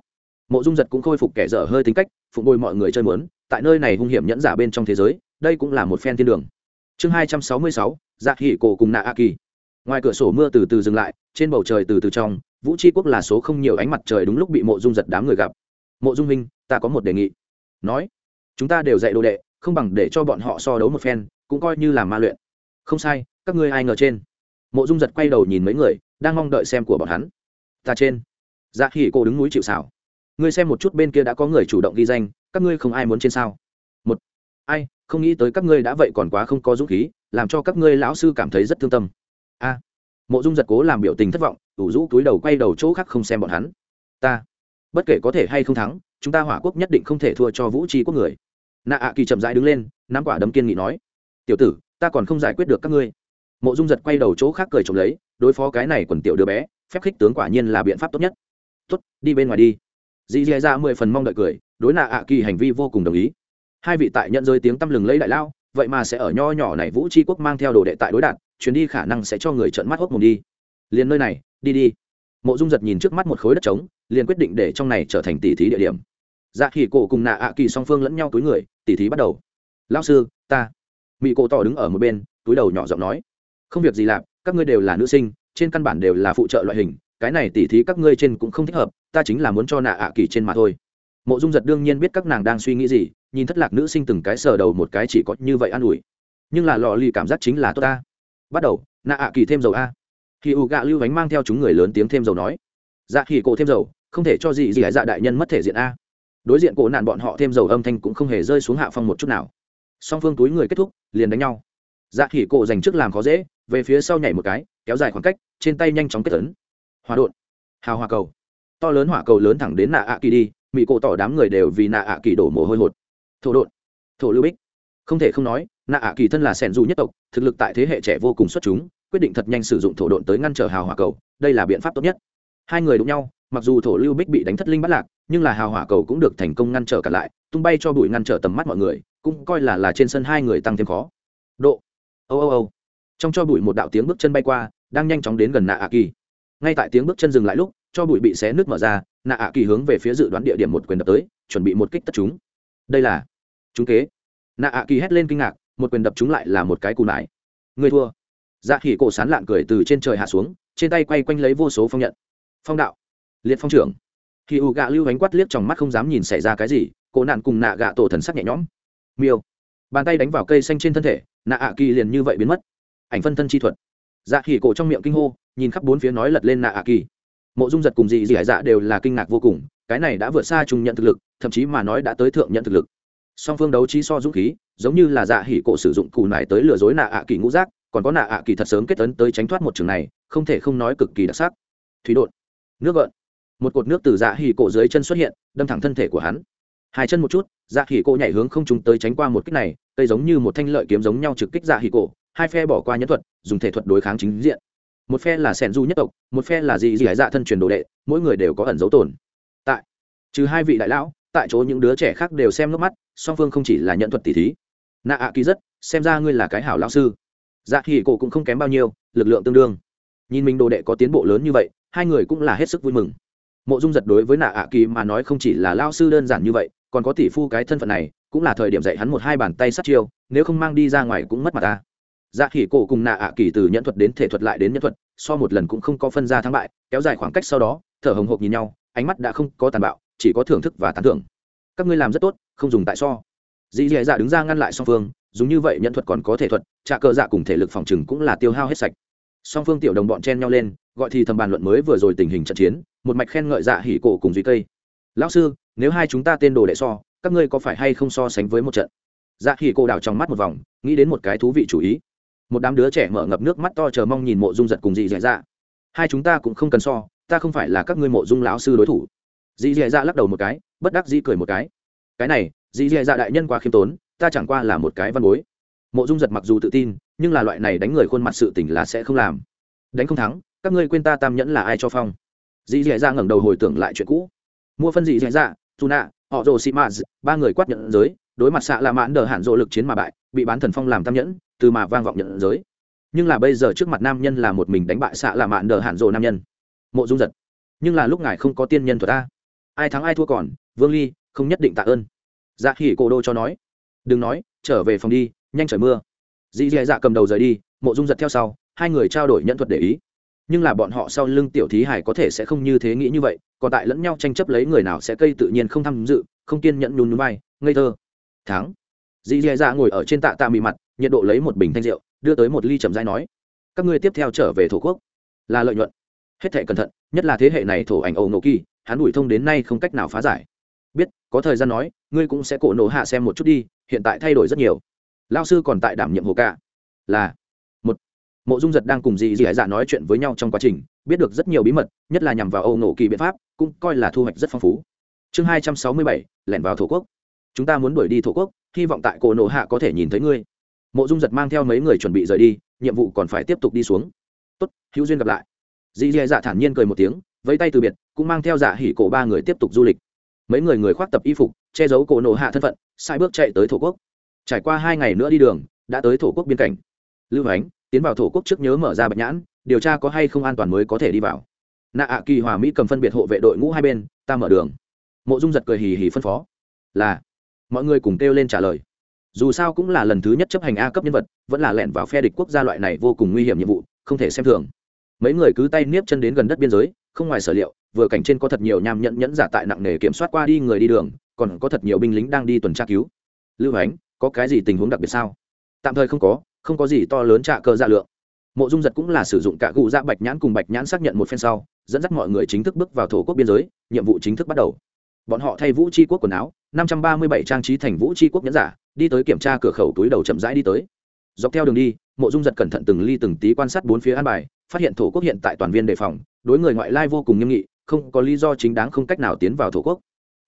A: mộ dung giật cũng khôi phục kẻ dở hơi tính cách, phụng bồi mọi người chơi mướn tại nơi này hung hiểm nhẫn giả bên trong thế giới, đây cũng là một phen thiên đường. Chương hai trăm sáu mươi sáu dạ hỉ cổ cùng nạ a kỳ. Ngoài cửa sổ mưa từ từ dừng lại, trên bầu trời từ từ trong, vũ tri quốc là số không nhiều ánh mặt trời đúng lúc bị mộ dung giật đám người gặp. Mộ dung minh ta có một đề nghị. Nói, chúng ta đều dạy đồ đệ, không bằng để cho bọn họ so đấu một phen, cũng coi như là ma luyện. Không sai, các ngươi ai ngờ trên? Mộ dung giật quay đầu nhìn mấy người, đang mong đợi xem của bọn hắn. Ta trên. Dạ hỉ cô đứng núi chịu xảo ngươi xem một chút bên kia đã có người chủ động ghi danh, các ngươi không ai muốn trên sao? Một, ai, không nghĩ tới các ngươi đã vậy còn quá không có dũng khí, làm cho các ngươi lão sư cảm thấy rất thương tâm. A, mộ dung giật cố làm biểu tình thất vọng, ủ rũ túi đầu quay đầu chỗ khác không xem bọn hắn. Ta, bất kể có thể hay không thắng, chúng ta hỏa quốc nhất định không thể thua cho vũ tri quốc người. Nạ ạ kỳ chậm rãi đứng lên, nắm quả đấm kiên nghị nói, tiểu tử, ta còn không giải quyết được các ngươi. Mộ dung giật quay đầu chỗ khác cười trộm lấy, đối phó cái này quần tiểu đứa bé, phép khích tướng quả nhiên là biện pháp tốt nhất. Tốt, đi bên ngoài đi dì dì ra mười phần mong đợi cười đối nạ ạ kỳ hành vi vô cùng đồng ý. Hai vị tại nhận rơi tiếng tăm lừng lấy đại lao vậy mà sẽ ở nho nhỏ này vũ tri quốc mang theo đồ đệ tại đối đạn, chuyến đi khả năng sẽ cho người trợn mắt hốc mồm đi. Liền nơi này đi đi. Mộ dung giật nhìn trước mắt một khối đất trống liền quyết định để trong này trở thành tỷ thí địa điểm. Dạ khỉ cổ cùng nạ ạ kỳ song phương lẫn nhau túi người tỷ thí bắt đầu. Lao sư ta. Mỹ cổ tỏ đứng ở một bên túi đầu nhỏ giọng nói. Không việc gì lạp các ngươi đều là nữ sinh trên căn bản đều là phụ trợ loại hình cái này tỉ thí các ngươi trên cũng không thích hợp, ta chính là muốn cho nạ ạ kỳ trên mà thôi. Mộ dung giật đương nhiên biết các nàng đang suy nghĩ gì, nhìn thất lạc nữ sinh từng cái sờ đầu một cái chỉ có như vậy an ủi. Nhưng là lò lì cảm giác chính là tốt ta. Bắt đầu, nạ ạ kỳ thêm dầu a. Khi u gạ lưu bánh mang theo chúng người lớn tiếng thêm dầu nói. Dạ khi cổ thêm dầu, không thể cho gì gì hải dạ đại nhân mất thể diện a. Đối diện cổ nạn bọn họ thêm dầu âm thanh cũng không hề rơi xuống hạ phong một chút nào. Song phương túi người kết thúc, liền đánh nhau. Dạ khỉ cổ dành trước làm khó dễ, về phía sau nhảy một cái, kéo dài khoảng cách, trên tay nhanh chóng kết tấn hòa đột hào hòa cầu. To lớn hỏa cầu lớn thẳng đến nạ ạ kỳ đi mỹ cổ tỏ đám người đều vì nạ ạ kỳ đổ mồ hôi hột. Thổ đột thổ lưu bích. Không thể không nói, nạ ạ kỳ thân là sẻn dù nhất tộc, thực lực tại thế hệ trẻ vô cùng xuất chúng, quyết định thật nhanh sử dụng thổ độn tới ngăn trở hào hỏa cầu, đây là biện pháp tốt nhất. Hai người đụng nhau, mặc dù thổ lưu bích bị đánh thất linh bắt lạc, nhưng là hào hỏa cầu cũng được thành công ngăn trở cả lại, tung bay cho bụi ngăn trở tầm mắt mọi người, cũng coi là là trên sân hai người tăng thêm khó. Độ. Âu âu âu trong cho bụi một đạo tiếng bước chân bay qua, đang nhanh chóng đến gần nạ ạ kỳ ngay tại tiếng bước chân dừng lại lúc, cho bụi bị xé nước mở ra, nạ ạ kỳ hướng về phía dự đoán địa điểm một quyền đập tới, chuẩn bị một kích tất chúng. Đây là chúng kế. Nạ ạ kỳ hét lên kinh ngạc, một quyền đập chúng lại là một cái cù nải. Người thua. Dạ khỉ cổ sán lạn cười từ trên trời hạ xuống, trên tay quay quanh lấy vô số phong nhận. Phong đạo. Liệt phong trưởng. Khi ù gạ lưu ánh quát liếc trong mắt không dám nhìn xảy ra cái gì, cổ nạn cùng nạ gạ tổ thần sắc nhẹ nhõm. Miêu. Bàn tay đánh vào cây xanh trên thân thể, nạ ạ kỳ liền như vậy biến mất. Ảnh phân thân chi thuật. Dạ khỉ cổ trong miệng kinh hô nhìn khắp bốn phía nói lật lên nạ ạ kỳ mộ dung giật cùng dị dị dạ đều là kinh ngạc vô cùng, cái này đã vượt xa trung nhận thực lực, thậm chí mà nói đã tới thượng nhận thực lực. Song phương đấu trí so dũng khí, giống như là dạ hỉ cổ sử dụng cù nải tới lừa dối nạ ạ kỳ ngũ giác, còn có nạ ạ kỳ thật sớm kết tấn tới tránh thoát một trường này, không thể không nói cực kỳ đặc sắc. Thủy đột nước gợn. Một cột nước từ dạ hỉ cổ dưới chân xuất hiện, đâm thẳng thân thể của hắn. Hai chân một chút dạ hỉ cổ nhảy hướng không trúng tới tránh qua một kích này, cây giống như một thanh lợi kiếm giống nhau trực kích dạ hỉ cổ, hai phe bỏ qua nhẫn thuật, dùng thể thuật đối kháng chính diện một phe là sẻn du nhất tộc, một phe là dị dị dạ thân truyền đồ đệ, mỗi người đều có ẩn dấu tồn. Tại, trừ hai vị đại lão, tại chỗ những đứa trẻ khác đều xem nước mắt, song phương không chỉ là nhận thuật tỷ thí. Nạ ạ kỳ rất, xem ra ngươi là cái hảo lão sư. Dạ thì cổ cũng không kém bao nhiêu, lực lượng tương đương. Nhìn mình đồ đệ có tiến bộ lớn như vậy, hai người cũng là hết sức vui mừng. Mộ dung giật đối với nạ ạ kỳ mà nói không chỉ là lao sư đơn giản như vậy, còn có tỷ phu cái thân phận này, cũng là thời điểm dạy hắn một hai bàn tay sát chiêu, nếu không mang đi ra ngoài cũng mất mặt ta dạ khỉ cổ cùng nạ ạ kỳ từ nhẫn thuật đến thể thuật lại đến nhẫn thuật, so một lần cũng không có phân ra thắng bại, kéo dài khoảng cách sau đó, thở hồng hộc nhìn nhau, ánh mắt đã không có tàn bạo, chỉ có thưởng thức và tán thưởng. Các ngươi làm rất tốt, không dùng tại so. Dì dì dạ đứng ra ngăn lại song phương, dùng như vậy nhận thuật còn có thể thuật trà cờ dạ cùng thể lực phòng chừng cũng là tiêu hao hết sạch. Song phương tiểu đồng bọn chen nhau lên, gọi thì thầm bàn luận mới vừa rồi tình hình trận chiến, một mạch khen ngợi dạ hỉ cổ cùng duy cây lão sư, nếu hai chúng ta tên đồ đệ so, các ngươi có phải hay không so sánh với một trận? Dạ hỉ cổ đảo trong mắt một vòng, nghĩ đến một cái thú vị chủ ý một đám đứa trẻ mở ngập nước mắt to chờ mong nhìn mộ dung giật cùng dì dì dạ. Hai chúng ta cũng không cần so, ta không phải là các ngươi mộ dung lão sư đối thủ. Dì dì dạ lắc đầu một cái, bất đắc dĩ cười một cái. Cái này, dì dì dạ đại nhân quá khiêm tốn, ta chẳng qua là một cái văn bối. Mộ dung giật mặc dù tự tin, nhưng là loại này đánh người khuôn mặt sự tỉnh là sẽ không làm. Đánh không thắng, các ngươi quên ta tam nhẫn là ai cho phong? Dì dì dạ ngẩng đầu hồi tưởng lại chuyện cũ. Mua phân dì dì dạ dù nạ họ rồ xị mã ba người quát nhận giới, đối mặt xạ là mãn đờ hạn dỗ lực chiến mà bại, bị bán thần phong làm tam nhẫn từ mà vang vọng nhận giới. Nhưng là bây giờ trước mặt nam nhân là một mình đánh bại xạ là mạn đờ hạn rộ nam nhân. Mộ dung giật. Nhưng là lúc ngài không có tiên nhân thuật ta. Ai thắng ai thua còn, vương ly, không nhất định tạ ơn. Dạ khỉ cổ đô cho nói. Đừng nói, trở về phòng đi, nhanh trời mưa. Dì dì dạ cầm đầu rời đi, mộ dung giật theo sau, hai người trao đổi nhận thuật để ý. Nhưng là bọn họ sau lưng tiểu thí hải có thể sẽ không như thế nghĩ như vậy, còn tại lẫn nhau tranh chấp lấy người nào sẽ cây tự nhiên không tham dự, không kiên nhẫn nhún núi bay ngây thơ. Thắng. Dì dì dạ ngồi ở trên tạ tạ mị mặt nhiệt độ lấy một bình thanh rượu, đưa tới một ly trầm dai nói, các ngươi tiếp theo trở về thổ quốc. Là lợi nhuận. Hết thệ cẩn thận, nhất là thế hệ này thổ ảnh ẩu nổ kỳ, hắn đuổi thông đến nay không cách nào phá giải. Biết, có thời gian nói, ngươi cũng sẽ cổ nổ hạ xem một chút đi, hiện tại thay đổi rất nhiều. Lao sư còn tại đảm nhiệm hồ ca. Là, một, mộ dung giật đang cùng dì dì dạ nói chuyện với nhau trong quá trình, biết được rất nhiều bí mật, nhất là nhằm vào âu nổ kỳ biện pháp, cũng coi là thu hoạch rất phong phú. Chương hai trăm sáu mươi bảy, lẻn vào thổ quốc. Chúng ta muốn đuổi đi thổ quốc, hy vọng tại cổ nổ hạ có thể nhìn thấy ngươi mộ dung giật mang theo mấy người chuẩn bị rời đi, nhiệm vụ còn phải tiếp tục đi xuống. Tốt, hữu duyên gặp lại. Dì dì dạ thản nhiên cười một tiếng, vẫy tay từ biệt, cũng mang theo dạ hỉ cổ ba người tiếp tục du lịch. Mấy người người khoác tập y phục, che giấu cổ nổ hạ thân phận sai bước chạy tới thổ quốc. Trải qua hai ngày nữa đi đường, đã tới thổ quốc biên cảnh. Lưu ánh, tiến vào thổ quốc trước nhớ mở ra bạch nhãn, điều tra có hay không an toàn mới có thể đi vào. Nạ ạ kỳ hòa mỹ cầm phân biệt hộ vệ đội ngũ hai bên, ta mở đường. Mộ dung giật cười hì hì phân phó. Là. Mọi người cùng kêu lên trả lời dù sao cũng là lần thứ nhất chấp hành a cấp nhân vật, vẫn là lẻn vào phe địch quốc gia loại này vô cùng nguy hiểm nhiệm vụ, không thể xem thường. Mấy người cứ tay nếp chân đến gần đất biên giới, không ngoài sở liệu, vừa cảnh trên có thật nhiều nham nhẫn nhẫn giả tại nặng nề kiểm soát qua đi người đi đường, còn có thật nhiều binh lính đang đi tuần tra cứu. Lưu ánh, có cái gì tình huống đặc biệt sao? Tạm thời không có không có gì to lớn trạ cơ dạ lượng. Mộ dung giật cũng là sử dụng cả cụ dạ bạch nhãn cùng bạch nhãn xác nhận một phen sau, dẫn dắt mọi người chính thức bước vào thổ quốc biên giới, nhiệm vụ chính thức bắt đầu. Bọn họ thay vũ tri quốc quần áo năm trăm ba mươi bảy trang trí thành vũ tri quốc nhẫn giả, đi tới kiểm tra cửa khẩu túi đầu chậm rãi đi tới. Dọc theo đường đi, mộ dung giật cẩn thận từng ly từng tí quan sát bốn phía an bài, phát hiện thổ quốc hiện tại toàn viên đề phòng, đối người ngoại lai vô cùng nghiêm nghị, không có lý do chính đáng không cách nào tiến vào thổ quốc.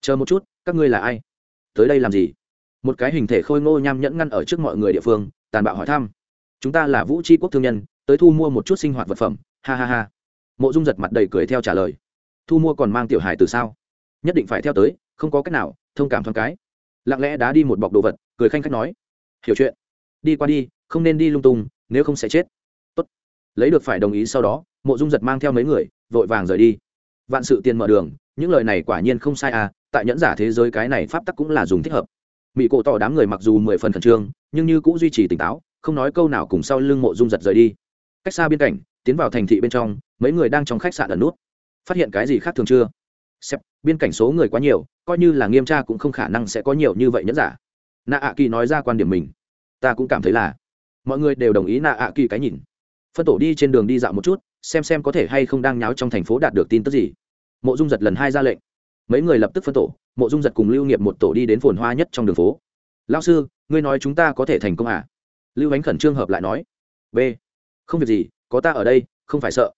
A: Chờ một chút, các ngươi là ai? Tới đây làm gì? Một cái hình thể khôi ngô nham nhẫn ngăn ở trước mọi người địa phương, tàn bạo hỏi thăm. Chúng ta là vũ tri quốc thương nhân, tới thu mua một chút sinh hoạt vật phẩm. Ha ha ha. Mộ dung giật mặt đầy cười theo trả lời. Thu mua còn mang tiểu hài từ sao? Nhất định phải theo tới, không có cách nào thông cảm thoáng cái. Lặng lẽ đá đi một bọc đồ vật cười khanh khách nói hiểu chuyện. Đi qua đi không nên đi lung tung nếu không sẽ chết. Tốt. lấy được phải đồng ý sau đó mộ dung giật mang theo mấy người vội vàng rời đi. Vạn sự tiền mở đường những lời này quả nhiên không sai à tại nhẫn giả thế giới cái này pháp tắc cũng là dùng thích hợp. Mỹ cổ tỏ đám người mặc dù mười phần khẩn trương nhưng như cũng duy trì tỉnh táo không nói câu nào cùng sau lưng mộ dung giật rời đi. Cách xa biên cảnh tiến vào thành thị bên trong mấy người đang trong khách sạn ẩn nút. Phát hiện cái gì khác thường chưa? Xếp, biên cảnh số người quá nhiều coi như là nghiêm tra cũng không khả năng sẽ có nhiều như vậy nhẫn giả. Nạ ạ kỳ nói ra quan điểm mình. Ta cũng cảm thấy là, mọi người đều đồng ý nạ ạ kỳ cái nhìn. Phân tổ đi trên đường đi dạo một chút, xem xem có thể hay không đang nháo trong thành phố đạt được tin tức gì. Mộ dung giật lần hai ra lệnh. Mấy người lập tức phân tổ, mộ dung giật cùng lưu nghiệp một tổ đi đến phồn hoa nhất trong đường phố. Lao sư, ngươi nói chúng ta có thể thành công à? Lưu ánh khẩn trương hợp lại nói. B, không việc gì, có ta ở đây, không phải sợ.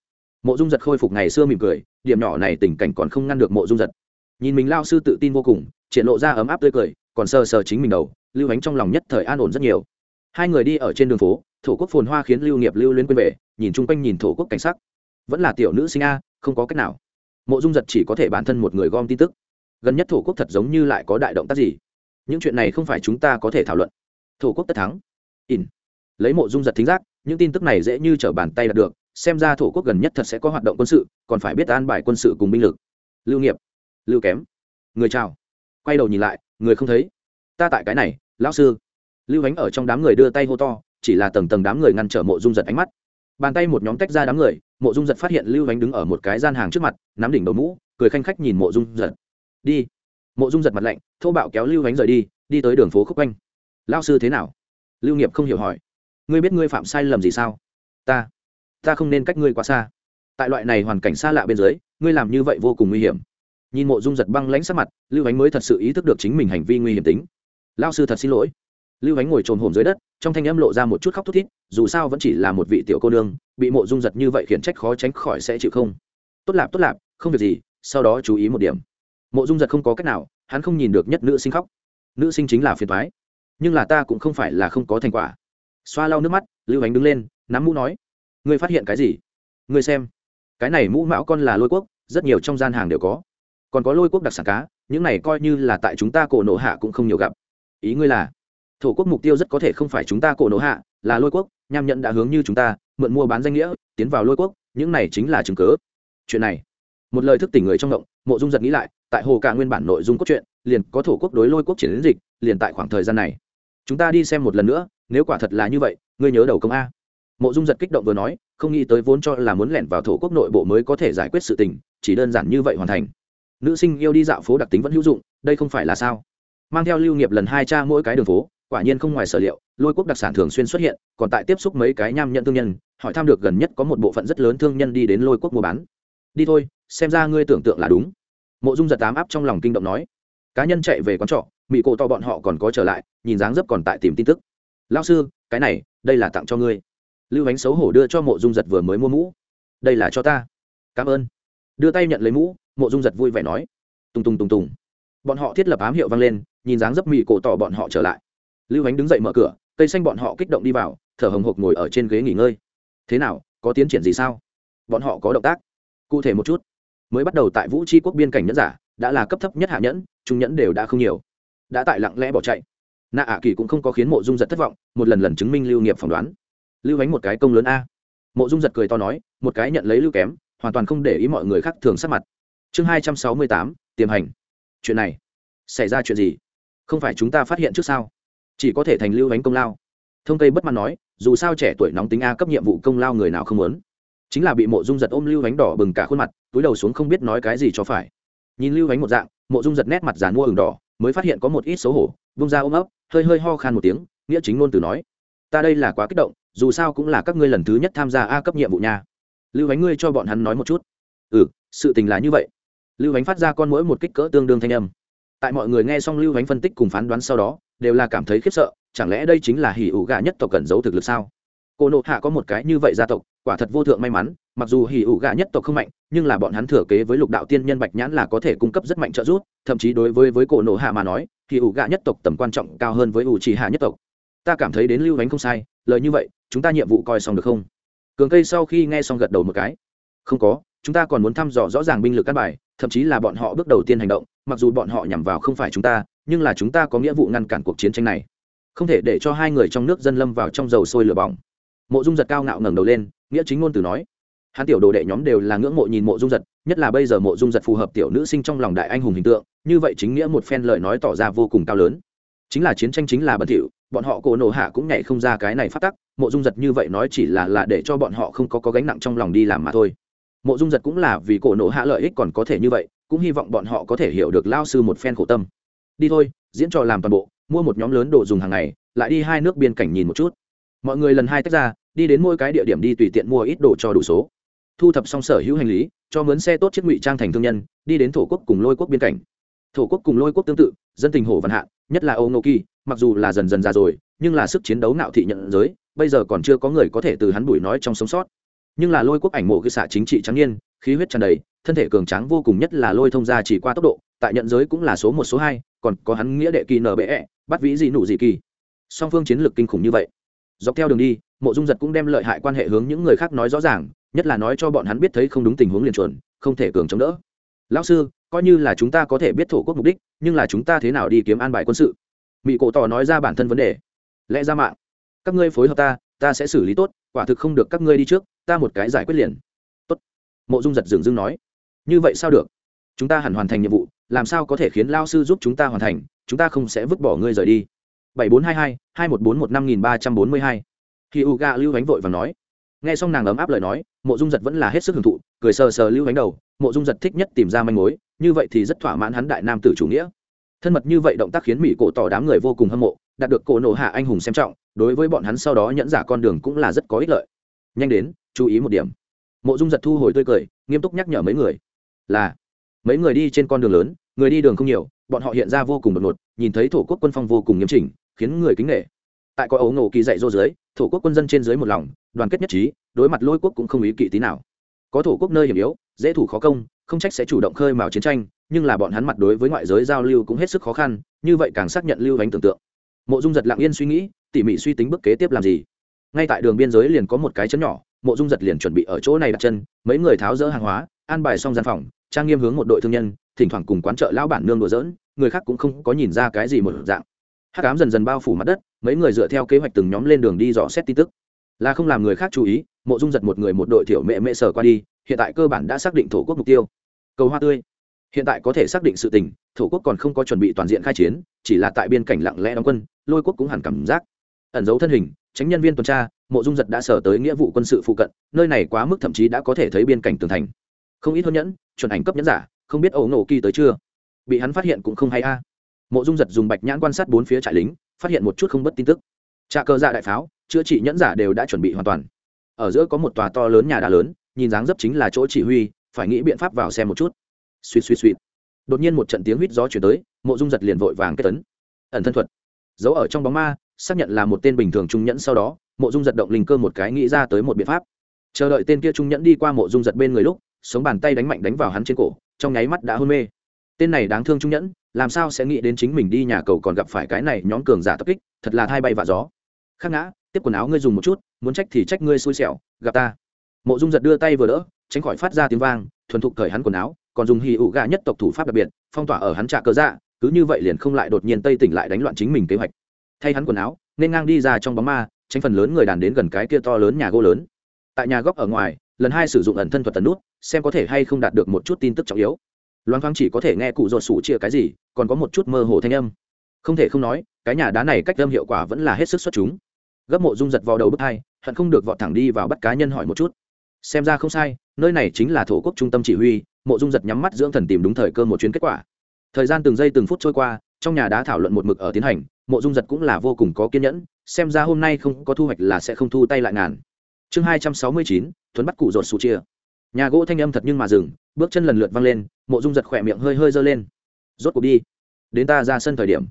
A: Mộ dung giật khôi phục ngày xưa mỉm cười, điểm nhỏ này tình cảnh còn không ngăn được mộ dung giật nhìn mình lao sư tự tin vô cùng, triển lộ ra ấm áp tươi cười, còn sờ sờ chính mình đầu, lưu ánh trong lòng nhất thời an ổn rất nhiều. Hai người đi ở trên đường phố, thổ quốc phồn hoa khiến lưu nghiệp lưu luyến quên về, nhìn chung quanh nhìn thổ quốc cảnh sắc. Vẫn là tiểu nữ sinh a, không có cách nào. Mộ dung giật chỉ có thể bản thân một người gom tin tức. Gần nhất thổ quốc thật giống như lại có đại động tác gì? Những chuyện này không phải chúng ta có thể thảo luận. Thổ quốc tất thắng. In. Lấy mộ dung giật thính giác, những tin tức này dễ như trở bàn tay đạt được, xem ra thổ quốc gần nhất thật sẽ có hoạt động quân sự, còn phải biết an bài quân sự cùng binh lực. Lưu nghiệp lưu kém. Người chào. Quay đầu nhìn lại, người không thấy. Ta tại cái này, lão sư. Lưu ánh ở trong đám người đưa tay hô to, chỉ là tầng tầng đám người ngăn trở mộ dung giật ánh mắt. Bàn tay một nhóm tách ra đám người, mộ dung giật phát hiện lưu ánh đứng ở một cái gian hàng trước mặt, nắm đỉnh đầu mũ, cười khanh khách nhìn mộ dung giật. Đi. Mộ dung giật mặt lạnh, thô bạo kéo lưu ánh rời đi đi tới đường phố khúc quanh. Lao sư thế nào? Lưu nghiệp không hiểu hỏi. Ngươi biết ngươi phạm sai lầm gì sao? Ta. Ta không nên cách ngươi quá xa. Tại loại này hoàn cảnh xa lạ bên dưới, ngươi làm như vậy vô cùng nguy hiểm nhìn mộ dung giật băng lãnh sắc mặt, lưu ánh mới thật sự ý thức được chính mình hành vi nguy hiểm tính. Lao sư thật xin lỗi. Lưu ánh ngồi trồn hồm dưới đất, trong thanh âm lộ ra một chút khóc thút thít, dù sao vẫn chỉ là một vị tiểu cô nương, bị mộ dung giật như vậy khiển trách khó tránh khỏi sẽ chịu không. Tốt lạp tốt lạp, không việc gì, sau đó chú ý một điểm. Mộ dung giật không có cách nào, hắn không nhìn được nhất nữ sinh khóc. Nữ sinh chính là phiền thoái nhưng là ta cũng không phải là không có thành quả. Xoa lau nước mắt, lưu ánh đứng lên, nắm mũ nói, ngươi phát hiện cái gì? Ngươi xem. Cái này mũ mão con là lôi quốc, rất nhiều trong gian hàng đều có còn có lôi quốc đặc sản cá, những này coi như là tại chúng ta cổ nộ hạ cũng không nhiều gặp. Ý ngươi là, thổ quốc mục tiêu rất có thể không phải chúng ta cổ nộ hạ, là lôi quốc, nham nhận đã hướng như chúng ta, mượn mua bán danh nghĩa, tiến vào lôi quốc, những này chính là chứng cớ. Chuyện này, một lời thức tỉnh người trong động mộ dung giật nghĩ lại, tại hồ cả nguyên bản nội dung cốt truyện, liền có thổ quốc đối lôi quốc triển đến dịch, liền tại khoảng thời gian này. Chúng ta đi xem một lần nữa, nếu quả thật là như vậy, ngươi nhớ đầu công a. Mộ dung giật kích động vừa nói, không nghĩ tới vốn cho là muốn lẻn vào thổ quốc nội bộ mới có thể giải quyết sự tình, chỉ đơn giản như vậy hoàn thành nữ sinh yêu đi dạo phố đặc tính vẫn hữu dụng, đây không phải là sao? Mang theo lưu nghiệp lần hai cha mỗi cái đường phố, quả nhiên không ngoài sở liệu, lôi quốc đặc sản thường xuyên xuất hiện, còn tại tiếp xúc mấy cái nham nhận thương nhân, hỏi thăm được gần nhất có một bộ phận rất lớn thương nhân đi đến lôi quốc mua bán. Đi thôi, xem ra ngươi tưởng tượng là đúng. Mộ dung giật tám áp trong lòng kinh động nói. Cá nhân chạy về quán trọ mỹ cổ to bọn họ còn có trở lại, nhìn dáng dấp còn tại tìm tin tức. Lao sư, cái này, đây là tặng cho ngươi. Lưu ánh xấu hổ đưa cho mộ dung giật vừa mới mua mũ. Đây là cho ta. Cảm ơn. Đưa tay nhận lấy mũ mộ dung giật vui vẻ nói, tùng tùng tùng tùng. Bọn họ thiết lập ám hiệu vang lên, nhìn dáng dấp mì cổ tỏ bọn họ trở lại. Lưu ánh đứng dậy mở cửa, cây xanh bọn họ kích động đi vào, thở hồng hộc ngồi ở trên ghế nghỉ ngơi. Thế nào, có tiến triển gì sao? Bọn họ có động tác. Cụ thể một chút. Mới bắt đầu tại vũ tri quốc biên cảnh nhẫn giả, đã là cấp thấp nhất hạ nhẫn, trung nhẫn đều đã không nhiều. Đã tại lặng lẽ bỏ chạy. Nạ ả kỳ cũng không có khiến mộ dung giật thất vọng, một lần lần chứng minh lưu nghiệp phỏng đoán. Lưu ánh một cái công lớn a. Mộ dung giật cười to nói, một cái nhận lấy lưu kém, hoàn toàn không để ý mọi người khác thường sắc mặt chương hai trăm sáu mươi tám, tiềm hành. Chuyện này, xảy ra chuyện gì? Không phải chúng ta phát hiện trước sao? Chỉ có thể thành lưu Bánh công lao. Thông tây bất mãn nói, dù sao trẻ tuổi nóng tính a cấp nhiệm vụ công lao người nào không muốn. Chính là bị mộ dung giật ôm lưu Bánh đỏ bừng cả khuôn mặt, túi đầu xuống không biết nói cái gì cho phải. Nhìn lưu Bánh một dạng, mộ dung giật nét mặt dàn mua ửng đỏ, mới phát hiện có một ít xấu hổ, vung ra ôm ấp, hơi hơi ho khan một tiếng, nghĩa chính ngôn từ nói, ta đây là quá kích động, dù sao cũng là các ngươi lần thứ nhất tham gia a cấp nhiệm vụ nha. Lưu Bánh ngươi cho bọn hắn nói một chút. Ừ sự tình là như vậy lưu ánh phát ra con mỗi một kích cỡ tương đương thanh âm. Tại mọi người nghe xong lưu ánh phân tích cùng phán đoán sau đó, đều là cảm thấy khiếp sợ, chẳng lẽ đây chính là hỉ ủ gà nhất tộc cần giấu thực lực sao? Cô nộ hạ có một cái như vậy gia tộc, quả thật vô thượng may mắn, mặc dù hỉ ủ gà nhất tộc không mạnh, nhưng là bọn hắn thừa kế với lục đạo tiên nhân bạch nhãn là có thể cung cấp rất mạnh trợ giúp, thậm chí đối với với cổ nộ hạ mà nói, hỉ ủ gà nhất tộc tầm quan trọng cao hơn với ủ trì hạ nhất tộc. Ta cảm thấy đến lưu ánh không sai, lời như vậy, chúng ta nhiệm vụ coi xong được không? Cường cây sau khi nghe xong gật đầu một cái. Không có, chúng ta còn muốn thăm dò rõ ràng binh lực căn bài thậm chí là bọn họ bước đầu tiên hành động, mặc dù bọn họ nhằm vào không phải chúng ta, nhưng là chúng ta có nghĩa vụ ngăn cản cuộc chiến tranh này. Không thể để cho hai người trong nước dân lâm vào trong dầu sôi lửa bỏng. Mộ dung giật cao ngạo ngẩng đầu lên, nghĩa chính ngôn từ nói, hắn tiểu đồ đệ nhóm đều là ngưỡng mộ nhìn mộ dung giật, nhất là bây giờ mộ dung giật phù hợp tiểu nữ sinh trong lòng đại anh hùng hình tượng, như vậy chính nghĩa một phen lời nói tỏ ra vô cùng cao lớn. Chính là chiến tranh chính là bẩn thỉu, bọn họ cổ nổ hạ cũng nhảy không ra cái này phát tắc, mộ dung giật như vậy nói chỉ là là để cho bọn họ không có có gánh nặng trong lòng đi làm mà thôi mộ dung giật cũng là vì cổ nổ hạ lợi ích còn có thể như vậy, cũng hy vọng bọn họ có thể hiểu được lao sư một phen khổ tâm. Đi thôi, diễn trò làm toàn bộ, mua một nhóm lớn đồ dùng hàng ngày, lại đi hai nước biên cảnh nhìn một chút. Mọi người lần hai tách ra, đi đến mỗi cái địa điểm đi tùy tiện mua ít đồ cho đủ số. Thu thập xong sở hữu hành lý, cho mướn xe tốt chiếc ngụy trang thành thương nhân, đi đến thổ quốc cùng lôi quốc biên cảnh. Thổ quốc cùng lôi quốc tương tự, dân tình hổ văn hạ, nhất là âu nô kỳ mặc dù là dần dần già rồi, nhưng là sức chiến đấu nạo thị nhận giới, bây giờ còn chưa có người có thể từ hắn bùi nói trong sống sót nhưng là lôi quốc ảnh mộ cái xạ chính trị trắng niên, khí huyết tràn đầy, thân thể cường tráng vô cùng nhất là lôi thông gia chỉ qua tốc độ, tại nhận giới cũng là số một, số hai, còn có hắn nghĩa đệ kỳ nở bệ bắt vĩ gì nụ gì kỳ. Song phương chiến lược kinh khủng như vậy. Dọc theo đường đi, mộ dung giật cũng đem lợi hại quan hệ hướng những người khác nói rõ ràng, nhất là nói cho bọn hắn biết thấy không đúng tình huống liền chuẩn, không thể cường chống đỡ. Lão sư, coi như là chúng ta có thể biết thổ quốc mục đích, nhưng là chúng ta thế nào đi kiếm an bài quân sự? Mỹ cổ tỏ nói ra bản thân vấn đề. Lẽ ra mạng. Các ngươi phối hợp ta ta sẽ xử lý tốt, quả thực không được các ngươi đi trước ta một cái giải quyết liền. Tốt. Mộ dung giật dừng dưng nói. Như vậy sao được? Chúng ta hẳn hoàn thành nhiệm vụ, làm sao có thể khiến lao sư giúp chúng ta hoàn thành? Chúng ta không sẽ vứt bỏ ngươi rời đi. bảy bốn hai hai hai một bốn một năm nghìn ba trăm bốn mươi hai. Khi u ga lưu ánh vội và nói. Nghe xong nàng ấm áp lời nói, mộ dung giật vẫn là hết sức hưởng thụ, cười sờ sờ lưu ánh đầu. Mộ dung giật thích nhất tìm ra manh mối, như vậy thì rất thỏa mãn hắn đại nam tử chủ nghĩa. Thân mật như vậy động tác khiến mỹ cổ tỏ đám người vô cùng hâm mộ, đạt được cổ nộ hạ anh hùng xem trọng, đối với bọn hắn sau đó nhẫn giả con đường cũng là rất có ích lợi. Nhanh đến chú ý một điểm. Mộ dung giật thu hồi tươi cười, nghiêm túc nhắc nhở mấy người. Là, mấy người đi trên con đường lớn, người đi đường không nhiều, bọn họ hiện ra vô cùng đột ngột, nhìn thấy thổ quốc quân phong vô cùng nghiêm chỉnh, khiến người kính nghệ tại có ấu nổ kỳ dạy dỗ dưới, thổ quốc quân dân trên dưới một lòng, đoàn kết nhất trí, đối mặt lôi quốc cũng không ý kỵ tí nào. Có thổ quốc nơi hiểm yếu, dễ thủ khó công, không trách sẽ chủ động khơi mào chiến tranh, nhưng là bọn hắn mặt đối với ngoại giới giao lưu cũng hết sức khó khăn, như vậy càng xác nhận lưu ánh tưởng tượng. Mộ dung giật lặng yên suy nghĩ, tỉ mỉ suy tính bước kế tiếp làm gì. Ngay tại đường biên giới liền có một cái chấn nhỏ mộ dung giật liền chuẩn bị ở chỗ này đặt chân, mấy người tháo rỡ hàng hóa, an bài xong gian phòng, trang nghiêm hướng một đội thương nhân, thỉnh thoảng cùng quán chợ lão bản nương đùa dỡn người khác cũng không có nhìn ra cái gì một dạng. Hát cám dần dần bao phủ mặt đất, mấy người dựa theo kế hoạch từng nhóm lên đường đi dò xét tin tức. Là không làm người khác chú ý, mộ dung giật một người một đội thiểu mẹ mẹ sở qua đi, hiện tại cơ bản đã xác định thổ quốc mục tiêu. Cầu hoa tươi. Hiện tại có thể xác định sự tình, thổ quốc còn không có chuẩn bị toàn diện khai chiến, chỉ là tại biên cảnh lặng lẽ đóng quân, lôi quốc cũng hẳn cảm giác ẩn giấu thân hình tránh nhân viên tuần tra, mộ dung giật đã sở tới nghĩa vụ quân sự phụ cận, nơi này quá mức thậm chí đã có thể thấy biên cảnh tường thành. Không ít hơn nhẫn, chuẩn ảnh cấp nhẫn giả, không biết ẩu nổ kỳ tới chưa? Bị hắn phát hiện cũng không hay a. Mộ dung giật dùng bạch nhãn quan sát bốn phía trại lính, phát hiện một chút không bất tin tức. Trà cơ dạ đại pháo, chữa trị nhẫn giả đều đã chuẩn bị hoàn toàn. Ở giữa có một tòa to lớn nhà đá lớn, nhìn dáng dấp chính là chỗ chỉ huy, phải nghĩ biện pháp vào xem một chút. Suýt suýt suýt. Đột nhiên một trận tiếng huýt gió chuyển tới, mộ dung giật liền vội vàng kết tấn. Ẩn thân thuật. Giấu ở trong bóng ma xác nhận là một tên bình thường trung nhẫn sau đó, mộ dung giật động linh cơ một cái nghĩ ra tới một biện pháp. Chờ đợi tên kia trung nhẫn đi qua mộ dung giật bên người lúc, sống bàn tay đánh mạnh đánh vào hắn trên cổ, trong nháy mắt đã hôn mê. Tên này đáng thương trung nhẫn, làm sao sẽ nghĩ đến chính mình đi nhà cầu còn gặp phải cái này nhóm cường giả tập kích, thật là thay bay và gió. Khác ngã, tiếp quần áo ngươi dùng một chút, muốn trách thì trách ngươi xui xẻo, gặp ta. Mộ dung giật đưa tay vừa đỡ, tránh khỏi phát ra tiếng vang, thuần thục cởi hắn quần áo, còn dùng hì ụ gà nhất tộc thủ pháp đặc biệt, phong tỏa ở hắn trạ cơ dạ cứ như vậy liền không lại đột nhiên tây tỉnh lại đánh loạn chính mình kế hoạch thay hắn quần áo, nên ngang đi ra trong bóng ma, tránh phần lớn người đàn đến gần cái kia to lớn nhà gỗ lớn. Tại nhà góc ở ngoài, lần hai sử dụng ẩn thân thuật tấn nút, xem có thể hay không đạt được một chút tin tức trọng yếu. Loan thoáng chỉ có thể nghe cụ ruột sủ chia cái gì, còn có một chút mơ hồ thanh âm. Không thể không nói, cái nhà đá này cách âm hiệu quả vẫn là hết sức xuất chúng. Gấp mộ dung giật vào đầu bước hai, hận không được vọt thẳng đi vào bắt cá nhân hỏi một chút. Xem ra không sai, nơi này chính là thổ quốc trung tâm chỉ huy, mộ dung giật nhắm mắt dưỡng thần tìm đúng thời cơ một chuyến kết quả. Thời gian từng giây từng phút trôi qua trong nhà đã thảo luận một mực ở tiến hành, mộ dung giật cũng là vô cùng có kiên nhẫn, xem ra hôm nay không có thu hoạch là sẽ không thu tay lại ngàn. Chương hai trăm sáu mươi chín, thuấn bắt cụ rột sụ chia. Nhà gỗ thanh âm thật nhưng mà dừng, bước chân lần lượt văng lên, mộ dung giật khỏe miệng hơi hơi dơ lên. Rốt cuộc đi. Đến ta ra sân thời điểm.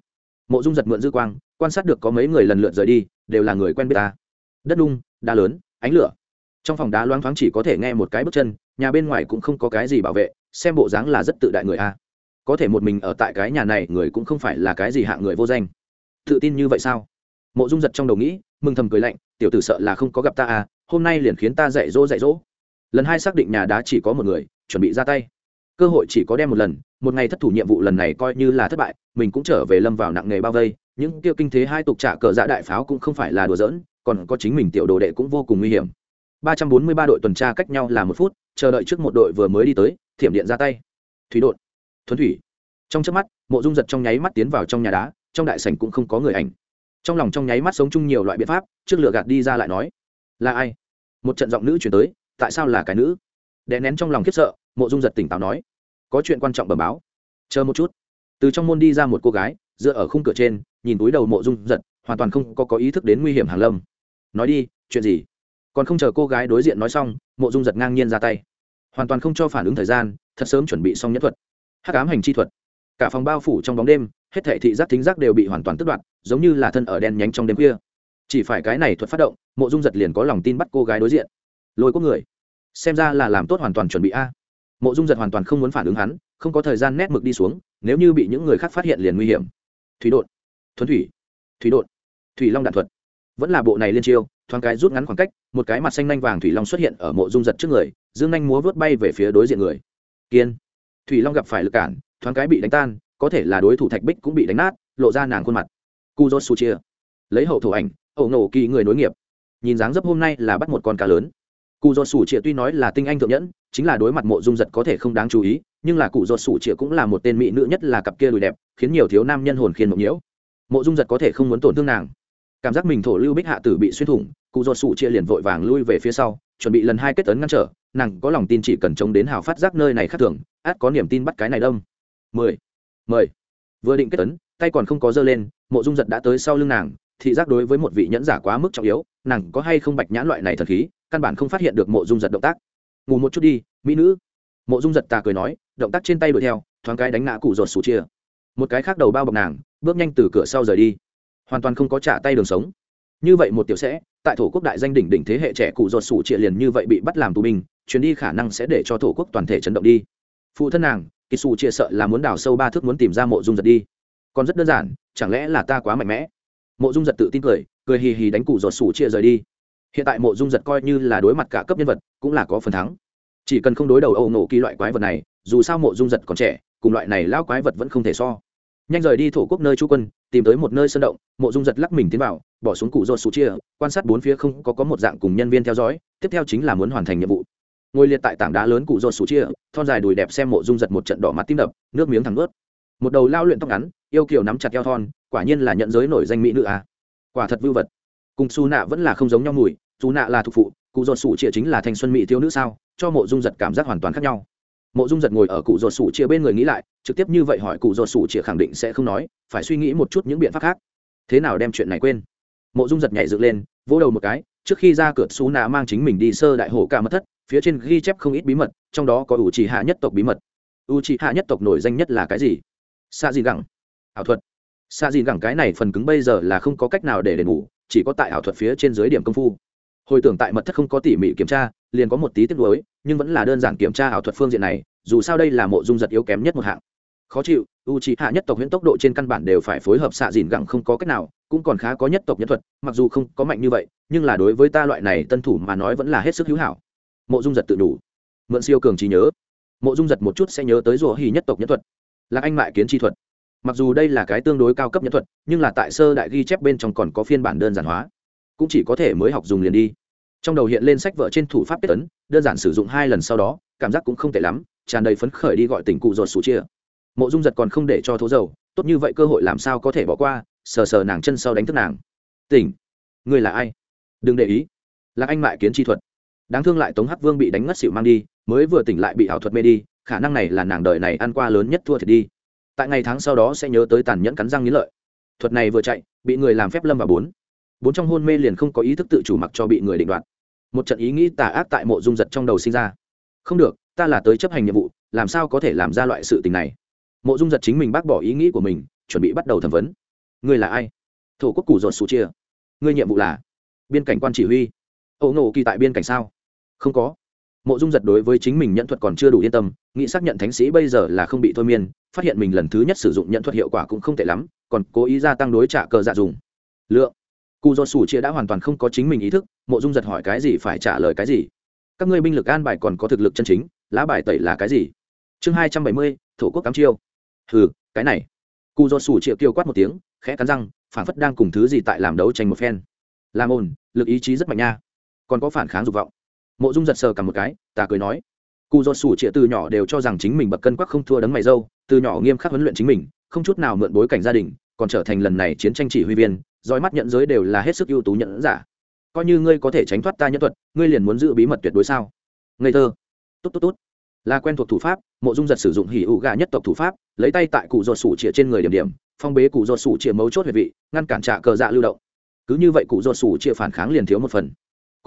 A: Mộ dung giật mượn dư quang, quan sát được có mấy người lần lượt rời đi, đều là người quen biết ta. Đất đung đá lớn, ánh lửa. Trong phòng đá loáng thoáng chỉ có thể nghe một cái bước chân, nhà bên ngoài cũng không có cái gì bảo vệ, xem bộ dáng là rất tự đại người a có thể một mình ở tại cái nhà này, người cũng không phải là cái gì hạng người vô danh. Tự tin như vậy sao? Mộ dung giật trong đầu nghĩ, mừng thầm cười lạnh, tiểu tử sợ là không có gặp ta à hôm nay liền khiến ta dạy dỗ dạy dỗ. Lần hai xác định nhà đá chỉ có một người, chuẩn bị ra tay. Cơ hội chỉ có đem một lần, một ngày thất thủ nhiệm vụ lần này coi như là thất bại, mình cũng trở về lâm vào nặng nghề bao vây. Những tiêu kinh thế hai tục trả cờ dạ đại pháo cũng không phải là đùa giỡn, còn có chính mình tiểu đồ đệ cũng vô cùng nguy hiểm. Ba trăm bốn mươi ba đội tuần tra cách nhau là một phút, chờ đợi trước một đội vừa mới đi tới, thiểm điện ra tay. Thủy đột thuấn thủy. Trong trước mắt mộ dung giật trong nháy mắt tiến vào trong nhà đá trong đại sảnh cũng không có người ảnh. Trong lòng trong nháy mắt sống chung nhiều loại biện pháp trước lửa gạt đi ra lại nói là ai? Một trận giọng nữ chuyển tới tại sao là cái nữ? Đè nén trong lòng khiếp sợ mộ dung giật tỉnh táo nói có chuyện quan trọng bẩm báo. Chờ một chút. Từ trong môn đi ra một cô gái dựa ở khung cửa trên nhìn túi đầu mộ dung giật hoàn toàn không có, có ý thức đến nguy hiểm hàng lâm. Nói đi chuyện gì? Còn không chờ cô gái đối diện nói xong mộ dung giật ngang nhiên ra tay. Hoàn toàn không cho phản ứng thời gian thật sớm chuẩn bị xong nhất thuật hát cám hành chi thuật. Cả phòng bao phủ trong bóng đêm, hết thể thị giác thính giác đều bị hoàn toàn tức đoạt, giống như là thân ở đen nhánh trong đêm khuya. Chỉ phải cái này thuật phát động, mộ dung giật liền có lòng tin bắt cô gái đối diện. Lôi có người, xem ra là làm tốt hoàn toàn chuẩn bị a. Mộ dung giật hoàn toàn không muốn phản ứng hắn, không có thời gian nét mực đi xuống, nếu như bị những người khác phát hiện liền nguy hiểm. Thủy đột, thuấn thủy thủy đột, thủy long đạn thuật. Vẫn là bộ này liên chiêu, thoáng cái rút ngắn khoảng cách, một cái mặt xanh nanh vàng thủy long xuất hiện ở mộ dung giật trước người, dương nhanh múa vớt bay về phía đối diện người. Kiên thủy long gặp phải lực cản, thoáng cái bị đánh tan, có thể là đối thủ thạch bích cũng bị đánh nát, lộ ra nàng khuôn mặt. Cu dốt su chia lấy hậu thủ ảnh ẩu nổ kỳ người nối nghiệp. Nhìn dáng dấp hôm nay là bắt một con cá lớn. Cụ dột sủ trịa tuy nói là tinh anh thượng nhẫn, chính là đối mặt mộ dung giật có thể không đáng chú ý, nhưng là cụ dột sủ trịa cũng là một tên mỹ nữ nhất là cặp kia đùi đẹp, khiến nhiều thiếu nam nhân hồn khiên mộng nhiễu. Mộ dung giật có thể không muốn tổn thương nàng. Cảm giác mình thổ lưu bích hạ tử bị xuyên thủng cụ dột sủ trịa liền vội vàng lui về phía sau, chuẩn bị lần hai kết tấn ngăn trở nàng có lòng tin chỉ cần chống đến hào phát giác nơi này khác thường, át có niềm tin bắt cái này đông. Mười. Mời. Vừa định kết tấn tay còn không có dơ lên, mộ dung giật đã tới sau lưng nàng, thị giác đối với một vị nhẫn giả quá mức trọng yếu, nàng có hay không bạch nhãn loại này thật khí, căn bản không phát hiện được mộ dung giật động tác. Ngủ một chút đi, mỹ nữ. Mộ dung giật tà cười nói, động tác trên tay đuổi theo, thoáng cái đánh ngã cụ ruột sủ chia. Một cái khác đầu bao bọc nàng, bước nhanh từ cửa sau rời đi. Hoàn toàn không có trả tay đường sống. Như vậy một tiểu sẽ, tại thổ quốc đại danh đỉnh đỉnh thế hệ trẻ cụ ruột sủ chia liền như vậy bị bắt làm tù binh chuyến đi khả năng sẽ để cho thổ quốc toàn thể chấn động đi. Phụ thân nàng kỳ xù chia sợ là muốn đào sâu ba thước muốn tìm ra mộ dung giật đi. Còn rất đơn giản, chẳng lẽ là ta quá mạnh mẽ? Mộ dung giật tự tin cười cười hì hì đánh cụ giọt sủ chia rời đi. Hiện tại mộ dung giật coi như là đối mặt cả cấp nhân vật, cũng là có phần thắng. Chỉ cần không đối đầu âu nổ kỳ loại quái vật này, dù sao mộ dung giật còn trẻ, cùng loại này lao quái vật vẫn không thể so. Nhanh rời đi thổ quốc nơi chú quân, tìm tới một nơi sân động, mộ dung giật lắc mình tiến vào, bỏ xuống cụ giọt sủ chia, quan sát bốn phía không có có một dạng cùng nhân viên theo dõi, tiếp theo chính là muốn hoàn thành nhiệm vụ ngồi liệt tại tảng đá lớn cụ rột sủ chia, thon dài đùi đẹp xem mộ dung giật một trận đỏ mắt tim đập, nước miếng thẳng ướt một đầu lao luyện tóc ngắn, yêu kiểu nắm chặt eo thon, quả nhiên là nhận giới nổi danh mỹ nữ à. quả thật vưu vật. Cùng xù nạ vẫn là không giống nhau mùi xù nạ là thuộc phụ, cụ ruột sủ chia chính là thanh xuân mỹ thiếu nữ sao, cho mộ dung giật cảm giác hoàn toàn khác nhau. Mộ dung giật ngồi ở cụ ruột sủ chia bên người nghĩ lại, trực tiếp như vậy hỏi cụ ruột sủ chia khẳng định sẽ không nói, phải suy nghĩ một chút những biện pháp khác. Thế nào đem chuyện này quên? Mộ dung giật nhảy dựng lên, vỗ đầu một cái, trước khi ra cửa xú nạ mang chính mình đi sơ đại hồ ca mất thất phía trên ghi chép không ít bí mật, trong đó có ủ trì hạ nhất tộc bí mật. U trì hạ nhất tộc nổi danh nhất là cái gì? Xa gì gẳng ảo thuật. Xa gì gẳng cái này phần cứng bây giờ là không có cách nào để đền ngủ chỉ có tại ảo thuật phía trên dưới điểm công phu. Hồi tưởng tại mật thất không có tỉ mỉ kiểm tra, liền có một tí tiếc nuối, nhưng vẫn là đơn giản kiểm tra ảo thuật phương diện này, dù sao đây là mộ dung giật yếu kém nhất một hạng. Khó chịu u c hạ nhất tộc huyễn tốc độ trên căn bản đều phải phối hợp xạ dìn gẳng không có cách nào, cũng còn khá có nhất tộc nhân thuật, mặc dù không có mạnh như vậy, nhưng là đối với ta loại này tân thủ mà nói vẫn là hết sức hữu hảo mộ dung giật tự đủ mượn siêu cường trí nhớ. Mộ dung giật một chút sẽ nhớ tới rùa hì nhất tộc nhất thuật. Là anh mại kiến chi thuật. Mặc dù đây là cái tương đối cao cấp nhất thuật, nhưng là tại sơ đại ghi chép bên trong còn có phiên bản đơn giản hóa. Cũng chỉ có thể mới học dùng liền đi. Trong đầu hiện lên sách vợ trên thủ pháp kết tấn đơn giản sử dụng hai lần sau đó, cảm giác cũng không tệ lắm, tràn đầy phấn khởi đi gọi tỉnh cụ ruột sủ chia. Mộ dung giật còn không để cho thố dầu, tốt như vậy cơ hội làm sao có thể bỏ qua, sờ sờ nàng chân sau đánh thức nàng. Tỉnh người là ai? Đừng để ý. Là anh mại kiến chi thuật đáng thương lại tống hắc vương bị đánh ngất xỉu mang đi, mới vừa tỉnh lại bị ảo thuật mê đi, khả năng này là nàng đời này ăn qua lớn nhất thua thiệt đi. Tại ngày tháng sau đó sẽ nhớ tới tàn nhẫn cắn răng nghĩ lợi. Thuật này vừa chạy, bị người làm phép lâm vào bốn. Bốn trong hôn mê liền không có ý thức tự chủ mặc cho bị người định đoạt. Một trận ý nghĩ tà ác tại mộ dung giật trong đầu sinh ra. Không được, ta là tới chấp hành nhiệm vụ, làm sao có thể làm ra loại sự tình này? Mộ dung giật chính mình bác bỏ ý nghĩ của mình, chuẩn bị bắt đầu thẩm vấn. Ngươi là ai? Thổ quốc củ dột sủ chia. Ngươi nhiệm vụ là? Biên cảnh quan chỉ huy. Ấu nổ kỳ tại biên cảnh sao? Không có. Mộ dung giật đối với chính mình nhận thuật còn chưa đủ yên tâm, nghĩ xác nhận thánh sĩ bây giờ là không bị thôi miên, phát hiện mình lần thứ nhất sử dụng nhận thuật hiệu quả cũng không tệ lắm, còn cố ý gia tăng đối trả cờ dạ dùng. Lượng. Cụ do sủ chia đã hoàn toàn không có chính mình ý thức, mộ dung giật hỏi cái gì phải trả lời cái gì? Các ngươi binh lực an bài còn có thực lực chân chính, lá bài tẩy là cái gì? Chương hai trăm bảy mươi, thổ quốc cắm chiêu. Hừ, cái này. Cụ do sủ chia kêu quát một tiếng, khẽ cắn răng, phản phất đang cùng thứ gì tại làm đấu tranh một phen. Làm ồn, lực ý chí rất mạnh nha. Còn có phản kháng dục vọng mộ dung giật sờ cả một cái, ta cười nói. Cụ dột sủ trịa từ nhỏ đều cho rằng chính mình bậc cân quắc không thua đấng mày dâu, từ nhỏ nghiêm khắc huấn luyện chính mình, không chút nào mượn bối cảnh gia đình, còn trở thành lần này chiến tranh chỉ huy viên dõi mắt nhận giới đều là hết sức ưu tú nhận giả. Coi như ngươi có thể tránh thoát ta nhân thuật, ngươi liền muốn giữ bí mật tuyệt đối sao? Ngây thơ. Tốt tốt tốt là quen thuộc thủ pháp, mộ dung giật sử dụng hỉ ụ gà nhất tộc thủ pháp, lấy tay tại cụ dột sủ trịa trên người điểm điểm, phong bế cụ dột sủ trịa mấu chốt huyệt vị, ngăn cản trả cờ dạ lưu động. Cứ như vậy cụ dột sủ trịa phản kháng liền thiếu một phần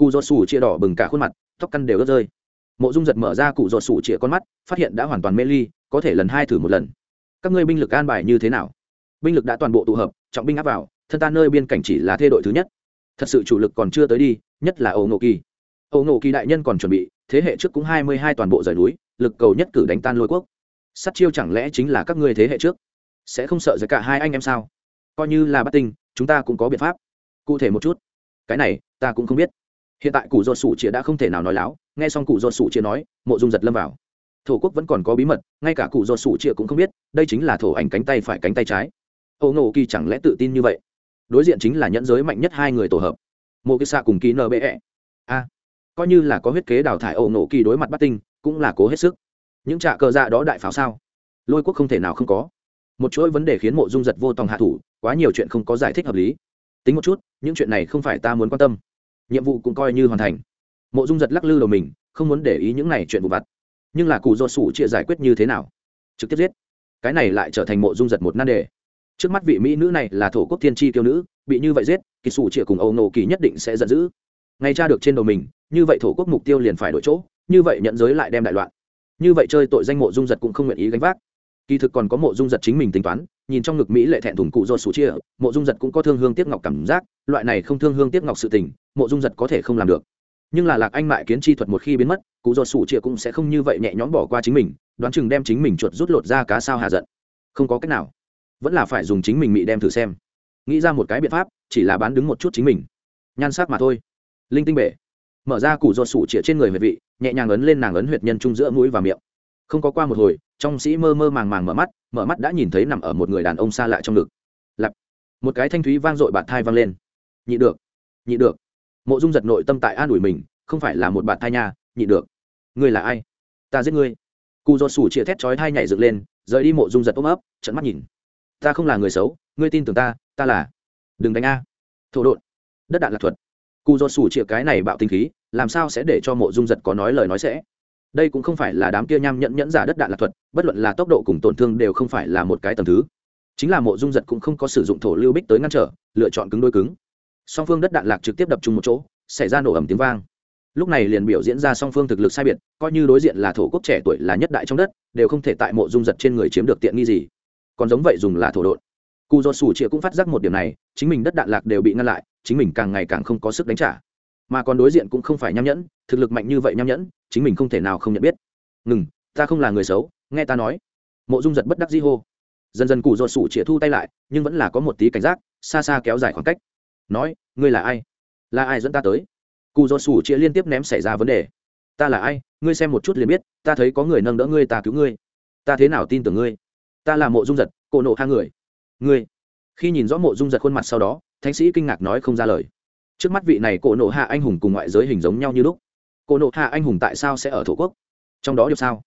A: cụ ruột sủ chia đỏ bừng cả khuôn mặt, tóc căn đều ớt rơi. Mộ dung giật mở ra cụ ruột sủ chia con mắt, phát hiện đã hoàn toàn mê ly, có thể lần hai thử một lần. Các ngươi binh lực an bài như thế nào? Binh lực đã toàn bộ tụ hợp, trọng binh áp vào, thân ta nơi biên cảnh chỉ là thê đội thứ nhất. Thật sự chủ lực còn chưa tới đi, nhất là ấu nộ kỳ. Ấu nộ kỳ đại nhân còn chuẩn bị, thế hệ trước cũng hai mươi hai toàn bộ rời núi, lực cầu nhất cử đánh tan lôi quốc. Sắt chiêu chẳng lẽ chính là các ngươi thế hệ trước? Sẽ không sợ giữa cả hai anh em sao? Coi như là bắt tinh, chúng ta cũng có biện pháp. Cụ thể một chút. Cái này, ta cũng không biết hiện tại cụ do sủ chia đã không thể nào nói láo, nghe xong cụ do sủ chia nói, mộ dung giật lâm vào. Thổ quốc vẫn còn có bí mật, ngay cả cụ do sủ chia cũng không biết, đây chính là thổ ảnh cánh tay phải cánh tay trái. Ô ngộ kỳ chẳng lẽ tự tin như vậy? Đối diện chính là nhẫn giới mạnh nhất hai người tổ hợp. Mộ kỳ xạ cùng kỳ nbe a, coi như là có huyết kế đào thải ô ngộ kỳ đối mặt bắt tinh, cũng là cố hết sức. Những trạ cờ dạ đó đại pháo sao? Lôi quốc không thể nào không có. Một chuỗi vấn đề khiến mộ dung giật vô tòng hạ thủ, quá nhiều chuyện không có giải thích hợp lý. Tính một chút, những chuyện này không phải ta muốn quan tâm nhiệm vụ cũng coi như hoàn thành. Mộ dung giật lắc lư đầu mình, không muốn để ý những này chuyện vụ vặt. Nhưng là cụ do sủ chia giải quyết như thế nào? Trực tiếp giết. Cái này lại trở thành mộ dung giật một nan đề. Trước mắt vị mỹ nữ này là thổ quốc thiên tri tiêu nữ, bị như vậy giết kỳ sủ chia cùng âu nổ kỳ nhất định sẽ giận dữ. Ngay tra được trên đầu mình, như vậy thổ quốc mục tiêu liền phải đổi chỗ, như vậy nhận giới lại đem đại loạn. Như vậy chơi tội danh mộ dung giật cũng không nguyện ý gánh vác. Kỳ thực còn có mộ dung giật chính mình tính toán nhìn trong ngực mỹ lệ thẹn thùng cụ dột sủ chia, mộ dung giật cũng có thương hương tiếc ngọc cảm giác, loại này không thương hương tiếc ngọc sự tình, mộ dung giật có thể không làm được. Nhưng là lạc anh mại kiến chi thuật một khi biến mất, cụ dột sủ chia cũng sẽ không như vậy nhẹ nhõm bỏ qua chính mình, đoán chừng đem chính mình chuột rút lột ra cá sao hà giận. Không có cách nào. Vẫn là phải dùng chính mình mỹ đem thử xem. Nghĩ ra một cái biện pháp, chỉ là bán đứng một chút chính mình. Nhan sắc mà thôi. Linh tinh bể. Mở ra củ do sủ chĩa trên người huyệt vị, nhẹ nhàng ấn lên nàng ấn huyệt nhân trung giữa mũi và miệng. Không có qua một hồi, trong sĩ mơ mơ màng màng mở mắt mở mắt đã nhìn thấy nằm ở một người đàn ông xa lạ trong ngực. Lặp một cái thanh thúy vang dội bạt thai vang lên. Nhị được. Nhị được. Mộ dung giật nội tâm tại an ủi mình, không phải là một bạt thai nha, nhị được. Ngươi là ai? Ta giết ngươi. Cụ do sủ chĩa thét chói thai nhảy dựng lên, rời đi mộ dung giật ôm ấp trận mắt nhìn. Ta không là người xấu, ngươi tin tưởng ta ta là. Đừng đánh a. Thổ đột đất đạn lạc thuật. Cụ do sủ chĩa cái này bạo tinh khí, làm sao sẽ để cho mộ dung giật có nói lời nói sẽ? Đây cũng không phải là đám kia nham nhẫn nhẫn giả đất đạn lạc thuật, bất luận là tốc độ cùng tổn thương đều không phải là một cái tầm thứ. Chính là mộ dung giật cũng không có sử dụng thổ lưu bích tới ngăn trở, lựa chọn cứng đôi cứng. Song phương đất đạn lạc trực tiếp đập chung một chỗ, xảy ra nổ ẩm tiếng vang. Lúc này liền biểu diễn ra song phương thực lực sai biệt, coi như đối diện là thổ quốc trẻ tuổi là nhất đại trong đất, đều không thể tại mộ dung giật trên người chiếm được tiện nghi gì. Còn giống vậy dùng là thổ đột cụ do sủ chĩa cũng phát giác một điểm này, chính mình đất đạn lạc đều bị ngăn lại, chính mình càng ngày càng không có sức đánh trả mà còn đối diện cũng không phải nham nhẫn, thực lực mạnh như vậy nham nhẫn, chính mình không thể nào không nhận biết. Ngừng, ta không là người xấu, nghe ta nói. Mộ dung giật bất đắc di hô. Dần dần cụ dột sủ chĩa thu tay lại, nhưng vẫn là có một tí cảnh giác, xa xa kéo dài khoảng cách. Nói, ngươi là ai? Là ai dẫn ta tới? Cụ dột sủ chĩa liên tiếp ném xảy ra vấn đề. Ta là ai? Ngươi xem một chút liền biết, ta thấy có người nâng đỡ ngươi ta cứu ngươi. Ta thế nào tin tưởng ngươi? Ta là mộ dung giật, cổ nộ hai người. Ngươi? Khi nhìn rõ mộ dung giật khuôn mặt sau đó, thánh sĩ kinh ngạc nói không ra lời trước mắt vị này cổ nộ hạ anh hùng cùng ngoại giới hình giống nhau như lúc. Cổ nộ hạ anh hùng tại sao sẽ ở thổ quốc? Trong đó điều sao?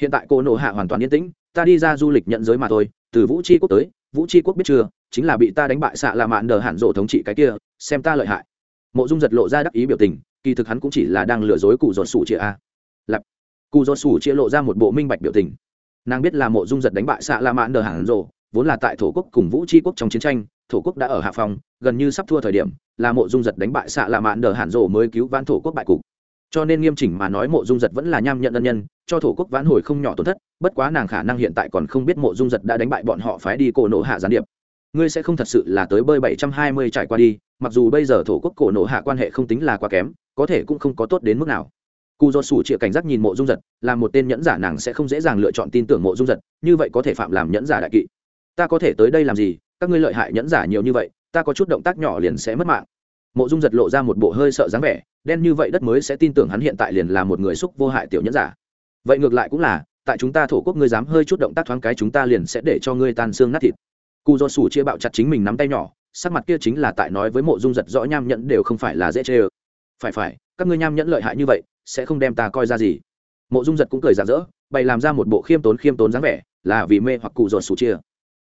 A: Hiện tại cổ nộ hạ hoàn toàn yên tĩnh, ta đi ra du lịch nhận giới mà thôi, từ vũ tri quốc tới, vũ tri quốc biết chưa? Chính là bị ta đánh bại xạ là mạn đờ hạn rộ thống trị cái kia, xem ta lợi hại. Mộ dung giật lộ ra đắc ý biểu tình, kỳ thực hắn cũng chỉ là đang lừa dối cụ giọt sủ chia a. Lặp cụ giọt sủ chia lộ ra một bộ minh bạch biểu tình. Nàng biết là mộ dung giật đánh bại xạ la mãn đờ hẳn rộ, vốn là tại thổ quốc cùng vũ tri quốc trong chiến tranh thổ quốc đã ở hạ phòng gần như sắp thua thời điểm, là mộ dung giật đánh bại xạ lạ mạn đờ hạn rổ mới cứu Vãn thổ quốc bại cục. Cho nên nghiêm chỉnh mà nói mộ dung giật vẫn là nham nhận ân nhân, cho thổ quốc vãn hồi không nhỏ tổn thất, bất quá nàng khả năng hiện tại còn không biết mộ dung giật đã đánh bại bọn họ phái đi cổ nổ hạ gián điệp. Ngươi sẽ không thật sự là tới bơi bảy trăm hai mươi trải qua đi, mặc dù bây giờ thổ quốc cổ nổ hạ quan hệ không tính là quá kém, có thể cũng không có tốt đến mức nào. Cụ do sủ chịa cảnh giác nhìn mộ dung giật, là một tên nhẫn giả nàng sẽ không dễ dàng lựa chọn tin tưởng mộ dung giật, như vậy có thể phạm làm nhẫn giả đại kỵ. Ta có thể tới đây làm gì các ngươi lợi hại nhẫn giả nhiều như vậy, ta có chút động tác nhỏ liền sẽ mất mạng. Mộ dung giật lộ ra một bộ hơi sợ dáng vẻ, đen như vậy đất mới sẽ tin tưởng hắn hiện tại liền là một người xúc vô hại tiểu nhẫn giả. Vậy ngược lại cũng là, tại chúng ta thổ quốc ngươi dám hơi chút động tác thoáng cái chúng ta liền sẽ để cho ngươi tan xương nát thịt. Cụ do sủ chia bạo chặt chính mình nắm tay nhỏ, sắc mặt kia chính là tại nói với mộ dung giật rõ nham nhẫn đều không phải là dễ chê ơ. Phải phải, các ngươi nham nhẫn lợi hại như vậy, sẽ không đem ta coi ra gì. Mộ dung giật cũng cười rạng rỡ, bày làm ra một bộ khiêm tốn khiêm tốn dáng vẻ, là vì mê hoặc cụ dột sủ chia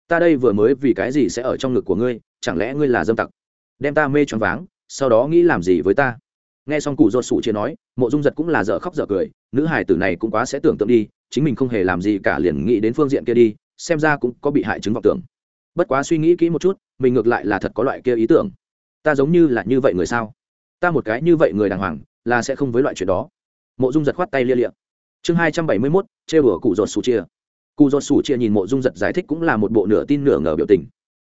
A: ta đây vừa mới vì cái gì sẽ ở trong ngực của ngươi, chẳng lẽ ngươi là dâm tặc? Đem ta mê choáng váng, sau đó nghĩ làm gì với ta? Nghe xong cụ dột sủ chia nói, mộ dung giật cũng là dở khóc dở cười, nữ hài tử này cũng quá sẽ tưởng tượng đi, chính mình không hề làm gì cả liền nghĩ đến phương diện kia đi, xem ra cũng có bị hại chứng vọng tưởng. Bất quá suy nghĩ kỹ một chút, mình ngược lại là thật có loại kia ý tưởng. Ta giống như là như vậy người sao? Ta một cái như vậy người đàng hoàng, là sẽ không với loại chuyện đó. Mộ dung giật khoát tay lia liệm chương hai trăm bảy mươi mốt chê bửa cụ giọt sủ chia cụ Do sủ chia nhìn mộ dung giật giải thích cũng là một bộ nửa tin nửa ngờ biểu tình.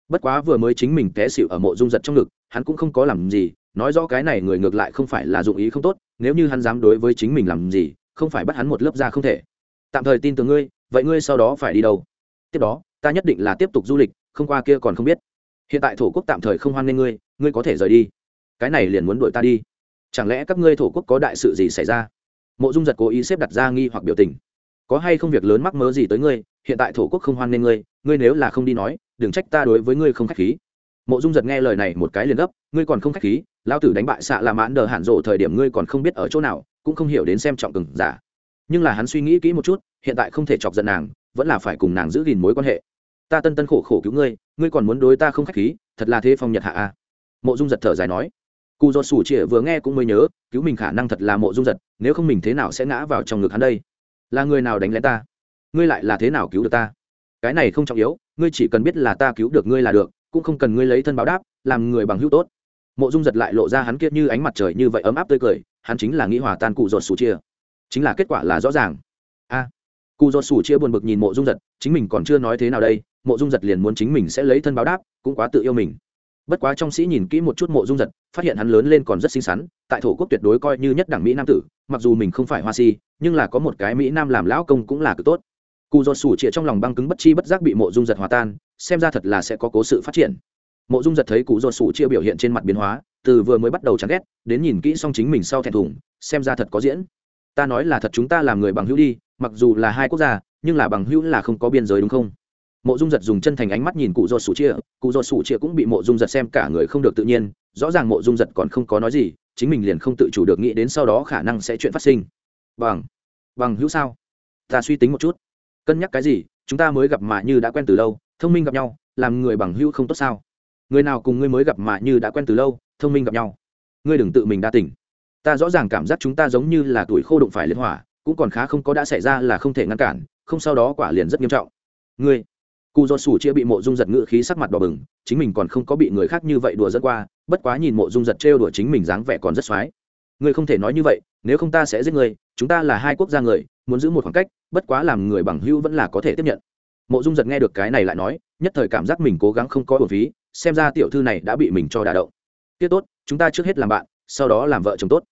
A: Bất quá vừa mới chính mình té xịu ở mộ dung giật trong ngực, hắn cũng không có làm gì, nói rõ cái này người ngược lại không phải là dụng ý không tốt, nếu như hắn dám đối với chính mình làm gì, không phải bắt hắn một lớp ra không thể. Tạm thời tin tưởng ngươi, vậy ngươi sau đó phải đi đâu? Tiếp đó, ta nhất định là tiếp tục du lịch, không qua kia còn không biết. Hiện tại thổ quốc tạm thời không hoan nghênh ngươi ngươi có thể rời đi. Cái này liền muốn đuổi ta đi. Chẳng lẽ các ngươi thổ quốc có đại sự gì xảy ra? Mộ dung giật cố ý xếp đặt ra nghi hoặc biểu tình có hay không việc lớn mắc mớ gì tới ngươi, hiện tại thổ quốc không hoan nên ngươi ngươi nếu là không đi nói, đừng trách ta đối với ngươi không k h á c h khí. Mộ dung giật nghe lời này một cái liền gấp, ngươi còn không k h á c h khí lao tử đánh bại xạ là mãn đờ hạn rộ thời điểm ngươi còn không biết ở chỗ nào, cũng không hiểu đến xem trọng cừng giả. Nhưng là hắn suy nghĩ kỹ một chút, hiện tại không thể chọc giận nàng, vẫn là phải cùng nàng giữ gìn mối quan hệ. Ta tân tân khổ khổ cứu ngươi ngươi còn muốn đối ta không k h á c h khí, thật là thế phong nhật hạ a. Mộ dung giật thở dài nói. Cụ do sủ chĩa vừa nghe cũng mới nhớ, cứu mình khả năng thật là mộ dung giật, nếu không mình thế nào sẽ ngã vào trong ngực hắn đây? Là người nào đánh lén ta? Ngươi lại là thế nào cứu được ta? Cái này không trọng yếu, ngươi chỉ cần biết là ta cứu được ngươi là được, cũng không cần ngươi lấy thân báo đáp, làm người bằng hữu tốt. Mộ dung giật lại lộ ra hắn kiệt như ánh mặt trời như vậy ấm áp tươi cười, hắn chính là nghĩ hòa tan cụ ruột sủ chia. Chính là kết quả là rõ ràng. A, cụ ruột sủ chia buồn bực nhìn mộ dung giật, chính mình còn chưa nói thế nào đây, mộ dung giật liền muốn chính mình sẽ lấy thân báo đáp, cũng quá tự yêu mình. Bất quá trong sĩ nhìn kỹ một chút mộ dung giật, phát hiện hắn lớn lên còn rất xinh xắn, tại thổ quốc tuyệt đối coi như nhất đảng mỹ nam tử mặc dù mình không phải hoa si, nhưng là có một cái mỹ nam làm lão công cũng là cực tốt. Cụ giọt sủ trịa trong lòng băng cứng bất chi bất giác bị mộ dung giật hòa tan, xem ra thật là sẽ có cố sự phát triển. Mộ dung giật thấy cụ giọt sủ Trịa biểu hiện trên mặt biến hóa, từ vừa mới bắt đầu chán ghét, đến nhìn kỹ xong chính mình sau thẹn thùng, xem ra thật có diễn. Ta nói là thật chúng ta làm người bằng hữu đi, mặc dù là hai quốc gia, nhưng là bằng hữu là không có biên giới đúng không? Mộ dung giật dùng chân thành ánh mắt nhìn cụ giọt sủ chia cụ giọt sủ chia cũng bị mộ dung giật xem cả người không được tự nhiên, rõ ràng mộ dung giật còn không có nói gì chính mình liền không tự chủ được nghĩ đến sau đó khả năng sẽ chuyện phát sinh. Bằng bằng hữu sao? Ta suy tính một chút. Cân nhắc cái gì, chúng ta mới gặp mà như đã quen từ lâu, thông minh gặp nhau, làm người bằng hữu không tốt sao? Người nào cùng ngươi mới gặp mà như đã quen từ lâu, thông minh gặp nhau? Ngươi đừng tự mình đa tỉnh ta rõ ràng cảm giác chúng ta giống như là tuổi khô đụng phải liên hỏa, cũng còn khá không có đã xảy ra là không thể ngăn cản, không sau đó quả liền rất nghiêm trọng. Ngươi cụ do sủ chia bị mộ dung giật ngự khí sắc mặt đỏ bừng, chính mình còn không có bị người khác như vậy đùa dẫn qua, bất quá nhìn mộ dung giật trêu đùa chính mình dáng vẻ còn rất x o á i ngươi không thể nói như vậy, nếu không ta sẽ giết ngươi, chúng ta là hai quốc gia người, muốn giữ một khoảng cách, bất quá làm người bằng hữu vẫn là có thể tiếp nhận. Mộ dung giật nghe được cái này lại nói, nhất thời cảm giác mình cố gắng không có bổ phí, xem ra tiểu thư này đã bị mình cho đả động. Tiết tốt, chúng ta trước hết làm bạn, sau đó làm vợ chồng tốt.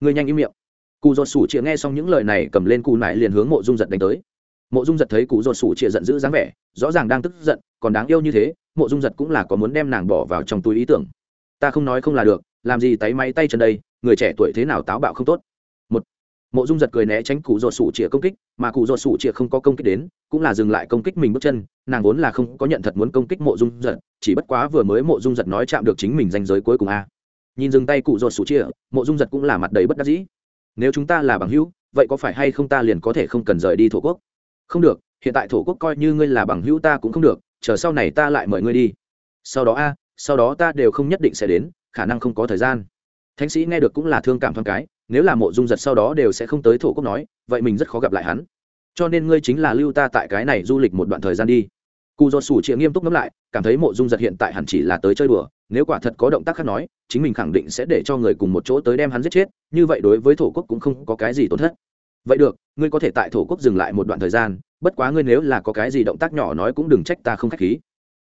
A: Ngươi nhanh im miệng. Cụ Do sủ chịa nghe xong những lời này cầm lên cụ nải liền hướng mộ dung giật đánh tới mộ dung giật thấy cụ dột sủ chia giận dữ dáng vẻ rõ ràng đang tức giận còn đáng yêu như thế mộ dung giật cũng là có muốn đem nàng bỏ vào trong túi ý tưởng. Ta không nói không là được làm gì tay máy tay chân đây người trẻ tuổi thế nào táo bạo không tốt. Một, mộ dung giật cười né tránh cụ dột sủ chĩa công kích mà cụ dột sủ chĩa không có công kích đến cũng là dừng lại công kích mình bước chân nàng vốn là không có nhận thật muốn công kích mộ dung giật chỉ bất quá vừa mới mộ dung giật nói chạm được chính mình danh giới cuối cùng a. Nhìn dừng tay cụ dột sủ chĩa mộ dung giật cũng là mặt đầy bất đắc dĩ. Nếu chúng ta là bằng hữu vậy có phải hay không ta liền có thể không cần rời đi thổ quốc? Không được, hiện tại thổ quốc coi như ngươi là bằng hữu ta cũng không được, chờ sau này ta lại mời ngươi đi. Sau đó a, sau đó ta đều không nhất định sẽ đến, khả năng không có thời gian. Thánh sĩ nghe được cũng là thương cảm thoáng cái, nếu là mộ dung giật sau đó đều sẽ không tới thổ quốc nói, vậy mình rất khó gặp lại hắn. Cho nên ngươi chính là lưu ta tại cái này du lịch một đoạn thời gian đi. Cụ dột sủ chịa nghiêm túc ngẫm lại, cảm thấy mộ dung giật hiện tại hẳn chỉ là tới chơi đùa, nếu quả thật có động tác khác nói, chính mình khẳng định sẽ để cho người cùng một chỗ tới đem hắn giết chết, như vậy đối với thổ quốc cũng không có cái gì tổn thất vậy được, ngươi có thể tại thổ quốc dừng lại một đoạn thời gian, bất quá ngươi nếu là có cái gì động tác nhỏ nói cũng đừng trách ta không k h á c h khí.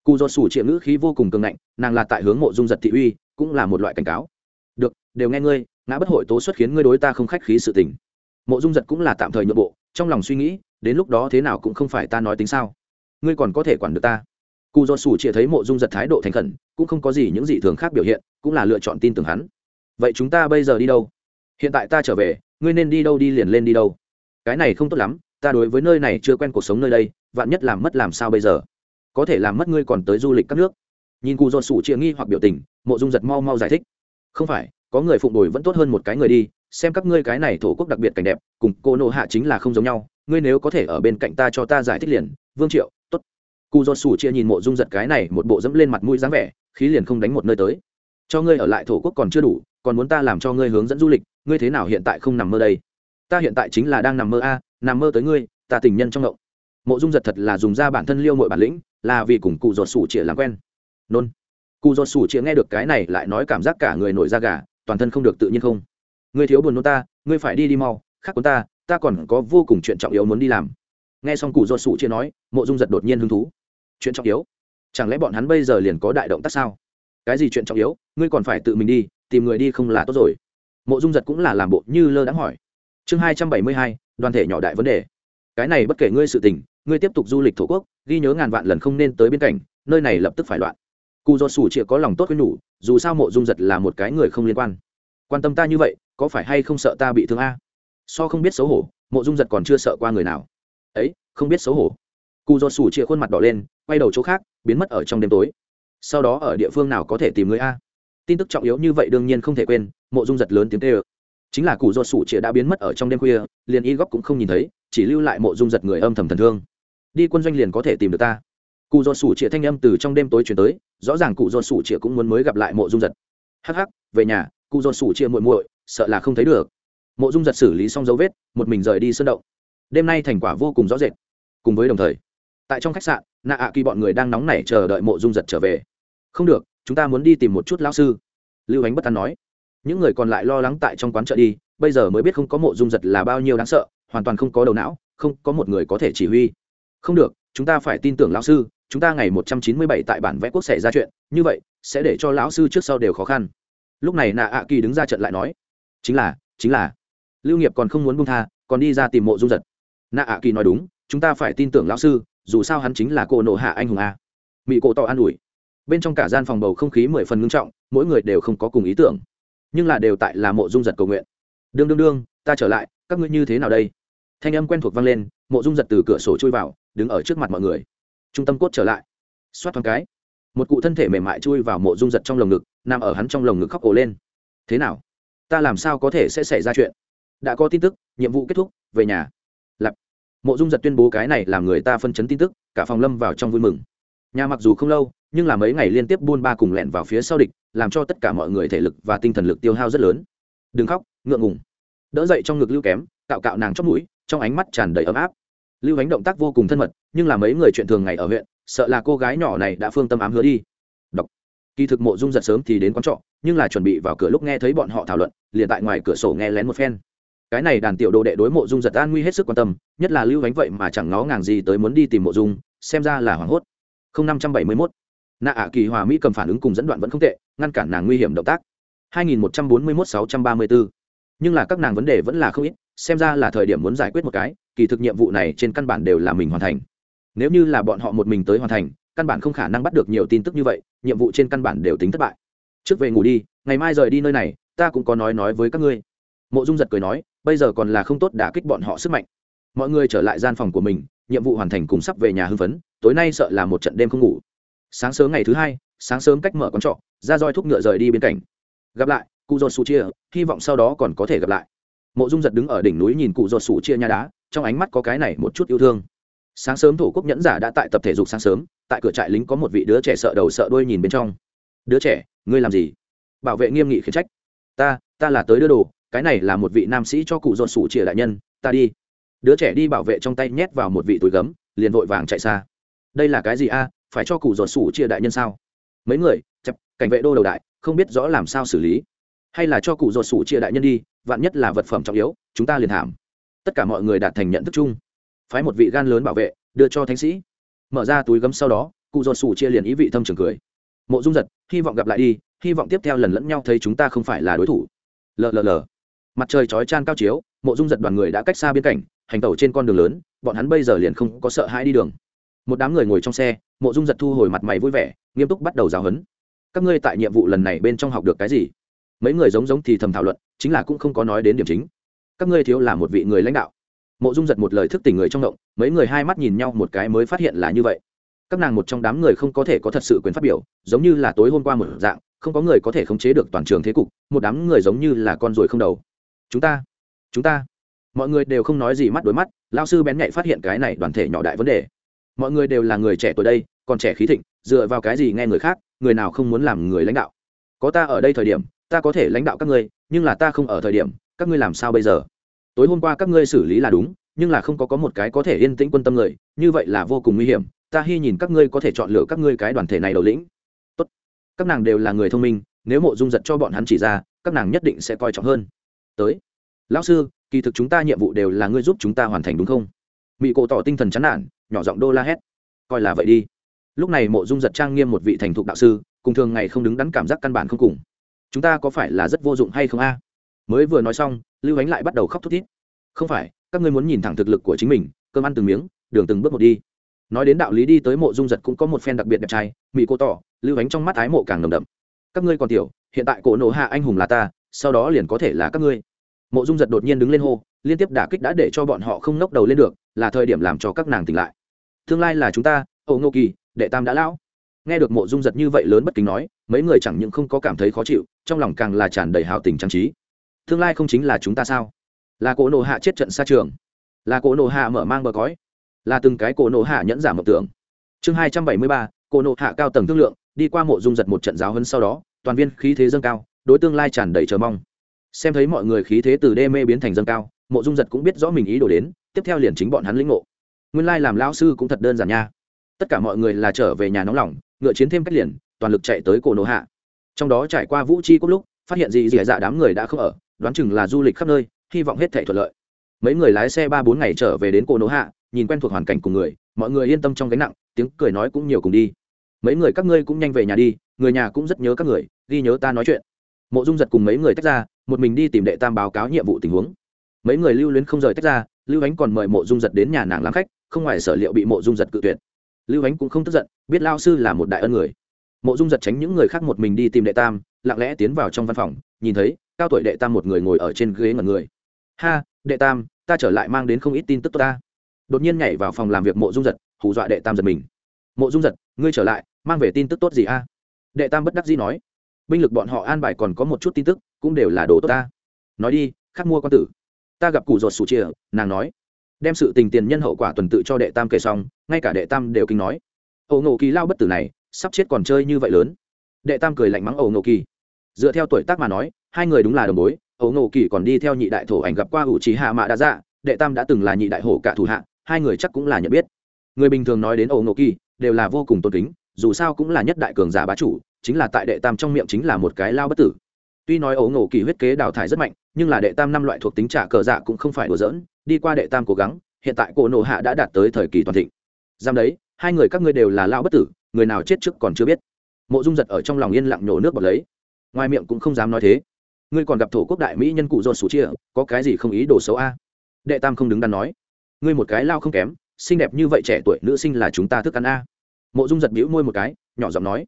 A: Cụ do sủ triệu ngữ khí vô cùng cường ngạnh, nàng là tại hướng mộ dung giật thị uy, cũng là một loại cảnh cáo. Được, đều nghe ngươi, ngã bất hội tố xuất khiến ngươi đối ta không khách khí sự tình. Mộ dung giật cũng là tạm thời nhượng bộ, trong lòng suy nghĩ, đến lúc đó thế nào cũng không phải ta nói tính sao. Ngươi còn có thể quản được ta. Cụ do sủ chịa thấy mộ dung giật thái độ thành khẩn, cũng không có gì những gì thường khác biểu hiện, cũng là lựa chọn tin tưởng hắn. Vậy chúng ta bây giờ đi đâu? Hiện tại ta trở về ngươi nên đi đâu đi liền lên đi đâu. Cái này không tốt lắm, ta đối với nơi này chưa quen cuộc sống nơi đây, vạn nhất làm mất làm sao bây giờ? Có thể làm mất ngươi còn tới du lịch các nước. Nhìn cụ do sủ chia nghi hoặc biểu tình, mộ dung giật mau mau giải thích. Không phải, có người phụng đổi vẫn tốt hơn một cái người đi, xem các ngươi cái này thổ quốc đặc biệt cảnh đẹp, cùng cô nộ hạ chính là không giống nhau, ngươi nếu có thể ở bên cạnh ta cho ta giải thích liền, vương triệu t ố t cụ do sủ chia nhìn mộ dung giật cái này một bộ dẫm lên mặt mũi dáng vẻ, khí liền không đánh một nơi tới. Cho ngươi ở lại thổ quốc còn chưa đủ còn muốn ta làm cho ngươi hướng dẫn du lịch, ngươi thế nào hiện tại không nằm mơ đây? Ta hiện tại chính là đang nằm mơ a, nằm mơ tới ngươi, ta tình nhân trong động mộ dung giật thật là dùng ra bản thân liêu mọi bản lĩnh, là vì cùng cụ ruột sủ chĩa làm quen. Nôn. Cụ ruột sủ chĩa nghe được cái này lại nói cảm giác cả người nổi da gà, toàn thân không được tự nhiên không. Ngươi thiếu buồn nôn ta, ngươi phải đi đi mau, khác của ta ta còn có vô cùng chuyện trọng yếu muốn đi làm. Nghe xong cụ ruột sủ chĩa nói, mộ dung giật đột nhiên hứng thú. Chuyện trọng yếu? Chẳng lẽ bọn hắn bây giờ liền có đại động tác sao? Cái gì chuyện trọng yếu, ngươi còn phải tự mình đi, tìm người đi không là tốt rồi. Mộ dung giật cũng là làm bộ như lơ đãng hỏi. Chương hai trăm bảy mươi hai, đoàn thể nhỏ đại vấn đề. Cái này bất kể ngươi sự tình, ngươi tiếp tục du lịch thổ quốc, ghi nhớ ngàn vạn lần không nên tới bên cạnh, nơi này lập tức phải loạn. Cụ do sủ chịa có lòng tốt với nhủ, dù sao mộ dung giật là một cái người không liên quan. Quan tâm ta như vậy, có phải hay không sợ ta bị thương a? So không biết xấu hổ, mộ dung giật còn chưa sợ qua người nào. Ấy, không biết xấu hổ. Cụ do sủ chịa khuôn mặt đỏ lên, quay đầu chỗ khác, biến mất ở trong đêm tối sau đó ở địa phương nào có thể tìm người a? Tin tức trọng yếu như vậy đương nhiên không thể quên, mộ dung giật lớn tiếng tê ơ chính là cụ do sủ chĩa đã biến mất ở trong đêm khuya, liền y góc cũng không nhìn thấy, chỉ lưu lại mộ dung giật người âm thầm thần thương. Đi quân doanh liền có thể tìm được ta. Cụ do sủ chĩa thanh âm từ trong đêm tối chuyển tới, rõ ràng cụ do sủ chĩa cũng muốn mới gặp lại mộ dung giật. Hắc hắc, về nhà cụ do sủ chĩa muội muội, sợ là không thấy được. Mộ dung giật xử lý xong dấu vết, một mình rời đi sơn động. Đêm nay thành quả vô cùng rõ rệt. Cùng với đồng thời tại trong khách sạn nạ ạ kỳ bọn người đang nóng nảy chờ đợi mộ dung giật trở về. Không được, chúng ta muốn đi tìm một chút lão sư. Lưu ánh bất tán nói. Những người còn lại lo lắng tại trong quán chợ đi, bây giờ mới biết không có mộ dung giật là bao nhiêu đáng sợ, hoàn toàn không có đầu não, không có một người có thể chỉ huy. Không được, chúng ta phải tin tưởng lão sư, chúng ta ngày một trăm chín mươi bảy tại bản vẽ quốc xảy ra chuyện, như vậy, sẽ để cho lão sư trước sau đều khó khăn. Lúc này nạ ạ kỳ đứng ra trận lại nói. Chính là chính là. Lưu nghiệp còn không muốn buông tha, còn đi ra tìm mộ dung giật. Nạ ạ kỳ nói đúng, chúng ta phải tin tưởng lão sư dù sao hắn chính là cô nộ hạ anh hùng a. Mỹ cổ tỏ an ủi. Bên trong cả gian phòng bầu không khí mười phần ngưng trọng, mỗi người đều không có cùng ý tưởng, nhưng là đều tại là mộ dung giật cầu nguyện. Đương đương đương, ta trở lại, các ngươi như thế nào đây? Thanh âm quen thuộc vang lên, mộ dung giật từ cửa sổ chui vào, đứng ở trước mặt mọi người. Trung tâm cốt trở lại. Xoát thoáng cái, một cụ thân thể mềm mại chui vào mộ dung giật trong lồng ngực, nằm ở hắn trong lồng ngực khóc ổ lên. Thế nào? Ta làm sao có thể sẽ xảy ra chuyện? Đã có tin tức, nhiệm vụ kết thúc, về nhà. Lặp mộ dung giật tuyên bố cái này làm người ta phân chấn tin tức, cả phòng lâm vào trong vui mừng. Nhà mặc dù không lâu, nhưng là mấy ngày liên tiếp buôn ba cùng lẹn vào phía sau địch, làm cho tất cả mọi người thể lực và tinh thần lực tiêu hao rất lớn. Đừng khóc, ngượng ngùng. Đỡ dậy trong ngực lưu kém, cạo cạo nàng chót mũi, trong ánh mắt tràn đầy ấm áp. Lưu ánh động tác vô cùng thân mật, nhưng là mấy người chuyện thường ngày ở huyện, sợ là cô gái nhỏ này đã phương tâm ám hứa đi. Đọc kỳ thực mộ dung giật sớm thì đến quán trọ, nhưng là chuẩn bị vào cửa lúc nghe thấy bọn họ thảo luận, liền tại ngoài cửa sổ nghe lén một phen cái này đàn tiểu đồ đệ đối mộ dung giật an nguy hết sức quan tâm, nhất là lưu ánh vậy mà chẳng ngó ngàng gì tới muốn đi tìm mộ dung, xem ra là hoảng hốt. Không năm trăm bảy mươi mốt. Nạ ạ kỳ hòa mỹ cầm phản ứng cùng dẫn đoạn vẫn không tệ, ngăn cản nàng nguy hiểm động tác. Hai nghìn một trăm bốn mươi mốt sáu trăm ba mươi bốn. Nhưng là các nàng vấn đề vẫn là không ít, xem ra là thời điểm muốn giải quyết một cái, kỳ thực nhiệm vụ này trên căn bản đều là mình hoàn thành. Nếu như là bọn họ một mình tới hoàn thành, căn bản không khả năng bắt được nhiều tin tức như vậy, nhiệm vụ trên căn bản đều tính thất bại. Trước về ngủ đi, ngày mai rời đi nơi này, ta cũng có nói nói với các ngươi. Mộ dung giật cười nói bây giờ còn là không tốt đả kích bọn họ sức mạnh. Mọi người trở lại gian phòng của mình, nhiệm vụ hoàn thành cùng sắp về nhà hưng phấn, tối nay sợ là một trận đêm không ngủ. Sáng sớm ngày thứ hai, sáng sớm cách mở con trọ, ra roi thúc ngựa rời đi bên cạnh. Gặp lại cụ dột sủ chia hy vọng sau đó còn có thể gặp lại. Mộ dung giật đứng ở đỉnh núi nhìn cụ dột sủ chia nhà đá, trong ánh mắt có cái này một chút yêu thương. Sáng sớm thổ quốc nhẫn giả đã tại tập thể dục sáng sớm, tại cửa trại lính có một vị đứa trẻ sợ đầu sợ đuôi nhìn bên trong. Đứa trẻ, ngươi làm gì? Bảo vệ nghiêm nghị khiển trách. Ta ta là tới đưa đồ cái này là một vị nam sĩ cho cụ dột sủ chia đại nhân, ta đi. Đứa trẻ đi bảo vệ trong tay nhét vào một vị túi gấm, liền vội vàng chạy xa. Đây là cái gì a? Phải cho cụ dột sủ chia đại nhân sao? Mấy người, chập, cảnh vệ đô đầu đại, không biết rõ làm sao xử lý. Hay là cho cụ ruột sủ chia đại nhân đi, vạn nhất là vật phẩm trọng yếu, chúng ta liền thảm tất cả mọi người đạt thành nhận thức chung. Phái một vị gan lớn bảo vệ, đưa cho thánh sĩ. Mở ra túi gấm sau đó, cụ ruột sủ chia liền ý vị thâm trường cười. Mộ dung giật, hy vọng gặp lại đi, hy vọng tiếp theo lần lẫn nhau thấy chúng ta không phải là đối thủ. Lờ lờ lờ mặt trời chói chan cao chiếu, mộ dung giật đoàn người đã cách xa biên cảnh, hành tẩu trên con đường lớn, bọn hắn bây giờ liền không có sợ hãi đi đường. Một đám người ngồi trong xe, mộ dung giật thu hồi mặt mày vui vẻ, nghiêm túc bắt đầu giáo huấn. Các ngươi tại nhiệm vụ lần này bên trong học được cái gì? Mấy người giống giống thì thầm thảo luận, chính là cũng không có nói đến điểm chính. Các ngươi thiếu là một vị người lãnh đạo. Mộ dung giật một lời thức tỉnh người trong động, mấy người hai mắt nhìn nhau một cái mới phát hiện là như vậy. Các nàng một trong đám người không có thể có thật sự quyền phát biểu, giống như là tối hôm qua một dạng, không có người có thể khống chế được toàn trường thế cục, một đám người giống như là con ruồi không đầu chúng ta chúng ta. Mọi người đều không nói gì mắt đối mắt lao sư bén nhạy phát hiện cái này đoàn thể nhỏ đại vấn đề. Mọi người đều là người trẻ tuổi đây, còn trẻ khí thịnh, dựa vào cái gì nghe người khác, người nào không muốn làm người lãnh đạo? Có ta ở đây thời điểm, ta có thể lãnh đạo các ngươi, nhưng là ta không ở thời điểm, các ngươi làm sao bây giờ? Tối hôm qua các ngươi xử lý là đúng, nhưng là không có có một cái có thể yên tĩnh quân tâm người, như vậy là vô cùng nguy hiểm, ta hy nhìn các ngươi có thể chọn lựa các ngươi cái đoàn thể này đầu lĩnh. Tốt. các nàng đều là người thông minh, nếu mộ dung giật cho bọn hắn chỉ ra, các nàng nhất định sẽ coi trọng hơn tới. Lão sư, kỳ thực chúng ta nhiệm vụ đều là ngươi giúp chúng ta hoàn thành đúng không? Mỹ cổ tỏ tinh thần chán nản, nhỏ giọng đô la hét. Coi là vậy đi. Lúc này mộ dung giật trang nghiêm một vị thành thục đạo sư, cùng thường ngày không đứng đắn cảm giác căn bản không cùng. Chúng ta có phải là rất vô dụng hay không a? Mới vừa nói xong, lưu ánh lại bắt đầu khóc thút thít. Không phải, các ngươi muốn nhìn thẳng thực lực của chính mình, cơm ăn từng miếng, đường từng bước một đi. Nói đến đạo lý đi tới mộ dung giật cũng có một phen đặc biệt đẹp trai mỹ cô tỏ, lưu ánh trong mắt ái mộ càng nồng đậm. Các ngươi còn tiểu, hiện tại cổ nổ hạ anh hùng là ta sau đó liền có thể là các ngươi. Mộ dung giật đột nhiên đứng lên hô, liên tiếp đả kích đã để cho bọn họ không nốc đầu lên được, là thời điểm làm cho các nàng tỉnh lại. Tương lai là chúng ta, âu ngô kỳ, đệ tam đã lão. Nghe được mộ dung giật như vậy lớn bất kính nói, mấy người chẳng những không có cảm thấy khó chịu, trong lòng càng là tràn đầy hào tình trang trí. Tương lai không chính là chúng ta sao? Là cổ nộ hạ chết trận xa trường. Là cổ nộ hạ mở mang bờ cõi. Là từng cái cổ nộ hạ nhẫn giả mộng tưởng. Chương hai trăm bảy mươi ba, cổ nộ hạ cao tầng thương lượng, đi qua mộ dung giật một trận giáo hơn sau đó, toàn viên khí thế dâng cao đối tương lai tràn đầy chờ mong. Xem thấy mọi người khí thế từ đê mê biến thành dâng cao, mộ dung giật cũng biết rõ mình ý đồ đến, tiếp theo liền chính bọn hắn lĩnh ngộ. Nguyên lai làm lão sư cũng thật đơn giản nha. Tất cả mọi người là trở về nhà nóng lòng, ngựa chiến thêm cách liền, toàn lực chạy tới cổ nổ hạ. Trong đó trải qua vũ chi cốc lúc, phát hiện gì dì dạ đám người đã không ở, đoán chừng là du lịch khắp nơi, hy vọng hết thể thuận lợi. Mấy người lái xe ba bốn ngày trở về đến cổ nổ hạ, nhìn quen thuộc hoàn cảnh cùng người, mọi người yên tâm trong gánh nặng, tiếng cười nói cũng nhiều cùng đi. Mấy người các ngươi cũng nhanh về nhà đi, người nhà cũng rất nhớ các người, ghi nhớ ta nói chuyện mộ dung giật cùng mấy người tách ra, một mình đi tìm đệ tam báo cáo nhiệm vụ tình huống. Mấy người lưu luyến không rời tách ra, lưu ánh còn mời mộ dung giật đến nhà nàng làm khách, không ngoài sở liệu bị mộ dung giật cự tuyệt. Lưu ánh cũng không tức giận, biết lao sư là một đại ân người. Mộ dung giật tránh những người khác một mình đi tìm đệ tam, lặng lẽ tiến vào trong văn phòng, nhìn thấy, cao tuổi đệ tam một người ngồi ở trên ghế ngẩn người. Ha, đệ tam, ta trở lại mang đến không ít tin tức tốt ta. Đột nhiên nhảy vào phòng làm việc mộ dung giật, hù dọa đệ tam giật mình. Mộ dung giật, ngươi trở lại, mang về tin tức tốt gì a? Đệ tam bất đắc dĩ nói binh lực bọn họ an bài còn có một chút tin tức, cũng đều là đồ tốt ta. Nói đi, khắc mua con tử. Ta gặp cụ ruột sủ chia nàng nói. Đem sự tình tiền nhân hậu quả tuần tự cho đệ tam kể xong, ngay cả đệ tam đều kinh nói. Ẩu nổ kỳ lao bất tử này, sắp chết còn chơi như vậy lớn. Đệ tam cười lạnh mắng ẩu nổ kỳ. Dựa theo tuổi tác mà nói, hai người đúng là đồng bối ẩu nổ kỳ còn đi theo nhị đại thổ ảnh gặp qua ủ trí hạ mạ đã dạ đệ tam đã từng là nhị đại hổ cả thủ hạ, hai người chắc cũng là nhận biết. Người bình thường nói đến ẩu nổ kỳ, đều là vô cùng tôn kính, dù sao cũng là nhất đại cường giả bá chủ chính là tại đệ tam trong miệng chính là một cái lao bất tử. Tuy nói ấu nổ kỳ huyết kế đào thải rất mạnh, nhưng là đệ tam năm loại thuộc tính trả cờ dạ cũng không phải đùa dỡn đi qua đệ tam cố gắng, hiện tại cổ nộ hạ đã đạt tới thời kỳ toàn thịnh. Giam đấy, hai người các ngươi đều là lao bất tử, người nào chết trước còn chưa biết. Mộ dung giật ở trong lòng yên lặng nhổ nước bọt lấy. Ngoài miệng cũng không dám nói thế. Ngươi còn gặp thổ quốc đại mỹ nhân cụ dồn sủ chia, có cái gì không ý đồ xấu a? Đệ tam không đứng đắn nói. Ngươi một cái lao không kém, xinh đẹp như vậy trẻ tuổi nữ sinh là chúng ta thức ăn a. Mộ dung giật bĩu môi một cái, nhỏ giọng nói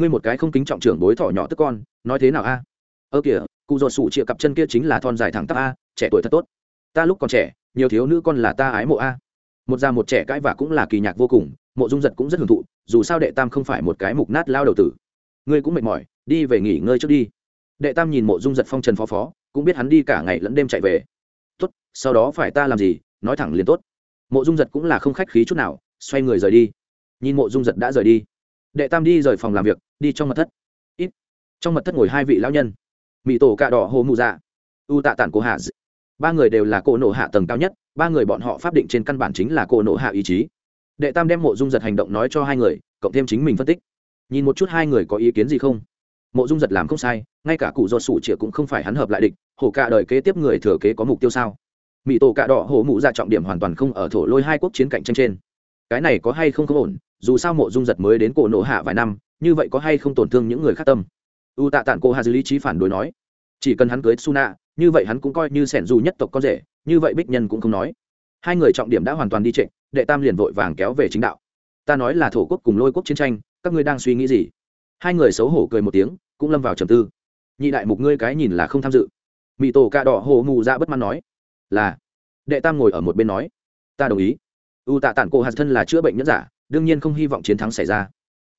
A: ngươi một cái không kính trọng trưởng bối thỏ nhỏ tức con, nói thế nào a? Ơ kìa, cụ dột sụ chia cặp chân kia chính là thon dài thẳng tắp a, trẻ tuổi thật tốt. Ta lúc còn trẻ, nhiều thiếu nữ con là ta ái mộ a. Một già một trẻ cãi và cũng là kỳ nhạc vô cùng, mộ dung giật cũng rất hưởng thụ, dù sao đệ tam không phải một cái mục nát lao đầu tử. Ngươi cũng mệt mỏi, đi về nghỉ ngơi trước đi. Đệ tam nhìn mộ dung giật phong trần phó phó, cũng biết hắn đi cả ngày lẫn đêm chạy về. Tốt, sau đó phải ta làm gì, nói thẳng liền tốt. Mộ dung giật cũng là không khách khí chút nào, xoay người rời đi. Nhìn mộ dung giật đã rời đi. Đệ tam đi rời phòng làm việc đi trong mật thất. Ít. Trong mật thất ngồi hai vị lão nhân. Mỹ tổ cạ đỏ hồ mụ dạ. U tạ tản cổ hạ ba người đều là cổ nộ hạ tầng cao nhất, ba người bọn họ pháp định trên căn bản chính là cổ nộ hạ ý chí. Đệ tam đem mộ dung giật hành động nói cho hai người, cộng thêm chính mình phân tích. Nhìn một chút hai người có ý kiến gì không? Mộ dung giật làm không sai, ngay cả cụ do sủ chĩa cũng không phải hắn hợp lại địch hổ cả đời kế tiếp người thừa kế có mục tiêu sao? Mỹ tổ cạ đỏ hổ mụ ra trọng điểm hoàn toàn không ở thổ lôi hai quốc chiến cạnh tranh trên. Cái này có hay không có ổn, dù sao mộ dung giật mới đến cổ nổ hạ vài năm như vậy có hay không tổn thương những người khác tâm? U tạ tản cô hà dư lý trí phản đối nói, chỉ cần hắn cưới suna, như vậy hắn cũng coi như sẻn dù nhất tộc con rể, như vậy bích nhân cũng không nói. Hai người trọng điểm đã hoàn toàn đi trịnh đệ tam liền vội vàng kéo về chính đạo. Ta nói là thổ quốc cùng lôi quốc chiến tranh, các ngươi đang suy nghĩ gì? Hai người xấu hổ cười một tiếng, cũng lâm vào trầm tư. Nhị đại mục ngươi cái nhìn là không tham dự. Mỹ tổ cà đỏ hồ mù ra bất mãn nói, là. Đệ tam ngồi ở một bên nói, ta đồng ý. U tạ tản cô hạt thân là chữa bệnh nhất giả, đương nhiên không hy vọng chiến thắng xảy ra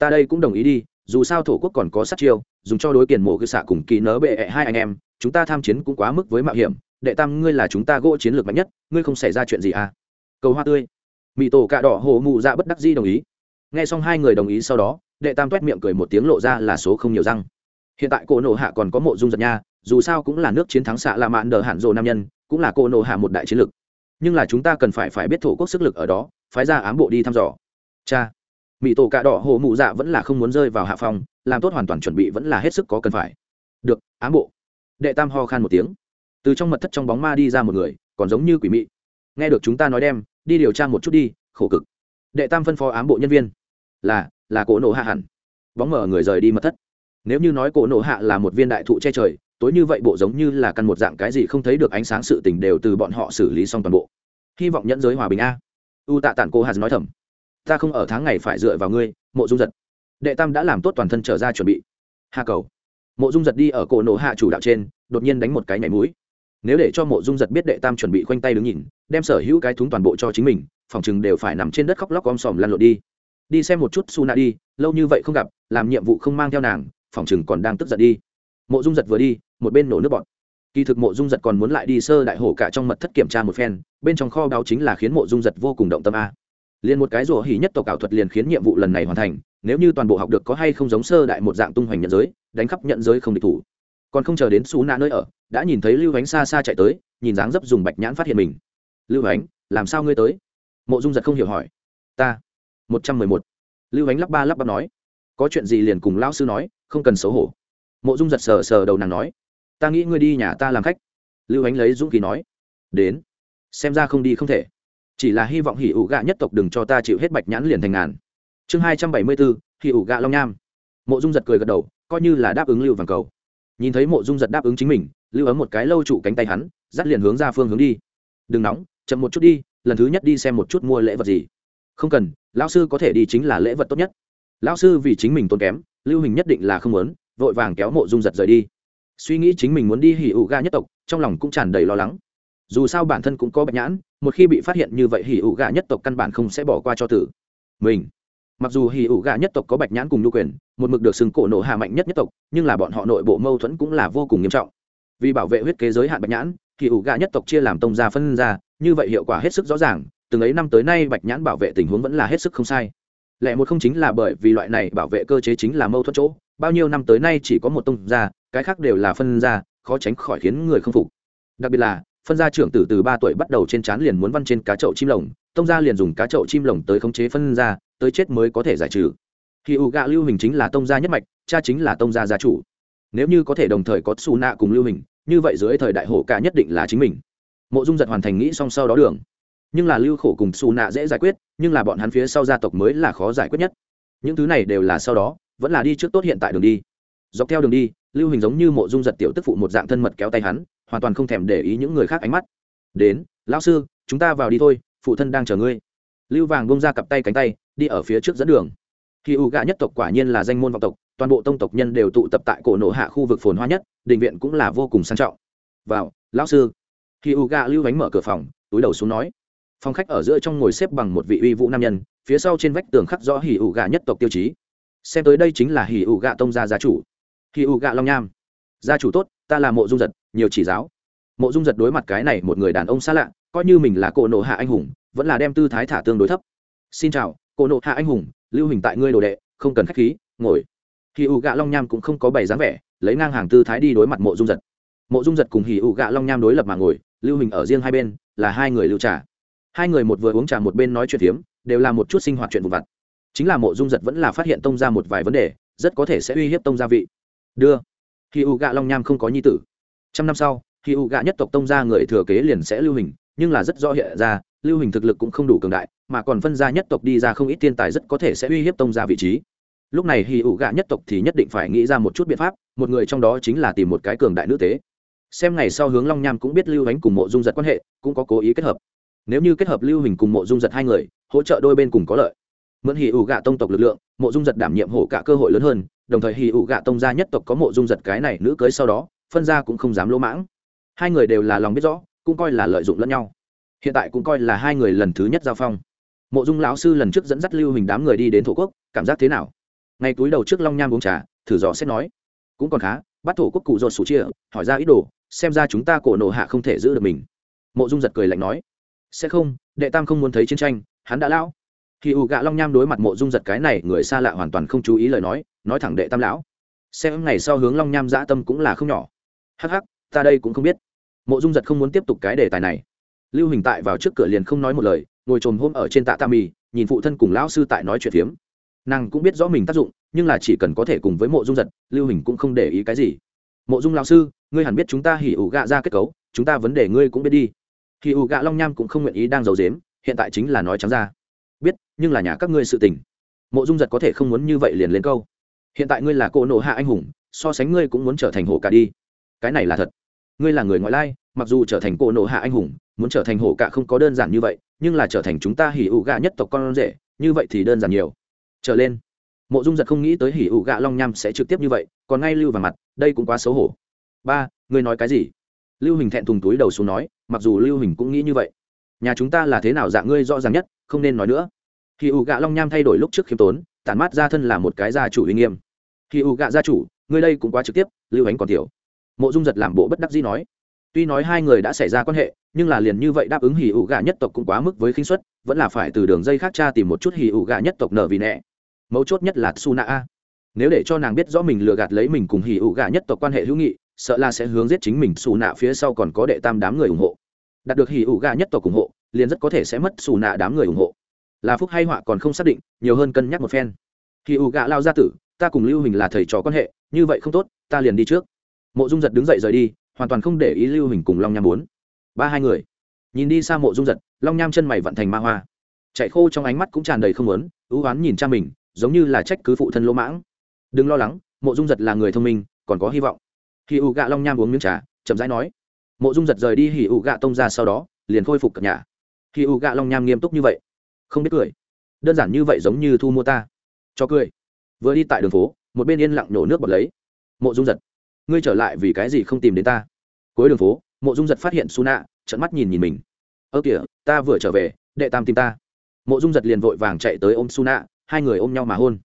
A: ta đây cũng đồng ý đi, dù sao thổ quốc còn có sát chiêu, dùng cho đối kiền mộ cư xạ cùng kỳ nớ bệ -E hai anh em, chúng ta tham chiến cũng quá mức với mạo hiểm, đệ tam ngươi là chúng ta gỗ chiến lược mạnh nhất, ngươi không xảy ra chuyện gì à? Cầu hoa tươi. Mỹ tổ cạ đỏ hồ mụ dạ bất đắc di đồng ý. Nghe xong hai người đồng ý sau đó, đệ tam toét miệng cười một tiếng lộ ra là số không nhiều răng. Hiện tại cổ nổ hạ còn có mộ dung giật nha, dù sao cũng là nước chiến thắng xạ là mạn đờ hạn rồ nam nhân, cũng là cổ nổ hạ một đại chiến lực nhưng là chúng ta cần phải phải biết thổ quốc sức lực ở đó, phái ra ám bộ đi thăm dò. Cha mỹ tổ cạ đỏ hồ mụ dạ vẫn là không muốn rơi vào hạ phòng làm tốt hoàn toàn chuẩn bị vẫn là hết sức có cần phải. Được, ám bộ. Đệ tam ho khan một tiếng. Từ trong mật thất trong bóng ma đi ra một người, còn giống như quỷ mị. Nghe được chúng ta nói đem, đi điều tra một chút đi, khổ cực. Đệ tam phân phó ám bộ nhân viên. Là là cổ nổ hạ hẳn. Bóng mở người rời đi mật thất. Nếu như nói cổ nổ hạ là một viên đại thụ che trời, tối như vậy bộ giống như là căn một dạng cái gì không thấy được ánh sáng sự tình đều từ bọn họ xử lý xong toàn bộ. Hy vọng nhẫn giới hòa bình a. U tạ tản cô hạt nói thầm ta không ở tháng ngày phải dựa vào ngươi, mộ dung giật. Đệ tam đã làm tốt toàn thân trở ra chuẩn bị. Hà cầu. Mộ dung giật đi ở cổ nổ hạ chủ đạo trên, đột nhiên đánh một cái nhảy mũi. Nếu để cho mộ dung giật biết đệ tam chuẩn bị khoanh tay đứng nhìn, đem sở hữu cái thúng toàn bộ cho chính mình, phòng chừng đều phải nằm trên đất khóc lóc om sòm lăn lộn đi. Đi xem một chút su nạ đi, lâu như vậy không gặp, làm nhiệm vụ không mang theo nàng, phòng chừng còn đang tức giận đi. Mộ dung giật vừa đi, một bên nổ nước bọt. Kỳ thực mộ dung giật còn muốn lại đi sơ đại hổ cả trong mật thất kiểm tra một phen, bên trong kho báo chính là khiến mộ dung giật vô cùng động tâm a liền một cái rủa hỉ nhất tộc ảo thuật liền khiến nhiệm vụ lần này hoàn thành, nếu như toàn bộ học được có hay không giống sơ đại một dạng tung hoành nhận giới, đánh khắp nhận giới không địch thủ. Còn không chờ đến xú nạ nơi ở, đã nhìn thấy lưu ánh xa xa chạy tới, nhìn dáng dấp dùng bạch nhãn phát hiện mình. Lưu ánh, làm sao ngươi tới? Mộ dung giật không hiểu hỏi. Ta, một trăm mười một. Lưu ánh lắp ba lắp bắp nói. Có chuyện gì liền cùng lão sư nói, không cần xấu hổ. Mộ dung giật sờ sờ đầu nàng nói. Ta nghĩ ngươi đi nhà ta làm khách. Lưu ánh lấy dũng khí nói. Đến, xem ra không đi không thể chỉ là hy vọng hỉ ủ gạ nhất tộc đừng cho ta chịu hết bạch nhãn liền thành ngàn. Chương hai trăm bảy mươi bốn, hỉ ủ gạ long nham mộ dung giật cười gật đầu, coi như là đáp ứng lưu vàng cầu. Nhìn thấy mộ dung giật đáp ứng chính mình, lưu ấm một cái lâu trụ cánh tay hắn, dắt liền hướng ra phương hướng đi. Đừng nóng, chậm một chút đi, lần thứ nhất đi xem một chút mua lễ vật gì. Không cần, lão sư có thể đi chính là lễ vật tốt nhất. Lão sư vì chính mình tốn kém, lưu hình nhất định là không muốn, vội vàng kéo mộ dung giật rời đi. Suy nghĩ chính mình muốn đi hỉ ủ ga nhất tộc, trong lòng cũng tràn đầy lo lắng dù sao bản thân cũng có bạch nhãn, một khi bị phát hiện như vậy hỉ ủ gà nhất tộc căn bản không sẽ bỏ qua cho tử. Mình, mặc dù hỉ ủ gà nhất tộc có bạch nhãn cùng nhu quyền, một mực được xưng cổ nổ hạ mạnh nhất nhất tộc, nhưng là bọn họ nội bộ mâu thuẫn cũng là vô cùng nghiêm trọng. Vì bảo vệ huyết kế giới hạn bạch nhãn, hỉ ủ gà nhất tộc chia làm tông gia phân ra, như vậy hiệu quả hết sức rõ ràng, từng ấy năm tới nay bạch nhãn bảo vệ tình huống vẫn là hết sức không sai. Lẽ một không chính là bởi vì loại này bảo vệ cơ chế chính là mâu thuẫn chỗ, bao nhiêu năm tới nay chỉ có một tông gia, cái khác đều là phân gia khó tránh khỏi khiến người không phục. Đặc biệt là phân gia trưởng tử từ ba tuổi bắt đầu trên trán liền muốn văn trên cá chậu chim lồng, tông gia liền dùng cá chậu chim lồng tới khống chế phân gia, tới chết mới có thể giải trừ. Khi ủ gạ lưu hình chính là tông gia nhất mạch, cha chính là tông gia gia chủ. Nếu như có thể đồng thời có xù nạ cùng lưu hình, như vậy dưới thời đại hổ cả nhất định là chính mình. Mộ dung giật hoàn thành nghĩ song sau đó đường. Nhưng là lưu khổ cùng xù nạ dễ giải quyết, nhưng là bọn hắn phía sau gia tộc mới là khó giải quyết nhất. Những thứ này đều là sau đó, vẫn là đi trước tốt hiện tại đường đi. Dọc theo đường đi, lưu hình giống như mộ dung giật tiểu tức phụ một dạng thân mật kéo tay hắn hoàn toàn không thèm để ý những người khác ánh mắt. Đến, lão sư, chúng ta vào đi thôi, phụ thân đang chờ ngươi. Lưu vàng bông ra cặp tay cánh tay, đi ở phía trước dẫn đường. Khi u gạ nhất tộc quả nhiên là danh môn vọng tộc, toàn bộ tông tộc nhân đều tụ tập tại cổ nổ hạ khu vực phồn hoa nhất định viện cũng là vô cùng sang trọng. Vào, lão sư. Khi u gạ lưu bánh mở cửa phòng, túi đầu xuống nói. Phòng khách ở giữa trong ngồi xếp bằng một vị uy vũ nam nhân, phía sau trên vách tường khắc rõ hỉ ủ gạ nhất tộc tiêu chí. Xem tới đây chính là hỉ ủ gạ tông gia gia chủ. Hỉ ủ gạ long nham. Gia chủ tốt, ta là mộ dung giật nhiều chỉ giáo. Mộ dung giật đối mặt cái này một người đàn ông xa lạ, coi như mình là cổ nộ hạ anh hùng, vẫn là đem tư thái thả tương đối thấp. Xin chào, cổ nộ hạ anh hùng, lưu hình tại ngươi đồ đệ, không cần k h á c h khí, ngồi. Hì ụ gạ long nham cũng không có bày dáng vẻ, lấy ngang hàng tư thái đi đối mặt mộ dung giật. Mộ dung giật cùng hì ụ gạ long nham đối lập mà ngồi, lưu hình ở riêng hai bên, là hai người lưu trà. Hai người một vừa uống trà một bên nói chuyện phiếm, đều là một chút sinh hoạt chuyện vụ vặt. Chính là mộ dung giật vẫn là phát hiện tông ra một vài vấn đề, rất có thể sẽ uy hiếp tông gia vị. Đưa. Hì ụ gạ long nham không có nhi tử trăm năm sau, khi u gạ nhất tộc tông ra người thừa kế liền sẽ lưu hình, nhưng là rất rõ hiện ra, lưu hình thực lực cũng không đủ cường đại, mà còn phân ra nhất tộc đi ra không ít thiên tài rất có thể sẽ uy hiếp tông ra vị trí. Lúc này hì ủ gạ nhất tộc thì nhất định phải nghĩ ra một chút biện pháp, một người trong đó chính là tìm một cái cường đại nữ tế. Xem ngày sau hướng long nham cũng biết lưu ánh cùng mộ dung giật quan hệ, cũng có cố ý kết hợp. Nếu như kết hợp lưu hình cùng mộ dung giật hai người, hỗ trợ đôi bên cùng có lợi. Mượn hì ủ gạ tông tộc lực lượng, mộ dung giật đảm nhiệm hổ cả cơ hội lớn hơn, đồng thời hì ủ gạ tông gia nhất tộc có mộ dung giật cái này nữ cưới sau đó phân ra cũng không dám lỗ mãng. Hai người đều là lòng biết rõ, cũng coi là lợi dụng lẫn nhau. Hiện tại cũng coi là hai người lần thứ nhất giao phong. Mộ dung lão sư lần trước dẫn dắt lưu hình đám người đi đến thổ quốc, cảm giác thế nào? Ngay túi đầu trước long nham uống trà, thử dò xét nói. Cũng còn khá, bắt thổ quốc cụ dột sủ chia, hỏi ra ít đồ, xem ra chúng ta cổ nộ hạ không thể giữ được mình. Mộ dung giật cười lạnh nói. Sẽ không, đệ tam không muốn thấy chiến tranh, hắn đã lão. Khi ủ gạ long nham đối mặt mộ dung giật cái này, người xa lạ hoàn toàn không chú ý lời nói nói thẳng đệ tam lão. Xem ngày sau hướng long nham dã tâm cũng là không nhỏ hắc hắc, ta đây cũng không biết. Mộ dung giật không muốn tiếp tục cái đề tài này. Lưu hình tại vào trước cửa liền không nói một lời, ngồi trồm hôm ở trên tạ tam mì, nhìn phụ thân cùng lão sư tại nói chuyện phiếm. Nàng cũng biết rõ mình tác dụng, nhưng là chỉ cần có thể cùng với mộ dung giật, lưu hình cũng không để ý cái gì. Mộ dung lão sư, ngươi hẳn biết chúng ta hỉ ủ gạ ra kết cấu, chúng ta vấn đề ngươi cũng biết đi. Hỉ ủ gạ long nham cũng không nguyện ý đang giàu dếm hiện tại chính là nói trắng ra. Biết, nhưng là nhà các ngươi sự tình. Mộ dung giật có thể không muốn như vậy liền lên câu. Hiện tại ngươi là cô nộ hạ anh hùng, so sánh ngươi cũng muốn trở thành hổ cả đi cái này là thật. Ngươi là người ngoại lai, mặc dù trở thành cổ nộ hạ anh hùng, muốn trở thành hổ cả không có đơn giản như vậy, nhưng là trở thành chúng ta hỉ ủ gạ nhất tộc con rể, như vậy thì đơn giản nhiều. Trở lên, mộ dung giật không nghĩ tới hỉ ủ gạ long nham sẽ trực tiếp như vậy, còn ngay lưu vào mặt, đây cũng quá xấu hổ. Ba, ngươi nói cái gì? Lưu hình thẹn thùng túi đầu xuống nói, mặc dù lưu hình cũng nghĩ như vậy. Nhà chúng ta là thế nào dạng ngươi rõ ràng nhất, không nên nói nữa. Hỉ ủ gạ long nham thay đổi lúc trước khiêm tốn, tản mát ra thân là một cái gia chủ uy nghiêm. Hỉ ủ gạ gia chủ, ngươi đây cũng quá trực tiếp, lưu ánh còn tiểu mộ dung giật làm bộ bất đắc dĩ nói, tuy nói hai người đã xảy ra quan hệ, nhưng là liền như vậy đáp ứng hỉ ủ gà nhất tộc cũng quá mức với khinh suất, vẫn là phải từ đường dây khác cha tìm một chút hỉ ủ gà nhất tộc nở vì nẹ. Mấu chốt nhất là su na a. Nếu để cho nàng biết rõ mình lừa gạt lấy mình cùng hỉ ủ gà nhất tộc quan hệ hữu nghị, sợ là sẽ hướng giết chính mình xù nạ phía sau còn có đệ tam đám người ủng hộ. Đạt được hỉ ủ gà nhất tộc ủng hộ, liền rất có thể sẽ mất xù nạ đám người ủng hộ. Là phúc hay họa còn không xác định, nhiều hơn cân nhắc một phen. Hỉ ủ gà lao ra tử, ta cùng lưu hình là thầy trò quan hệ, như vậy không tốt, ta liền đi trước mộ dung giật đứng dậy rời đi, hoàn toàn không để ý lưu hình cùng long nham bốn. Ba hai người. Nhìn đi xa mộ dung giật, long nham chân mày vận thành ma hoa. Chạy khô trong ánh mắt cũng tràn đầy không lớn ưu oán nhìn cha mình, giống như là trách cứ phụ thân lỗ mãng. Đừng lo lắng, mộ dung giật là người thông minh, còn có hy vọng. Khi ủ gạ long nham uống miếng trà, chậm rãi nói. Mộ dung giật rời đi hỉ ủ gạ tông ra sau đó, liền khôi phục cập nhà. Khi ủ gạ long nham nghiêm túc như vậy. Không biết cười. Đơn giản như vậy giống như thu mua ta. Cho cười. Vừa đi tại đường phố, một bên yên lặng nổ nước bọt lấy. Mộ dung giật ngươi trở lại vì cái gì không tìm đến ta? Cuối đường phố, mộ dung giật phát hiện su nạ trận mắt nhìn nhìn mình. Ơ kìa, ta vừa trở về, đệ tam tìm ta. Mộ dung giật liền vội vàng chạy tới ôm su nạ hai người ôm nhau mà hôn.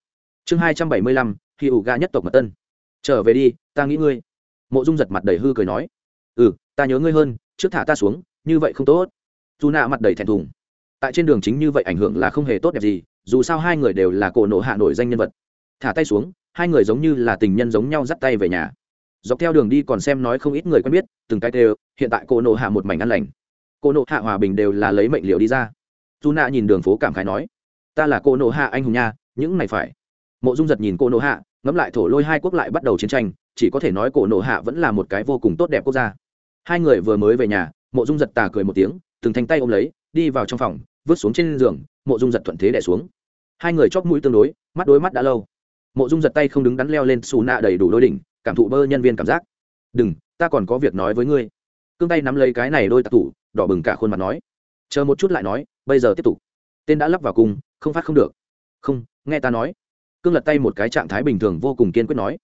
A: Chương hai trăm bảy mươi lăm khi ủ ga nhất tộc mật tân. Trở về đi, ta nghĩ ngươi. Mộ dung giật mặt đầy hư cười nói. Ừ ta nhớ ngươi hơn, trước thả ta xuống, như vậy không tốt. Dù nạ mặt đầy thẹn thùng. Tại trên đường chính như vậy ảnh hưởng là không hề tốt đẹp gì, dù sao hai người đều là cổ nộ hạ nổi danh nhân vật. Thả tay xuống, hai người giống như là tình nhân giống nhau dắt tay về nhà dọc theo đường đi còn xem nói không ít người quen biết, từng cái đều, hiện tại cô nộ hạ một mảnh ăn lành. Cô nộ hạ hòa bình đều là lấy mệnh liệu đi ra. Dù nạ nhìn đường phố cảm khái nói, ta là cô nộ hạ anh hùng nha, những này phải. Mộ dung giật nhìn cô nộ hạ, ngẫm lại thổ lôi hai quốc lại bắt đầu chiến tranh, chỉ có thể nói cổ nộ hạ vẫn là một cái vô cùng tốt đẹp quốc gia. Hai người vừa mới về nhà, mộ dung giật tà cười một tiếng, từng thanh tay ôm lấy, đi vào trong phòng, vứt xuống trên giường, mộ dung giật thuận thế đẻ xuống. Hai người chóp mũi tương đối, mắt đối mắt đã lâu. Mộ dung giật tay không đứng đắn leo lên xù nạ đầy đủ đôi đỉnh cảm thụ bơ nhân viên cảm giác. Đừng, ta còn có việc nói với ngươi. Cương tay nắm lấy cái này đôi tạc thủ đỏ bừng cả khuôn mặt nói. Chờ một chút lại nói, bây giờ tiếp tục. Tên đã lắp vào cung không phát không được. Không, nghe ta nói. Cương lật tay một cái trạng thái bình thường vô cùng kiên quyết nói.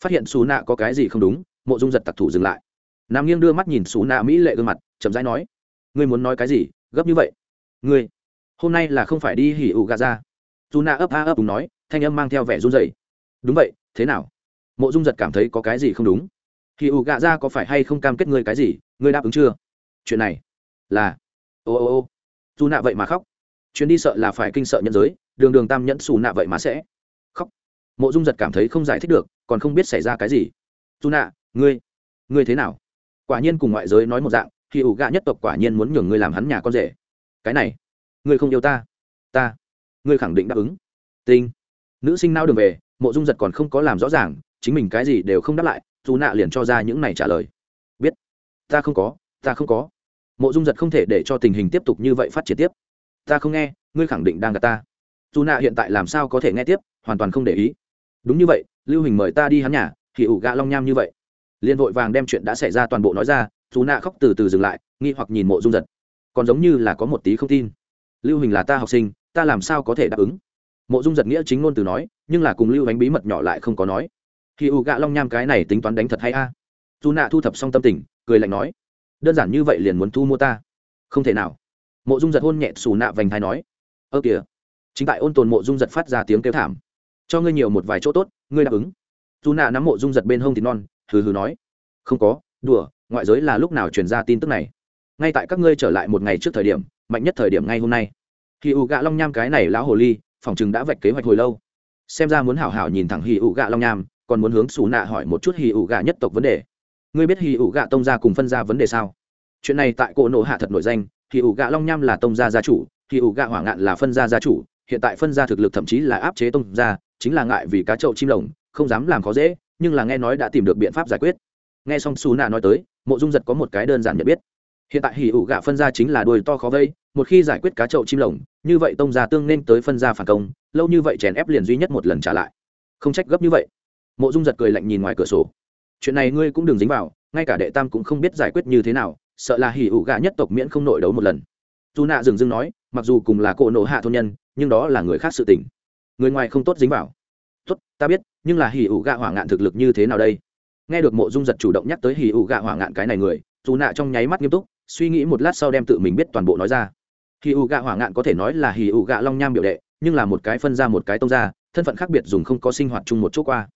A: Phát hiện xù nạ có cái gì không đúng, mộ dung giật tặc thủ dừng lại. Nam nghiêng đưa mắt nhìn xù nạ mỹ lệ gương mặt, chậm rãi nói. Ngươi muốn nói cái gì? Gấp như vậy. Ngươi, hôm nay là không phải đi hỉ ụ gà ra. Dù nạ ấp a ấp đúng nói, thanh âm mang theo vẻ run dày đúng vậy, thế nào? Mộ dung giật cảm thấy có cái gì không đúng. Hỉ ủ gạ ra có phải hay không cam kết ngươi cái gì, ngươi đáp ứng chưa? Chuyện này là, ô ô ô, dù nạ vậy mà khóc. Chuyến đi sợ là phải kinh sợ nhân giới, đường đường tam nhẫn xù nạ vậy mà sẽ khóc. Mộ dung giật cảm thấy không giải thích được, còn không biết xảy ra cái gì. Dù nạ, ngươi ngươi thế nào? Quả nhiên cùng ngoại giới nói một dạng, khi ủ gạ nhất tộc quả nhiên muốn nhường ngươi làm hắn nhà con rể. Cái này, ngươi không yêu ta. Ta, ngươi khẳng định đáp ứng. Tinh. Nữ sinh nao đường về, mộ dung giật còn không có làm rõ ràng chính mình cái gì đều không đáp lại, dù nạ liền cho ra những này trả lời. Biết. Ta không có, ta không có. Mộ dung giật không thể để cho tình hình tiếp tục như vậy phát triển tiếp. Ta không nghe, ngươi khẳng định đang gặp ta. Dù nạ hiện tại làm sao có thể nghe tiếp, hoàn toàn không để ý. Đúng như vậy, lưu hình mời ta đi hắn nhà, thì ủ gạ long nham như vậy. Liền vội vàng đem chuyện đã xảy ra toàn bộ nói ra, dù nạ khóc từ từ dừng lại, nghi hoặc nhìn mộ dung giật. Còn giống như là có một tí không tin. Lưu hình là ta học sinh, ta làm sao có thể đáp ứng? Mộ dung giật nghĩa chính ngôn từ nói, nhưng là cùng lưu ánh bí mật nhỏ lại không có nói khi ủ gạ long nham cái này tính toán đánh thật hay a? Dù nạ thu thập xong tâm tình, cười lạnh nói, đơn giản như vậy liền muốn thu mua ta? Không thể nào. Mộ dung giật hôn nhẹ xù nạ vành thai nói, ơ kìa, chính tại ôn tồn mộ dung giật phát ra tiếng kêu thảm. Cho ngươi nhiều một vài chỗ tốt, ngươi đáp ứng. Dù nạ nắm mộ dung giật bên hông thì non, hừ hừ nói, không có, đùa, ngoại giới là lúc nào truyền ra tin tức này? Ngay tại các ngươi trở lại một ngày trước thời điểm, mạnh nhất thời điểm ngay hôm nay. Khi ủ gạ long nham cái này lão hồ ly, phòng chừng đã vạch kế hoạch hồi lâu. Xem ra muốn hảo hảo nhìn thẳng hì ụ gạ long nham còn muốn hướng xù nạ hỏi một chút hì ủ gạ nhất tộc vấn đề. Ngươi biết hì ủ gạ tông gia cùng phân ra vấn đề sao? Chuyện này tại cổ nộ hạ thật nổi danh, hì ủ gạ long nham là tông gia gia chủ, hì ủ gạ hỏa ngạn là phân gia gia chủ, hiện tại phân gia thực lực thậm chí là áp chế tông gia, chính là ngại vì cá chậu chim lồng, không dám làm khó dễ, nhưng là nghe nói đã tìm được biện pháp giải quyết. Nghe xong xù nạ nói tới, mộ dung giật có một cái đơn giản nhận biết. Hiện tại hỉ ủ gạ phân gia chính là đuôi to khó vây, một khi giải quyết cá chậu chim lồng, như vậy tông gia tương nên tới phân gia phản công, lâu như vậy chèn ép liền duy nhất một lần trả lại. Không trách gấp như vậy mộ dung giật cười lạnh nhìn ngoài cửa sổ. Chuyện này ngươi cũng đừng dính vào, ngay cả đệ tam cũng không biết giải quyết như thế nào, sợ là hỉ ủ gạ nhất tộc miễn không nội đấu một lần. Dù nạ dừng dưng nói, mặc dù cùng là cỗ nộ hạ thôn nhân, nhưng đó là người khác sự tình. Người ngoài không tốt dính vào. Tốt, ta biết, nhưng là hỉ ủ gạ hỏa ngạn thực lực như thế nào đây? Nghe được mộ dung giật chủ động nhắc tới hỉ ủ gạ hỏa ngạn cái này người dù nạ trong nháy mắt nghiêm túc, suy nghĩ một lát sau đem tự mình biết toàn bộ nói ra. Hỉ ủ gạ hỏa ngạn có thể nói là hỉ ủ gạ long nham biểu đệ, nhưng là một cái phân ra một cái tông ra thân phận khác biệt dùng không có sinh hoạt chung một chỗ qua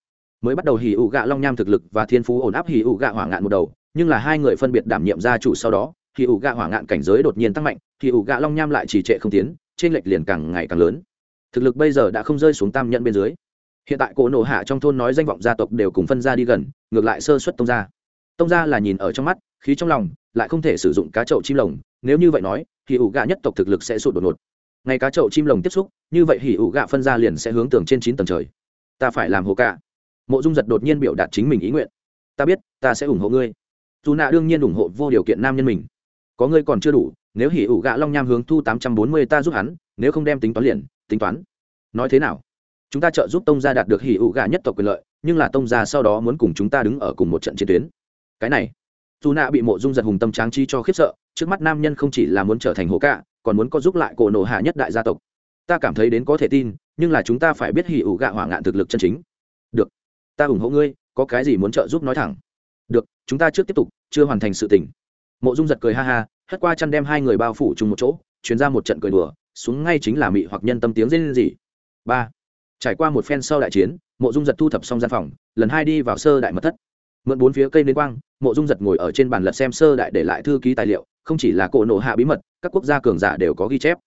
A: mới bắt đầu hỉ ủ gạ long nham thực lực và thiên phú ổn áp hỉ ủ gạ hỏa ngạn một đầu, nhưng là hai người phân biệt đảm nhiệm gia chủ sau đó, hỉ ủ gạ hỏa ngạn cảnh giới đột nhiên tăng mạnh, hỉ ủ gạ long nham lại trì trệ không tiến trên lệch liền càng ngày càng lớn. Thực lực bây giờ đã không rơi xuống tam nhận bên dưới. Hiện tại cổ nổ hạ trong thôn nói danh vọng gia tộc đều cùng phân ra đi gần, ngược lại sơ xuất tông gia. Tông gia là nhìn ở trong mắt, khí trong lòng, lại không thể sử dụng cá chậu chim lồng, nếu như vậy nói thì ủ gạ nhất tộc thực lực sẽ sụt đột ngột. Ngay cá chậu chim lồng tiếp xúc, như vậy hỉ ủ gạ phân ra liền sẽ hướng tường trên chín tầng trời. Ta phải làm hồ cả mộ dung giật đột nhiên biểu đạt chính mình ý nguyện. Ta biết, ta sẽ ủng hộ ngươi. Dù nạ đương nhiên ủng hộ vô điều kiện nam nhân mình. Có ngươi còn chưa đủ, nếu hỉ ủ gạ long nham hướng thu tám trăm bốn mươi ta giúp hắn, nếu không đem tính toán liền, tính toán. Nói thế nào? Chúng ta trợ giúp tông gia đạt được hỉ ủ gạ nhất tộc quyền lợi, nhưng là tông gia sau đó muốn cùng chúng ta đứng ở cùng một trận chiến tuyến. Cái này, dù nạ bị mộ dung giật hùng tâm tráng chi cho khiếp sợ, trước mắt nam nhân không chỉ là muốn trở thành hồ cạ còn muốn có giúp lại cổ nổ hạ nhất đại gia tộc. Ta cảm thấy đến có thể tin, nhưng là chúng ta phải biết hỉ ủ gạ hỏa ngạn thực lực chân chính ta ủng hộ ngươi, có cái gì muốn trợ giúp nói thẳng. Được, chúng ta trước tiếp tục, chưa hoàn thành sự tình. Mộ dung giật cười ha ha, hất qua chăn đem hai người bao phủ chung một chỗ chuyến ra một trận cười đùa, xuống ngay chính là mị hoặc nhân tâm tiếng rên gì ba. Trải qua một phen sau đại chiến, mộ dung giật thu thập xong gian phòng, lần hai đi vào sơ đại mật thất. Mượn bốn phía cây liên quang, mộ dung giật ngồi ở trên bàn lật xem sơ đại để lại thư ký tài liệu, không chỉ là cổ nộ hạ bí mật, các quốc gia cường giả đều có ghi chép.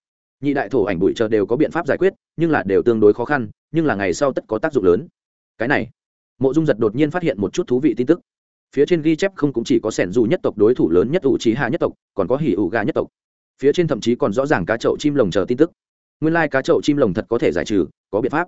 A: Nhị đại thổ ảnh bụi chờ đều có biện pháp giải quyết, nhưng là đều tương đối khó khăn, nhưng là ngày sau tất có tác dụng lớn. Cái này mộ dung giật đột nhiên phát hiện một chút thú vị tin tức. Phía trên ghi chép không cũng chỉ có sẻn dù nhất tộc đối thủ lớn nhất ủ trí hạ nhất tộc, còn có hỉ ủ gà nhất tộc. Phía trên thậm chí còn rõ ràng cá chậu chim lồng chờ tin tức. Nguyên lai cá chậu chim lồng thật có thể giải trừ, có biện pháp.